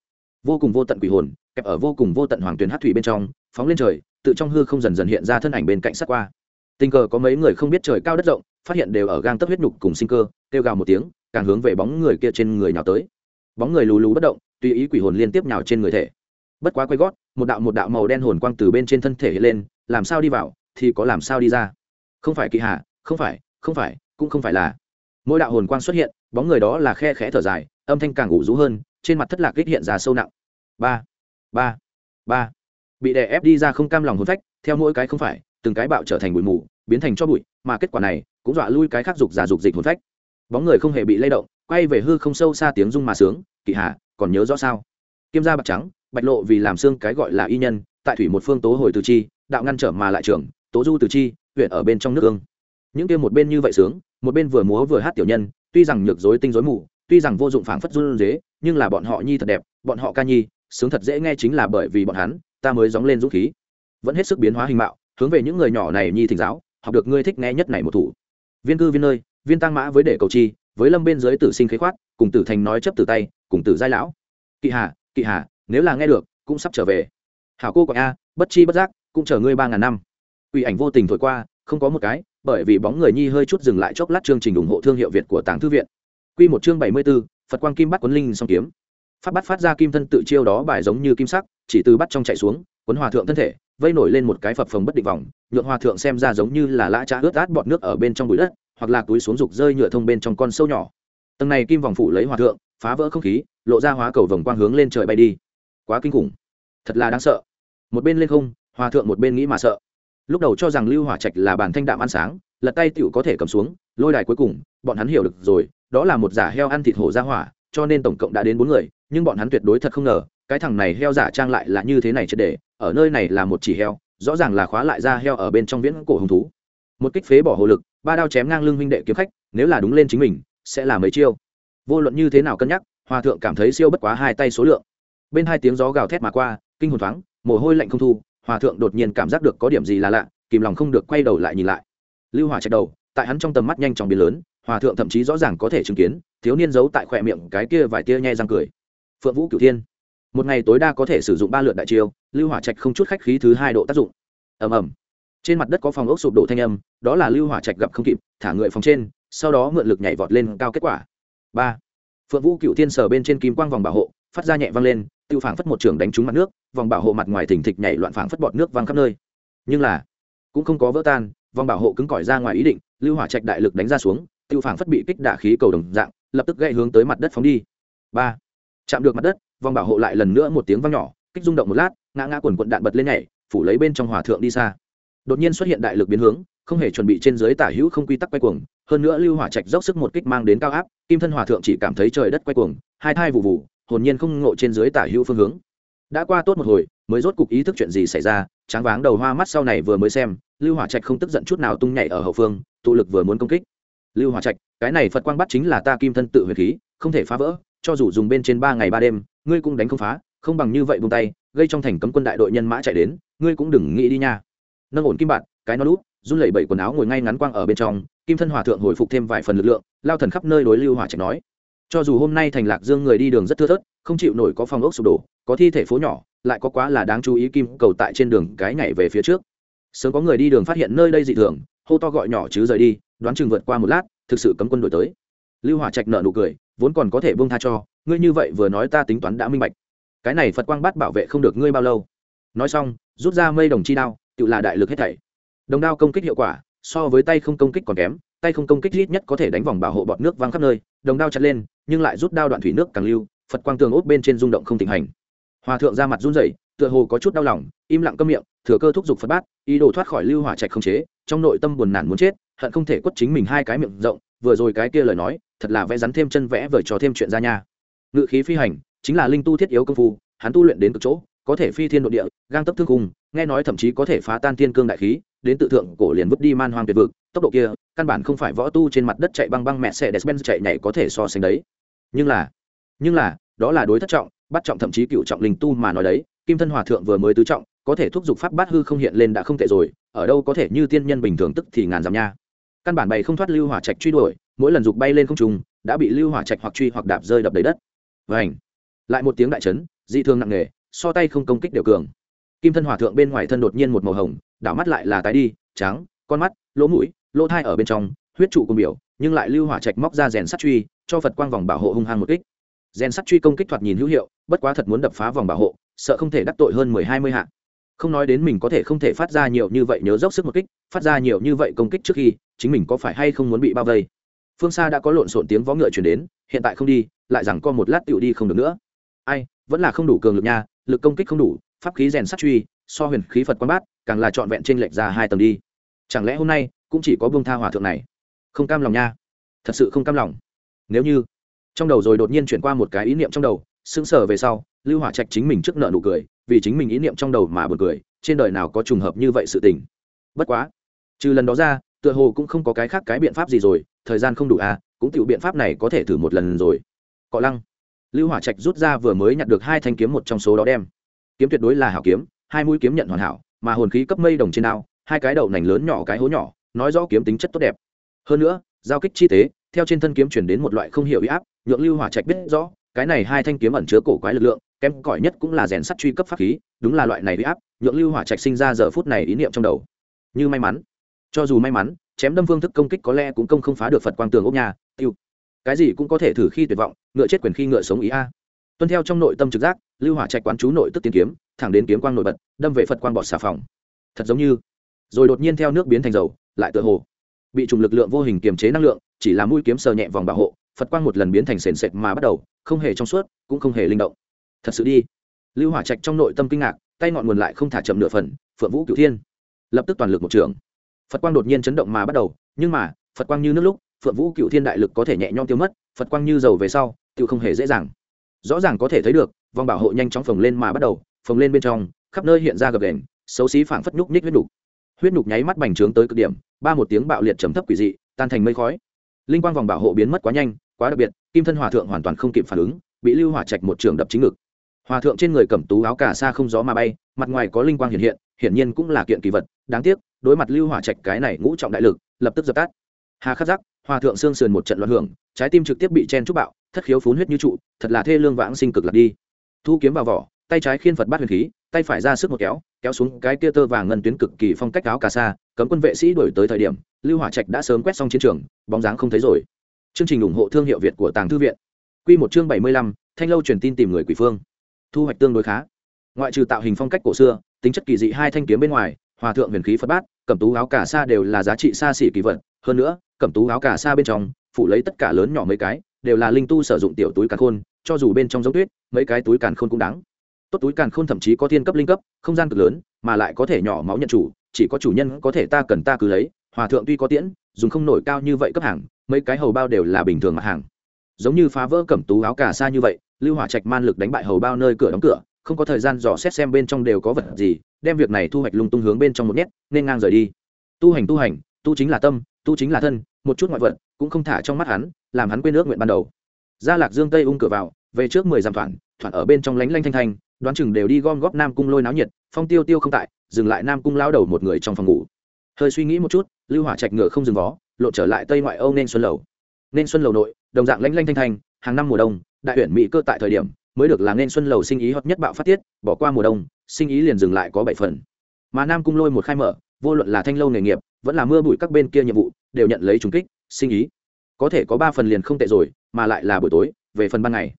vô cùng vô tận quỷ hồn, kẹp ở vô cùng vô tận hoàng tuyền hát thủy bên trong, phóng lên trời tự trong hư không dần dần hiện ra thân ảnh bên cạnh sát qua. Tình cờ có mấy người không biết trời cao đất rộng phát hiện đều ở gang tấc huyết nhục cùng sinh cơ, kêu gào một tiếng, càng hướng về bóng người kia trên người nào tới. Bóng người lù lù bất động, tùy ý quỷ hồn liên tiếp nhào trên người thể. Bất quá quay gót, một đạo một đạo màu đen hồn quang từ bên trên thân thể hiện lên, làm sao đi vào, thì có làm sao đi ra. Không phải kỳ hạ không phải không phải, cũng không phải là. Mỗi đạo hồn quang xuất hiện, bóng người đó là khe khẽ thở dài, âm thanh càng ủ rũ hơn, trên mặt thất lạc kích hiện ra sâu nặng. Ba ba ba. Bị đè ép đi ra không cam lòng hồn phách, theo mỗi cái không phải, từng cái bạo trở thành bụi mù, biến thành cho bụi, mà kết quả này cũng dọa lui cái khác dục giả dục dịch hồn phách. Bóng người không hề bị lay động, quay về hư không sâu xa tiếng rung mà sướng kỳ hạ, còn nhớ rõ sao? Kim gia bạc trắng, bạch lộ vì làm xương cái gọi là y nhân, tại thủy một phương tố hồi từ chi, đạo ngăn trở mà lại trưởng, tố du từ chi huyện ở bên trong nước ương những kia một bên như vậy sướng, một bên vừa múa vừa hát tiểu nhân, tuy rằng nhược dối tinh dối mù, tuy rằng vô dụng phảng phất run dế nhưng là bọn họ nhi thật đẹp, bọn họ ca nhi, sướng thật dễ nghe chính là bởi vì bọn hắn, ta mới dóng lên dũng khí. Vẫn hết sức biến hóa hình mạo, hướng về những người nhỏ này nhi thỉnh giáo, học được ngươi thích nghe nhất này một thủ viên cư viên nơi, viên tăng mã với để cầu chi, với lâm bên dưới tử sinh khế khoát, cùng tử thành nói chấp tử tay, cùng tử giai lão. Kỵ hà kỵ hà, nếu là nghe được, cũng sắp trở về. Hảo cô quạng a, bất chi bất giác, cũng chờ ngươi ba ngàn năm. Ủy ảnh vô tình thổi qua, không có một cái, bởi vì bóng người nhi hơi chút dừng lại chốc lát chương trình ủng hộ thương hiệu việt của tàng thư viện. Q một chương bảy mươi b ố phật quang kim bắt quấn linh song kiếm. Phát bắt phát ra kim thân tự chiêu đó bài giống như kim sắc, chỉ từ bắt trong chạy xuống quấn hòa thượng thân thể vây nổi lên một cái phập phồng bất định vòng, nhượng hòa thượng xem ra giống như là lã trá ướt át bọt nước ở bên trong bụi đất, hoặc là túi xuống rục rơi nhựa thông bên trong con sâu nhỏ. Tầng này kim vòng phủ lấy hòa thượng, phá vỡ không khí, lộ ra hóa cầu vòng quang hướng lên trời bay đi. Quá kinh khủng. Thật là đáng sợ. Một bên lên không, hòa thượng một bên nghĩ mà sợ. Lúc đầu cho rằng lưu hỏa trạch là bản thanh đạm ăn sáng, lật tay tựu có thể cầm xuống, lôi đài cuối cùng, bọn hắn hiểu được rồi, đó là một giả heo ăn thịt hổ ra hỏa, cho nên tổng cộng đã đến bốn người, nhưng bọn hắn tuyệt đối thật không ngờ cái thằng này heo giả trang lại là như thế này triệt để, ở nơi này là một chỉ heo, rõ ràng là khóa lại ra heo ở bên trong viễn cổ hùng thú. Một kích phế bỏ hồ lực, ba đao chém ngang lưng huynh đệ kiếm khách, nếu là đúng lên chính mình, sẽ là mấy chiêu. Vô luận như thế nào cân nhắc hòa thượng cảm thấy siêu bất quá hai tay số lượng. Bên hai tiếng gió gào thét mà qua, kinh hồn thoáng, mồ hôi lạnh không thu hòa thượng đột nhiên cảm giác được có điểm gì là lạ, kìm lòng không được quay đầu lại nhìn lại. Lưu hỏa chạy đầu, tại hắn trong tầm mắt nhanh chóng biến lớn hòa thượng thậm chí rõ ràng có thể chứng kiến, thiếu niên giấu tại khỏe miệng cái kia vài tia nhe răng cười. Phượng vũ cửu thiên một ngày tối đa có thể sử dụng ba lượt đại chiêu, lưu hỏa trạch không chút khách khí thứ hai độ tác dụng. Ầm ầm. Trên mặt đất có phòng ốc sụp đổ thanh âm, đó là lưu hỏa trạch gặp không kịp, thả người phòng trên, sau đó mượn lực nhảy vọt lên cao kết quả. Ba. Phượng vũ cựu thiên sở bên trên kim quang vòng bảo hộ, phát ra nhẹ văng lên, tiêu phảng phất một trường đánh trúng mặt nước, vòng bảo hộ mặt ngoài thỉnh thịch nhảy loạn phảng phất bọt nước văng khắp nơi. Nhưng là, cũng không có vỡ tan, vòng bảo hộ cứng cỏi ra ngoài ý định, lưu hỏa trạch đại lực đánh ra xuống, tiêu phảng phất bị kích đả khí cầu đồng dạng, lập tức gãy hướng tới mặt đất phóng đi. Ba. Chạm được mặt đất vòng bảo hộ lại lần nữa một tiếng vang nhỏ, kích rung động một lát, ngã ngã quần quận đạn bật lên nhảy, phủ lấy bên trong hòa thượng đi xa. Đột nhiên xuất hiện đại lực biến hướng, không hề chuẩn bị trên dưới tả hữu không quy tắc quay cuồng, hơn nữa lưu hỏa trạch dốc sức một kích mang đến cao áp, kim thân hòa thượng chỉ cảm thấy trời đất quay cuồng, hai thai vụ vụ, hồn nhiên không ngộ trên dưới tả hữu phương hướng. Đã qua tốt một hồi, mới rốt cục ý thức chuyện gì xảy ra, tráng váng đầu hoa mắt sau này vừa mới xem, lưu hỏa trạch không tức giận chút nào tung nhảy ở hậu phương, tụ lực vừa muốn công kích. Lưu hỏa trạch, cái này phật quang bắt chính là ta kim thân tự huyền khí, không thể phá vỡ, cho dù dùng bên trên ba ngày ba đêm ngươi cũng đánh không phá, không bằng như vậy buông tay, gây trong thành cấm quân đại đội nhân mã chạy đến, ngươi cũng đừng nghĩ đi nha. Nâng ổn kim bạn cái nó lút run lẩy bẩy quần áo ngồi ngay ngắn quang ở bên trong, kim thân hòa thượng hồi phục thêm vài phần lực lượng, lao thần khắp nơi đối lưu hòa trạch nói. Cho dù hôm nay thành lạc dương người đi đường rất thưa thớt, không chịu nổi có phòng ốc sụp đổ, có thi thể phố nhỏ, lại có quá là đáng chú ý kim cầu tại trên đường cái nhảy về phía trước. Sớm có người đi đường phát hiện nơi đây dị thường, hô to gọi nhỏ chứ rời đi, đoán chừng vượt qua một lát, thực sự cấm quân đổi tới. Lưu hỏa trạch nợ nụ cười vốn còn có thể buông tha cho, ngươi như vậy vừa nói ta tính toán đã minh bạch. Cái này phật quang bắt bảo vệ không được ngươi bao lâu. Nói xong, rút ra mây đồng chi đao, tự là đại lực hết thảy. Đồng đao công kích hiệu quả, so với tay không công kích còn kém, tay không công kích ít nhất có thể đánh vòng bảo hộ bọt nước văng khắp nơi, đồng đao chặt lên, nhưng lại rút đao đoạn thủy nước càng lưu, phật quang tường ốt bên trên rung động không thịnh hành. Hòa thượng ra mặt run rẩy, tựa hồ có chút đau lòng, im lặng câm miệng, thừa cơ thúc giục phật bát, ý đồ thoát khỏi lưu hỏa trạch không chế, trong nội tâm buồn nản muốn chết, hận không thể quất chính mình hai cái miệng rộng vừa rồi cái kia lời nói, thật là vẽ rắn thêm chân vẽ vời trò thêm chuyện ra nha. Ngự khí phi hành, chính là linh tu thiết yếu công phu, hắn tu luyện đến cực chỗ, có thể phi thiên nội địa, gang tấp thương cung nghe nói thậm chí có thể phá tan thiên cương đại khí, đến tự thượng cổ liền vứt đi man hoang tuyệt vực, tốc độ kia, căn bản không phải võ tu trên mặt đất chạy băng băng mẹ xe despen chạy nhảy có thể so sánh đấy. Nhưng là nhưng là, đó là đối thất trọng, bắt trọng thậm chí cựu trọng linh tu mà nói đấy, kim thân hòa thượng vừa mới tứ trọng, có thể thúc giục pháp bát hư không hiện lên đã không tệ rồi, ở đâu có thể như tiên nhân bình thường tức thì ngàn dặm nha căn bản bày không thoát lưu hỏa trạch truy đuổi, mỗi lần dục bay lên không trùng đã bị lưu hỏa trạch hoặc truy hoặc đạp rơi đập đầy đất. Vảnh lại một tiếng đại chấn, dị thường nặng nề, so tay không công kích đều cường. Kim thân hòa thượng bên ngoài thân đột nhiên một màu hồng, đảo mắt lại là tái đi, trắng, con mắt, lỗ mũi, lỗ thai ở bên trong, huyết trụ cùng biểu, nhưng lại lưu hỏa trạch móc ra rèn sắt truy, cho phật quang vòng bảo hộ hung hăng một kích. Rèn sắt truy công kích thoạt nhìn hữu hiệu, bất quá thật muốn đập phá vòng bảo hộ, sợ không thể đắc tội hơn mười hai mươi hạ không nói đến mình có thể không thể phát ra nhiều như vậy nhớ dốc sức một kích, phát ra nhiều như vậy công kích trước khi, chính mình có phải hay không muốn bị bao vây? Phương xa đã có lộn xộn tiếng vó ngựa chuyển đến, hiện tại không đi, lại rằng co một lát tựu đi không được nữa. Ai, vẫn là không đủ cường lực nha, lực công kích không đủ, pháp khí rèn sắt truy, so huyền khí phật quan bát, càng là trọn vẹn trên lệch ra hai tầng đi. Chẳng lẽ hôm nay cũng chỉ có vương tha hòa thượng này? Không cam lòng nha. Thật sự không cam lòng. Nếu như, trong đầu rồi đột nhiên chuyển qua một cái ý niệm trong đầu sững sờ về sau, lưu hỏa trạch chính mình trước nợ nụ cười, vì chính mình ý niệm trong đầu mà buồn cười, trên đời nào có trùng hợp như vậy sự tình. Bất quá, trừ lần đó ra, tựa hồ cũng không có cái khác cái biện pháp gì rồi, thời gian không đủ à cũng tiểu biện pháp này có thể thử một lần rồi. Cọ lăng, lưu hỏa trạch rút ra vừa mới nhặt được hai thanh kiếm một trong số đó đem. Kiếm tuyệt đối là hảo kiếm, hai mũi kiếm nhận hoàn hảo, mà hồn khí cấp mây đồng trên ao hai cái đầu nành lớn nhỏ cái hố nhỏ, nói rõ kiếm tính chất tốt đẹp. Hơn nữa, giao kích chi tế, theo trên thân kiếm chuyển đến một loại không hiểu uy áp, nhượng lưu hỏa trạch biết rõ cái này hai thanh kiếm ẩn chứa cổ quái lực lượng, kém cỏi nhất cũng là rèn sắt truy cấp pháp khí, đúng là loại này bị áp, nhượng lưu hỏa trạch sinh ra giờ phút này ý niệm trong đầu. Như may mắn, cho dù may mắn, chém đâm phương thức công kích có lẽ cũng công không phá được phật quang tường ốc nhà, tiêu. Cái gì cũng có thể thử khi tuyệt vọng, ngựa chết quyền khi ngựa sống ý a. Tuân theo trong nội tâm trực giác, lưu hỏa trạch quán chú nội tức tiến kiếm, thẳng đến kiếm quang nổi bật, đâm về phật quang bọt xà phòng. Thật giống như, rồi đột nhiên theo nước biến thành dầu, lại tựa hồ, bị trùng lực lượng vô hình kiềm chế năng lượng, chỉ là mũi kiếm sờ nhẹ vòng bảo hộ phật quang một lần biến thành sền sệt mà bắt đầu, không hề trong suốt, cũng không hề linh động. Thật sự đi. Lưu hỏa trạch trong nội tâm kinh ngạc, tay ngọn nguồn lại không thả chậm nửa phần, phượng vũ cửu thiên. Lập tức toàn lực một trường. Phật quang đột nhiên chấn động mà bắt đầu, nhưng mà, phật quang như nước lúc, phượng vũ cựu thiên đại lực có thể nhẹ nhõm tiêu mất, phật quang như dầu về sau tự không hề dễ dàng. Rõ ràng có thể thấy được, vòng bảo hộ nhanh chóng phồng lên mà bắt đầu, phồng lên bên trong, khắp nơi hiện ra gập đèn xấu xí phảng phất nhúc nhích huyết nhục huyết nhục nháy mắt bành trướng tới cực điểm, ba một tiếng bạo liệt trầm thấp quỷ dị, tan thành mây khói. Linh quang vòng bảo hộ biến mất quá nhanh quá đặc biệt, kim thân hòa thượng hoàn toàn không kịp phản ứng, bị lưu hỏa trạch một trường đập chính ngực. Hòa thượng trên người cầm tú áo cà sa không gió mà bay, mặt ngoài có linh quang hiện hiện, hiển nhiên cũng là kiện kỳ vật, đáng tiếc, đối mặt lưu hỏa trạch cái này ngũ trọng đại lực, lập tức dập tắt. Hà khắc giác, hòa thượng xương sườn một trận loạn hưởng, trái tim trực tiếp bị chen trúc bạo, thất khiếu phún huyết như trụ, thật là thê lương vãng sinh cực lạc đi. Thu kiếm vào vỏ, tay trái khiên phật bát huyền khí, tay phải ra sức một kéo kéo xuống cái kia tơ vàng ngân tuyến cực kỳ phong cách áo cà sa, cấm quân vệ sĩ đuổi tới thời điểm, lưu hỏa trạch đã sớm quét xong chiến trường, bóng dáng không thấy rồi chương trình ủng hộ thương hiệu việt của tàng thư viện. Quy một chương bảy mươi lăm, thanh lâu truyền tin tìm người quỷ phương. Thu hoạch tương đối khá. Ngoại trừ tạo hình phong cách cổ xưa, tính chất kỳ dị hai thanh kiếm bên ngoài, hòa thượng huyền khí phật bát, cẩm tú áo cà sa đều là giá trị xa xỉ kỳ vật. Hơn nữa, cẩm tú áo cà sa bên trong phụ lấy tất cả lớn nhỏ mấy cái, đều là linh tu sử dụng tiểu túi càn khôn, cho dù bên trong giống tuyết, mấy cái túi càn khôn cũng đáng. Tốt túi càn khôn thậm chí có thiên cấp linh cấp, không gian cực lớn, mà lại có thể nhỏ máu nhận chủ, chỉ có chủ nhân có thể ta cần ta cứ lấy, hòa thượng tuy có tiễn, dùng không nổi cao như vậy cấp hàng mấy cái hầu bao đều là bình thường mặt hàng. Giống như phá vỡ cẩm tú áo cà sa như vậy, lưu hỏa trạch man lực đánh bại hầu bao nơi cửa đóng cửa, không có thời gian dò xét xem bên trong đều có vật gì, đem việc này thu hoạch lung tung hướng bên trong một nhét, nên ngang rời đi. Tu hành tu hành, tu chính là tâm, tu chính là thân, một chút ngoại vật cũng không thả trong mắt hắn, làm hắn quên ước nguyện ban đầu. Gia lạc dương tây ung cửa vào, về trước mười dặm thoản thoản ở bên trong lánh lanh thanh thanh, đoán chừng đều đi gom góp nam cung lôi náo nhiệt, phong tiêu tiêu không tại, dừng lại nam cung lao đầu một người trong phòng ngủ. Hơi suy nghĩ một chút, lưu hỏa trạch ngựa không dừng vó lộ trở lại tây ngoại âu nên xuân lầu. Nên xuân lầu nội, đồng dạng lanh lanh thanh thanh, hàng năm mùa đông, đại huyện mỹ cơ tại thời điểm mới được là nên xuân lầu sinh ý hot nhất bạo phát tiết, bỏ qua mùa đông, sinh ý liền dừng lại có bảy phần. Mà nam cung lôi một khai mở, vô luận là thanh lâu nghề nghiệp, vẫn là mưa bụi các bên kia nhiệm vụ, đều nhận lấy trúng kích, sinh ý. Có thể có ba phần liền không tệ rồi, mà lại là buổi tối, về phần ban ngày.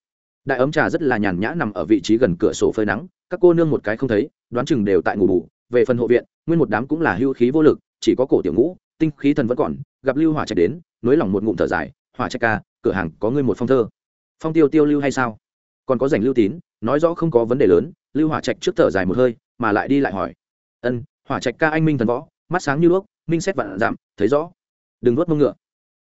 Đại ấm trà rất là nhàn nhã nằm ở vị trí gần cửa sổ phơi nắng, các cô nương một cái không thấy, đoán chừng đều tại ngủ bù. Về phần hộ viện, nguyên một đám cũng là hưu khí vô lực, chỉ có cổ tiểu ngũ tinh khí thần vẫn còn, gặp lưu hỏa trạch đến nới lỏng một ngụm thở dài, hỏa trạch ca, cửa hàng có ngươi một phong thơ. Phong tiêu tiêu lưu hay sao? Còn có rảnh lưu tín, nói rõ không có vấn đề lớn. Lưu hỏa trạch trước thở dài một hơi, mà lại đi lại hỏi. Ân, hỏa trạch ca anh minh thần võ, mắt sáng như đuốc, minh xét vạn giảm, thấy rõ. Đừng nuốt mông ngựa.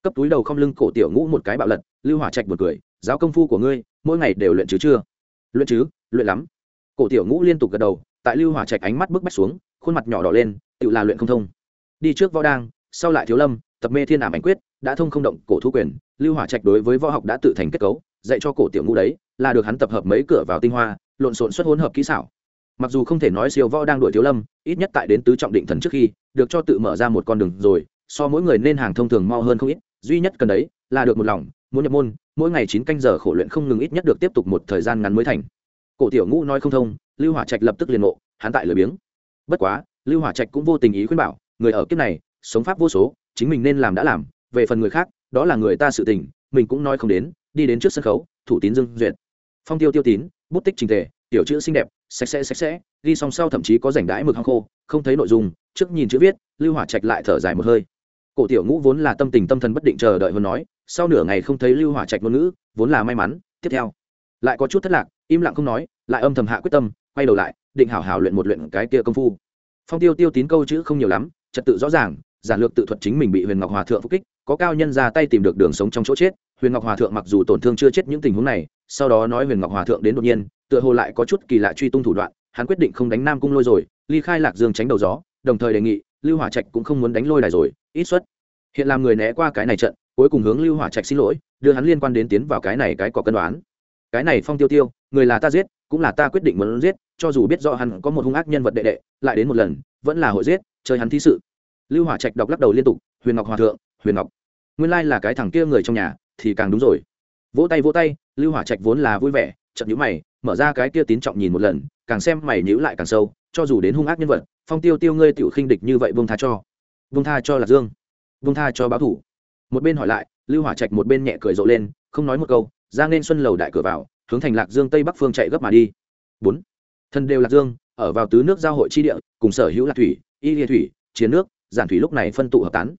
Cấp túi đầu không lưng cổ tiểu ngũ một cái bạo lật, lưu hỏa trạch một cười, giáo công phu của ngươi, mỗi ngày đều luyện chứ chưa? Luyện chứ, luyện lắm. Cổ tiểu ngũ liên tục gật đầu, tại lưu hỏa trạch ánh mắt bức bách xuống, khuôn mặt nhỏ đỏ lên, tự là luyện không thông. Đi trước võ đang sau lại thiếu lâm, tập mê thiên ảm ảnh quyết, đã thông không động cổ thu quyền, lưu hỏa trạch đối với võ học đã tự thành kết cấu, dạy cho cổ tiểu ngũ đấy, là được hắn tập hợp mấy cửa vào tinh hoa, lộn xộn xuất hỗn hợp kỹ xảo. Mặc dù không thể nói siêu võ đang đuổi thiếu lâm, ít nhất tại đến tứ trọng định thần trước khi, được cho tự mở ra một con đường rồi, so mỗi người nên hàng thông thường mau hơn không ít, duy nhất cần đấy, là được một lòng, muốn nhập môn, mỗi ngày chín canh giờ khổ luyện không ngừng ít nhất được tiếp tục một thời gian ngắn mới thành. Cổ tiểu ngũ nói không thông, lưu hỏa trạch lập tức liền ngộ, hắn tại lười biếng. Bất quá, lưu hỏa trạch cũng vô tình ý khuyên bảo, người ở kiếp này sống pháp vô số, chính mình nên làm đã làm, về phần người khác, đó là người ta sự tình, mình cũng nói không đến, đi đến trước sân khấu, thủ tín dương duyệt. Phong tiêu tiêu tín, bút tích trình tề tiểu chữ xinh đẹp, sạch sẽ sạch sẽ, ghi song sau thậm chí có rảnh đãi mực hăng khô, không thấy nội dung, trước nhìn chữ viết, lưu hỏa trạch lại thở dài một hơi. Cổ tiểu ngũ vốn là tâm tình tâm thần bất định chờ đợi hơn nói, sau nửa ngày không thấy lưu hỏa trạch ngôn ngữ, vốn là may mắn, tiếp theo. Lại có chút thất lạc, im lặng không nói, lại âm thầm hạ quyết tâm, quay đầu lại, định hảo hảo luyện một luyện cái kia công phu. Phong tiêu tiêu tín câu chữ không nhiều lắm, trật tự rõ ràng giản lược tự thuật chính mình bị huyền ngọc hòa thượng phục kích, có cao nhân ra tay tìm được đường sống trong chỗ chết, huyền ngọc hòa thượng mặc dù tổn thương chưa chết những tình huống này, sau đó nói huyền ngọc hòa thượng đến đột nhiên, tựa hồ lại có chút kỳ lạ truy tung thủ đoạn, hắn quyết định không đánh nam cung lôi rồi, ly khai lạc dương tránh đầu gió, đồng thời đề nghị, lưu hỏa trạch cũng không muốn đánh lôi đài rồi, ít xuất. Hiện làm người né qua cái này trận, cuối cùng hướng lưu hỏa trạch xin lỗi, đưa hắn liên quan đến tiến vào cái này cái có cân đoán. Cái này phong tiêu tiêu, người là ta giết, cũng là ta quyết định muốn giết, cho dù biết rõ hắn có một hung ác nhân vật đệ đệ, lại đến một lần, vẫn là hội giết chơi hắn thí sự lưu hỏa trạch đọc lắc đầu liên tục, huyền ngọc hòa thượng, huyền ngọc, nguyên lai là cái thằng kia người trong nhà, thì càng đúng rồi. Vỗ tay vỗ tay, lưu hỏa trạch vốn là vui vẻ chậm nhíu mày, mở ra cái kia tín trọng nhìn một lần, càng xem mày nhíu lại càng sâu, cho dù đến hung ác nhân vật, phong tiêu tiêu ngươi tiểu khinh địch như vậy vương tha cho vương tha cho là dương vương tha cho báo thủ. Một bên hỏi lại, lưu hỏa trạch một bên nhẹ cười rộ lên, không nói một câu, ra nên xuân lầu đại cửa vào, hướng thành lạc dương tây bắc phương chạy gấp mà đi. Bốn, thân đều lạc dương, ở vào tứ nước giao hội chi địa, cùng sở hữu lạc thủy, y địa thủy, chiến nước giản thủy lúc này phân tụ hợp tán.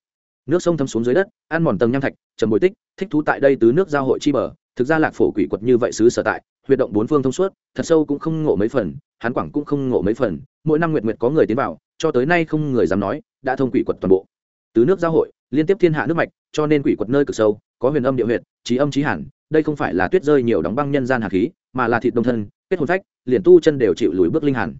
Nước sông thấm xuống dưới đất, ăn mòn tầng nham thạch, trầm bồi tích, thích thú tại đây tứ nước giao hội chi bờ. Thực ra lạc phổ quỷ quật như vậy xứ sở tại, huyệt động bốn phương thông suốt, thật sâu cũng không ngộ mấy phần, hán quảng cũng không ngộ mấy phần, mỗi năm nguyện nguyện có người tiến vào, cho tới nay không người dám nói, đã thông quỷ quật toàn bộ. Tứ nước giao hội, liên tiếp thiên hạ nước mạch, cho nên quỷ quật nơi cực sâu, có huyền âm địa huyệt, trí âm trí hẳn đây không phải là tuyết rơi nhiều đóng băng nhân gian hạt khí, mà là thịt đông thân, kết hồn phách, liền tu chân đều chịu lùi bước linh hẳn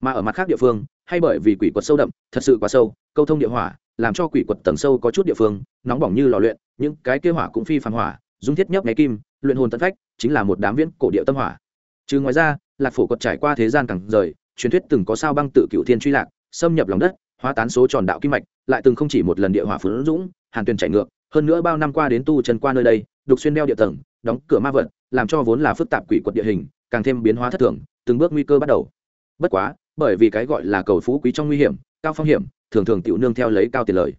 mà ở mặt khác địa phương, hay bởi vì quỷ quật sâu đậm, thật sự quá sâu câu thông địa hỏa, làm cho quỷ quật tầng sâu có chút địa phương, nóng bỏng như lò luyện, những cái kia hỏa cũng phi phản hỏa, dung thiết nhấp nháy kim, luyện hồn tận phách, chính là một đám viễn cổ địa tâm hỏa. Trừ ngoài ra, lạc phổ quật trải qua thế gian càng rời, truyền thuyết từng có sao băng tự cựu thiên truy lạc, xâm nhập lòng đất, hóa tán số tròn đạo kim mạch, lại từng không chỉ một lần địa hỏa phấn dũng, hàn tuyền chạy ngược, hơn nữa bao năm qua đến tu chân qua nơi đây, đục xuyên đeo địa tầng, đóng cửa ma vật, làm cho vốn là phức tạp quỷ quật địa hình, càng thêm biến hóa thất thường, từng bước nguy cơ bắt đầu. Bất quá, bởi vì cái gọi là cầu phú quý trong nguy hiểm, cao phong hiểm thường thường tiểu nương theo lấy cao tiền lời.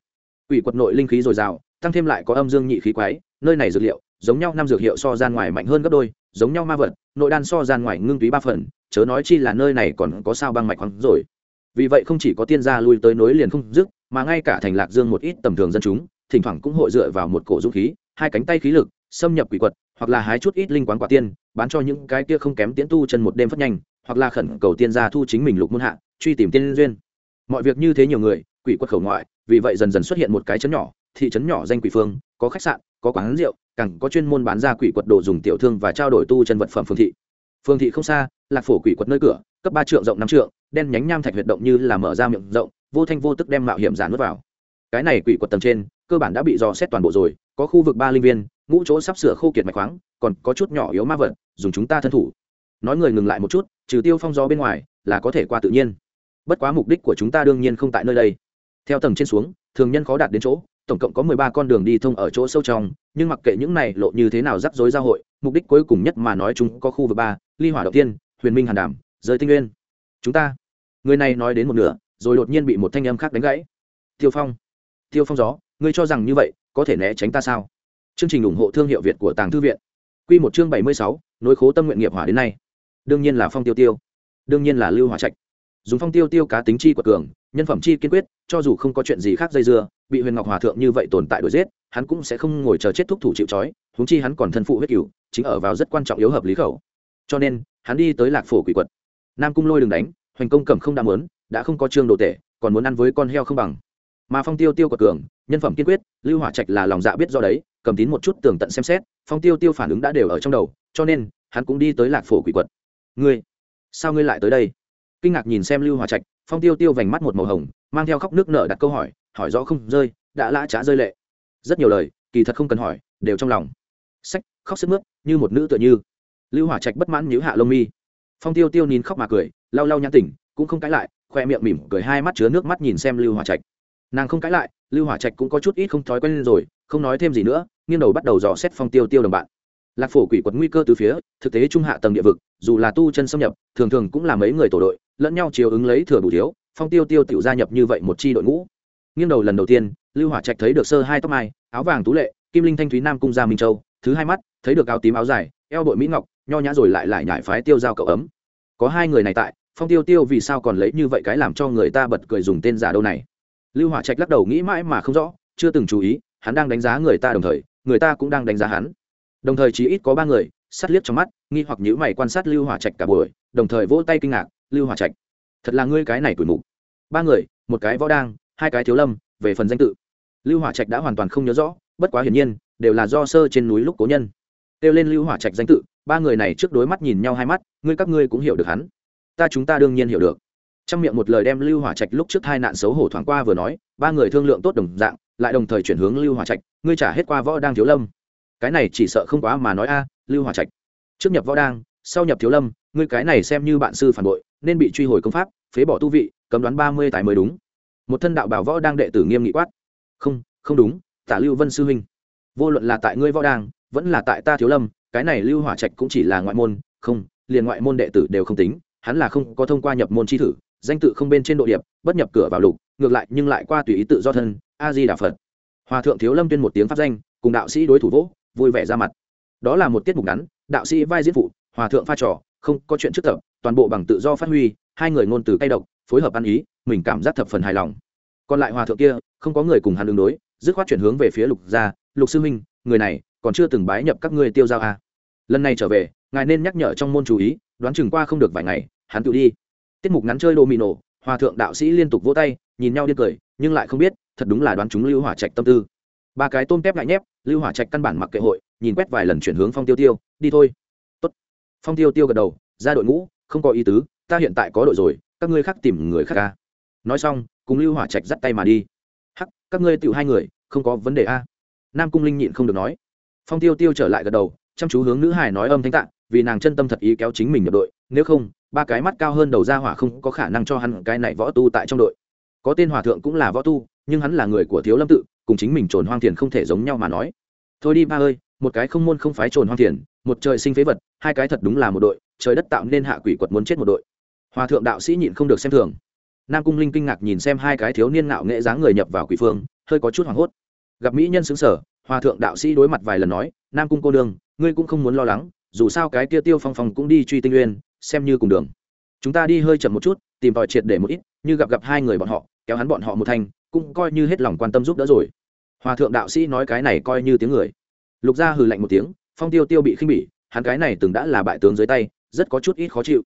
Quỷ quật nội linh khí dồi dào, tăng thêm lại có âm dương nhị khí quái, nơi này dược liệu, giống nhau năm dược hiệu so gian ngoài mạnh hơn gấp đôi, giống nhau ma vật, nội đan so gian ngoài ngưng túy ba phần, chớ nói chi là nơi này còn có sao băng mạch khoáng rồi. Vì vậy không chỉ có tiên gia lui tới nối liền không dứt, mà ngay cả thành lạc dương một ít tầm thường dân chúng, thỉnh thoảng cũng hội dựa vào một cổ dũng khí, hai cánh tay khí lực, xâm nhập quỷ quật, hoặc là hái chút ít linh quán quả tiên, bán cho những cái kia không kém tiễn tu chân một đêm phát nhanh, hoặc là khẩn cầu tiên gia thu chính mình lục môn hạ, truy tìm tiên duyên mọi việc như thế nhiều người, quỷ quật khẩu ngoại, vì vậy dần dần xuất hiện một cái chấn nhỏ, thị trấn nhỏ danh quỷ phương, có khách sạn, có quán rượu, càng có chuyên môn bán ra quỷ quật đồ dùng tiểu thương và trao đổi tu chân vật phẩm phương thị. Phương thị không xa, lạc phổ quỷ quật nơi cửa, cấp ba trượng rộng năm trượng, đen nhánh nham thạch huyệt động như là mở ra miệng rộng, vô thanh vô tức đem mạo hiểm giả nuốt vào. Cái này quỷ quật tầng trên, cơ bản đã bị dò xét toàn bộ rồi, có khu vực ba linh viên, ngũ chỗ sắp sửa khô kiệt mạch khoáng, còn có chút nhỏ yếu ma vật, dùng chúng ta thân thủ. Nói người ngừng lại một chút, trừ tiêu phong gió bên ngoài, là có thể qua tự nhiên bất quá mục đích của chúng ta đương nhiên không tại nơi đây. Theo tầng trên xuống, thường nhân khó đạt đến chỗ, tổng cộng có mười ba con đường đi thông ở chỗ sâu trong, nhưng mặc kệ những này lộ như thế nào rắc rối giao hội, mục đích cuối cùng nhất mà nói chúng có khu vực ba, ly hỏa đầu tiên huyền minh hàn đảm giới tinh nguyên. Chúng ta, người này nói đến một nửa, rồi đột nhiên bị một thanh âm khác đánh gãy. Tiêu phong tiêu phong gió, ngươi cho rằng như vậy, có thể né tránh ta sao? Chương trình ủng hộ thương hiệu việt của tàng thư viện. Q một chương bảy mươi sáu, nối khố tâm nguyện nghiệp hỏa đến nay. Đương nhiên là phong tiêu tiêu. Đương nhiên là lưu hỏa trạch dùng phong tiêu tiêu cá tính chi của cường, nhân phẩm chi kiên quyết, cho dù không có chuyện gì khác dây dưa, bị huyền ngọc hòa thượng như vậy tồn tại đuổi giết, hắn cũng sẽ không ngồi chờ chết thúc thủ chịu trói húng chi hắn còn thân phụ huyết cửu, chính ở vào rất quan trọng yếu hợp lý khẩu. Cho nên, hắn đi tới lạc phổ quỷ quật. Nam cung lôi đừng đánh, hoành công cẩm không đã muốn, đã không có trương đồ tể, còn muốn ăn với con heo không bằng. Mà phong tiêu tiêu quật cường, nhân phẩm kiên quyết, lưu hỏa trạch là lòng dạ biết do đấy, cầm tín một chút tường tận xem xét, phong tiêu tiêu phản ứng đã đều ở trong đầu, cho nên, hắn cũng đi tới lạc phổ quỷ quật. Ngươi, sao ngươi lại tới đây? Kinh ngạc nhìn xem lưu hòa trạch, phong tiêu tiêu vành mắt một màu hồng, mang theo khóc nước nở đặt câu hỏi hỏi rõ không rơi, đã lã trá rơi lệ. Rất nhiều lời, kỳ thật không cần hỏi, đều trong lòng. Sách, khóc sức mướt, như một nữ tựa như. Lưu hỏa trạch bất mãn nhíu hạ lông mi. Phong tiêu tiêu nín khóc mà cười, lau lau nhãn tỉnh, cũng không cãi lại, khoe miệng mỉm cười hai mắt chứa nước mắt nhìn xem lưu hỏa trạch. Nàng không cãi lại, lưu hỏa trạch cũng có chút ít không thói quen rồi, không nói thêm gì nữa, nghiêng đầu bắt đầu dò xét phong tiêu tiêu đồng bạn. Lạc phổ quỷ quật nguy cơ từ phía, thực tế trung hạ tầng địa vực, dù là tu chân xâm nhập, thường thường cũng là mấy người tổ đội lẫn nhau chiều ứng lấy thừa đủ thiếu, phong tiêu tiêu tiểu gia nhập như vậy một chi đội ngũ. Nghiêng đầu lần đầu tiên, lưu hỏa trạch thấy được sơ hai tóc mai, áo vàng tú lệ, kim linh thanh thúy nam cung gia minh châu, thứ hai mắt, thấy được áo tím áo dài, eo bội mỹ ngọc, nho nhã rồi lại lại nhải phái tiêu giao cậu ấm. Có hai người này tại, phong tiêu tiêu vì sao còn lấy như vậy cái làm cho người ta bật cười dùng tên giả đâu này? Lưu hỏa trạch lắc đầu nghĩ mãi mà không rõ, chưa từng chú ý, hắn đang đánh giá người ta đồng thời, người ta cũng đang đánh giá hắn. Đồng thời chỉ ít có ba người sắt liếc trong mắt, nghi hoặc nhữ mày quan sát lưu hỏa trạch cả buổi, đồng thời vỗ tay kinh ngạc lưu hòa trạch. Thật là ngươi cái này tuổi mục. Ba người, một cái võ đang, hai cái thiếu lâm, về phần danh tự. Lưu hỏa trạch đã hoàn toàn không nhớ rõ, bất quá hiển nhiên, đều là do sơ trên núi lúc cố nhân. Kêu lên lưu hỏa trạch danh tự, ba người này trước đối mắt nhìn nhau hai mắt, ngươi các ngươi cũng hiểu được hắn. Ta chúng ta đương nhiên hiểu được. Trong miệng một lời đem lưu hỏa trạch lúc trước hai nạn xấu hổ thoáng qua vừa nói, ba người thương lượng tốt đồng dạng, lại đồng thời chuyển hướng lưu hỏa trạch, ngươi trả hết qua võ đang thiếu lâm. Cái này chỉ sợ không quá mà nói a, lưu hỏa trạch. Trước nhập võ đang, sau nhập thiếu lâm, ngươi cái này xem như bạn sư phản bội nên bị truy hồi công pháp, phế bỏ tu vị, cấm đoán ba mươi tài mới đúng. Một thân đạo bảo võ đang đệ tử nghiêm nghị quát. Không không đúng, tả lưu vân sư huynh. Vô luận là tại ngươi võ đang, vẫn là tại ta thiếu lâm, cái này lưu hỏa trạch cũng chỉ là ngoại môn, không, liền ngoại môn đệ tử đều không tính, hắn là không có thông qua nhập môn chi thử, danh tự không bên trên độ điệp, bất nhập cửa vào lục, ngược lại nhưng lại qua tùy ý tự do thân a di đà phật. Hòa thượng thiếu lâm tuyên một tiếng pháp danh, cùng đạo sĩ đối thủ vỗ, vui vẻ ra mặt. Đó là một tiết mục ngắn, đạo sĩ vai diễn phụ, hòa thượng pha trò, không có chuyện trước tập toàn bộ bằng tự do phát huy, hai người ngôn từ cay độc, phối hợp ăn ý, mình cảm giác thập phần hài lòng còn lại hòa thượng kia, không có người cùng hắn đường đối, dứt khoát chuyển hướng về phía lục gia, lục sư huynh, người này còn chưa từng bái nhập các ngươi tiêu giao à. lần này trở về, ngài nên nhắc nhở trong môn chú ý, đoán chừng qua không được vài ngày, hắn tự đi tiết mục ngắn chơi đồ mì nổ hòa thượng đạo sĩ liên tục vỗ tay, nhìn nhau điên cười, nhưng lại không biết, thật đúng là đoán chúng lưu hỏa trạch tâm tư ba cái tôm tép lại nhép, lưu hỏa trạch căn bản mặc kệ hội, nhìn quét vài lần chuyển hướng phong tiêu tiêu, đi thôi Tốt. phong tiêu tiêu gật đầu, ra đội ngũ không có ý tứ, ta hiện tại có đội rồi, các ngươi khác tìm người khác ca nói xong, cùng lưu hỏa trạch dắt tay mà đi. Hắc, các ngươi tựu hai người, không có vấn đề a nam cung linh nhịn không được nói. Phong tiêu tiêu trở lại gật đầu, chăm chú hướng nữ hải nói âm thanh tạng vì nàng chân tâm thật ý kéo chính mình nhập đội, nếu không, ba cái mắt cao hơn đầu ra hỏa không có khả năng cho hắn cái này võ tu tại trong đội. Có tên hòa thượng cũng là võ tu, nhưng hắn là người của thiếu lâm tự, cùng chính mình trồn hoang thiền không thể giống nhau mà nói. Thôi đi ba ơi một cái không môn không phái trồn hoang thiền một trời sinh phế vật hai cái thật đúng là một đội trời đất tạo nên hạ quỷ quật muốn chết một đội. Hòa thượng đạo sĩ nhịn không được xem thường. Nam cung linh kinh ngạc nhìn xem hai cái thiếu niên ngạo nghệ dáng người nhập vào quỷ phương hơi có chút hoảng hốt. Gặp mỹ nhân xứng sở hòa thượng đạo sĩ đối mặt vài lần nói nam cung cô đương ngươi cũng không muốn lo lắng dù sao cái kia tiêu phong phong cũng đi truy tinh uyên xem như cùng đường. Chúng ta đi hơi chậm một chút tìm tòi triệt để một ít như gặp gặp hai người bọn họ kéo hắn bọn họ một thành, cũng coi như hết lòng quan tâm giúp đỡ rồi. Hòa thượng đạo sĩ nói cái này coi như tiếng người lục gia hừ lạnh một tiếng, phong tiêu tiêu bị khinh bỉ, hắn cái này từng đã là bại tướng dưới tay, rất có chút ít khó chịu.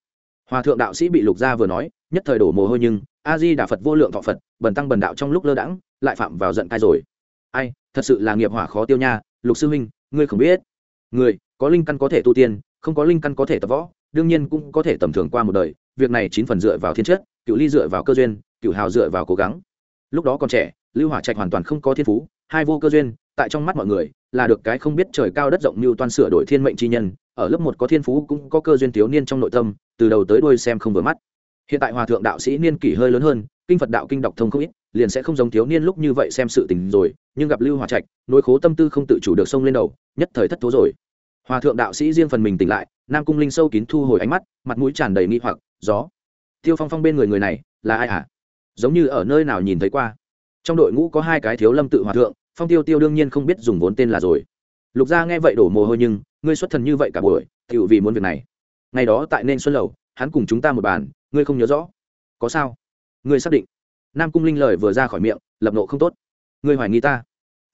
Hòa thượng đạo sĩ bị lục gia vừa nói, nhất thời đổ mồ hôi nhưng, a di đà phật vô lượng thọ phật, bần tăng bần đạo trong lúc lơ đãng, lại phạm vào giận cai rồi. Ai, thật sự là nghiệp hỏa khó tiêu nha, lục sư huynh, ngươi không biết. Người có linh căn có thể tu tiên, không có linh căn có thể tập võ, đương nhiên cũng có thể tầm thường qua một đời, việc này chín phần dựa vào thiên chất, cựu ly dựa vào cơ duyên, cựu hào dựa vào cố gắng. Lúc đó còn trẻ, lưu hỏa trạch hoàn toàn không có thiên phú, hai vô cơ duyên, tại trong mắt mọi người là được cái không biết trời cao đất rộng như toàn sửa đổi thiên mệnh chi nhân, ở lớp một có thiên phú cũng có cơ duyên thiếu niên trong nội tâm, từ đầu tới đuôi xem không vừa mắt. Hiện tại hòa thượng đạo sĩ niên kỷ hơi lớn hơn, kinh phật đạo kinh đọc thông không ít, liền sẽ không giống thiếu niên lúc như vậy xem sự tình rồi, nhưng gặp lưu hòa trạch, nỗi khố tâm tư không tự chủ được sông lên đầu, nhất thời thất thố rồi. Hòa thượng đạo sĩ riêng phần mình tỉnh lại, nam cung linh sâu kín thu hồi ánh mắt, mặt mũi tràn đầy nghi hoặc, gió, tiêu phong phong bên người người này là ai hả? À? giống như ở nơi nào nhìn thấy qua. Trong đội ngũ có hai cái thiếu lâm tự hòa thượng phong tiêu tiêu đương nhiên không biết dùng vốn tên là rồi. Lục gia nghe vậy đổ mồ hôi nhưng, ngươi xuất thần như vậy cả buổi tự vì muốn việc này. Ngày đó tại nên xuân lầu, hắn cùng chúng ta một bàn, ngươi không nhớ rõ. Có sao? Ngươi xác định. Nam cung linh lời vừa ra khỏi miệng, lập nộ không tốt. Ngươi hoài nghi ta.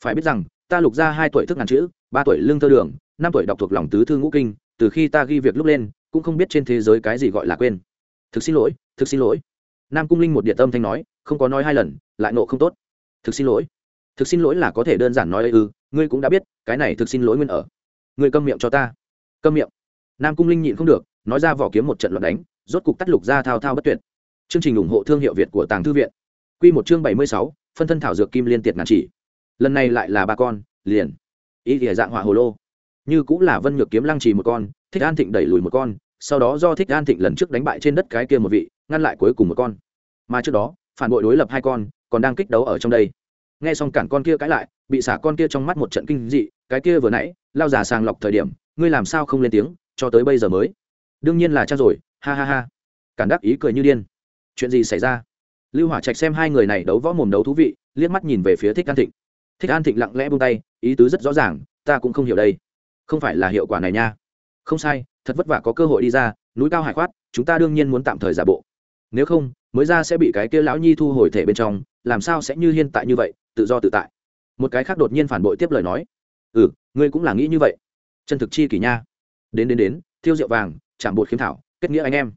Phải biết rằng, ta lục ra hai tuổi thức ngàn chữ, ba tuổi lương thơ đường, năm tuổi đọc thuộc lòng tứ thư ngũ kinh, từ khi ta ghi việc lúc lên, cũng không biết trên thế giới cái gì gọi là quên. Thực xin lỗi, thực xin lỗi. Nam cung linh một địa tâm thanh nói, không có nói hai lần, lại nộ không tốt. Thực xin lỗi thực xin lỗi là có thể đơn giản nói ư, ngươi cũng đã biết, cái này thực xin lỗi nguyên ở. Ngươi câm miệng cho ta. Câm miệng. Nam cung linh nhịn không được, nói ra vỏ kiếm một trận loạt đánh, rốt cục tắt lục ra thao thao bất tuyệt. Chương trình ủng hộ thương hiệu việt của tàng thư viện. Q một chương bảy mươi sáu, phân thân thảo dược kim liên tiệt ngàn chỉ. Lần này lại là ba con, liền. Ý thìa dạng hỏa hồ lô. Như cũng là vân nhược kiếm lăng trì một con, thích an thịnh đẩy lùi một con, sau đó do thích an thịnh lần trước đánh bại trên đất cái kia một vị, ngăn lại cuối cùng một con. Mà trước đó, phản bội đối lập hai con, còn đang kích đấu ở trong đây nghe xong cản con kia cãi lại, bị xả con kia trong mắt một trận kinh dị, cái kia vừa nãy, lao già sàng lọc thời điểm, ngươi làm sao không lên tiếng, cho tới bây giờ mới. Đương nhiên là cha rồi, ha ha ha. Cản đắc ý cười như điên. Chuyện gì xảy ra? Lưu hỏa trạch xem hai người này đấu võ mồm đấu thú vị, liếc mắt nhìn về phía thích an thịnh. Thích an thịnh lặng lẽ buông tay, ý tứ rất rõ ràng, ta cũng không hiểu đây. Không phải là hiệu quả này nha. Không sai, thật vất vả có cơ hội đi ra, núi cao hải khoát, chúng ta đương nhiên muốn tạm thời giả bộ. Nếu không, mới ra sẽ bị cái kia lão nhi thu hồi thể bên trong làm sao sẽ như hiện tại như vậy, tự do tự tại? Một cái khác đột nhiên phản bội tiếp lời nói. Ừ ngươi cũng là nghĩ như vậy. Chân thực chi kỷ nha. Đến đến đến, thiêu rượu vàng, chạm bột khiếm thảo, kết nghĩa anh em.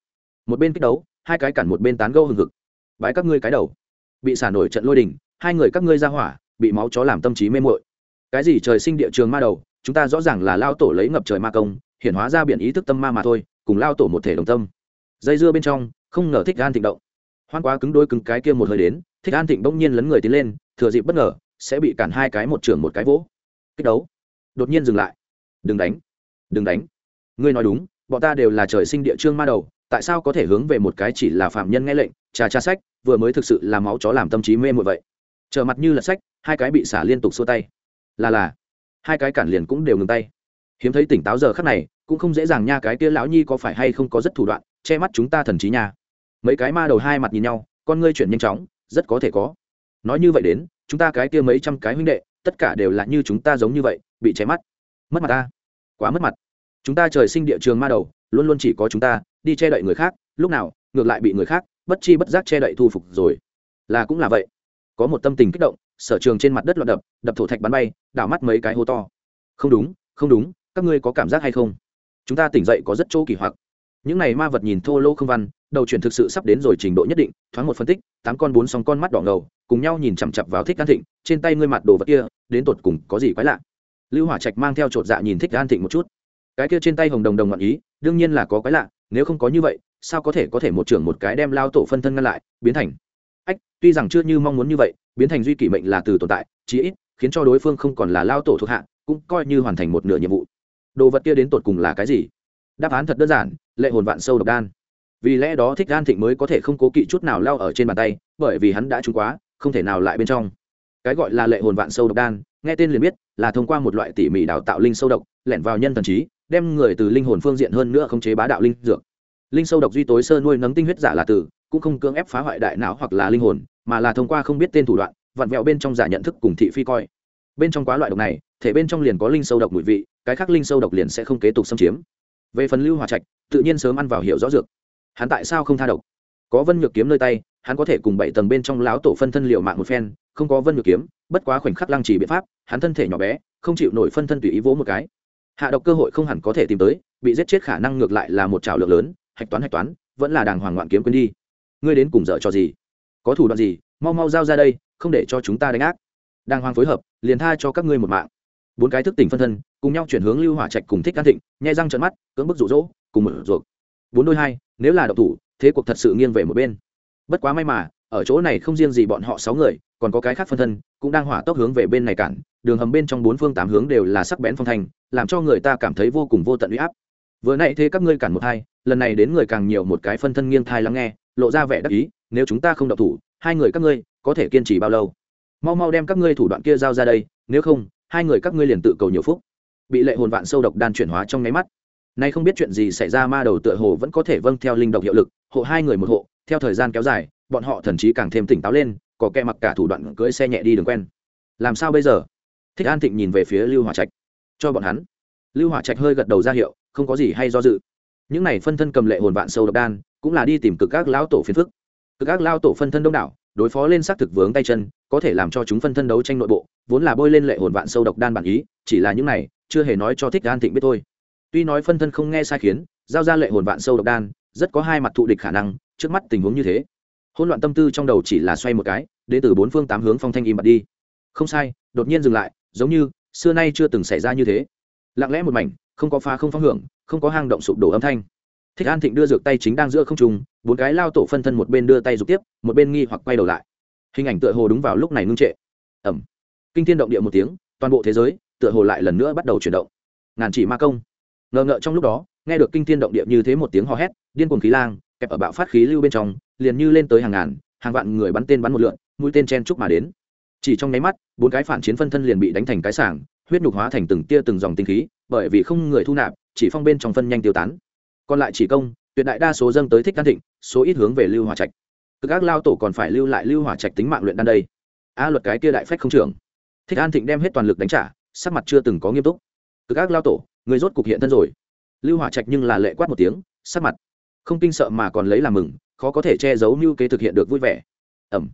Một bên kích đấu, hai cái cản một bên tán gâu hừng hực. Bãi các ngươi cái đầu. Bị xả nổi trận lôi đình, hai người các ngươi ra hỏa, bị máu chó làm tâm trí mê mội cái gì trời sinh địa trường ma đầu, chúng ta rõ ràng là lao tổ lấy ngập trời ma công, hiển hóa ra biển ý thức tâm ma mà thôi, cùng lao tổ một thể đồng tâm. Dây dưa bên trong, không ngờ thích gan thịnh động. Hoan quá cứng đôi cứng cái kia một hơi đến thích an thịnh bỗng nhiên lấn người tiến lên, thừa dịp bất ngờ, sẽ bị cản hai cái một trưởng một cái vỗ. Kích đấu. Đột nhiên dừng lại. Đừng đánh. Đừng đánh. Ngươi nói đúng, bọn ta đều là trời sinh địa trương ma đầu, tại sao có thể hướng về một cái chỉ là phạm nhân nghe lệnh, trà trà sách, vừa mới thực sự là máu chó làm tâm trí mê mội vậy. Trở mặt như là sách, hai cái bị xả liên tục xua tay. Là là. Hai cái cản liền cũng đều ngừng tay. Hiếm thấy tỉnh táo giờ khắc này, cũng không dễ dàng nha cái kia lão nhi có phải hay không có rất thủ đoạn, che mắt chúng ta thần trí nha. Mấy cái ma đầu hai mặt nhìn nhau, con ngươi chuyển nhanh chóng rất có thể có. Nói như vậy đến, chúng ta cái kia mấy trăm cái huynh đệ, tất cả đều là như chúng ta giống như vậy, bị che mắt. Mất mặt ta. Quá mất mặt. Chúng ta trời sinh địa trường ma đầu, luôn luôn chỉ có chúng ta, đi che đậy người khác, lúc nào, ngược lại bị người khác, bất chi bất giác che đậy thu phục rồi. Là cũng là vậy. Có một tâm tình kích động, sở trường trên mặt đất loạn đập đập thổ thạch bắn bay, đảo mắt mấy cái hô to. Không đúng không đúng, các ngươi có cảm giác hay không? Chúng ta tỉnh dậy có rất chỗ kỳ hoặc. Những này ma vật nhìn thô lô không văn đầu chuyển thực sự sắp đến rồi trình độ nhất định, thoáng một phân tích, tám con bốn song con mắt đỏ ngầu, cùng nhau nhìn chằm chặp vào thích an thịnh, trên tay ngươi mặt đồ vật kia, đến tột cùng có gì quái lạ? Lưu hỏa trạch mang theo chột dạ nhìn thích an thịnh một chút. Cái kia trên tay hồng đồng đồng ngọn ý, đương nhiên là có quái lạ, nếu không có như vậy, sao có thể có thể một trưởng một cái đem lao tổ phân thân ngăn lại, biến thành? Ách, tuy rằng chưa như mong muốn như vậy, biến thành duy kỷ mệnh là từ tồn tại, chí ít, khiến cho đối phương không còn là lao tổ thuộc hạ, cũng coi như hoàn thành một nửa nhiệm vụ. Đồ vật kia đến tột cùng là cái gì? Đáp án thật đơn giản, lệ hồn vạn sâu độc đan vì lẽ đó thích gan thịnh mới có thể không cố kỵ chút nào lao ở trên bàn tay, bởi vì hắn đã trúng quá, không thể nào lại bên trong. Cái gọi là lệ hồn vạn sâu độc đan, nghe tên liền biết, là thông qua một loại tỉ mỉ đào tạo linh sâu độc, lẻn vào nhân thần trí, đem người từ linh hồn phương diện hơn nữa khống chế bá đạo linh dược. Linh sâu độc duy tối sơ nuôi nấng tinh huyết giả là từ cũng không cưỡng ép phá hoại đại não hoặc là linh hồn, mà là thông qua không biết tên thủ đoạn, vặn vẹo bên trong giả nhận thức cùng thị phi coi. Bên trong quá loại độc này, thể bên trong liền có linh sâu độc mùi vị, cái khác linh sâu độc liền sẽ không kế tục xâm chiếm. Về phần lưu hòa trạch, tự nhiên sớm ăn vào hiệu rõ dược hắn tại sao không tha độc? Có vân nhược kiếm nơi tay, hắn có thể cùng bảy tầng bên trong láo tổ phân thân liệu mạng một phen, không có vân nhược kiếm, bất quá khoảnh khắc lăng trì biện pháp, hắn thân thể nhỏ bé, không chịu nổi phân thân tùy ý vỗ một cái. Hạ độc cơ hội không hẳn có thể tìm tới, bị giết chết khả năng ngược lại là một trào lượng lớn, hạch toán hạch toán, vẫn là đàng hoàng ngoạn kiếm quên đi. Ngươi đến cùng dở cho gì? Có thủ đoạn gì? Mau mau giao ra đây, không để cho chúng ta đánh ác. Đàng hoàng phối hợp, liền tha cho các ngươi một mạng. Bốn cái thức tỉnh phân thân, cùng nhau chuyển hướng lưu hỏa trạch cùng thích can thịnh, nhai răng trận mắt, cưỡng bức rụ rỗ, cùng mở ruột bốn đôi hai, nếu là độc thủ, thế cuộc thật sự nghiêng về một bên. Bất quá may mà, ở chỗ này không riêng gì bọn họ sáu người, còn có cái khác phân thân, cũng đang hỏa tốc hướng về bên này cản. Đường hầm bên trong bốn phương tám hướng đều là sắc bén phong thành làm cho người ta cảm thấy vô cùng vô tận uy áp. Vừa nãy thế các ngươi cản một hai, lần này đến người càng nhiều một cái phân thân nghiêng thai lắng nghe, lộ ra vẻ đắc ý, nếu chúng ta không độc thủ, hai người các ngươi có thể kiên trì bao lâu? Mau mau đem các ngươi thủ đoạn kia giao ra đây, nếu không, hai người các ngươi liền tự cầu nhiều phúc. Bị lệ hồn vạn sâu độc đan chuyển hóa trong nháy mắt nay không biết chuyện gì xảy ra, ma đầu tựa hồ vẫn có thể vâng theo linh độc hiệu lực, hộ hai người một hộ, theo thời gian kéo dài, bọn họ thần chí càng thêm tỉnh táo lên, có kẻ mặc cả thủ đoạn cưỡi xe nhẹ đi đường quen. Làm sao bây giờ? Thích an thịnh nhìn về phía lưu hỏa trạch. Cho bọn hắn. Lưu hỏa trạch hơi gật đầu ra hiệu, không có gì hay do dự. Những này phân thân cầm lệ hồn vạn sâu độc đan, cũng là đi tìm cực các lão tổ phiền phức. Cực các lao tổ phân thân đông đảo, đối phó lên xác thực vướng tay chân, có thể làm cho chúng phân thân đấu tranh nội bộ, vốn là bôi lên lệ hồn vạn sâu độc đan bản ý, chỉ là những này, chưa hề nói cho thích an thịnh biết thôi tuy nói phân thân không nghe sai khiến, giao ra lệ hồn vạn sâu độc đan, rất có hai mặt thụ địch khả năng, trước mắt tình huống như thế. Hỗn loạn tâm tư trong đầu chỉ là xoay một cái đến từ bốn phương tám hướng phong thanh im bật đi. Không sai, đột nhiên dừng lại, giống như, xưa nay chưa từng xảy ra như thế. Lặng lẽ một mảnh, không có pha không phong hưởng, không có hang động sụp đổ âm thanh. Thích an thịnh đưa dược tay chính đang giữa không trùng bốn cái lao tổ phân thân một bên đưa tay dục tiếp, một bên nghi hoặc quay đầu lại. Hình ảnh tựa hồ đúng vào lúc này ngưng trệ. Ẩm kinh thiên động địa một tiếng, toàn bộ thế giới, tựa hồ lại lần nữa bắt đầu chuyển động. Ngàn chỉ ma công ngờ ngợ trong lúc đó, nghe được kinh thiên động địa như thế một tiếng hò hét, điên cuồng khí lang, kẹp ở bạo phát khí lưu bên trong, liền như lên tới hàng ngàn, hàng vạn người bắn tên bắn một lượn, mũi tên chen chúc mà đến. Chỉ trong nháy mắt, bốn cái phản chiến phân thân liền bị đánh thành cái sảng, huyết nhục hóa thành từng tia từng dòng tinh khí, bởi vì không người thu nạp, chỉ phong bên trong phân nhanh tiêu tán. Còn lại chỉ công, tuyệt đại đa số dâng tới thích can thịnh, số ít hướng về lưu hỏa trạch. Cực ác lao tổ còn phải lưu lại lưu hỏa trạch tính mạng luyện đan đây. A luật cái kia đại phách không trưởng. Thích an thịnh đem hết toàn lực đánh trả, sắc mặt chưa từng có nghiêm túc. Cực ác lao tổ người rốt cục hiện thân rồi. Lưu hỏa trạch nhưng là lệ quát một tiếng, sắc mặt không kinh sợ mà còn lấy làm mừng, khó có thể che giấu mưu kế thực hiện được vui vẻ. Ẩm.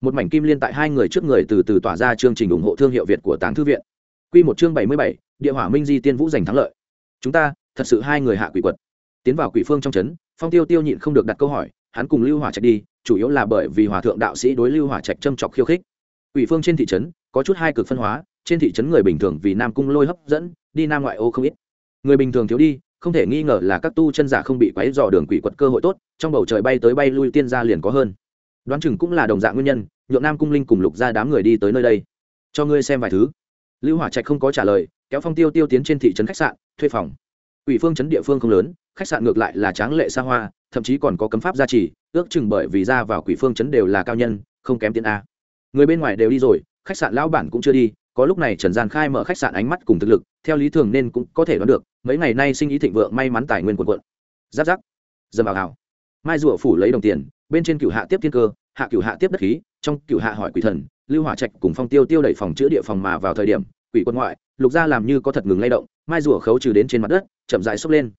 Một mảnh kim liên tại hai người trước người từ từ tỏa ra chương trình ủng hộ thương hiệu việt của tàng thư viện. Q một chương bảy mươi bảy, địa hỏa minh di tiên vũ giành thắng lợi. Chúng ta, thật sự hai người hạ quỷ quật. Tiến vào quỷ phương trong trấn phong tiêu tiêu nhịn không được đặt câu hỏi, hắn cùng lưu hỏa trạch đi, chủ yếu là bởi vì hòa thượng đạo sĩ đối lưu hỏa trạch châm chọc khiêu khích. Quỷ phương trên thị trấn, có chút hai cực phân hóa trên thị trấn người bình thường vì nam cung lôi hấp dẫn, đi nam ngoại ô không ít. Người bình thường thiếu đi, không thể nghi ngờ là các tu chân giả không bị quấy dò đường quỷ quật cơ hội tốt, trong bầu trời bay tới bay lui tiên gia liền có hơn. Đoán chừng cũng là đồng dạng nguyên nhân, nhượng nam cung linh cùng lục ra đám người đi tới nơi đây. Cho ngươi xem vài thứ. Lưu hỏa trạch không có trả lời, kéo phong tiêu tiêu tiến trên thị trấn khách sạn, thuê phòng. Ủy phương trấn địa phương không lớn, khách sạn ngược lại là tráng lệ xa hoa, thậm chí còn có cấm pháp gia trì, ước chừng bởi vì ra vào quỷ phương trấn đều là cao nhân, không kém tiền a. Người bên ngoài đều đi rồi, khách sạn lão bản cũng chưa đi có lúc này trần gian khai mở khách sạn ánh mắt cùng thực lực, theo lý thường nên cũng có thể đoán được, mấy ngày nay sinh ý thịnh vượng, may mắn tài nguyên quần quận giáp giáp. Dầm vào hào mai rùa phủ lấy đồng tiền, bên trên cựu hạ tiếp thiên cơ, hạ cựu hạ tiếp đất khí, trong cựu hạ hỏi quỷ thần, lưu hỏa trạch cùng phong tiêu tiêu đẩy phòng chữa địa phòng mà vào thời điểm, quỷ quân ngoại, lục gia làm như có thật ngừng lay động, mai rùa khấu trừ đến trên mặt đất, chậm dại xốc lên.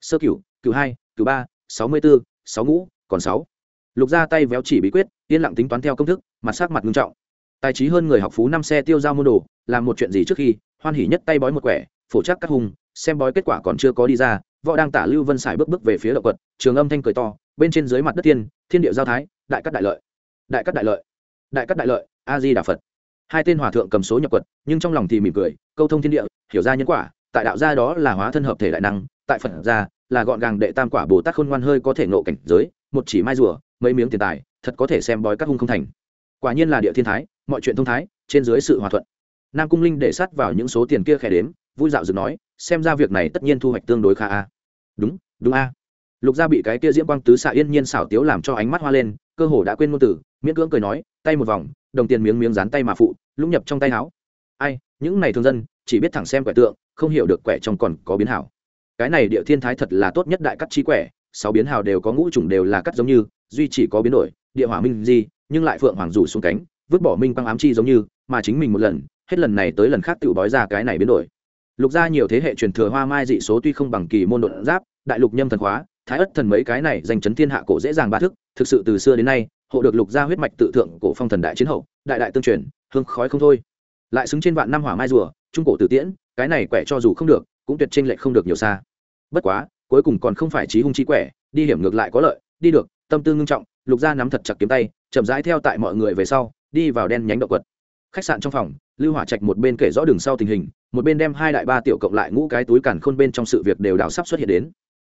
Sơ cửu cửu hai, cửu ba, sáu mươi bốn sáu ngũ, còn sáu. Lục gia tay véo chỉ bí quyết, yên lặng tính toán theo công thức, mặt sắc mặt nghiêm trọng tài trí hơn người học phú năm xe tiêu giao môn đồ, làm một chuyện gì trước khi, hoan hỉ nhất tay bói một quẻ, phổ chắc các hùng, xem bói kết quả còn chưa có đi ra, võ đang tả lưu vân xài bước bước về phía động quật, trường âm thanh cười to, bên trên dưới mặt đất tiên, thiên địa giao thái, đại cắt đại lợi. Đại cắt đại lợi. Đại cắt đại lợi a di đà phật. Hai tên hòa thượng cầm số nhập quật, nhưng trong lòng thì mỉm cười, câu thông thiên địa, hiểu ra nhân quả, tại đạo gia đó là hóa thân hợp thể đại năng, tại phật gia là gọn gàng đệ tam quả bồ tát khôn ngoan hơi có thể nộ cảnh giới, một chỉ mai rùa, mấy miếng tiền tài, thật có thể xem bói các hung không thành. Quả nhiên là địa thiên thái mọi chuyện thông thái, trên dưới sự hòa thuận. Nam cung linh để sát vào những số tiền kia khẽ đếm, vui dạo dừng nói, xem ra việc này tất nhiên thu hoạch tương đối khá a. Đúng đúng a. Lục gia bị cái kia diễm quang tứ xạ yên nhiên xảo tiếu làm cho ánh mắt hoa lên, cơ hồ đã quên ngôn từ, miễn cưỡng cười nói, tay một vòng, đồng tiền miếng miếng dán tay mà phụ lũng nhập trong tay áo. Ai, những này thường dân, chỉ biết thẳng xem quẻ tượng, không hiểu được quẻ trong còn có biến hảo. Cái này địa thiên thái thật là tốt nhất đại cắt chi quẻ, sáu biến hào đều có ngũ trùng đều là cắt giống như, duy chỉ có biến đổi, địa hỏa minh di, nhưng lại phượng hoàng rủ xuống cánh vứt bỏ minh quang ám chi giống như, mà chính mình một lần, hết lần này tới lần khác tự bói ra cái này biến đổi. Lục gia nhiều thế hệ truyền thừa hoa mai dị số tuy không bằng kỳ môn đột giáp, đại lục nhâm thần khóa thái ất thần mấy cái này danh chấn thiên hạ cổ dễ dàng ba thức, thực sự từ xưa đến nay, hộ được lục gia huyết mạch tự thượng cổ phong thần đại chiến hậu, đại đại tương truyền, hương khói không thôi. Lại xứng trên vạn năm hỏa mai rùa, trung cổ tử tiễn, cái này quẻ cho dù không được, cũng tuyệt tranh lệch không được nhiều xa. Bất quá, cuối cùng còn không phải trí hung trí quẻ, đi hiểm ngược lại có lợi, đi được, tâm tư ngưng trọng, lục gia nắm thật chặt kiếm tay, chậm rãi theo tại mọi người về sau đi vào đen nhánh động quật. Khách sạn trong phòng, lưu hỏa trạch một bên kể rõ đường sau tình hình, một bên đem hai đại ba tiểu cộng lại ngũ cái túi cản khôn bên trong sự việc đều đảo sắp xuất hiện đến.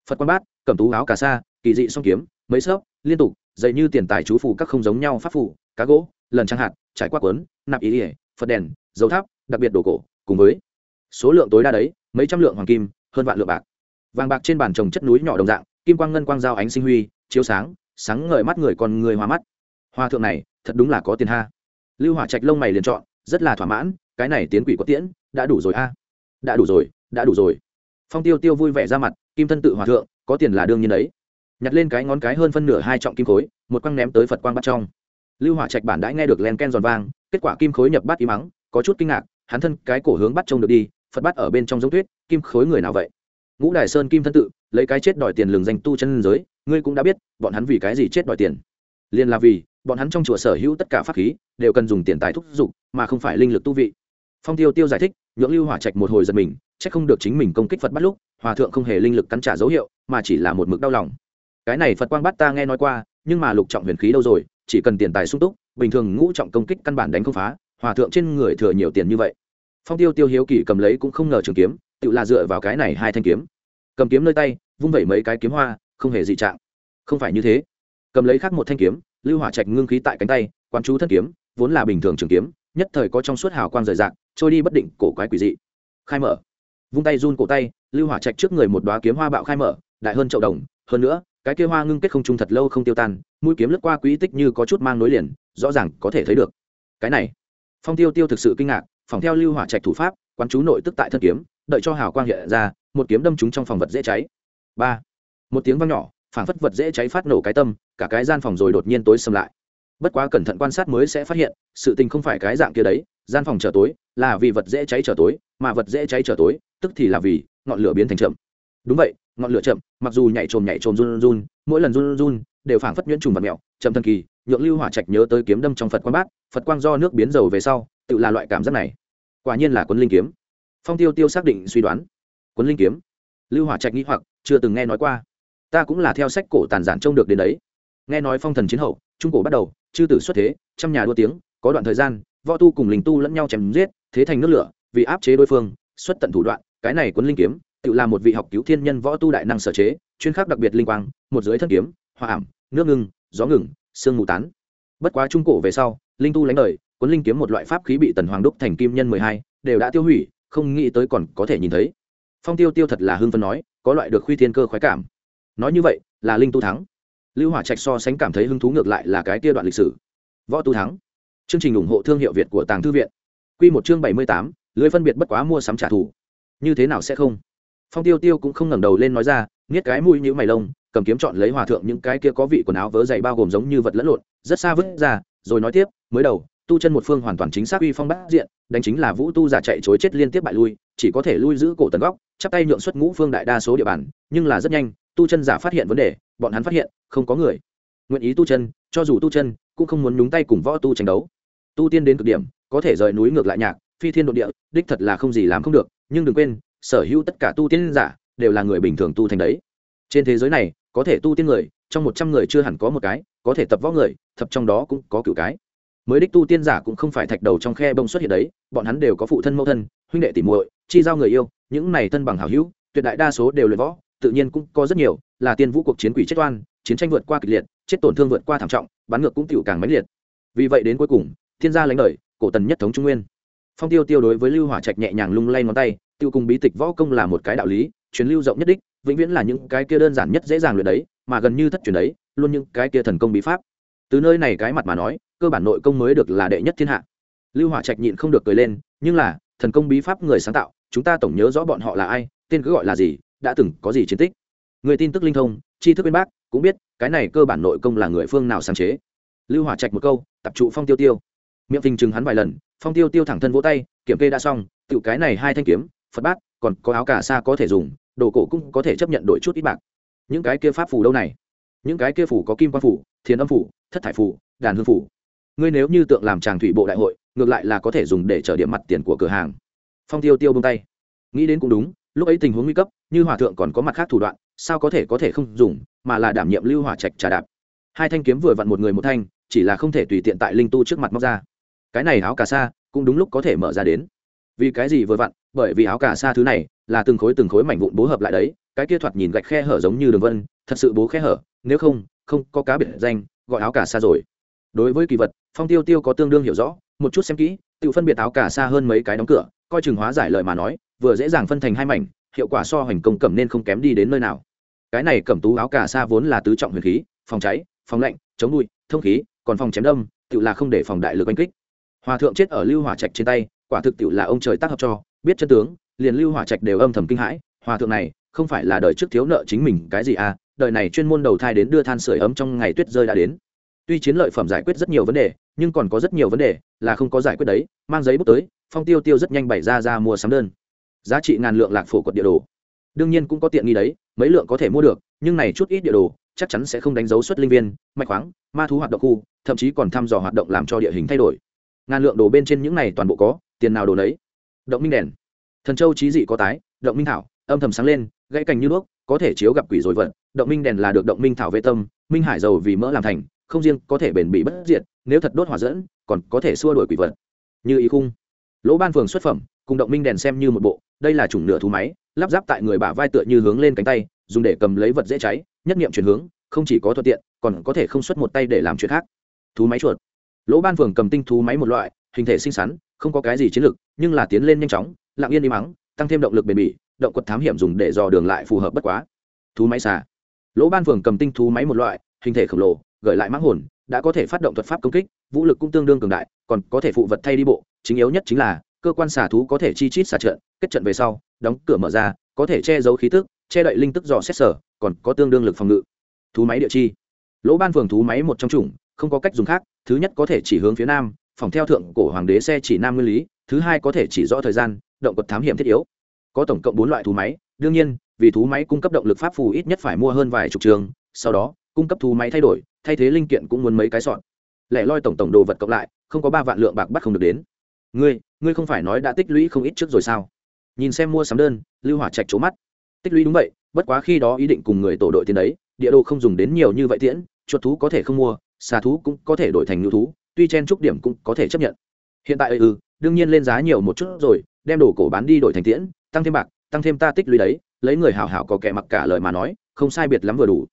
Phật quan bát cầm tú áo cà sa, kỳ dị song kiếm, mấy sớp, liên tục dậy như tiền tài chú phù các không giống nhau pháp phù, cá gỗ, lần trang hạt, trải qua quấn nạp ý ỉa, phật đèn, dấu tháp, đặc biệt đồ cổ, cùng với số lượng tối đa đấy, mấy trăm lượng hoàng kim, hơn vạn lượng bạc. Vàng bạc trên bàn trồng chất núi nhỏ đồng dạng, kim quang ngân quang giao ánh sinh huy, chiếu sáng sáng ngời mắt người còn người hòa mắt hòa thượng này, thật đúng là có tiền ha. Lưu hỏa trạch lông mày liền chọn, rất là thỏa mãn, cái này tiến quỷ có tiễn, đã đủ rồi a. Đã đủ rồi, đã đủ rồi. Phong tiêu tiêu vui vẻ ra mặt, kim thân tự hòa thượng, có tiền là đương nhiên đấy. Nhặt lên cái ngón cái hơn phân nửa hai trọng kim khối, một quăng ném tới phật quang bắt trong. Lưu hỏa trạch bản đã nghe được len ken giòn vang, kết quả kim khối nhập bát y mắng, có chút kinh ngạc, hắn thân cái cổ hướng bắt trông được đi, phật bắt ở bên trong giống tuyết, kim khối người nào vậy? Ngũ đài sơn kim thân tự, lấy cái chết đòi tiền lường danh tu chân giới, ngươi cũng đã biết, bọn hắn vì cái gì chết đòi tiền? Liền là vì bọn hắn trong chùa sở hữu tất cả pháp khí, đều cần dùng tiền tài thúc giục, mà không phải linh lực tu vị. Phong tiêu tiêu giải thích, nhượng lưu hỏa trạch một hồi giật mình c h ắ c không được chính mình công kích phật bắt lúc, hòa thượng không hề linh lực cắn trả dấu hiệu, mà chỉ là một mực đau lòng. Cái này phật quang bắt ta nghe nói qua, nhưng mà lục trọng huyền khí đâu rồi, chỉ cần tiền tài sung túc, bình thường ngũ trọng công kích căn bản đánh không phá, hòa thượng trên người thừa nhiều tiền như vậy. Phong tiêu tiêu hiếu kỳ cầm lấy cũng không ngờ trường kiếm, tự là dựa vào cái này hai thanh kiếm. Cầm kiếm nơi tay, vung vẩy mấy cái kiếm hoa, không hề dị trạng. Không phải như thế. Cầm lấy khác một thanh kiếm lưu hỏa trạch ngưng khí tại cánh tay, quán chú thân kiếm, vốn là bình thường trường kiếm, nhất thời có trong suốt hào quang rời rạc, trôi đi bất định, cổ quái quỷ dị. Khai mở. Vung tay run cổ tay, lưu hỏa trạch trước người một đoá kiếm hoa bạo khai mở, đại hơn chậu đồng. Hơn nữa, cái kia hoa ngưng kết không trung thật lâu không tiêu tan, mũi kiếm lướt qua quỹ tích như có chút mang nối liền, rõ ràng có thể thấy được. Cái này. Phong tiêu tiêu thực sự kinh ngạc, phòng theo lưu hỏa trạch thủ pháp, quán chú nội tức tại thân kiếm, đợi cho hào quang hiện ra, một kiếm đâm trúng trong phòng vật dễ cháy. Ba. Một tiếng vang nhỏ phản phất vật dễ cháy phát nổ cái tâm, cả cái gian phòng rồi đột nhiên tối xâm lại. Bất quá cẩn thận quan sát mới sẽ phát hiện, sự tình không phải cái dạng kia đấy, gian phòng trở tối là vì vật dễ cháy trở tối, mà vật dễ cháy trở tối, tức thì là vì ngọn lửa biến thành chậm. Đúng vậy, ngọn lửa chậm, mặc dù nhảy trồm nhảy trồm run run, mỗi lần run run đều phảng phất nhuyễn trùng vật mèo, chậm thần kỳ, nhượng lưu hỏa trạch nhớ tới kiếm đâm trong phật quang bát, phật quang do nước biến dầu về sau, tự là loại cảm giác này. Quả nhiên là quấn linh kiếm. Phong tiêu tiêu xác định suy đoán. Quấn linh kiếm. Lưu hỏa trạch nghĩ hoặc, chưa từng nghe nói qua ta cũng là theo sách cổ tàn giản trông được đến đấy. Nghe nói phong thần chiến hậu, trung cổ bắt đầu, chư tử xuất thế, trăm nhà đua tiếng, có đoạn thời gian, võ tu cùng linh tu lẫn nhau chém giết, thế thành nước lửa, vì áp chế đối phương, xuất tận thủ đoạn, cái này quấn linh kiếm, tự là một vị học cứu thiên nhân võ tu đại năng sở chế, chuyên khắc đặc biệt linh quang, một dưới thân kiếm, hòa ảm, nước ngưng, gió ngừng, sương mù tán. Bất quá trung cổ về sau, linh tu lánh đời quấn linh kiếm một loại pháp khí bị tần hoàng đúc thành kim nhân mười hai, đều đã tiêu hủy, không nghĩ tới còn có thể nhìn thấy. Phong tiêu tiêu thật là hưng phân nói, có loại được khuy thiên cơ khoái cảm nói như vậy, là linh tu thắng. Lưu hỏa trạch so sánh cảm thấy hứng thú ngược lại là cái kia đoạn lịch sử. Võ tu thắng. Chương trình ủng hộ thương hiệu việt của tàng thư viện. Q một chương bảy mươi tám, lưới phân biệt bất quá mua sắm trả thù. Như thế nào sẽ không? Phong tiêu tiêu cũng không ngẩng đầu lên nói ra, nghiết cái mũi như mày lông, cầm kiếm chọn lấy hòa thượng những cái kia có vị quần áo vớ dày bao gồm giống như vật lẫn lộn, rất xa vứt ra, rồi nói tiếp, mới đầu, tu chân một phương hoàn toàn chính xác uy phong bát diện, đánh chính là vũ tu giả chạy chối chết liên tiếp bại lui, chỉ có thể lui giữ cổ tấn góc, chắp tay nhượng xuất ngũ phương đại đa số địa bàn, nhưng là rất nhanh tu chân giả phát hiện vấn đề, bọn hắn phát hiện, không có người. Nguyện ý tu chân, cho dù tu chân, cũng không muốn nhúng tay cùng võ tu tranh đấu. Tu tiên đến cực điểm, có thể rời núi ngược lại nhạc, phi thiên đ ộ địa, đích thật là không gì làm không được, nhưng đừng quên, sở hữu tất cả tu tiên giả, đều là người bình thường tu thành đấy. Trên thế giới này, có thể tu tiên người, trong một trăm người chưa hẳn có một cái, có thể tập võ người, thập trong đó cũng có cựu cái. Mới đích tu tiên giả cũng không phải thạch đầu trong khe bông xuất hiện đấy, bọn hắn đều có phụ thân mẫu thân, huynh đệ tỉ muội, chi giao người yêu, những này thân bằng hảo hữu, tuyệt đại đa số đều luyện võ tự nhiên cũng có rất nhiều, là tiên vũ cuộc chiến quỷ chết oan, chiến tranh vượt qua kịch liệt, chết tổn thương vượt qua thảm trọng, bắn ngược cũng tiểu càng mãnh liệt. Vì vậy đến cuối cùng, thiên gia lãnh đời, cổ tần nhất thống trung nguyên. Phong tiêu tiêu đối với lưu hỏa trạch nhẹ nhàng lung lay ngón tay, tiêu cùng bí tịch võ công là một cái đạo lý, truyền lưu rộng nhất đích, vĩnh viễn là những cái kia đơn giản nhất dễ dàng luyện đấy, mà gần như thất truyền đấy, luôn những cái kia thần công bí pháp. Từ nơi này cái mặt mà nói, cơ bản nội công mới được là đệ nhất thiên hạ. Lưu hỏa trạch nhịn không được cười lên, nhưng là, thần công bí pháp người sáng tạo, chúng ta tổng nhớ rõ bọn họ là ai, tên cứ gọi là gì đã từng có gì chiến tích. Người tin tức linh thông, tri thức bên bác, cũng biết, cái này cơ bản nội công là người phương nào sáng chế. Lưu hỏa trạch một câu, tập trụ phong tiêu tiêu. Miệng phình chừng hắn vài lần, phong tiêu tiêu thẳng thân vỗ tay, kiểm kê đã xong tự cái này hai thanh kiếm, phật bát, còn có áo cả sa có thể dùng, đồ cổ cũng có thể chấp nhận đổi chút ít bạc. Những cái kia pháp phủ đâu này? Những cái kia phủ có kim quan phủ thiền âm phủ thất thải phủ đàn hương phủ ngươi nếu như tượng làm tràng thủy bộ đại hội, ngược lại là có thể dùng để trở điểm mặt tiền của cửa hàng. Phong tiêu tiêu bông tay. Nghĩ đến cũng đúng lúc ấy tình huống nguy cấp, như hòa thượng còn có mặt khác thủ đoạn, sao có thể có thể không dùng, mà là đảm nhiệm lưu hỏa trạch trà đạp. Hai thanh kiếm vừa vặn một người một thanh, chỉ là không thể tùy tiện tại linh tu trước mặt móc ra. Cái này áo cà sa, cũng đúng lúc có thể mở ra đến. Vì cái gì vừa vặn? Bởi vì áo cà sa thứ này, là từng khối từng khối mảnh vụn bố hợp lại đấy, cái kia thoạt nhìn gạch khe hở giống như đường vân, thật sự bố khe hở, nếu không không có cá biệt danh, gọi áo cà sa rồi. Đối với kỳ vật, phong tiêu tiêu có tương đương hiểu rõ, một chút xem kỹ, tự phân biệt áo cà sa hơn mấy cái đóng cửa, coi chừng hóa giải lời mà nói vừa dễ dàng phân thành hai mảnh, hiệu quả so hoành công cẩm nên không kém đi đến nơi nào. Cái này cẩm tú áo cà sa vốn là tứ trọng huyền khí, phòng cháy, phòng lạnh, chống bụi, thông khí, còn phòng chém đâm tự là không để phòng đại lực oanh kích. Hòa thượng chết ở lưu hỏa trạch trên tay, quả thực tự là ông trời tác hợp cho, biết chân tướng, liền lưu hỏa trạch đều âm thầm kinh hãi, hòa thượng này, không phải là đời trước thiếu nợ chính mình cái gì à đời này chuyên môn đầu thai đến đưa than sửa ấm trong ngày tuyết rơi đã đến. Tuy chiến lợi phẩm giải quyết rất nhiều vấn đề, nhưng còn có rất nhiều vấn đề là không có giải quyết đấy, mang giấy bút tới, phong tiêu tiêu rất nhanh bày ra ra mua sắm đơn giá trị ngàn lượng lạc phổ quật địa đồ. Đương nhiên cũng có tiện nghi đấy, mấy lượng có thể mua được, nhưng này chút ít địa đồ, chắc chắn sẽ không đánh dấu xuất linh viên, mạch khoáng, ma thú hoạt động khu, thậm chí còn thăm dò hoạt động làm cho địa hình thay đổi. Ngàn lượng đồ bên trên những này toàn bộ có, tiền nào đồ đấy động minh đèn. Thần châu trí dị có tái, động minh thảo, âm thầm sáng lên, gãy cành như đuốc, có thể chiếu gặp quỷ rồi vận động minh đèn là được động minh thảo vệ tâm, minh hải dầu vì mỡ làm thành, không riêng có thể bền bị bất diệt, nếu thật đốt hỏa dẫn, còn có thể xua đuổi quỷ vật. Như ý khung. Lỗ ban phường xuất phẩm, cùng động minh đèn xem như một bộ đây là chủng nửa thú máy, lắp ráp tại người bả vai tựa như hướng lên cánh tay, dùng để cầm lấy vật dễ cháy, nhất nghiệm chuyển hướng, không chỉ có thuận tiện, còn có thể không xuất một tay để làm chuyện khác. Thú máy chuột. Lỗ ban phường cầm tinh thú máy một loại, hình thể xinh xắn, không có cái gì chiến lược, nhưng là tiến lên nhanh chóng, lặng yên đi mắng, tăng thêm động lực bền bỉ, động quật thám hiểm dùng để dò đường lại phù hợp bất quá. Thú máy xà. Lỗ ban phường cầm tinh thú máy một loại, hình thể khổng lồ, gợi lại mãng hồn, đã có thể phát động thuật pháp công kích, vũ lực cũng tương đương cường đại, còn có thể phụ vật thay đi bộ, chính yếu nhất chính là cơ quan xả thú có thể chi chít xả trận, kết trận về sau, đóng cửa mở ra, có thể che giấu khí tức, che đậy linh tức dò xét sở, còn có tương đương lực phòng ngự. Thú máy địa chi. Lỗ ban phường thú máy một trong chủng, không có cách dùng khác, thứ nhất có thể chỉ hướng phía nam, phòng theo thượng cổ hoàng đế xe chỉ nam nguyên lý, thứ hai có thể chỉ rõ thời gian, động vật thám hiểm thiết yếu. Có tổng cộng bốn loại thú máy, đương nhiên, vì thú máy cung cấp động lực pháp phù ít nhất phải mua hơn vài chục trường, sau đó, cung cấp thú máy thay đổi, thay thế linh kiện cũng muốn mấy cái sọn. Lẻ loi tổng tổng đồ vật cộng lại, không có ba vạn lượng bạc bắt không được đến ngươi ngươi không phải nói đã tích lũy không ít trước rồi sao? Nhìn xem mua sắm đơn, lưu hỏa trạch trố mắt. Tích lũy đúng vậy, bất quá khi đó ý định cùng người tổ đội tiền đấy, địa đồ không dùng đến nhiều như vậy tiễn, chuột thú có thể không mua, xà thú cũng có thể đổi thành nhu thú, tuy chen trúc điểm cũng có thể chấp nhận. Hiện tại ừ đương nhiên lên giá nhiều một chút rồi, đem đồ cổ bán đi đổi thành tiễn, tăng thêm bạc, tăng thêm ta tích lũy đấy, lấy người hảo hảo có kẻ mặc cả lời mà nói, không sai biệt lắm vừa đủ.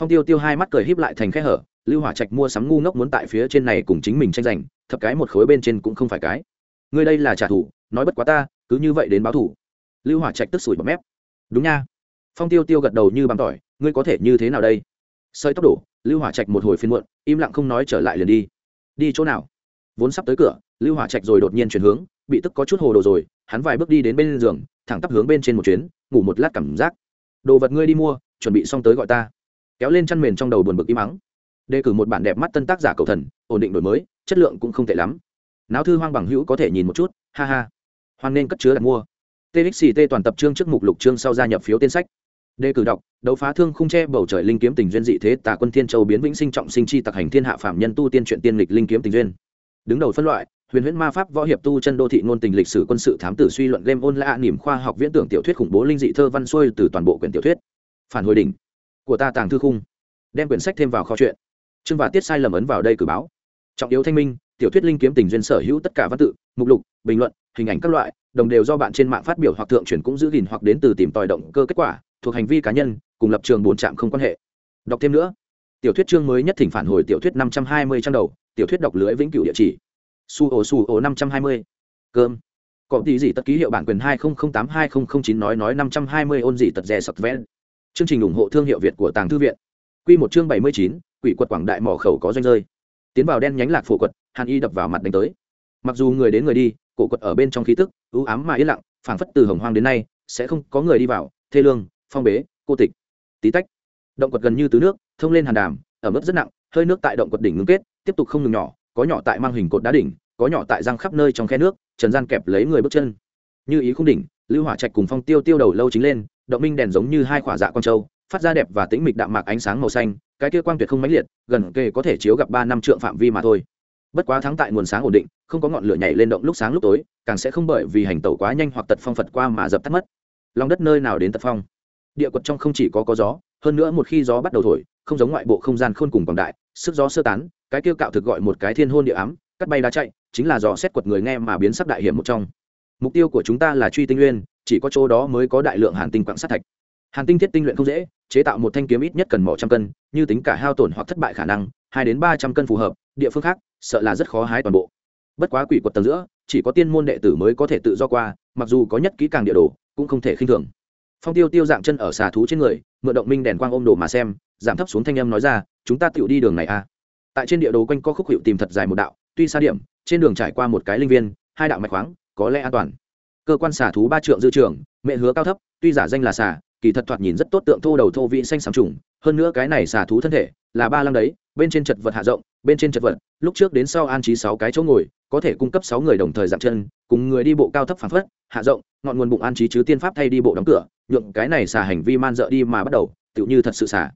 Phong tiêu tiêu hai mắt cười híp lại thành khe hở, lưu hỏa trạch mua sắm ngu ngốc muốn tại phía trên này cùng chính mình tranh giành, thập cái một khối bên trên cũng không phải cái ngươi đây là trả thù, nói bất quá ta, cứ như vậy đến báo thù. lưu hỏa trạch tức sủi bọt mép. Đúng nha. Phong tiêu tiêu gật đầu như bằng tỏi, ngươi có thể như thế nào đây? Sợi tốc độ lưu hỏa trạch một hồi phiên muộn, im lặng không nói trở lại liền đi. Đi chỗ nào? Vốn sắp tới cửa, lưu hỏa trạch rồi đột nhiên chuyển hướng, bị tức có chút hồ đồ rồi, hắn vài bước đi đến bên giường, thẳng tắp hướng bên trên một chuyến, ngủ một lát cảm giác. Đồ vật ngươi đi mua, chuẩn bị xong tới gọi ta. Kéo lên chăn mền trong đầu buồn bực im mắng. Đề cử một bản đẹp mắt tân tác giả cầu thần, ổn định đổi mới, chất lượng cũng không tệ lắm não thư hoang bằng hữu có thể nhìn một chút, ha ha. Hoan nên cất chứa đặt mua. Txt toàn tập chương trước mục lục chương sau gia nhập phiếu tên sách. Đề cử đọc, đấu phá thương khung che bầu trời linh kiếm tình duyên dị thế, tà quân thiên châu biến vĩnh sinh trọng sinh chi tặc hành thiên hạ phạm nhân tu tiên truyện tiên lịch linh kiếm tình duyên. Đứng đầu phân loại, huyền huyễn ma pháp võ hiệp tu chân đô thị ngôn tình lịch sử quân sự thám tử suy luận game ôn niềm khoa học viễn tưởng tiểu thuyết khủng bố linh dị thơ văn xuôi từ toàn bộ quyển tiểu thuyết. Phản hồi đỉnh của ta tàng thư khung. Đem quyển sách thêm vào kho chuyện chương và tiết sai lầm ấn vào đây cử báo. Trọng yếu thanh minh tiểu thuyết linh kiếm tình duyên sở hữu tất cả văn tự, mục lục, bình luận, hình ảnh các loại, đồng đều do bạn trên mạng phát biểu hoặc thượng truyền cũng giữ gìn hoặc đến từ tìm tòi động cơ kết quả, thuộc hành vi cá nhân, cùng lập trường bổn trạm không quan hệ. Đọc thêm nữa. Tiểu thuyết chương mới nhất thỉnh phản hồi tiểu thuyết năm trăm hai mươi trang đầu, tiểu thuyết đọc lưới vĩnh cửu địa chỉ. Su ổ su ổ năm trăm hai mươi. Cơm. Có tí gì tất ký hiệu bản quyền hai nghìn tám hai nghìn chín nói nói năm trăm hai mươi ôn gì tật rè sập vẽ chương trình ủng hộ thương hiệu việt của tàng thư viện. Quy một chương bảy mươi chín, quỷ quật quảng đại mỏ khẩu có doanh rơi tiến vào đen nhánh lạc phổ quật, hàn y đập vào mặt đánh tới. Mặc dù người đến người đi, cổ quật ở bên trong khí tức ưu ám mà yên lặng, phảng phất từ hồng hoang đến nay, sẽ không có người đi vào, thê lương, phong bế, cô tịch, tí tách. Động quật gần như tứ nước, thông lên hàn đàm ở mức rất nặng, hơi nước tại động quật đỉnh ngưng kết, tiếp tục không ngừng nhỏ, có nhỏ tại mang hình cột đá đỉnh, có nhỏ tại răng khắp nơi trong khe nước, trần gian kẹp lấy người bước chân. Như ý khung đỉnh, lưu hỏa trạch cùng phong tiêu tiêu đầu lâu chính lên, động minh đèn giống như hai khỏa dạ con trâu phát ra đẹp và tĩnh mịch đạm mạc ánh sáng màu xanh, cái kia quang tuyệt không mãnh liệt, gần kề có thể chiếu gặp ba năm trượng phạm vi mà thôi. Bất quá thắng tại nguồn sáng ổn định, không có ngọn lửa nhảy lên động lúc sáng lúc tối, càng sẽ không bởi vì hành tẩu quá nhanh hoặc tật phong phật qua mà dập tắt mất. Lòng đất nơi nào đến tật phong? Địa quật trong không chỉ có có gió, hơn nữa một khi gió bắt đầu thổi, không giống ngoại bộ không gian khôn cùng quảng đại, sức gió sơ tán, cái kêu cạo thực gọi một cái thiên hôn địa ám, cắt bay đá chạy, chính là dò xét quật người nghe mà biến sắc đại hiểm một trong. Mục tiêu của chúng ta là truy tinh nguyên, chỉ có chỗ đó mới có đại lượng hàn tinh quạng sát thạch hàn tinh thiết tinh luyện không dễ, chế tạo một thanh kiếm ít nhất cần mỏ trăm cân, như tính cả hao tổn hoặc thất bại khả năng, hai đến ba trăm cân phù hợp, địa phương khác, sợ là rất khó hái toàn bộ. Bất quá quỷ quật tầng giữa, chỉ có tiên môn đệ tử mới có thể tự do qua, mặc dù có nhất kỹ càng địa đồ, cũng không thể khinh thường. Phong tiêu tiêu dạng chân ở xà thú trên người, mượn động minh đèn quang ôm đồ mà xem, giảm thấp xuống thanh âm nói ra, chúng ta tựu đi đường này à? Tại trên địa đồ quanh co khúc hiệu tìm thật dài một đạo, tuy xa điểm, trên đường trải qua một cái linh viên, hai đạo mạch khoáng, có lẽ an toàn cơ quan xà thú ba trượng dư trường, mẹ hứa cao thấp, tuy giả danh là xà kỳ thật thoạt nhìn rất tốt tượng thô đầu thô vị xanh sẩm trùng. Hơn nữa cái này xà thú thân thể là ba lăng đấy, bên trên chật vật hạ rộng, bên trên chật vật, lúc trước đến sau an trí sáu cái chỗ ngồi, có thể cung cấp sáu người đồng thời giảm chân, cùng người đi bộ cao thấp phản phất, hạ rộng, ngọn nguồn bụng an trí chứ tiên pháp thay đi bộ đóng cửa, nhượng cái này xà hành vi man dợ đi mà bắt đầu, tựu như thật sự xà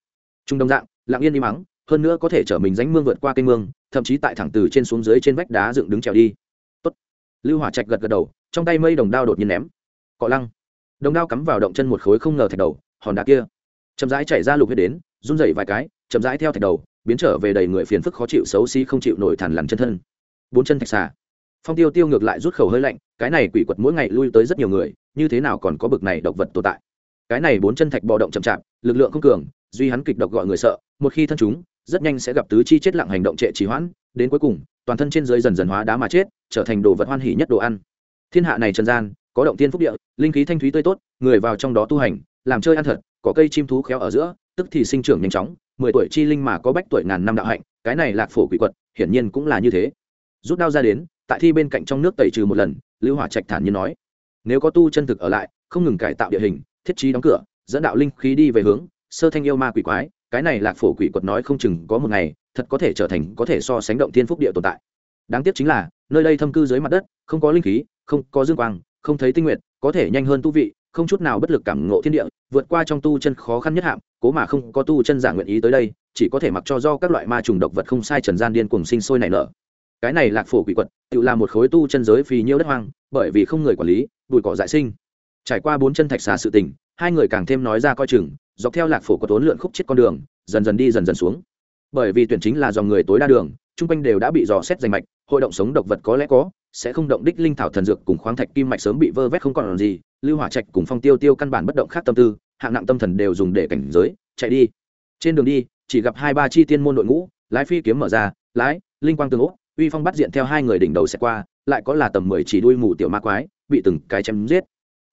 trung đông dạng, lặng yên đi mắng, hơn nữa có thể chở mình dánh mương vượt qua kênh mương, thậm chí tại thẳng từ trên xuống dưới trên vách đá dựng đứng trèo đi. Tốt. lưu hỏa trạch gật gật đầu trong tay mây đồng đao đột nhiên ném. Cọ lăng. Đồng đao cắm vào động chân một khối không ngờ thạch đầu, hòn đá kia. Chậm rãi chảy ra lục huyết đến, run rẩy vài cái, chậm rãi theo thạch đầu, biến trở về đầy người phiền phức khó chịu xấu xí không chịu nổi thản lằn chân thân. Bốn chân thạch xà. Phong tiêu tiêu ngược lại rút khẩu hơi lạnh, cái này quỷ quật mỗi ngày lui tới rất nhiều người, như thế nào còn có bực này độc vật tồn tại? Cái này bốn chân thạch bò động chậm chạp, lực lượng không cường, duy hắn kịch độc gọi người sợ, một khi thân chúng, rất nhanh sẽ gặp tứ chi chết lặng hành động trệ trì hoãn, đến cuối cùng, toàn thân trên dưới dần dần hóa đá mà chết, trở thành đồ vật hoan hỉ nhất đồ ăn thiên hạ này trần gian, có động tiên phúc địa, linh khí thanh thúy tươi tốt, người vào trong đó tu hành, làm chơi ăn thật, có cây chim thú khéo ở giữa, tức thì sinh trưởng nhanh chóng, mười tuổi chi linh mà có bách tuổi ngàn năm đạo hạnh, cái này lạc phổ quỷ quật, hiển nhiên cũng là như thế. Rút đao ra đến, tại thi bên cạnh trong nước tẩy trừ một lần, lưu hỏa trạch thản nhiên nói, nếu có tu chân thực ở lại, không ngừng cải tạo địa hình, thiết trí đóng cửa, dẫn đạo linh khí đi về hướng, sơ thanh yêu ma quỷ quái, cái này lạc phổ quỷ quật nói không chừng có một ngày, thật có thể trở thành có thể so sánh động thiên phúc địa tồn tại. Đáng tiếc chính là, nơi đây thâm cư dưới mặt đất, không có linh khí không có dương quang, không thấy tinh nguyện có thể nhanh hơn tu vị, không chút nào bất lực cảm ngộ thiên địa, vượt qua trong tu chân khó khăn nhất hạng, cố mà không có tu chân giả nguyện ý tới đây, chỉ có thể mặc cho do các loại ma trùng độc vật không sai trần gian điên cùng sinh sôi nảy nở. Cái này lạc phổ quỷ quật, tự là một khối tu chân giới phì nhiêu đất hoang, bởi vì không người quản lý, bụi cỏ dại sinh. Trải qua bốn chân thạch xà sự tình, hai người càng thêm nói ra coi chừng, dọc theo lạc phổ có tốn lượn khúc chết con đường, dần dần đi dần dần xuống. Bởi vì tuyển chính là dòng người tối đa đường, chung quanh đều đã bị dò xét danh mạch, hội động sống độc vật có lẽ có sẽ không động đích linh thảo thần dược cùng khoáng thạch kim mạch sớm bị vơ vét không còn gì, lưu hỏa trạch cùng phong tiêu tiêu căn bản bất động khác tâm tư, hạng nặng tâm thần đều dùng để cảnh giới, chạy đi. Trên đường đi, chỉ gặp hai ba chi tiên môn đội ngũ, lái phi kiếm mở ra, lái, linh quang tương ố, uy phong bắt diện theo hai người đỉnh đầu sẽ qua, lại có là tầm mười chỉ đuôi mù tiểu ma quái, bị từng cái chém giết.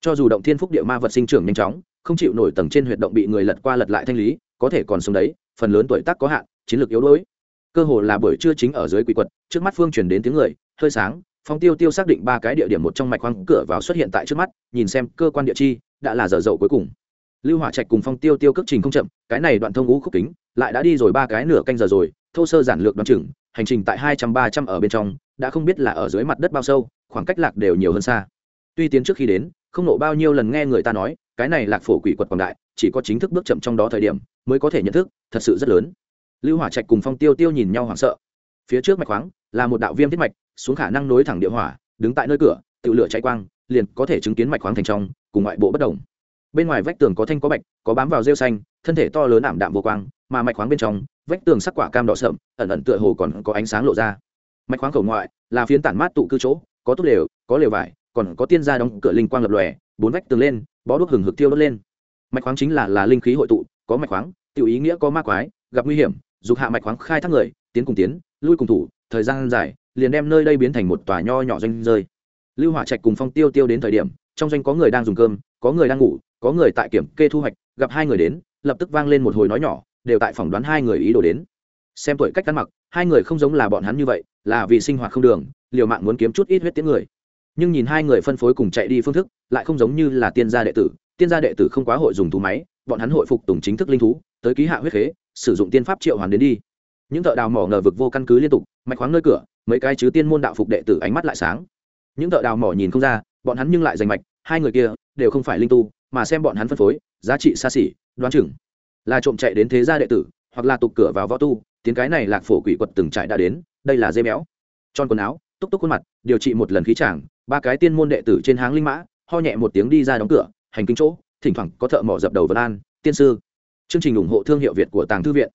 Cho dù động thiên phúc địa ma vật sinh trưởng nhanh chóng, không chịu nổi tầng trên huyệt động bị người lật qua lật lại thanh lý, có thể còn sống đấy, phần lớn tuổi tác có hạn, chiến lược yếu đuối. Cơ hồ là buổi trưa chính ở dưới quỷ quật, trước mắt phương chuyển đến tiếng người, hơi sáng phong tiêu tiêu xác định ba cái địa điểm một trong mạch khoang cửa vào xuất hiện tại trước mắt, nhìn xem cơ quan địa chi, đã là giờ dậu cuối cùng. Lưu hỏa trạch cùng phong tiêu tiêu cước trình không chậm, cái này đoạn thông ngũ khúc kính, lại đã đi rồi ba cái nửa canh giờ rồi, thô sơ giản lược đoán chừng, hành trình tại hai trăm ba trăm ở bên trong, đã không biết là ở dưới mặt đất bao sâu, khoảng cách lạc đều nhiều hơn xa. Tuy tiến trước khi đến, không nộ bao nhiêu lần nghe người ta nói, cái này lạc phổ quỷ quật quảng đại, chỉ có chính thức bước chậm trong đó thời điểm, mới có thể nhận thức, thật sự rất lớn. Lưu hỏa trạch cùng phong tiêu tiêu nhìn nhau hoảng sợ. Phía trước mạch khoáng là một đạo viêm thiết mạch xuống khả năng nối thẳng địa hỏa, đứng tại nơi cửa, tự lửa cháy quang, liền có thể chứng kiến mạch khoáng thành trong, cùng ngoại bộ bất đồng bên ngoài vách tường có thanh có bạch, có bám vào rêu xanh, thân thể to lớn ảm đạm vô quang, mà mạch khoáng bên trong, vách tường sắc quả cam đỏ sậm, ẩn ẩn tựa hồ còn có ánh sáng lộ ra. Mạch khoáng khẩu ngoại là phiến tản mát tụ cư chỗ, có tốt lều, có lều vải, còn có tiên gia đóng cửa linh quang lập lòe, bốn vách tường lên, bó đuốc hừng hực tiêu đốt lên. Mạch khoáng chính là là linh khí hội tụ, có mạch khoáng, tiểu ý nghĩa có ma quái, gặp nguy hiểm, dục hạ mạch khoáng khai thác người, tiến cùng tiến, lui cùng thủ, thời gian dài liền đem nơi đây biến thành một tòa nho nhỏ doanh rơi. Lưu hỏa trạch cùng phong tiêu tiêu đến thời điểm, trong doanh có người đang dùng cơm, có người đang ngủ, có người tại kiểm kê thu hoạch, gặp hai người đến, lập tức vang lên một hồi nói nhỏ, đều tại phỏng đoán hai người ý đồ đến. Xem tuổi cách ăn mặc, hai người không giống là bọn hắn như vậy, là vì sinh hoạt không đường, liều mạng muốn kiếm chút ít huyết tiếng người. Nhưng nhìn hai người phân phối cùng chạy đi phương thức, lại không giống như là tiên gia đệ tử, tiên gia đệ tử không quá hội dùng thú máy, bọn hắn hội phục tùng chính thức linh thú, tới ký hạ huyết khế, sử dụng tiên pháp triệu hoàn đến đi. Những thợ đào mỏ ngờ vực vô căn cứ liên tục, mạch khoáng nơi cửa mấy cái chứ tiên môn đạo phục đệ tử ánh mắt lại sáng. Những thợ đào mỏ nhìn không ra, bọn hắn nhưng lại giành mạch, hai người kia đều không phải linh tu, mà xem bọn hắn phân phối, giá trị xa xỉ, đoán chừng là trộm chạy đến thế gia đệ tử, hoặc là tục cửa vào võ tu, tiếng cái này lạc phổ quỷ quật từng trại đã đến, đây là dây béo. Tròn quần áo, túc túc khuôn mặt, điều trị một lần khí chàng, ba cái tiên môn đệ tử trên háng linh mã, ho nhẹ một tiếng đi ra đóng cửa, hành kinh chỗ, thỉnh thoảng có thợ mỏ dập đầu vật an, tiên sư. Chương trình ủng hộ thương hiệu việt của tàng thư viện.